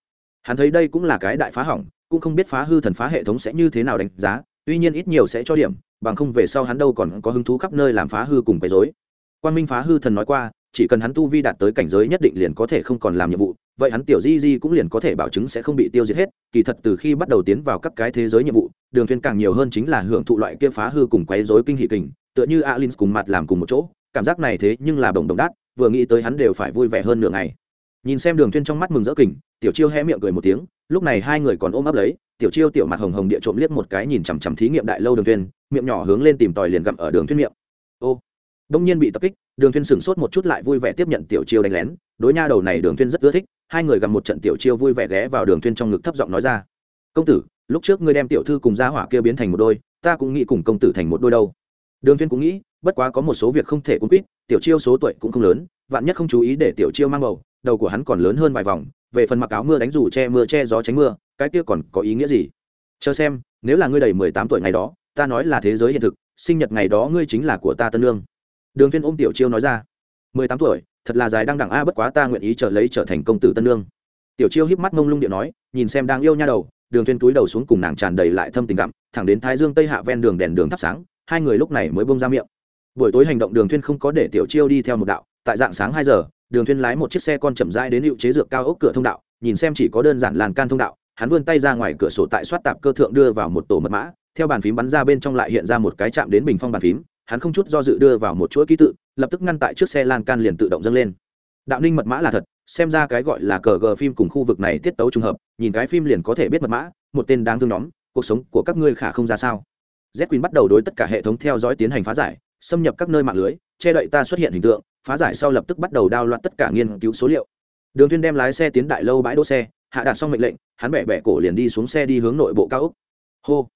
Hắn thấy đây cũng là cái đại phá hỏng, cũng không biết phá hư thần phá hệ thống sẽ như thế nào đánh giá, tuy nhiên ít nhiều sẽ cho điểm bằng không về sau hắn đâu còn có hứng thú khắp nơi làm phá hư cùng quấy dối quan minh phá hư thần nói qua, chỉ cần hắn tu vi đạt tới cảnh giới nhất định liền có thể không còn làm nhiệm vụ, vậy hắn tiểu di di cũng liền có thể bảo chứng sẽ không bị tiêu diệt hết, kỳ thật từ khi bắt đầu tiến vào các cái thế giới nhiệm vụ, đường thuyên càng nhiều hơn chính là hưởng thụ loại kia phá hư cùng quấy rối kinh hỉ kình, tựa như alin cùng mặt làm cùng một chỗ, cảm giác này thế nhưng là đồng đồng đát, vừa nghĩ tới hắn đều phải vui vẻ hơn nửa ngày. Nhìn xem đường thuyên trong mắt mừng rỡ kình, tiểu chiêu hé miệng cười một tiếng, lúc này hai người còn ôm ấp lấy, tiểu chiêu tiểu mặt hồng hồng địa trộm liếc một cái nhìn chằm chằm thí nghiệm đại lâu đường thuyên miệng nhỏ hướng lên tìm tòi liền gặm ở đường thuyên miệng. Ô, đông nhiên bị tập kích, đường thuyên sừng sốt một chút lại vui vẻ tiếp nhận tiểu chiêu đánh lén. Đối nha đầu này đường thuyên rất ưa thích, hai người gặp một trận tiểu chiêu vui vẻ ghé vào đường thuyên trong ngực thấp giọng nói ra. Công tử, lúc trước ngươi đem tiểu thư cùng gia hỏa kia biến thành một đôi, ta cũng nghĩ cùng công tử thành một đôi đâu. Đường thuyên cũng nghĩ, bất quá có một số việc không thể cuốn quýt, tiểu chiêu số tuổi cũng không lớn, vạn nhất không chú ý để tiểu chiêu mang bầu, đầu của hắn còn lớn hơn vài vòng, về phần mặc áo mưa đánh dù che mưa che gió tránh mưa, cái kia còn có ý nghĩa gì? Chờ xem, nếu là ngươi đầy mười tám tuổi ngày đó ta nói là thế giới hiện thực, sinh nhật ngày đó ngươi chính là của ta tân lương đường thiên ôm tiểu chiêu nói ra, mười tám tuổi, thật là dài đang đẳng a, bất quá ta nguyện ý trở lấy trở thành công tử tân lương tiểu chiêu híp mắt mông lung điện nói, nhìn xem đang yêu nha đầu, đường thiên túi đầu xuống cùng nàng tràn đầy lại thâm tình cảm thẳng đến thái dương tây hạ ven đường đèn đường thắp sáng, hai người lúc này mới bông ra miệng. Buổi tối hành động đường thiên không có để tiểu chiêu đi theo một đạo, tại dạng sáng hai giờ, đường thiên lái một chiếc xe con chậm rãi đến hiệu chế dược cao ốc cửa thông đạo, nhìn xem chỉ có đơn giản làn can thông đạo hắn vươn tay ra ngoài cửa sổ tại soát tạp cơ thượng đưa vào một tổ mật mã, theo bàn phím bắn ra bên trong lại hiện ra một cái chạm đến bình phong bàn phím, hắn không chút do dự đưa vào một chuỗi ký tự, lập tức ngăn tại trước xe lan can liền tự động dâng lên. Đạo ninh mật mã là thật, xem ra cái gọi là cờ gờ phim cùng khu vực này tiết tấu trùng hợp, nhìn cái phim liền có thể biết mật mã, một tên đáng thương nhóm, cuộc sống của các ngươi khả không ra sao. Z queen bắt đầu đối tất cả hệ thống theo dõi tiến hành phá giải, xâm nhập các nơi mạng lưới, che đậy ta xuất hiện hình tượng, phá giải sau lập tức bắt đầu đao loạn tất cả nghiên cứu số liệu. Đường thuyên đem lái xe tiến đại lâu bãi đỗ xe hạ đạt xong mệnh lệnh, hắn bẻ bẻ cổ liền đi xuống xe đi hướng nội bộ cao ốc. Hô!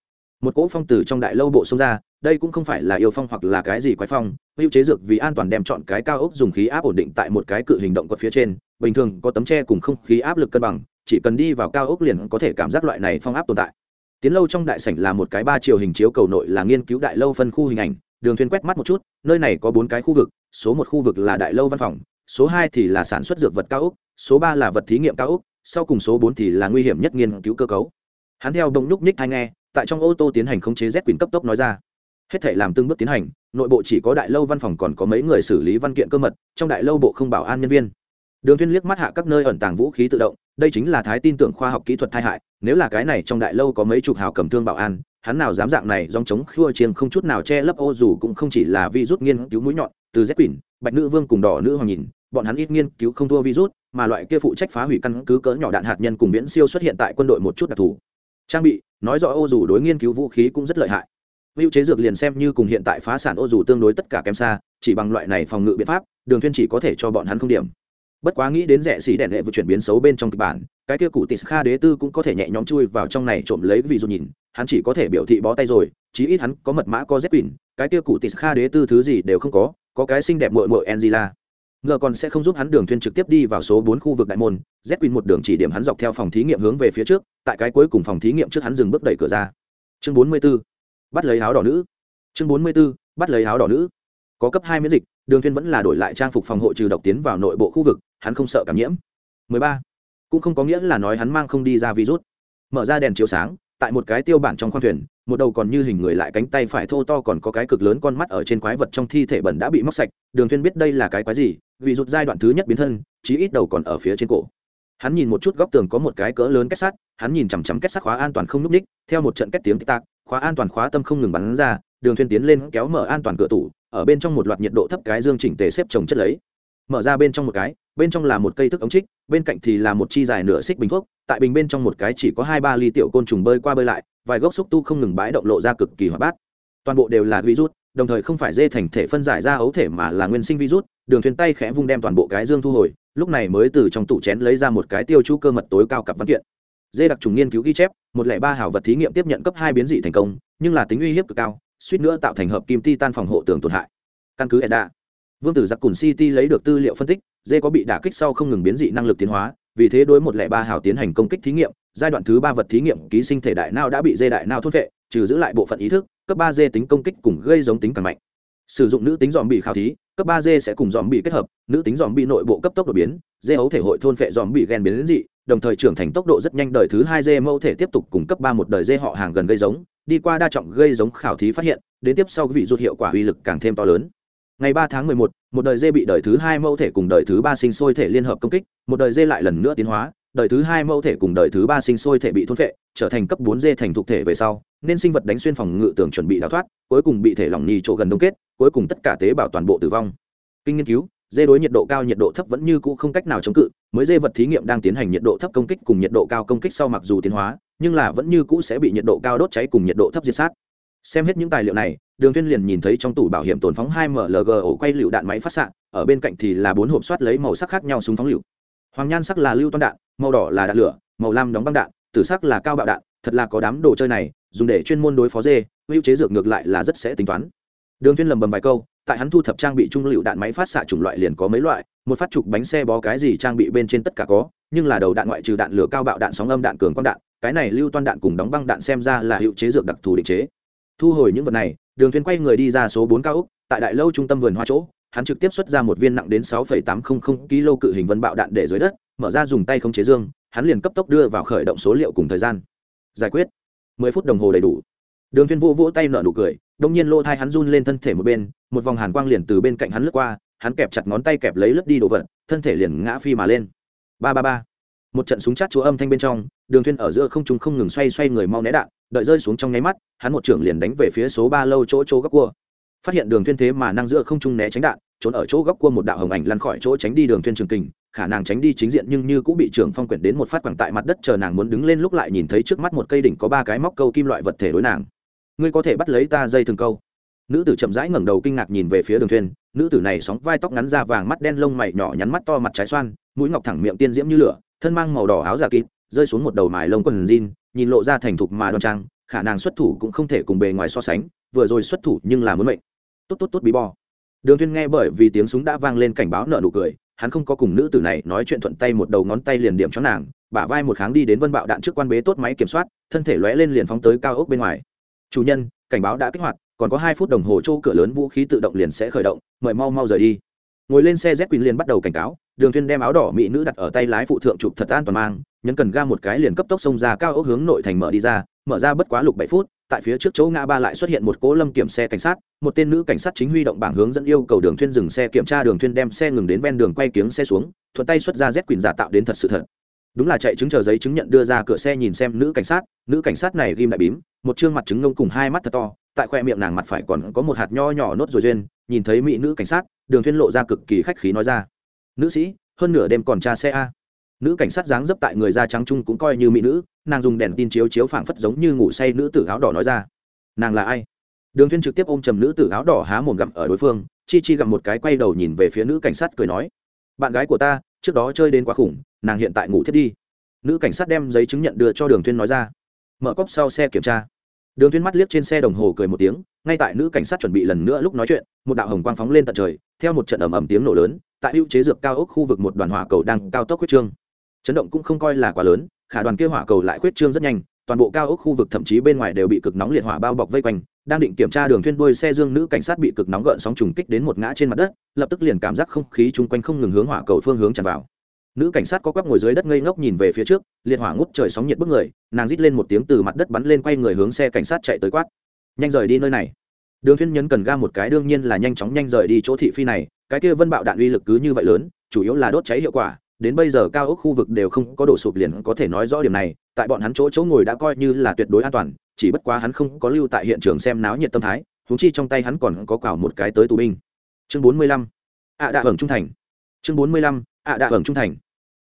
Một cỗ phong từ trong đại lâu bộ xông ra, đây cũng không phải là yêu phong hoặc là cái gì quái phong, hữu chế dược vì an toàn đem chọn cái cao ốc dùng khí áp ổn định tại một cái cự hình động quật phía trên, bình thường có tấm tre cùng không khí áp lực cân bằng, chỉ cần đi vào cao ốc liền có thể cảm giác loại này phong áp tồn tại. Tiến lâu trong đại sảnh là một cái ba chiều hình chiếu cầu nội là nghiên cứu đại lâu phân khu hình ảnh, đường thuyên quét mắt một chút, nơi này có bốn cái khu vực, số một khu vực là đại lâu văn phòng, số hai thì là sản xuất dược vật cao ốc, số ba là vật thí nghiệm cao ốc sau cùng số bốn thì là nguy hiểm nhất nghiên cứu cơ cấu. Hắn theo đông nhúc nhích hay nghe, tại trong ô tô tiến hành khống chế z quyền cấp tốc nói ra. Hết thể làm từng bước tiến hành, nội bộ chỉ có đại lâu văn phòng còn có mấy người xử lý văn kiện cơ mật, trong đại lâu bộ không bảo an nhân viên. Đường thiên liếc mắt hạ các nơi ẩn tàng vũ khí tự động, đây chính là thái tin tưởng khoa học kỹ thuật tai hại, nếu là cái này trong đại lâu có mấy chục hào cầm thương bảo an, hắn nào dám dạng này dòng chống khua chiêng không chút nào che lấp ô dù cũng không chỉ là virus nghiên cứu mũi nhọn, từ z quỷ bạch nữ vương cùng đỏ nữ hoàng nhìn, bọn hắn ít nghiên cứu không thua virus mà loại kia phụ trách phá hủy căn cứ cỡ nhỏ đạn hạt nhân cùng viễn siêu xuất hiện tại quân đội một chút đặc thù. Trang bị, nói rõ ô dù đối nghiên cứu vũ khí cũng rất lợi hại. Hữu chế dược liền xem như cùng hiện tại phá sản ô dù tương đối tất cả kém xa, chỉ bằng loại này phòng ngự biện pháp, đường thuyên chỉ có thể cho bọn hắn không điểm. Bất quá nghĩ đến rẻ xỉ đèn lệ vừa chuyển biến xấu bên trong kịch bản, cái kia cụ tis kha đế tư cũng có thể nhẹ nhõm chui vào trong này trộm lấy vì dù nhìn, hắn chỉ có thể biểu thị bó tay rồi, chí ít hắn có mật mã có z quỳnh, cái kia cụ tis kha đế tư thứ gì đều không có có cái xinh đẹp mội mội angela ngờ còn sẽ không giúp hắn đường thuyên trực tiếp đi vào số bốn khu vực đại môn, z Quinn một đường chỉ điểm hắn dọc theo phòng thí nghiệm hướng về phía trước, tại cái cuối cùng phòng thí nghiệm trước hắn dừng bước đẩy cửa ra chương bốn mươi 44. bắt lấy áo đỏ nữ chương bốn mươi 44. bắt lấy áo đỏ nữ có cấp hai miễn dịch, đường thuyên vẫn là đổi lại trang phục phòng hộ trừ độc tiến vào nội bộ khu vực, hắn không sợ cảm nhiễm 13. cũng không có nghĩa là nói hắn mang không đi ra virus mở ra đèn chiếu sáng, tại một cái tiêu bản trong khoang thuyền, một đầu còn như hình người lại cánh tay phải thô to còn có cái cực lớn con mắt ở trên quái vật trong thi thể bẩn đã bị móc sạch, đường thuyên biết đây là cái quái gì vì rụt giai đoạn thứ nhất biến thân, chí ít đầu còn ở phía trên cổ. Hắn nhìn một chút góc tường có một cái cỡ lớn kết sắt, hắn nhìn chằm chằm kết sắt khóa an toàn không núc ních theo một trận kết tiếng tạc, khóa an toàn khóa tâm không ngừng bắn ra, đường thuyên tiến lên kéo mở an toàn cửa tủ, ở bên trong một loạt nhiệt độ thấp cái dương chỉnh tề xếp chồng chất lấy. Mở ra bên trong một cái, bên trong là một cây thức ống trích, bên cạnh thì là một chi dài nửa xích bình thuốc, tại bình bên trong một cái chỉ có hai ba ly tiểu côn trùng bơi qua bơi lại, vài gốc xúc tu không ngừng bãi động lộ ra cực kỳ hoạt bát. Toàn bộ đều là virus đồng thời không phải dê thành thể phân giải ra ấu thể mà là nguyên sinh virus, đường thuyền tay khẽ vung đem toàn bộ cái dương thu hồi, lúc này mới từ trong tủ chén lấy ra một cái tiêu chú cơ mật tối cao cặp văn kiện. Dê đặc trùng nghiên cứu ghi chép, một lẻ ba hảo vật thí nghiệm tiếp nhận cấp hai biến dị thành công, nhưng là tính uy hiếp cực cao, suýt nữa tạo thành hợp kim titan phòng hộ tường tổn hại. Căn cứ edda, vương tử giặc cùn city lấy được tư liệu phân tích, dê có bị đả kích sau không ngừng biến dị năng lực tiến hóa, vì thế đối một lẻ ba hào tiến hành công kích thí nghiệm, giai đoạn thứ ba vật thí nghiệm ký sinh thể đại não đã bị dê đại não thốt vệ trừ giữ lại bộ phận ý thức cấp ba d tính công kích cùng gây giống tính càng mạnh. Sử dụng nữ tính dòm bị khảo thí cấp ba d sẽ cùng dòm bị kết hợp nữ tính dòm bị nội bộ cấp tốc đột biến dê ấu thể hội thôn phệ dòm bị ghen biến đến dị đồng thời trưởng thành tốc độ rất nhanh đời thứ hai dê mẫu thể tiếp tục cùng cấp ba một đời dê họ hàng gần gây giống đi qua đa trọng gây giống khảo thí phát hiện đến tiếp sau vị rút hiệu quả uy lực càng thêm to lớn. Ngày ba tháng mười một một đời dê bị đời thứ hai mẫu thể cùng đời thứ ba sinh sôi thể liên hợp công kích một đời dê lại lần nữa tiến hóa đời thứ hai mẫu thể cùng đời thứ ba sinh sôi thể bị thôn phệ, trở thành cấp bốn dê thành thục thể về sau nên sinh vật đánh xuyên phòng ngự tường chuẩn bị đào thoát, cuối cùng bị thể lỏng nhì chỗ gần đông kết, cuối cùng tất cả tế bào toàn bộ tử vong. Kinh nghiên cứu, dê đối nhiệt độ cao, nhiệt độ thấp vẫn như cũ không cách nào chống cự, mới dê vật thí nghiệm đang tiến hành nhiệt độ thấp công kích cùng nhiệt độ cao công kích sau mặc dù tiến hóa, nhưng là vẫn như cũ sẽ bị nhiệt độ cao đốt cháy cùng nhiệt độ thấp diệt sát. Xem hết những tài liệu này, đường Thiên liền nhìn thấy trong tủ bảo hiểm tồn phóng hai mlg ổ quay lựu đạn máy phát xạ, ở bên cạnh thì là bốn hộp soát lấy màu sắc khác nhau súng phóng lựu. Hoàng nhan sắc là lưu toan đạn, màu đỏ là đạn lửa, màu lam đóng băng đạn, tử sắc là cao bạo đạn, thật là có đám đồ chơi này dùng để chuyên môn đối phó dê, hữu chế dược ngược lại là rất sẽ tính toán. Đường Thiên lầm bầm vài câu, tại hắn thu thập trang bị trung lựu đạn máy phát xạ chủng loại liền có mấy loại, một phát trục bánh xe bó cái gì trang bị bên trên tất cả có, nhưng là đầu đạn ngoại trừ đạn lửa cao bạo đạn sóng âm đạn cường quang đạn, cái này lưu toan đạn cùng đóng băng đạn xem ra là hữu chế dược đặc thù định chế. Thu hồi những vật này, đường Thiên quay người đi ra số bốn cao úc tại đại lâu trung tâm vườn hoa chỗ, hắn trực tiếp xuất ra một viên nặng đến sáu tám trăm linh kg cự hình vân bạo đạn để dưới đất, mở ra dùng tay không chế dương, hắn liền cấp tốc đưa vào khởi động số liệu cùng thời gian. Giải quyết mười phút đồng hồ đầy đủ. Đường Thiên vô vỗ tay nở nụ cười, đông nhiên lô thai hắn run lên thân thể một bên, một vòng hàn quang liền từ bên cạnh hắn lướt qua, hắn kẹp chặt ngón tay kẹp lấy lướt đi đồ vật, thân thể liền ngã phi mà lên. Ba ba ba. Một trận súng chát chúa âm thanh bên trong, đường Thiên ở giữa không trung không ngừng xoay xoay người mau né đạn, đợi rơi xuống trong nháy mắt, hắn một trưởng liền đánh về phía số ba lâu chỗ chỗ góc cua. Phát hiện đường Thiên thế mà năng giữa không trung né tránh đạn, trốn ở chỗ góc cua một đạo hồng ảnh lăn khỏi chỗ tránh đi đường Thiên trường kình khả năng tránh đi chính diện nhưng như cũng bị trưởng phong quyển đến một phát quẳng tại mặt đất chờ nàng muốn đứng lên lúc lại nhìn thấy trước mắt một cây đỉnh có ba cái móc câu kim loại vật thể đối nàng. Ngươi có thể bắt lấy ta dây thường câu. Nữ tử chậm rãi ngẩng đầu kinh ngạc nhìn về phía đường thuyền. nữ tử này sóng vai tóc ngắn da vàng mắt đen lông mày nhỏ nhắn mắt to mặt trái xoan, mũi ngọc thẳng miệng tiên diễm như lửa, thân mang màu đỏ áo giả kịp, rơi xuống một đầu mài lông quần jean, nhìn lộ ra thành thục mà đoan trang, khả năng xuất thủ cũng không thể cùng bề ngoài so sánh, vừa rồi xuất thủ nhưng là muốn mệnh. Tốt tốt tốt, bí bo đường thuyền nghe bởi vì tiếng súng đã vang lên cảnh báo nợ nụ cười hắn không có cùng nữ tử này nói chuyện thuận tay một đầu ngón tay liền điểm cho nàng, bả vai một kháng đi đến vân bạo đạn trước quan bế tốt máy kiểm soát, thân thể lóe lên liền phóng tới cao ốc bên ngoài. Chủ nhân, cảnh báo đã kích hoạt, còn có hai phút đồng hồ chỗ cửa lớn vũ khí tự động liền sẽ khởi động, mời mau mau rời đi. Ngồi lên xe z quỳnh liền bắt đầu cảnh cáo, đường thuyên đem áo đỏ mỹ nữ đặt ở tay lái phụ thượng chụp thật an toàn mang, nhấn cần ga một cái liền cấp tốc xông ra cao ốc hướng nội thành mở đi ra, mở ra bất quá lục bảy phút tại phía trước chỗ ngã ba lại xuất hiện một cỗ lâm kiểm xe cảnh sát, một tên nữ cảnh sát chính huy động bảng hướng dẫn yêu cầu đường thuyên dừng xe kiểm tra đường thuyên đem xe ngừng đến ven đường quay kiếng xe xuống, thuận tay xuất ra z quỳnh giả tạo đến thật sự thật. Đúng là chạy chứng chờ giấy chứng nhận đưa ra cửa xe nhìn xem nữ cảnh sát, nữ cảnh sát này ghim đại bím, một trương mặt trứng ngông cùng hai mắt thật to, tại khoe miệng nàng mặt phải còn có một hạt nho nhỏ nốt rồi duyên, nhìn thấy mỹ nữ cảnh sát, đường thuyên lộ ra cực kỳ khách khí nói ra. Nữ sĩ, hơn nửa đêm còn tra xe a nữ cảnh sát dáng dấp tại người da trắng trung cũng coi như mỹ nữ, nàng dùng đèn tin chiếu chiếu phảng phất giống như ngủ say nữ tử áo đỏ nói ra. Nàng là ai? Đường thiên trực tiếp ôm chầm nữ tử áo đỏ há mồm gặm ở đối phương, chi chi gặm một cái quay đầu nhìn về phía nữ cảnh sát cười nói, bạn gái của ta, trước đó chơi đến quá khủng, nàng hiện tại ngủ thiết đi. Nữ cảnh sát đem giấy chứng nhận đưa cho đường thiên nói ra. Mở cốc sau xe kiểm tra. Đường thiên mắt liếc trên xe đồng hồ cười một tiếng, ngay tại nữ cảnh sát chuẩn bị lần nữa lúc nói chuyện, một đạo hồng quang phóng lên tận trời, theo một trận ầm ầm tiếng nổ lớn, tại hữu chế dược cao ốc khu vực một đoàn hỏa cầu đang cao tốc huyết trương chấn động cũng không coi là quá lớn, khả đoàn kia hỏa cầu lại khuyết trương rất nhanh, toàn bộ cao ốc khu vực thậm chí bên ngoài đều bị cực nóng liệt hỏa bao bọc vây quanh, đang định kiểm tra đường thuyên đuôi xe dương nữ cảnh sát bị cực nóng gợn sóng trùng kích đến một ngã trên mặt đất, lập tức liền cảm giác không khí chung quanh không ngừng hướng hỏa cầu phương hướng tràn vào. Nữ cảnh sát có quắp ngồi dưới đất ngây ngốc nhìn về phía trước, liệt hỏa ngút trời sóng nhiệt bức người, nàng rít lên một tiếng từ mặt đất bắn lên quay người hướng xe cảnh sát chạy tới quát. Nhanh rời đi nơi này. Đường thuyên nhấn cần ga một cái đương nhiên là nhanh chóng nhanh rời đi chỗ thị phi này, cái kia vân bạo đạn uy lực cứ như vậy lớn, chủ yếu là đốt cháy hiệu quả đến bây giờ cao ốc khu vực đều không có đổ sụp liền có thể nói rõ điểm này, tại bọn hắn chỗ chỗ ngồi đã coi như là tuyệt đối an toàn, chỉ bất quá hắn không có lưu tại hiện trường xem náo nhiệt tâm thái húng chi trong tay hắn còn có quảo một cái tới tù binh. Chương bốn mươi lăm, ạ đạ hưởng trung thành. Chương bốn mươi lăm, ạ đạ hưởng trung thành.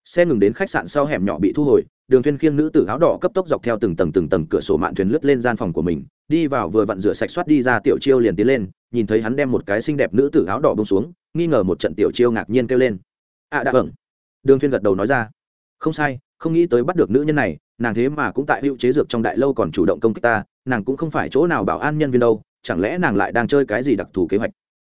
Xe ngừng đến khách sạn sau hẻm nhỏ bị thu hồi, đường thuyên khiêng nữ tử áo đỏ cấp tốc dọc theo từng tầng từng tầng cửa sổ mạn thuyền lướt lên gian phòng của mình, đi vào vừa vặn rửa sạch soát đi ra tiểu chiêu liền tiến lên, nhìn thấy hắn đem một cái xinh đẹp nữ tử áo đỏ bông xuống, nghi ngờ một trận tiểu chiêu ngạc nhiên kêu lên. Ạ đạ hưởng đường thuyên gật đầu nói ra. Không sai, không nghĩ tới bắt được nữ nhân này, nàng thế mà cũng tại hữu chế dược trong đại lâu còn chủ động công kích ta, nàng cũng không phải chỗ nào bảo an nhân viên đâu, chẳng lẽ nàng lại đang chơi cái gì đặc thù kế hoạch?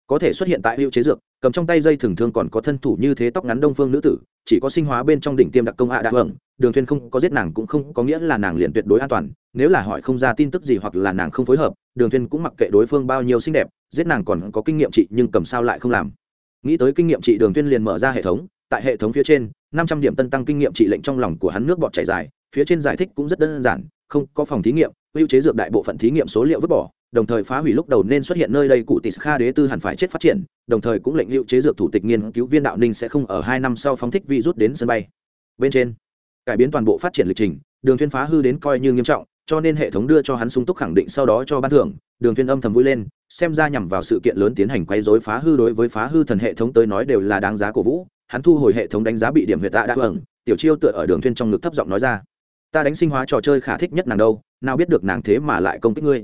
Có thể xuất hiện tại hữu chế dược, cầm trong tay dây thường thương còn có thân thủ như thế tóc ngắn đông phương nữ tử, chỉ có sinh hóa bên trong đỉnh tiêm đặc công hạ đã hưởng, đường thuyên không có giết nàng cũng không có nghĩa là nàng liền tuyệt đối an toàn, nếu là hỏi không ra tin tức gì hoặc là nàng không phối hợp, đường thuyên cũng mặc kệ đối phương bao nhiêu xinh đẹp, giết nàng còn có kinh nghiệm trị nhưng cầm sao lại không làm. Nghĩ tới kinh nghiệm trị đường thuyên liền mở ra hệ thống tại hệ thống phía trên, năm trăm điểm tân tăng kinh nghiệm trị lệnh trong lòng của hắn nước bọt chảy dài, phía trên giải thích cũng rất đơn giản, không có phòng thí nghiệm, ưu chế dược đại bộ phận thí nghiệm số liệu vứt bỏ, đồng thời phá hủy lúc đầu nên xuất hiện nơi đây cụ tỷ kha đế tư hẳn phải chết phát triển, đồng thời cũng lệnh lưu chế dược thủ tịch nghiên cứu viên đạo ninh sẽ không ở hai năm sau phóng thích virus đến sân bay. Bên trên, cải biến toàn bộ phát triển lịch trình, đường thuyên phá hư đến coi như nghiêm trọng, cho nên hệ thống đưa cho hắn sung túc khẳng định sau đó cho ban thưởng, đường thuyên âm thầm vui lên, xem ra nhằm vào sự kiện lớn tiến hành quấy rối phá hư đối với phá hư thần hệ thống tới nói đều là đáng giá cổ vũ hắn thu hồi hệ thống đánh giá bị điểm huyệt tạ đã hưởng tiểu chiêu tựa ở đường thuyên trong ngực thấp giọng nói ra, ta đánh sinh hóa trò chơi khả thích nhất nàng đâu, nào biết được nàng thế mà lại công kích ngươi.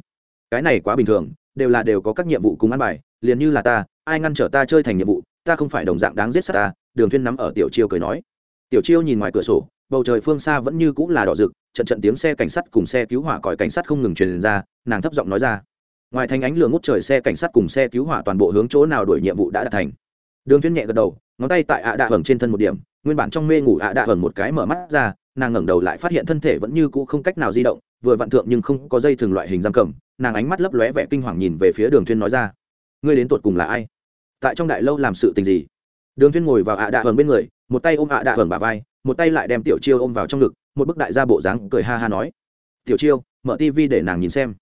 Cái này quá bình thường, đều là đều có các nhiệm vụ cùng ăn bài, liền như là ta, ai ngăn trở ta chơi thành nhiệm vụ, ta không phải đồng dạng đáng giết sát ta. Đường thuyên nắm ở tiểu chiêu cười nói. Tiểu chiêu nhìn ngoài cửa sổ, bầu trời phương xa vẫn như cũng là đỏ rực, trận trận tiếng xe cảnh sát cùng xe cứu hỏa còi cảnh sát không ngừng truyền ra, nàng thấp giọng nói ra. Ngoài thành ánh lửa ngút trời, xe cảnh sát cùng xe cứu hỏa toàn bộ hướng chỗ nào đuổi nhiệm vụ đã đạt thành. Đường thuyên nhẹ gật đầu ngón tay tại ạ đạ hầm trên thân một điểm, nguyên bản trong mê ngủ ạ đạ hầm một cái mở mắt ra, nàng ngẩng đầu lại phát hiện thân thể vẫn như cũ không cách nào di động, vừa vặn thượng nhưng không có dây thường loại hình giam cầm, nàng ánh mắt lấp lóe vẻ kinh hoàng nhìn về phía đường thuyên nói ra, ngươi đến tuột cùng là ai? Tại trong đại lâu làm sự tình gì? Đường thuyên ngồi vào ạ đạ hầm bên người, một tay ôm ạ đạ hầm bả vai, một tay lại đem tiểu chiêu ôm vào trong ngực, một bức đại gia bộ dáng cười ha ha nói, tiểu chiêu, mở tivi để nàng nhìn xem.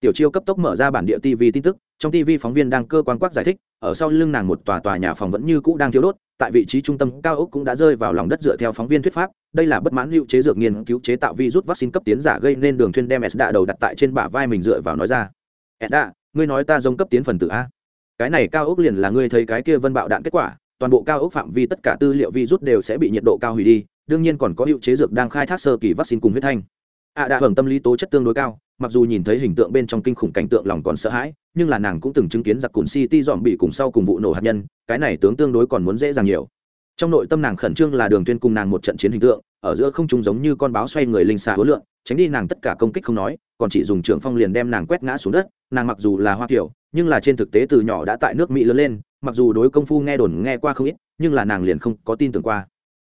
Tiểu chiêu cấp tốc mở ra bản địa tv tin tức, trong tv phóng viên đang cơ quan quắc giải thích ở sau lưng nàng một tòa tòa nhà phòng vẫn như cũ đang thiếu đốt, tại vị trí trung tâm cao ốc cũng đã rơi vào lòng đất dựa theo phóng viên thuyết pháp, đây là bất mãn hữu chế dược nghiên cứu chế tạo virus vaccine cấp tiến giả gây nên đường thuyên đem Esda đầu đặt tại trên bả vai mình dựa vào nói ra. Esda, ngươi nói ta giống cấp tiến phần tử a. Cái này cao ốc liền là ngươi thấy cái kia vân bạo đạn kết quả, toàn bộ cao ốc phạm vi tất cả tư liệu virus đều sẽ bị nhiệt độ cao hủy đi, đương nhiên còn có hữu chế dược đang khai thác sơ kỳ vaccine cùng huyết thanh a đã hưởng tâm lý tố chất tương đối cao, mặc dù nhìn thấy hình tượng bên trong kinh khủng cảnh tượng lòng còn sợ hãi, nhưng là nàng cũng từng chứng kiến giặc cùn city dòm bị cùng sau cùng vụ nổ hạt nhân, cái này tướng tương đối còn muốn dễ dàng nhiều. Trong nội tâm nàng khẩn trương là đường tuyên cùng nàng một trận chiến hình tượng, ở giữa không trung giống như con báo xoay người linh xà hối lượng tránh đi nàng tất cả công kích không nói, còn chỉ dùng trưởng phong liền đem nàng quét ngã xuống đất, nàng mặc dù là hoa kiểu, nhưng là trên thực tế từ nhỏ đã tại nước mỹ lớn lên, mặc dù đối công phu nghe đồn nghe qua không ít, nhưng là nàng liền không có tin tưởng qua.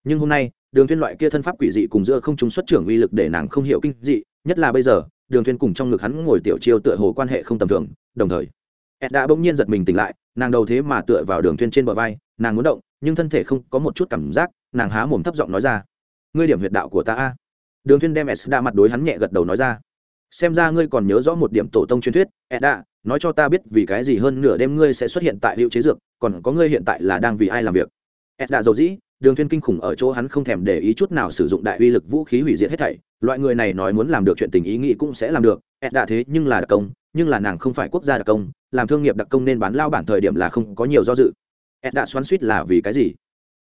Nhưng hôm nay đường thiên loại kia thân pháp quỷ dị cùng giữa không trung xuất trưởng uy lực để nàng không hiểu kinh dị, nhất là bây giờ, đường thiên cùng trong ngực hắn ngồi tiểu chiêu tựa hồ quan hệ không tầm thường, đồng thời, ed đã bỗng nhiên giật mình tỉnh lại, nàng đầu thế mà tựa vào đường thiên trên bờ vai, nàng muốn động, nhưng thân thể không có một chút cảm giác, nàng há mồm thấp giọng nói ra, ngươi điểm huyệt đạo của ta a. Đường thiên đem ed đã mặt đối hắn nhẹ gật đầu nói ra, xem ra ngươi còn nhớ rõ một điểm tổ tông truyền thuyết, ed đã, nói cho ta biết vì cái gì hơn nửa đêm ngươi sẽ xuất hiện tại hiệu chế dược, còn có ngươi hiện tại là đang vì ai làm việc. Ed đã dầu dĩ đường thuyên kinh khủng ở chỗ hắn không thèm để ý chút nào sử dụng đại uy lực vũ khí hủy diệt hết thảy. Loại người này nói muốn làm được chuyện tình ý nghĩ cũng sẽ làm được. Ed đã thế nhưng là đặc công, nhưng là nàng không phải quốc gia đặc công, làm thương nghiệp đặc công nên bán lao bản thời điểm là không có nhiều do dự. Ed đã xoắn suýt là vì cái gì?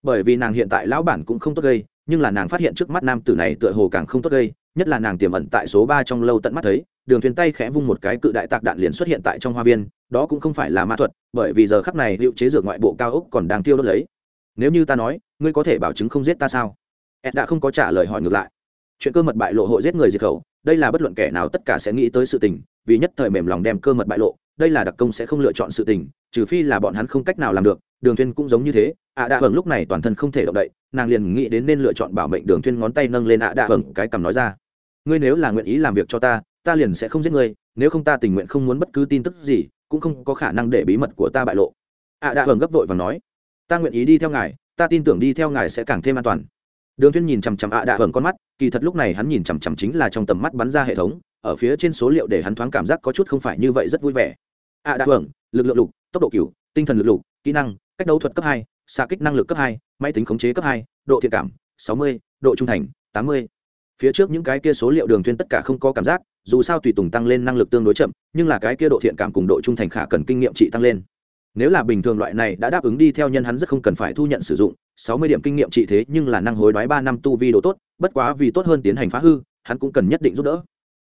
Bởi vì nàng hiện tại lão bản cũng không tốt gây, nhưng là nàng phát hiện trước mắt nam tử này tựa hồ càng không tốt gây, nhất là nàng tiềm ẩn tại số ba trong lâu tận mắt thấy, đường thuyền tay khẽ vung một cái cự đại tạc đạn liền xuất hiện tại trong hoa viên, đó cũng không phải là ma thuật, bởi vì giờ khắc này hiệu chế dược ngoại bộ cao ốc còn đang tiêu đốt lấy nếu như ta nói, ngươi có thể bảo chứng không giết ta sao? Ed đã không có trả lời hỏi ngược lại. Chuyện cơ mật bại lộ hội giết người diệt khẩu, đây là bất luận kẻ nào tất cả sẽ nghĩ tới sự tình, vì nhất thời mềm lòng đem cơ mật bại lộ, đây là đặc công sẽ không lựa chọn sự tình, trừ phi là bọn hắn không cách nào làm được, đường thuyên cũng giống như thế ạ à đạ hưởng lúc này toàn thân không thể động đậy, nàng liền nghĩ đến nên lựa chọn bảo mệnh đường thuyên ngón tay nâng lên ạ à đạ hưởng cái cầm nói ra. Ngươi nếu là nguyện ý làm việc cho ta ta liền sẽ không giết ngươi, nếu không ta tình nguyện không muốn bất cứ tin tức gì, cũng không có khả năng để bí mật của ta bại lộ. Ạ à đạ hưởng gấp vội và nói ta nguyện ý đi theo ngài, ta tin tưởng đi theo ngài sẽ càng thêm an toàn. Đường thuyên nhìn chằm chằm ạ đạ hưởng con mắt, kỳ thật lúc này hắn nhìn chằm chằm chính là trong tầm mắt bắn ra hệ thống, ở phía trên số liệu để hắn thoáng cảm giác có chút không phải như vậy rất vui vẻ. Ạ đạ hưởng lực lượng lục, tốc độ cửu, tinh thần lực lục, kỹ năng, cách đấu thuật cấp hai, xạ kích năng lực cấp hai, máy tính khống chế cấp hai, độ thiện cảm, sáu mươi, độ trung thành, tám mươi. Phía trước những cái kia số liệu đường thuyên tất cả không có cảm giác, dù sao tùy tùng tăng lên năng lực tương đối chậm, nhưng là cái kia độ thiện cảm cùng độ trung thành khả cần kinh nghiệm trị tăng lên nếu là bình thường loại này đã đáp ứng đi theo nhân hắn rất không cần phải thu nhận sử dụng, sáu mươi điểm kinh nghiệm trị thế nhưng là năng hối đoái ba năm tu vi độ tốt, bất quá vì tốt hơn tiến hành phá hư, hắn cũng cần nhất định giúp đỡ.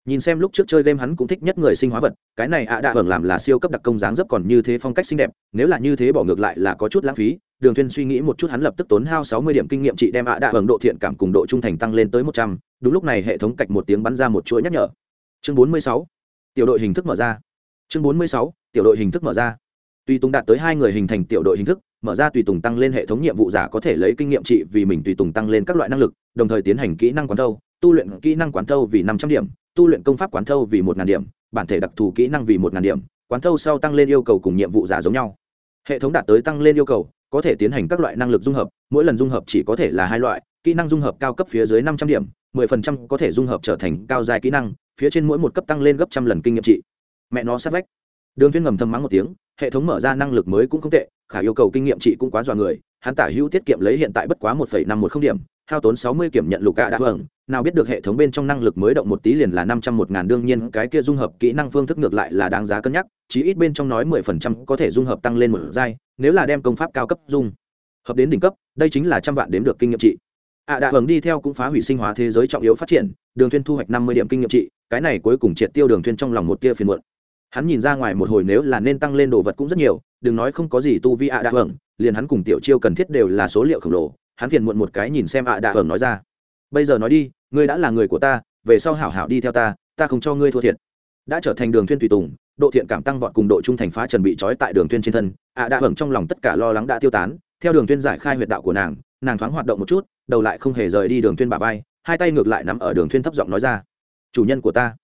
Nhìn xem lúc trước chơi game hắn cũng thích nhất người sinh hóa vật, cái này ạ à đạ hưởng làm là siêu cấp đặc công dáng dấp còn như thế phong cách xinh đẹp, nếu là như thế bỏ ngược lại là có chút lãng phí, đường thuyên suy nghĩ một chút hắn lập tức tốn hao sáu mươi điểm kinh nghiệm trị đem ạ à đạ hưởng độ thiện cảm cùng độ trung thành tăng lên tới một trăm, đúng lúc này hệ thống cạch một tiếng bắn ra một chuỗi nhắc nhở. Chương bốn mươi sáu, tiểu đội hình thức mở ra. Chương bốn mươi sáu, tiểu đội hình thức mở ra tùy tùng đạt tới hai người hình thành tiểu đội hình thức, mở ra tùy tùng tăng lên hệ thống nhiệm vụ giả có thể lấy kinh nghiệm trị vì mình tùy tùng tăng lên các loại năng lực, đồng thời tiến hành kỹ năng quán thâu, tu luyện kỹ năng quán thâu vì năm trăm điểm, tu luyện công pháp quán thâu vì một ngàn điểm, bản thể đặc thù kỹ năng vì một ngàn điểm, quán thâu sau tăng lên yêu cầu cùng nhiệm vụ giả giống nhau. Hệ thống đạt tới tăng lên yêu cầu, có thể tiến hành các loại năng lực dung hợp, mỗi lần dung hợp chỉ có thể là hai loại, kỹ năng dung hợp cao cấp phía dưới năm trăm điểm, mười phần trăm có thể dung hợp trở thành cao dài kỹ năng, phía trên mỗi một cấp tăng lên gấp trăm lần kinh nghiệm trị. Mẹ nó sát vách. Đường thuyên ngầm thầm mắng một tiếng hệ thống mở ra năng lực mới cũng không tệ, khả yêu cầu kinh nghiệm trị cũng quá dọa người, hắn tả hữu tiết kiệm lấy hiện tại bất quá một năm một không điểm, hao tốn sáu mươi kiểm nhận lục gạ đã hưởng nào biết được hệ thống bên trong năng lực mới động một tí liền là năm trăm một ngàn, đương nhiên cái kia dung hợp kỹ năng phương thức ngược lại là đáng giá cân nhắc, chí ít bên trong nói mười phần trăm có thể dung hợp tăng lên một giai, nếu là đem công pháp cao cấp dung hợp đến đỉnh cấp, đây chính là trăm vạn đếm được kinh nghiệm trị ạ à đạ hưởng đi theo cũng phá hủy sinh hóa thế giới trọng yếu phát triển, đường thuyên thu hoạch năm mươi điểm kinh nghiệm trị cái này cuối cùng triệt tiêu đường thuyên trong lòng một tia phiền muộn hắn nhìn ra ngoài một hồi nếu là nên tăng lên đồ vật cũng rất nhiều, đừng nói không có gì tu vi ạ đạ hưởng liền hắn cùng tiểu chiêu cần thiết đều là số liệu khổng lồ, hắn phiền muộn một cái nhìn xem ạ đạ hưởng nói ra. Bây giờ nói đi, ngươi đã là người của ta, về sau hảo hảo đi theo ta ta không cho ngươi thua thiệt. Đã trở thành đường thuyên tùy tùng, độ thiện cảm tăng vọt cùng độ trung thành phá trần bị trói tại đường thuyên trên thân, ạ đạ hưởng trong lòng tất cả lo lắng đã tiêu tán, theo đường thuyên giải khai huyệt đạo của nàng nàng thoáng hoạt động một chút, đầu lại không hề rời đi đường thuyên bả vai, hai tay ngược lại nắm ở đường thuyên thấp giọng nói ra. Chủ nhân của ta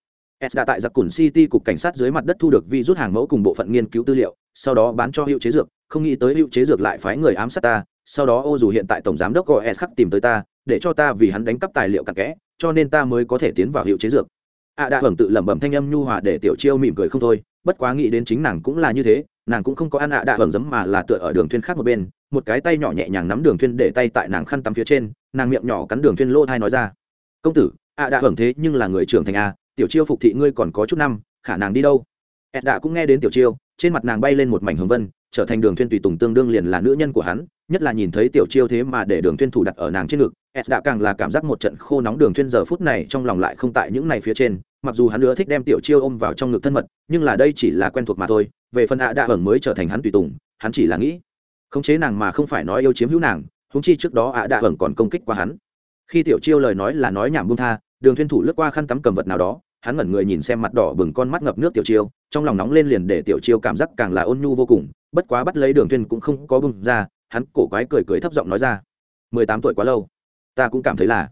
s đã tại giặc cùn city cục cảnh sát dưới mặt đất thu được vi rút hàng mẫu cùng bộ phận nghiên cứu tư liệu, sau đó bán cho hữu chế dược, không nghĩ tới hữu chế dược lại phái người ám sát ta, sau đó ô dù hiện tại tổng giám đốc gọi s khắc tìm tới ta, để cho ta vì hắn đánh cắp tài liệu cặn kẽ, cho nên ta mới có thể tiến vào hiệu chế dược. A à đã hưởng tự lẩm bẩm thanh âm nhu hòa để tiểu chiêu mỉm cười không thôi, bất quá nghĩ đến chính nàng cũng là như thế, nàng cũng không có ăn ạ à đạ hưởng giấm mà là tựa ở đường thuyên khác một bên, một cái tay nhỏ nhẹ nhàng nắm đường thuyên để tay tại nàng khăn tắm phía trên, nàng miệng nhỏ cắn đường thuyên lô thai nói ra, công tử ạ à đạ hưởng thế nhưng là người trưởng thành a tiểu chiêu phục thị ngươi còn có chút năm, khả nàng đi đâu? Ed đã cũng nghe đến tiểu chiêu, trên mặt nàng bay lên một mảnh hồng vân, trở thành đường thuyên tùy tùng tương đương liền là nữ nhân của hắn, nhất là nhìn thấy tiểu chiêu thế mà để đường thuyên thủ đặt ở nàng trên ngực ed đã càng là cảm giác một trận khô nóng đường thuyên giờ phút này trong lòng lại không tại những này phía trên, mặc dù hắn nữa thích đem tiểu chiêu ôm vào trong ngực thân mật, nhưng là đây chỉ là quen thuộc mà thôi, về phần ạ đã ẩn mới trở thành hắn tùy tùng, hắn chỉ là nghĩ, khống chế nàng mà không phải nói yêu chiếm hữu nàng húng chi trước đó ạ đã ẩn còn công kích qua hắn. Khi tiểu chiêu lời nói là nói nhảm buông tha, đường thuyên thủ lướt qua khăn tắm cầm vật nào đó hắn ngẩn người nhìn xem mặt đỏ bừng con mắt ngập nước tiểu chiêu, trong lòng nóng lên liền để tiểu chiêu cảm giác càng là ôn nhu vô cùng, bất quá bắt lấy đường thuyên cũng không có bung ra, hắn cổ quái cười cười thấp giọng nói ra, mười tám tuổi quá lâu, ta cũng cảm thấy là.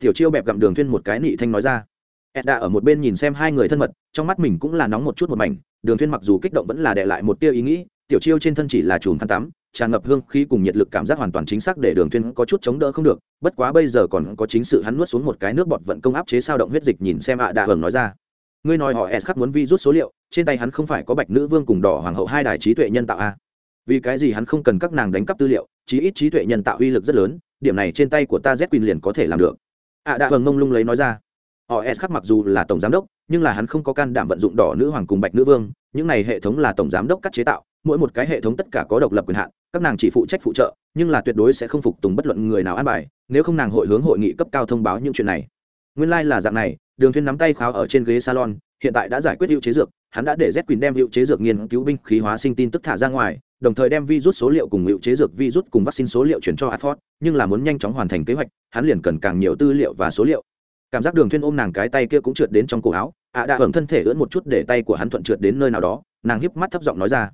Tiểu chiêu bẹp gặm đường thuyên một cái nị thanh nói ra. Edda ở một bên nhìn xem hai người thân mật, trong mắt mình cũng là nóng một chút một mảnh, đường thuyên mặc dù kích động vẫn là để lại một tia ý nghĩ, tiểu chiêu trên thân chỉ là chùm khăn tắm tràn ngập hương khí cùng nhiệt lực cảm giác hoàn toàn chính xác để đường thuyên có chút chống đỡ không được, bất quá bây giờ còn có chính sự hắn nuốt xuống một cái nước bọt vận công áp chế sao động huyết dịch nhìn xem ạ à đạ hưởng nói ra. Ngươi nói họ s khắc muốn vi rút số liệu, trên tay hắn không phải có bạch nữ vương cùng đỏ hoàng hậu hai đài trí tuệ nhân tạo a. À? vì cái gì hắn không cần các nàng đánh cắp tư liệu, chí ít trí tuệ nhân tạo uy lực rất lớn, điểm này trên tay của ta z liền có thể làm được. Ạ à đã ngông lung lấy nói ra. Họ s khắc mặc dù là tổng giám đốc, nhưng là hắn không có can đảm vận dụng đỏ nữ hoàng cùng bạch nữ vương, những này hệ thống là tổng giám đốc cắt chế tạo, mỗi một cái hệ thống tất cả có độc lập quyền hạn các nàng chỉ phụ trách phụ trợ nhưng là tuyệt đối sẽ không phục tùng bất luận người nào an bài nếu không nàng hội hướng hội nghị cấp cao thông báo những chuyện này nguyên lai、like、là dạng này đường thuyên nắm tay kháo ở trên ghế salon hiện tại đã giải quyết hữu chế dược hắn đã để z quyền đem hữu chế dược nghiên cứu binh khí hóa sinh tin tức thả ra ngoài đồng thời đem virus số liệu cùng hữu chế dược virus cùng vaccine số liệu chuyển cho Adford, nhưng là muốn nhanh chóng hoàn thành kế hoạch, hắn liền cần càng nhiều tư liệu và số liệu. Cảm giác Đường Thuyên ôm nàng cái tay kia cũng trượt đến trong cổ áo, ạ à đã ẩm thân thể ưỡn một chút để tay của hắn thuận trượt đến nơi nào đó, nàng híp mắt thấp giọng nói ra: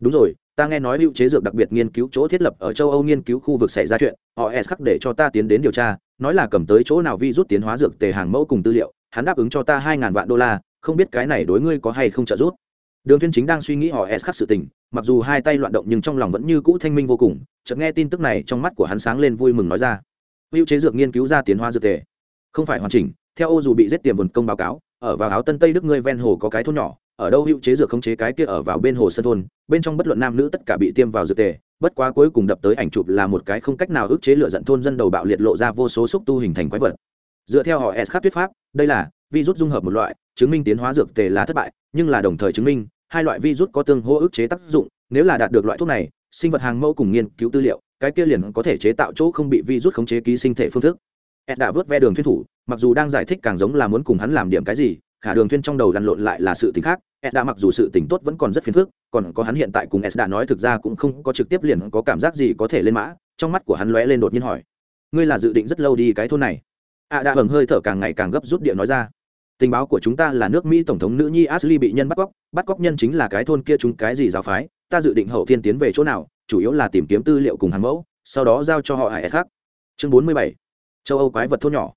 "Đúng rồi, ta nghe nói hữu chế dược đặc biệt nghiên cứu chỗ thiết lập ở châu Âu nghiên cứu khu vực xảy ra chuyện, họ S khắc để cho ta tiến đến điều tra, nói là cầm tới chỗ nào vi rút tiến hóa dược tề hàng mẫu cùng tư liệu, hắn đáp ứng cho ta hai ngàn vạn đô la, không biết cái này đối ngươi có hay không trợ giúp." Đường Thiên chính đang suy nghĩ họ S khắc sự tình, mặc dù hai tay loạn động nhưng trong lòng vẫn như cũ thanh minh vô cùng chợt nghe tin tức này trong mắt của hắn sáng lên vui mừng nói ra hữu chế dược nghiên cứu ra tiến hóa dược tề không phải hoàn chỉnh theo ô dù bị giết tiềm vườn công báo cáo ở vào áo tân tây đức ngươi ven hồ có cái thôn nhỏ ở đâu hữu chế dược khống chế cái kia ở vào bên hồ sân thôn, bên trong bất luận nam nữ tất cả bị tiêm vào dược tề, bất quá cuối cùng đập tới ảnh chụp là một cái không cách nào ức chế lựa giận thôn dân đầu bạo liệt lộ ra vô số xúc tu hình thành quái vật. Dựa theo họ s khác thuyết pháp, đây là virus dung hợp một loại, chứng minh tiến hóa dược tề là thất bại, nhưng là đồng thời chứng minh, hai loại virus có tương hỗ ức chế tác dụng, nếu là đạt được loại thuốc này, sinh vật hàng mẫu cùng nghiên cứu tư liệu, cái kia liền có thể chế tạo chỗ không bị virus khống chế ký sinh thể phương thức. Ed đã vớt ve đường thuyết thủ, mặc dù đang giải thích càng giống là muốn cùng hắn làm điểm cái gì khả đường thuyên trong đầu lăn lộn lại là sự tình khác. Esda đã mặc dù sự tình tốt vẫn còn rất phiền phức, còn có hắn hiện tại cùng Esda đã nói thực ra cũng không có trực tiếp liền có cảm giác gì có thể lên mã. Trong mắt của hắn lóe lên đột nhiên hỏi, ngươi là dự định rất lâu đi cái thôn này? A à đã hừng hơi thở càng ngày càng gấp rút địa nói ra, tình báo của chúng ta là nước mỹ tổng thống nữ nhi ashley bị nhân bắt cóc. Bắt cóc nhân chính là cái thôn kia chúng cái gì giáo phái? Ta dự định hậu thiên tiến về chỗ nào, chủ yếu là tìm kiếm tư liệu cùng hàng mẫu, sau đó giao cho họ hải khác chương bốn mươi bảy, châu âu quái vật thôn nhỏ.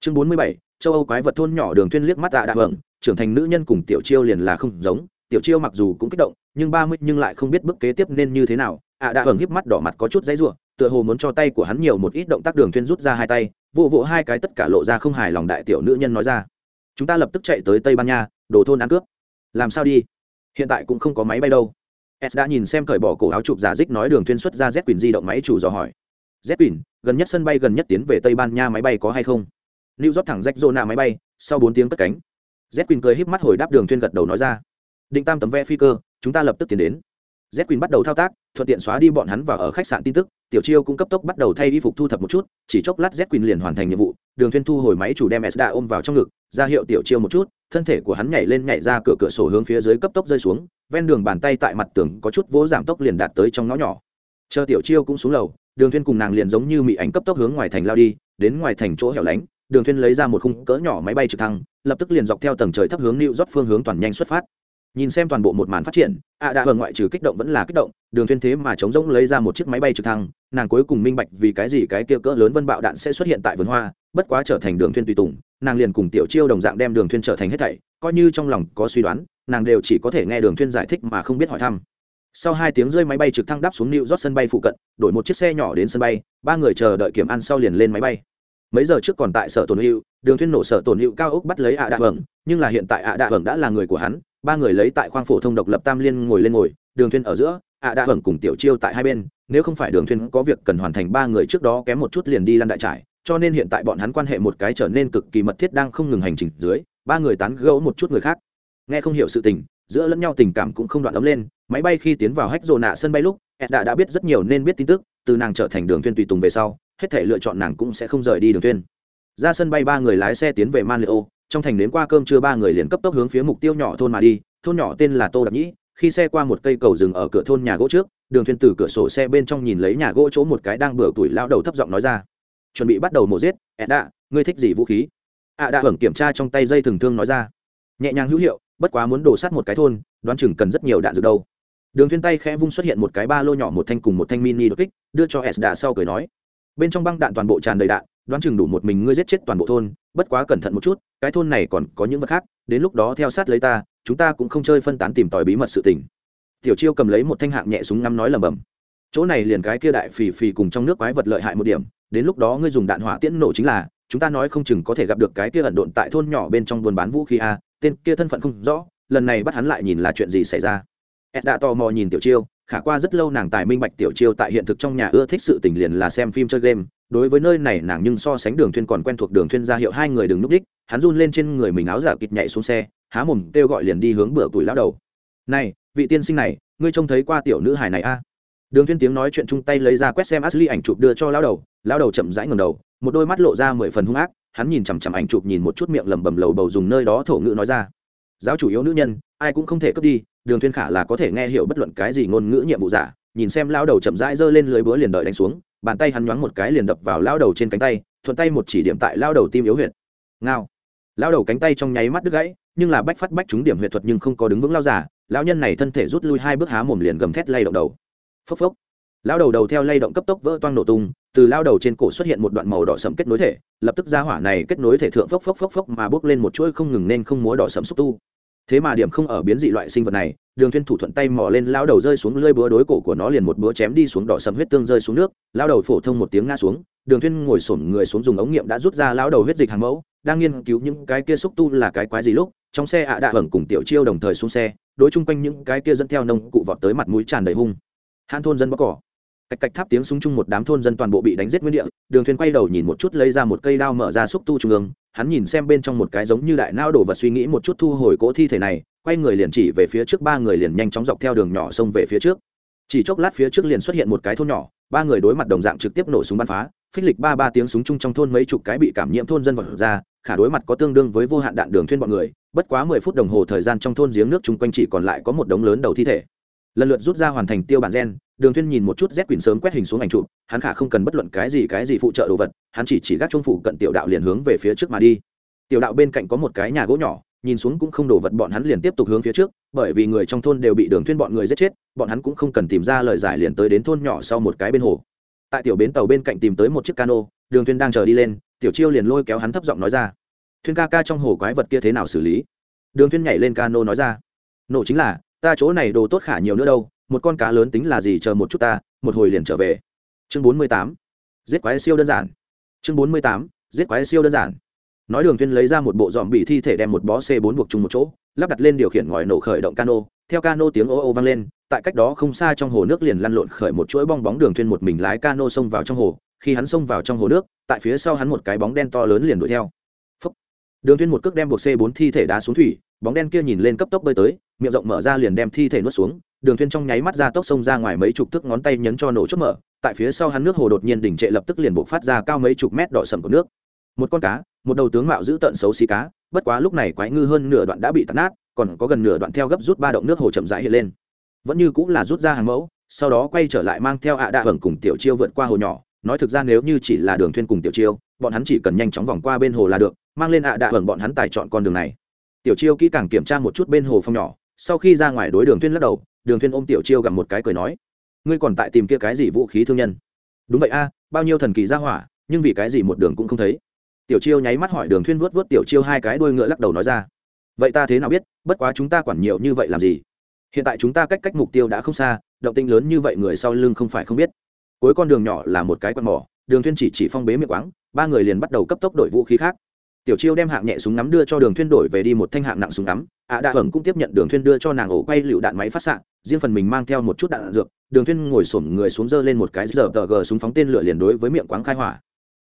Chương bốn mươi bảy châu âu quái vật thôn nhỏ đường thuyên liếc mắt tạ đạ hưởng, trưởng thành nữ nhân cùng tiểu chiêu liền là không giống, tiểu chiêu mặc dù cũng kích động, nhưng ba mươi nhưng lại không biết bước kế tiếp nên như thế nào, ạ à đạ hưởng híp mắt đỏ mặt có chút dãy rủa tựa hồ muốn cho tay của hắn nhiều một ít động tác đường thuyên rút ra hai tay vụ vụ hai cái tất cả lộ ra không hài lòng đại tiểu nữ nhân nói ra. Chúng ta lập tức chạy tới tây ban nha, đồ thôn ăn cướp. Làm sao đi? Hiện tại cũng không có máy bay đâu. S đã nhìn xem cởi bỏ cổ áo chụp giả dích nói đường tuyên xuất ra z quỳnh di động máy chủ dò hỏi. Z quỳnh, gần nhất sân bay gần nhất tiến về tây ban nha máy bay có hay không? Lưu rót thẳng rách rô máy bay, sau bốn tiếng cất cánh z quyền cười híp mắt hồi đáp đường Thuyên gật đầu nói ra, định tam tấm vé phi cơ, chúng ta lập tức tiến đến. Z quyền bắt đầu thao tác, thuận tiện xóa đi bọn hắn vào ở khách sạn tin tức, tiểu chiêu cũng cấp tốc bắt đầu thay y phục thu thập một chút, chỉ chốc lát z quyền liền hoàn thành nhiệm vụ, đường thuyên thu hồi máy chủ đem s đã ôm vào trong ngực, ra hiệu tiểu chiêu một chút, thân thể của hắn nhảy lên nhảy ra cửa cửa sổ hướng phía dưới cấp tốc rơi xuống, ven đường bàn tay tại mặt tường có chút vỗ giảm tốc liền đạt tới trong ngõ nhỏ. Chờ tiểu chiêu cũng xuống lầu, đường thuyên cùng nàng liền giống như mị ảnh cấp tốc hướng ngoài thành lao đi, đến ngoài thành chỗ hẻo lánh đường thuyên lấy ra một khung cỡ nhỏ máy bay trực thăng, lập tức liền dọc theo tầng trời thấp hướng lưu rót phương hướng toàn nhanh xuất phát. Nhìn xem toàn bộ một màn phát triển, ạ đã hờ ngoại trừ kích động vẫn là kích động, đường thuyên thế mà chống rỗng lấy ra một chiếc máy bay trực thăng, nàng cuối cùng minh bạch vì cái gì cái kia cỡ lớn vân bạo đạn sẽ xuất hiện tại vườn hoa, bất quá trở thành đường thuyên tùy tùng, nàng liền cùng tiểu chiêu đồng dạng đem đường thuyên trở thành hết thảy, coi như trong lòng có suy đoán, nàng đều chỉ có thể nghe đường thuyên giải thích mà không biết hỏi thăm. Sau hai tiếng rơi máy bay trực thăng đáp xuống New York sân bay phụ cận, đổi một chiếc xe nhỏ đến sân bay, ba người chờ đợi kiểm ăn sau liền lên máy bay mấy giờ trước còn tại sở tổn hữu, đường thuyên nổ sở tổn hữu cao ốc bắt lấy ạ đạ vầng, nhưng là hiện tại ạ đạ vầng đã là người của hắn, ba người lấy tại khoang phổ thông độc lập tam liên ngồi lên ngồi, đường thuyên ở giữa, ạ đạ vầng cùng tiểu chiêu tại hai bên, nếu không phải đường thuyên có việc cần hoàn thành ba người trước đó kém một chút liền đi lăn đại trải cho nên hiện tại bọn hắn quan hệ một cái trở nên cực kỳ mật thiết đang không ngừng hành trình dưới, ba người tán gẫu một chút người khác. Nghe không hiểu sự tình, giữa lẫn nhau tình cảm cũng không đoạn ấm lên, máy bay khi tiến vào hách rồ nạ sân bay lúc, edda đã biết rất nhiều nên biết tin tức, từ nàng trở thành đường thuyên tùy tùng về sau hết thể lựa chọn nàng cũng sẽ không rời đi đường tuyên ra sân bay, ba người lái xe tiến về man liệu trong thành đến qua cơm trưa, ba người liền cấp tốc hướng phía mục tiêu nhỏ thôn mà đi. Thôn nhỏ tên là tô đặc nhĩ. Khi xe qua một cây cầu dừng ở cửa thôn nhà gỗ trước, đường thuyên từ cửa sổ xe bên trong nhìn lấy nhà gỗ chỗ một cái đang bừa tuổi lão đầu thấp giọng nói ra. Chuẩn bị bắt đầu mổ giết edda ngươi thích gì vũ khí? Ạ à hưởng kiểm tra trong tay dây thường thương nói ra. Nhẹ nhàng hữu hiệu, bất quá muốn đổ sát một cái thôn, đoán chừng cần rất nhiều đạn dược đâu. Đường Thiên tay khẽ vung xuất hiện một cái ba lô nhỏ, một thanh cùng một thanh mini đột kích, đưa cho s sau cười nói bên trong băng đạn toàn bộ tràn đầy đạn, đoán chừng đủ một mình ngươi giết chết toàn bộ thôn, bất quá cẩn thận một chút, cái thôn này còn có những vật khác, đến lúc đó theo sát lấy ta, chúng ta cũng không chơi phân tán tìm tòi bí mật sự tình. Tiểu chiêu cầm lấy một thanh hạng nhẹ súng ngắm nói lầm bầm chỗ này liền cái kia đại phì phì cùng trong nước quái vật lợi hại một điểm, đến lúc đó ngươi dùng đạn hỏa tiễn nổ chính là, chúng ta nói không chừng có thể gặp được cái kia ẩn độn tại thôn nhỏ bên trong buôn bán vũ khí a, tên kia thân phận không rõ, lần này bắt hắn lại nhìn là chuyện gì xảy ra. Ed đã tò mò nhìn tiểu chiêu khả qua rất lâu nàng tài minh bạch tiểu chiêu tại hiện thực trong nhà ưa thích sự tình liền là xem phim chơi game, đối với nơi này nàng nhưng so sánh đường thuyên còn quen thuộc đường thuyên ra hiệu hai người đừng núp đích, hắn run lên trên người mình áo giả kịch nhảy xuống xe, há mồm kêu gọi liền đi hướng bữa tuổi lão đầu. Này, vị tiên sinh này, ngươi trông thấy qua tiểu nữ hài này a? Đường Thuyên tiếng nói chuyện chung tay lấy ra quét xem ashley ảnh chụp đưa cho lão đầu lão đầu chậm rãi ngẩng đầu, một đôi mắt lộ ra mười phần hung ác, hắn nhìn chằm chằm ảnh chụp nhìn một chút miệng lẩm bẩm lầu bầu dùng nơi đó thổ ngữ nói ra. Giáo chủ yếu nữ nhân, ai cũng không thể cướp đi đường thiên khả là có thể nghe hiểu bất luận cái gì ngôn ngữ nhiệm vụ giả, nhìn xem lão đầu chậm rãi giơ lên lưới búa liền đợi đánh xuống, bàn tay hắn nhoáng một cái liền đập vào lão đầu trên cánh tay, thuận tay một chỉ điểm tại lão đầu tim yếu huyệt. Ngao. Lão đầu cánh tay trong nháy mắt đứt gãy, nhưng là bách phát bách trúng điểm huyệt thuật nhưng không có đứng vững lao giả, lão nhân này thân thể rút lui hai bước há mồm liền gầm thét lay động đầu. Phốc phốc. Lão đầu đầu theo lay động cấp tốc vỡ toang nổ tung, từ lao đầu trên cổ xuất hiện một đoạn màu đỏ sẫm kết nối thể, lập tức ra hỏa này kết nối thể thượng phốc phốc phốc phốc mà bước lên một chuỗi không ngừng nên không múa đỏ sẫm xúc tu thế mà điểm không ở biến dị loại sinh vật này, đường thiên thủ thuận tay mò lên, lao đầu rơi xuống lưỡi búa đối cổ của nó liền một búa chém đi xuống đỏ sẫm huyết tương rơi xuống nước, lao đầu phổ thông một tiếng ngã xuống, đường thiên ngồi sồn người xuống dùng ống nghiệm đã rút ra lao đầu huyết dịch hàng mẫu, đang nghiên cứu những cái kia xúc tu là cái quái gì lúc, trong xe ạ à đạ vẩn cùng tiểu chiêu đồng thời xuống xe, đối chung quanh những cái kia dẫn theo nông cụ vọt tới mặt mũi tràn đầy hung. Han thôn dân bóc cỏ. Cạch cạch tháp tiếng súng chung một đám thôn dân toàn bộ bị đánh giết nguyên địa, đường thuyền quay đầu nhìn một chút lấy ra một cây đao mở ra xúc tu trung ương hắn nhìn xem bên trong một cái giống như đại nao đồ vật suy nghĩ một chút thu hồi cỗ thi thể này, quay người liền chỉ về phía trước, ba người liền nhanh chóng dọc theo đường nhỏ xông về phía trước. Chỉ chốc lát phía trước liền xuất hiện một cái thôn nhỏ, ba người đối mặt đồng dạng trực tiếp nổ súng bắn phá, phích lịch ba ba tiếng súng chung trong thôn mấy chục cái bị cảm nhiễm thôn dân vật ra, khả đối mặt có tương đương với vô hạn đạn đường thuyên bọn người, bất quá mười phút đồng hồ thời gian trong thôn giếng nước chung quanh chỉ còn lại có một đống lớn đầu thi thể lần lượt rút ra hoàn thành tiêu bản gen, đường thuyên nhìn một chút z quyển sớm quét hình xuống ảnh chụp, hắn khả không cần bất luận cái gì cái gì phụ trợ đồ vật, hắn chỉ chỉ gác trung phủ cận tiểu đạo liền hướng về phía trước mà đi. Tiểu đạo bên cạnh có một cái nhà gỗ nhỏ, nhìn xuống cũng không đổ vật, bọn hắn liền tiếp tục hướng phía trước, bởi vì người trong thôn đều bị đường thuyên bọn người giết chết, bọn hắn cũng không cần tìm ra lời giải liền tới đến thôn nhỏ sau một cái bên hồ. Tại tiểu bến tàu bên cạnh tìm tới một chiếc cano, đường thuyên đang chờ đi lên, tiểu chiêu liền lôi kéo hắn thấp giọng nói ra. Thuyên ca ca trong hồ quái vật kia thế nào xử lý? Đường thuyên nhảy lên cano nói ra. Nổ chính là ta chỗ này đồ tốt khả nhiều nữa đâu, một con cá lớn tính là gì, chờ một chút ta, một hồi liền trở về. Chương bốn mươi tám, giết quái siêu đơn giản. Chương bốn mươi tám, giết quái siêu đơn giản. Nói đường thiên lấy ra một bộ dòm bị thi thể đem một bó c bốn buộc chung một chỗ, lắp đặt lên điều khiển ngòi nổ khởi động cano, theo cano tiếng ô ô vang lên, tại cách đó không xa trong hồ nước liền lăn lộn khởi một chuỗi bong bóng đường thuyên một mình lái cano xông vào trong hồ, khi hắn xông vào trong hồ nước, tại phía sau hắn một cái bóng đen to lớn liền đuổi theo. Phúc. đường thuyên một cước đem buộc c bốn thi thể đá xuống thủy, bóng đen kia nhìn lên cấp tốc bơi tới miệng rộng mở ra liền đem thi thể nuốt xuống, đường thuyên trong nháy mắt ra tốc sông ra ngoài mấy chục thước ngón tay nhấn cho nổ chốt mở, tại phía sau hắn nước hồ đột nhiên đỉnh trệ lập tức liền bộc phát ra cao mấy chục mét đỏ sầm của nước. Một con cá, một đầu tướng mạo giữ tận xấu xí cá, bất quá lúc này quái ngư hơn nửa đoạn đã bị tạt nát, còn có gần nửa đoạn theo gấp rút ba động nước hồ chậm rãi hiện lên. Vẫn như cũng là rút ra hàng mẫu, sau đó quay trở lại mang theo ạ đạ hưởng cùng tiểu chiêu vượt qua hồ nhỏ, nói thực ra nếu như chỉ là đường thuyên cùng tiểu chiêu, bọn hắn chỉ cần nhanh chóng vòng qua bên hồ là được, mang lên ạ đạ hưởng bọn hắn tài chọn con đường này. Tiểu chiêu kỹ càng kiểm tra một chút bên hồ phong nhỏ sau khi ra ngoài đối đường thuyên lắc đầu, đường thuyên ôm tiểu chiêu gặp một cái cười nói, ngươi còn tại tìm kia cái gì vũ khí thương nhân? Đúng vậy a, bao nhiêu thần kỳ ra hỏa, nhưng vì cái gì một đường cũng không thấy. Tiểu chiêu nháy mắt hỏi đường thuyên vuốt vuốt tiểu chiêu hai cái đuôi ngựa lắc đầu nói ra, vậy ta thế nào biết, bất quá chúng ta quản nhiều như vậy làm gì? Hiện tại chúng ta cách cách mục tiêu đã không xa, động tĩnh lớn như vậy người sau lưng không phải không biết. Cuối con đường nhỏ là một cái quạt mỏ, đường thuyên chỉ chỉ phong bế miệng quáng, ba người liền bắt đầu cấp tốc đổi vũ khí khác tiểu chiêu đem hạng nhẹ súng ngắm đưa cho đường thuyên đổi về đi một thanh hạng nặng súng ngắm. Ạ à đạ hưởng cũng tiếp nhận đường thuyên đưa cho nàng ổ quay lựu đạn máy phát sạng riêng phần mình mang theo một chút đạn, đạn dược. Đường thuyên ngồi xổm người xuống dơ lên một cái giờ tờ gờ súng phóng tên lửa liền đối với miệng quáng khai hỏa.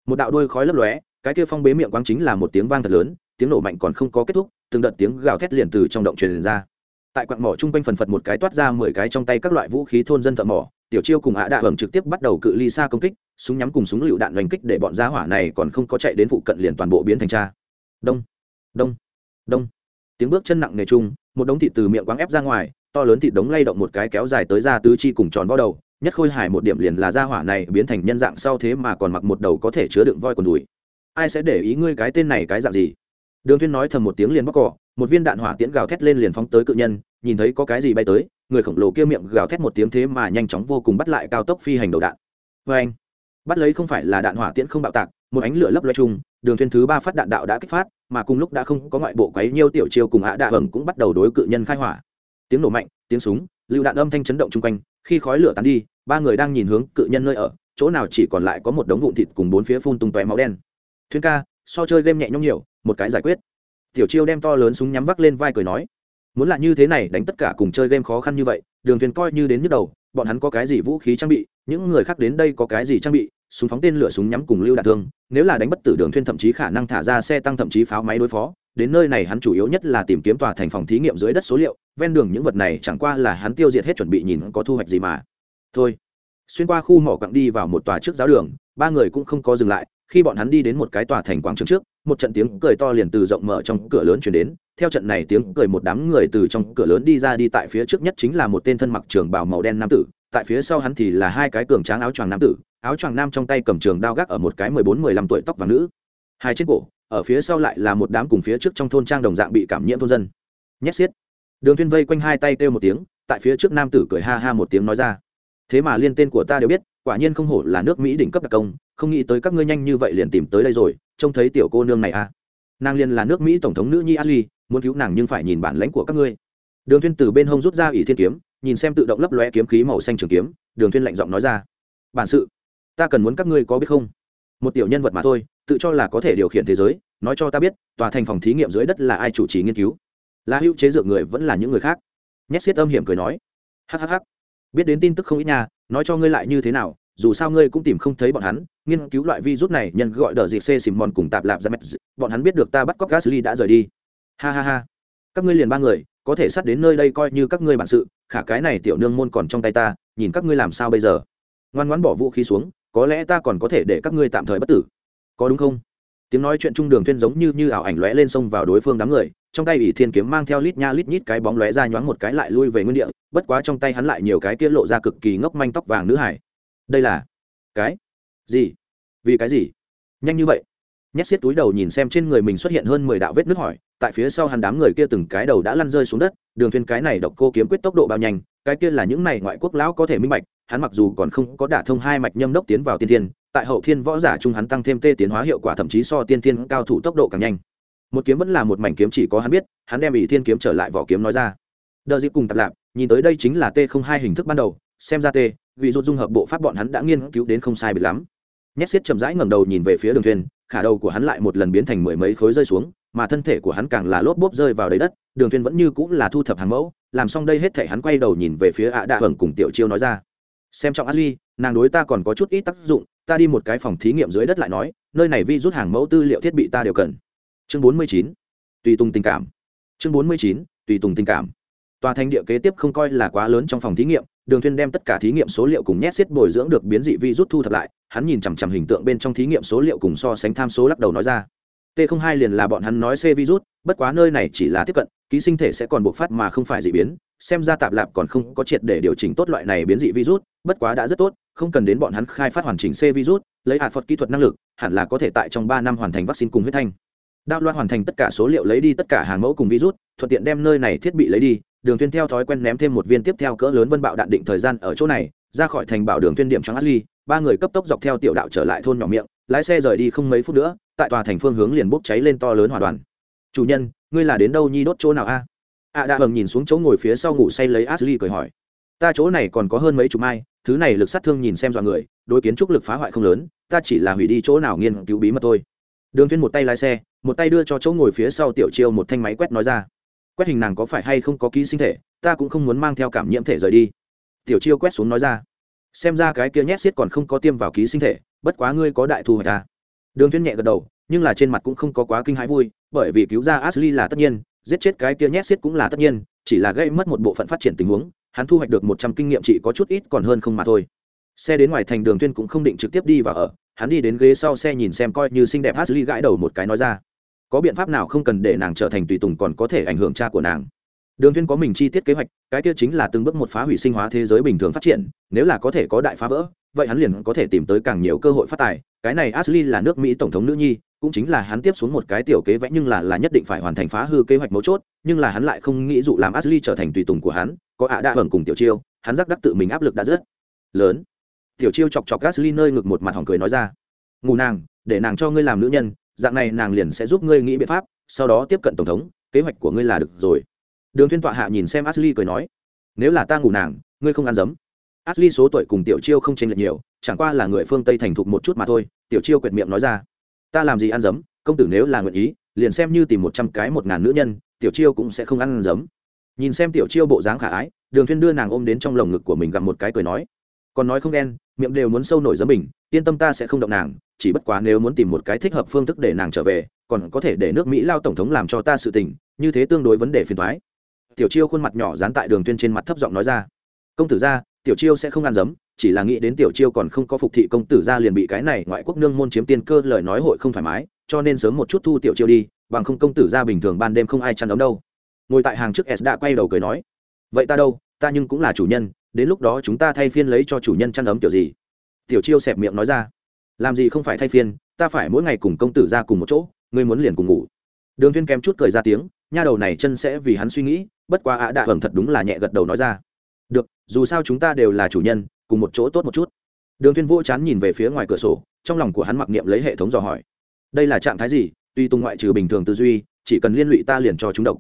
Một đạo đuôi khói lấp lóe cái kia phong bế miệng quáng chính là một tiếng vang thật lớn tiếng nổ mạnh còn không có kết thúc từng đợt tiếng gào thét liền từ trong động truyền ra. Tại quặng mỏ trung quanh phần phật một cái toát ra mười cái trong tay các loại vũ khí thôn dân thợ mỏ tiểu chiêu cùng ạ đạ hưởng trực tiếp bắt đầu cự ly xa công kích súng nhắm cùng súng lựu đạn đánh kích để bọn gia hỏa này còn không có chạy đến phụ cận liền toàn bộ biến thành cha. Đông đông đông. Tiếng bước chân nặng nề chung, một đống thịt từ miệng quáng ép ra ngoài, to lớn thịt đống lay động một cái kéo dài tới ra tứ chi cùng tròn vo đầu, nhất khôi hài một điểm liền là gia hỏa này biến thành nhân dạng sau thế mà còn mặc một đầu có thể chứa đựng voi quần đùi. Ai sẽ để ý ngươi cái tên này cái dạng gì? Đường thiên nói thầm một tiếng liền bóc cỏ, một viên đạn hỏa tiễn gào thét lên liền phóng tới cự nhân, nhìn thấy có cái gì bay tới, người khổng lồ kia miệng gào thét một tiếng thế mà nhanh chóng vô cùng bắt lại cao tốc phi hành đầu đạn. Với anh bắt lấy không phải là đạn hỏa tiễn không bạo tạc, một ánh lửa lấp loe chung, đường thuyền thứ ba phát đạn đạo đã kích phát, mà cùng lúc đã không có ngoại bộ quấy nhiêu tiểu chiêu cùng hạ đạ hầm cũng bắt đầu đối cự nhân khai hỏa. Tiếng nổ mạnh, tiếng súng, lưu đạn âm thanh chấn động chung quanh, khi khói lửa tán đi, ba người đang nhìn hướng cự nhân nơi ở, chỗ nào chỉ còn lại có một đống vụn thịt cùng bốn phía phun tung tóe máu đen. Thuyền ca, so chơi game nhẹ nhõm nhiều, một cái giải quyết. Tiểu chiêu đem to lớn súng nhắm vác lên vai cười nói, muốn là như thế này đánh tất cả cùng chơi game khó khăn như vậy, đường thuyền coi như đến nhức đầu, bọn hắn có cái gì vũ khí trang bị, những người khác đến đây có cái gì trang bị súng phóng tên lửa súng nhắm cùng lưu đạn thương, nếu là đánh bất tử đường thuyên thậm chí khả năng thả ra xe tăng thậm chí pháo máy đối phó, đến nơi này hắn chủ yếu nhất là tìm kiếm tòa thành phòng thí nghiệm dưới đất số liệu, ven đường những vật này chẳng qua là hắn tiêu diệt hết chuẩn bị nhìn có thu hoạch gì mà. Thôi. Xuyên qua khu mỏ quặng đi vào một tòa trước giáo đường, ba người cũng không có dừng lại, khi bọn hắn đi đến một cái tòa thành quảng trường trước, một trận tiếng cười to liền từ rộng mở trong cửa lớn chuyển đến, theo trận này tiếng cười một đám người từ trong cửa lớn đi ra đi tại phía trước nhất chính là một tên thân mặc trường bào màu đen nam tử, tại phía sau hắn thì là hai cái cường tráng áo choàng nam tử áo choàng nam trong tay cầm trường đao gác ở một cái mười bốn, mười lăm tuổi tóc vàng nữ. Hai trên cổ, ở phía sau lại là một đám cùng phía trước trong thôn trang đồng dạng bị cảm nhiễm thôn dân. Nhét xiết. Đường thiên vây quanh hai tay kêu một tiếng, tại phía trước nam tử cười ha ha một tiếng nói ra. Thế mà liên tên của ta đều biết, quả nhiên không hổ là nước mỹ đỉnh cấp đặc công, không nghĩ tới các ngươi nhanh như vậy liền tìm tới đây rồi, trông thấy tiểu cô nương này à. Nàng liền là nước mỹ tổng thống nữ nhi ashley, muốn cứu nàng nhưng phải nhìn bản lãnh của các ngươi. Đường thiên từ bên hông rút ra ỷ thiên kiếm, nhìn xem tự động lấp lóe kiếm khí màu xanh trường kiếm, đường thiên lạnh giọng nói ra. Bản sự ta cần muốn các ngươi có biết không? Một tiểu nhân vật mà thôi, tự cho là có thể điều khiển thế giới, nói cho ta biết, tòa thành phòng thí nghiệm dưới đất là ai chủ trì nghiên cứu? Là hữu chế dược người vẫn là những người khác? Nhét xiết âm hiểm cười nói. Hhh biết đến tin tức không ít nha, nói cho ngươi lại như thế nào, dù sao ngươi cũng tìm không thấy bọn hắn, nghiên cứu loại virus này, nhân gọi đờ dịp c xìm mòn cùng tạp lạp ra mệt. bọn hắn biết được ta bắt cóc gasly đã rời đi. Ha ha ha. Các ngươi liền ba người, có thể sát đến nơi đây coi như các ngươi bản sự, khả cái này tiểu nương môn còn trong tay ta, nhìn các ngươi làm sao bây giờ. Ngoan ngoãn bỏ vũ khí xuống có lẽ ta còn có thể để các ngươi tạm thời bất tử. Có đúng không? Tiếng nói chuyện trung đường thuyên giống như như ảo ảnh lóe lên sông vào đối phương đám người, trong tay ỷ thiên kiếm mang theo lít nha lít nhít cái bóng lóe ra nhoáng một cái lại lui về nguyên địa, bất quá trong tay hắn lại nhiều cái kia lộ ra cực kỳ ngốc manh tóc vàng nữ hải. Đây là cái gì? Vì cái gì? Nhanh như vậy? Nhét xiết túi đầu nhìn xem trên người mình xuất hiện hơn mười đạo vết nước hỏi, tại phía sau hắn đám người kia từng cái đầu đã lăn rơi xuống đất, đường thuyên cái này độc cô kiếm quyết tốc độ bao nhanh cái kia là những này ngoại quốc lão có thể minh bạch, hắn mặc dù còn không có đả thông hai mạch nhâm đốc tiến vào tiên thiên, tại hậu thiên võ giả trung hắn tăng thêm tê tiến hóa hiệu quả thậm chí so tiên thiên cao thủ tốc độ càng nhanh. Một kiếm vẫn là một mảnh kiếm chỉ có hắn biết, hắn đem ỷ thiên kiếm trở lại vỏ kiếm nói ra. Đợi dịp cùng tập lạp, nhìn tới đây chính là t không hai hình thức ban đầu, xem ra t vì rút dung hợp bộ pháp bọn hắn đã nghiên cứu đến không sai biệt lắm. Nhét xiết chậm rãi ngẩng đầu nhìn về phía đường thuyền, khả đầu của hắn lại một lần biến thành mười mấy khối rơi xuống, mà thân thể của hắn càng là lốp bốp rơi vào đầy đất, đường thuyền vẫn như cũng là thu thập hàng mẫu làm xong đây hết thể hắn quay đầu nhìn về phía ạ đạ hưởng cùng tiểu chiêu nói ra. Xem trọng ashley, nàng đối ta còn có chút ít tác dụng, ta đi một cái phòng thí nghiệm dưới đất lại nói, nơi này vi rút hàng mẫu tư liệu thiết bị ta đều cần. Chương bốn mươi chín, tùy tùng tình cảm. Chương bốn mươi chín, tùy tùng tình cảm. Tòa thành địa kế tiếp không coi là quá lớn trong phòng thí nghiệm, đường thuyên đem tất cả thí nghiệm số liệu cùng nhét xiết bồi dưỡng được biến dị vi rút thu thập lại, hắn nhìn chằm chằm hình tượng bên trong thí nghiệm số liệu cùng so sánh tham số lắc đầu nói ra t không hai liền là bọn hắn nói c virus bất quá nơi này chỉ là tiếp cận ký sinh thể sẽ còn bộc phát mà không phải dị biến. Xem ra tạp lạp còn không có triệt để điều chỉnh tốt loại này biến dị virus bất quá đã rất tốt không cần đến bọn hắn khai phát hoàn chỉnh c virus lấy hạt phật kỹ thuật năng lực hẳn là có thể tại trong ba năm hoàn thành vaccine cùng huyết thanh. Đạo loan hoàn thành tất cả số liệu lấy đi tất cả hàng mẫu cùng virus thuận tiện đem nơi này thiết bị lấy đi đường tuyên theo thói quen ném thêm một viên tiếp theo cỡ lớn vân bạo đạn định thời gian ở chỗ này ra khỏi thành bảo đường tuyên điểm trong Ashley, ba người cấp tốc dọc theo tiểu đạo trở lại thôn nhỏ miệng lái xe rời đi không mấy phút nữa tại tòa thành phương hướng liền bốc cháy lên to lớn hỏa đoàn. Chủ nhân, ngươi là đến đâu nhi đốt chỗ nào a? A đã hầm nhìn xuống chỗ ngồi phía sau ngủ say lấy Ashley cười hỏi. Ta chỗ này còn có hơn mấy chục mai, thứ này lực sát thương nhìn xem dọa người, đối kiến trúc lực phá hoại không lớn, ta chỉ là hủy đi chỗ nào nghiên cứu bí mật thôi. Đường tuyên một tay lái xe, một tay đưa cho chỗ ngồi phía sau tiểu chiêu một thanh máy quét nói ra. Quét hình nàng có phải hay không có ký sinh thể, ta cũng không muốn mang theo cảm nhiễm thể rời đi. Tiểu chiêu quét xuống nói ra. Xem ra cái kia nhét xiết còn không có tiêm vào ký sinh thể, bất quá ngươi có đại thu hoạch ta đường Thiên nhẹ gật đầu, nhưng là trên mặt cũng không có quá kinh hãi vui, bởi vì cứu ra ashley là tất nhiên, giết chết cái kia nhét xiết cũng là tất nhiên, chỉ là gây mất một bộ phận phát triển tình huống, hắn thu hoạch được một trăm kinh nghiệm chỉ có chút ít còn hơn không mà thôi. Xe đến ngoài thành đường Thiên cũng không định trực tiếp đi vào ở, hắn đi đến ghế sau xe nhìn xem coi như xinh đẹp ashley gãi đầu một cái nói ra. Có biện pháp nào không cần để nàng trở thành tùy tùng còn có thể ảnh hưởng cha của nàng? Đường thiên có mình chi tiết kế hoạch, cái kia chính là từng bước một phá hủy sinh hóa thế giới bình thường phát triển, nếu là có thể có đại phá vỡ, vậy hắn liền có thể tìm tới càng nhiều cơ hội phát tài cái này ashley là nước mỹ tổng thống nữ nhi, cũng chính là hắn tiếp xuống một cái tiểu kế vẽ nhưng là là nhất định phải hoàn thành phá hư kế hoạch mấu chốt, nhưng là hắn lại không nghĩ dụ làm ashley trở thành tùy tùng của hắn, có ạ đã hưởng cùng tiểu chiêu, hắn giác đắc tự mình áp lực đã rất lớn. Tiểu chiêu chọc chọc ashley nơi ngực một mặt hỏng cười nói ra, ngủ nàng, để nàng cho ngươi làm nữ nhân, dạng này nàng liền sẽ giúp ngươi nghĩ biện pháp, sau đó tiếp cận tổng thống, kế hoạch của ngươi là được rồi. Đường thiên tọa hạ nhìn xem ashley cười nói, nếu là ta ngủ nàng, ngươi không ăn dấm ashley số tuổi cùng tiểu chiêu không chênh lệch nhiều chẳng qua là người phương tây thành thục một chút mà thôi, tiểu chiêu quyệt miệng nói ra. Ta làm gì ăn dấm công tử nếu là nguyện ý, liền xem như tìm một trăm cái một ngàn nữ nhân, tiểu chiêu cũng sẽ không ăn dấm nhìn xem tiểu chiêu bộ dáng khả ái, đường thiên đưa nàng ôm đến trong lồng ngực của mình gặp một cái cười nói. Còn nói không ghen, miệng đều muốn sâu nổi giấm bình yên tâm ta sẽ không động nàng, chỉ bất quá nếu muốn tìm một cái thích hợp phương thức để nàng trở về, còn có thể để nước mỹ lao tổng thống làm cho ta sự tình, như thế tương đối vấn đề phiền thoái tiểu chiêu khuôn mặt nhỏ dán tại đường tuyên trên mặt thấp giọng nói ra. Công tử ra, tiểu chiêu sẽ không ăn dấm chỉ là nghĩ đến tiểu chiêu còn không có phục thị công tử ra liền bị cái này ngoại quốc nương môn chiếm tiền cơ lời nói hội không thoải mái, cho nên sớm một chút thu tiểu chiêu đi, bằng không công tử ra bình thường ban đêm không ai chăn ấm đâu. Ngồi tại hàng trước s đã quay đầu cười nói, vậy ta đâu, ta nhưng cũng là chủ nhân, đến lúc đó chúng ta thay phiên lấy cho chủ nhân chăn ấm kiểu gì? Tiểu chiêu xẹp miệng nói ra, làm gì không phải thay phiên, ta phải mỗi ngày cùng công tử ra cùng một chỗ, ngươi muốn liền cùng ngủ. Đường thiên kém chút cười ra tiếng, nha đầu này chân sẽ vì hắn suy nghĩ, bất quá ạ đạ hưởng thật đúng là nhẹ gật đầu nói ra, được, dù sao chúng ta đều là chủ nhân cùng một chỗ tốt một chút. Đường thiên vô chán nhìn về phía ngoài cửa sổ, trong lòng của hắn mặc niệm lấy hệ thống dò hỏi. Đây là trạng thái gì? Tuy tung ngoại trừ bình thường tư duy, chỉ cần liên lụy ta liền cho chúng độc.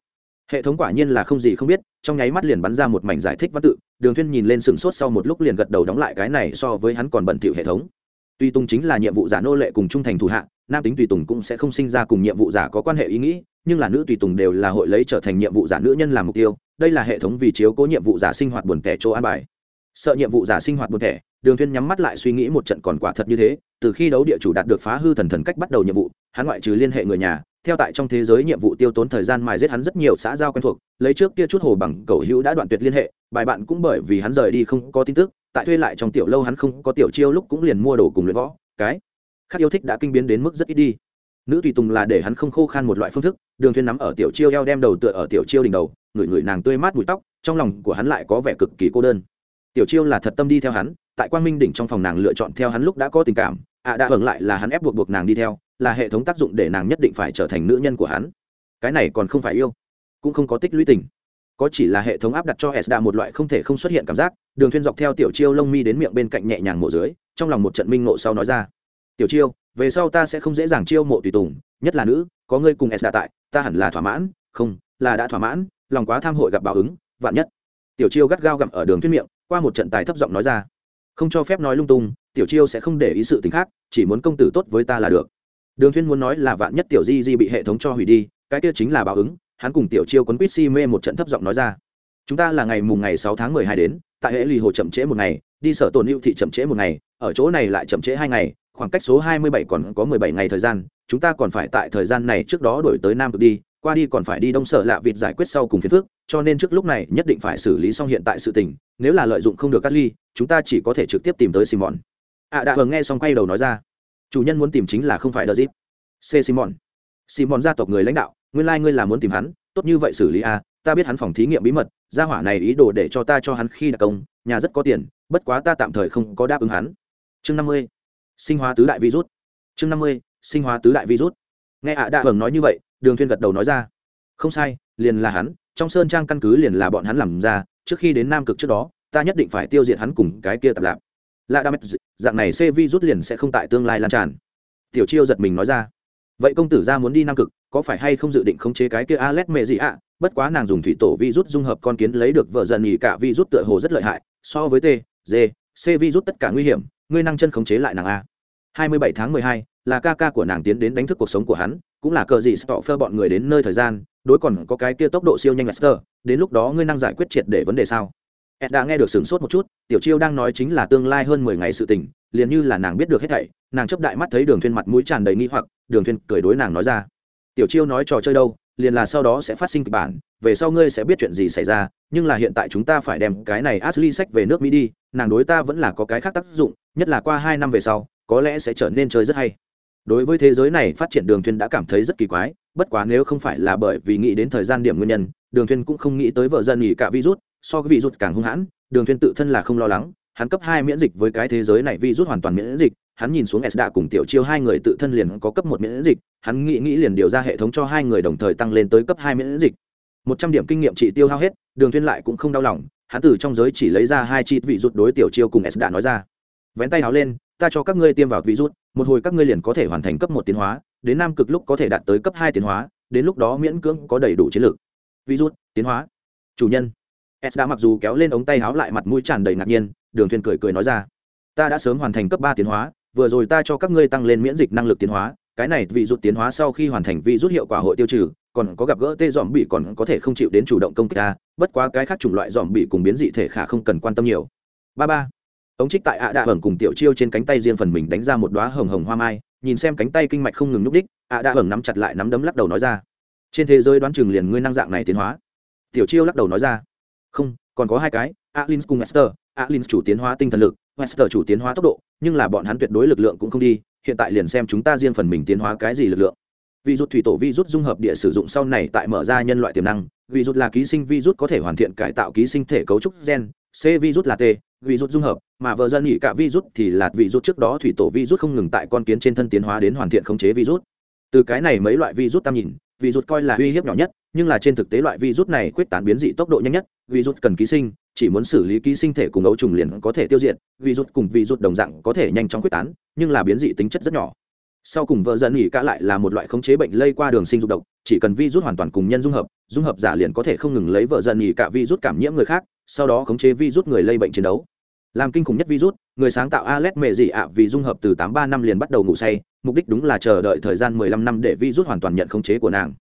Hệ thống quả nhiên là không gì không biết, trong nháy mắt liền bắn ra một mảnh giải thích văn tự, đường thiên nhìn lên sừng sốt sau một lúc liền gật đầu đóng lại cái này so với hắn còn bận thỉu hệ thống. Tuy tung chính là nhiệm vụ giả nô lệ cùng trung thành thủ hạ, nam tính tùy tùng cũng sẽ không sinh ra cùng nhiệm vụ giả có quan hệ ý nghĩ, nhưng là nữ tùy tùng đều là hội lấy trở thành nhiệm vụ giả nữ nhân làm mục tiêu, đây là hệ thống vì chiếu cố nhiệm vụ giả sinh hoạt buồn kẻ chỗ an bài sợ nhiệm vụ giả sinh hoạt buồn thẻ, đường thiên nhắm mắt lại suy nghĩ một trận còn quả thật như thế, từ khi đấu địa chủ đạt được phá hư thần thần cách bắt đầu nhiệm vụ, hắn ngoại trừ liên hệ người nhà, theo tại trong thế giới nhiệm vụ tiêu tốn thời gian mài giết hắn rất nhiều xã giao quen thuộc, lấy trước kia chút hồ bằng cầu hữu đã đoạn tuyệt liên hệ, bài bạn cũng bởi vì hắn rời đi không có tin tức, tại thuê lại trong tiểu lâu hắn không có tiểu chiêu lúc cũng liền mua đồ cùng luyện võ, cái khác yêu thích đã kinh biến đến mức rất ít đi. Nữ tùy tùng là để hắn không khô khan một loại phương thức, đường thuyên nắm ở tiểu chiêu eo đem đầu tựa ở tiểu chiêu đỉnh đầu, ngửi ngửi nàng tươi mát mùi tóc, trong lòng của hắn lại có vẻ cực kỳ cô đơn tiểu chiêu là thật tâm đi theo hắn, tại quang minh đỉnh trong phòng nàng lựa chọn theo hắn lúc đã có tình cảm, ạ à đã hưởng lại là hắn ép buộc buộc nàng đi theo, là hệ thống tác dụng để nàng nhất định phải trở thành nữ nhân của hắn. Cái này còn không phải yêu, cũng không có tích lũy tình. Có chỉ là hệ thống áp đặt cho s đa một loại không thể không xuất hiện cảm giác, đường thuyên dọc theo tiểu chiêu lông mi đến miệng bên cạnh nhẹ nhàng mộ dưới, trong lòng một trận minh nộ sau nói ra, tiểu chiêu, về sau ta sẽ không dễ dàng chiêu mộ tùy tùng, nhất là nữ, có ngươi cùng s đa tại, ta hẳn là thỏa mãn, không, là đã thỏa mãn, lòng quá tham hội gặp báo ứng, vạn nhất tiểu chiêu gắt gao gặm ở đường thuyên miệng, qua một trận tài thấp giọng nói ra. Không cho phép nói lung tung, tiểu chiêu sẽ không để ý sự tình khác, chỉ muốn công tử tốt với ta là được. Đường thuyên muốn nói là vạn nhất tiểu di di bị hệ thống cho hủy đi, cái kia chính là báo ứng, hắn cùng tiểu chiêu quấn quýt si mê một trận thấp giọng nói ra. Chúng ta là ngày mùng ngày sáu tháng mười hai đến, tại hệ lì hồ chậm trễ một ngày, đi sở tồn hữu thị chậm trễ một ngày, ở chỗ này lại chậm trễ hai ngày, khoảng cách số hai mươi bảy còn có mười bảy ngày thời gian, chúng ta còn phải tại thời gian này trước đó đổi tới nam cực đi qua đi còn phải đi đông sở lạ vịt giải quyết sau cùng phiền phức cho nên trước lúc này nhất định phải xử lý xong hiện tại sự tình nếu là lợi dụng không được cắt ly chúng ta chỉ có thể trực tiếp tìm tới simon. Ạ à đã vừa nghe xong quay đầu nói ra chủ nhân muốn tìm chính là không phải đợi zip c. Simon. Simon gia tộc người lãnh đạo nguyên lai、like、ngươi là muốn tìm hắn tốt như vậy xử lý a à, ta biết hắn phòng thí nghiệm bí mật gia hỏa này ý đồ để cho ta cho hắn khi đặc công nhà rất có tiền bất quá ta tạm thời không có đáp ứng hắn. Chương năm mươi. Sinh hóa tứ đại virus. Chương năm mươi. Sinh hóa tứ đại virus. Nghe ạ à đạ nói như vậy đường Thiên gật đầu nói ra. Không sai liền là hắn trong sơn trang căn cứ liền là bọn hắn làm ra trước khi đến nam cực trước đó ta nhất định phải tiêu diệt hắn cùng cái kia tạp lạp. Lạ đa mét dạng này c vi rút liền sẽ không tại tương lai lan tràn. Tiểu chiêu giật mình nói ra. Vậy công tử ra muốn đi nam cực có phải hay không dự định khống chế cái kia Alex mẹ gì ạ? Bất quá nàng dùng thủy tổ vi rút dung hợp con kiến lấy được vợ dần nghỉ cả vi rút tựa hồ rất lợi hại so với t D, c vi rút tất cả nguy hiểm ngươi năng chân khống chế lại nàng a. 27 tháng 12, là ca ca của nàng tiến đến đánh thức cuộc sống của hắn cũng là cờ gì Stoffer bọn người đến nơi thời gian đối còn có cái kia tốc độ siêu nhanh Lester, đến lúc đó ngươi năng giải quyết triệt để vấn đề sao? Ed đã nghe được sửng sốt một chút tiểu chiêu đang nói chính là tương lai hơn mười ngày sự tình liền như là nàng biết được hết thảy nàng chớp đại mắt thấy đường thuyên mặt mũi tràn đầy nghi hoặc đường thuyên cười đối nàng nói ra. Tiểu chiêu nói trò chơi đâu liền là sau đó sẽ phát sinh kịch bản về sau ngươi sẽ biết chuyện gì xảy ra nhưng là hiện tại chúng ta phải đem cái này Ashley sách về nước Mỹ đi nàng đối ta vẫn là có cái khác tác dụng nhất là qua hai năm về sau có lẽ sẽ trở nên chơi rất hay đối với thế giới này phát triển đường thuyên đã cảm thấy rất kỳ quái, bất quá nếu không phải là bởi vì nghĩ đến thời gian điểm nguyên nhân, đường thuyên cũng không nghĩ tới vợ dân nghỉ cả virus, so với virus càng hung hãn, đường thuyên tự thân là không lo lắng, hắn cấp hai miễn dịch với cái thế giới này virus hoàn toàn miễn dịch, hắn nhìn xuống s đạ cùng tiểu chiêu hai người tự thân liền có cấp một miễn dịch, hắn nghĩ nghĩ liền điều ra hệ thống cho hai người đồng thời tăng lên tới cấp hai miễn dịch. Một trăm điểm kinh nghiệm trị tiêu hao hết, đường thuyên lại cũng không đau lòng, hắn từ trong giới chỉ lấy ra hai chi vị rút đối tiểu chiêu cùng s đạ nói ra. Vén tay áo lên ta cho các ngươi tiêm vào virus, một hồi các ngươi liền có thể hoàn thành cấp một tiến hóa, đến nam cực lúc có thể đạt tới cấp hai tiến hóa, đến lúc đó miễn cưỡng có đầy đủ chiến lược. Virus, tiến hóa. Chủ nhân. S đã mặc dù kéo lên ống tay áo lại mặt mũi tràn đầy ngạc nhiên, đường thuyền cười cười nói ra. Ta đã sớm hoàn thành cấp ba tiến hóa, vừa rồi ta cho các ngươi tăng lên miễn dịch năng lực tiến hóa, cái này vị rút tiến hóa sau khi hoàn thành vị rút hiệu quả hội tiêu trừ, còn có gặp gỡ tê dòm bị còn có thể không chịu đến chủ động công kích ta, bất quá cái khác chủng loại dòm bị cùng biến dị thể khả không cần quan tâm nhiều. Ba ba ống trích tại ạ đạ hởng cùng tiểu chiêu trên cánh tay riêng phần mình đánh ra một đoá hồng hồng hoa mai, nhìn xem cánh tay kinh mạch không ngừng núp đích, ạ đạ hởng nắm chặt lại nắm đấm lắc đầu nói ra. Trên thế giới đoán chừng liền ngươi năng dạng này tiến hóa. Tiểu chiêu lắc đầu nói ra. Không, còn có hai cái alin cùng esther alin chủ tiến hóa tinh thần lực, wester chủ tiến hóa tốc độ, nhưng là bọn hắn tuyệt đối lực lượng cũng không đi, hiện tại liền xem chúng ta riêng phần mình tiến hóa cái gì lực lượng. Vi rút thủy tổ vi rút dung hợp địa sử dụng sau này tại mở ra nhân loại tiềm năng vi rút là ký sinh vi rút có thể hoàn thiện cải tạo ký sinh thể cấu trúc gen c virus là t, virus dung hợp, mà vợ dân nghỉ cả virus thì là virus trước đó thủy tổ virus không ngừng tại con kiến trên thân tiến hóa đến hoàn thiện khống chế virus. từ cái này mấy loại virus tam nhìn, virus coi là uy hiếp nhỏ nhất, nhưng là trên thực tế loại virus này quyết tán biến dị tốc độ nhanh nhất, virus cần ký sinh, chỉ muốn xử lý ký sinh thể cùng ấu trùng liền có thể tiêu diệt, virus cùng virus đồng dạng có thể nhanh chóng quyết tán, nhưng là biến dị tính chất rất nhỏ sau cùng vợ dân nghỉ cả lại là một loại khống chế bệnh lây qua đường sinh dục độc, chỉ cần virus hoàn toàn cùng nhân dung hợp dung hợp giả liền có thể không ngừng lấy vợ dân nghỉ cả virus cảm nhiễm người khác sau đó khống chế vi rút người lây bệnh chiến đấu. Làm kinh khủng nhất virus, người sáng tạo alex mệ dị ạ vì dung hợp từ tám ba năm liền bắt đầu ngủ say, mục đích đúng là chờ đợi thời gian mười lăm năm để virus hoàn toàn nhận khống chế của nàng.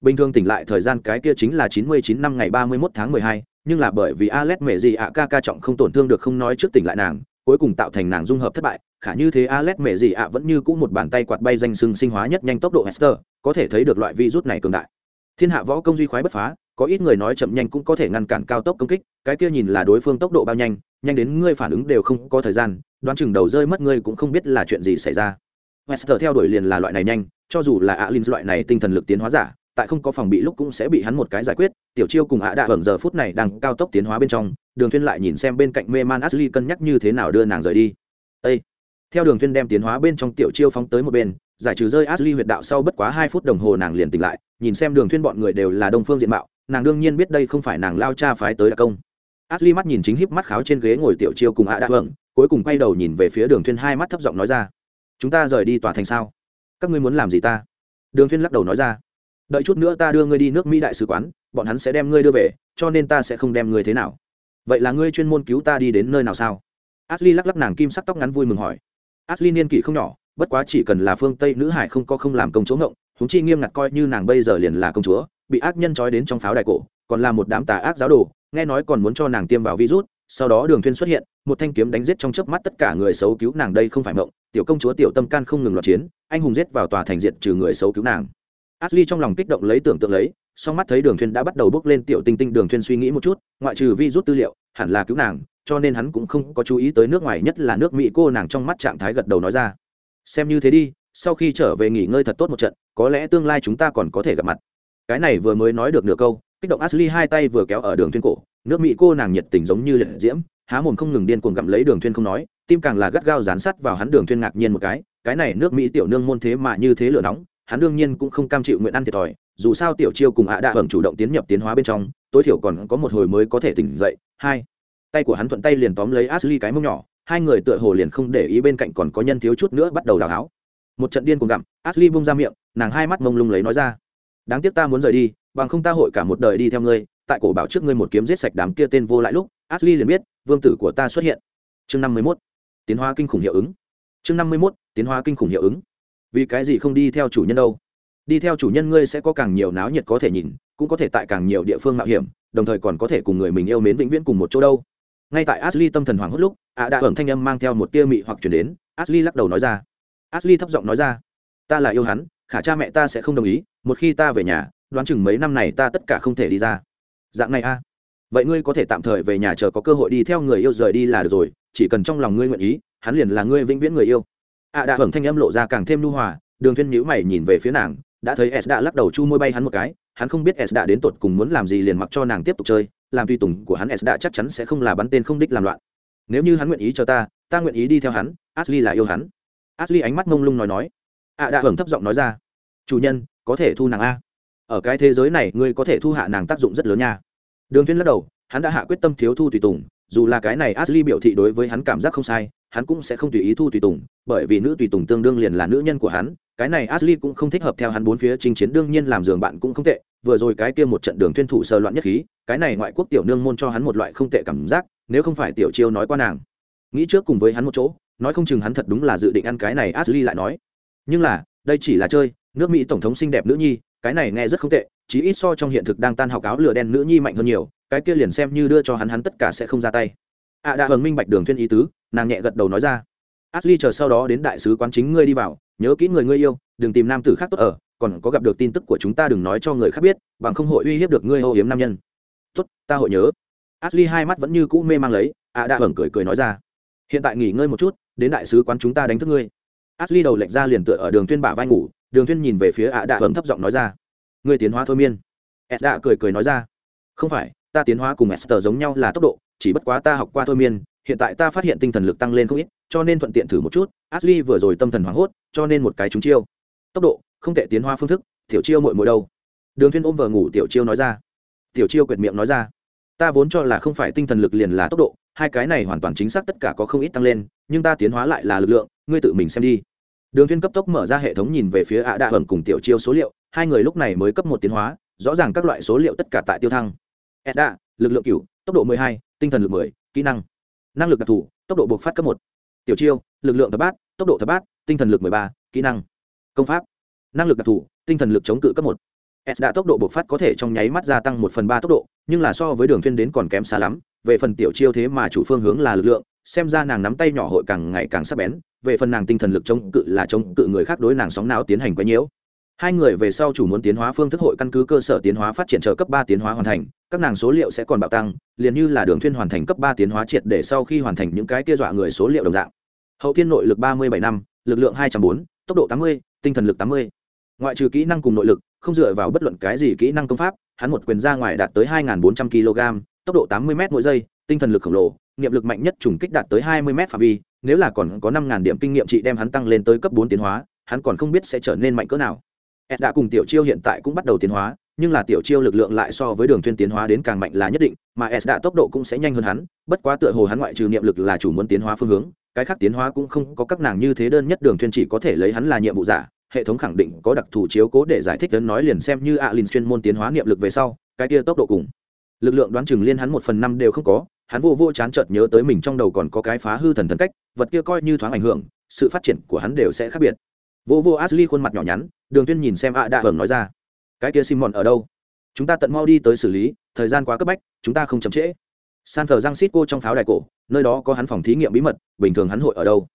Bình thường tỉnh lại thời gian cái kia chính là chín mươi chín năm ngày ba mươi mốt tháng mười hai, nhưng là bởi vì alex mệ dị ạ ca ca trọng không tổn thương được không nói trước tỉnh lại nàng, cuối cùng tạo thành nàng dung hợp thất bại, khả như thế alex mệ dị ạ vẫn như cũ một bàn tay quạt bay danh sưng sinh hóa nhất nhanh tốc độ hester, có thể thấy được loại virus này cường đại. Thiên hạ võ công duy khoái bất phá có ít người nói chậm nhanh cũng có thể ngăn cản cao tốc công kích, cái kia nhìn là đối phương tốc độ bao nhanh nhanh đến ngươi phản ứng đều không có thời gian, đoán chừng đầu rơi mất ngươi cũng không biết là chuyện gì xảy ra Wester theo đuổi liền là loại này nhanh, cho dù là Alin loại này tinh thần lực tiến hóa giả, tại không có phòng bị lúc cũng sẽ bị hắn một cái giải quyết, tiểu chiêu cùng ạ đạ hưởng giờ phút này đang cao tốc tiến hóa bên trong, đường thuyên lại nhìn xem bên cạnh mê man ashley cân nhắc như thế nào đưa nàng rời đi Ê! theo đường thuyên đem tiến hóa bên trong tiểu chiêu phóng tới một bên, giải trừ rơi ashley huyệt đạo sau bất quá hai phút đồng hồ nàng liền tỉnh lại, nhìn xem đường thuyên bọn người đều là đông phương diện mạo nàng đương nhiên biết đây không phải nàng lao cha phái tới đặc công Ashley mắt nhìn chính híp mắt kháo trên ghế ngồi tiểu chiêu cùng ạ đã vâng, cuối cùng quay đầu nhìn về phía Đường Thuyên hai mắt thấp giọng nói ra: "Chúng ta rời đi tòa thành sao? Các ngươi muốn làm gì ta?" Đường Thuyên lắc đầu nói ra: "Đợi chút nữa ta đưa ngươi đi nước Mỹ đại sứ quán, bọn hắn sẽ đem ngươi đưa về, cho nên ta sẽ không đem ngươi thế nào. Vậy là ngươi chuyên môn cứu ta đi đến nơi nào sao?" Ashley lắc lắc nàng kim sắc tóc ngắn vui mừng hỏi. Ashley niên kỷ không nhỏ, bất quá chỉ cần là phương Tây nữ hải không có không làm công chỗ ngộng, chúng chi nghiêm ngặt coi như nàng bây giờ liền là công chúa, bị ác nhân trói đến trong pháo đài cổ, còn là một đám tà ác giáo đồ, nghe nói còn muốn cho nàng tiêm vào virus sau đó đường thuyên xuất hiện một thanh kiếm đánh giết trong chớp mắt tất cả người xấu cứu nàng đây không phải mộng tiểu công chúa tiểu tâm can không ngừng loạt chiến anh hùng giết vào tòa thành diệt trừ người xấu cứu nàng. Ashley trong lòng kích động lấy tưởng tượng lấy song mắt thấy đường thuyên đã bắt đầu bước lên tiểu tinh tinh đường thuyên suy nghĩ một chút ngoại trừ virus tư liệu hẳn là cứu nàng cho nên hắn cũng không có chú ý tới nước ngoài nhất là nước mỹ cô nàng trong mắt trạng thái gật đầu nói ra. Xem như thế đi sau khi trở về nghỉ ngơi thật tốt một trận có lẽ tương lai chúng ta còn có thể gặp mặt cái này vừa mới nói được nửa câu, kích động ashley hai tay vừa kéo ở đường thuyên cổ, nước mỹ cô nàng nhiệt tình giống như liệt diễm, há mồm không ngừng điên cuồng gặm lấy đường thuyên không nói, tim càng là gắt gao dán sát vào hắn đường thuyên ngạc nhiên một cái cái này nước mỹ tiểu nương môn thế mà như thế lửa nóng, hắn đương nhiên cũng không cam chịu nguyện ăn thiệt thòi, dù sao tiểu chiêu cùng ạ đạ hưởng chủ động tiến nhập tiến hóa bên trong, tối thiểu còn có một hồi mới có thể tỉnh dậy, hai, tay của hắn thuận tay liền tóm lấy ashley cái mông nhỏ, hai người tựa hồ liền không để ý bên cạnh còn có nhân thiếu chút nữa bắt đầu đào háo một trận điên cuồng gặm, ashley bung ra miệng, nàng hai mắt mông lung lấy nói ra đáng tiếc ta muốn rời đi, bằng không ta hội cả một đời đi theo ngươi, tại cổ bảo trước ngươi một kiếm giết sạch đám kia tên vô lại lúc, ashley liền biết, vương tử của ta xuất hiện. Chương năm mươi mốt, tiến hóa kinh khủng hiệu ứng. Chương năm mươi mốt, tiến hóa kinh khủng hiệu ứng. Vì cái gì không đi theo chủ nhân đâu? Đi theo chủ nhân ngươi sẽ có càng nhiều náo nhiệt có thể nhìn, cũng có thể tại càng nhiều địa phương mạo hiểm, đồng thời còn có thể cùng người mình yêu mến vĩnh viễn cùng một chỗ đâu. Ngay tại ashley tâm thần hoảng hốt lúc, ạ đã hưởng thanh âm mang theo một tia mị hoặc chuyển đến, ashley lắc đầu nói ra. Ashley thấp giọng nói ra, ta là yêu hắn, khả cha mẹ ta sẽ không đồng ý một khi ta về nhà, đoán chừng mấy năm này ta tất cả không thể đi ra. Dạng này a. Vậy ngươi có thể tạm thời về nhà chờ có cơ hội đi theo người yêu rời đi là được rồi, chỉ cần trong lòng ngươi nguyện ý, hắn liền là ngươi vĩnh viễn người yêu. Ạ à đã hưởng thanh âm lộ ra càng thêm nu hòa, đường thiên nhíu mày nhìn về phía nàng, đã thấy s đã lắc đầu chu môi bay hắn một cái, hắn không biết s đã đến tột cùng muốn làm gì liền mặc cho nàng tiếp tục chơi, làm tùy tùng của hắn s đã chắc chắn sẽ không là bắn tên không đích làm loạn. Nếu như hắn nguyện ý cho ta ta nguyện ý đi theo hắn, ashley là yêu hắn. Ashley ánh mắt mông lung nói nói. Ạ à đã hưởng thấp giọng nói ra chủ nhân, có thể thu nàng a. Ở cái thế giới này, ngươi có thể thu hạ nàng tác dụng rất lớn nha. Đường thiên lắc đầu, hắn đã hạ quyết tâm thiếu thu tùy tùng, dù là cái này ashley biểu thị đối với hắn cảm giác không sai, hắn cũng sẽ không tùy ý thu tùy tùng, bởi vì nữ tùy tùng tương đương liền là nữ nhân của hắn, cái này ashley cũng không thích hợp theo hắn bốn phía chinh chiến, đương nhiên làm giường bạn cũng không tệ, vừa rồi cái kia một trận đường thiên thủ sơ loạn nhất khí, cái này ngoại quốc tiểu nương môn cho hắn một loại không tệ cảm giác, nếu không phải tiểu chiêu nói qua nàng. Nghĩ trước cùng với hắn một chỗ, nói không chừng hắn thật đúng là dự định ăn cái này ashley lại nói. Nhưng là, đây chỉ là chơi nước mỹ tổng thống xinh đẹp nữ nhi, cái này nghe rất không tệ, chí ít so trong hiện thực đang tan học áo lửa đen nữ nhi mạnh hơn nhiều, cái kia liền xem như đưa cho hắn hắn tất cả sẽ không ra tay. Ạ à đã hờn minh bạch đường thiên ý tứ, nàng nhẹ gật đầu nói ra. Ashley chờ sau đó đến đại sứ quán chính ngươi đi vào, nhớ kỹ người ngươi yêu, đừng tìm nam tử khác tốt ở, còn có gặp được tin tức của chúng ta đừng nói cho người khác biết, bằng không hội uy hiếp được ngươi ô hiếm nam nhân. Tốt, ta hội nhớ. Ashley hai mắt vẫn như cũ mê mang lấy ạ à đã hờn cười cười nói ra. Hiện tại nghỉ ngơi một chút, đến đại sứ quán chúng ta đánh thức ngươi. Ashley đầu lệch ra liền tựa ở đường tuyên bả vai ngủ đường Thuyên nhìn về phía ạ đạ hấm thấp giọng nói ra. Ngươi tiến hóa thôi miên. Edda cười cười nói ra. Không phải, ta tiến hóa cùng esther giống nhau là tốc độ, chỉ bất quá ta học qua thôi miên, hiện tại ta phát hiện tinh thần lực tăng lên không ít, cho nên thuận tiện thử một chút. Ashley vừa rồi tâm thần hoảng hốt, cho nên một cái trúng chiêu. Tốc độ, không tệ tiến hóa phương thức, tiểu chiêu muội muội đâu? Đường thiên ôm vợ ngủ, tiểu chiêu nói ra. Tiểu chiêu quẹt miệng nói ra. Ta vốn cho là không phải tinh thần lực liền là tốc độ, hai cái này hoàn toàn chính xác tất cả có không ít tăng lên, nhưng ta tiến hóa lại là lực lượng, ngươi tự mình xem đi đường thiên cấp tốc mở ra hệ thống nhìn về phía ạ đạ hầm cùng tiểu chiêu số liệu hai người lúc này mới cấp một tiến hóa rõ ràng các loại số liệu tất cả tại tiêu thăng. Edda lực lượng cửu tốc độ 12, tinh thần lực 10, kỹ năng. Năng lực đặc thù tốc độ bộc phát cấp một. Tiểu chiêu lực lượng thập bát tốc độ thập bát tinh thần lực 13, kỹ năng. Công pháp. Năng lực đặc thù tinh thần lực chống cự cấp một. S đã tốc độ bộc phát có thể trong nháy mắt gia tăng một phần ba tốc độ nhưng là so với đường thuyên đến còn kém xa lắm về phần tiểu chiêu thế mà chủ phương hướng là lực lượng, xem ra nàng nắm tay nhỏ hội càng ngày càng sắc bén, về phần nàng tinh thần lực chống cự là chống cự người khác đối nàng sóng não tiến hành quấy nhiễu. Hai người về sau chủ muốn tiến hóa phương thức hội căn cứ cơ sở tiến hóa phát triển chờ cấp ba tiến hóa hoàn thành, các nàng số liệu sẽ còn bạo tăng, liền như là đường thuyên hoàn thành cấp ba tiến hóa triệt để sau khi hoàn thành những cái kia dọa người số liệu đồng dạng. Hậu thiên nội lực ba mươi bảy năm, lực lượng hai trăm bốn, tốc độ tám mươi, tinh thần lực tám mươi. Ngoại trừ kỹ năng cùng nội lực, không dựa vào bất luận cái gì kỹ năng công pháp, hắn một quyền ra ngoài đạt tới hai bốn trăm kg tốc độ tám mươi m mỗi giây, tinh thần lực khổng lồ, niệm lực mạnh nhất trùng kích đạt tới hai mươi m phạm vi, nếu là còn có năm điểm kinh nghiệm chị đem hắn tăng lên tới cấp bốn tiến hóa, hắn còn không biết sẽ trở nên mạnh cỡ nào. Ed đã cùng tiểu chiêu hiện tại cũng bắt đầu tiến hóa, nhưng là tiểu chiêu lực lượng lại so với đường thuyên tiến hóa đến càng mạnh là nhất định, mà s đã tốc độ cũng sẽ nhanh hơn hắn, bất quá tựa hồ hắn ngoại trừ niệm lực là chủ muốn tiến hóa phương hướng, cái khác tiến hóa cũng không có các nàng như thế đơn nhất đường thuyên chỉ có thể lấy hắn là nhiệm vụ giả, hệ thống khẳng định có đặc thù chiếu cố để giải thích, đến nói liền xem như alin chuyên môn tiến hóa niệm lực về sau, cái kia tốc độ cùng lực lượng đoán chừng liên hắn một phần năm đều không có, hắn vô vô chán chợt nhớ tới mình trong đầu còn có cái phá hư thần thần cách, vật kia coi như thoáng ảnh hưởng, sự phát triển của hắn đều sẽ khác biệt. Vô vô ashley khuôn mặt nhỏ nhắn, đường tuyên nhìn xem ạ đạ hưởng nói ra, cái kia simon ở đâu? Chúng ta tận mau đi tới xử lý, thời gian quá cấp bách, chúng ta không chậm trễ. San thờ giang xít cô trong pháo đài cổ, nơi đó có hắn phòng thí nghiệm bí mật, bình thường hắn hội ở đâu?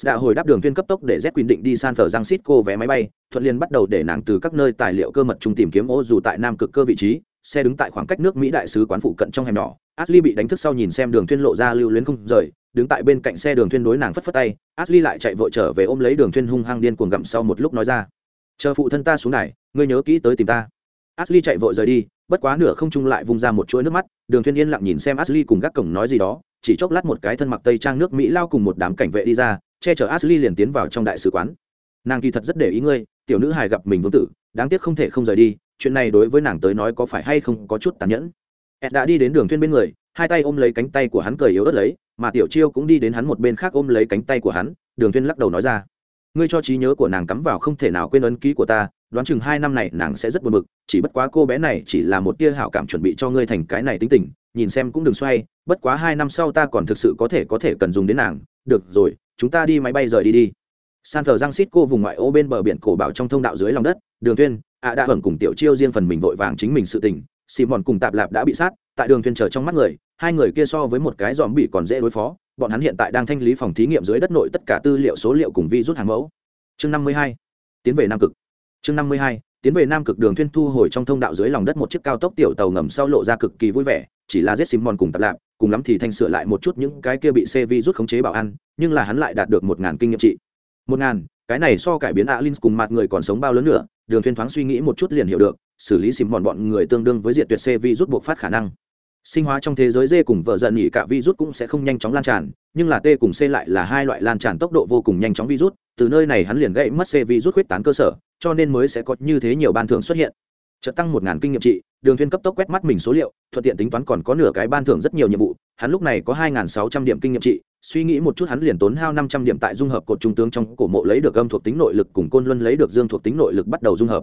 S đã hồi đáp đường tuyên cấp tốc để z quyết định đi san thờ giang xít cô vé máy bay, thuận liền bắt đầu để nàng từ các nơi tài liệu cơ mật chung tìm kiếm ô dù tại nam cực cơ vị trí xe đứng tại khoảng cách nước mỹ đại sứ quán phụ cận trong hẻm nhỏ, ashley bị đánh thức sau nhìn xem đường Thuyên lộ ra lưu luyến không rời, đứng tại bên cạnh xe đường Thuyên đối nàng phất phất tay, ashley lại chạy vội trở về ôm lấy đường Thuyên hung hăng điên cuồng gặm sau một lúc nói ra, chờ phụ thân ta xuống này ngươi nhớ kỹ tới tìm ta. Ashley chạy vội rời đi, bất quá nửa không trung lại vung ra một chuỗi nước mắt, đường Thuyên yên lặng nhìn xem ashley cùng gác cổng nói gì đó, chỉ chốc lát một cái thân mặc tây trang nước mỹ lao cùng một đám cảnh vệ đi ra, che chở ashley liền tiến vào trong đại sứ quán. Nàng kỳ thật rất để ý ngươi tiểu nữ hài gặp mình vương tử, đáng tiếc không thể không rời đi, chuyện này đối với nàng tới nói có phải hay không có chút tàn nhẫn. Ed đã đi đến đường thuyên bên người, hai tay ôm lấy cánh tay của hắn cười yếu ớt lấy, mà tiểu chiêu cũng đi đến hắn một bên khác ôm lấy cánh tay của hắn, đường thuyên lắc đầu nói ra. Ngươi cho trí nhớ của nàng cắm vào không thể nào quên ấn ký của ta, đoán chừng hai năm này nàng sẽ rất buồn bực, chỉ bất quá cô bé này chỉ là một tia hảo cảm chuẩn bị cho ngươi thành cái này tính tình, nhìn xem cũng đừng xoay, bất quá hai năm sau ta còn thực sự có thể có thể cần dùng đến nàng. Được rồi, chúng ta đi máy bay rời đi đi san thờ giang xít cô vùng ngoại ô bên bờ biển cổ bảo trong thông đạo dưới lòng đất, đường tuyên ạ đã hưởng cùng tiểu chiêu riêng phần mình vội vàng chính mình sự tình, xì mòn cùng tạp lạp đã bị sát, tại đường tuyên chờ trong mắt người, hai người kia so với một cái dòm bị còn dễ đối phó, bọn hắn hiện tại đang thanh lý phòng thí nghiệm dưới đất nội tất cả tư liệu số liệu cùng vi rút hàng mẫu. Chương năm mươi hai, tiến về nam cực. Chương năm mươi hai, tiến về nam cực đường thuyên thu hồi trong thông đạo dưới lòng đất một chiếc cao tốc tiểu tàu ngầm sau lộ ra cực kỳ vui vẻ, chỉ là giết simon cùng tạp lạp, cùng lắm thì thanh sửa lại một chút những cái kia bị xe vi rút khống chế bảo ăn nhưng là hắn lại đạt được một ngàn kinh nghiệm trị một ngàn, cái này so cải biến alin cùng mặt người còn sống bao lớn nữa, đường thuyên thoáng suy nghĩ một chút liền hiểu được, xử lý xìm bọn bọn người tương đương với diệt tuyệt c vi rút buộc phát khả năng. Sinh hóa trong thế giới d cùng vợ giận nhỉ cả virus cũng sẽ không nhanh chóng lan tràn, nhưng là t cùng c lại là hai loại lan tràn tốc độ vô cùng nhanh chóng virus, từ nơi này hắn liền gãy mất c virus huyết tán cơ sở, cho nên mới sẽ có như thế nhiều ban thưởng xuất hiện. Trợ tăng một ngàn kinh nghiệm trị đường thuyên cấp tốc quét mắt mình số liệu, thuận tiện tính toán còn có nửa cái ban thưởng rất nhiều nhiệm vụ, hắn lúc này có hai sáu trăm điểm kinh nghiệm trị, suy nghĩ một chút hắn liền tốn hao năm trăm điểm tại dung hợp cột trung tướng trong cổ mộ lấy được âm thuộc tính nội lực cùng côn luân lấy được dương thuộc tính nội lực bắt đầu dung hợp.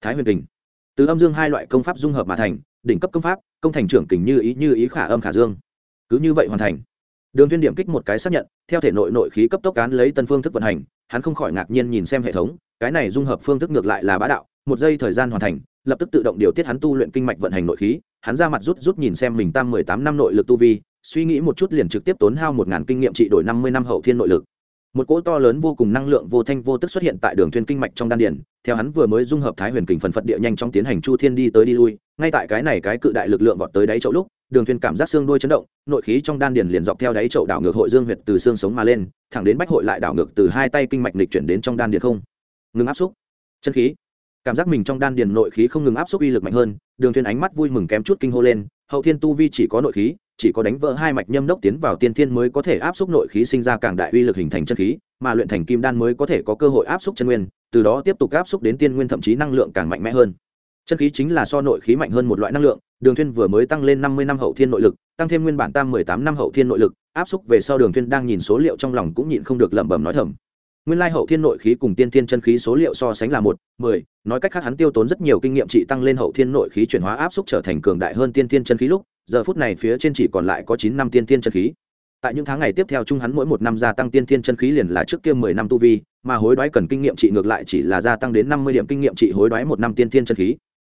Thái huyền kình. Từ âm dương hai loại công pháp dung hợp mà thành, đỉnh cấp công pháp, công thành trưởng kình như ý như ý khả âm khả dương. Cứ như vậy hoàn thành. Đường Thiên điểm kích một cái xác nhận, theo thể nội nội khí cấp tốc cán lấy tân phương thức vận hành, hắn không khỏi ngạc nhiên nhìn xem hệ thống, cái này dung hợp phương thức ngược lại là bá đạo, một giây thời gian hoàn thành lập tức tự động điều tiết hắn tu luyện kinh mạch vận hành nội khí, hắn ra mặt rút rút nhìn xem mình tam mười tám năm nội lực tu vi, suy nghĩ một chút liền trực tiếp tốn hao một ngàn kinh nghiệm trị đổi năm mươi năm hậu thiên nội lực. Một cỗ to lớn vô cùng năng lượng vô thanh vô tức xuất hiện tại đường thuyên kinh mạch trong đan điền, theo hắn vừa mới dung hợp thái huyền kình phần phật địa nhanh chóng tiến hành chu thiên đi tới đi lui, ngay tại cái này cái cự đại lực lượng vọt tới đáy chậu lúc, đường thuyên cảm giác xương đuôi chấn động, nội khí trong đan điền liền dọc theo đáy chậu đảo ngược hội dương huyệt từ xương sống mà lên, thẳng đến bách hội lại đảo ngược từ hai tay kinh mạch lịch chuyển đến trong đan điền không. Ngừng áp xúc. Chân khí cảm giác mình trong đan điền nội khí không ngừng áp xúc uy lực mạnh hơn, đường thiên ánh mắt vui mừng kém chút kinh hô lên, hậu thiên tu vi chỉ có nội khí, chỉ có đánh vỡ hai mạch nhâm đốc tiến vào tiên thiên mới có thể áp xúc nội khí sinh ra càng đại uy lực hình thành chân khí, mà luyện thành kim đan mới có thể có cơ hội áp xúc chân nguyên, từ đó tiếp tục áp xúc đến tiên nguyên thậm chí năng lượng càng mạnh mẽ hơn. Chân khí chính là so nội khí mạnh hơn một loại năng lượng, đường thuyên vừa mới tăng lên năm mươi năm hậu thiên nội lực, tăng thêm nguyên bản tam mười tám năm hậu thiên nội lực, áp xúc về sau đường thuyên đang nhìn số liệu trong lòng cũng nhịn không được lẩm bẩm nói thầm nguyên lai hậu thiên nội khí cùng tiên thiên chân khí số liệu so sánh là một, mười, nói cách khác hắn tiêu tốn rất nhiều kinh nghiệm trị tăng lên hậu thiên nội khí chuyển hóa áp xúc trở thành cường đại hơn tiên thiên chân khí lúc, giờ phút này phía trên chỉ còn lại có chín năm tiên thiên chân khí. Tại những tháng ngày tiếp theo chung hắn mỗi một năm gia tăng tiên thiên chân khí liền là trước kia mười năm tu vi, mà hối đoái cần kinh nghiệm trị ngược lại chỉ là gia tăng đến năm mươi điểm kinh nghiệm trị hối đoái một năm tiên thiên chân khí.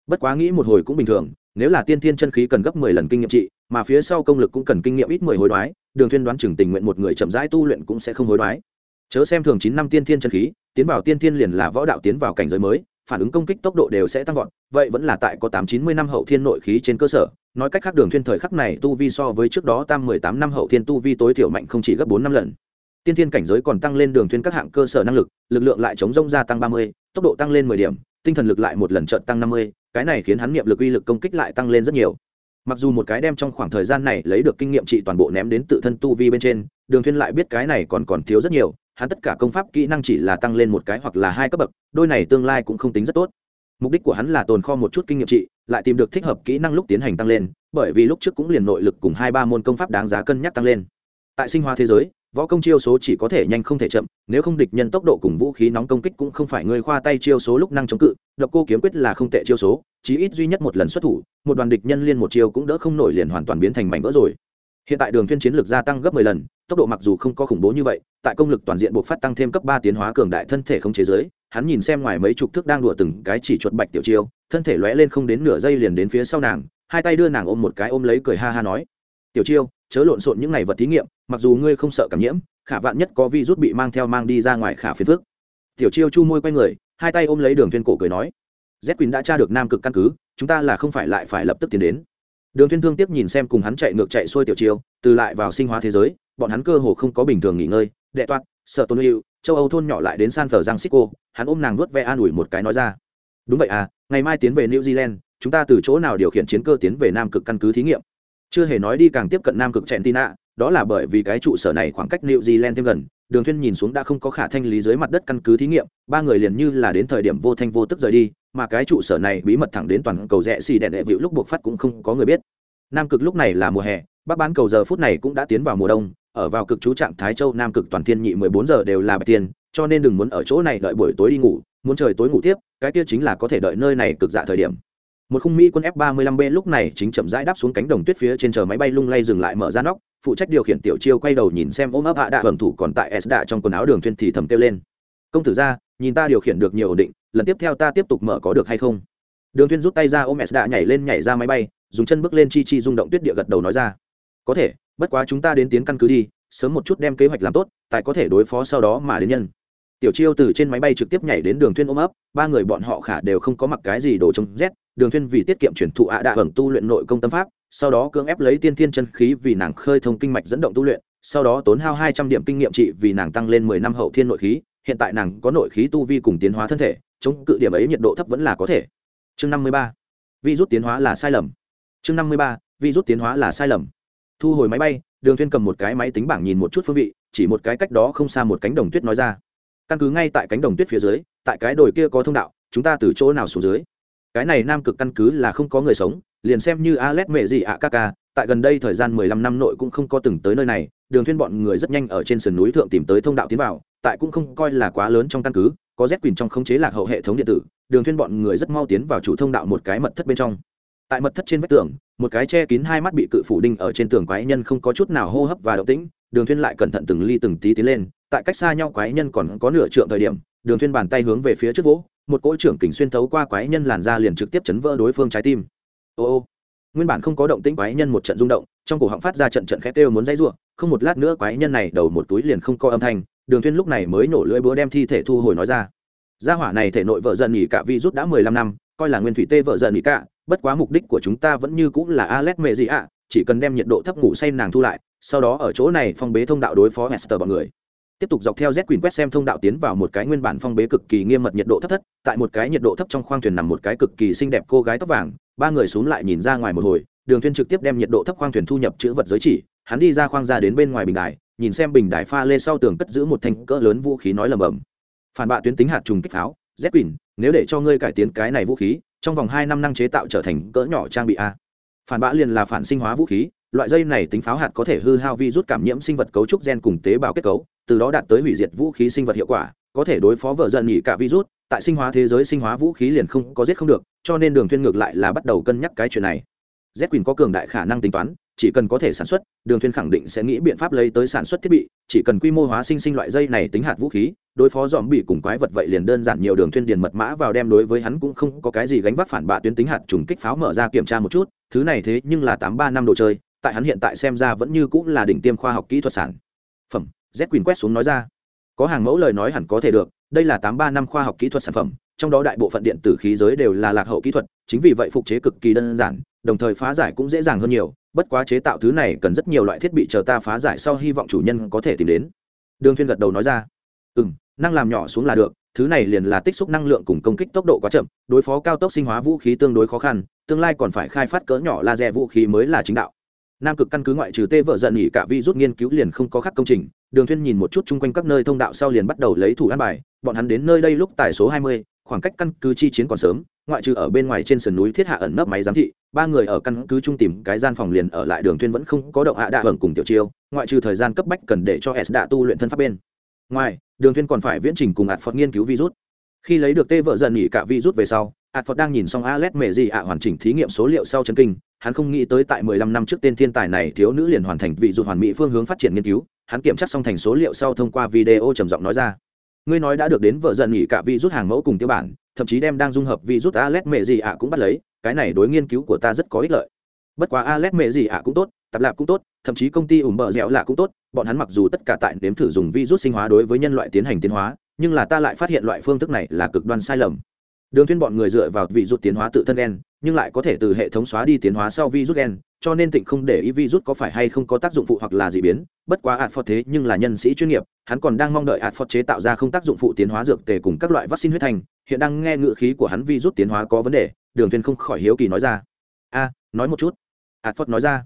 Bất quá nghĩ một hồi cũng bình thường, nếu là tiên thiên chân khí cần gấp mười lần kinh nghiệm trị, mà phía sau công lực cũng cần kinh nghiệm ít mười hối đoái, đường thuyên đoán chừng tình nguyện một người chậm rãi tu luyện cũng sẽ không hối đoái chớ xem thường chín năm tiên thiên chân khí, tiến vào tiên thiên liền là võ đạo tiến vào cảnh giới mới, phản ứng công kích tốc độ đều sẽ tăng vọt, vậy vẫn là tại có tám chín mươi năm hậu thiên nội khí trên cơ sở. Nói cách khác đường thiên thời khắc này tu vi so với trước đó tam mười tám năm hậu thiên tu vi tối thiểu mạnh không chỉ gấp bốn năm lần. Tiên thiên cảnh giới còn tăng lên đường thiên các hạng cơ sở năng lực lực lượng lại chống rông gia tăng ba mươi, tốc độ tăng lên mười điểm, tinh thần lực lại một lần trợt tăng năm mươi, cái này khiến hắn niệm lực uy lực công kích lại tăng lên rất nhiều. Mặc dù một cái đem trong khoảng thời gian này lấy được kinh nghiệm trị toàn bộ ném đến tự thân tu vi bên trên, đường thiên lại biết cái này còn còn thiếu rất nhiều hắn tất cả công pháp kỹ năng chỉ là tăng lên một cái hoặc là hai cấp bậc, đôi này tương lai cũng không tính rất tốt. Mục đích của hắn là tồn kho một chút kinh nghiệm trị, lại tìm được thích hợp kỹ năng lúc tiến hành tăng lên, bởi vì lúc trước cũng liền nội lực cùng hai ba môn công pháp đáng giá cân nhắc tăng lên. Tại sinh hoa thế giới, võ công chiêu số chỉ có thể nhanh không thể chậm, nếu không địch nhân tốc độ cùng vũ khí nóng công kích cũng không phải người khoa tay chiêu số lúc năng chống cự, độc cô kiếm quyết là không tệ chiêu số, chí ít duy nhất một lần xuất thủ, một đoàn địch nhân liên một chiêu cũng đỡ không nổi liền hoàn toàn biến thành mảnh vỡ rồi hiện tại đường thiên chiến lược gia tăng gấp 10 lần, tốc độ mặc dù không có khủng bố như vậy, tại công lực toàn diện buộc phát tăng thêm cấp ba tiến hóa cường đại thân thể không chế giới, hắn nhìn xem ngoài mấy chục thước đang đùa từng cái chỉ chuột bạch tiểu chiêu, thân thể lóe lên không đến nửa giây liền đến phía sau nàng, hai tay đưa nàng ôm một cái ôm lấy cười ha ha nói, tiểu chiêu, chớ lộn xộn những này vật thí nghiệm, mặc dù ngươi không sợ cảm nhiễm, khả vạn nhất có vi rút bị mang theo mang đi ra ngoài khả phiền phước tiểu chiêu chu môi quay người, hai tay ôm lấy đường thuyên cổ cười nói, z quỳnh đã tra được nam cực căn cứ, chúng ta là không phải lại phải lập tức tiến đến đường Thiên thương tiếp nhìn xem cùng hắn chạy ngược chạy xuôi tiểu chiêu, từ lại vào sinh hóa thế giới, bọn hắn cơ hồ không có bình thường nghỉ ngơi, đệ toát sợ tôn hữu châu âu thôn nhỏ lại đến san phở giang xích hắn ôm nàng nuốt ve an ủi một cái nói ra. Đúng vậy à ngày mai tiến về new zealand, chúng ta từ chỗ nào điều khiển chiến cơ tiến về nam cực căn cứ thí nghiệm? Chưa hề nói đi càng tiếp cận nam cực chẹn tina đó là bởi vì cái trụ sở này khoảng cách new zealand thêm gần đường thuyên nhìn xuống đã không có khả thanh lý dưới mặt đất căn cứ thí nghiệm, ba người liền như là đến thời điểm vô thanh vô tức rời đi, mà cái trụ sở này bí mật thẳng đến toàn cầu rẽ xì đèn đệ vịu lúc buộc phát cũng không có người biết. Nam cực lúc này là mùa hè, bắc bán cầu giờ phút này cũng đã tiến vào mùa đông, ở vào cực chú trạng thái châu nam cực toàn thiên nhị mười bốn giờ đều là bạch tiền cho nên đừng muốn ở chỗ này đợi buổi tối đi ngủ, muốn trời tối ngủ tiếp, cái kia chính là có thể đợi nơi này cực dạ thời điểm một khung mỹ quân f 35 b lúc này chính chậm rãi đáp xuống cánh đồng tuyết phía trên chờ máy bay lung lay dừng lại mở ra nóc, phụ trách điều khiển tiểu chiêu quay đầu nhìn xem ôm ấp hạ đạ hưởng thủ còn tại s đạ trong quần áo đường thuyên thì thầm kêu lên. Công tử ra, nhìn ta điều khiển được nhiều ổn định, lần tiếp theo ta tiếp tục mở có được hay không? Đường thuyên rút tay ra ôm s đạ nhảy lên nhảy ra máy bay, dùng chân bước lên chi chi rung động tuyết địa gật đầu nói ra. Có thể, bất quá chúng ta đến tiến căn cứ đi, sớm một chút đem kế hoạch làm tốt, tại có thể đối phó sau đó mà đến nhân tiểu chiêu từ trên máy bay trực tiếp nhảy đến đường thuyên ôm ấp, ba người bọn họ khả đều không có mặc cái gì đồ chống rét, đường thuyên vì tiết kiệm chuyển thụ ạ à đạ hưởng tu luyện nội công tâm pháp, sau đó cưỡng ép lấy tiên thiên chân khí vì nàng khơi thông kinh mạch dẫn động tu luyện, sau đó tốn hao hai trăm điểm kinh nghiệm trị vì nàng tăng lên mười năm hậu thiên nội khí, hiện tại nàng có nội khí tu vi cùng tiến hóa thân thể, chống cự điểm ấy nhiệt độ thấp vẫn là có thể. Chương năm mươi ba, vi rút tiến hóa là sai lầm. Chương năm mươi ba, vi rút tiến hóa là sai lầm. Thu hồi máy bay, đường thuyên cầm một cái máy tính bảng nhìn một chút phương vị, chỉ một cái cách đó không xa một cánh đồng tuyết nói ra căn cứ ngay tại cánh đồng tuyết phía dưới tại cái đồi kia có thông đạo chúng ta từ chỗ nào xuống dưới cái này nam cực căn cứ là không có người sống liền xem như Alex mẹ gì ạ ca ca, tại gần đây thời gian 15 năm nội cũng không có từng tới nơi này, Đường Thuyên bọn người rất nhanh ở trên sườn núi thượng tìm tới thông đạo tiến vào, tại cũng không coi là quá lớn trong căn cứ, có Z quỳnh trong khống chế lạc hậu hệ thống điện tử, Đường Thuyên bọn người rất mau tiến vào chủ thông đạo một cái mật thất bên trong. Tại mật thất trên vách tường, một cái che kín hai mắt bị cự phủ đinh ở trên tường quái nhân không có chút nào hô hấp và động tĩnh, Đường Thuyên lại cẩn thận từng ly từng tí tiến lên, tại cách xa nhau quái nhân còn có nửa trượng thời điểm, Đường Thuyên bàn tay hướng về phía trước vỗ, một cỗ trưởng kình xuyên thấu qua quái nhân làn ra liền trực tiếp chấn vỡ đối phương trái tim. Ô ô nguyên bản không có động tĩnh quái nhân một trận rung động trong cổ họng phát ra trận trận khét kêu muốn dãy rủa không một lát nữa quái nhân này đầu một túi liền không có âm thanh đường thuyên lúc này mới nổ lưỡi búa đem thi thể thu hồi nói ra gia hỏa này thể nội vợ dần nghỉ cả vi rút đã mười lăm năm coi là nguyên thủy tê vợ dần nghỉ cả bất quá mục đích của chúng ta vẫn như cũng là Alex mẹ gì ạ chỉ cần đem nhiệt độ thấp ngủ say nàng thu lại sau đó ở chỗ này phong bế thông đạo đối phó hester bọn người. Tiếp tục dọc theo z quỳnh quét xem thông đạo tiến vào một cái nguyên bản phong bế cực kỳ nghiêm mật nhiệt độ thấp thất, tại một cái nhiệt độ thấp trong khoang thuyền nằm một cái cực kỳ xinh đẹp cô gái tóc vàng, ba người xuống lại nhìn ra ngoài một hồi, đường thuyên trực tiếp đem nhiệt độ thấp khoang thuyền thu nhập chữ vật giới chỉ, hắn đi ra khoang ra đến bên ngoài bình đài, nhìn xem bình đài pha lê sau tường cất giữ một thanh cỡ lớn vũ khí nói lầm bầm. Phản bạ tuyến tính hạt trùng kích pháo, z quỳnh nếu để cho ngươi cải tiến cái này vũ khí, trong vòng hai năm năng chế tạo trở thành cỡ nhỏ trang bị a. Phản bạ liền là phản sinh hóa vũ khí loại dây này tính pháo hạt có thể hư hao vi rút cảm nhiễm sinh vật cấu trúc gen cùng tế bào kết cấu, từ đó đạt tới hủy diệt vũ khí sinh vật hiệu quả, có thể đối phó vợ dần nhị cả virus tại sinh hóa thế giới sinh hóa vũ khí liền không có giết không được, cho nên đường thuyên ngược lại là bắt đầu cân nhắc cái chuyện này. Z quỳnh có cường đại khả năng tính toán, chỉ cần có thể sản xuất, đường thuyên khẳng định sẽ nghĩ biện pháp lấy tới sản xuất thiết bị, chỉ cần quy mô hóa sinh sinh loại dây này tính hạt vũ khí, đối phó dòm bị cùng quái vật vậy liền đơn giản nhiều đường thuyên điền mật mã vào đem đối với hắn cũng không có cái gì gánh vác phản bạ tuyến tính hạt trùng kích pháo mở ra kiểm tra một chút, thứ này thế nhưng là tám ba năm đồ chơi tại hắn hiện tại xem ra vẫn như cũng là đỉnh tiêm khoa học kỹ thuật sản. Phẩm, z Quyền quét xuống nói ra. Có hàng mẫu lời nói hẳn có thể được, đây là tám ba năm khoa học kỹ thuật sản phẩm, trong đó đại bộ phận điện tử khí giới đều là lạc hậu kỹ thuật, chính vì vậy phục chế cực kỳ đơn giản, đồng thời phá giải cũng dễ dàng hơn nhiều, bất quá chế tạo thứ này cần rất nhiều loại thiết bị chờ ta phá giải sau hy vọng chủ nhân có thể tìm đến. Đường Thiên gật đầu nói ra. Ừ m năng làm nhỏ xuống là được, thứ này liền là tích xúc năng lượng cùng công kích tốc độ quá chậm, đối phó cao tốc sinh hóa vũ khí tương đối khó khăn, tương lai còn phải khai phát cỡ nhỏ laser vũ khí mới là chính đạo nam cực căn cứ ngoại trừ tê vợ giận nghỉ cả vi rút nghiên cứu liền không có khắc công trình. Đường thuyên nhìn một chút chung quanh các nơi thông đạo sau liền bắt đầu lấy thủ an bài. Bọn hắn đến nơi đây lúc tại số 20, khoảng cách căn cứ chi chiến còn sớm. Ngoại trừ ở bên ngoài trên sườn núi thiết hạ ẩn nấp máy giám thị ba người ở căn cứ trung tìm cái gian phòng liền ở lại. Đường thuyên vẫn không có động hạ đạ hưởng cùng tiểu chiêu. Ngoại trừ thời gian cấp bách cần để cho s đã tu luyện thân pháp bên ngoài đường thuyên còn phải viễn trình cùng ạt phật nghiên cứu virus. Khi lấy được tê vợ dần nghỉ cả virus về sau ạt phật đang nhìn xong alex mẹ gì ạ hoàn chỉnh thí nghiệm số liệu sau chấn kinh hắn không nghĩ tới tại 15 năm trước tên thiên tài này thiếu nữ liền hoàn thành vị dù hoàn mỹ phương hướng phát triển nghiên cứu, hắn kiểm tra xong thành số liệu sau thông qua video trầm giọng nói ra. Ngươi nói đã được đến vợ dần nghỉ cả vị rút hàng mẫu cùng tiêu bản, thậm chí đem đang dung hợp vị rút alex mẹ gì ạ cũng bắt lấy, cái này đối nghiên cứu của ta rất có ích lợi. Bất quá alex mẹ gì ạ cũng tốt, tập lạp cũng tốt, thậm chí công ty ủm bờ dẻo lạ cũng tốt, bọn hắn mặc dù tất cả tại nếm thử dùng vị rút sinh hóa đối với nhân loại tiến hành tiến hóa, nhưng là ta lại phát hiện loại phương thức này là cực đoan sai lầm đường thuyên bọn người dựa vào vị rút tiến hóa tự thân gen, nhưng lại có thể từ hệ thống xóa đi tiến hóa sau virus gen, cho nên tịnh không để ý virus có phải hay không có tác dụng phụ hoặc là dị biến. Bất quá ạt phật thế nhưng là nhân sĩ chuyên nghiệp, hắn còn đang mong đợi ạt phật chế tạo ra không tác dụng phụ tiến hóa dược tề cùng các loại vaccine huyết thành. Hiện đang nghe ngựa khí của hắn virus tiến hóa có vấn đề, đường thuyên không khỏi hiếu kỳ nói ra. A, nói một chút. Ạt phật nói ra.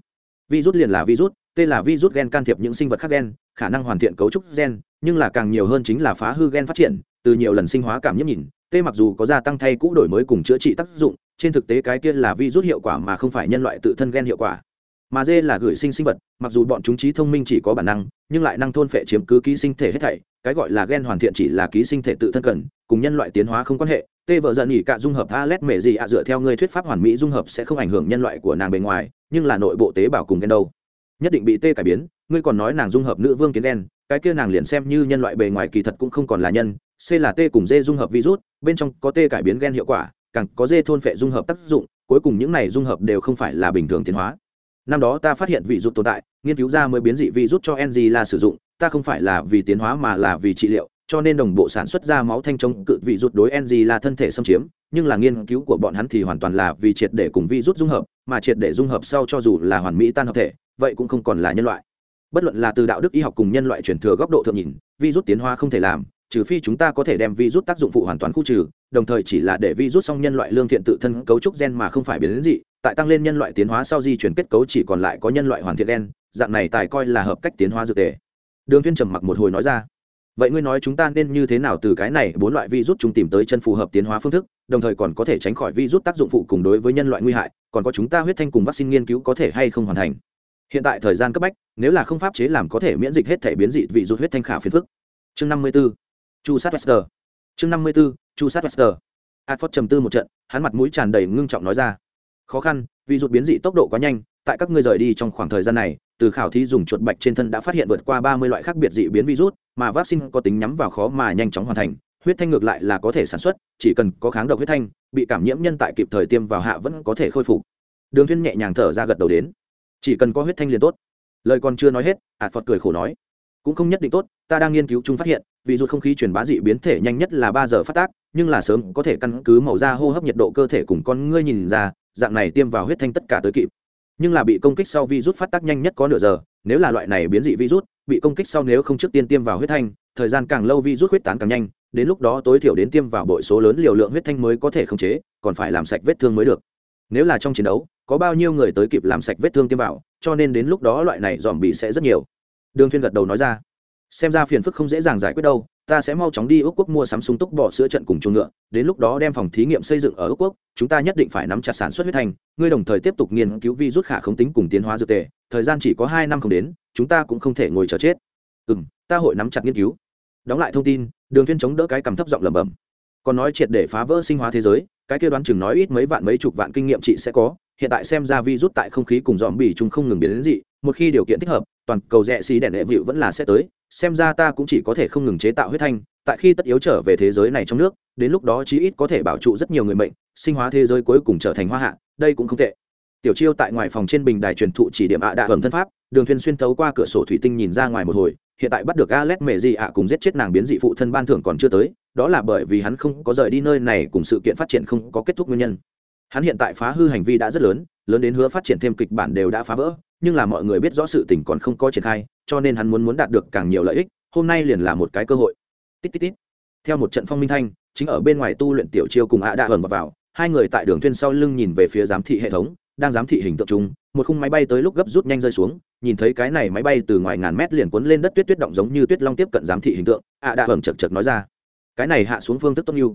Virus liền là virus tên là virus gen can thiệp những sinh vật khác gen, khả năng hoàn thiện cấu trúc gen, nhưng là càng nhiều hơn chính là phá hư gen phát triển, từ nhiều lần sinh hóa cảm nhiễm nhìn Tê mặc dù có gia tăng thay cũ đổi mới cùng chữa trị tác dụng, trên thực tế cái kia là vi rút hiệu quả mà không phải nhân loại tự thân gen hiệu quả. Mà dê là gửi sinh sinh vật, mặc dù bọn chúng trí thông minh chỉ có bản năng, nhưng lại năng thôn phệ chiếm cứ ký sinh thể hết thảy, cái gọi là gen hoàn thiện chỉ là ký sinh thể tự thân cần, cùng nhân loại tiến hóa không quan hệ. Tê vợ giận nhỉ cả dung hợp alet mệ gì ạ, dựa theo người thuyết pháp hoàn mỹ dung hợp sẽ không ảnh hưởng nhân loại của nàng bề ngoài, nhưng là nội bộ tế bào cùng gen đâu. Nhất định bị tê cải biến, ngươi còn nói nàng dung hợp nữ vương kiến gen, cái kia nàng liền xem như nhân loại bề ngoài kỳ thật cũng không còn là nhân c là t cùng d dung hợp virus, bên trong có t cải biến gen hiệu quả, càng có dê thôn phệ dung hợp tác dụng, cuối cùng những này dung hợp đều không phải là bình thường tiến hóa. Năm đó ta phát hiện vị rút tồn tại, nghiên cứu ra mới biến dị virus cho ng là sử dụng, ta không phải là vì tiến hóa mà là vì trị liệu, cho nên đồng bộ sản xuất ra máu thanh chống cự vị rút đối ng là thân thể xâm chiếm, nhưng là nghiên cứu của bọn hắn thì hoàn toàn là vì triệt để cùng virus dung hợp, mà triệt để dung hợp sau cho dù là hoàn mỹ tan hợp thể, vậy cũng không còn là nhân loại. Bất luận là từ đạo đức y học cùng nhân loại truyền thừa góc độ thượng nhìn, virus tiến hóa không thể làm trừ phi chúng ta có thể đem virus tác dụng phụ hoàn toàn khu trừ, đồng thời chỉ là để virus song nhân loại lương thiện tự thân cấu trúc gen mà không phải biến dị, tại tăng lên nhân loại tiến hóa sau di chuyển kết cấu chỉ còn lại có nhân loại hoàn thiện gen, dạng này tài coi là hợp cách tiến hóa dược tề. Đường Thiên trầm mặc một hồi nói ra, vậy ngươi nói chúng ta nên như thế nào từ cái này bốn loại virus chúng tìm tới chân phù hợp tiến hóa phương thức, đồng thời còn có thể tránh khỏi virus tác dụng phụ cùng đối với nhân loại nguy hại, còn có chúng ta huyết thanh cùng vaccine nghiên cứu có thể hay không hoàn thành. Hiện tại thời gian cấp bách, nếu là không pháp chế làm có thể miễn dịch hết thể biến dị vị rút huyết thanh khả phiền phức. Chương 54 chu sát wester chương năm mươi b ố chu sát wester adford trầm tư một trận, hắn mặt mũi tràn đầy ngưng trọng nói ra. Khó khăn, vì rụt biến dị tốc độ quá nhanh, tại các ngươi rời đi trong khoảng thời gian này, từ khảo thí dùng chuột bạch trên thân đã phát hiện vượt qua ba mươi loại khác biệt dị biến virus, mà vaccine có tính nhắm vào khó mà nhanh chóng hoàn thành, huyết thanh ngược lại là có thể sản xuất, chỉ cần có kháng độc huyết thanh, bị cảm nhiễm nhân tại kịp thời tiêm vào hạ vẫn có thể khôi phục. Đường thuyên nhẹ nhàng thở ra gật đầu đến. Chỉ cần có huyết thanh liền tốt. Lời còn chưa nói hết ạt phật cười khổ nói cũng không nhất định tốt, ta đang nghiên cứu chung phát hiện, vì dù không khí truyền bá dị biến thể nhanh nhất là ba giờ phát tác, nhưng là sớm có thể căn cứ màu da hô hấp nhiệt độ cơ thể cùng con ngươi nhìn ra, dạng này tiêm vào huyết thanh tất cả tới kịp. Nhưng là bị công kích sau virus phát tác nhanh nhất có nửa giờ, nếu là loại này biến dị virus, bị công kích sau nếu không trước tiên tiêm vào huyết thanh, thời gian càng lâu virus huyết tán càng nhanh, đến lúc đó tối thiểu đến tiêm vào bội số lớn liều lượng huyết thanh mới có thể khống chế, còn phải làm sạch vết thương mới được. Nếu là trong chiến đấu, có bao nhiêu người tới kịp làm sạch vết thương tiêm vào, cho nên đến lúc đó loại này dòm bị sẽ rất nhiều đường Thiên gật đầu nói ra. Xem ra phiền phức không dễ dàng giải quyết đâu, ta sẽ mau chóng đi ước quốc mua sắm súng túc bỏ sữa trận cùng chuồng ngựa, đến lúc đó đem phòng thí nghiệm xây dựng ở ước quốc, chúng ta nhất định phải nắm chặt sản xuất huyết thành. ngươi đồng thời tiếp tục nghiên cứu vi rút khả không tính cùng tiến hóa dược tề, thời gian chỉ có hai năm không đến, chúng ta cũng không thể ngồi chờ chết. Ừ ta hội nắm chặt nghiên cứu. Đóng lại thông tin, đường Thiên chống đỡ cái cầm thấp giọng lẩm bẩm. Còn nói triệt để phá vỡ sinh hóa thế giới, cái kia đoán chừng nói ít mấy vạn mấy chục vạn kinh nghiệm chị sẽ có, hiện tại xem ra vi rút tại không khí cùng dòm bì chúng không ngừng biến đến dị một khi điều kiện thích hợp, toàn cầu rẽ xí đèn đệ vịu vẫn là sẽ tới, xem ra ta cũng chỉ có thể không ngừng chế tạo huyết thanh, tại khi tất yếu trở về thế giới này trong nước, đến lúc đó chí ít có thể bảo trụ rất nhiều người mệnh, sinh hóa thế giới cuối cùng trở thành hoa hạ, đây cũng không tệ. Tiểu chiêu tại ngoài phòng trên bình đài truyền thụ chỉ điểm ạ đạ hầm thân pháp, đường thuyền xuyên thấu qua cửa sổ thủy tinh nhìn ra ngoài một hồi, hiện tại bắt được Alex mẹ gì ạ cùng giết chết nàng biến dị phụ thân ban thưởng còn chưa tới, đó là bởi vì hắn không có rời đi nơi này cùng sự kiện phát triển không có kết thúc nguyên nhân. Hắn hiện tại phá hư hành vi đã rất lớn lớn đến hứa phát triển thêm kịch bản đều đã phá vỡ nhưng là mọi người biết rõ sự tình còn không có triển khai cho nên hắn muốn muốn đạt được càng nhiều lợi ích hôm nay liền là một cái cơ hội. Tít tít tít. Theo một trận phong minh thanh chính ở bên ngoài tu luyện tiểu chiêu cùng ạ đã ẩn vào, vào hai người tại đường thuyên sau lưng nhìn về phía giám thị hệ thống đang giám thị hình tượng chung một khung máy bay tới lúc gấp rút nhanh rơi xuống nhìn thấy cái này máy bay từ ngoài ngàn mét liền cuốn lên đất tuyết tuyết động giống như tuyết long tiếp cận giám thị hình tượng ạ đã ẩn chật chật nói ra. Cái này hạ xuống phương thức tốt như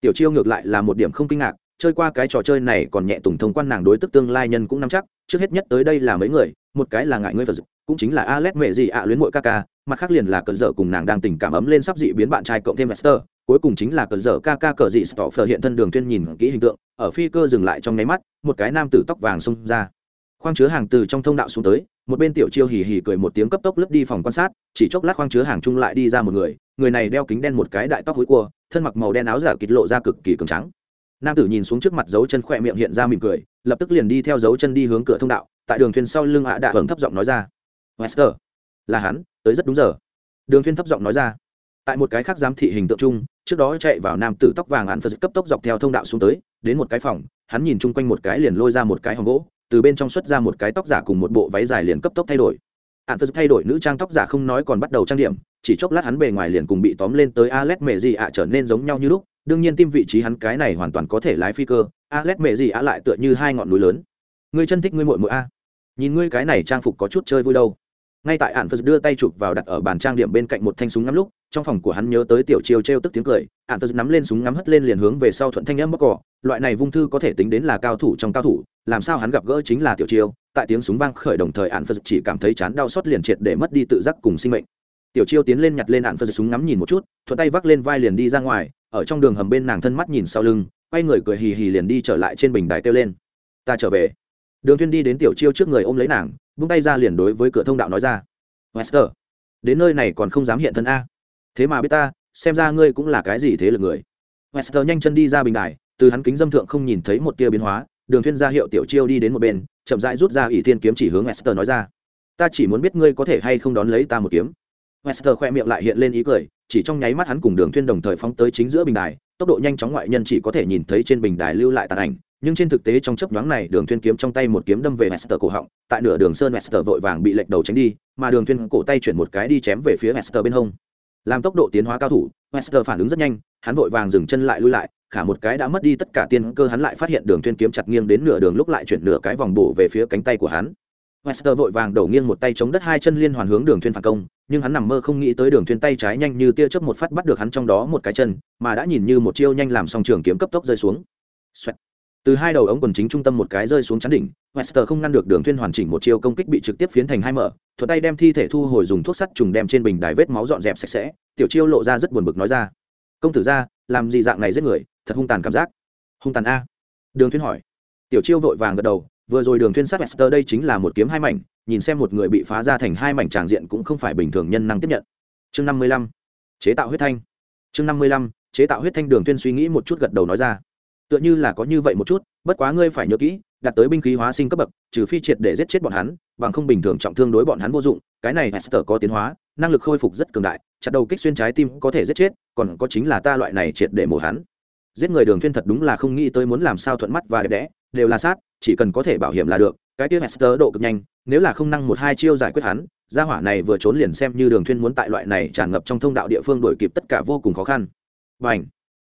tiểu chiêu ngược lại là một điểm không kinh ngạc chơi qua cái trò chơi này còn nhẹ tùng thông quan nàng đối tức tương lai nhân cũng nắm chắc trước hết nhất tới đây là mấy người một cái là ngại ngươi phật cũng chính là Alex mẹ gì ạ à, luyến muội ca ca, mặt khác liền là cơn dở cùng nàng đang tình cảm ấm lên sắp dị biến bạn trai cộng thêm master cuối cùng chính là cơn dở ca ca cờ dị Stoffer hiện thân đường tuyên nhìn kỹ hình tượng, ở phi cơ dừng lại trong nháy mắt, một cái nam tử tóc vàng xông ra. Khoang chứa hàng từ trong thông đạo xuống tới, một bên tiểu chiêu hì hì cười một tiếng cấp tốc lướt đi phòng quan sát, chỉ chốc lát khoang chứa hàng chung lại đi ra một người, người này đeo kính đen một cái đại tóc hối cua, thân mặc màu đen áo giả kịt lộ ra cực kỳ cường trắng. Nam tử nhìn xuống trước mặt dấu chân khỏe miệng hiện ra mỉm cười, lập tức liền đi theo dấu chân đi hướng cửa thông đạo, tại đường thuyền sau lưng ạ đạ hưởng thấp giọng nói ra. Wester, là hắn tới rất đúng giờ. Đường thuyền thấp giọng nói ra. Tại một cái khác giám thị hình tượng chung trước đó chạy vào nam tử tóc vàng hắn phật cấp tốc dọc theo thông đạo xuống tới đến một cái phòng hắn nhìn chung quanh một cái liền lôi ra một cái hòm gỗ từ bên trong xuất ra một cái tóc giả cùng một bộ váy dài liền cấp tốc thay đổi. Hắn phật thay đổi nữ trang tóc giả không nói còn bắt đầu trang điểm chỉ chốc lát hắn bề ngoài liền cùng bị tóm lên tới Alex mẹ gì ạ trở nên giống nhau như lúc đương nhiên tim vị trí hắn cái này hoàn toàn có thể lái phi cơ. Alex mẹ gì a lại tựa như hai ngọn núi lớn. Ngươi chân thích ngươi mội mội a. Nhìn ngươi cái này trang phục có chút chơi vui đâu. Ngay tại ạn phật đưa tay chụp vào đặt ở bàn trang điểm bên cạnh một thanh súng ngắm lúc, trong phòng của hắn nhớ tới tiểu chiêu t r e o tức tiếng cười. Ạn phật nắm lên súng ngắm hất lên liền hướng về sau thuận thanh âm bóc cỏ loại này vung thư có thể tính đến là cao thủ trong cao thủ, làm sao hắn gặp gỡ chính là tiểu chiêu. Tại tiếng súng vang khởi đồng thời ạn phật chỉ cảm thấy chán đau xót liền triệt để mất đi tự giác cùng sinh mệnh. Tiểu chiêu tiến lên nhặt lên ạn phật súng ngắm nhìn một chút, thuận tay vác lên vai liền đi ra ngoài ở trong đường hầm bên nàng thân mắt nhìn sau lưng, quay người cười hì hì liền đi trở lại trên bình đài kêu lên. Ta trở về. Đường thiên đi đến tiểu chiêu trước người ôm lấy nàng, buông tay ra liền đối với cửa thông đạo nói ra. Wester, đến nơi này còn không dám hiện thân a. Thế mà biết ta, xem ra ngươi cũng là cái gì thế lực người. Wester nhanh chân đi ra bình đài, từ hắn kính dâm thượng không nhìn thấy một tia biến hóa, đường thiên ra hiệu tiểu chiêu đi đến một bên, chậm rãi rút ra ỷ thiên kiếm chỉ hướng wester nói ra. Ta chỉ muốn biết ngươi có thể hay không đón lấy ta một kiếm wester khoe miệng lại hiện lên ý cười chỉ trong nháy mắt hắn cùng đường thiên đồng thời phóng tới chính giữa bình đài tốc độ nhanh chóng ngoại nhân chỉ có thể nhìn thấy trên bình đài lưu lại tàn ảnh nhưng trên thực tế trong chớp nhoáng này đường thuyên kiếm trong tay một kiếm đâm về Wester cổ họng, tại nửa đường sơn Wester vội vàng bị lệch đầu tránh đi, mà đường thuyên cổ tay chuyển một cái đi chém về phía Wester bên hông. Làm tốc độ tiến hóa cao thủ, Wester phản ứng rất nhanh, hắn vội vàng dừng chân lại lui lại, khả một cái đã mất đi tất cả tiên cơ hắn lại phát hiện đường thuyên kiếm chặt nghiêng đến nửa đường lúc lại chuyển nửa cái vòng bổ về phía cánh tay của hắn. Wester vội vàng đầu nghiêng một tay chống đất hai chân liên hoàn hướng đường thuyên phản công, nhưng hắn nằm mơ không nghĩ tới đường thuyên tay trái nhanh như tia chớp một phát bắt được hắn trong đó một cái chân, mà đã nhìn như một chiêu nhanh làm xong trường kiếm cấp tốc rơi xuống. Xoẹt. Từ hai đầu ống quần chính trung tâm một cái rơi xuống chắn đỉnh wester không ngăn được đường thuyên hoàn chỉnh một chiêu công kích bị trực tiếp phiến thành hai mở thuận tay đem thi thể thu hồi dùng thuốc sắt trùng đem trên bình đài vết máu dọn dẹp sạch sẽ tiểu chiêu lộ ra rất buồn bực nói ra. Công tử gia làm gì dạng này giết người thật hung tàn cảm giác. Hung tàn a? Đường thuyên hỏi. Tiểu chiêu vội vàng gật đầu vừa rồi đường thuyên sát Esther đây chính là một kiếm hai mảnh, nhìn xem một người bị phá ra thành hai mảnh tràng diện cũng không phải bình thường nhân năng tiếp nhận. Chương năm mươi lăm, chế tạo huyết thanh. Chương năm mươi lăm, chế tạo huyết thanh đường thuyên suy nghĩ một chút gật đầu nói ra. Tựa như là có như vậy một chút, bất quá ngươi phải nhớ kỹ đặt tới binh khí hóa sinh cấp bậc, trừ phi triệt để giết chết bọn hắn, bằng không bình thường trọng thương đối bọn hắn vô dụng, cái này Esther có tiến hóa, năng lực khôi phục rất cường đại, chặt đầu kích xuyên trái tim có thể giết chết, còn có chính là ta loại này triệt để mổ hắn. Giết người đường thiên thật đúng là không nghĩ tới muốn làm sao thuận mắt và đẹp đẽ đều là sát, chỉ cần có thể bảo hiểm là được, cái kia hester độ cực nhanh, nếu là không năng một hai chiêu giải quyết hắn, gia hỏa này vừa trốn liền xem như đường thuyên muốn tại loại này tràn ngập trong thông đạo địa phương đuổi kịp tất cả vô cùng khó khăn. Bành.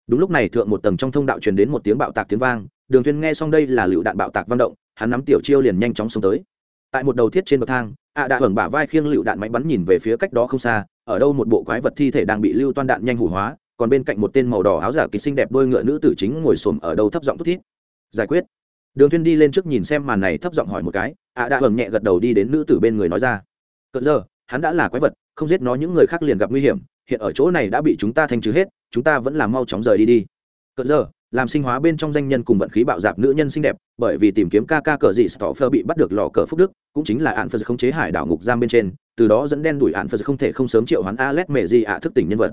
đúng lúc này thượng một tầng trong thông đạo truyền đến một tiếng bạo tạc tiếng vang, đường thuyên nghe xong đây là lựu đạn bạo tạc vang động, hắn nắm tiểu chiêu liền nhanh chóng xông tới. Tại một đầu thiết trên bậc thang ạ đã hưởng bả vai khiêng lựu đạn máy bắn nhìn về phía cách đó không xa, ở đâu một bộ quái vật thi thể đang bị lưu toan đạn nhanh hủ hóa, còn bên cạnh một tên màu đỏ áo giả kỳ xinh đẹp đôi ngựa nữ tử chính ngồi xổm ở đâu thấp giọng thút thít. Giải quyết! Đường Thiên đi lên trước nhìn xem màn này thấp giọng hỏi một cái, ạ đã hờn nhẹ gật đầu đi đến nữ tử bên người nói ra. Cỡ giờ, hắn đã là quái vật, không giết nó những người khác liền gặp nguy hiểm, hiện ở chỗ này đã bị chúng ta thanh trừ hết, chúng ta vẫn làm mau chóng rời đi đi. Cỡ giờ, làm sinh hóa bên trong danh nhân cùng vận khí bạo dạp nữ nhân xinh đẹp, bởi vì tìm kiếm ca ca cờ dị stoffer bị bắt được lò cờ phúc đức, cũng chính là ạn phật không chế hải đảo ngục giam bên trên, từ đó dẫn đen đuổi ạn phật không thể không sớm triệu hoán alex mẹ gì ạ thức tỉnh nhân vật.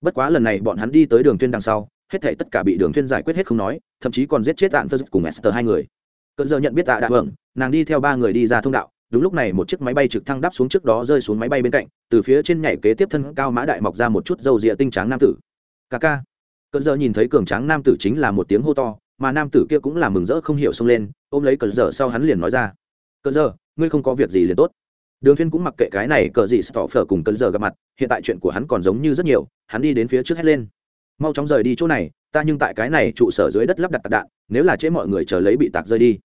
Bất quá lần này bọn hắn đi tới đường tuyên đằng sau hết thảy tất cả bị đường Thiên giải quyết hết không nói, thậm chí còn giết chết ạn phơ cùng esther hai người. Cơn giờ nhận biết tạ đã hưởng, nàng đi theo ba người đi ra thông đạo, đúng lúc này một chiếc máy bay trực thăng đáp xuống trước đó rơi xuống máy bay bên cạnh, từ phía trên nhảy kế tiếp thân cao mã đại mọc ra một chút dầu rịa tinh tráng nam tử. Ca. Ca giờ nhìn thấy cường tráng nam tử chính là một tiếng hô to, mà nam tử kia cũng là mừng rỡ không hiểu xông lên, ôm lấy cơn giờ sau hắn liền nói ra. Cơn giờ, ngươi không có việc gì liền tốt. Đường thiên cũng mặc kệ cái này, cờ gì stọ phở cùng cơn giờ gặp mặt, hiện tại chuyện của hắn còn giống như rất nhiều, hắn đi đến phía trước hét lên mau chóng rời đi chỗ này, ta nhưng tại cái này trụ sở dưới đất lắp đặt tạc đạn, nếu là chế mọi người chờ lấy bị tạc rơi đi.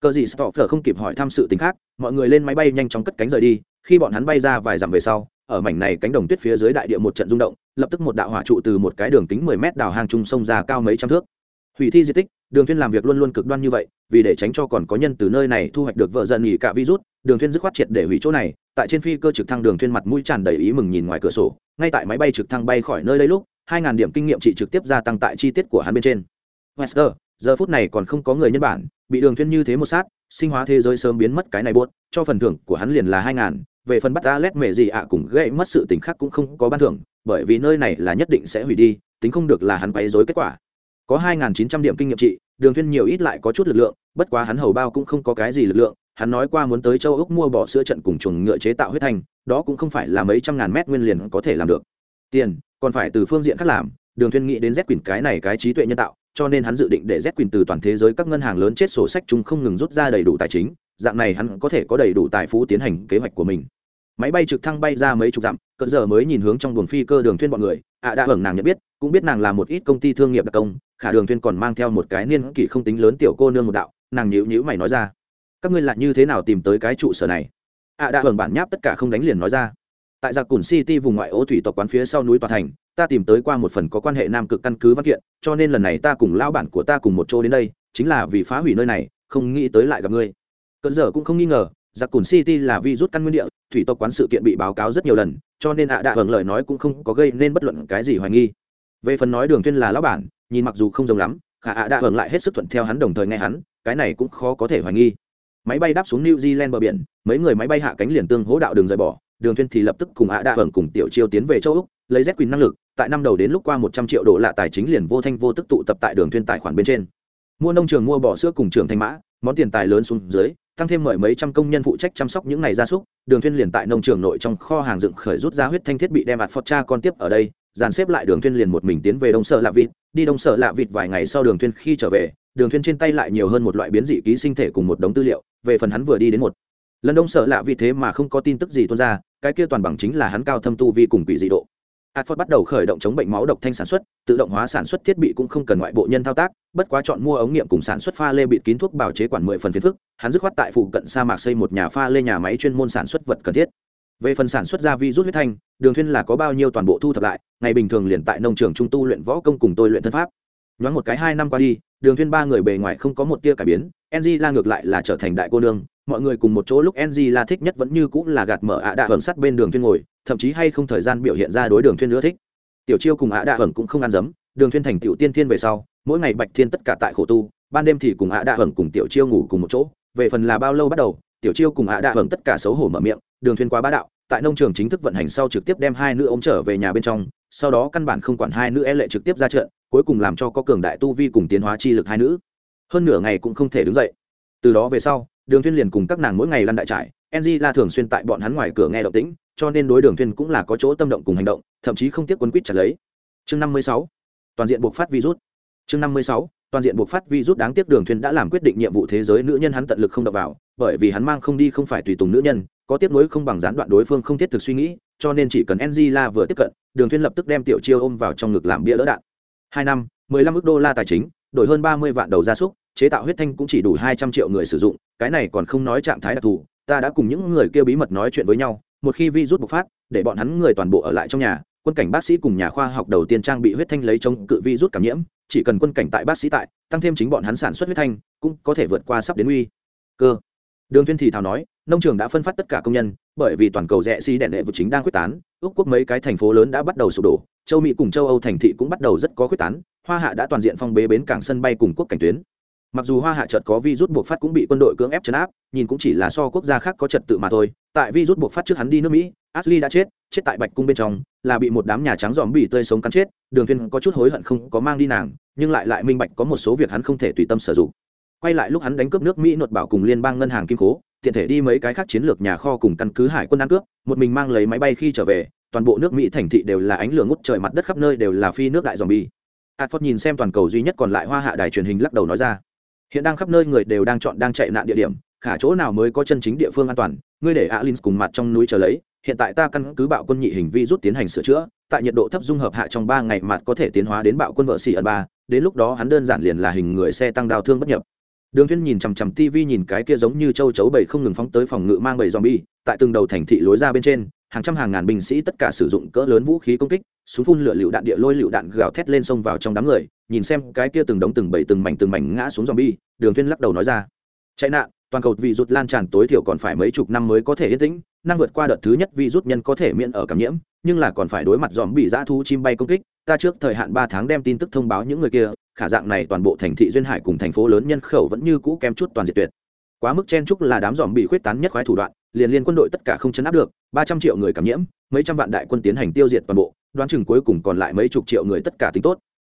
Cờ gì stoffer không kịp hỏi thăm sự tình khác, mọi người lên máy bay nhanh chóng cất cánh rời đi, khi bọn hắn bay ra vài dặm về sau, ở mảnh này cánh đồng tuyết phía dưới đại địa một trận rung động, lập tức một đạo hỏa trụ từ một cái đường kính mười mét đào hang trung sông ra cao mấy trăm thước. Hủy thi di tích, đường Thiên làm việc luôn luôn cực đoan như vậy, vì để tránh cho còn có nhân từ nơi này thu hoạch được vợ dần nghỉ cả virus, đường Thiên dứt khoát triệt để hủy chỗ này, tại trên phi cơ trực thăng đường Thiên mặt mũi tràn đầy ý mừng nhìn ngoài cửa sổ, ngay tại máy bay trực thăng bay khỏi nơi đây lúc hai ngàn điểm kinh nghiệm trị trực tiếp gia tăng tại chi tiết của hắn bên trên. Wester, giờ phút này còn không có người nhân bản bị đường thuyên như thế một sát sinh hóa thế giới sớm biến mất cái này buốt cho phần thưởng của hắn liền là hai ngàn về phần bắt Alet mẹ gì ạ cũng gây mất sự tình khác cũng không có ban thưởng bởi vì nơi này là nhất định sẽ hủy đi tính không được là hắn quấy rối kết quả. Có hai nghìn chín trăm điểm kinh nghiệm trị đường thuyên nhiều ít lại có chút lực lượng bất quá hắn hầu bao cũng không có cái gì lực lượng hắn nói qua muốn tới châu úc mua bỏ sữa trận cùng chuồng ngựa chế tạo huyết thành, đó cũng không phải là mấy trăm ngàn mét nguyên liền có thể làm được. Tiền còn phải từ phương diện khác làm, đường thuyên nghĩ đến z quyền cái này cái trí tuệ nhân tạo, cho nên hắn dự định để z quyền từ toàn thế giới các ngân hàng lớn chết sổ sách chung không ngừng rút ra đầy đủ tài chính, dạng này hắn có thể có đầy đủ tài phú tiến hành kế hoạch của mình. Máy bay trực thăng bay ra mấy chục dặm cận giờ mới nhìn hướng trong buồng phi cơ đường thuyên bọn người, ạ đã hưởng nàng nhận biết, cũng biết nàng là một ít công ty thương nghiệp đặc công, khả đường thuyên còn mang theo một cái niên kỷ không tính lớn tiểu cô nương một đạo, nàng nhíu nhíu mày nói ra, các ngươi lại như thế nào tìm tới cái trụ sở này? ạ đã hưởng bản nháp tất cả không đánh liền nói ra tại giặc cùn city vùng ngoại ô thủy tộc quán phía sau núi tòa thành, ta tìm tới qua một phần có quan hệ nam cực căn cứ văn kiện, cho nên lần này ta cùng lão bản của ta cùng một chỗ đến đây, chính là vì phá hủy nơi này, không nghĩ tới lại gặp ngươi. Cơn giờ cũng không nghi ngờ, giặc cùn city là vi rút căn nguyên địa, thủy tộc quán sự kiện bị báo cáo rất nhiều lần, cho nên ạ à đạ hưởng lời nói cũng không có gây nên bất luận cái gì hoài nghi. Về phần nói đường tuyên là lão bản, nhìn mặc dù không giống lắm, khả ạ à đạ hưởng lại hết sức thuận theo hắn đồng thời nghe hắn, cái này cũng khó có thể hoài nghi. Máy bay đáp xuống new zealand bờ biển, mấy người máy bay hạ cánh liền tương hỗ đạo đường rời bỏ đường thuyên thì lập tức cùng ạ đạ hưởng cùng tiểu chiêu tiến về châu úc, lấy z quyền năng lực, tại năm đầu đến lúc qua một trăm triệu đô la tài chính liền vô thanh vô tức tụ tập tại đường thuyên tài khoản bên trên. Mua nông trường mua bò sữa cùng trường thanh mã, món tiền tài lớn xuống dưới, tăng thêm mời mấy trăm công nhân phụ trách chăm sóc những ngày gia súc, đường thuyên liền tại nông trường nội trong kho hàng dựng khởi rút ra huyết thanh thiết bị đem ạt phật cha con tiếp ở đây, dàn xếp lại đường thuyên liền một mình tiến về đông sở lạ vịt, đi đông sở lạ vịt vài ngày sau đường thuyên khi trở về, đường thuyên trên tay lại nhiều hơn một loại biến dị ký sinh thể cùng một đống tư liệu, về phần hắn vừa đi đến một lần đông sợ lạ vì thế mà không có tin tức gì tuôn ra cái kia toàn bằng chính là hắn cao thâm tu vi cùng quỷ dị độ Adford bắt đầu khởi động chống bệnh máu độc thanh sản xuất, tự động hóa sản xuất thiết bị cũng không cần ngoại bộ nhân thao tác, bất quá chọn mua ống nghiệm cùng sản xuất pha lê bịt kín thuốc bảo chế quản 10 phần phiền phức, hắn dứt khoát tại phụ cận sa mạc xây một nhà pha lê nhà máy chuyên môn sản xuất vật cần thiết. Về phần sản xuất ra vi rút huyết thanh, Đường Thuyên là có bao nhiêu toàn bộ thu thập lại, ngày bình thường liền tại nông trường trung tu luyện võ công cùng tôi luyện thân pháp. Nhoáng một cái hai năm qua đi, Đường Thuyên ba người bề ngoài không có một tia cải biến, Enji la ngược lại là trở thành đại cô nương, mọi người cùng một chỗ lúc Enji là thích nhất vẫn như cũng là gạt mở ạ đạ hưởng sắt bên đường thuyên ngồi, thậm chí hay không thời gian biểu hiện ra đối đường thuyên nữa thích. Tiểu Chiêu cùng ạ đạ hưởng cũng không ăn dấm, đường thuyên thành tiểu tiên thiên về sau, mỗi ngày bạch thiên tất cả tại khổ tu, ban đêm thì cùng ạ đạ hưởng cùng tiểu Chiêu ngủ cùng một chỗ, về phần là bao lâu bắt đầu, tiểu Chiêu cùng ạ đạ hưởng tất cả xấu hổ mở miệng, đường thuyên quá bá đạo, tại nông trường chính thức vận hành sau trực tiếp đem hai nữ ôm trở về nhà bên trong, sau đó căn bản không quản hai nữ e lệ trực tiếp ra trận, cuối cùng làm cho có cường đại tu vi cùng tiến hóa chi lực hai nữ. Hơn nửa ngày cũng không thể đứng dậy. Từ đó về sau, đường thuyên liền cùng các nàng mỗi ngày lăn đại trải ng la thường xuyên tại bọn hắn ngoài cửa nghe động tĩnh, cho nên đối đường thuyên cũng là có chỗ tâm động cùng hành động, thậm chí không tiếc quân quýt trả lấy. Chương năm mươi sáu, toàn diện buộc phát virus. Chương năm mươi sáu, toàn diện buộc phát virus rút đáng tiếc đường Thuyên đã làm quyết định nhiệm vụ thế giới nữ nhân hắn tận lực không đập vào, bởi vì hắn mang không đi không phải tùy tùng nữ nhân, có tiếp nối không bằng gián đoạn đối phương không thiết thực suy nghĩ, cho nên chỉ cần Angela vừa tiếp cận, đường Thuyên lập tức đem tiểu chiêu ôm vào trong ngực làm bia đỡ đạn. Hai năm, mười lăm ước đô la tài chính, đổi hơn ba mươi vạn đầu gia súc chế tạo huyết thanh cũng chỉ đủ hai trăm triệu người sử dụng, cái này còn không nói trạng thái đặc thù, ta đã cùng những người kia bí mật nói chuyện với nhau, một khi virus bộc phát, để bọn hắn người toàn bộ ở lại trong nhà, quân cảnh bác sĩ cùng nhà khoa học đầu tiên trang bị huyết thanh lấy chống cự virus cảm nhiễm, chỉ cần quân cảnh tại bác sĩ tại, tăng thêm chính bọn hắn sản xuất huyết thanh, cũng có thể vượt qua sắp đến nguy cơ. Đường thiên thì thào nói, nông trường đã phân phát tất cả công nhân, bởi vì toàn cầu rẽ xi đèn đệ vực chính đang quyết tán ước quốc mấy cái thành phố lớn đã bắt đầu sụp đổ, châu mỹ cùng châu âu thành thị cũng bắt đầu rất có quyết tán, hoa hạ đã toàn diện phong bế bến cảng sân bay cùng quốc cảnh tuyến mặc dù hoa hạ chợt có vi rút buộc phát cũng bị quân đội cưỡng ép chấn áp, nhìn cũng chỉ là so quốc gia khác có trật tự mà thôi. Tại vi rút buộc phát trước hắn đi nước mỹ, ashley đã chết chết tại bạch cung bên trong, là bị một đám nhà trắng dòm bị tươi sống cắn chết, đường thiên có chút hối hận không có mang đi nàng, nhưng lại lại minh bạch có một số việc hắn không thể tùy tâm sử dụng. Quay lại lúc hắn đánh cướp nước mỹ nột bảo cùng liên bang ngân hàng kim cố tiện thể đi mấy cái khác chiến lược nhà kho cùng căn cứ hải quân ăn cướp, một mình mang lấy máy bay khi trở về, toàn bộ nước mỹ thành thị đều là ánh lửa ngút trời mặt đất khắp nơi đều là phi nước đại dòm bi adford nhìn xem toàn cầu duy nhất còn lại hoa hạ đài truyền hình lắc đầu nói ra hiện đang khắp nơi người đều đang chọn đang chạy nạn địa điểm, khả chỗ nào mới có chân chính địa phương an toàn, ngươi để alin cùng mặt trong núi chờ lấy, hiện tại ta căn cứ bạo quân nhị hình vi rút tiến hành sửa chữa, tại nhiệt độ thấp dung hợp hạ trong ba ngày mặt có thể tiến hóa đến bạo quân vợ xỉ ẩn ba, đến lúc đó hắn đơn giản liền là hình người xe tăng đào thương bất nhập đường thiên nhìn chằm chằm tv nhìn cái kia giống như châu chấu bầy không ngừng phóng tới phòng ngự mang bầy zombie, tại từng đầu thành thị lối ra bên trên, hàng trăm hàng ngàn binh sĩ tất cả sử dụng cỡ lớn vũ khí công kích, súng phun lửa lựu đạn địa lôi lựu đạn gào thét lên sông vào trong đám người, nhìn xem cái kia từng đống từng bầy từng mảnh từng mảnh ngã xuống zombie, đường thiên lắc đầu nói ra, chạy nạn toàn cầu vị rút lan tràn tối thiểu còn phải mấy chục năm mới có thể yên tĩnh, năng vượt qua đợt thứ nhất vi rút nhân có thể miễn ở cảm nhiễm, nhưng là còn phải đối mặt dòm bị dã thu chim bay công kích, ta trước thời hạn ba tháng đem tin tức thông báo những người kia, khả dạng này toàn bộ thành thị duyên hải cùng thành phố lớn nhân khẩu vẫn như cũ kém chút toàn diệt tuyệt. Quá mức chen chúc là đám dòm bị khuyết tán nhất khoái thủ đoạn, liền liên quân đội tất cả không chấn áp được, ba trăm triệu người cảm nhiễm, mấy trăm vạn đại quân tiến hành tiêu diệt toàn bộ, đoán chừng cuối cùng còn lại mấy chục triệu người tất cả tính tốt.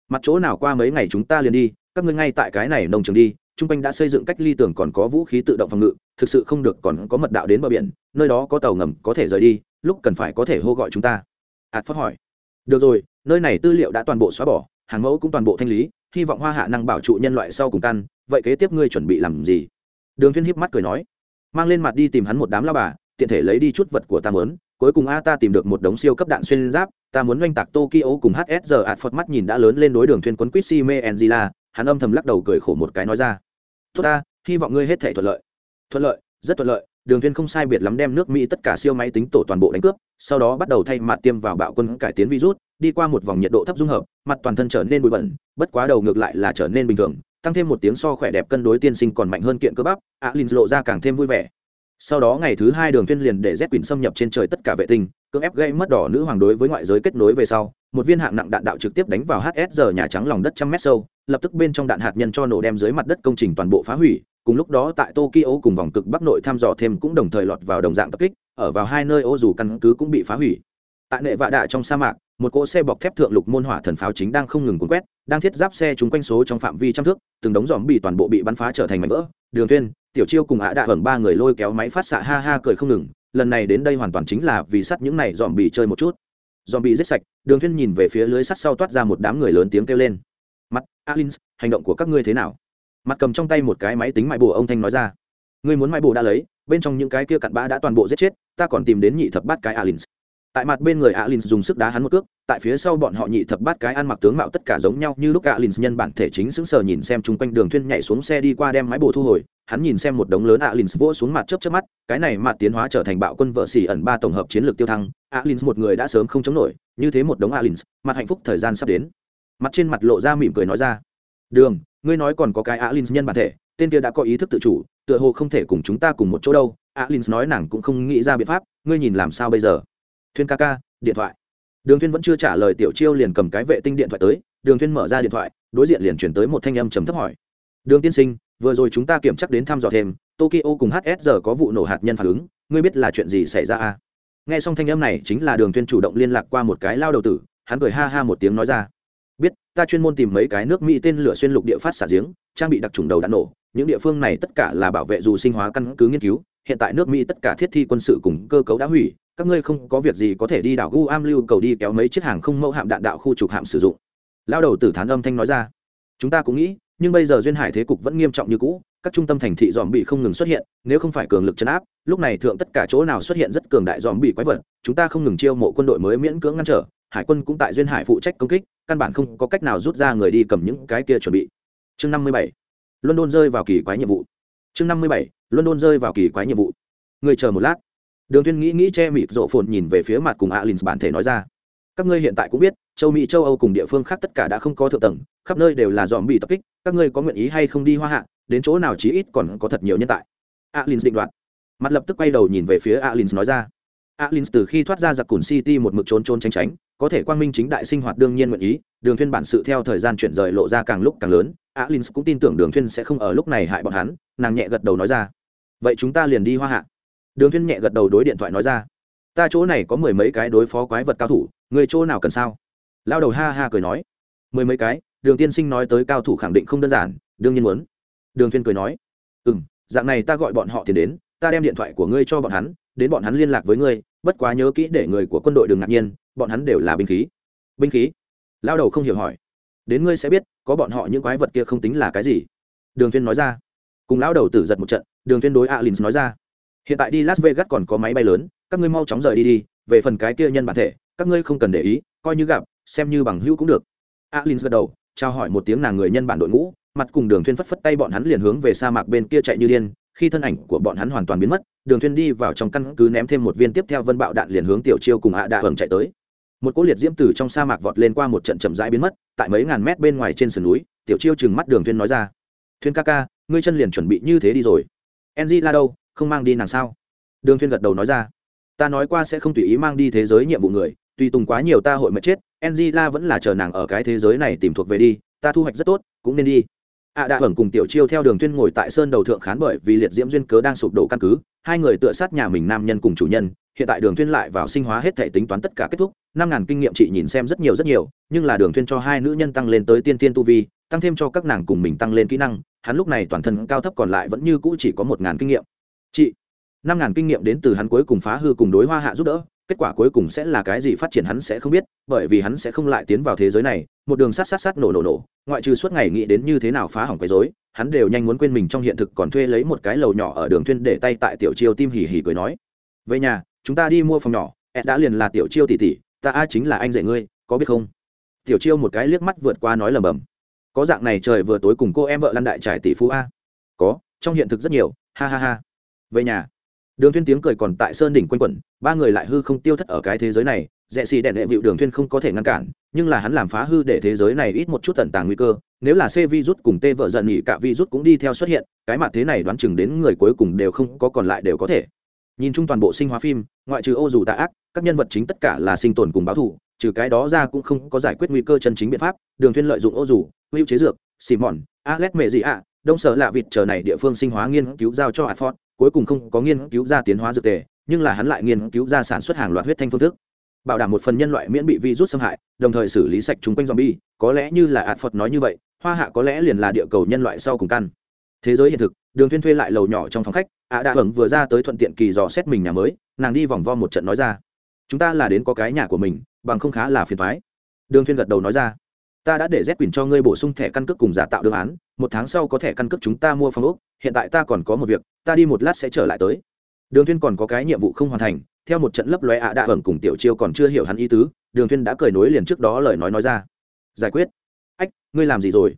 Mặt chỗ nào qua mấy ngày chúng ta liền đi, các ngươi ngay tại cái này nông trường đi trung quanh đã xây dựng cách ly tường còn có vũ khí tự động phòng ngự, thực sự không được còn có mật đạo đến bờ biển, nơi đó có tàu ngầm có thể rời đi, lúc cần phải có thể hô gọi chúng ta. Ạt phát hỏi. Được rồi, nơi này tư liệu đã toàn bộ xóa bỏ, hàng mẫu cũng toàn bộ thanh lý, hy vọng hoa hạ năng bảo trụ nhân loại sau cùng căn, vậy kế tiếp ngươi chuẩn bị làm gì? Đường thiên híp mắt cười nói. Mang lên mặt đi tìm hắn một đám lao bà, tiện thể lấy đi chút vật của ta muốn, cuối cùng a ta tìm được một đống siêu cấp đạn xuyên giáp, ta muốn oanh tạc tokyo cùng hsr ạt phật mắt nhìn đã lớn lên đối đường thuyên quấn quýt si mê angela, hắn âm thầm lắc đầu cười khổ một cái nói ra tốt ta, hy vọng ngươi hết thể thuận lợi. Thuận lợi? Rất thuận lợi. Đường Viên không sai biệt lắm đem nước mỹ tất cả siêu máy tính tổ toàn bộ đánh cướp, sau đó bắt đầu thay mặt tiêm vào bạo quân cải tiến virus, đi qua một vòng nhiệt độ thấp dung hợp, mặt toàn thân trở nên bụi bẩn, bất quá đầu ngược lại là trở nên bình thường, tăng thêm một tiếng so khỏe đẹp cân đối tiên sinh còn mạnh hơn kiện cơ bắp alin lộ ra càng thêm vui vẻ. Sau đó ngày thứ hai đường Viên liền để z quỳnh xâm nhập trên trời tất cả vệ tinh, cưỡng ép gây mất đỏ nữ hoàng đối với ngoại giới kết nối về sau một viên hạng nặng đạn đạo trực tiếp đánh vào hsr nhà trắng lòng đất trăm mét sâu, lập tức bên trong đạn hạt nhân cho nổ đem dưới mặt đất công trình toàn bộ phá hủy, cùng lúc đó tại tokyo cùng vòng cực bắc nội thăm dò thêm cũng đồng thời lọt vào đồng dạng tập kích, ở vào hai nơi ô dù căn cứ cũng bị phá hủy. Tại nệ vạ đạ trong sa mạc, một cỗ xe bọc thép thượng lục môn hỏa thần pháo chính đang không ngừng cuốn quét, đang thiết giáp xe chúng quanh số trong phạm vi trăm thước, từng đống dòm bị toàn bộ bị bắn phá trở thành mảnh vỡ, đường tuyên tiểu chiêu cùng ạ đạ hưởng ba người lôi kéo máy phát xạ ha ha cười không ngừng, lần này đến đây hoàn toàn chính là vì sắt những này dòm bị chơi một chút dòm bị giết sạch, đường Thuyên nhìn về phía lưới sắt sau toát ra một đám người lớn tiếng kêu lên. Mặt alin hành động của các ngươi thế nào? Mặt cầm trong tay một cái máy tính mại bù ông thanh nói ra. Ngươi muốn mại bù đã lấy, bên trong những cái kia cặn bã đã toàn bộ giết chết, ta còn tìm đến nhị thập bát cái alin tại mặt bên người alin dùng sức đá hắn một cước, tại phía sau bọn họ nhị thập bát cái ăn mặc tướng mạo tất cả giống nhau, như lúc alin nhân bản thể chính sững sờ nhìn xem chung quanh đường thuyên nhảy xuống xe đi qua đem máy bù thu hồi hắn nhìn xem một đống lớn alins vỗ xuống mặt chớp chớp mắt, cái này mặt tiến hóa trở thành bạo quân vợ xỉ ẩn ba tổng hợp chiến lược tiêu thăng, alins một người đã sớm không chống nổi, như thế một đống alins, mặt hạnh phúc thời gian sắp đến. Mặt trên mặt lộ ra mỉm cười nói ra, đường, ngươi nói còn có cái alins nhân bản thể, tên kia đã có ý thức tự chủ, tựa hồ không thể cùng chúng ta cùng một chỗ đâu. Alins nói nàng cũng không nghĩ ra biện pháp, ngươi nhìn làm sao bây giờ? Thuyên ca ca, điện thoại. Đường thuyên vẫn chưa trả lời, tiểu chiêu liền cầm cái vệ tinh điện thoại tới, đường thuyên mở ra điện thoại, đối diện liền chuyển tới một thanh âm trầm thấp hỏi, đường tiên sinh vừa rồi chúng ta kiểm tra đến thăm dò thêm, tokyo cùng hsr có vụ nổ hạt nhân phản ứng, ngươi biết là chuyện gì xảy ra à? Nghe xong thanh âm này, chính là đường thuyên chủ động liên lạc qua một cái lao đầu tử, hắn cười ha ha một tiếng nói ra. Biết, ta chuyên môn tìm mấy cái nước mỹ tên lửa xuyên lục địa phát xả giếng, trang bị đặc trùng đầu đạn nổ, những địa phương này tất cả là bảo vệ dù sinh hóa căn cứ nghiên cứu, hiện tại nước mỹ tất cả thiết thi quân sự cùng cơ cấu đã hủy, các ngươi không có việc gì có thể đi đảo guam lưu cầu đi kéo mấy chiếc hàng không mẫu hạm đạn đạo khu trục hạm sử dụng. Lao đầu tử thán âm thanh nói ra. Chúng ta cũng nghĩ nhưng bây giờ duyên hải thế cục vẫn nghiêm trọng như cũ, các trung tâm thành thị dòm bị không ngừng xuất hiện, nếu không phải cường lực chấn áp, lúc này thượng tất cả chỗ nào xuất hiện rất cường đại dòm bị quái vật, chúng ta không ngừng chiêu mộ quân đội mới miễn cưỡng ngăn trở, hải quân cũng tại duyên hải phụ trách công kích, căn bản không có cách nào rút ra người đi cầm những cái kia chuẩn bị. Chương năm mươi bảy, london rơi vào kỳ quái nhiệm vụ. Chương năm mươi bảy, london rơi vào kỳ quái nhiệm vụ. Người chờ một lát. Đường tuyên nghĩ nghĩ che mịt rộ phồn nhìn về phía mặt cùng alin bản thể nói ra. Các ngươi hiện tại cũng biết châu mỹ, châu âu cùng địa phương khác tất cả đã không có thượng tầng, khắp nơi đều là dòm bị tập kích, các ngươi có nguyện ý hay không đi hoa hạ, đến chỗ nào chí ít còn có thật nhiều nhân tại. Alin định đoạt. Mặt lập tức quay đầu nhìn về phía alin nói ra. Alin từ khi thoát ra giặc cùn city một mực trốn trốn tránh tránh, có thể quang minh chính đại sinh hoạt đương nhiên nguyện ý, đường thuyên bản sự theo thời gian chuyển rời lộ ra càng lúc càng lớn alin cũng tin tưởng đường thuyên sẽ không ở lúc này hại bọn hắn, nàng nhẹ gật đầu nói ra. Vậy chúng ta liền đi hoa hạ. Đường thuyên nhẹ gật đầu đối điện thoại nói ra. Ta chỗ này có mười mấy cái đối phó quái vật cao thủ, người chỗ nào cần sao? Lao đầu ha ha cười nói. Mười mấy cái, đường tiên sinh nói tới cao thủ khẳng định không đơn giản, đương nhiên muốn. Đường Thiên cười nói. Ừm, dạng này ta gọi bọn họ tiền đến, ta đem điện thoại của ngươi cho bọn hắn, đến bọn hắn liên lạc với ngươi, bất quá nhớ kỹ để người của quân đội đừng ngạc nhiên, bọn hắn đều là binh khí. Binh khí? Lao đầu không hiểu hỏi. Đến ngươi sẽ biết, có bọn họ những quái vật kia không tính là cái gì. Đường Thiên nói ra. Cùng lão đầu tử giật một trận, đường Thiên đối alin nói ra. Hiện tại đi las vegas còn có máy bay lớn, các ngươi mau chóng rời đi đi, về phần cái kia nhân bản thể, các ngươi không cần để ý, coi như gặp xem như bằng hữu cũng được. Alin gật đầu trao hỏi một tiếng nàng người nhân bản đội ngũ, mặt cùng đường thuyên phất phất tay bọn hắn liền hướng về sa mạc bên kia chạy như điên, khi thân ảnh của bọn hắn hoàn toàn biến mất, đường thuyên đi vào trong căn cứ ném thêm một viên tiếp theo vân bạo đạn liền hướng tiểu chiêu cùng ạ à đạ hưởng chạy tới. Một cỗ liệt diễm từ trong sa mạc vọt lên qua một trận chậm rãi biến mất, tại mấy ngàn mét bên ngoài trên sườn núi, tiểu chiêu chừng mắt đường thuyên nói ra. Thuyên ca ca, ngươi chân liền chuẩn bị như thế đi rồi. Enzy là đâu, không mang đi nàng sao? Đường thuyên gật đầu nói ra. Ta nói qua sẽ không tùy ý mang đi thế giới nhiệm vụ người tùy tùng quá nhiều ta hội mệt chết, angela vẫn là chờ nàng ở cái thế giới này tìm thuộc về đi, ta thu hoạch rất tốt, cũng nên đi. Ạ à đã hưởng cùng tiểu chiêu theo đường tuyên ngồi tại sơn đầu thượng khán bởi vì liệt diễm duyên cớ đang sụp đổ căn cứ, hai người tựa sát nhà mình nam nhân cùng chủ nhân, hiện tại đường tuyên lại vào sinh hóa hết thể tính toán tất cả kết thúc, năm ngàn kinh nghiệm chị nhìn xem rất nhiều rất nhiều, nhưng là đường tuyên cho hai nữ nhân tăng lên tới tiên tiên tu vi, tăng thêm cho các nàng cùng mình tăng lên kỹ năng, hắn lúc này toàn thân cao thấp còn lại vẫn như cũ chỉ có một ngàn kinh nghiệm. Chị, năm ngàn kinh nghiệm đến từ hắn cuối cùng phá hư cùng đối hoa hạ giúp đỡ kết quả cuối cùng sẽ là cái gì phát triển hắn sẽ không biết, bởi vì hắn sẽ không lại tiến vào thế giới này, một đường sát sát sát nổ nổ nổ, ngoại trừ suốt ngày nghĩ đến như thế nào phá hỏng quấy rối, hắn đều nhanh muốn quên mình trong hiện thực còn thuê lấy một cái lầu nhỏ ở đường thuyên để tay tại tiểu chiêu tim hỉ hỉ cười nói, về nhà, chúng ta đi mua phòng nhỏ ed đã liền là tiểu chiêu tỷ tỷ, ta a chính là anh dạy ngươi, có biết không? Tiểu chiêu một cái liếc mắt vượt qua nói lầm bầm, có dạng này trời vừa tối cùng cô em vợ lăn đại trải tỷ phú a? Có, trong hiện thực rất nhiều, ha ha ha. Về nhà đường thuyên tiếng cười còn tại sơn đỉnh quanh quẩn ba người lại hư không tiêu thất ở cái thế giới này dẹ xì đèn đệ vịu đường thuyên không có thể ngăn cản nhưng là hắn làm phá hư để thế giới này ít một chút tận tàng nguy cơ nếu là c virus cùng t vợ giận nhỉ cả virus cũng đi theo xuất hiện cái mặt thế này đoán chừng đến người cuối cùng đều không có còn lại đều có thể. Nhìn chung toàn bộ sinh hóa phim ngoại trừ ô dù tà ác các nhân vật chính tất cả là sinh tồn cùng báo thù trừ cái đó ra cũng không có giải quyết nguy cơ chân chính biện pháp đường thuyên lợi dụng ô dù hữu chế dược xì mòn alex mẹ gì ạ đông sở lạ vịt chờ này địa phương sinh hóa nghiên cứu giao cho Hartford, cuối cùng không có nghiên cứu ra tiến hóa dược tề, nhưng là hắn lại nghiên cứu ra sản xuất hàng loạt huyết thanh phương thức, bảo đảm một phần nhân loại miễn bị virus xâm hại, đồng thời xử lý sạch chúng quanh zombie, có lẽ như là Phật nói như vậy, hoa hạ có lẽ liền là địa cầu nhân loại sau cùng căn. Thế giới hiện thực, Đường Thiên thuê lại lầu nhỏ trong phòng khách, ạ đã hưởng vừa ra tới thuận tiện kỳ dò xét mình nhà mới, nàng đi vòng vo một trận nói ra, chúng ta là đến có cái nhà của mình, bằng không khá là phiền toái. Đường Thiên gật đầu nói ra, ta đã để z quyền cho ngươi bổ sung thẻ căn cước cùng giả tạo đương án, một tháng sau có thẻ căn cước chúng ta mua phòng ốc, hiện tại ta còn có một việc, ta đi một lát sẽ trở lại tới. Đường Thiên còn có cái nhiệm vụ không hoàn thành, theo một trận lấp lóe ạ à đạ ẩn cùng tiểu chiêu còn chưa hiểu hắn ý tứ, đường Thiên đã cười nối liền trước đó lời nói nói ra. Giải quyết. Ách, ngươi làm gì rồi?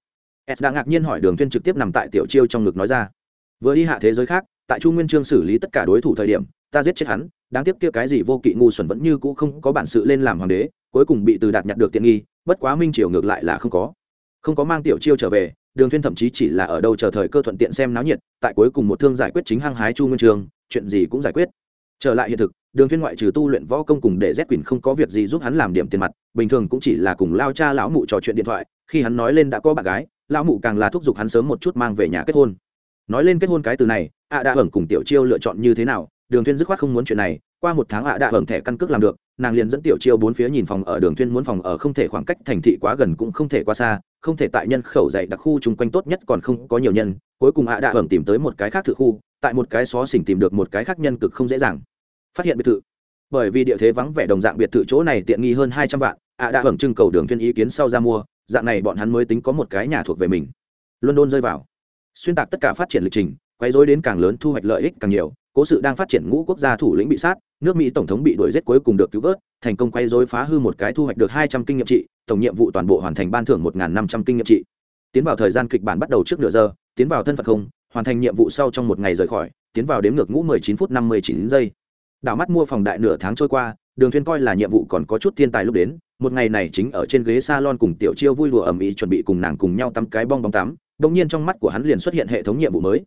S đã ngạc nhiên hỏi đường Thiên trực tiếp nằm tại tiểu chiêu trong ngực nói ra. Vừa đi hạ thế giới khác, tại trung nguyên trương xử lý tất cả đối thủ thời điểm, ta giết chết hắn, đáng tiếc kia cái gì vô kỵ ngu xuẩn vẫn như cũ không có bản sự lên làm hoàng đế cuối cùng bị từ đạt nhặt được tiện nghi, bất quá minh triều ngược lại là không có. Không có mang tiểu chiêu trở về, đường thuyên thậm chí chỉ là ở đâu chờ thời cơ thuận tiện xem náo nhiệt, tại cuối cùng một thương giải quyết chính hăng hái chu nguyên trường, chuyện gì cũng giải quyết. Trở lại hiện thực, đường thuyên ngoại trừ tu luyện võ công cùng để z quỳnh không có việc gì giúp hắn làm điểm tiền mặt, bình thường cũng chỉ là cùng lao cha lão mụ trò chuyện điện thoại, khi hắn nói lên đã có bạn gái, lão mụ càng là thúc giục hắn sớm một chút mang về nhà kết hôn. Nói lên kết hôn cái từ này ạ đã hưởng cùng tiểu chiêu lựa chọn như thế nào, đường thuyên dứt khoát không muốn chuyện này, qua một tháng ạ đã hưởng thẻ căn cước làm được nàng liền dẫn tiểu chiêu bốn phía nhìn phòng ở đường thuyên muốn phòng ở không thể khoảng cách thành thị quá gần cũng không thể quá xa, không thể tại nhân khẩu dày đặc khu chung quanh tốt nhất còn không có nhiều nhân, cuối cùng ạ đã hưởng tìm tới một cái khác thự khu, tại một cái xó xỉnh tìm được một cái khác nhân cực không dễ dàng. Phát hiện biệt thự. Bởi vì địa thế vắng vẻ đồng dạng biệt thự chỗ này tiện nghi hơn hai trăm vạn, ạ đã hưởng trưng cầu đường thuyên ý kiến sau ra mua, dạng này bọn hắn mới tính có một cái nhà thuộc về mình. London rơi vào. Xuyên tạc tất cả phát triển lịch trình quay rối đến càng lớn thu hoạch lợi ích càng nhiều, cố sự đang phát triển ngũ quốc gia thủ lĩnh bị sát nước mỹ tổng thống bị đuổi giết cuối cùng được cứu vớt, thành công quay dối phá hư một cái thu hoạch được hai trăm kinh nghiệm trị, tổng nhiệm vụ toàn bộ hoàn thành ban thưởng một năm trăm kinh nghiệm trị. Tiến vào thời gian kịch bản bắt đầu trước nửa giờ, tiến vào thân phận không, hoàn thành nhiệm vụ sau trong một ngày rời khỏi, tiến vào đếm ngược ngũ mười chín phút năm mươi chín giây. Đảo mắt mua phòng đại nửa tháng trôi qua, đường thuyên coi là nhiệm vụ còn có chút thiên tài lúc đến, một ngày này chính ở trên ghế salon cùng tiểu chiêu vui lùa ẩm ý chuẩn bị cùng nàng cùng nhau tắm cái bong bóng tắm, đột nhiên trong mắt của hắn liền xuất hiện hệ thống nhiệm vụ mới.